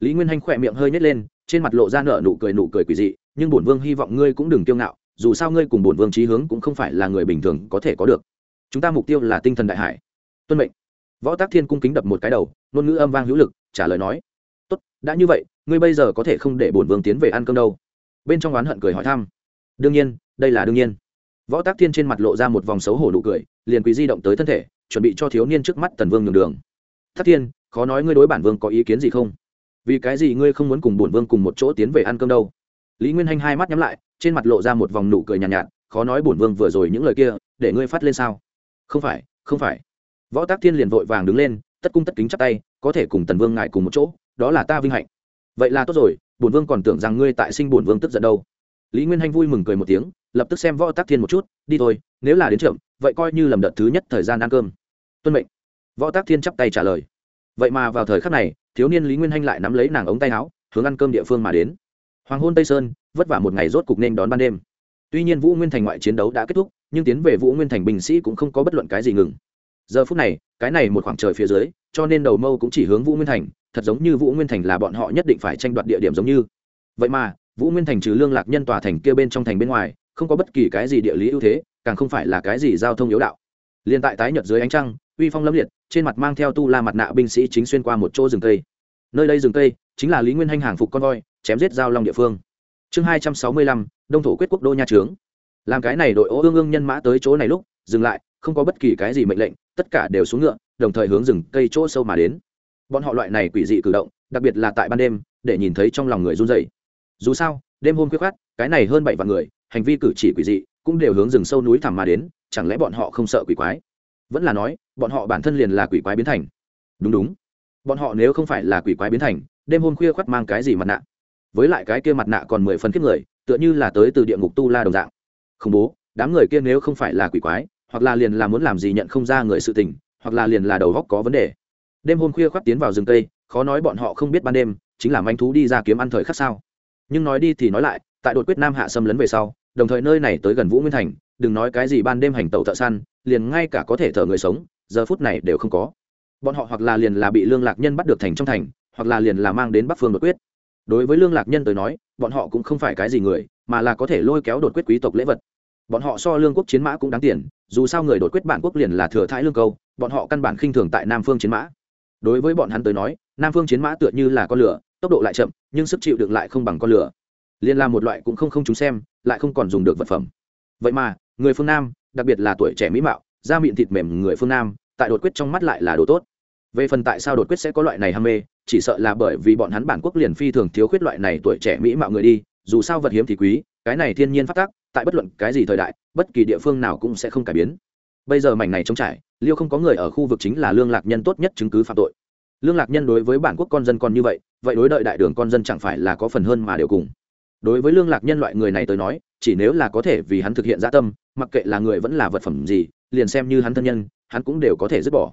Lý nguyên hanh khỏe miệng hơi nhét lên, trên mặt lộ ra nở nụ cười nụ cười quỳ dị, nhưng bổn vương hy vọng ngươi cũng đừng kiêu ngạo dù sao ngươi cùng bổn vương trí hướng cũng không phải là người bình thường có thể có được. Chúng ta mục tiêu là tinh thần đại hải. Tuân mệnh. Võ tác thiên cung kính đập một cái đầu, ngôn ngữ âm vang hữu lực, trả lời nói, tốt, đã như vậy, ngươi bây giờ có thể không để bổn vương tiến về ăn cơm đâu. Bên trong oán hận cười hỏi thăm, đương nhiên, đây là đương nhiên. Võ tác thiên trên mặt lộ ra một vòng xấu hổ nụ cười, liền quý di động tới thân thể, chuẩn bị cho thiếu niên trước mắt tần vương nhường đường. Thất thiên, khó nói ngươi đối bản vương có ý kiến gì không? Vì cái gì ngươi không muốn cùng bổn vương cùng một chỗ tiến về ăn cơm đâu? Lý nguyên hanh hai mắt nhắm lại trên mặt lộ ra một vòng nụ cười nhàn nhạt, nhạt khó nói bổn vương vừa rồi những lời kia để ngươi phát lên sao? Không phải không phải. Võ tác thiên liền vội vàng đứng lên tất cung tất kính chắp tay có thể cùng tần vương ngài cùng một chỗ đó là ta vinh hạnh. Vậy là tốt rồi bổn vương còn tưởng rằng ngươi tại sinh bổn vương tức giận đâu. Lý nguyên hanh vui mừng cười một tiếng lập tức xem võ tác thiên một chút đi thôi nếu là đến trưởng vậy coi như lầm đợt thứ nhất thời gian ăn cơm. Tuân mệnh. Võ tác thiên chắp tay trả lời. Vậy mà vào thời khắc này thiếu niên lý nguyên hanh lại nắm lấy nàng ống tay áo hướng ăn cơm địa phương mà đến. Hoàng hôn tây sơn vất vả một ngày rốt cục nên đón ban đêm. Tuy nhiên vũ nguyên thành ngoại chiến đấu đã kết thúc, nhưng tiến về vũ nguyên thành binh sĩ cũng không có bất luận cái gì ngừng. Giờ phút này, cái này một khoảng trời phía dưới, cho nên đầu mâu cũng chỉ hướng vũ nguyên thành, thật giống như vũ nguyên thành là bọn họ nhất định phải tranh đoạt địa điểm giống như. Vậy mà, vũ nguyên thành trừ lương lạc nhân tòa thành kia bên trong thành bên ngoài, không có bất kỳ cái gì địa lý ưu thế, càng không phải là cái gì giao thông yếu đạo. Liên tại tái nhật dưới ánh trăng, uy phong lâm liệt, trên mặt mang theo tu la mặt nạ binh sĩ chính xuyên qua một chỗ rừng cây. Nơi đây rừng cây, chính là lý nguyên hanh hàng phục con voi, chém giết giao long địa phương chương hai trăm sáu mươi lăm, đông thổ quyết quốc đô nha trướng. Làm cái này đội ô ương ương nhân mã tới chỗ này lúc, dừng lại, không có bất kỳ cái gì mệnh lệnh, tất cả đều xuống ngựa, đồng thời hướng rừng cây chỗ sâu mà đến. Bọn họ loại này quỷ dị cử động, đặc biệt là tại ban đêm, để nhìn thấy trong lòng người run dày dù sao, đêm hôm khuya khát cái này hơn bảy vạn người, hành vi cử chỉ quỷ dị, cũng đều hướng rừng sâu núi thẳm mà đến, chẳng lẽ bọn họ không sợ quỷ quái? Vẫn là nói, bọn họ bản thân liền là quỷ quái biến thành. Đúng đúng. Bọn họ nếu không phải là quỷ quái biến thành, đêm hôm khuya khoắt mang cái gì mặt nạ? Với lại cái kia mặt nạ còn mười phần kiếp người, tựa như là tới từ địa ngục tu la đồng dạng. Khủng bố, đám người kia nếu không phải là quỷ quái, hoặc là liền là muốn làm gì nhận không ra người sự tình, hoặc là liền là đầu góc có vấn đề. Đêm hôm khuya khoác tiến vào rừng tây khó nói bọn họ không biết ban đêm, chính là manh thú đi ra kiếm ăn thời khắc sao nhưng nói đi thì nói lại, tại đột quyết nam hạ xâm lấn về sau, đồng thời nơi này tới gần vũ nguyên thành, đừng nói cái gì ban đêm hành tẩu thợ săn, liền ngay cả có thể thở người sống, giờ phút này đều không có. Bọn họ hoặc là liền là bị lương lạc nhân bắt được thành trong thành, hoặc là liền là mang đến bắc phương đột quyết đối với lương lạc nhân tới nói, bọn họ cũng không phải cái gì người, mà là có thể lôi kéo đột quyết quý tộc lễ vật. Bọn họ so lương quốc chiến mã cũng đáng tiền, dù sao người đột quyết bản quốc liền là thừa thái lương câu, bọn họ căn bản khinh thường tại nam phương chiến mã. Đối với bọn hắn tới nói, nam phương chiến mã tựa như là con lửa, tốc độ lại chậm, nhưng sức chịu đựng lại không bằng con lửa. Liên là một loại cũng không không chúng xem, lại không còn dùng được vật phẩm. Vậy mà, người phương nam, đặc biệt là tuổi trẻ mỹ mạo, da mịn thịt mềm người phương nam, tại đột quyết trong mắt lại là đồ tốt về phần tại sao đột quyết sẽ có loại này ham mê, chỉ sợ là bởi vì bọn hắn bản quốc liền phi thường thiếu khuyết loại này tuổi trẻ mỹ mạo người đi, dù sao vật hiếm thì quý, cái này thiên nhiên phát tác, tại bất luận cái gì thời đại, bất kỳ địa phương nào cũng sẽ không cải biến. Bây giờ mảnh này trống trải, liêu không có người ở khu vực chính là lương lạc nhân tốt nhất chứng cứ phạm tội. Lương lạc nhân đối với bản quốc con dân còn như vậy vậy đối đợi đại đường con dân chẳng phải là có phần hơn mà đều cùng. Đối với lương lạc nhân loại người này tới nói, chỉ nếu là có thể vì hắn thực hiện gia tâm, mặc kệ là người vẫn là vật phẩm gì, liền xem như hắn thân nhân, hắn cũng đều có thể dứt bỏ.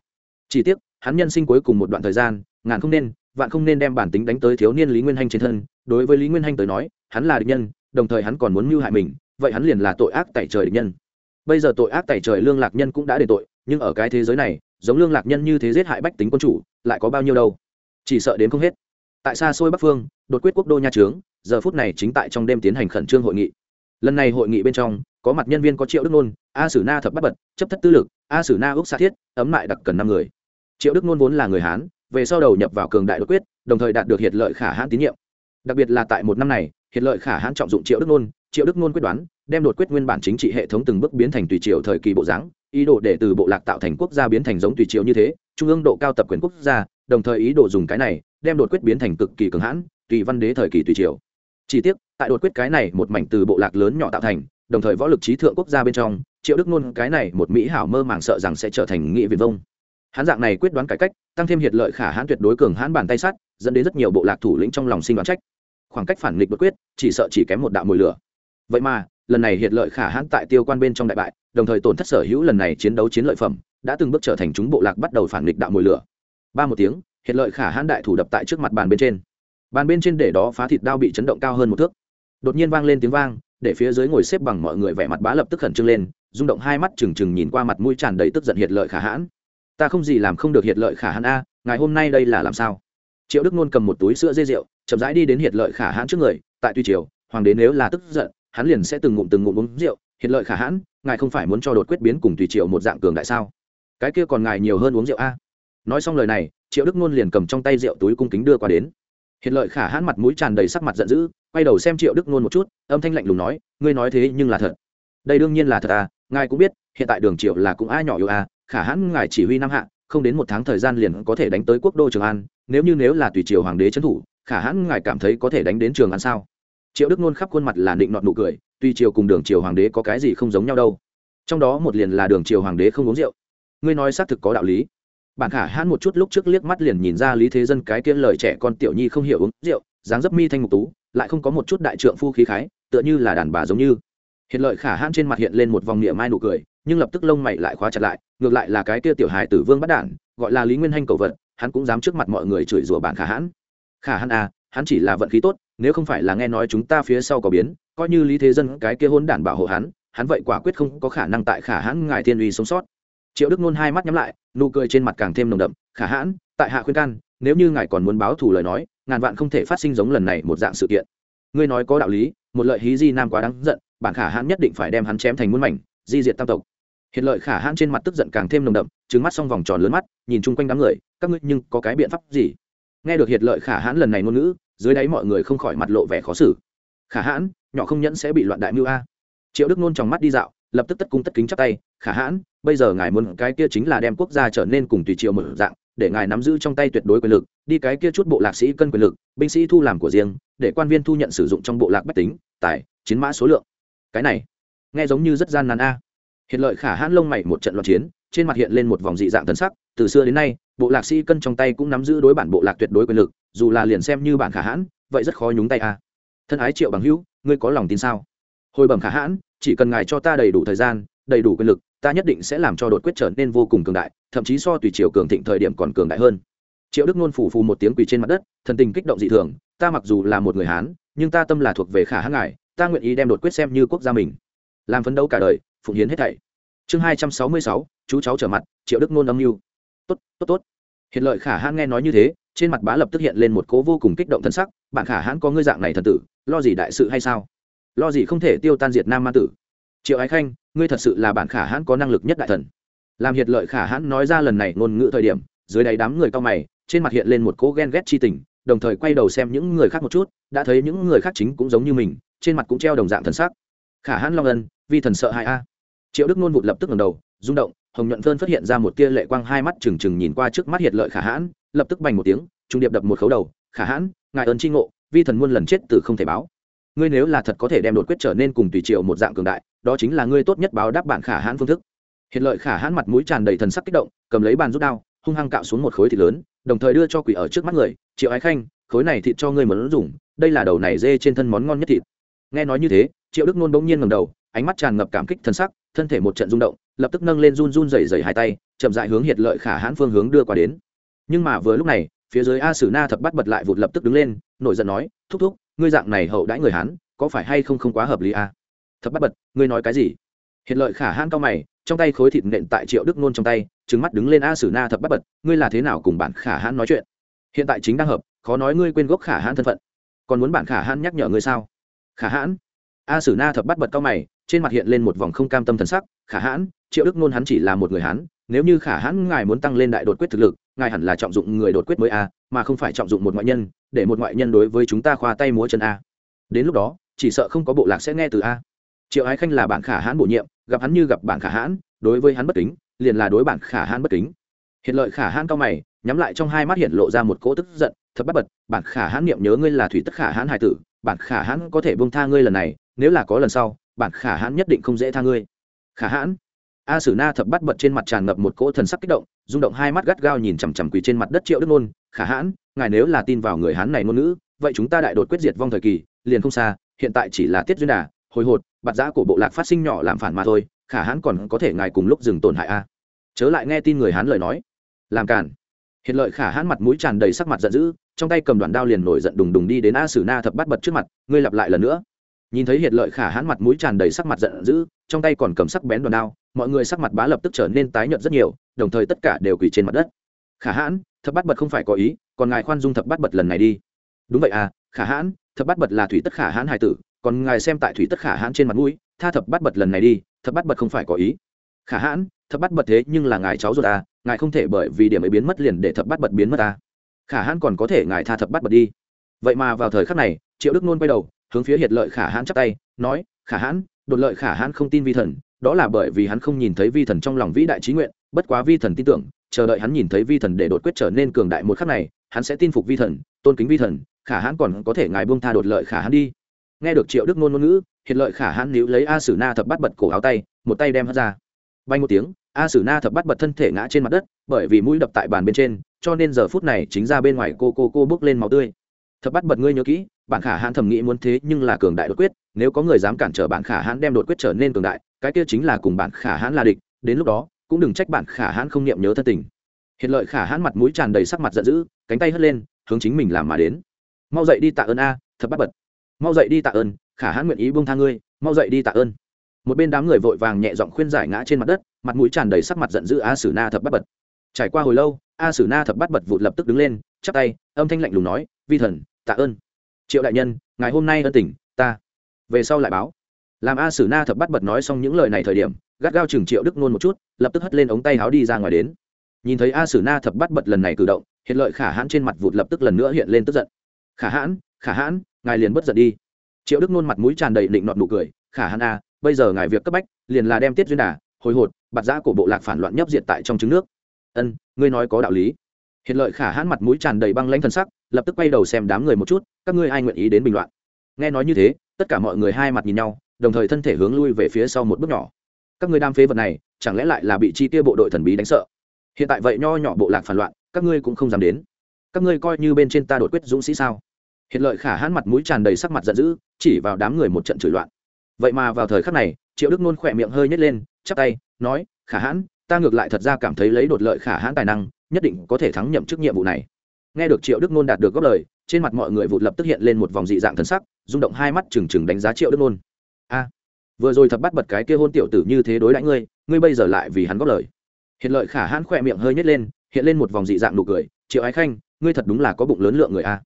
Chỉ tiếc hắn nhân sinh cuối cùng một đoạn thời gian, ngàn không nên, vạn không nên đem bản tính đánh tới thiếu niên lý nguyên hanh trên thân. Đối với lý nguyên hanh tới nói, hắn là địch nhân, đồng thời hắn còn muốn mưu hại mình, vậy hắn liền là tội ác tại trời địch nhân. Bây giờ tội ác tại trời lương lạc nhân cũng đã đền tội, nhưng ở cái thế giới này, giống lương lạc nhân như thế giết hại bách tính quân chủ, lại có bao nhiêu đâu? Chỉ sợ đến không hết. Tại xa xôi bắc phương, đột quyết quốc đô nha trướng, giờ phút này chính tại trong đêm tiến hành khẩn trương hội nghị. Lần này hội nghị bên trong, có mặt nhân viên có triệu đức nôn, a sử na thập bắt bật, chấp thất tư lực, a sử na úc xa thiết, ấm lại đặc cần năm người triệu đức nôn vốn là người hán về sau đầu nhập vào cường đại đột quyết đồng thời đạt được hiệt lợi khả hãn tín nhiệm. Đặc biệt là tại một năm này hiệt lợi khả hãn trọng dụng triệu đức nôn triệu đức nôn quyết đoán đem đột quyết nguyên bản chính trị hệ thống từng bước biến thành tùy triều thời kỳ bộ dáng ý đồ để từ bộ lạc tạo thành quốc gia biến thành giống tùy triều như thế trung ương độ cao tập quyền quốc gia đồng thời ý đồ dùng cái này đem đột quyết biến thành cực kỳ cường hãn tùy văn đế thời kỳ tùy triều. Chi tiết, tại đột quyết cái này một mảnh từ bộ lạc lớn nhỏ tạo thành đồng thời võ lực trí thượng quốc gia bên trong triệu đức nôn cái này một mỹ hảo mơ màng sợ rằng sẽ trở thành nghị viện vông hắn dạng này quyết đoán cải cách, tăng thêm hiệt lợi khả hãn tuyệt đối cường hãn bàn tay sát dẫn đến rất nhiều bộ lạc thủ lĩnh trong lòng sinh đoán trách. Khoảng cách phản nghịch bất quyết, chỉ sợ chỉ kém một đạo mùi lửa. Vậy mà, lần này hiệt lợi khả hãn tại tiêu quan bên trong đại bại, đồng thời tổn thất sở hữu lần này chiến đấu chiến lợi phẩm, đã từng bước trở thành chúng bộ lạc bắt đầu phản nghịch đạo mùi lửa. Ba một tiếng, hiệt lợi khả hãn đại thủ đập tại trước mặt bàn bên trên. Bàn bên trên để đó phá thịt đao bị chấn động cao hơn một thước. Đột nhiên vang lên tiếng vang, để phía dưới ngồi xếp bằng mọi người vẻ mặt bá lập tức khẩn trương lên, rung động hai mắt trừng trừng nhìn qua mặt mũi tràn đầy tức giận hiệt lợi khả hãn ta không gì làm không được hiệt lợi khả hãn a, ngày hôm nay đây là làm sao? Triệu đức nôn cầm một túi sữa dê rượu, chậm rãi đi đến hiệt lợi khả hãn trước người, tại tuy triều, hoàng đế nếu là tức giận, hắn liền sẽ từng ngụm từng ngụm uống rượu, hiệt lợi khả hãn, ngài không phải muốn cho đột quyết biến cùng tùy triệu một dạng cường đại sao? Cái kia còn ngài nhiều hơn uống rượu a. Nói xong lời này, triệu đức nôn liền cầm trong tay rượu túi cung kính đưa qua đến. Hiện lợi khả hãn mặt mũi tràn đầy sắc mặt giận dữ, quay đầu xem triệu đức nôn một chút, âm thanh lạnh lùng nói, ngươi nói thế nhưng là thật. Đây đương nhiên là thật à ngài cũng biết, hiện tại đường triệu là cũng ai nhỏ yêu a à, khả hãn ngài chỉ huy năm hạ, không đến một tháng thời gian liền có thể đánh tới quốc đô trường an, nếu như nếu là tùy triều hoàng đế trấn thủ, khả hãn ngài cảm thấy có thể đánh đến trường an sao? Triệu đức nôn khắp khuôn mặt là định nọt nụ cười tùy triều cùng đường triều hoàng đế có cái gì không giống nhau đâu. Trong đó một liền là đường triều hoàng đế không uống rượu. Ngươi nói xác thực có đạo lý. Bản khả hãn một chút lúc trước liếc mắt liền nhìn ra lý thế dân cái kia lời trẻ con tiểu nhi không hiểu uống rượu, dáng dấp mi thanh ngục tú, lại không có một chút đại trượng phu khí khái, tựa như là đàn bà giống như hiện lợi khả hãn trên mặt hiện lên một vòng niệm mai nụ cười, nhưng lập tức lông mày lại khóa chặt lại, ngược lại là cái kia tiểu hài tử vương bắt đản, gọi là lý nguyên hanh cầu vật, hắn cũng dám trước mặt mọi người chửi rủa bản khả hãn. Khả hãn à hắn chỉ là vận khí tốt, nếu không phải là nghe nói chúng ta phía sau có biến, coi như lý thế dân cái kia hôn đản bảo hộ hắn hắn vậy quả quyết không có khả năng tại khả hãn ngài thiên uy sống sót. Triệu đức nôn hai mắt nhắm lại, nụ cười trên mặt càng thêm nồng đậm, khả hãn, tại hạ khuyên can, nếu như ngài còn muốn báo thù lời nói, ngàn vạn không thể phát sinh giống lần này một dạng sự kiện. Ngươi nói có đạo lý, một lợi hí di nam quá đáng giận bản khả hãn nhất định phải đem hắn chém thành muôn mảnh, di diệt tam tộc. Hiện lợi khả hãn trên mặt tức giận càng thêm nồng đậm trứng mắt xong vòng tròn lớn mắt, nhìn chung quanh đám người, các ngươi nhưng có cái biện pháp gì? Nghe được hiệt lợi khả hãn lần này ngôn ngữ, dưới đáy mọi người không khỏi mặt lộ vẻ khó xử. Khả hãn, nhỏ không nhẫn sẽ bị loạn đại mưu a. Triệu đức nôn trong mắt đi dạo, lập tức tất cung tất kính chắp tay, khả hãn, bây giờ ngài muốn cái kia chính là đem quốc gia trở nên cùng tùy triệu mở dạng, để ngài nắm giữ trong tay tuyệt đối quyền lực, đi cái kia chút bộ lạc sĩ cân quyền lực, binh sĩ thu làm của riêng, để quan viên thu nhận sử dụng trong bộ lạc bách tính, tài, chiến mã số lượng cái này nghe giống như rất gian nan a. Hiện lợi khả hãn lông mày một trận loạn chiến, trên mặt hiện lên một vòng dị dạng tân sắc, từ xưa đến nay, bộ lạc sĩ cân trong tay cũng nắm giữ đối bản bộ lạc tuyệt đối quyền lực, dù là liền xem như bản khả hãn, vậy rất khó nhúng tay a. Thân ái triệu bằng hữu, ngươi có lòng tin sao? Hồi bẩm khả hãn, chỉ cần ngài cho ta đầy đủ thời gian, đầy đủ quyền lực, ta nhất định sẽ làm cho đột quyết trở nên vô cùng cường đại, thậm chí so tùy triều cường thịnh thời điểm còn cường đại hơn. Triệu đức nôn phủ phù một tiếng quỳ trên mặt đất, thần tình kích động dị thường, ta mặc dù là một người hán, nhưng ta tâm là thuộc về khả hãn ngài ta nguyện ý đem đột quyết xem như quốc gia mình. Làm phấn đấu cả đời, phụng hiến hết thảy. Chương hai trăm sáu mươi sáu, chú cháu trở mặt, triệu đức nôn âm mưu. Tốt tốt tốt. Hiện lợi khả hãn nghe nói như thế, trên mặt bá lập tức hiện lên một cố vô cùng kích động thân sắc. Bạn khả hãn có ngươi dạng này thần tử, lo gì đại sự hay sao? Lo gì không thể tiêu tan diệt nam ma tử? Triệu ái khanh, ngươi thật sự là bản khả hãn có năng lực nhất đại thần. Làm hiệt lợi khả hãn nói ra lần này ngôn ngữ thời điểm, dưới đáy đám người cao mày, trên mặt hiện lên một cố ghen ghét chi tình, đồng thời quay đầu xem những người khác một chút, đã thấy những người khác chính cũng giống như mình trên mặt cũng treo đồng dạng thần sắc. Khả hãn long ân, vi thần sợ hai a. Triệu đức nôn vụt lập tức ngầm đầu, rung động, hồng nhuận phơn phát hiện ra một tia lệ quang hai mắt trừng trừng nhìn qua trước mắt hiệt lợi khả hãn, lập tức bành một tiếng, trung điệp đập một khấu đầu, khả hãn, ngài ơn tri ngộ, vi thần muôn lần chết từ không thể báo. Ngươi nếu là thật có thể đem đột quyết trở nên cùng tùy triệu một dạng cường đại, đó chính là ngươi tốt nhất báo đáp bạn khả hãn phương thức. Hiện lợi khả hãn mặt mũi tràn đầy thần sắc kích động, cầm lấy bàn rút đao, hung hăng cạo xuống một khối thịt lớn, đồng thời đưa cho quỷ ở trước mắt người, triệu ái khanh, khối này thịt cho ngươi muốn dùng, đây là đầu này dê trên thân món ngon nhất thịt nghe nói như thế, triệu đức nôn bỗng nhiên ngầm đầu, ánh mắt tràn ngập cảm kích thân sắc, thân thể một trận rung động, lập tức nâng lên run run rẩy rẩy hai tay, chậm dại hướng hiệt lợi khả hãn phương hướng đưa qua đến. Nhưng mà vừa lúc này, phía dưới a sử na thập bắt bật lại vụt lập tức đứng lên, nổi giận nói, thúc thúc, ngươi dạng này hậu đãi người hán, có phải hay không không quá hợp lý a? Thập bắt bật, ngươi nói cái gì? Hiện lợi khả hãn cao mày, trong tay khối thịt nện tại triệu đức nôn trong tay trứng mắt đứng lên a sử na thập bắt bật, ngươi là thế nào cùng bản khả hãn nói chuyện? Hiện tại chính đang hợp, khó nói ngươi quên gốc khả hãn thân phận. Còn muốn bản khả hãn nhắc nhở ngươi sao? Khả hãn. A sử na thập bắt bật cao mày, trên mặt hiện lên một vòng không cam tâm thần sắc. Khả hãn, triệu đức nôn hắn chỉ là một người hán, nếu như khả hãn ngài muốn tăng lên đại đột quyết thực lực, ngài hẳn là trọng dụng người đột quyết mới a, mà không phải trọng dụng một ngoại nhân, để một ngoại nhân đối với chúng ta khoa tay múa chân a. Đến lúc đó, chỉ sợ không có bộ lạc sẽ nghe từ a. Triệu ái khanh là bạn khả hãn bổ nhiệm, gặp hắn như gặp bạn khả hãn, đối với hắn bất kính, liền là đối bạn khả hãn bất kính. Hiện lợi khả hãn cao mày, nhắm lại trong hai mắt hiện lộ ra một cỗ tức giận Thập bắt bật, bản khả hãn niệm nhớ ngươi là thủy tất khả hãn hải tử, bản khả hãn có thể bông tha ngươi lần này, nếu là có lần sau, bản khả hãn nhất định không dễ tha ngươi. Khả hãn? A sử na thập bắt bật trên mặt tràn ngập một cỗ thần sắc kích động, rung động hai mắt gắt gao nhìn chằm chằm quỳ trên mặt đất triệu đức nôn, khả hãn, ngài nếu là tin vào người hán này ngôn ngữ, vậy chúng ta đại đột quyết diệt vong thời kỳ, liền không xa, hiện tại chỉ là tiết duyên đà, hồi hột, bạt giã của bộ lạc phát sinh nhỏ làm phản mà thôi, khả hãn còn có thể ngài cùng lúc dừng tổn hại a. Chớ lại nghe tin người hán lời nói. Làm cản hiện lợi khả hãn mặt mũi tràn đầy sắc mặt giận dữ trong tay cầm đoạn đao liền nổi giận đùng đùng đi đến a sử na thập bắt bật trước mặt, ngươi lặp lại lần nữa. Nhìn thấy hiện lợi khả hãn mặt mũi tràn đầy sắc mặt giận dữ, trong tay còn cầm sắc bén đoạn đao, mọi người sắc mặt bá lập tức trở nên tái nhợt rất nhiều, đồng thời tất cả đều quỳ trên mặt đất. Khả hãn, thập bắt bật không phải có ý, còn ngài khoan dung thập bắt bật lần này đi. Đúng vậy à khả hãn, thập bắt bật là thủy tất khả hãn hải tử, còn ngài xem tại thủy tất khả hãn trên mặt mũi, tha thập bắt bật lần này đi, thập bắt bật không phải có ý. Khả hãn, thập bắt bật thế nhưng là ngài cháu ruột à ngài không thể bởi vì điểm ấy biến mất liền để thập bắt bật biến mất à khả hãn còn có thể ngài tha thập bắt bật đi. Vậy mà vào thời khắc này, triệu đức nôn quay đầu, hướng phía hiệt lợi khả hãn chắp tay, nói, khả hãn, đột lợi khả hãn không tin vi thần, đó là bởi vì hắn không nhìn thấy vi thần trong lòng vĩ đại trí nguyện, bất quá vi thần tin tưởng, chờ đợi hắn nhìn thấy vi thần để đột quyết trở nên cường đại một khắc này, hắn sẽ tin phục vi thần, tôn kính vi thần, khả hãn còn có thể ngài buông tha đột lợi khả hãn đi. Nghe được triệu đức nôn ngôn ngữ hiện lợi khả hãn níu lấy a sử na thập bắt bật cổ áo tay, một tay đem hắn ra. Bay một tiếng, a sử na thập bắt bật thân thể ngã trên mặt đất, bởi vì mũi đập tại bàn bên trên cho nên giờ phút này chính ra bên ngoài cô cô cô bước lên máu tươi. Thập bắt bật ngươi nhớ kỹ bạn khả hãn thầm nghĩ muốn thế nhưng là cường đại đột quyết, nếu có người dám cản trở bạn khả hãn đem đột quyết trở nên cường đại, cái kia chính là cùng bạn khả hãn là địch, đến lúc đó, cũng đừng trách bạn khả hãn không niệm nhớ thân tình. Hiện lợi khả hãn mặt mũi tràn đầy sắc mặt giận dữ, cánh tay hất lên, hướng chính mình làm mà đến. Mau dậy đi tạ ơn a, thật bắt bật. Mau dậy đi tạ ơn, khả hãn nguyện ý buông tha ngươi, mau dậy đi tạ ơn. Một bên đám người vội vàng nhẹ giọng khuyên giải ngã trên mặt đất, mặt mũi tràn đầy sắc mặt giận dữ a sử na thập bắt bật. Trải qua hồi lâu a sử na thập bắt bật vụt lập tức đứng lên, chắp tay, âm thanh lạnh lùng nói, vi thần, tạ ơn. Triệu đại nhân ngày hôm nay ân tỉnh ta về sau lại báo. Làm a sử na thập bắt bật nói xong những lời này thời điểm, gắt gao chừng triệu đức nôn một chút, lập tức hất lên ống tay áo đi ra ngoài đến. Nhìn thấy a sử na thập bắt bật lần này cử động, hiện lợi khả hãn trên mặt vụt lập tức lần nữa hiện lên tức giận. Khả hãn khả hãn, ngài liền bất giận đi. Triệu đức nôn mặt mũi tràn đầy định nọt nụ cười, khả hãn a, bây giờ ngài việc cấp bách, liền là đem tiết duyên đà, hồi hột, bạt giã cổ bộ lạc phản loạn nhấp diệt tại trong trứng nước ân, ngươi nói có đạo lý. Hiện lợi khả hãn mặt mũi tràn đầy băng lãnh thân sắc, lập tức quay đầu xem đám người một chút, các ngươi ai nguyện ý đến bình loạn? Nghe nói như thế, tất cả mọi người hai mặt nhìn nhau, đồng thời thân thể hướng lui về phía sau một bước nhỏ. Các ngươi đam phế vật này, chẳng lẽ lại là bị chi tiêu bộ đội thần bí đánh sợ? Hiện tại vậy nho nhỏ bộ lạc phản loạn, các ngươi cũng không dám đến. Các ngươi coi như bên trên ta đột quyết dũng sĩ sao? Hiện lợi khả hãn mặt mũi tràn đầy sắc mặt giận dữ, chỉ vào đám người một trận chửi loạn. Vậy mà vào thời khắc này, triệu đức nôn khỏe miệng hơi nhét lên, chắp tay, nói, khả hãn ta ngược lại thật ra cảm thấy lấy đột lợi khả hãn tài năng, nhất định có thể thắng nhậm chức nhiệm vụ này. Nghe được triệu đức nôn đạt được góp lời, trên mặt mọi người vụt lập tức hiện lên một vòng dị dạng thân sắc, rung động hai mắt trừng trừng đánh giá triệu đức nôn. A, vừa rồi thập bắt bật cái kia hôn tiểu tử như thế đối đãi ngươi ngươi bây giờ lại vì hắn góp lời. Hiện lợi khả hãn khỏe miệng hơi nhét lên, hiện lên một vòng dị dạng nụ cười, triệu ái khanh, ngươi thật đúng là có bụng lớn lượng người a.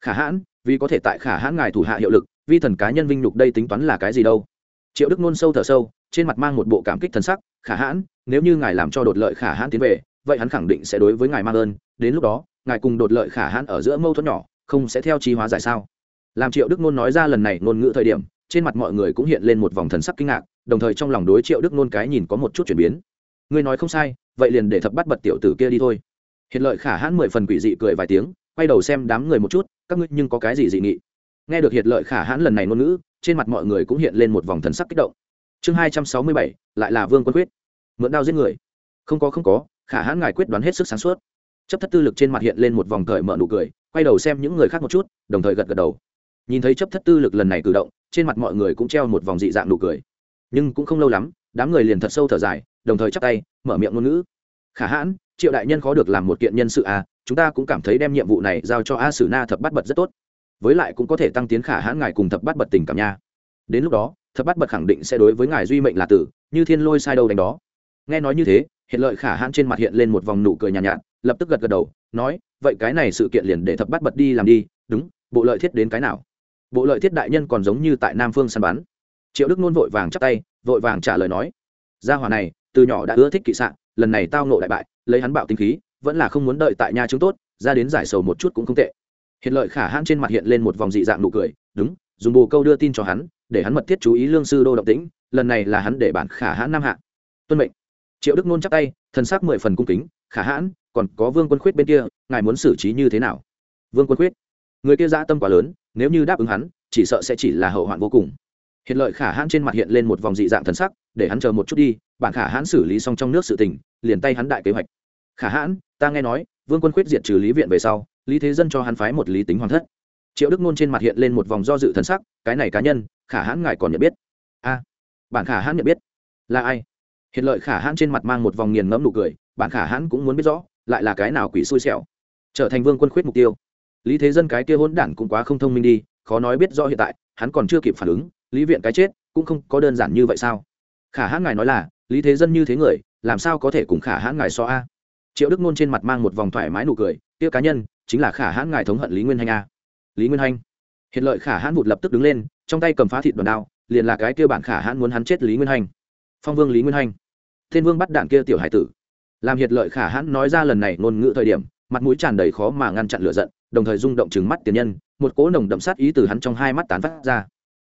Khả hãn, vì có thể tại khả hãn ngài thủ hạ hiệu lực, vi thần cá nhân vinh nhục đây tính toán là cái gì đâu? Triệu đức nôn sâu thở sâu trên mặt mang một bộ cảm kích thần sắc, khả hãn, nếu như ngài làm cho đột lợi khả hãn tiến về, vậy hắn khẳng định sẽ đối với ngài mang ơn. Đến lúc đó, ngài cùng đột lợi khả hãn ở giữa mâu thuẫn nhỏ, không sẽ theo trí hóa giải sao? Làm triệu đức nôn nói ra lần này ngôn ngữ thời điểm, trên mặt mọi người cũng hiện lên một vòng thần sắc kinh ngạc, đồng thời trong lòng đối triệu đức nôn cái nhìn có một chút chuyển biến. Ngươi nói không sai, vậy liền để thập bắt bật tiểu tử kia đi thôi. Hiện lợi khả hãn mười phần quỷ dị cười vài tiếng, quay đầu xem đám người một chút, các ngươi nhưng có cái gì dị nghị? Nghe được hiện lợi khả hãn lần này ngôn ngữ, trên mặt mọi người cũng hiện lên một vòng thần sắc kích động chương hai trăm sáu mươi bảy, lại là vương quân quyết. Mượn đao giết người. Không có không có, khả hãn ngài quyết đoán hết sức sáng suốt. Chấp thất tư lực trên mặt hiện lên một vòng cởi mở nụ cười, quay đầu xem những người khác một chút, đồng thời gật gật đầu. Nhìn thấy chấp thất tư lực lần này cử động, trên mặt mọi người cũng treo một vòng dị dạng nụ cười. Nhưng cũng không lâu lắm, đám người liền thật sâu thở dài, đồng thời chắp tay, mở miệng ngôn ngữ. Khả hãn, triệu đại nhân khó được làm một kiện nhân sự à chúng ta cũng cảm thấy đem nhiệm vụ này giao cho a sử na thập bắt bật rất tốt. Với lại cũng có thể tăng tiến khả hãn ngài cùng thập bắt bật tình cảm nha đến lúc đó thập bắt bật khẳng định sẽ đối với ngài duy mệnh là tử như thiên lôi sai đâu đánh đó. Nghe nói như thế hiện lợi khả hãn trên mặt hiện lên một vòng nụ cười nhàn nhạt, nhạt lập tức gật gật đầu nói vậy cái này sự kiện liền để thập bắt bật đi làm đi đúng bộ lợi thiết đến cái nào? Bộ lợi thiết đại nhân còn giống như tại nam phương săn bắn. Triệu đức nôn vội vàng chắp tay vội vàng trả lời nói gia hỏa này từ nhỏ đã ưa thích kỵ sạn lần này tao nộ đại bại lấy hắn bạo tinh khí vẫn là không muốn đợi tại nhà chúng tốt ra đến giải sầu một chút cũng không tệ. Hiện lợi khả hãn trên mặt hiện lên một vòng dị dạng nụ cười đúng dùng bồ câu đưa tin cho hắn, để hắn mật thiết chú ý lương sư đô động tĩnh, lần này là hắn để bản khả hãn nam hạ. Tuân mệnh. Triệu đức nôn chắp tay thân xác mười phần cung kính, khả hãn, còn có vương quân khuyết bên kia, ngài muốn xử trí như thế nào? Vương quân khuyết. Người kia dã tâm quá lớn, nếu như đáp ứng hắn, chỉ sợ sẽ chỉ là hậu hoạn vô cùng. Hiện lợi khả hãn trên mặt hiện lên một vòng dị dạng thần sắc, để hắn chờ một chút đi, bản khả hãn xử lý xong trong nước sự tình, liền tay hắn đại kế hoạch. Khả hãn, ta nghe nói, vương quân khuyết diệt trừ lý viện về sau, lý thế dân cho hắn phái một lý tính hoàng thất triệu đức nôn trên mặt hiện lên một vòng do dự thần sắc, cái này cá nhân, khả hãn ngài còn nhận biết? A, bản khả hãn nhận biết. Là ai? Hiện lợi khả hãn trên mặt mang một vòng nghiền ngẫm nụ cười, bản khả hãn cũng muốn biết rõ, lại là cái nào quỷ xui xẻo. Trở thành vương quân khuyết mục tiêu. Lý thế dân cái kia hỗn đản cũng quá không thông minh đi, khó nói biết rõ hiện tại, hắn còn chưa kịp phản ứng, lý viện cái chết, cũng không có đơn giản như vậy sao? Khả hãn ngài nói là, lý thế dân như thế người, làm sao có thể cùng khả hãn ngài so a? Triệu đức nôn trên mặt mang một vòng thoải mái nụ cười tiêu cá nhân, chính là khả hãn ngài thống hận lý nguyên Hành a lý nguyên hanh hiện lợi khả hãn vụt lập tức đứng lên trong tay cầm phá thịt đòn đao liền là cái kia bản khả hãn muốn hắn chết lý nguyên hanh phong vương lý nguyên hanh thiên vương bắt đạn kia tiểu hải tử. Làm hiệt lợi khả hãn nói ra lần này ngôn ngữ thời điểm mặt mũi tràn đầy khó mà ngăn chặn lửa giận đồng thời rung động chừng mắt tiền nhân một cỗ nồng đậm sát ý từ hắn trong hai mắt tán phát ra.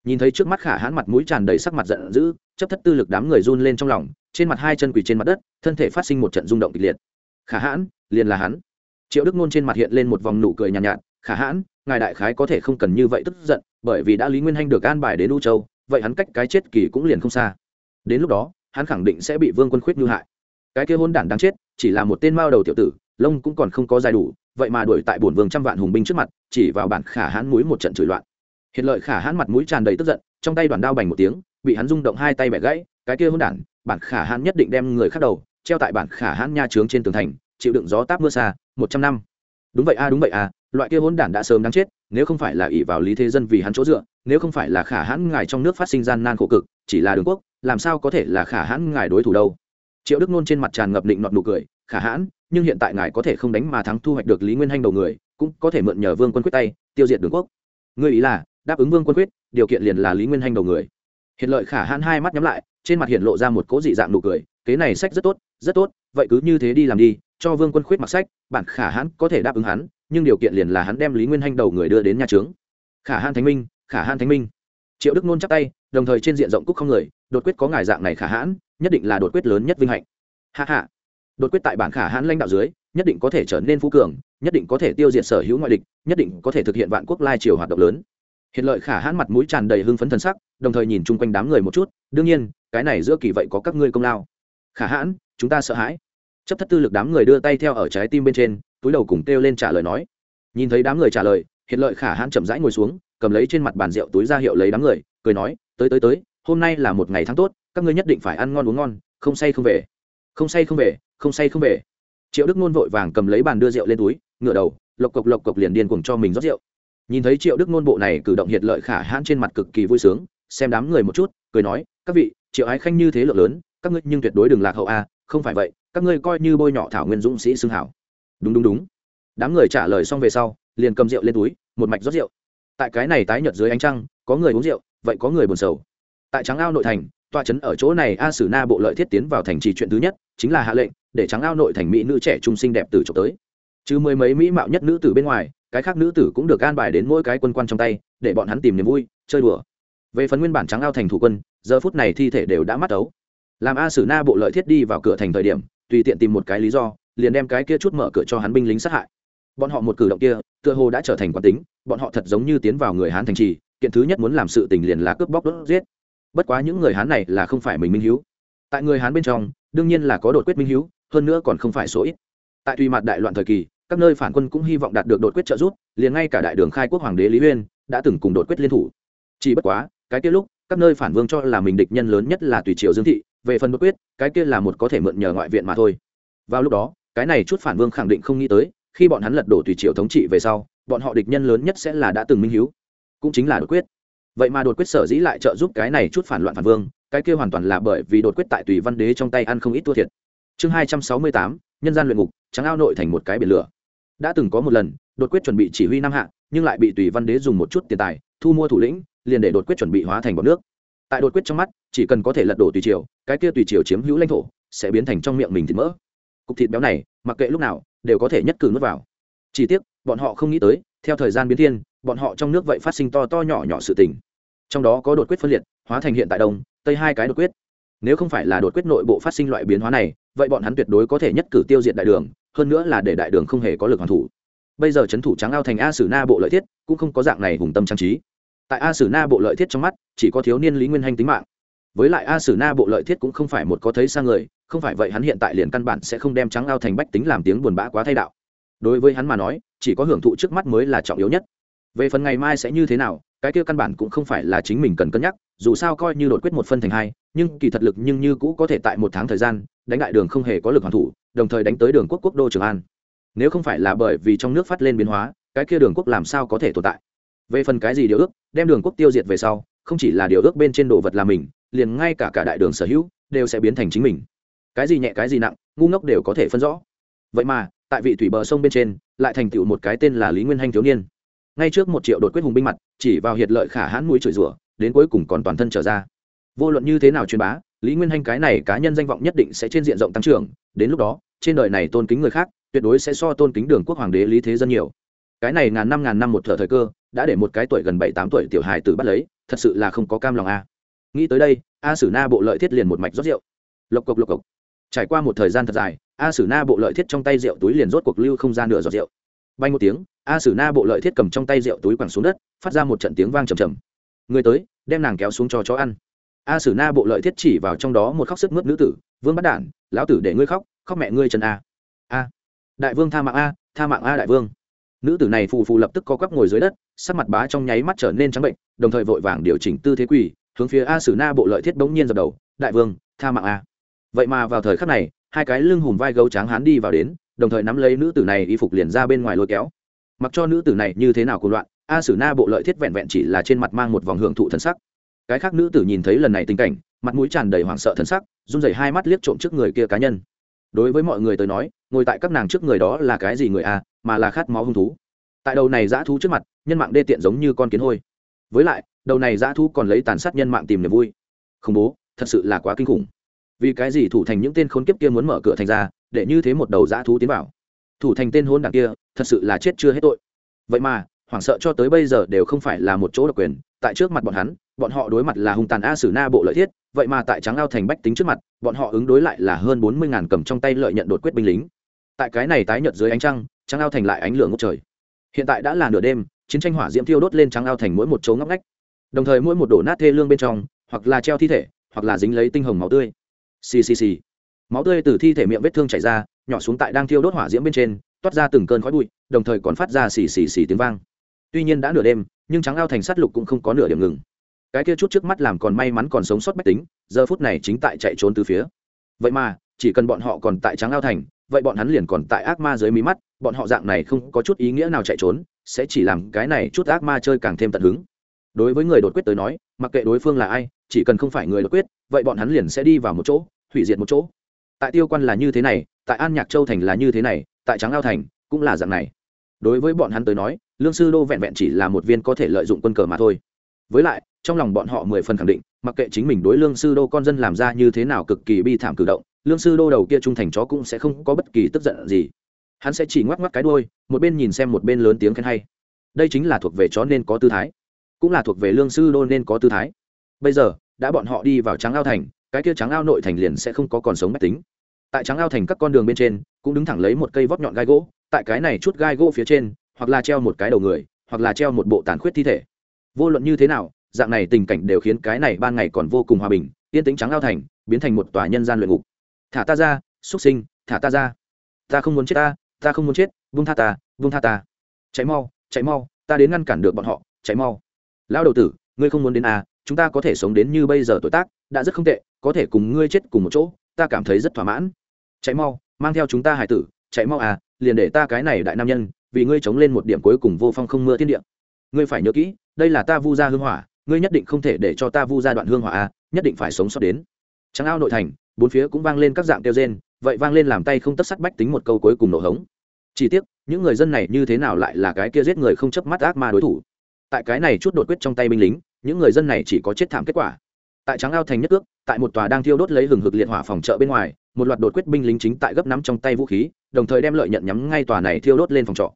Nhìn thấy trước mắt khả hãn mặt mũi tràn đầy sắc mặt giận dữ chấp thất tư lực đám người run lên trong lòng trên mặt hai chân quỳ trên mặt đất thân thể phát sinh một trận rung động kịch liệt. Khả hãn liền là hắn. Triệu đức nôn trên mặt hiện lên một vòng nụ cười nhàn nhạt, nhạt khả hãn ngài đại khái có thể không cần như vậy tức giận, bởi vì đã lý nguyên hanh được an bài đến u châu, vậy hắn cách cái chết kỳ cũng liền không xa. Đến lúc đó, hắn khẳng định sẽ bị vương quân khuyết ngư hại. Cái kia hôn đản đáng chết, chỉ là một tên mao đầu tiểu tử, lông cũng còn không có dài đủ, vậy mà đuổi tại bổn vương trăm vạn hùng binh trước mặt, chỉ vào bản khả hãn mũi một trận chửi loạn. Hiện lợi khả hãn mặt mũi tràn đầy tức giận, trong tay đoàn đao bành một tiếng, bị hắn rung động hai tay bẻ gãy, cái kia hôn đản, bản khả hãn nhất định đem người khác đầu, treo tại bản khả hãn nha trướng trên tường thành, chịu đựng gió táp mưa xa, một trăm năm. Đúng vậy a, đúng vậy a loại kia hỗn đản đã sớm đáng chết, nếu không phải là ỷ vào lý thế dân vì hắn chỗ dựa, nếu không phải là khả hãn ngài trong nước phát sinh gian nan khổ cực, chỉ là đường quốc, làm sao có thể là khả hãn ngài đối thủ đâu? Triệu đức nôn trên mặt tràn ngập định nọt nụ cười, khả hãn, nhưng hiện tại ngài có thể không đánh mà thắng thu hoạch được lý nguyên hanh đầu người, cũng có thể mượn nhờ vương quân quyết tay, tiêu diệt đường quốc. Ngươi ý là, đáp ứng vương quân quyết, điều kiện liền là lý nguyên hanh đầu người. Hiện lợi khả hãn hai mắt nhắm lại, trên mặt hiện lộ ra một cố dị dạng nụ cười, kế này sách rất tốt rất tốt, vậy cứ như thế đi làm đi, cho vương quân khuyết mặc sách, bản khả hãn có thể đáp ứng hắn nhưng điều kiện liền là hắn đem lý nguyên hanh đầu người đưa đến nhà trướng. Khả hãn thánh minh, khả hãn thánh minh. Triệu đức nôn chắc tay, đồng thời trên diện rộng cúc không người, đột quyết có ngài dạng này khả hãn, nhất định là đột quyết lớn nhất vinh hạnh. Hạ hạ đột quyết tại bản khả hãn lãnh đạo dưới, nhất định có thể trở nên phú cường, nhất định có thể tiêu diệt sở hữu ngoại địch, nhất định có thể thực hiện vạn quốc lai triều hoạt động lớn. Hiện lợi khả hãn mặt mũi tràn đầy hưng phấn thần sắc, đồng thời nhìn chung quanh đám người một chút, đương nhiên, cái này giữa kỳ vậy có các ngươi công lao. Khả hãn, chúng ta sợ hãi. Chấp thất tư lực đám người đưa tay theo ở trái tim bên trên túi đầu cùng kêu lên trả lời nói. Nhìn thấy đám người trả lời hiện lợi khả hãn chậm rãi ngồi xuống, cầm lấy trên mặt bàn rượu túi ra hiệu lấy đám người, cười nói, tới tới tới, hôm nay là một ngày tháng tốt, các ngươi nhất định phải ăn ngon uống ngon, không say không về. Không say không về, không say không về. Triệu đức nôn vội vàng cầm lấy bàn đưa rượu lên túi, ngửa đầu, lộc cộc lộc cộc liền điên cuồng cho mình rót rượu. Nhìn thấy triệu đức nôn bộ này cử động hiện lợi khả hãn trên mặt cực kỳ vui sướng, xem đám người một chút, cười nói, các vị, triệu ái khanh như thế lượng lớn, các ngươi nhưng tuyệt đối đừng lạc hậu a không phải vậy, các ngươi coi như bôi nhọ thảo nguyên dũng sĩ xưng hảo đúng đúng đúng. Đám người trả lời xong về sau, liền cầm rượu lên túi, một mạch rót rượu. Tại cái này tái nhợt dưới ánh trăng, có người uống rượu, vậy có người buồn sầu. Tại trắng ao nội thành tòa trấn ở chỗ này a sử na bộ lợi thiết tiến vào thành trì chuyện thứ nhất, chính là hạ lệnh, để trắng ao nội thành mỹ nữ trẻ trung xinh đẹp từ trộm tới. Chứ mười mấy mỹ mạo nhất nữ tử bên ngoài, cái khác nữ tử cũng được an bài đến mỗi cái quân quan trong tay, để bọn hắn tìm niềm vui, chơi đùa. Về phần nguyên bản trắng ao thành thủ quân, giờ phút này thi thể đều đã mắt ấu. Làm a sử na bộ lợi thiết đi vào cửa thành thời điểm, tùy tiện tìm một cái lý do liền đem cái kia chút mở cửa cho hắn binh lính sát hại. Bọn họ một cử động kia, tựa hồ đã trở thành quán tính, bọn họ thật giống như tiến vào người hán thành trì, kiện thứ nhất muốn làm sự tình liền là cướp bóc đốt giết. Bất quá những người hán này là không phải mình minh hiếu. Tại người hán bên trong, đương nhiên là có đột quyết minh hiếu, hơn nữa còn không phải số ít. Tại tùy mặt đại loạn thời kỳ, các nơi phản quân cũng hy vọng đạt được đột quyết trợ giúp, liền ngay cả đại đường khai quốc hoàng đế lý uyên đã từng cùng đột quyết liên thủ. Chỉ bất quá, cái kia lúc, các nơi phản vương cho là mình địch nhân lớn nhất là tùy triều dương thị, về phần đột quyết, cái kia là một có thể mượn nhờ ngoại viện mà thôi. Vào lúc đó cái này chút phản vương khẳng định không nghĩ tới, khi bọn hắn lật đổ tùy triều thống trị về sau, bọn họ địch nhân lớn nhất sẽ là đã từng minh hiếu, cũng chính là đột quyết. Vậy mà đột quyết sở dĩ lại trợ giúp cái này chút phản loạn phản vương, cái kia hoàn toàn là bởi vì đột quyết tại tùy văn đế trong tay ăn không ít thua thiệt. Chương hai trăm sáu mươi tám, nhân gian luyện ngục, trắng ao nội thành một cái biển lửa. Đã từng có một lần, đột quyết chuẩn bị chỉ huy nam hạ, nhưng lại bị tùy văn đế dùng một chút tiền tài, thu mua thủ lĩnh, liền để đột quyết chuẩn bị hóa thành bọc nước. Tại đột quyết trong mắt, chỉ cần có thể lật đổ tùy triều, cái kia tùy triều chiếm hữu lãnh thổ, sẽ biến thành trong miệng mình thịt mỡ cục thịt béo này, mặc kệ lúc nào, đều có thể nhất cử nuốt vào. Chỉ tiếc, bọn họ không nghĩ tới, theo thời gian biến thiên, bọn họ trong nước vậy phát sinh to to nhỏ nhỏ sự tình. Trong đó có đột quyết phân liệt, hóa thành hiện tại đông, tây hai cái đột quyết. Nếu không phải là đột quyết nội bộ phát sinh loại biến hóa này, vậy bọn hắn tuyệt đối có thể nhất cử tiêu diệt đại đường, hơn nữa là để đại đường không hề có lực hoàn thủ. Bây giờ c thủ trắng ao thành a sử na bộ lợi thiết cũng không có dạng này hùng tâm trang trí. Tại a sử na bộ lợi thiết trong mắt, chỉ có thiếu niên lý nguyên hanh tính mạng. Với lại a sử na bộ lợi thiết cũng không phải một có thấy sang người không phải vậy hắn hiện tại liền căn bản sẽ không đem trắng ao thành bách tính làm tiếng buồn bã quá thay đạo. Đối với hắn mà nói, chỉ có hưởng thụ trước mắt mới là trọng yếu nhất. Về phần ngày mai sẽ như thế nào, cái kia căn bản cũng không phải là chính mình cần cân nhắc, dù sao coi như đột quyết một phân thành hai, nhưng kỳ thật lực nhưng như cũ có thể tại một tháng thời gian, đánh đại đường không hề có lực hoàn thủ, đồng thời đánh tới đường quốc quốc đô trường an. Nếu không phải là bởi vì trong nước phát lên biến hóa, cái kia đường quốc làm sao có thể tồn tại? Về phần cái gì điều ước, đem đường quốc tiêu diệt về sau, không chỉ là điều ước bên trên đồ vật là mình, liền ngay cả cả đại đường sở hữu, đều sẽ biến thành chính mình cái gì nhẹ, cái gì nặng, ngu ngốc đều có thể phân rõ. Vậy mà, tại vị thủy bờ sông bên trên, lại thành tựu một cái tên là lý nguyên hanh thiếu niên. Ngay trước một triệu đột quyết hùng binh mặt, chỉ vào hiệt lợi khả hãn mũi chửi rủa, đến cuối cùng còn toàn thân trở ra. Vô luận như thế nào truyền bá, lý nguyên hanh cái này cá nhân danh vọng nhất định sẽ trên diện rộng tăng trưởng, đến lúc đó, trên đời này tôn kính người khác, tuyệt đối sẽ so tôn kính đường quốc hoàng đế lý thế dân nhiều. Cái này ngàn năm ngàn năm một thợ thời cơ, đã để một cái tuổi gần bảy tám tuổi tiểu hài tử bắt lấy, thật sự là không có cam lòng a. Nghĩ tới đây, a sử na bộ lợi thiết liền một mạch rót rượu. Lộc cộc lộc cộc trải qua một thời gian thật dài, a sử na bộ lợi thiết trong tay rượu túi liền rốt cuộc lưu không ra nửa giọt rượu. Bay một tiếng, a sử na bộ lợi thiết cầm trong tay rượu túi quẳng xuống đất, phát ra một trận tiếng vang trầm trầm. Người tới, đem nàng kéo xuống cho chó ăn. A sử na bộ lợi thiết chỉ vào trong đó một khóc sức mướt nữ tử, vương bắt đản, lão tử để ngươi khóc khóc mẹ ngươi trần a. A, đại vương tha mạng a, tha mạng a đại vương. Nữ tử này phù phù lập tức co quắp ngồi dưới đất, sắc mặt bá trong nháy mắt trở nên trắng bệnh, đồng thời vội vàng điều chỉnh tư thế quỳ, hướng phía a sử na bộ lợi thiết bỗng nhiên dập đầu, đại vương, tha mạng a vậy mà vào thời khắc này, hai cái lưng hùm vai gấu tráng hán đi vào đến, đồng thời nắm lấy nữ tử này y phục liền ra bên ngoài lôi kéo. Mặc cho nữ tử này như thế nào cùng loạn, a sử na bộ lợi thiết vẹn vẹn chỉ là trên mặt mang một vòng hưởng thụ thân sắc. Cái khác nữ tử nhìn thấy lần này tình cảnh, mặt mũi tràn đầy hoảng sợ thân sắc, run rẩy hai mắt liếc trộm trước người kia cá nhân. Đối với mọi người tới nói, ngồi tại các nàng trước người đó là cái gì người a, mà là khát máu hung thú. Tại đầu này dã thú trước mặt, nhân mạng đê tiện giống như con kiến hôi. Với lại, đầu này dã thú còn lấy tàn sát nhân mạng tìm niềm vui. Khủng bố, thật sự là quá kinh khủng vì cái gì thủ thành những tên khốn kiếp kia muốn mở cửa thành ra, để như thế một đầu dã thú tiến vào? Thủ thành tên hôn đảng kia, thật sự là chết chưa hết tội. Vậy mà, hoảng sợ cho tới bây giờ đều không phải là một chỗ độc quyền. Tại trước mặt bọn hắn, bọn họ đối mặt là hung tàn a sử na bộ lợi thiết, vậy mà tại trắng ao thành bách tính trước mặt, bọn họ ứng đối lại là hơn bốn mươi ngàn cầm trong tay lợi nhận đột quyết binh lính. Tại cái này tái nhợt dưới ánh trăng trắng ao thành lại ánh lửa ngốc trời. Hiện tại đã là nửa đêm, chiến tranh hỏa diễm thiêu đốt lên trắng ao thành mỗi một chỗ ngóc ngách. Đồng thời mỗi một đổ nát thê lương bên trong, hoặc là treo thi thể, hoặc là dính lấy tinh hồng máu tươi xì xì xì. Máu tươi từ thi thể miệng vết thương chảy ra, nhỏ xuống tại đang thiêu đốt hỏa diễm bên trên, toát ra từng cơn khói bụi, đồng thời còn phát ra xì xì xì tiếng vang. Tuy nhiên đã nửa đêm, nhưng trắng ao thành sát lục cũng không có nửa điểm ngừng. Cái kia chút trước mắt làm còn may mắn còn sống sót bách tính, giờ phút này chính tại chạy trốn từ phía. Vậy mà, chỉ cần bọn họ còn tại trắng ao thành, vậy bọn hắn liền còn tại ác ma dưới mí mắt, bọn họ dạng này không có chút ý nghĩa nào chạy trốn, sẽ chỉ làm cái này chút ác ma chơi càng thêm tận hứng. Đối với người đột quyết tới nói, mặc kệ đối phương là ai, chỉ cần không phải người đột quyết vậy bọn hắn liền sẽ đi vào một chỗ, hủy diệt một chỗ. Tại tiêu quan là như thế này, tại an nhạc châu thành là như thế này, tại trắng ao thành cũng là dạng này. Đối với bọn hắn tới nói, lương sư đô vẹn vẹn chỉ là một viên có thể lợi dụng quân cờ mà thôi. Với lại, trong lòng bọn họ mười phần khẳng định, mặc kệ chính mình đối lương sư đô con dân làm ra như thế nào cực kỳ bi thảm cử động, lương sư đô đầu kia trung thành chó cũng sẽ không có bất kỳ tức giận gì. Hắn sẽ chỉ ngoắc ngoắc cái đôi một bên nhìn xem một bên lớn tiếng khen hay. Đây chính là thuộc về chó nên có tư thái, cũng là thuộc về lương sư đô nên có tư thái. Bây giờ đã bọn họ đi vào trắng ao thành, cái kia trắng ao nội thành liền sẽ không có còn sống mách tính. Tại trắng ao thành các con đường bên trên, cũng đứng thẳng lấy một cây vót nhọn gai gỗ, tại cái này chút gai gỗ phía trên, hoặc là treo một cái đầu người, hoặc là treo một bộ tàn khuyết thi thể. Vô luận như thế nào, dạng này tình cảnh đều khiến cái này ban ngày còn vô cùng hòa bình, yên tĩnh trắng ao thành, biến thành một tòa nhân gian luyện ngục. Thả ta ra xuất sinh, thả ta ra. Ta không muốn chết ta ta không muốn chết vung tha ta vung tha ta. Cháy mau cháy mau, ta đến ngăn cản được bọn họ Cháy mau. Lão đầu tử, ngươi không muốn đến à chúng ta có thể sống đến như bây giờ tuổi tác, đã rất không tệ, có thể cùng ngươi chết cùng một chỗ, ta cảm thấy rất thỏa mãn. Chạy mau, mang theo chúng ta hải tử, chạy mau à liền để ta cái này đại nam nhân, vì ngươi chống lên một điểm cuối cùng vô phong không mưa thiên địa. Ngươi phải nhớ kỹ, đây là ta vu gia hương hỏa, ngươi nhất định không thể để cho ta vu gia đoạn hương hỏa à nhất định phải sống sót đến. Trắng ao nội thành, bốn phía cũng vang lên các dạng kêu rên, vậy vang lên làm tay không tất sắt bách tính một câu cuối cùng nổ hống. Chỉ tiếc, những người dân này như thế nào lại là cái kia giết người không chấp mắt ác ma đối thủ? Tại cái này chút đột quyết trong tay binh lính những người dân này chỉ có chết thảm kết quả. Tại trắng ao thành nhất ước tại một tòa đang thiêu đốt lấy hừng hực liệt hỏa phòng chợ bên ngoài, một loạt đột quyết binh lính chính tại gấp nắm trong tay vũ khí, đồng thời đem lợi nhận nhắm ngay tòa này thiêu đốt lên phòng trọ.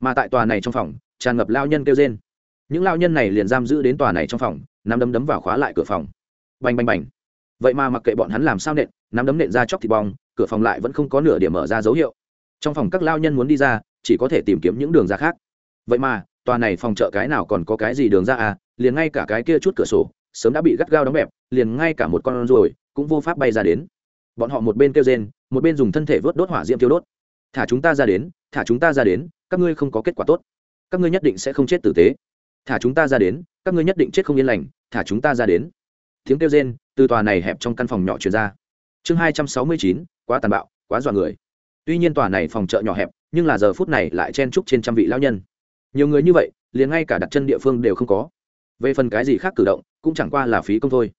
Mà tại tòa này trong phòng, tràn ngập lao nhân kêu trên những lao nhân này liền giam giữ đến tòa này trong phòng, nắm đấm đấm vào khóa lại cửa phòng. Bành bành bành. Vậy mà mặc kệ bọn hắn làm sao nện, nắm đấm nện ra chóc thịt bong, cửa phòng lại vẫn không có nửa điểm mở ra dấu hiệu. Trong phòng các lao nhân muốn đi ra, chỉ có thể tìm kiếm những đường ra khác. Vậy mà, tòa này phòng chợ cái nào còn có cái gì đường ra à liền ngay cả cái kia chút cửa sổ, sớm đã bị gắt gao đóng bẹp, liền ngay cả một con ruồi cũng vô pháp bay ra đến. Bọn họ một bên kêu rên, một bên dùng thân thể vớt đốt hỏa diễm tiêu đốt. Thả chúng ta ra đến, thả chúng ta ra đến, các ngươi không có kết quả tốt. Các ngươi nhất định sẽ không chết tử tế. Thả chúng ta ra đến, các ngươi nhất định chết không yên lành, thả chúng ta ra đến. Tiếng kêu rên từ tòa này hẹp trong căn phòng nhỏ truyền ra. Chương hai trăm sáu mươi chín, quá tàn bạo, quá dọa người. Tuy nhiên tòa này phòng chợ nhỏ hẹp, nhưng là giờ phút này lại chen trúc trên trăm vị lao nhân. Nhiều người như vậy, liền ngay cả đặt chân địa phương đều không có về phần cái gì khác cử động, cũng chẳng qua là phí công thôi.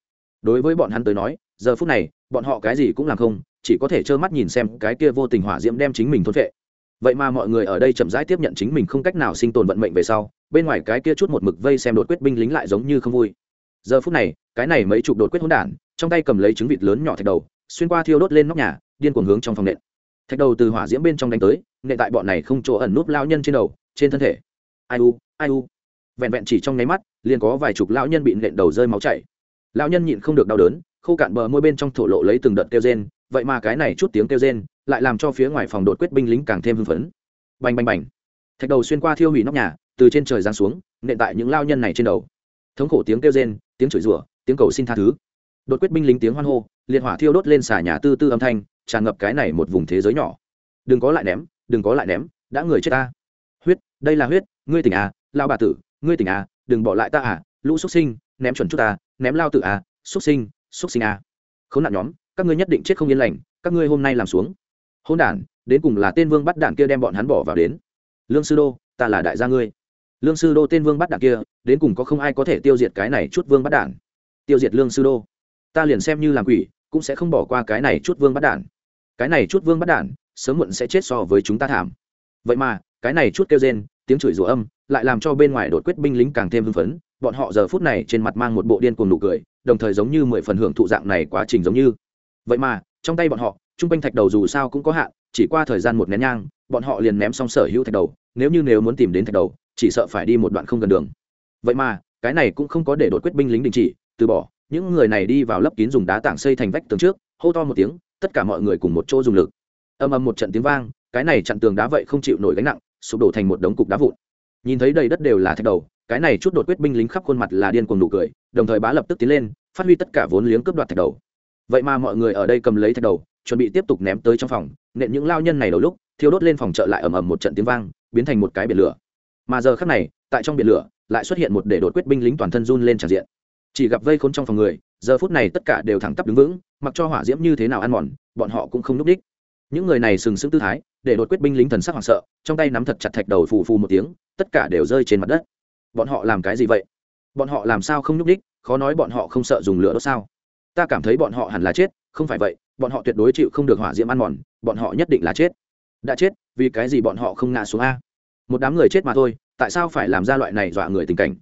Đối với bọn hắn tới nói, giờ phút này, bọn họ cái gì cũng làm không, chỉ có thể trơ mắt nhìn xem cái kia vô tình hỏa diễm đem chính mình thôn vệ vậy mà mọi người ở đây chậm rãi tiếp nhận chính mình không cách nào sinh tồn vận mệnh về sau, bên ngoài cái kia chút một mực vây xem đột quyết binh lính lại giống như không vui. Giờ phút này, cái này mấy chục đột quyết hỗn đản, trong tay cầm lấy trứng vịt lớn nhỏ thạch đầu, xuyên qua thiêu đốt lên nóc nhà, điên cuồng hướng trong phòng nện. Thạch đầu từ hỏa diễm bên trong đánh tới, nện tại bọn này không chỗ ẩn núp lao nhân trên đầu, trên thân thể. Ai u ai u. Vẹn vẹn chỉ trong nháy mắt liền có vài chục lão nhân bị nện đầu rơi máu chảy. Lão nhân nhịn không được đau đớn, khô cạn bờ môi bên trong thổ lộ lấy từng đợt kêu rên, vậy mà cái này chút tiếng kêu rên lại làm cho phía ngoài phòng đột quyết binh lính càng thêm hưng phấn. Bành bành bành. Thạch đầu xuyên qua thiêu hủy nóc nhà, từ trên trời giáng xuống, nện tại những lao nhân này trên đầu. Thống khổ tiếng kêu rên, tiếng chửi rủa, tiếng cầu xin tha thứ. Đột quyết binh lính tiếng hoan hô, liệt hỏa thiêu đốt lên xà nhà tư tư âm thanh, tràn ngập cái này một vùng thế giới nhỏ. Đừng có lại ném, đừng có lại ném, đã người chết ta. Huyết, đây là huyết, ngươi tỉnh à lao bà tử, ngươi tỉnh à đừng bỏ lại ta à lũ xuất sinh, ném chuẩn chút ta, ném lao tử à xuất sinh xuất sinh à. Không nạn nhóm, các ngươi nhất định chết không yên lành, các ngươi hôm nay làm xuống. Hôn đản, đến cùng là tên vương bắt đạn kia đem bọn hắn bỏ vào đến. Lương sư đô, ta là đại gia ngươi. Lương sư đô tên vương bắt đạn kia, đến cùng có không ai có thể tiêu diệt cái này chút vương bắt đạn? Tiêu diệt lương sư đô. Ta liền xem như làm quỷ, cũng sẽ không bỏ qua cái này chút vương bắt đạn. Cái này chút vương bắt đạn, sớm muộn sẽ chết so với chúng ta thảm. Vậy mà, cái này chút kêu rên, tiếng chửi rủa âm lại làm cho bên ngoài đột quyết binh lính càng thêm hưng phấn, bọn họ giờ phút này trên mặt mang một bộ điên cuồng nụ cười, đồng thời giống như mười phần hưởng thụ dạng này quá trình giống như. Vậy mà, trong tay bọn họ, trung quanh thạch đầu dù sao cũng có hạn, chỉ qua thời gian một nén nhang, bọn họ liền ném xong sở hữu thạch đầu, nếu như nếu muốn tìm đến thạch đầu, chỉ sợ phải đi một đoạn không gần đường. Vậy mà, cái này cũng không có để đột quyết binh lính đình chỉ, từ bỏ, những người này đi vào lấp kín dùng đá tảng xây thành vách tường trước, hô to một tiếng, tất cả mọi người cùng một chỗ dùng lực. Âm âm một trận tiếng vang, cái này chặn tường đá vậy không chịu nổi gánh nặng, sụp đổ thành một đống cục đá vụn nhìn thấy đầy đất đều là thạch đầu, cái này chút đột quyết binh lính khắp khuôn mặt là điên cuồng nụ cười, đồng thời bá lập tức tiến lên, phát huy tất cả vốn liếng cướp đoạt thạch đầu. Vậy mà mọi người ở đây cầm lấy thạch đầu, chuẩn bị tiếp tục ném tới trong phòng, nện những lao nhân này đầu lúc, thiêu đốt lên phòng chợ lại ầm ầm một trận tiếng vang, biến thành một cái biển lửa. Mà giờ khác này, tại trong biển lửa, lại xuất hiện một để đột quyết binh lính toàn thân run lên tràn diện. Chỉ gặp vây khốn trong phòng người, giờ phút này tất cả đều thẳng tắp đứng vững, mặc cho hỏa diễm như thế nào ăn mòn, bọn họ cũng không núp đích những người này sừng sững tư thái, để đột quyết binh lính thần sắc hoảng sợ, trong tay nắm thật chặt thạch đầu phù phù một tiếng, tất cả đều rơi trên mặt đất. Bọn họ làm cái gì vậy? Bọn họ làm sao không nhúc đích khó nói bọn họ không sợ dùng lửa đốt sao? Ta cảm thấy bọn họ hẳn là chết, không phải vậy, bọn họ tuyệt đối chịu không được hỏa diễm ăn mòn, bọn họ nhất định là chết. Đã chết, vì cái gì bọn họ không ngã xuống a? Một đám người chết mà thôi, tại sao phải làm ra loại này dọa người tình cảnh?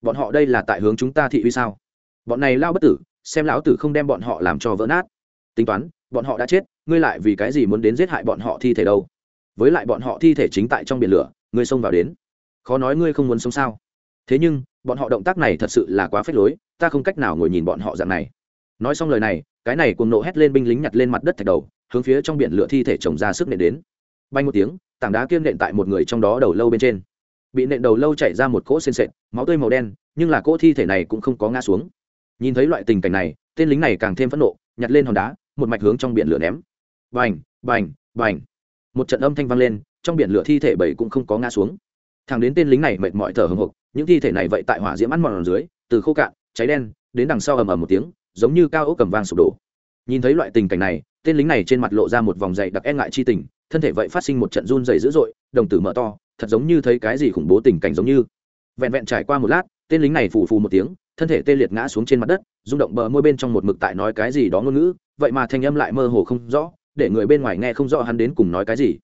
Bọn họ đây là tại hướng chúng ta thị uy sao? Bọn này lao bất tử, xem lão tử không đem bọn họ làm cho vỡ nát tính toán, bọn họ đã chết, ngươi lại vì cái gì muốn đến giết hại bọn họ thi thể đâu? Với lại bọn họ thi thể chính tại trong biển lửa, ngươi xông vào đến. Khó nói ngươi không muốn sống sao? Thế nhưng, bọn họ động tác này thật sự là quá phết lối, ta không cách nào ngồi nhìn bọn họ dạng này. Nói xong lời này, cái này cùng nộ hét lên binh lính nhặt lên mặt đất thạch đầu, hướng phía trong biển lửa thi thể chồng ra sức nện đến. Bay một tiếng, tảng đá kiên nện tại một người trong đó đầu lâu bên trên. Bị nện đầu lâu chảy ra một cỗ sên sệt máu tươi màu đen, nhưng là cỗ thi thể này cũng không có ngã xuống. Nhìn thấy loại tình cảnh này, tên lính này càng thêm phẫn nộ, nhặt lên hòn đá một mạch hướng trong biển lửa ném. Bành bành bành. Một trận âm thanh vang lên, trong biển lửa thi thể bảy cũng không có ngã xuống. Thằng đến tên lính này mệt mỏi thở hồng hộc, những thi thể này vậy tại hỏa diễm ăn mòn dưới, từ khô cạn, cháy đen, đến đằng sau ầm ầm một tiếng, giống như cao ốc cầm vang sụp đổ. Nhìn thấy loại tình cảnh này, tên lính này trên mặt lộ ra một vòng dày đặc e ngại chi tình, thân thể vậy phát sinh một trận run dày dữ dội, đồng tử mở to, thật giống như thấy cái gì khủng bố tình cảnh giống như. Vẹn vẹn trải qua một lát, tên lính này phù phù một tiếng thân thể tê liệt ngã xuống trên mặt đất, rung động bờ môi bên trong một mực tại nói cái gì đó ngôn ngữ, vậy mà thanh âm lại mơ hồ không rõ, để người bên ngoài nghe không rõ hắn đến cùng nói cái gì.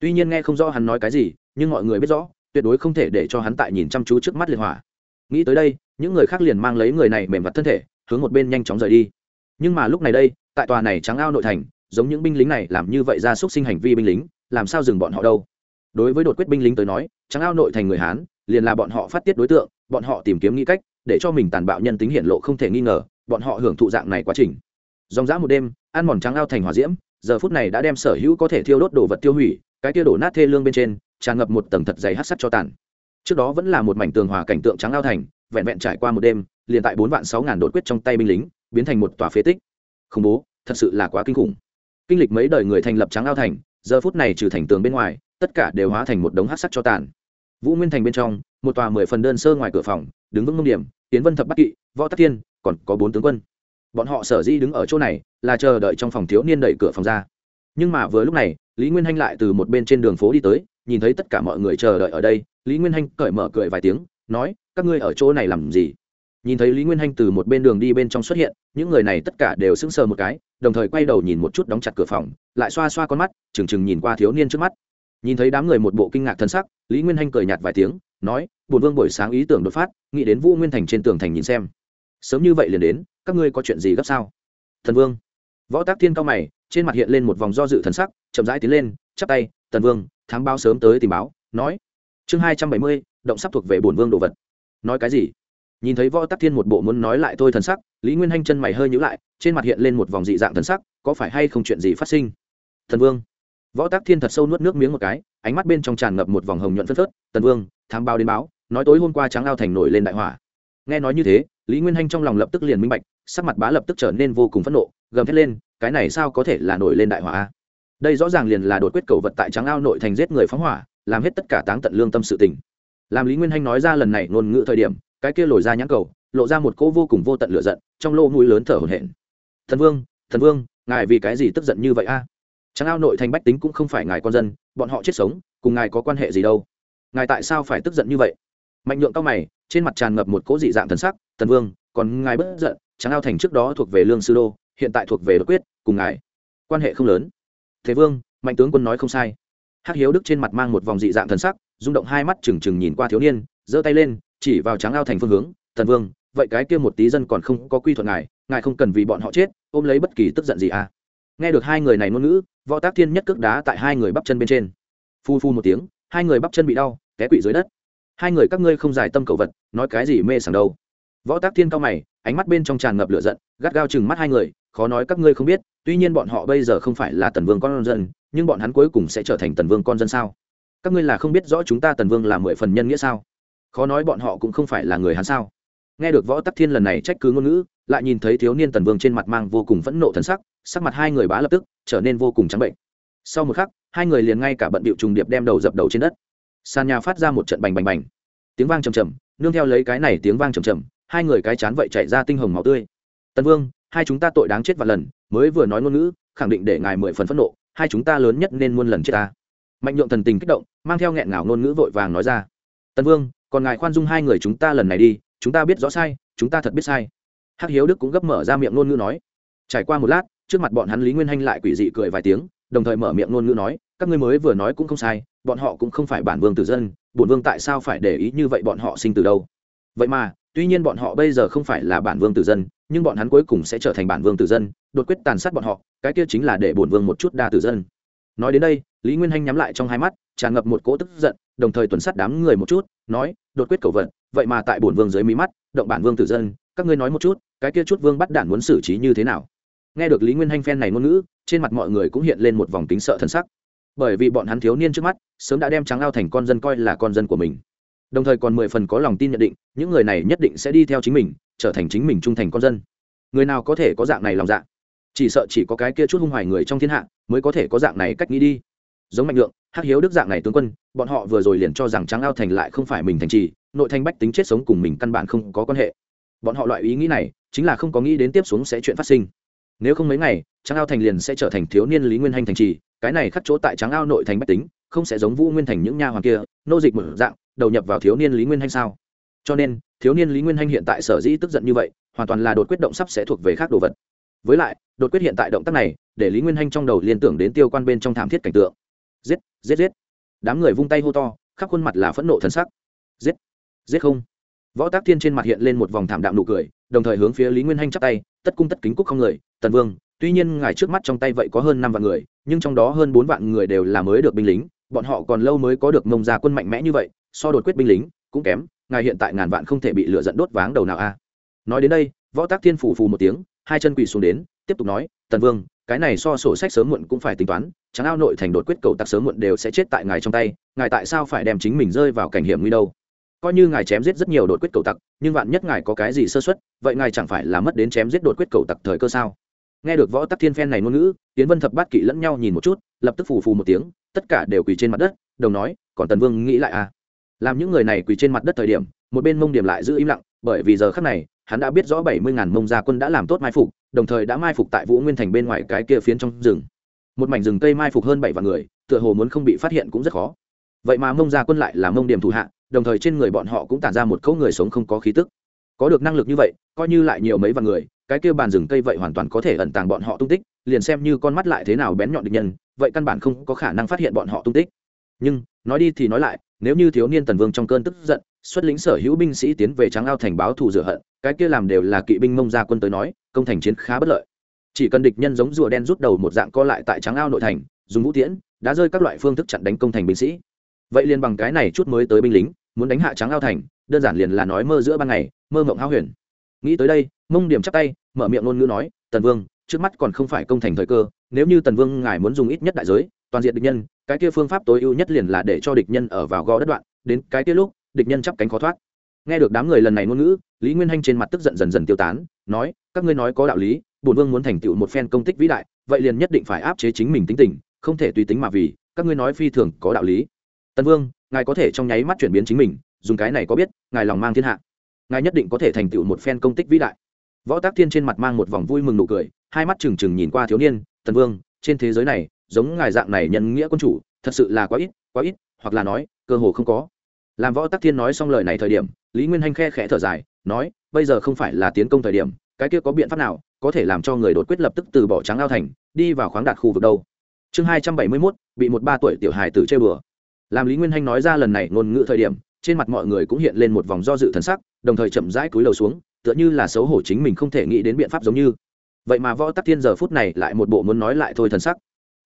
Tuy nhiên nghe không rõ hắn nói cái gì, nhưng mọi người biết rõ, tuyệt đối không thể để cho hắn tại nhìn chăm chú trước mắt liệt hỏa. Nghĩ tới đây, những người khác liền mang lấy người này mềm mặt thân thể, hướng một bên nhanh chóng rời đi. Nhưng mà lúc này đây, tại tòa này trắng ao nội thành, giống những binh lính này làm như vậy ra xúc sinh hành vi binh lính, làm sao dừng bọn họ đâu? Đối với đột quyết binh lính tới nói, trắng ao nội thành người hán, liền là bọn họ phát tiết đối tượng, bọn họ tìm kiếm nghĩ cách để cho mình tàn bạo nhân tính hiện lộ không thể nghi ngờ, bọn họ hưởng thụ dạng này quá trình. Dòng dã một đêm, ăn mòn trắng ao thành hỏa diễm, giờ phút này đã đem sở hữu có thể thiêu đốt đồ vật tiêu hủy, cái kia đổ nát thê lương bên trên, tràn ngập một tầng thật dày hát sắt cho tàn. Trước đó vẫn là một mảnh tường hòa cảnh tượng trắng ao thành, vẹn vẹn trải qua một đêm, liền tại bốn vạn sáu ngàn đột quyết trong tay binh lính, biến thành một tòa phế tích. Khủng bố, thật sự là quá kinh khủng. Kinh lịch mấy đời người thành lập trắng ao thành, giờ phút này trừ thành tường bên ngoài, tất cả đều hóa thành một đống hát sắt cho tàn. Vũ nguyên thành bên trong, một tòa mười phần đơn sơ ngoài cửa phòng đứng vững mông điểm, tiến vân thập bắc kỵ, võ tắc thiên, còn có bốn tướng quân. Bọn họ sở di đứng ở chỗ này là chờ đợi trong phòng thiếu niên đẩy cửa phòng ra. Nhưng mà vừa lúc này, lý nguyên hanh lại từ một bên trên đường phố đi tới, nhìn thấy tất cả mọi người chờ đợi ở đây, lý nguyên hanh cởi mở cười vài tiếng, nói, các ngươi ở chỗ này làm gì? Nhìn thấy lý nguyên hanh từ một bên đường đi bên trong xuất hiện, những người này tất cả đều sững sờ một cái, đồng thời quay đầu nhìn một chút đóng chặt cửa phòng, lại xoa xoa con mắt, trừng trừng nhìn qua thiếu niên trước mắt. Nhìn thấy đám người một bộ kinh ngạc thân sắc, lý nguyên hanh cười nhạt vài tiếng nói bùn vương buổi sáng ý tưởng đột phát, nghĩ đến vũ nguyên thành trên tường thành nhìn xem. Sớm như vậy liền đến, các ngươi có chuyện gì gấp sao? Thần vương. Võ tác thiên cao mày, trên mặt hiện lên một vòng do dự thần sắc, chậm rãi tiến lên, chắp tay tần vương, thám báo sớm tới tìm báo, nói. Chương hai trăm bảy mươi, động sắp thuộc về bổn vương đồ vật. Nói cái gì? Nhìn thấy võ tắc thiên một bộ muốn nói lại thôi thần sắc, lý nguyên hanh chân mày hơi nhữ lại, trên mặt hiện lên một vòng dị dạng thần sắc, có phải hay không chuyện gì phát sinh? Thần vương võ tắc thiên thật sâu nuốt nước miếng một cái, ánh mắt bên trong tràn ngập một vòng hồng nhuận phất phớt, tần vương, thám báo đến báo, nói tối hôm qua Tráng ao thành nổi lên đại hỏa nghe nói như thế, lý nguyên hanh trong lòng lập tức liền minh bạch, sắc mặt bá lập tức trở nên vô cùng phẫn nộ, gầm thét lên, cái này sao có thể là nổi lên đại hỏa đây rõ ràng liền là đột quyết cầu vật tại Tráng ao nội thành giết người phóng hỏa, làm hết tất cả táng tận lương tâm sự tình. Làm lý nguyên hanh nói ra lần này ngôn ngữ thời điểm, cái kia lồi ra nhãn cầu, lộ ra một cỗ vô cùng vô tận lửa giận, trong lô mũi lớn thở hổn hển. Thần vương thần vương, ngài vì cái gì tức giận như vậy a? Tráng ao nội thành bách tính cũng không phải ngài con dân, bọn họ chết sống, cùng ngài có quan hệ gì đâu. Ngài tại sao phải tức giận như vậy? Mạnh nhượng cao mày, trên mặt tràn ngập một cỗ dị dạng thần sắc thần vương, còn ngài bất giận, Tráng ao thành trước đó thuộc về lương sư đô, hiện tại thuộc về đột quyết, cùng ngài quan hệ không lớn. Thế vương, mạnh tướng quân nói không sai. Hắc hiếu đức trên mặt mang một vòng dị dạng thần sắc, rung động hai mắt trừng trừng nhìn qua thiếu niên, giơ tay lên, chỉ vào Tráng ao thành phương hướng thần vương, vậy cái kia một tí dân còn không có quy thuận ngài ngài không cần vì bọn họ chết, ôm lấy bất kỳ tức giận gì à? Nghe được hai người này ngôn ngữ, võ tác thiên nhất cước đá tại hai người bắp chân bên trên. Phu phu một tiếng, hai người bắp chân bị đau, té quỵ dưới đất. Hai người các ngươi không giải tâm cầu vật, nói cái gì mê sảng đâu. Võ tác thiên cao mày, ánh mắt bên trong tràn ngập lửa giận, gắt gao chừng mắt hai người, khó nói các ngươi không biết, tuy nhiên bọn họ bây giờ không phải là tần vương con dân, nhưng bọn hắn cuối cùng sẽ trở thành tần vương con dân sao? Các ngươi là không biết rõ chúng ta tần vương là mười phần nhân nghĩa sao? Khó nói bọn họ cũng không phải là người hắn sao? Nghe được võ tắc thiên lần này trách cứ ngôn ngữ lại nhìn thấy thiếu niên tần vương trên mặt mang vô cùng phẫn nộ thần sắc sắc mặt hai người bá lập tức, trở nên vô cùng trắng bệnh. Sau một khắc, hai người liền ngay cả bận bịu trùng điệp đem đầu dập đầu trên đất. Sàn nhà phát ra một trận bành bành bành. Tiếng vang trầm trầm, nương theo lấy cái này tiếng vang trầm trầm, hai người cái chán vậy chạy ra tinh hồng máu tươi. Tần vương, hai chúng ta tội đáng chết vạn lần, mới vừa nói ngôn ngữ, khẳng định để ngài mười phần phẫn nộ, hai chúng ta lớn nhất nên muôn lần chết ta. Mạnh nhượng thần tình kích động, mang theo nghẹn ngào ngôn ngữ vội vàng nói ra. Tần vương, còn ngài khoan dung hai người chúng ta lần này đi, chúng ta biết rõ sai, chúng ta thật biết sai hắc hiếu đức cũng gấp mở ra miệng ngôn ngữ nói. Trải qua một lát, trước mặt bọn hắn lý nguyên hanh lại quỷ dị cười vài tiếng, đồng thời mở miệng ngôn ngữ nói, các ngươi mới vừa nói cũng không sai, bọn họ cũng không phải bản vương tử dân, bổn vương tại sao phải để ý như vậy bọn họ sinh từ đâu? Vậy mà, tuy nhiên bọn họ bây giờ không phải là bản vương tử dân, nhưng bọn hắn cuối cùng sẽ trở thành bản vương tử dân, đột quyết tàn sát bọn họ, cái kia chính là để bổn vương một chút đa tử dân. Nói đến đây, lý nguyên hanh nhắm lại trong hai mắt, tràn ngập một cỗ tức giận, đồng thời tuần sát đám người một chút, nói, đột quyết cầu vận, vậy mà tại bổn vương dưới mí mắt, động bản vương tử dân các ngươi nói một chút, cái kia chút vương bắt đản muốn xử trí như thế nào? Nghe được lý nguyên hanh phen này ngôn ngữ, trên mặt mọi người cũng hiện lên một vòng tính sợ thân sắc. Bởi vì bọn hắn thiếu niên trước mắt, sớm đã đem trắng ao thành con dân coi là con dân của mình. Đồng thời còn mười phần có lòng tin nhận định, những người này nhất định sẽ đi theo chính mình, trở thành chính mình trung thành con dân. Người nào có thể có dạng này lòng dạ? Chỉ sợ chỉ có cái kia chút hung hoài người trong thiên hạ, mới có thể có dạng này cách nghĩ đi. Giống mạnh lượng, hắc hiếu đức dạng này tướng quân, bọn họ vừa rồi liền cho rằng trắng ao thành lại không phải mình thành trì, nội thành bách tính chết sống cùng mình căn bản không có quan hệ bọn họ loại ý nghĩ này, chính là không có nghĩ đến tiếp xuống sẽ chuyện phát sinh. Nếu không mấy ngày, tráng ao thành liền sẽ trở thành thiếu niên lý nguyên hành thành trì, cái này khắc chỗ tại tráng ao nội thành bách tính, không sẽ giống vũ nguyên thành những nha hoàng kia, nô dịch mở dạng, đầu nhập vào thiếu niên lý nguyên hành sao? Cho nên, thiếu niên lý nguyên hành hiện tại sở dĩ tức giận như vậy, hoàn toàn là đột quyết động sắp sẽ thuộc về khác đồ vật. Với lại, đột quyết hiện tại động tác này, để lý nguyên hanh trong đầu liên tưởng đến tiêu quan bên trong thảm thiết cảnh tượng. Giết giết giết. Đám người vung tay hô to, khắp khuôn mặt là phẫn nộ thân sắc. Giết giết không võ tác thiên trên mặt hiện lên một vòng thảm đạm nụ cười, đồng thời hướng phía lý nguyên hanh chắp tay, tất cung tất kính cúc không người, tần vương, tuy nhiên ngài trước mắt trong tay vậy có hơn năm vạn người, nhưng trong đó hơn bốn vạn người đều là mới được binh lính, bọn họ còn lâu mới có được mông ra quân mạnh mẽ như vậy, so đột quyết binh lính cũng kém, ngài hiện tại ngàn vạn không thể bị lựa dẫn đốt váng đầu nào a. Nói đến đây, võ tác thiên phủ phù một tiếng, hai chân quỳ xuống đến, tiếp tục nói, tần vương, cái này so sổ sách sớm muộn cũng phải tính toán, chẳng ao nội thành đột quyết cầu tặc sớm muộn đều sẽ chết tại ngài trong tay, ngài tại sao phải đem chính mình rơi vào cảnh hiểm nguy đâu? Coi như ngài chém giết rất nhiều đột quyết cầu tặc, nhưng vạn nhất ngài có cái gì sơ xuất vậy ngài chẳng phải là mất đến chém giết đột quyết cầu tặc thời cơ sao? Nghe được võ tắc thiên phen này ngôn ngữ tiến vân thập bát kỵ lẫn nhau nhìn một chút, lập tức phù phù một tiếng, tất cả đều quỳ trên mặt đất, đồng nói, còn tần vương nghĩ lại à? Làm những người này quỳ trên mặt đất thời điểm, một bên mông điểm lại giữ im lặng, bởi vì giờ khắc này, hắn đã biết rõ bảy mươi ngàn mông gia quân đã làm tốt mai phục, đồng thời đã mai phục tại vũ nguyên thành bên ngoài cái kia phiến trong rừng. Một mảnh rừng cây mai phục hơn bảy vạn người, tựa hồ muốn không bị phát hiện cũng rất khó. Vậy mà mông gia quân lại là mông điểm thủ hạ đồng thời trên người bọn họ cũng tản ra một cấu người sống không có khí tức. Có được năng lực như vậy, coi như lại nhiều mấy vạn người, cái kia bàn rừng cây vậy hoàn toàn có thể ẩn tàng bọn họ tung tích, liền xem như con mắt lại thế nào bén nhọn địch nhân, vậy căn bản không có khả năng phát hiện bọn họ tung tích. Nhưng, nói đi thì nói lại, nếu như thiếu niên tần vương trong cơn tức giận, xuất lĩnh sở hữu binh sĩ tiến về tráng ao thành báo thù rửa hận, cái kia làm đều là kỵ binh mông ra quân tới nói, công thành chiến khá bất lợi. Chỉ cần địch nhân giống rùa đen rút đầu một dạng co lại tại tráng ao nội thành, dùng vũ tiễn, đã rơi các loại phương thức chặn đánh công thành binh sĩ vậy liền bằng cái này chút mới tới binh lính, muốn đánh hạ trắng ao thành, đơn giản liền là nói mơ giữa ban ngày, mơ mộng hao huyền. Nghĩ tới đây, mông điểm chắp tay, mở miệng ngôn ngữ nói, tần vương, trước mắt còn không phải công thành thời cơ, nếu như tần vương ngài muốn dùng ít nhất đại giới, toàn diện địch nhân, cái kia phương pháp tối ưu nhất liền là để cho địch nhân ở vào gò đất đoạn, đến cái kia lúc, địch nhân chắp cánh khó thoát. Nghe được đám người lần này ngôn ngữ, lý nguyên hanh trên mặt tức giận dần dần tiêu tán, nói, các ngươi nói có đạo lý, bổn vương muốn thành tựu một phen công tích vĩ đại, vậy liền nhất định phải áp chế chính mình tính tình, không thể tùy tính mà vì, các ngươi nói phi thường có đạo lý tần vương, ngài có thể trong nháy mắt chuyển biến chính mình, dùng cái này có biết, ngài lòng mang thiên hạ. Ngài nhất định có thể thành tựu một phen công tích vĩ đại. Võ tác thiên trên mặt mang một vòng vui mừng nụ cười, hai mắt trừng trừng nhìn qua thiếu niên, tần vương, trên thế giới này, giống ngài dạng này nhân nghĩa quân chủ, thật sự là quá ít quá ít, hoặc là nói, cơ hồ không có. Làm võ tắc thiên nói xong lời này thời điểm, lý nguyên hanh khe khẽ thở dài, nói, bây giờ không phải là tiến công thời điểm, cái kia có biện pháp nào, có thể làm cho người đột quyết lập tức từ bỏ trắng ao thành, đi vào khoáng đạt khu vực đâu? Chương hai trăm bảy mươi mốt, bị một ba tuổi tiểu hài tử chơi bừa làm lý nguyên hanh nói ra lần này ngôn ngữ thời điểm trên mặt mọi người cũng hiện lên một vòng do dự thần sắc đồng thời chậm rãi cúi đầu xuống tựa như là xấu hổ chính mình không thể nghĩ đến biện pháp giống như vậy mà võ tắc thiên giờ phút này lại một bộ muốn nói lại thôi thần sắc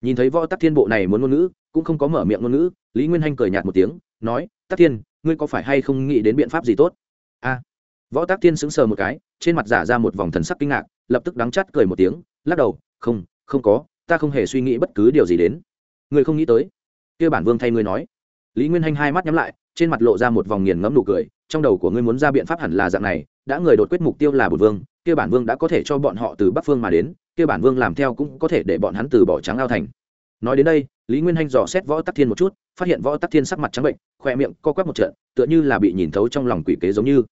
nhìn thấy võ tắc thiên bộ này muốn ngôn ngữ cũng không có mở miệng ngôn ngữ lý nguyên hanh cười nhạt một tiếng nói tắc thiên ngươi có phải hay không nghĩ đến biện pháp gì tốt a võ tắc thiên sững sờ một cái trên mặt giả ra một vòng thần sắc kinh ngạc lập tức đắng chắt cười một tiếng lắc đầu không không có ta không hề suy nghĩ bất cứ điều gì đến ngươi không nghĩ tới kia bản vương thay ngươi nói lý nguyên hanh hai mắt nhắm lại, trên mặt lộ ra một vòng nghiền ngẫm nụ cười, trong đầu của ngươi muốn ra biện pháp hẳn là dạng này, đã người đột quyết mục tiêu là bùn vương, kia bản vương đã có thể cho bọn họ từ bắc phương mà đến, kia bản vương làm theo cũng có thể để bọn hắn từ bỏ trắng ao thành. Nói đến đây, lý nguyên hanh dò xét võ tắc thiên một chút, phát hiện võ tắc thiên sắc mặt trắng bệnh khoe miệng co quắp một trận, tựa như là bị nhìn thấu trong lòng quỷ kế giống như.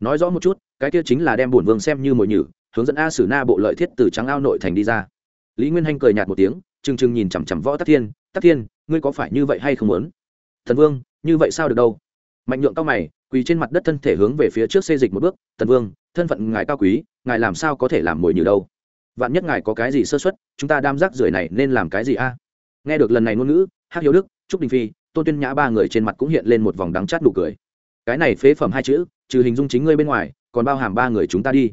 Nói rõ một chút, cái kia chính là đem bổn vương xem như mồi nhử, hướng dẫn a sử na bộ lợi thiết từ trắng ao nội thành đi ra. Lý nguyên hanh cười nhạt một tiếng, trừng trừng nhìn chằm chằm võ tắc thiên tắc thiên, ngươi có phải như vậy hay không muốn? Thần vương, như vậy sao được đâu? Mạnh nhượng cao mày, quỳ trên mặt đất thân thể hướng về phía trước xê dịch một bước. Tần vương, thân phận ngài cao quý, ngài làm sao có thể làm mồi nhử đâu? Vạn nhất ngài có cái gì sơ xuất chúng ta đam giác rưởi này nên làm cái gì a? Nghe được lần này ngôn ngữ hát hiếu đức, trúc đình phi, tôn tuyên nhã ba người trên mặt cũng hiện lên một vòng đắng chát nụ cười. Cái này phế phẩm hai chữ, trừ hình dung chính ngươi bên ngoài, còn bao hàm ba người chúng ta đi.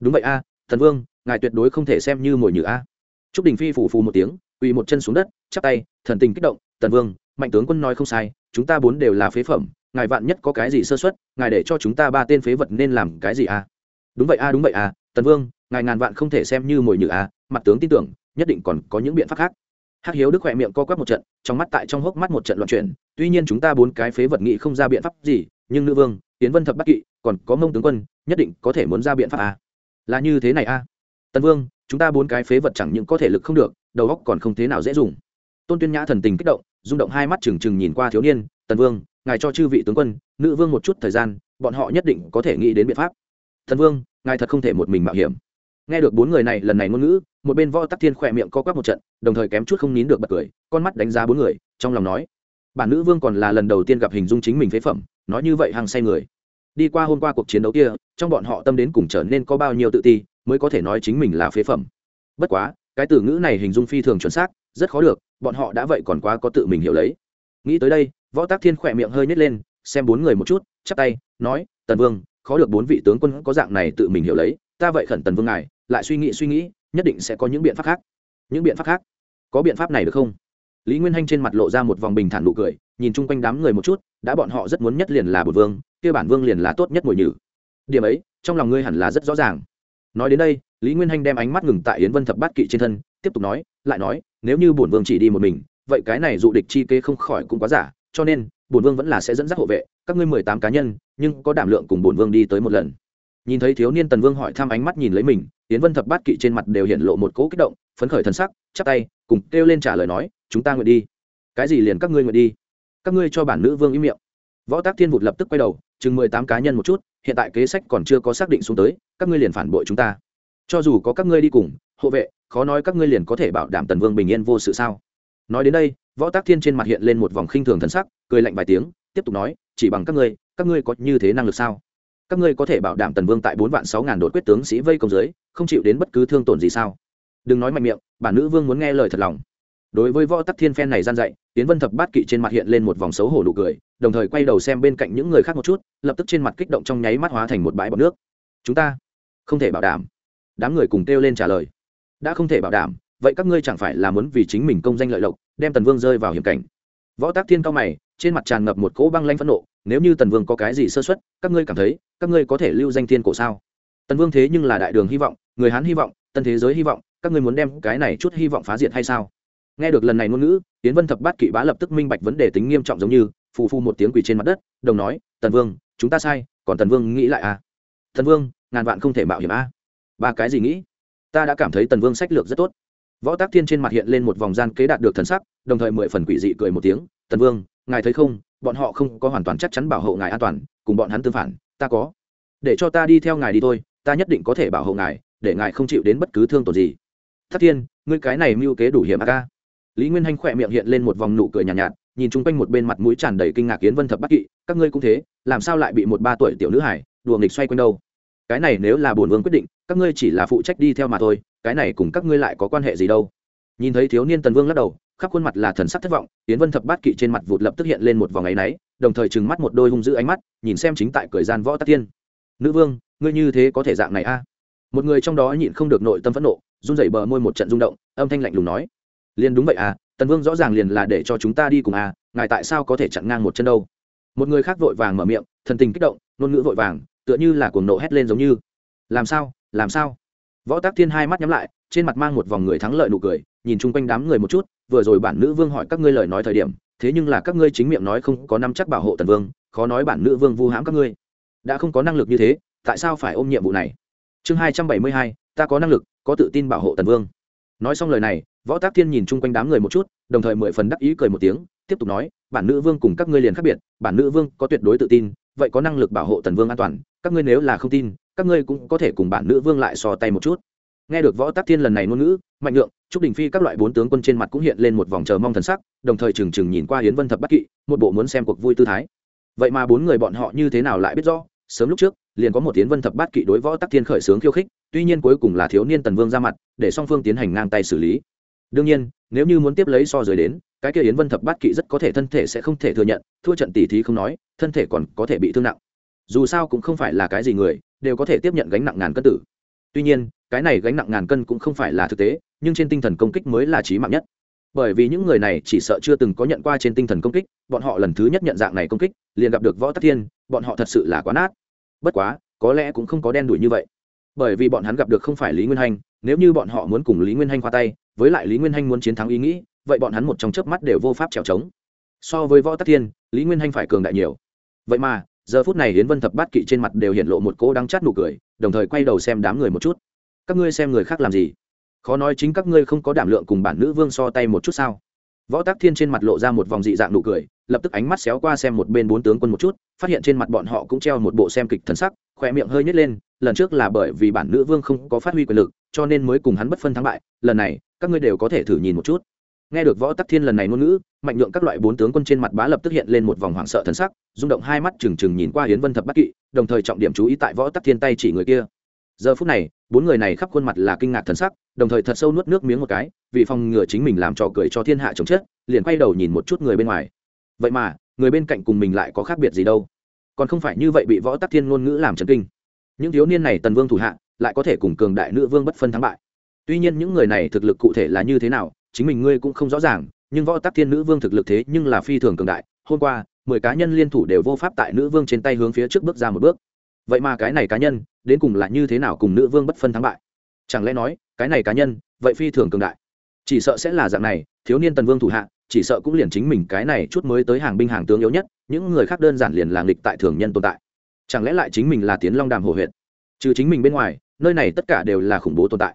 Đúng vậy a thần vương, ngài tuyệt đối không thể xem như mồi nhử a. Trúc đình phi phủ phù một tiếng, quỳ một chân xuống đất, chắp tay, thần tình kích động. Tần vương mạnh tướng quân nói không sai chúng ta bốn đều là phế phẩm ngài vạn nhất có cái gì sơ xuất ngài để cho chúng ta ba tên phế vật nên làm cái gì à? đúng vậy à, đúng vậy à, tần vương ngài ngàn vạn không thể xem như mồi nhự à mặt tướng tin tưởng nhất định còn có những biện pháp khác hắc hiếu đức khỏe miệng co quắp một trận trong mắt tại trong hốc mắt một trận loạn chuyển tuy nhiên chúng ta bốn cái phế vật nghị không ra biện pháp gì nhưng nữ vương tiến vân thập bắc kỵ còn có mông tướng quân nhất định có thể muốn ra biện pháp à? là như thế này à? tần vương chúng ta bốn cái phế vật chẳng những có thể lực không được đầu óc còn không thế nào dễ dùng tôn tuyên nhã thần tình kích động rung động hai mắt trừng trừng nhìn qua thiếu niên, tần vương, ngài cho chư vị tướng quân, nữ vương một chút thời gian, bọn họ nhất định có thể nghĩ đến biện pháp. Thần vương, ngài thật không thể một mình mạo hiểm. Nghe được bốn người này lần này ngôn ngữ, một bên võ tắc thiên khỏe miệng co quắp một trận, đồng thời kém chút không nín được bật cười, con mắt đánh giá bốn người, trong lòng nói, bản nữ vương còn là lần đầu tiên gặp hình dung chính mình phế phẩm, nói như vậy hàng say người. Đi qua hôm qua cuộc chiến đấu kia, trong bọn họ tâm đến cùng trở nên có bao nhiêu tự ti, mới có thể nói chính mình là phế phẩm. Bất quá, cái từ ngữ này hình dung phi thường chuẩn xác, rất khó được bọn họ đã vậy còn quá có tự mình hiểu lấy. Nghĩ tới đây, võ tác thiên khỏe miệng hơi nhét lên, xem bốn người một chút, chắp tay, nói, tần vương, khó được bốn vị tướng quân có dạng này tự mình hiểu lấy, ta vậy khẩn tần vương ngài, lại suy nghĩ suy nghĩ, nhất định sẽ có những biện pháp khác. Những biện pháp khác? Có biện pháp này được không? Lý nguyên hanh trên mặt lộ ra một vòng bình thản nụ cười, nhìn chung quanh đám người một chút, đã bọn họ rất muốn nhất liền là bột vương, kia bản vương liền là tốt nhất mùi nhử. Điểm ấy, trong lòng ngươi hẳn là rất rõ ràng. Nói đến đây, lý nguyên hanh đem ánh mắt ngừng tại yến vân thập bát kỵ trên thân, tiếp tục nói, lại nói nếu như bổn vương chỉ đi một mình, vậy cái này dụ địch chi kê không khỏi cũng quá giả, cho nên, bổn vương vẫn là sẽ dẫn dắt hộ vệ, các ngươi mười tám cá nhân, nhưng có đảm lượng cùng bổn vương đi tới một lần. Nhìn thấy thiếu niên tần vương hỏi thăm ánh mắt nhìn lấy mình tiến vân thập bát kỵ trên mặt đều hiện lộ một cỗ kích động, phấn khởi thần sắc, chắp tay, cùng kêu lên trả lời nói, chúng ta nguyện đi. Cái gì liền các ngươi nguyện đi? Các ngươi cho bản nữ vương ý miệng. Võ tác thiên vụt lập tức quay đầu, chừng mười tám cá nhân một chút, hiện tại kế sách còn chưa có xác định xuống tới, các ngươi liền phản bội chúng ta cho dù có các ngươi đi cùng, hộ vệ, khó nói các ngươi liền có thể bảo đảm tần vương bình yên vô sự sao? Nói đến đây, võ tác thiên trên mặt hiện lên một vòng khinh thường thân sắc, cười lạnh vài tiếng, tiếp tục nói, chỉ bằng các ngươi các ngươi có như thế năng lực sao? Các ngươi có thể bảo đảm tần vương tại bốn vạn sáu ngàn đột quyết tướng sĩ vây công giới không chịu đến bất cứ thương tổn gì sao? Đừng nói mạnh miệng, bản nữ vương muốn nghe lời thật lòng. Đối với võ tắc thiên phen này gian dạy tiến vân thập bát kỵ trên mặt hiện lên một vòng xấu hổ nụ cười, đồng thời quay đầu xem bên cạnh những người khác một chút, lập tức trên mặt kích động trong nháy mắt hóa thành một bãi bọc nước. Chúng ta không thể bảo đảm đám người cùng kêu lên trả lời. Đã không thể bảo đảm, vậy các ngươi chẳng phải là muốn vì chính mình công danh lợi lộc, đem tần vương rơi vào hiểm cảnh. Võ tác thiên cao mày, trên mặt tràn ngập một cỗ băng lanh phẫn nộ, nếu như tần vương có cái gì sơ xuất các ngươi cảm thấy, các ngươi có thể lưu danh thiên cổ sao? Tần vương thế nhưng là đại đường hy vọng, người hán hy vọng, tân thế giới hy vọng, các ngươi muốn đem cái này chút hy vọng phá diệt hay sao? Nghe được lần này ngôn ngữ tiến vân thập bát kỵ bá lập tức minh bạch vấn đề tính nghiêm trọng giống như, phù phu một tiếng quỳ trên mặt đất, đồng nói, tần vương, chúng ta sai, còn tần vương nghĩ lại à? Tần vương, ngàn vạn không thể mạo hiểm à? Ba cái gì nghĩ? Ta đã cảm thấy tần vương sách lược rất tốt. Võ tác thiên trên mặt hiện lên một vòng gian kế đạt được thần sắc đồng thời mười phần quỷ dị cười một tiếng tần vương ngài thấy không? Bọn họ không có hoàn toàn chắc chắn bảo hộ ngài an toàn cùng bọn hắn tương phản ta có. Để cho ta đi theo ngài đi thôi ta nhất định có thể bảo hộ ngài để ngài không chịu đến bất cứ thương tổn gì. Thất thiên ngươi cái này mưu kế đủ hiểm a. Ca lý nguyên hanh khỏe miệng hiện lên một vòng nụ cười nhàn nhạt, nhạt nhìn chung quanh một bên mặt mũi tràn đầy kinh ngạc yến vân thập bắc kỵ các ngươi cũng thế làm sao lại bị một ba tuổi tiểu nữ hải đùa nghịch xoay quanh đâu? Cái này nếu là bổn vương quyết định, các ngươi chỉ là phụ trách đi theo mà thôi, cái này cùng các ngươi lại có quan hệ gì đâu. Nhìn thấy thiếu niên tần vương lắc đầu, khắp khuôn mặt là thần sắc thất vọng tiến vân thập bát kỵ trên mặt vụt lập tức hiện lên một vòng áy náy, đồng thời trừng mắt một đôi hung dữ ánh mắt, nhìn xem chính tại cười gian võ tắc tiên. Nữ vương, ngươi như thế có thể dạng này a? Một người trong đó nhịn không được nội tâm phẫn nộ, run rẩy bờ môi một trận rung động, âm thanh lạnh lùng nói, liền đúng vậy à tần vương rõ ràng liền là để cho chúng ta đi cùng à ngài tại sao có thể chặn ngang một chân đâu? Một người khác vội vàng mở miệng, thần tình kích động, ngôn ngữ vội vàng tựa như là cuồng nộ hét lên giống như. Làm sao? Làm sao? Võ tác thiên hai mắt nhắm lại, trên mặt mang một vòng người thắng lợi nụ cười, nhìn chung quanh đám người một chút, vừa rồi bản nữ vương hỏi các ngươi lời nói thời điểm, thế nhưng là các ngươi chính miệng nói không có năm chắc bảo hộ tần vương, khó nói bản nữ vương vu hãm các ngươi. Đã không có năng lực như thế, tại sao phải ôm nhiệm vụ này? Chương hai trăm bảy mươi hai, ta có năng lực, có tự tin bảo hộ tần vương. Nói xong lời này, võ tác thiên nhìn chung quanh đám người một chút, đồng thời mười phần đắc ý cười một tiếng, tiếp tục nói, bản nữ vương cùng các ngươi liền khác biệt, bản nữ vương có tuyệt đối tự tin vậy có năng lực bảo hộ tần vương an toàn, các ngươi nếu là không tin, các ngươi cũng có thể cùng bản nữ vương lại so tay một chút. Nghe được võ tác thiên lần này ngôn ngữ, mạnh lượng trúc đình phi các loại bốn tướng quân trên mặt cũng hiện lên một vòng chờ mong thần sắc, đồng thời trừng trừng nhìn qua hiến vân thập bắc kỵ, một bộ muốn xem cuộc vui tư thái. Vậy mà bốn người bọn họ như thế nào lại biết rõ, sớm lúc trước, liền có một tiến vân thập bát kỵ đối võ tắc thiên khởi sướng khiêu khích, tuy nhiên cuối cùng là thiếu niên tần vương ra mặt, để song phương tiến hành ngang tay xử lý. Đương nhiên, nếu như muốn tiếp lấy so rời đến cái kia yến vân thập bát kỵ rất có thể thân thể sẽ không thể thừa nhận, thua trận tỷ thí không nói, thân thể còn có thể bị thương nặng. Dù sao cũng không phải là cái gì người, đều có thể tiếp nhận gánh nặng ngàn cân tử. Tuy nhiên, cái này gánh nặng ngàn cân cũng không phải là thực tế, nhưng trên tinh thần công kích mới là trí mạng nhất. Bởi vì những người này chỉ sợ chưa từng có nhận qua trên tinh thần công kích, bọn họ lần thứ nhất nhận dạng này công kích, liền gặp được võ tắc thiên, bọn họ thật sự là quá nát. Bất quá, có lẽ cũng không có đen đủi như vậy. Bởi vì bọn hắn gặp được không phải lý nguyên hanh, nếu như bọn họ muốn cùng lý nguyên hanh qua tay, với lại lý nguyên hanh muốn chiến thắng ý nghĩ vậy bọn hắn một trong chớp mắt đều vô pháp trèo trống. So với võ tắc thiên, lý nguyên hanh phải cường đại nhiều. Vậy mà, giờ phút này hiến vân thập bát kỵ trên mặt đều hiện lộ một cỗ đắng chát nụ cười, đồng thời quay đầu xem đám người một chút. Các ngươi xem người khác làm gì? Khó nói chính các ngươi không có đảm lượng cùng bản nữ vương so tay một chút sao? Võ tắc thiên trên mặt lộ ra một vòng dị dạng nụ cười, lập tức ánh mắt xéo qua xem một bên bốn tướng quân một chút, phát hiện trên mặt bọn họ cũng treo một bộ xem kịch thần sắc khoe miệng hơi nhét lên, lần trước là bởi vì bản nữ vương không có phát huy quyền lực, cho nên mới cùng hắn bất phân thắng bại, lần này, các ngươi đều có thể thử nhìn một chút nghe được võ tắc thiên lần này ngôn ngữ, mạnh nhượng các loại bốn tướng quân trên mặt bá lập tức hiện lên một vòng hoảng sợ thần sắc, rung động hai mắt trừng trừng nhìn qua hiến vân thập bắc kỵ, đồng thời trọng điểm chú ý tại võ tắc thiên tay chỉ người kia. Giờ phút này, bốn người này khắp khuôn mặt là kinh ngạc thần sắc, đồng thời thật sâu nuốt nước miếng một cái, vì phòng ngừa chính mình làm trò cười cho thiên hạ chồng chết, liền quay đầu nhìn một chút người bên ngoài. Vậy mà, người bên cạnh cùng mình lại có khác biệt gì đâu. Còn không phải như vậy bị võ tắc thiên ngôn ngữ làm chấn kinh. Những thiếu niên này tần vương thủ hạ, lại có thể cùng cường đại nữ vương bất phân thắng bại. Tuy nhiên những người này thực lực cụ thể là như thế nào chính mình ngươi cũng không rõ ràng, nhưng võ tắc thiên nữ vương thực lực thế nhưng là phi thường cường đại, hôm qua, mười cá nhân liên thủ đều vô pháp tại nữ vương trên tay hướng phía trước bước ra một bước. Vậy mà cái này cá nhân, đến cùng là như thế nào cùng nữ vương bất phân thắng bại? Chẳng lẽ nói, cái này cá nhân, vậy phi thường cường đại? Chỉ sợ sẽ là dạng này, thiếu niên tần vương thủ hạ, chỉ sợ cũng liền chính mình cái này chút mới tới hàng binh hàng tướng yếu nhất, những người khác đơn giản liền là nghịch tại thường nhân tồn tại. Chẳng lẽ lại chính mình là tiến long đàm hồ huyện trừ chính mình bên ngoài, nơi này tất cả đều là khủng bố tồn tại.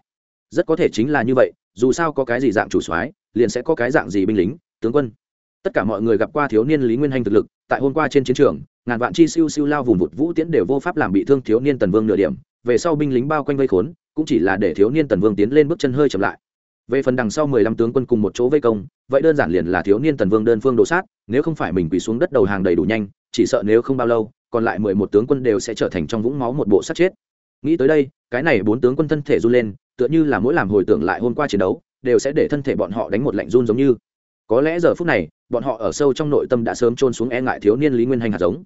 Rất có thể chính là như vậy dù sao có cái gì dạng chủ soái, liền sẽ có cái dạng gì binh lính, tướng quân. Tất cả mọi người gặp qua thiếu niên lý nguyên hanh thực lực, tại hôm qua trên chiến trường, ngàn vạn chi siêu siêu lao vùng vụt vũ tiễn đều vô pháp làm bị thương thiếu niên tần vương nửa điểm. Về sau binh lính bao quanh vây khốn, cũng chỉ là để thiếu niên tần vương tiến lên bước chân hơi chậm lại. Về phần đằng sau mười lăm tướng quân cùng một chỗ vây công, vậy đơn giản liền là thiếu niên tần vương đơn phương đổ sát, nếu không phải mình quỳ xuống đất đầu hàng đầy đủ nhanh, chỉ sợ nếu không bao lâu, còn lại mười một tướng quân đều sẽ trở thành trong vũng máu một bộ sát chết. Nghĩ tới đây, cái này bốn tướng quân thân thể run lên tựa như là mỗi làm hồi tưởng lại hôm qua chiến đấu, đều sẽ để thân thể bọn họ đánh một lạnh run giống như. Có lẽ giờ phút này, bọn họ ở sâu trong nội tâm đã sớm trôn xuống e ngại thiếu niên lý nguyên hanh hạt giống.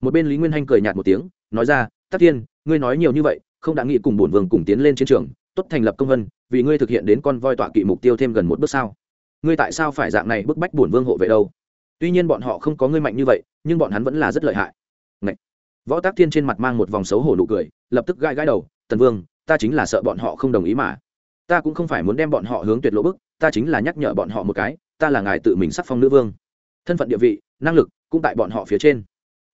Một bên lý nguyên hanh cười nhạt một tiếng, nói ra, tắc thiên, ngươi nói nhiều như vậy, không đã nghĩ cùng bổn vương cùng tiến lên chiến trường, tốt thành lập công vân, vì ngươi thực hiện đến con voi tọa kỵ mục tiêu thêm gần một bước sao? Ngươi tại sao phải dạng này bức bách bổn vương hộ vệ đâu? Tuy nhiên bọn họ không có ngươi mạnh như vậy, nhưng bọn hắn vẫn là rất lợi hại. Ngậy! võ tác thiên trên mặt mang một vòng xấu hổ nụ cười, lập tức gãi gãi đầu, tần vương ta chính là sợ bọn họ không đồng ý mà. Ta cũng không phải muốn đem bọn họ hướng tuyệt lỗ bức, ta chính là nhắc nhở bọn họ một cái, ta là ngài tự mình sắc phong nữ vương. Thân phận địa vị, năng lực cũng tại bọn họ phía trên.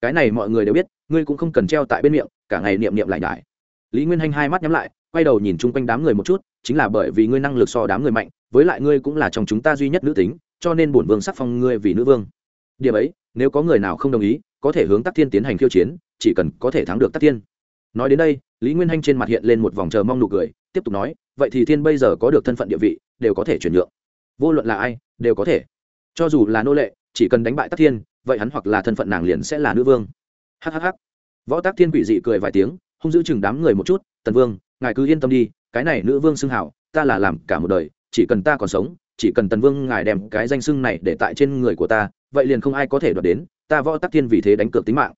Cái này mọi người đều biết, ngươi cũng không cần treo tại bên miệng, cả ngày niệm niệm lại đại. lý nguyên hanh hai mắt nhắm lại, quay đầu nhìn chung quanh đám người một chút, chính là bởi vì ngươi năng lực so đám người mạnh, với lại ngươi cũng là trong chúng ta duy nhất nữ tính, cho nên bổn vương sắc phong ngươi vì nữ vương. Điểm ấy, nếu có người nào không đồng ý, có thể hướng tắc thiên tiến hành khiêu chiến, chỉ cần có thể thắng được tắc thiên nói đến đây, lý nguyên hanh trên mặt hiện lên một vòng chờ mong nụ cười, tiếp tục nói, vậy thì thiên bây giờ có được thân phận địa vị, đều có thể chuyển nhượng. Vô luận là ai, đều có thể. Cho dù là nô lệ, chỉ cần đánh bại tắc thiên, vậy hắn hoặc là thân phận nàng liền sẽ là nữ vương. Hhh võ tắc thiên quỷ dị cười vài tiếng, hung giữ chừng đám người một chút, tần vương, ngài cứ yên tâm đi, cái này nữ vương xưng hảo, ta là làm cả một đời, chỉ cần ta còn sống, chỉ cần tần vương ngài đem cái danh xưng này để tại trên người của ta, vậy liền không ai có thể đoạt đến, ta võ tắc thiên vì thế đánh cược tính mạng.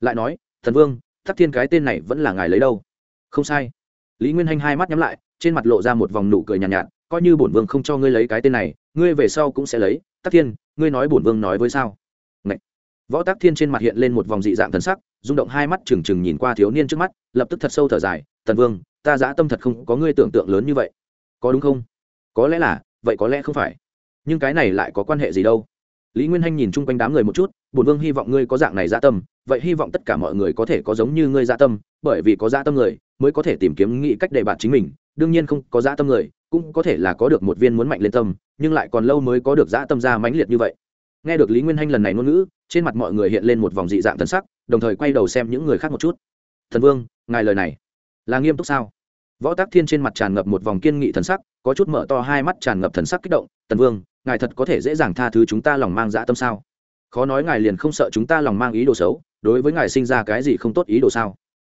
Lại nói thần vương tắc thiên cái tên này vẫn là ngài lấy đâu? Không sai. Lý nguyên hanh hai mắt nhắm lại trên mặt lộ ra một vòng nụ cười nhàn nhạt, nhạt coi như bổn vương không cho ngươi lấy cái tên này ngươi về sau cũng sẽ lấy. Tắc thiên ngươi nói bổn vương nói với sao? Ngậy. võ tắc thiên trên mặt hiện lên một vòng dị dạng thần sắc rung động hai mắt trừng trừng nhìn qua thiếu niên trước mắt lập tức thật sâu thở dài tần vương ta dã tâm thật không có ngươi tưởng tượng lớn như vậy. Có đúng không? Có lẽ là vậy có lẽ không phải. Nhưng cái này lại có quan hệ gì đâu? Lý nguyên hanh nhìn chung quanh đám người một chút, bổn vương hy vọng ngươi có dạng này gia tâm, vậy hy vọng tất cả mọi người có thể có giống như ngươi gia tâm, bởi vì có gia tâm người mới có thể tìm kiếm nghĩ cách để bạt chính mình, đương nhiên không có gia tâm người cũng có thể là có được một viên muốn mạnh lên tâm, nhưng lại còn lâu mới có được gia tâm ra mãnh liệt như vậy. Nghe được lý nguyên hanh lần này ngôn ngữ, trên mặt mọi người hiện lên một vòng dị dạng thần sắc, đồng thời quay đầu xem những người khác một chút. Thần vương, ngài lời này là nghiêm túc sao? Võ tác thiên trên mặt tràn ngập một vòng kiên nghị thần sắc, có chút mở to hai mắt tràn ngập thần sắc kích động tần vương ngài thật có thể dễ dàng tha thứ chúng ta lòng mang dã tâm sao? Khó nói ngài liền không sợ chúng ta lòng mang ý đồ xấu, đối với ngài sinh ra cái gì không tốt ý đồ sao?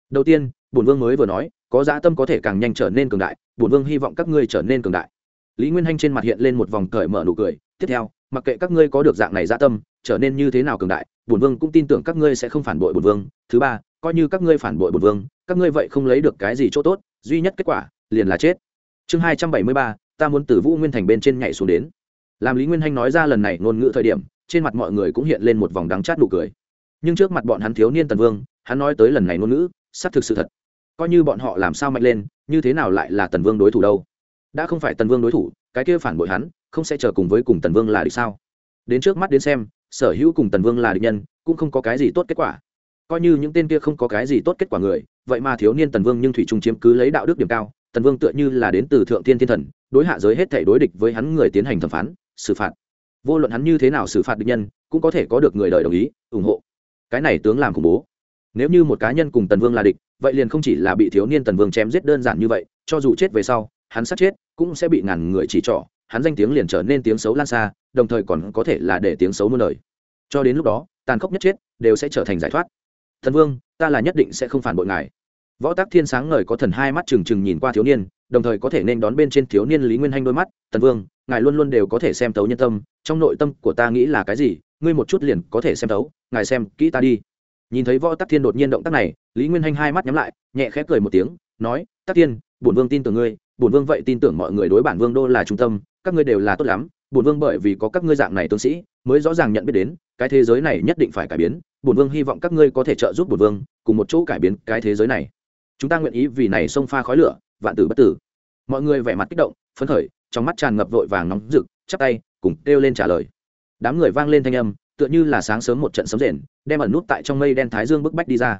Đầu tiên, bổn vương mới vừa nói, có dã tâm có thể càng nhanh trở nên cường đại, bổn vương hy vọng các ngươi trở nên cường đại. Lý nguyên hanh trên mặt hiện lên một vòng cởi mở nụ cười. Tiếp theo, mặc kệ các ngươi có được dạng này dã tâm, trở nên như thế nào cường đại, bổn vương cũng tin tưởng các ngươi sẽ không phản bội bổn vương. Thứ ba, coi như các ngươi phản bội bổn vương, các ngươi vậy không lấy được cái gì chỗ tốt, duy nhất kết quả liền là chết. Chương hai trăm bảy mươi ba, ta muốn từ vũ nguyên thành bên trên nhảy xuống đến làm lý nguyên hanh nói ra lần này ngôn ngữ thời điểm, trên mặt mọi người cũng hiện lên một vòng đắng chát nụ cười. Nhưng trước mặt bọn hắn thiếu niên tần vương, hắn nói tới lần này ngôn ngữ, xác thực sự thật. Coi như bọn họ làm sao mạnh lên, như thế nào lại là tần vương đối thủ đâu? Đã không phải tần vương đối thủ, cái kia phản bội hắn, không sẽ chờ cùng với cùng tần vương là địch sao? Đến trước mắt đến xem, sở hữu cùng tần vương là địch nhân, cũng không có cái gì tốt kết quả. Coi như những tên kia không có cái gì tốt kết quả người, vậy mà thiếu niên tần vương nhưng thủy trung chiếm cứ lấy đạo đức điểm cao, tần vương tựa như là đến từ thượng tiên thiên thần, đối hạ giới hết thể đối địch với hắn người tiến hành thẩm phán xử phạt. Vô luận hắn như thế nào xử phạt địch nhân, cũng có thể có được người đời đồng ý, ủng hộ. Cái này tướng làm khủng bố. Nếu như một cá nhân cùng tần vương là địch, vậy liền không chỉ là bị thiếu niên tần vương chém giết đơn giản như vậy, cho dù chết về sau, hắn sát chết cũng sẽ bị ngàn người chỉ trỏ, hắn danh tiếng liền trở nên tiếng xấu lan xa, đồng thời còn có thể là để tiếng xấu muôn đời. Cho đến lúc đó, tàn khốc nhất chết đều sẽ trở thành giải thoát. Thần vương, ta là nhất định sẽ không phản bội ngài võ tắc thiên sáng ngời có thần hai mắt trừng trừng nhìn qua thiếu niên, đồng thời có thể nên đón bên trên thiếu niên lý nguyên hanh đôi mắt. Tần vương, ngài luôn luôn đều có thể xem tấu nhân tâm, trong nội tâm của ta nghĩ là cái gì, ngươi một chút liền có thể xem tấu, ngài xem kỹ ta đi. Nhìn thấy võ tắc thiên đột nhiên động tác này, lý nguyên hanh hai mắt nhắm lại, nhẹ khẽ cười một tiếng, nói, tắc thiên, bổn vương tin tưởng ngươi, bổn vương vậy tin tưởng mọi người đối bản vương đô là trung tâm, các ngươi đều là tốt lắm, bổn vương bởi vì có các ngươi dạng này tướng sĩ, mới rõ ràng nhận biết đến, cái thế giới này nhất định phải cải biến, bổn vương hy vọng các ngươi có thể trợ giúp bổn vương, cùng một chỗ cải biến cái thế giới này chúng ta nguyện ý vì này xông pha khói lửa, vạn tử bất tử. Mọi người vẻ mặt kích động, phấn khởi, trong mắt tràn ngập vội vàng nóng rực, chắp tay, cùng kêu lên trả lời. Đám người vang lên thanh âm, tựa như là sáng sớm một trận sấm rền, đem ẩn nút tại trong mây đen thái dương bức bách đi ra.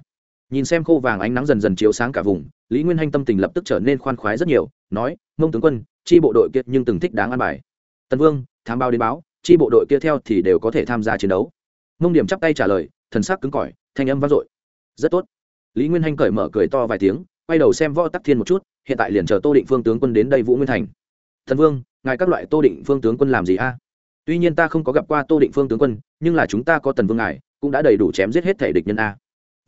Nhìn xem khô vàng ánh nắng dần dần chiếu sáng cả vùng, lý nguyên hanh tâm tình lập tức trở nên khoan khoái rất nhiều, nói, mông tướng quân, chi bộ đội kia nhưng từng thích đáng an bài. Tần vương thám báo đến báo, chi bộ đội kia theo thì đều có thể tham gia chiến đấu. Mông điểm chắp tay trả lời, thần sắc cứng cỏi, thanh âm vang dội. Rất tốt lý nguyên hanh cởi mở cười to vài tiếng, quay đầu xem võ tắc thiên một chút, hiện tại liền chờ tô định phương tướng quân đến đây vũ nguyên thành. Thần vương, ngài các loại tô định phương tướng quân làm gì a? Tuy nhiên ta không có gặp qua tô định phương tướng quân, nhưng là chúng ta có tần vương ngài, cũng đã đầy đủ chém giết hết thể địch nhân a.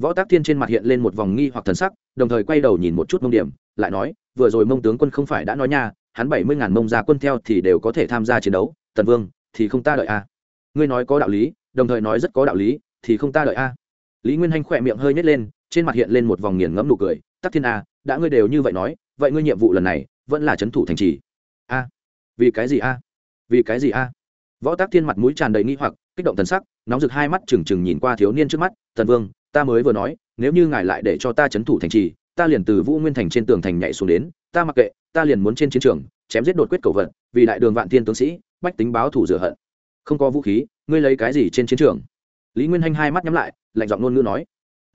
Võ tác thiên trên mặt hiện lên một vòng nghi hoặc thần sắc, đồng thời quay đầu nhìn một chút mông điểm, lại nói, vừa rồi mông tướng quân không phải đã nói nha, hắn bảy mươi ngàn mông ra quân theo thì đều có thể tham gia chiến đấu, tần vương, thì không ta đợi a. Ngươi nói có đạo lý, đồng thời nói rất có đạo lý, thì không ta đợi a. Lý nguyên hanh khỏe miệng hơi nhét lên trên mặt hiện lên một vòng nghiền ngẫm nụ cười. Tắc thiên a, đã ngươi đều như vậy nói, vậy ngươi nhiệm vụ lần này vẫn là c h ấ n thủ thành trì. A. Vì cái gì a? Vì cái gì a? Võ tác thiên mặt mũi tràn đầy nghi hoặc, kích động thần sắc, nóng rực hai mắt trừng trừng nhìn qua thiếu niên trước mắt. Tần vương, ta mới vừa nói, nếu như ngài lại để cho ta c h ấ n thủ thành trì, ta liền từ vũ nguyên thành trên tường thành nhảy xuống đến, ta mặc kệ, ta liền muốn trên chiến trường, chém giết đột quyết cầu vận. vì đại đường vạn thiên tướng sĩ, bách tính báo thủ rửa hận. Không có vũ khí, ngươi lấy cái gì trên chiến trường? Lý nguyên hanh hai mắt nhắm lại, lạnh giọng ngôn ngữ nói.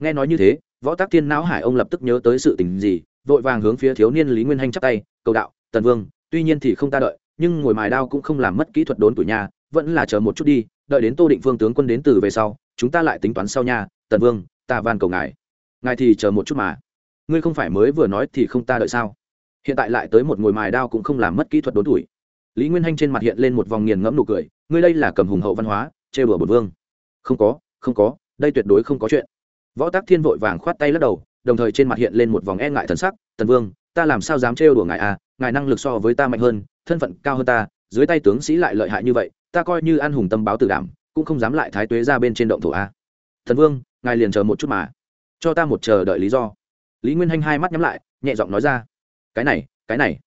Nghe nói như thế võ tác thiên não hải ông lập tức nhớ tới sự tình gì, vội vàng hướng phía thiếu niên lý nguyên hanh chắp tay, cầu đạo, tần vương, tuy nhiên thì không ta đợi, nhưng ngồi mài đao cũng không làm mất kỹ thuật đốn tuổi nhà, vẫn là chờ một chút đi, đợi đến tô định phương tướng quân đến từ về sau, chúng ta lại tính toán sau nha, tần vương, ta van cầu ngài. Ngài thì chờ một chút mà. Ngươi không phải mới vừa nói thì không ta đợi sao? Hiện tại lại tới một ngồi mài đao cũng không làm mất kỹ thuật đốn tuổi. Lý nguyên hanh trên mặt hiện lên một vòng nghiền ngẫm nụ cười, ngươi đây là cầm hùng hậu văn hóa chê bừa bột vương. Không có không có, đây tuyệt đối không có chuyện võ tác thiên vội vàng khoát tay lắc đầu, đồng thời trên mặt hiện lên một vòng e ngại thần sắc, tần vương, ta làm sao dám trêu đùa ngài à? Ngài năng lực so với ta mạnh hơn, thân phận cao hơn ta, dưới tay tướng sĩ lại lợi hại như vậy, ta coi như an hùng tâm báo tử đảm, cũng không dám lại thái tuế ra bên trên động thổ a à? thần vương, ngài liền chờ một chút mà, cho ta một chờ đợi lý do. Lý nguyên hanh hai mắt nhắm lại, nhẹ giọng nói ra, cái này cái này.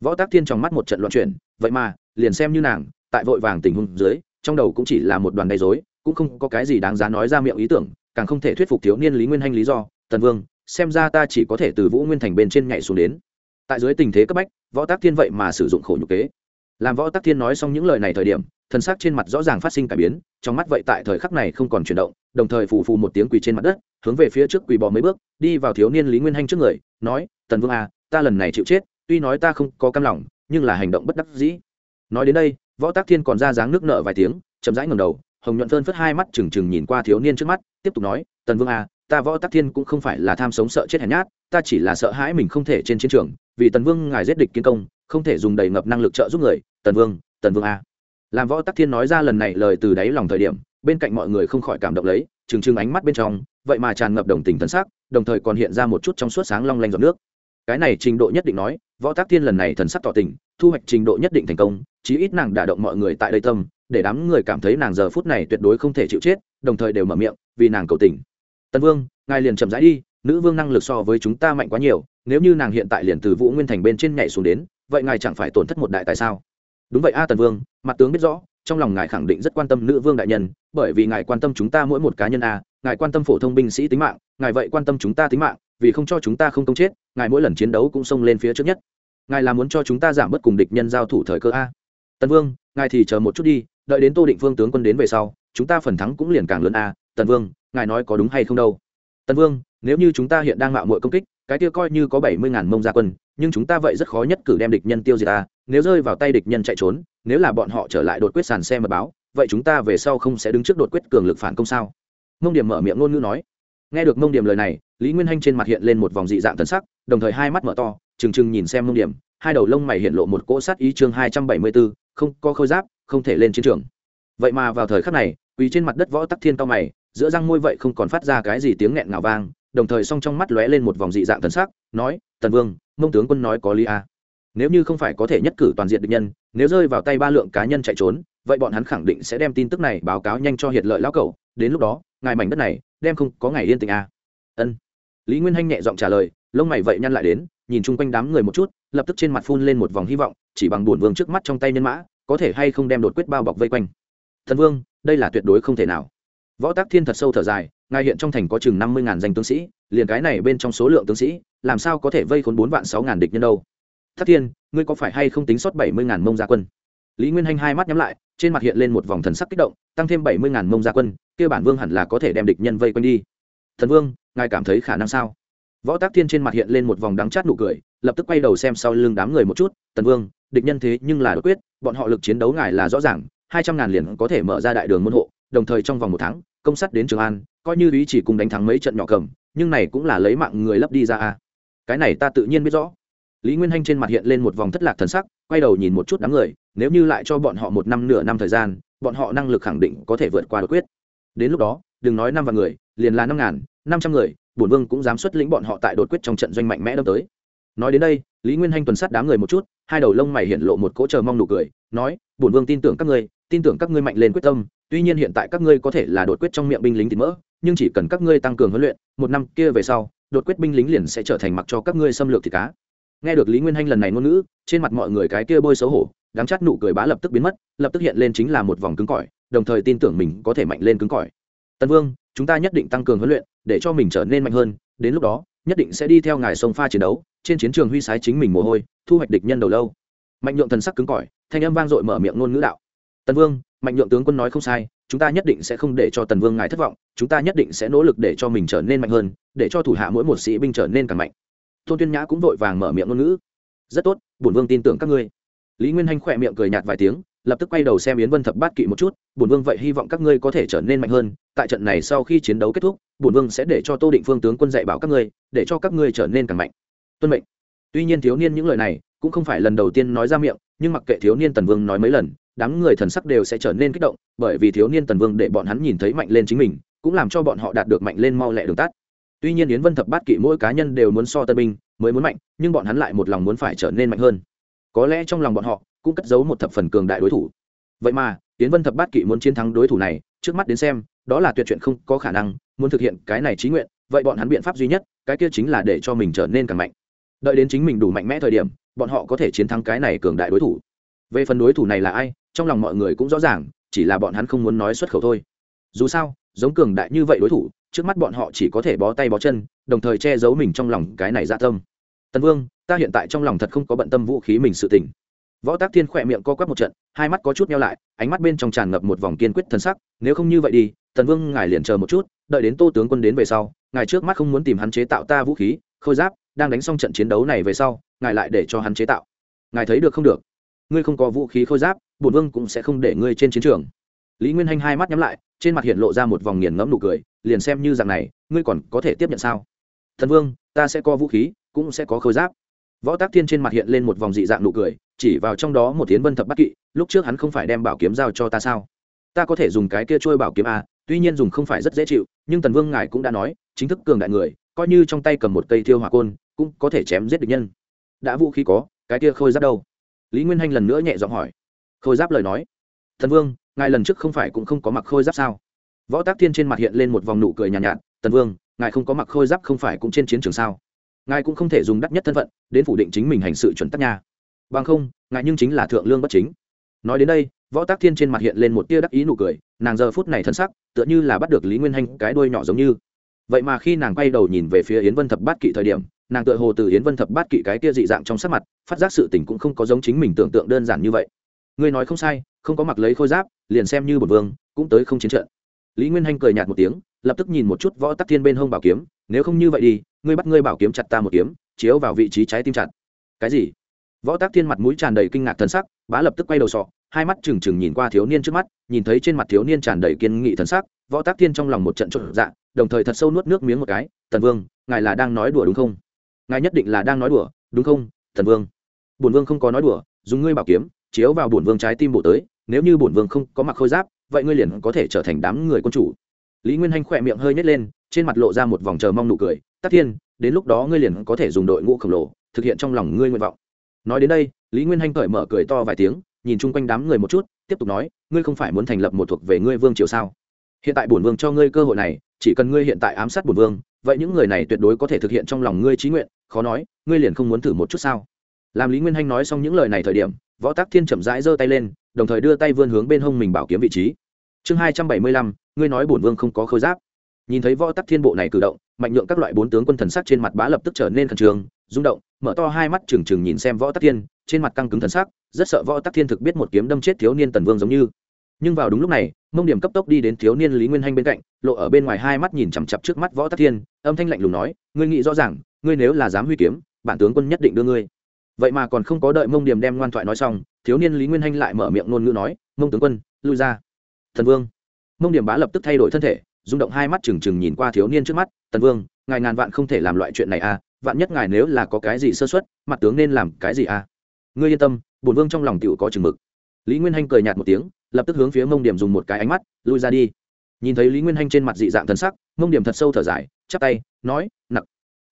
Võ tác thiên trong mắt một trận loạn chuyển, vậy mà, liền xem như nàng, tại vội vàng tình huống dưới, trong đầu cũng chỉ là một đoàn gây dối cũng không có cái gì đáng giá nói ra miệng ý tưởng càng không thể thuyết phục thiếu niên lý nguyên hanh lý do, tần vương, xem ra ta chỉ có thể từ vũ nguyên thành bên trên nhảy xuống đến. Tại dưới tình thế cấp bách, võ tác thiên vậy mà sử dụng khổ nhục kế. Làm võ tác thiên nói xong những lời này thời điểm, thân xác trên mặt rõ ràng phát sinh cải biến, trong mắt vậy tại thời khắc này không còn chuyển động, đồng thời phù phù một tiếng quỳ trên mặt đất, hướng về phía trước quỳ bò mấy bước, đi vào thiếu niên lý nguyên hanh trước người, nói, tần vương à ta lần này chịu chết, tuy nói ta không có cam lòng, nhưng là hành động bất đắc dĩ. Nói đến đây, võ tác thiên còn ra dáng nước nợ vài tiếng, chậm rãi ngầm đầu hồng nhuận phơn phất hai mắt trừng trừng nhìn qua thiếu niên trước mắt, tiếp tục nói, tần vương à ta võ tắc thiên cũng không phải là tham sống sợ chết hèn nhát, ta chỉ là sợ hãi mình không thể trên chiến trường, vì tần vương ngài giết địch kiến công, không thể dùng đầy ngập năng lực trợ giúp người. Tần vương tần vương a làm võ tắc thiên nói ra lần này lời từ đáy lòng thời điểm, bên cạnh mọi người không khỏi cảm động lấy, trừng trừng ánh mắt bên trong, vậy mà tràn ngập đồng tình thân xác đồng thời còn hiện ra một chút trong suốt sáng long lanh giọt nước. Cái này trình độ nhất định nói, võ tác thiên lần này thần sắc tỏ tình thu hoạch trình độ nhất định thành công, chí ít nàng đả động mọi người tại đây tâm, để đám người cảm thấy nàng giờ phút này tuyệt đối không thể chịu chết, đồng thời đều mở miệng, vì nàng cầu tình. Tần vương, ngài liền chậm rãi đi, nữ vương năng lực so với chúng ta mạnh quá nhiều, nếu như nàng hiện tại liền từ vũ nguyên thành bên trên nhảy xuống đến, vậy ngài chẳng phải tổn thất một đại tại sao? Đúng vậy a, tần vương, mặt tướng biết rõ, trong lòng ngài khẳng định rất quan tâm nữ vương đại nhân, bởi vì ngài quan tâm chúng ta mỗi một cá nhân a, ngài quan tâm phổ thông binh sĩ tính mạng, ngài vậy quan tâm chúng ta tính mạng, vì không cho chúng ta không công chết, ngài mỗi lần chiến đấu cũng xông lên phía trước nhất ngài là muốn cho chúng ta giảm bớt cùng địch nhân giao thủ thời cơ a? Tần vương, ngài thì chờ một chút đi, đợi đến tô định phương tướng quân đến về sau, chúng ta phần thắng cũng liền càng lớn a. Tần vương, ngài nói có đúng hay không đâu? Tần vương, nếu như chúng ta hiện đang mạo muội công kích, cái kia coi như có bảy mươi ngàn mông gia quân, nhưng chúng ta vậy rất khó nhất cử đem địch nhân tiêu diệt ta nếu rơi vào tay địch nhân chạy trốn, nếu là bọn họ trở lại đột quyết sàn xe mật báo, vậy chúng ta về sau không sẽ đứng trước đột quyết cường lực phản công sao? Mông điểm mở miệng ngôn ngữ nói. Nghe được mông điểm lời này, lý nguyên hanh trên mặt hiện lên một vòng dị dạng thần sắc, đồng thời hai mắt mở to trừng trừng nhìn xem mông điểm, hai đầu lông mày hiện lộ một cỗ sát ý chương hai trăm bảy mươi bốn không có khôi giáp, không thể lên chiến trường vậy mà vào thời khắc này, quỳ trên mặt đất võ tắc thiên cao mày, giữa răng môi vậy không còn phát ra cái gì tiếng nghẹn ngào vang, đồng thời song trong mắt lóe lên một vòng dị dạng thần sắc, nói, tần vương, mông tướng quân nói có lý à. nếu như không phải có thể nhất cử toàn diện địch nhân, nếu rơi vào tay ba lượng cá nhân chạy trốn, vậy bọn hắn khẳng định sẽ đem tin tức này báo cáo nhanh cho hiệt lợi lão cẩu đến lúc đó, ngài mảnh đất này, đem không có ngày yên tình à. ân lý nguyên hanh nhẹ giọng trả lời, lông mày vậy nhăn lại đến nhìn chung quanh đám người một chút, lập tức trên mặt phun lên một vòng hy vọng, chỉ bằng bổn vương trước mắt trong tay nhân mã, có thể hay không đem đột quyết bao bọc vây quanh. Thần vương, đây là tuyệt đối không thể nào. Võ tác thiên thật sâu thở dài, ngài hiện trong thành có chừng năm mươi ngàn danh tướng sĩ, liền cái này bên trong số lượng tướng sĩ, làm sao có thể vây khốn bốn vạn sáu ngàn địch nhân đâu? Thất thiên, ngươi có phải hay không tính sót bảy mươi ngàn mông gia quân? Lý nguyên hanh hai mắt nhắm lại, trên mặt hiện lên một vòng thần sắc kích động, tăng thêm bảy mươi ngàn mông gia quân, kia bản vương hẳn là có thể đem địch nhân vây quanh đi. Thần vương, ngài cảm thấy khả năng sao? Võ tác thiên trên mặt hiện lên một vòng đắng chát nụ cười, lập tức quay đầu xem sau lưng đám người một chút, tần vương, địch nhân thế nhưng là đột quyết, bọn họ lực chiến đấu ngài là rõ ràng, hai trăm ngàn liền có thể mở ra đại đường môn hộ, đồng thời trong vòng một tháng, công sắt đến trường an, coi như ý chỉ cùng đánh thắng mấy trận nhỏ cầm, nhưng này cũng là lấy mạng người lấp đi ra a cái này ta tự nhiên biết rõ. Lý nguyên hanh trên mặt hiện lên một vòng thất lạc thần sắc, quay đầu nhìn một chút đám người, nếu như lại cho bọn họ một năm nửa năm thời gian, bọn họ năng lực khẳng định có thể vượt qua đột quyết. Đến lúc đó, đừng nói năm vạn người, liền là năm ngàn, năm trăm người bổn vương cũng dám xuất lĩnh bọn họ tại đột quyết trong trận doanh mạnh mẽ đâm tới. Nói đến đây, lý nguyên hanh tuần sát đám người một chút, hai đầu lông mày hiện lộ một cỗ chờ mong nụ cười, nói, bổn vương tin tưởng các ngươi, tin tưởng các ngươi mạnh lên quyết tâm, tuy nhiên hiện tại các ngươi có thể là đột quyết trong miệng binh lính thịt mỡ, nhưng chỉ cần các ngươi tăng cường huấn luyện, một năm kia về sau, đột quyết binh lính liền sẽ trở thành mặc cho các ngươi xâm lược thịt cá. Nghe được lý nguyên hanh lần này ngôn ngữ, trên mặt mọi người cái kia bôi xấu hổ, đáng chát nụ cười bá lập tức biến mất, lập tức hiện lên chính là một vòng cứng cỏi, đồng thời tin tưởng mình có thể mạnh lên cứng cỏi. Tân vương chúng ta nhất định tăng cường huấn luyện, để cho mình trở nên mạnh hơn, đến lúc đó, nhất định sẽ đi theo ngài sông pha chiến đấu, trên chiến trường huy sái chính mình mồ hôi, thu hoạch địch nhân đầu lâu. Mạnh nhượng thần sắc cứng cỏi, thanh âm vang dội mở miệng ngôn ngữ đạo. Tần vương, mạnh nhượng tướng quân nói không sai, chúng ta nhất định sẽ không để cho tần vương ngài thất vọng, chúng ta nhất định sẽ nỗ lực để cho mình trở nên mạnh hơn, để cho thủ hạ mỗi một sĩ binh trở nên càng mạnh. Tôn tuyên nhã cũng vội vàng mở miệng ngôn ngữ. Rất tốt, bổn vương tin tưởng các ngươi. Lý nguyên hanh khỏe miệng cười nhạt vài tiếng lập tức quay đầu xem yến vân thập bát kỵ một chút, bổn vương vậy hy vọng các ngươi có thể trở nên mạnh hơn, tại trận này sau khi chiến đấu kết thúc, bổn vương sẽ để cho tô định phương tướng quân dạy bảo các ngươi, để cho các ngươi trở nên càng mạnh. Tuân mệnh. Tuy nhiên thiếu niên những lời này cũng không phải lần đầu tiên nói ra miệng, nhưng mặc kệ thiếu niên tần vương nói mấy lần, đám người thần sắc đều sẽ trở nên kích động, bởi vì thiếu niên tần vương để bọn hắn nhìn thấy mạnh lên chính mình, cũng làm cho bọn họ đạt được mạnh lên mau lẹ đường tắt. Tuy nhiên yến vân thập bát kỵ mỗi cá nhân đều muốn so tân binh, mới muốn mạnh, nhưng bọn hắn lại một lòng muốn phải trở nên mạnh hơn. Có lẽ trong lòng bọn họ cũng cất giấu một thập phần cường đại đối thủ. Vậy mà yến vân thập bát kỵ muốn chiến thắng đối thủ này, trước mắt đến xem, đó là tuyệt chuyện không có khả năng, muốn thực hiện cái này trí nguyện, vậy bọn hắn biện pháp duy nhất, cái kia chính là để cho mình trở nên càng mạnh. Đợi đến chính mình đủ mạnh mẽ thời điểm, bọn họ có thể chiến thắng cái này cường đại đối thủ. Về phần đối thủ này là ai, trong lòng mọi người cũng rõ ràng, chỉ là bọn hắn không muốn nói xuất khẩu thôi. Dù sao, giống cường đại như vậy đối thủ, trước mắt bọn họ chỉ có thể bó tay bó chân, đồng thời che giấu mình trong lòng cái này dạ tâm. Tần vương, ta hiện tại trong lòng thật không có bận tâm vũ khí mình sự tình võ tác thiên khỏe miệng co quắp một trận, hai mắt có chút nhau lại, ánh mắt bên trong tràn ngập một vòng kiên quyết thân sắc, nếu không như vậy đi, tần vương, ngài liền chờ một chút, đợi đến tô tướng quân đến về sau, ngài trước mắt không muốn tìm hắn chế tạo ta vũ khí, khôi giáp, đang đánh xong trận chiến đấu này về sau, ngài lại để cho hắn chế tạo. Ngài thấy được không được? Ngươi không có vũ khí khôi giáp, bổn vương cũng sẽ không để ngươi trên chiến trường. Lý nguyên hanh hai mắt nhắm lại, trên mặt hiện lộ ra một vòng nghiền ngẫm nụ cười, liền xem như rằng này, ngươi còn có thể tiếp nhận sao? Thần vương, ta sẽ có vũ khí, cũng sẽ có khôi giáp võ tác thiên trên mặt hiện lên một vòng dị dạng nụ cười chỉ vào trong đó một tiến vân thập bắc kỵ lúc trước hắn không phải đem bảo kiếm giao cho ta sao? Ta có thể dùng cái kia trôi bảo kiếm a tuy nhiên dùng không phải rất dễ chịu nhưng tần vương ngài cũng đã nói chính thức cường đại người coi như trong tay cầm một cây thiêu hỏa côn cũng có thể chém giết địch nhân. Đã vũ khí có cái kia khôi giáp đâu? Lý nguyên hanh lần nữa nhẹ giọng hỏi. Khôi giáp lời nói. Thần vương ngài lần trước không phải cũng không có mặc khôi giáp sao? Võ tác thiên trên mặt hiện lên một vòng nụ cười nhàn nhạt, nhạt tần vương ngài không có mặc khôi giáp không phải cũng trên chiến trường sao? Ngài cũng không thể dùng đắt nhất thân phận đến phủ định chính mình hành sự chuẩn tắc nha. Bằng không, ngài nhưng chính là thượng lương bất chính. Nói đến đây, võ tác thiên trên mặt hiện lên một tia đắc ý nụ cười, nàng giờ phút này thân sắc, tựa như là bắt được lý nguyên hanh cái đuôi nhỏ giống như. Vậy mà khi nàng quay đầu nhìn về phía yến vân thập bát kỵ thời điểm, nàng tựa hồ từ yến vân thập bát kỵ cái kia dị dạng trong sắc mặt, phát giác sự tình cũng không có giống chính mình tưởng tượng đơn giản như vậy. Ngươi nói không sai, không có mặc lấy khôi giáp, liền xem như bột vương, cũng tới không chiến trận. Lý nguyên hanh cười nhạt một tiếng, lập tức nhìn một chút võ tắc thiên bên hông bảo kiếm, nếu không như vậy đi ngươi bắt ngươi bảo kiếm chặt ta một kiếm, chiếu vào vị trí trái tim chặt. Cái gì? Võ Tác thiên mặt mũi tràn đầy kinh ngạc thân sắc, bá lập tức quay đầu sọ, hai mắt trừng trừng nhìn qua thiếu niên trước mắt, nhìn thấy trên mặt thiếu niên tràn đầy kiên nghị thân sắc, võ Tác thiên trong lòng một trận trộn dạ đồng thời thật sâu nuốt nước miếng một cái, tần vương, ngài là đang nói đùa đúng không? Ngài nhất định là đang nói đùa, đúng không thần vương? Bổn vương không có nói đùa, dùng ngươi bảo kiếm, chiếu vào bổn vương trái tim bổ tới, nếu như bổn vương không có mặc khôi giáp, vậy ngươi liền có thể trở thành đám người quân chủ. Lý nguyên hanh khỏe miệng hơi nhét lên trên mặt lộ ra một vòng chờ mong nụ cười, tắc thiên, đến lúc đó ngươi liền có thể dùng đội ngũ khổng lồ, thực hiện trong lòng ngươi nguyện vọng. Nói đến đây, lý nguyên hanh cởi mở cười to vài tiếng, nhìn chung quanh đám người một chút, tiếp tục nói, ngươi không phải muốn thành lập một thuộc về ngươi vương triều sao? Hiện tại bổn vương cho ngươi cơ hội này, chỉ cần ngươi hiện tại ám sát bổn vương, vậy những người này tuyệt đối có thể thực hiện trong lòng ngươi trí nguyện, khó nói, ngươi liền không muốn thử một chút sao? Làm lý nguyên hanh nói xong những lời này thời điểm, võ tắc thiên chậm rãi giơ tay lên, đồng thời đưa tay vươn hướng bên hông mình bảo kiếm vị trí. Chương hai trăm bảy mươi lăm, ngươi nói bổn vương không có khôi giáp nhìn thấy võ tắc thiên bộ này cử động, mạnh nhượng các loại bốn tướng quân thần sắc trên mặt bá lập tức trở nên khẩn trương, rung động, mở to hai mắt trừng trừng nhìn xem võ tắc thiên, trên mặt căng cứng thần sắc, rất sợ võ tắc thiên thực biết một kiếm đâm chết thiếu niên tần vương giống như. Nhưng vào đúng lúc này, mông điểm cấp tốc đi đến thiếu niên lý nguyên hanh bên cạnh, lộ ở bên ngoài hai mắt nhìn chằm chặp trước mắt võ tắc thiên, âm thanh lạnh lùng nói, ngươi nghĩ rõ ràng, ngươi nếu là dám huy kiếm, bản tướng quân nhất định đưa ngươi. Vậy mà còn không có đợi mông điểm đem ngoan thoại nói xong, thiếu niên lý nguyên hanh lại mở miệng ngôn ngữ nói, mông tướng quân, lui ra. Thần vương. Mông điểm bá lập tức thay đổi thân thể rung động hai mắt trừng trừng nhìn qua thiếu niên trước mắt, tần vương, ngài ngàn vạn không thể làm loại chuyện này à. vạn nhất ngài nếu là có cái gì sơ xuất mặt tướng nên làm cái gì à ngươi yên tâm, bổn vương trong lòng tựu có chừng mực. Lý nguyên hanh cười nhạt một tiếng, lập tức hướng phía mông điểm dùng một cái ánh mắt, lui ra đi. Nhìn thấy lý nguyên hanh trên mặt dị dạng thần sắc, mông điểm thật sâu thở dài, chắp tay, nói nặng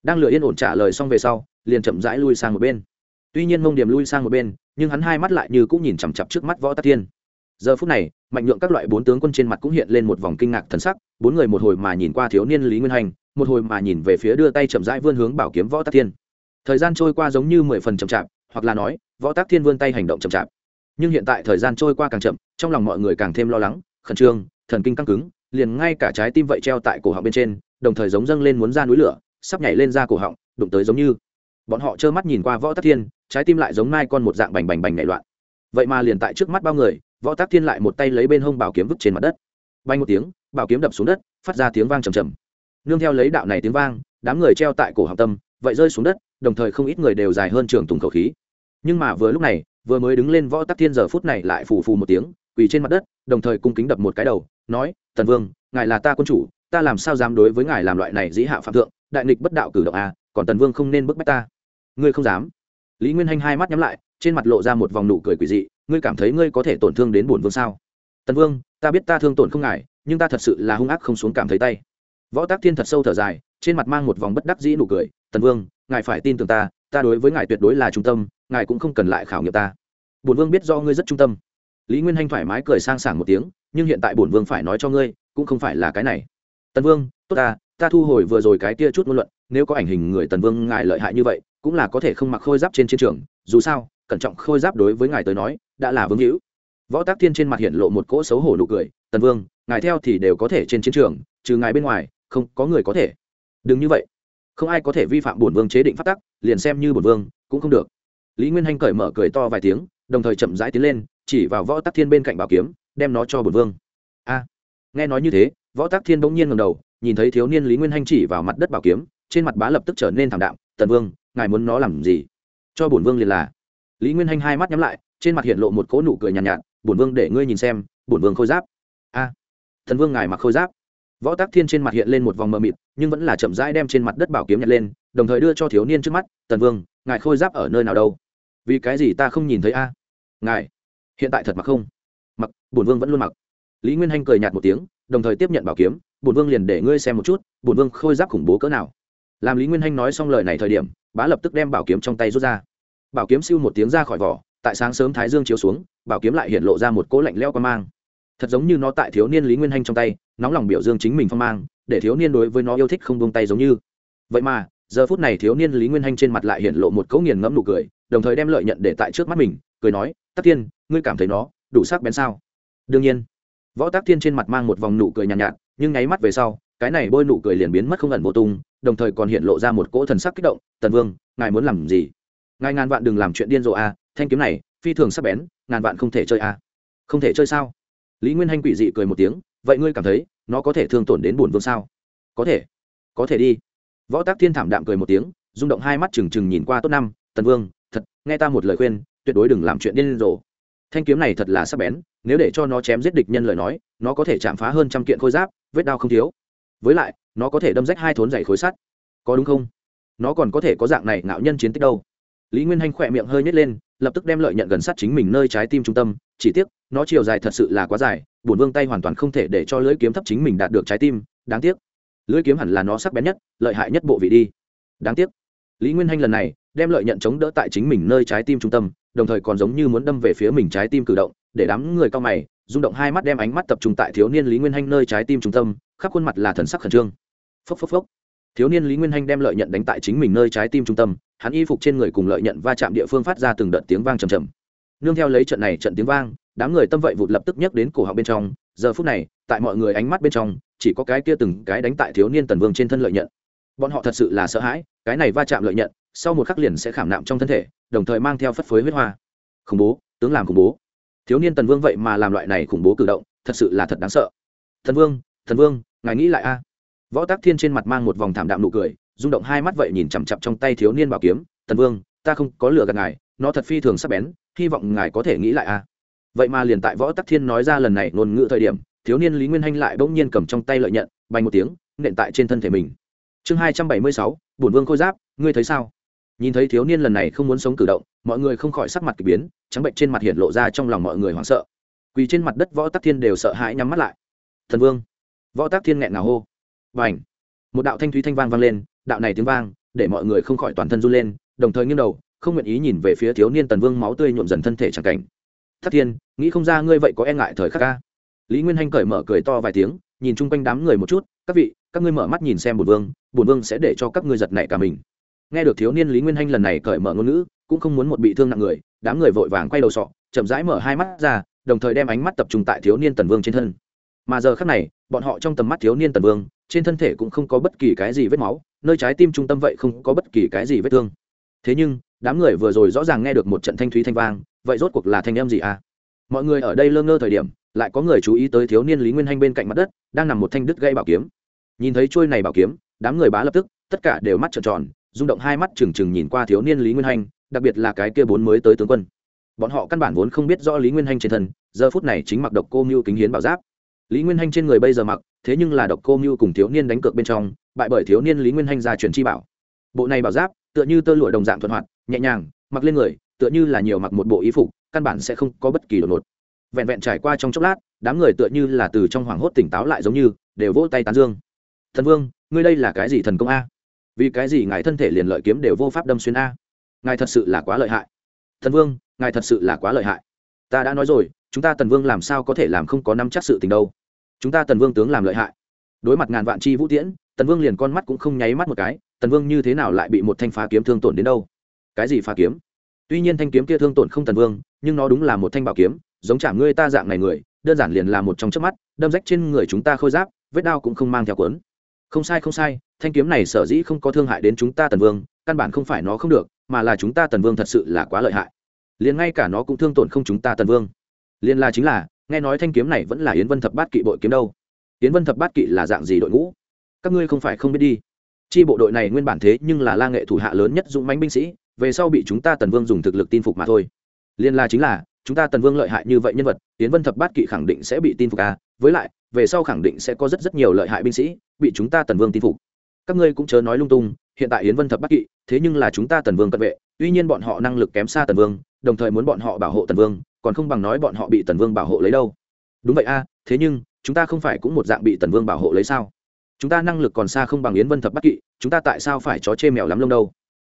đang lựa yên ổn trả lời xong về sau, liền chậm rãi lui sang một bên. Tuy nhiên mông điểm lui sang một bên, nhưng hắn hai mắt lại như cũng nhìn chằm chặp trước mắt võ tắc thiên giờ phút này, mạnh nhượng các loại bốn tướng quân trên mặt cũng hiện lên một vòng kinh ngạc thần sắc, bốn người một hồi mà nhìn qua thiếu niên lý nguyên hành, một hồi mà nhìn về phía đưa tay chậm rãi vươn hướng bảo kiếm võ tắc thiên. Thời gian trôi qua giống như mười phần chậm chạp, hoặc là nói, võ tắc thiên vươn tay hành động chậm chạp. Nhưng hiện tại thời gian trôi qua càng chậm, trong lòng mọi người càng thêm lo lắng, khẩn trương, thần kinh căng cứng, liền ngay cả trái tim vậy treo tại cổ họng bên trên, đồng thời giống dâng lên muốn ra núi lửa, sắp nhảy lên ra cổ họng, đụng tới giống như. Bọn họ trơ mắt nhìn qua võ tắc thiên, trái tim lại giống mai con một dạng bành bành bành nhảy loạn vậy mà liền tại trước mắt bao người, võ tác thiên lại một tay lấy bên hông bảo kiếm vứt trên mặt đất. Bay một tiếng, bảo kiếm đập xuống đất, phát ra tiếng vang trầm trầm. Nương theo lấy đạo này tiếng vang, đám người treo tại cổ học tâm, vậy rơi xuống đất, đồng thời không ít người đều dài hơn trường tùng khẩu khí. Nhưng mà vừa lúc này, vừa mới đứng lên võ tắc thiên giờ phút này lại phù phù một tiếng, quỳ trên mặt đất, đồng thời cung kính đập một cái đầu, nói, tần vương, ngài là ta quân chủ, ta làm sao dám đối với ngài làm loại này dĩ hạ phạm thượng, đại nghịch bất đạo cử động à còn tần vương không nên bức bách ta. Ngươi không dám. Lý nguyên hanh hai mắt nhắm lại trên mặt lộ ra một vòng nụ cười quỷ dị, ngươi cảm thấy ngươi có thể tổn thương đến bổn vương sao? Tần vương, ta biết ta thương tổn không ngại, nhưng ta thật sự là hung ác không xuống cảm thấy tay. Võ tác thiên thật sâu thở dài, trên mặt mang một vòng bất đắc dĩ nụ cười, tần vương, ngài phải tin tưởng ta ta đối với ngài tuyệt đối là trung tâm, ngài cũng không cần lại khảo nghiệm ta. Bổn vương biết do ngươi rất trung tâm. Lý nguyên hanh thoải mái cười sang sảng một tiếng, nhưng hiện tại bổn vương phải nói cho ngươi, cũng không phải là cái này. Tần vương, tốt ta ta thu hồi vừa rồi cái tia chút ngôn luận, nếu có ảnh hình người tần vương ngài lợi hại như vậy, cũng là có thể không mặc khôi giáp trên chiến trường, dù sao cẩn trọng khôi giáp đối với ngài tới nói, đã là vương hữu. Võ tác thiên trên mặt hiện lộ một cỗ xấu hổ nụ cười, tần vương, ngài theo thì đều có thể trên chiến trường, trừ ngài bên ngoài, không có người có thể. Đừng như vậy. Không ai có thể vi phạm bổn vương chế định phát tắc, liền xem như bổn vương, cũng không được. Lý nguyên hanh cởi mở cười to vài tiếng, đồng thời chậm rãi tiến lên, chỉ vào võ tắc thiên bên cạnh bảo kiếm, đem nó cho bổn vương. A. Nghe nói như thế, võ tắc thiên bỗng nhiên ngầm đầu, nhìn thấy thiếu niên lý nguyên hanh chỉ vào mặt đất bảo kiếm, trên mặt bá lập tức trở nên thảm đạm, tần vương, ngài muốn nó làm gì? Cho bổn vương liền là lý nguyên hanh hai mắt nhắm lại trên mặt hiện lộ một cỗ nụ cười nhàn nhạt, nhạt bổn vương để ngươi nhìn xem bổn vương khôi giáp. A thần vương ngài mặc khôi giáp. Võ tác thiên trên mặt hiện lên một vòng mờ mịt nhưng vẫn là chậm rãi đem trên mặt đất bảo kiếm nhặt lên đồng thời đưa cho thiếu niên trước mắt tần vương ngài khôi giáp ở nơi nào đâu? Vì cái gì ta không nhìn thấy a? Ngài hiện tại thật mặc không? Mặc bổn vương vẫn luôn mặc. Lý nguyên hanh cười nhạt một tiếng đồng thời tiếp nhận bảo kiếm bổn vương liền để ngươi xem một chút bổn vương khôi giáp khủng bố cỡ nào. Làm lý nguyên hanh nói xong lời này thời điểm bá lập tức đem bảo kiếm trong tay rút ra bảo kiếm siêu một tiếng ra khỏi vỏ tại sáng sớm thái dương chiếu xuống bảo kiếm lại hiện lộ ra một cỗ lạnh leo qua mang. Thật giống như nó tại thiếu niên lý nguyên hanh trong tay nóng lòng biểu dương chính mình phong mang để thiếu niên đối với nó yêu thích không buông tay giống như. Vậy mà giờ phút này thiếu niên lý nguyên hanh trên mặt lại hiện lộ một cỗ nghiền ngẫm nụ cười đồng thời đem lợi nhận để tại trước mắt mình cười nói tắc tiên ngươi cảm thấy nó đủ sắc bén sao? Đương nhiên. Võ tắc tiên trên mặt mang một vòng nụ cười nhàn nhạt, nhạt nhưng nháy mắt về sau cái này bôi nụ cười liền biến mất không ẩn vô tung đồng thời còn hiện lộ ra một cỗ thần sắc kích động tần vương ngài muốn làm gì? Ngài ngàn vạn đừng làm chuyện điên rồ a thanh kiếm này, phi thường sắp bén, ngàn vạn không thể chơi a không thể chơi sao? Lý nguyên hanh quỷ dị cười một tiếng, vậy ngươi cảm thấy, nó có thể thương tổn đến bổn vương sao? Có thể. Có thể đi. Võ tác thiên thảm đạm cười một tiếng, rung động hai mắt trừng trừng nhìn qua tốt năm, tần vương, thật, nghe ta một lời khuyên, tuyệt đối đừng làm chuyện điên rồ. Thanh kiếm này thật là sắc bén, nếu để cho nó chém giết địch nhân lời nói, nó có thể chạm phá hơn trăm kiện khôi giáp, vết đau không thiếu. Với lại, nó có thể đâm rách hai thốn dày khối sắt. Có đúng không? Nó còn có thể có dạng này ngạo nhân chiến tích đâu lý nguyên hanh khỏe miệng hơi nhét lên, lập tức đem lợi nhận gần sát chính mình nơi trái tim trung tâm, chỉ tiếc, nó chiều dài thật sự là quá dài, bổn vương tay hoàn toàn không thể để cho lưỡi kiếm thấp chính mình đạt được trái tim, đáng tiếc. Lưỡi kiếm hẳn là nó sắc bén nhất, lợi hại nhất bộ vị đi. Đáng tiếc. Lý nguyên hanh lần này, đem lợi nhận chống đỡ tại chính mình nơi trái tim trung tâm, đồng thời còn giống như muốn đâm về phía mình trái tim cử động, để đám người cao mày, rung động hai mắt đem ánh mắt tập trung tại thiếu niên lý nguyên hanh nơi trái tim trung tâm, khắp khuôn mặt là thần sắc khẩn trương. Phốc phốc phốc thiếu niên lý nguyên hanh đem lợi nhận đánh tại chính mình nơi trái tim trung tâm, hắn y phục trên người cùng lợi nhận va chạm địa phương phát ra từng đợt tiếng vang trầm trầm. Nương theo lấy trận này trận tiếng vang, đám người tâm vậy vụt lập tức nhắc đến cổ họng bên trong, giờ phút này, tại mọi người ánh mắt bên trong, chỉ có cái kia từng cái đánh tại thiếu niên tần vương trên thân lợi nhận. Bọn họ thật sự là sợ hãi, cái này va chạm lợi nhận, sau một khắc liền sẽ khảm nạm trong thân thể, đồng thời mang theo phất phới huyết hoa. Khủng bố, tướng làm khủng bố. Thiếu niên tần vương vậy mà làm loại này khủng bố cử động, thật sự là thật đáng sợ. Thần vương thần vương, ngài nghĩ lại a võ tác thiên trên mặt mang một vòng thảm đạm nụ cười, rung động hai mắt vậy nhìn chằm chặp trong tay thiếu niên bảo kiếm, tần vương, ta không có lựa gạt ngài, nó thật phi thường sắc bén, hy vọng ngài có thể nghĩ lại a vậy mà liền tại võ tắc thiên nói ra lần này ngôn ngữ thời điểm, thiếu niên lý nguyên hanh lại bỗng nhiên cầm trong tay lợi nhận bay một tiếng, nện tại trên thân thể mình. Chương hai trăm bảy mươi sáu, bổn vương khôi giáp, ngươi thấy sao? Nhìn thấy thiếu niên lần này không muốn sống cử động, mọi người không khỏi sắc mặt k ỳ biến, trắng bệnh trên mặt hiện lộ ra trong lòng mọi người hoảng sợ. Quỳ trên mặt đất võ tắc thiên đều sợ hãi nhắm mắt lại. Thần vương. Võ tắc thiên nghẹn ngào hô và ảnh. Một đạo thanh thúy thanh vang vang lên, đạo này tiếng vang, để mọi người không khỏi toàn thân run lên, đồng thời nghiêng đầu, không nguyện ý nhìn về phía thiếu niên tần vương máu tươi nhuộm dần thân thể chẳng cảnh. Thất thiên, nghĩ không ra ngươi vậy có e ngại thời khắc ca lý nguyên hanh cởi mở cười to vài tiếng, nhìn chung quanh đám người một chút, các vị, các ngươi mở mắt nhìn xem bùn vương bùn vương sẽ để cho các ngươi giật nảy cả mình. Nghe được thiếu niên lý nguyên hanh lần này cởi mở ngôn ngữ, cũng không muốn một bị thương nặng người, đám người vội vàng quay đầu sọ, chậm rãi mở hai mắt ra, đồng thời đem ánh mắt tập trung tại thiếu niên tần vương trên thân. Mà giờ khác này, bọn họ trong tầm mắt thiếu niên tần vương trên thân thể cũng không có bất kỳ cái gì vết máu, nơi trái tim trung tâm vậy không có bất kỳ cái gì vết thương. Thế nhưng, đám người vừa rồi rõ ràng nghe được một trận thanh thúy thanh vang, vậy rốt cuộc là thanh em gì à? Mọi người ở đây lơ ngơ thời điểm, lại có người chú ý tới thiếu niên lý nguyên hanh bên cạnh mặt đất, đang nằm một thanh đứt gây bảo kiếm. Nhìn thấy trôi này bảo kiếm, đám người bá lập tức, tất cả đều mắt trợn tròn, rung động hai mắt trừng trừng nhìn qua thiếu niên lý nguyên hanh, đặc biệt là cái kia bốn mới tới tướng quân. Bọn họ căn bản vốn không biết rõ lý nguyên hanh trên thân, giờ phút này chính mặc độc cô mưu kính hiến bảo giáp. Lý nguyên hanh trên người bây giờ mặc thế nhưng là độc cô mưu cùng thiếu niên đánh cược bên trong, bại bởi thiếu niên lý nguyên hanh ra truyền chi bảo. Bộ này bảo giáp, tựa như tơ lụa đồng dạng thuận hoạt, nhẹ nhàng, mặc lên người, tựa như là nhiều mặc một bộ y phục, căn bản sẽ không có bất kỳ đột ngột. Vẹn vẹn trải qua trong chốc lát, đám người tựa như là từ trong hoảng hốt tỉnh táo lại giống như, đều vỗ tay tán dương. Thần vương, ngươi đây là cái gì thần công a? Vì cái gì ngài thân thể liền lợi kiếm đều vô pháp đâm xuyên a? Ngài thật sự là quá lợi hại. Thần vương, ngài thật sự là quá lợi hại. Ta đã nói rồi, chúng ta tần vương làm sao có thể làm không có năm chắc sự tình đâu? Chúng ta tần vương tướng làm lợi hại. Đối mặt ngàn vạn chi vũ tiễn, tần vương liền con mắt cũng không nháy mắt một cái, tần vương như thế nào lại bị một thanh phá kiếm thương tổn đến đâu? Cái gì phá kiếm? Tuy nhiên thanh kiếm kia thương tổn không tần vương, nhưng nó đúng là một thanh bảo kiếm, giống chả ngươi ta dạng này người, đơn giản liền là một trong chớp mắt, đâm rách trên người chúng ta khôi giáp, vết đao cũng không mang theo cuốn. Không sai không sai, thanh kiếm này sở dĩ không có thương hại đến chúng ta tần vương, căn bản không phải nó không được, mà là chúng ta tần vương thật sự là quá lợi hại. Liền ngay cả nó cũng thương tổn không chúng ta tần vương. Liền là chính là nghe nói thanh kiếm này vẫn là yến vân thập bát kỵ bội kiếm đâu? Yến vân thập bát kỵ là dạng gì đội ngũ? Các ngươi không phải không biết đi. Chi bộ đội này nguyên bản thế nhưng là la nghệ thủ hạ lớn nhất dũng mánh binh sĩ, về sau bị chúng ta tần vương dùng thực lực tin phục mà thôi. Liên la chính là, chúng ta tần vương lợi hại như vậy nhân vật, Yến vân thập bát kỵ khẳng định sẽ bị tin phục à? Với lại, về sau khẳng định sẽ có rất rất nhiều lợi hại binh sĩ bị chúng ta tần vương tin phục. Các ngươi cũng chớ nói lung tung, hiện tại yến vân thập bát kỵ, thế nhưng là chúng ta tần vương cận vệ, tuy nhiên bọn họ năng lực kém xa tần vương, đồng thời muốn bọn họ bảo hộ tần vương còn không bằng nói bọn họ bị tần vương bảo hộ lấy đâu. Đúng vậy a à, thế nhưng chúng ta không phải cũng một dạng bị tần vương bảo hộ lấy sao? Chúng ta năng lực còn xa không bằng yến vân thập bát kỵ chúng ta tại sao phải chó chê mèo lắm lông đâu?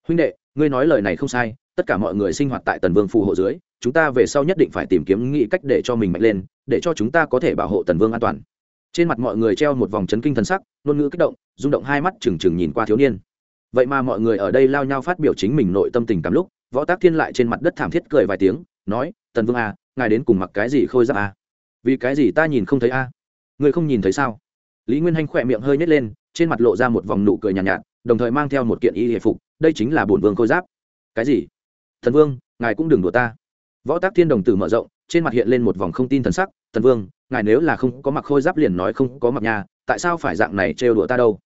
Huynh đệ ngươi nói lời này không sai tất cả mọi người sinh hoạt tại tần vương phù hộ dưới chúng ta về sau nhất định phải tìm kiếm nghĩ cách để cho mình mạnh lên để cho chúng ta có thể bảo hộ tần vương an toàn. Trên mặt mọi người treo một vòng chấn kinh thần sắc ngôn ngữ kích động rung động hai mắt trừng trừng nhìn qua thiếu niên. Vậy mà mọi người ở đây lao nhau phát biểu chính mình nội tâm tình cảm lúc võ tác thiên lại trên mặt đất thảm thiết cười vài tiếng nói tần vương à ngài đến cùng mặc cái gì khôi giáp à? Vì cái gì ta nhìn không thấy a à? người không nhìn thấy sao? Lý nguyên hanh khỏe miệng hơi nhét lên trên mặt lộ ra một vòng nụ cười nhàn nhạt, nhạt đồng thời mang theo một kiện y hệ phục đây chính là bổn vương khôi giáp. Cái gì? Thần vương ngài cũng đừng đùa ta. Võ tác thiên đồng tử mở rộng trên mặt hiện lên một vòng không tin thần sắc thần vương ngài nếu là không có mặc khôi giáp liền nói không có mặc nhà tại sao phải dạng này trêu đùa ta đâu?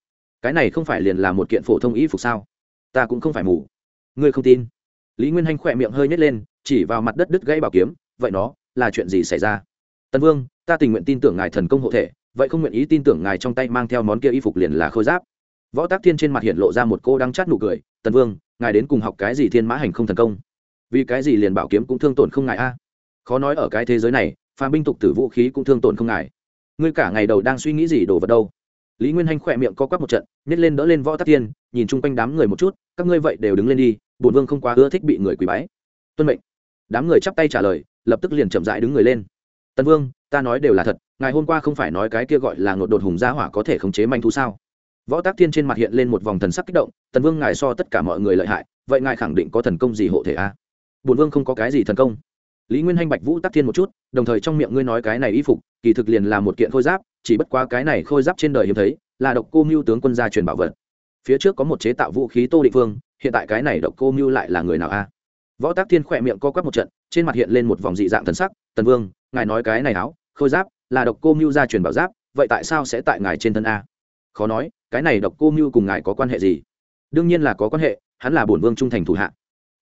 Cái này không phải liền là một kiện phổ thông y phục sao? Ta cũng không phải mù. Ngươi không tin? Lý nguyên hanh khỏe miệng hơi nhét lên, chỉ vào mặt đất đứt gãy bảo kiếm, vậy nó, là chuyện gì xảy ra? Tần vương, ta tình nguyện tin tưởng ngài thần công hộ thể, vậy không nguyện ý tin tưởng ngài trong tay mang theo món kia y phục liền là khôi giáp. Võ tác thiên trên mặt hiện lộ ra một cô đang chát nụ cười, tần vương, ngài đến cùng học cái gì thiên mã hành không thần công? Vì cái gì liền bảo kiếm cũng thương tổn không ngài a? À? Khó nói ở cái thế giới này, phàm binh tục tử vũ khí cũng thương tổn không ngài. Ngươi cả ngày đầu đang suy nghĩ gì đồ vật đâu? Lý nguyên hanh khỏe miệng co quắp một trận, nhét lên đỡ lên võ tắc thiên nhìn chung quanh đám người một chút, các ngươi vậy đều đứng lên đi, bổn vương không quá ưa thích bị người quỳ bái. Tuân mệnh. Đám người chắp tay trả lời, lập tức liền chậm rãi đứng người lên. Tân vương, ta nói đều là thật ngài hôm qua không phải nói cái kia gọi là ngột đột hùng gia hỏa có thể khống chế manh thú sao? Võ tác thiên trên mặt hiện lên một vòng thần sắc kích động, tần vương ngài so tất cả mọi người lợi hại, vậy ngài khẳng định có thần công gì hộ thể a? À? bổn vương không có cái gì thần công. Lý nguyên hanh bạch vũ tác thiên một chút, đồng thời trong miệng ngươi nói cái này y phục, kỳ thực liền là một kiện khôi giáp chỉ bất quá cái này khôi giáp trên đời hiếm thấy, là độc cô mưu tướng quân gia truyền bảo vật. Phía trước có một chế tạo vũ khí tô định phương, hiện tại cái này độc cô mưu lại là người nào a? Võ tác thiên khỏe miệng co quắp một trận, trên mặt hiện lên một vòng dị dạng thần sắc, tần vương, ngài nói cái này áo, khôi giáp, là độc cô mưu gia truyền bảo giáp, vậy tại sao sẽ tại ngài trên thân a? Khó nói, cái này độc cô mưu cùng ngài có quan hệ gì? Đương nhiên là có quan hệ, hắn là bổn vương trung thành thủ hạ.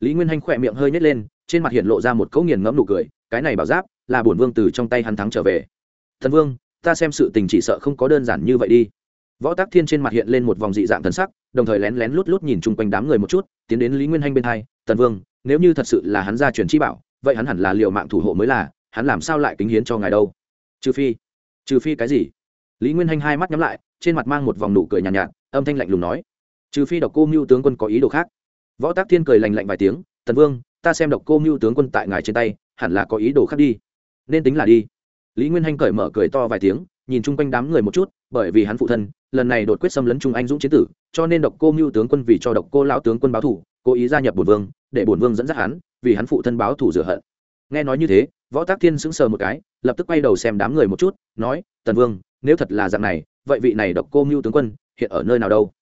Lý nguyên hanh khỏe miệng hơi nhét lên, trên mặt hiện lộ ra một cấu nghiền ngẫm nụ cười, cái này bảo giáp, là bổn vương từ trong tay hắn thắng trở về. Thần vương ta xem sự tình chỉ sợ không có đơn giản như vậy đi. Võ tác thiên trên mặt hiện lên một vòng dị dạng thần sắc đồng thời lén lén lút lút nhìn chung quanh đám người một chút tiến đến lý nguyên hanh bên hai tần vương nếu như thật sự là hắn ra truyền chi bảo vậy hắn hẳn là liệu mạng thủ hộ mới là hắn làm sao lại kính hiến cho ngài đâu? Trừ phi trừ phi cái gì? Lý nguyên hanh hai mắt nhắm lại trên mặt mang một vòng nụ cười nhàn nhạt, nhạt âm thanh lạnh lùng nói trừ phi độc cô mưu tướng quân có ý đồ khác. Võ tác thiên cười lành lạnh vài tiếng tần vương ta xem độc cô mưu tướng quân tại ngài trên tay hẳn là có ý đồ khác đi. Nên tính là đi lý nguyên hanh cởi mở cười to vài tiếng, nhìn chung quanh đám người một chút, bởi vì hắn phụ thân, lần này đột quyết xâm lấn trung anh dũng chiến tử, cho nên độc cô mưu tướng quân vì cho độc cô lão tướng quân báo thủ, cố ý gia nhập bổn vương, để bổn vương dẫn dắt hắn, vì hắn phụ thân báo thủ rửa hận. Nghe nói như thế, võ tác thiên sững sờ một cái, lập tức quay đầu xem đám người một chút, nói, tần vương, nếu thật là dạng này, vậy vị này độc cô mưu tướng quân, hiện ở nơi nào đâu?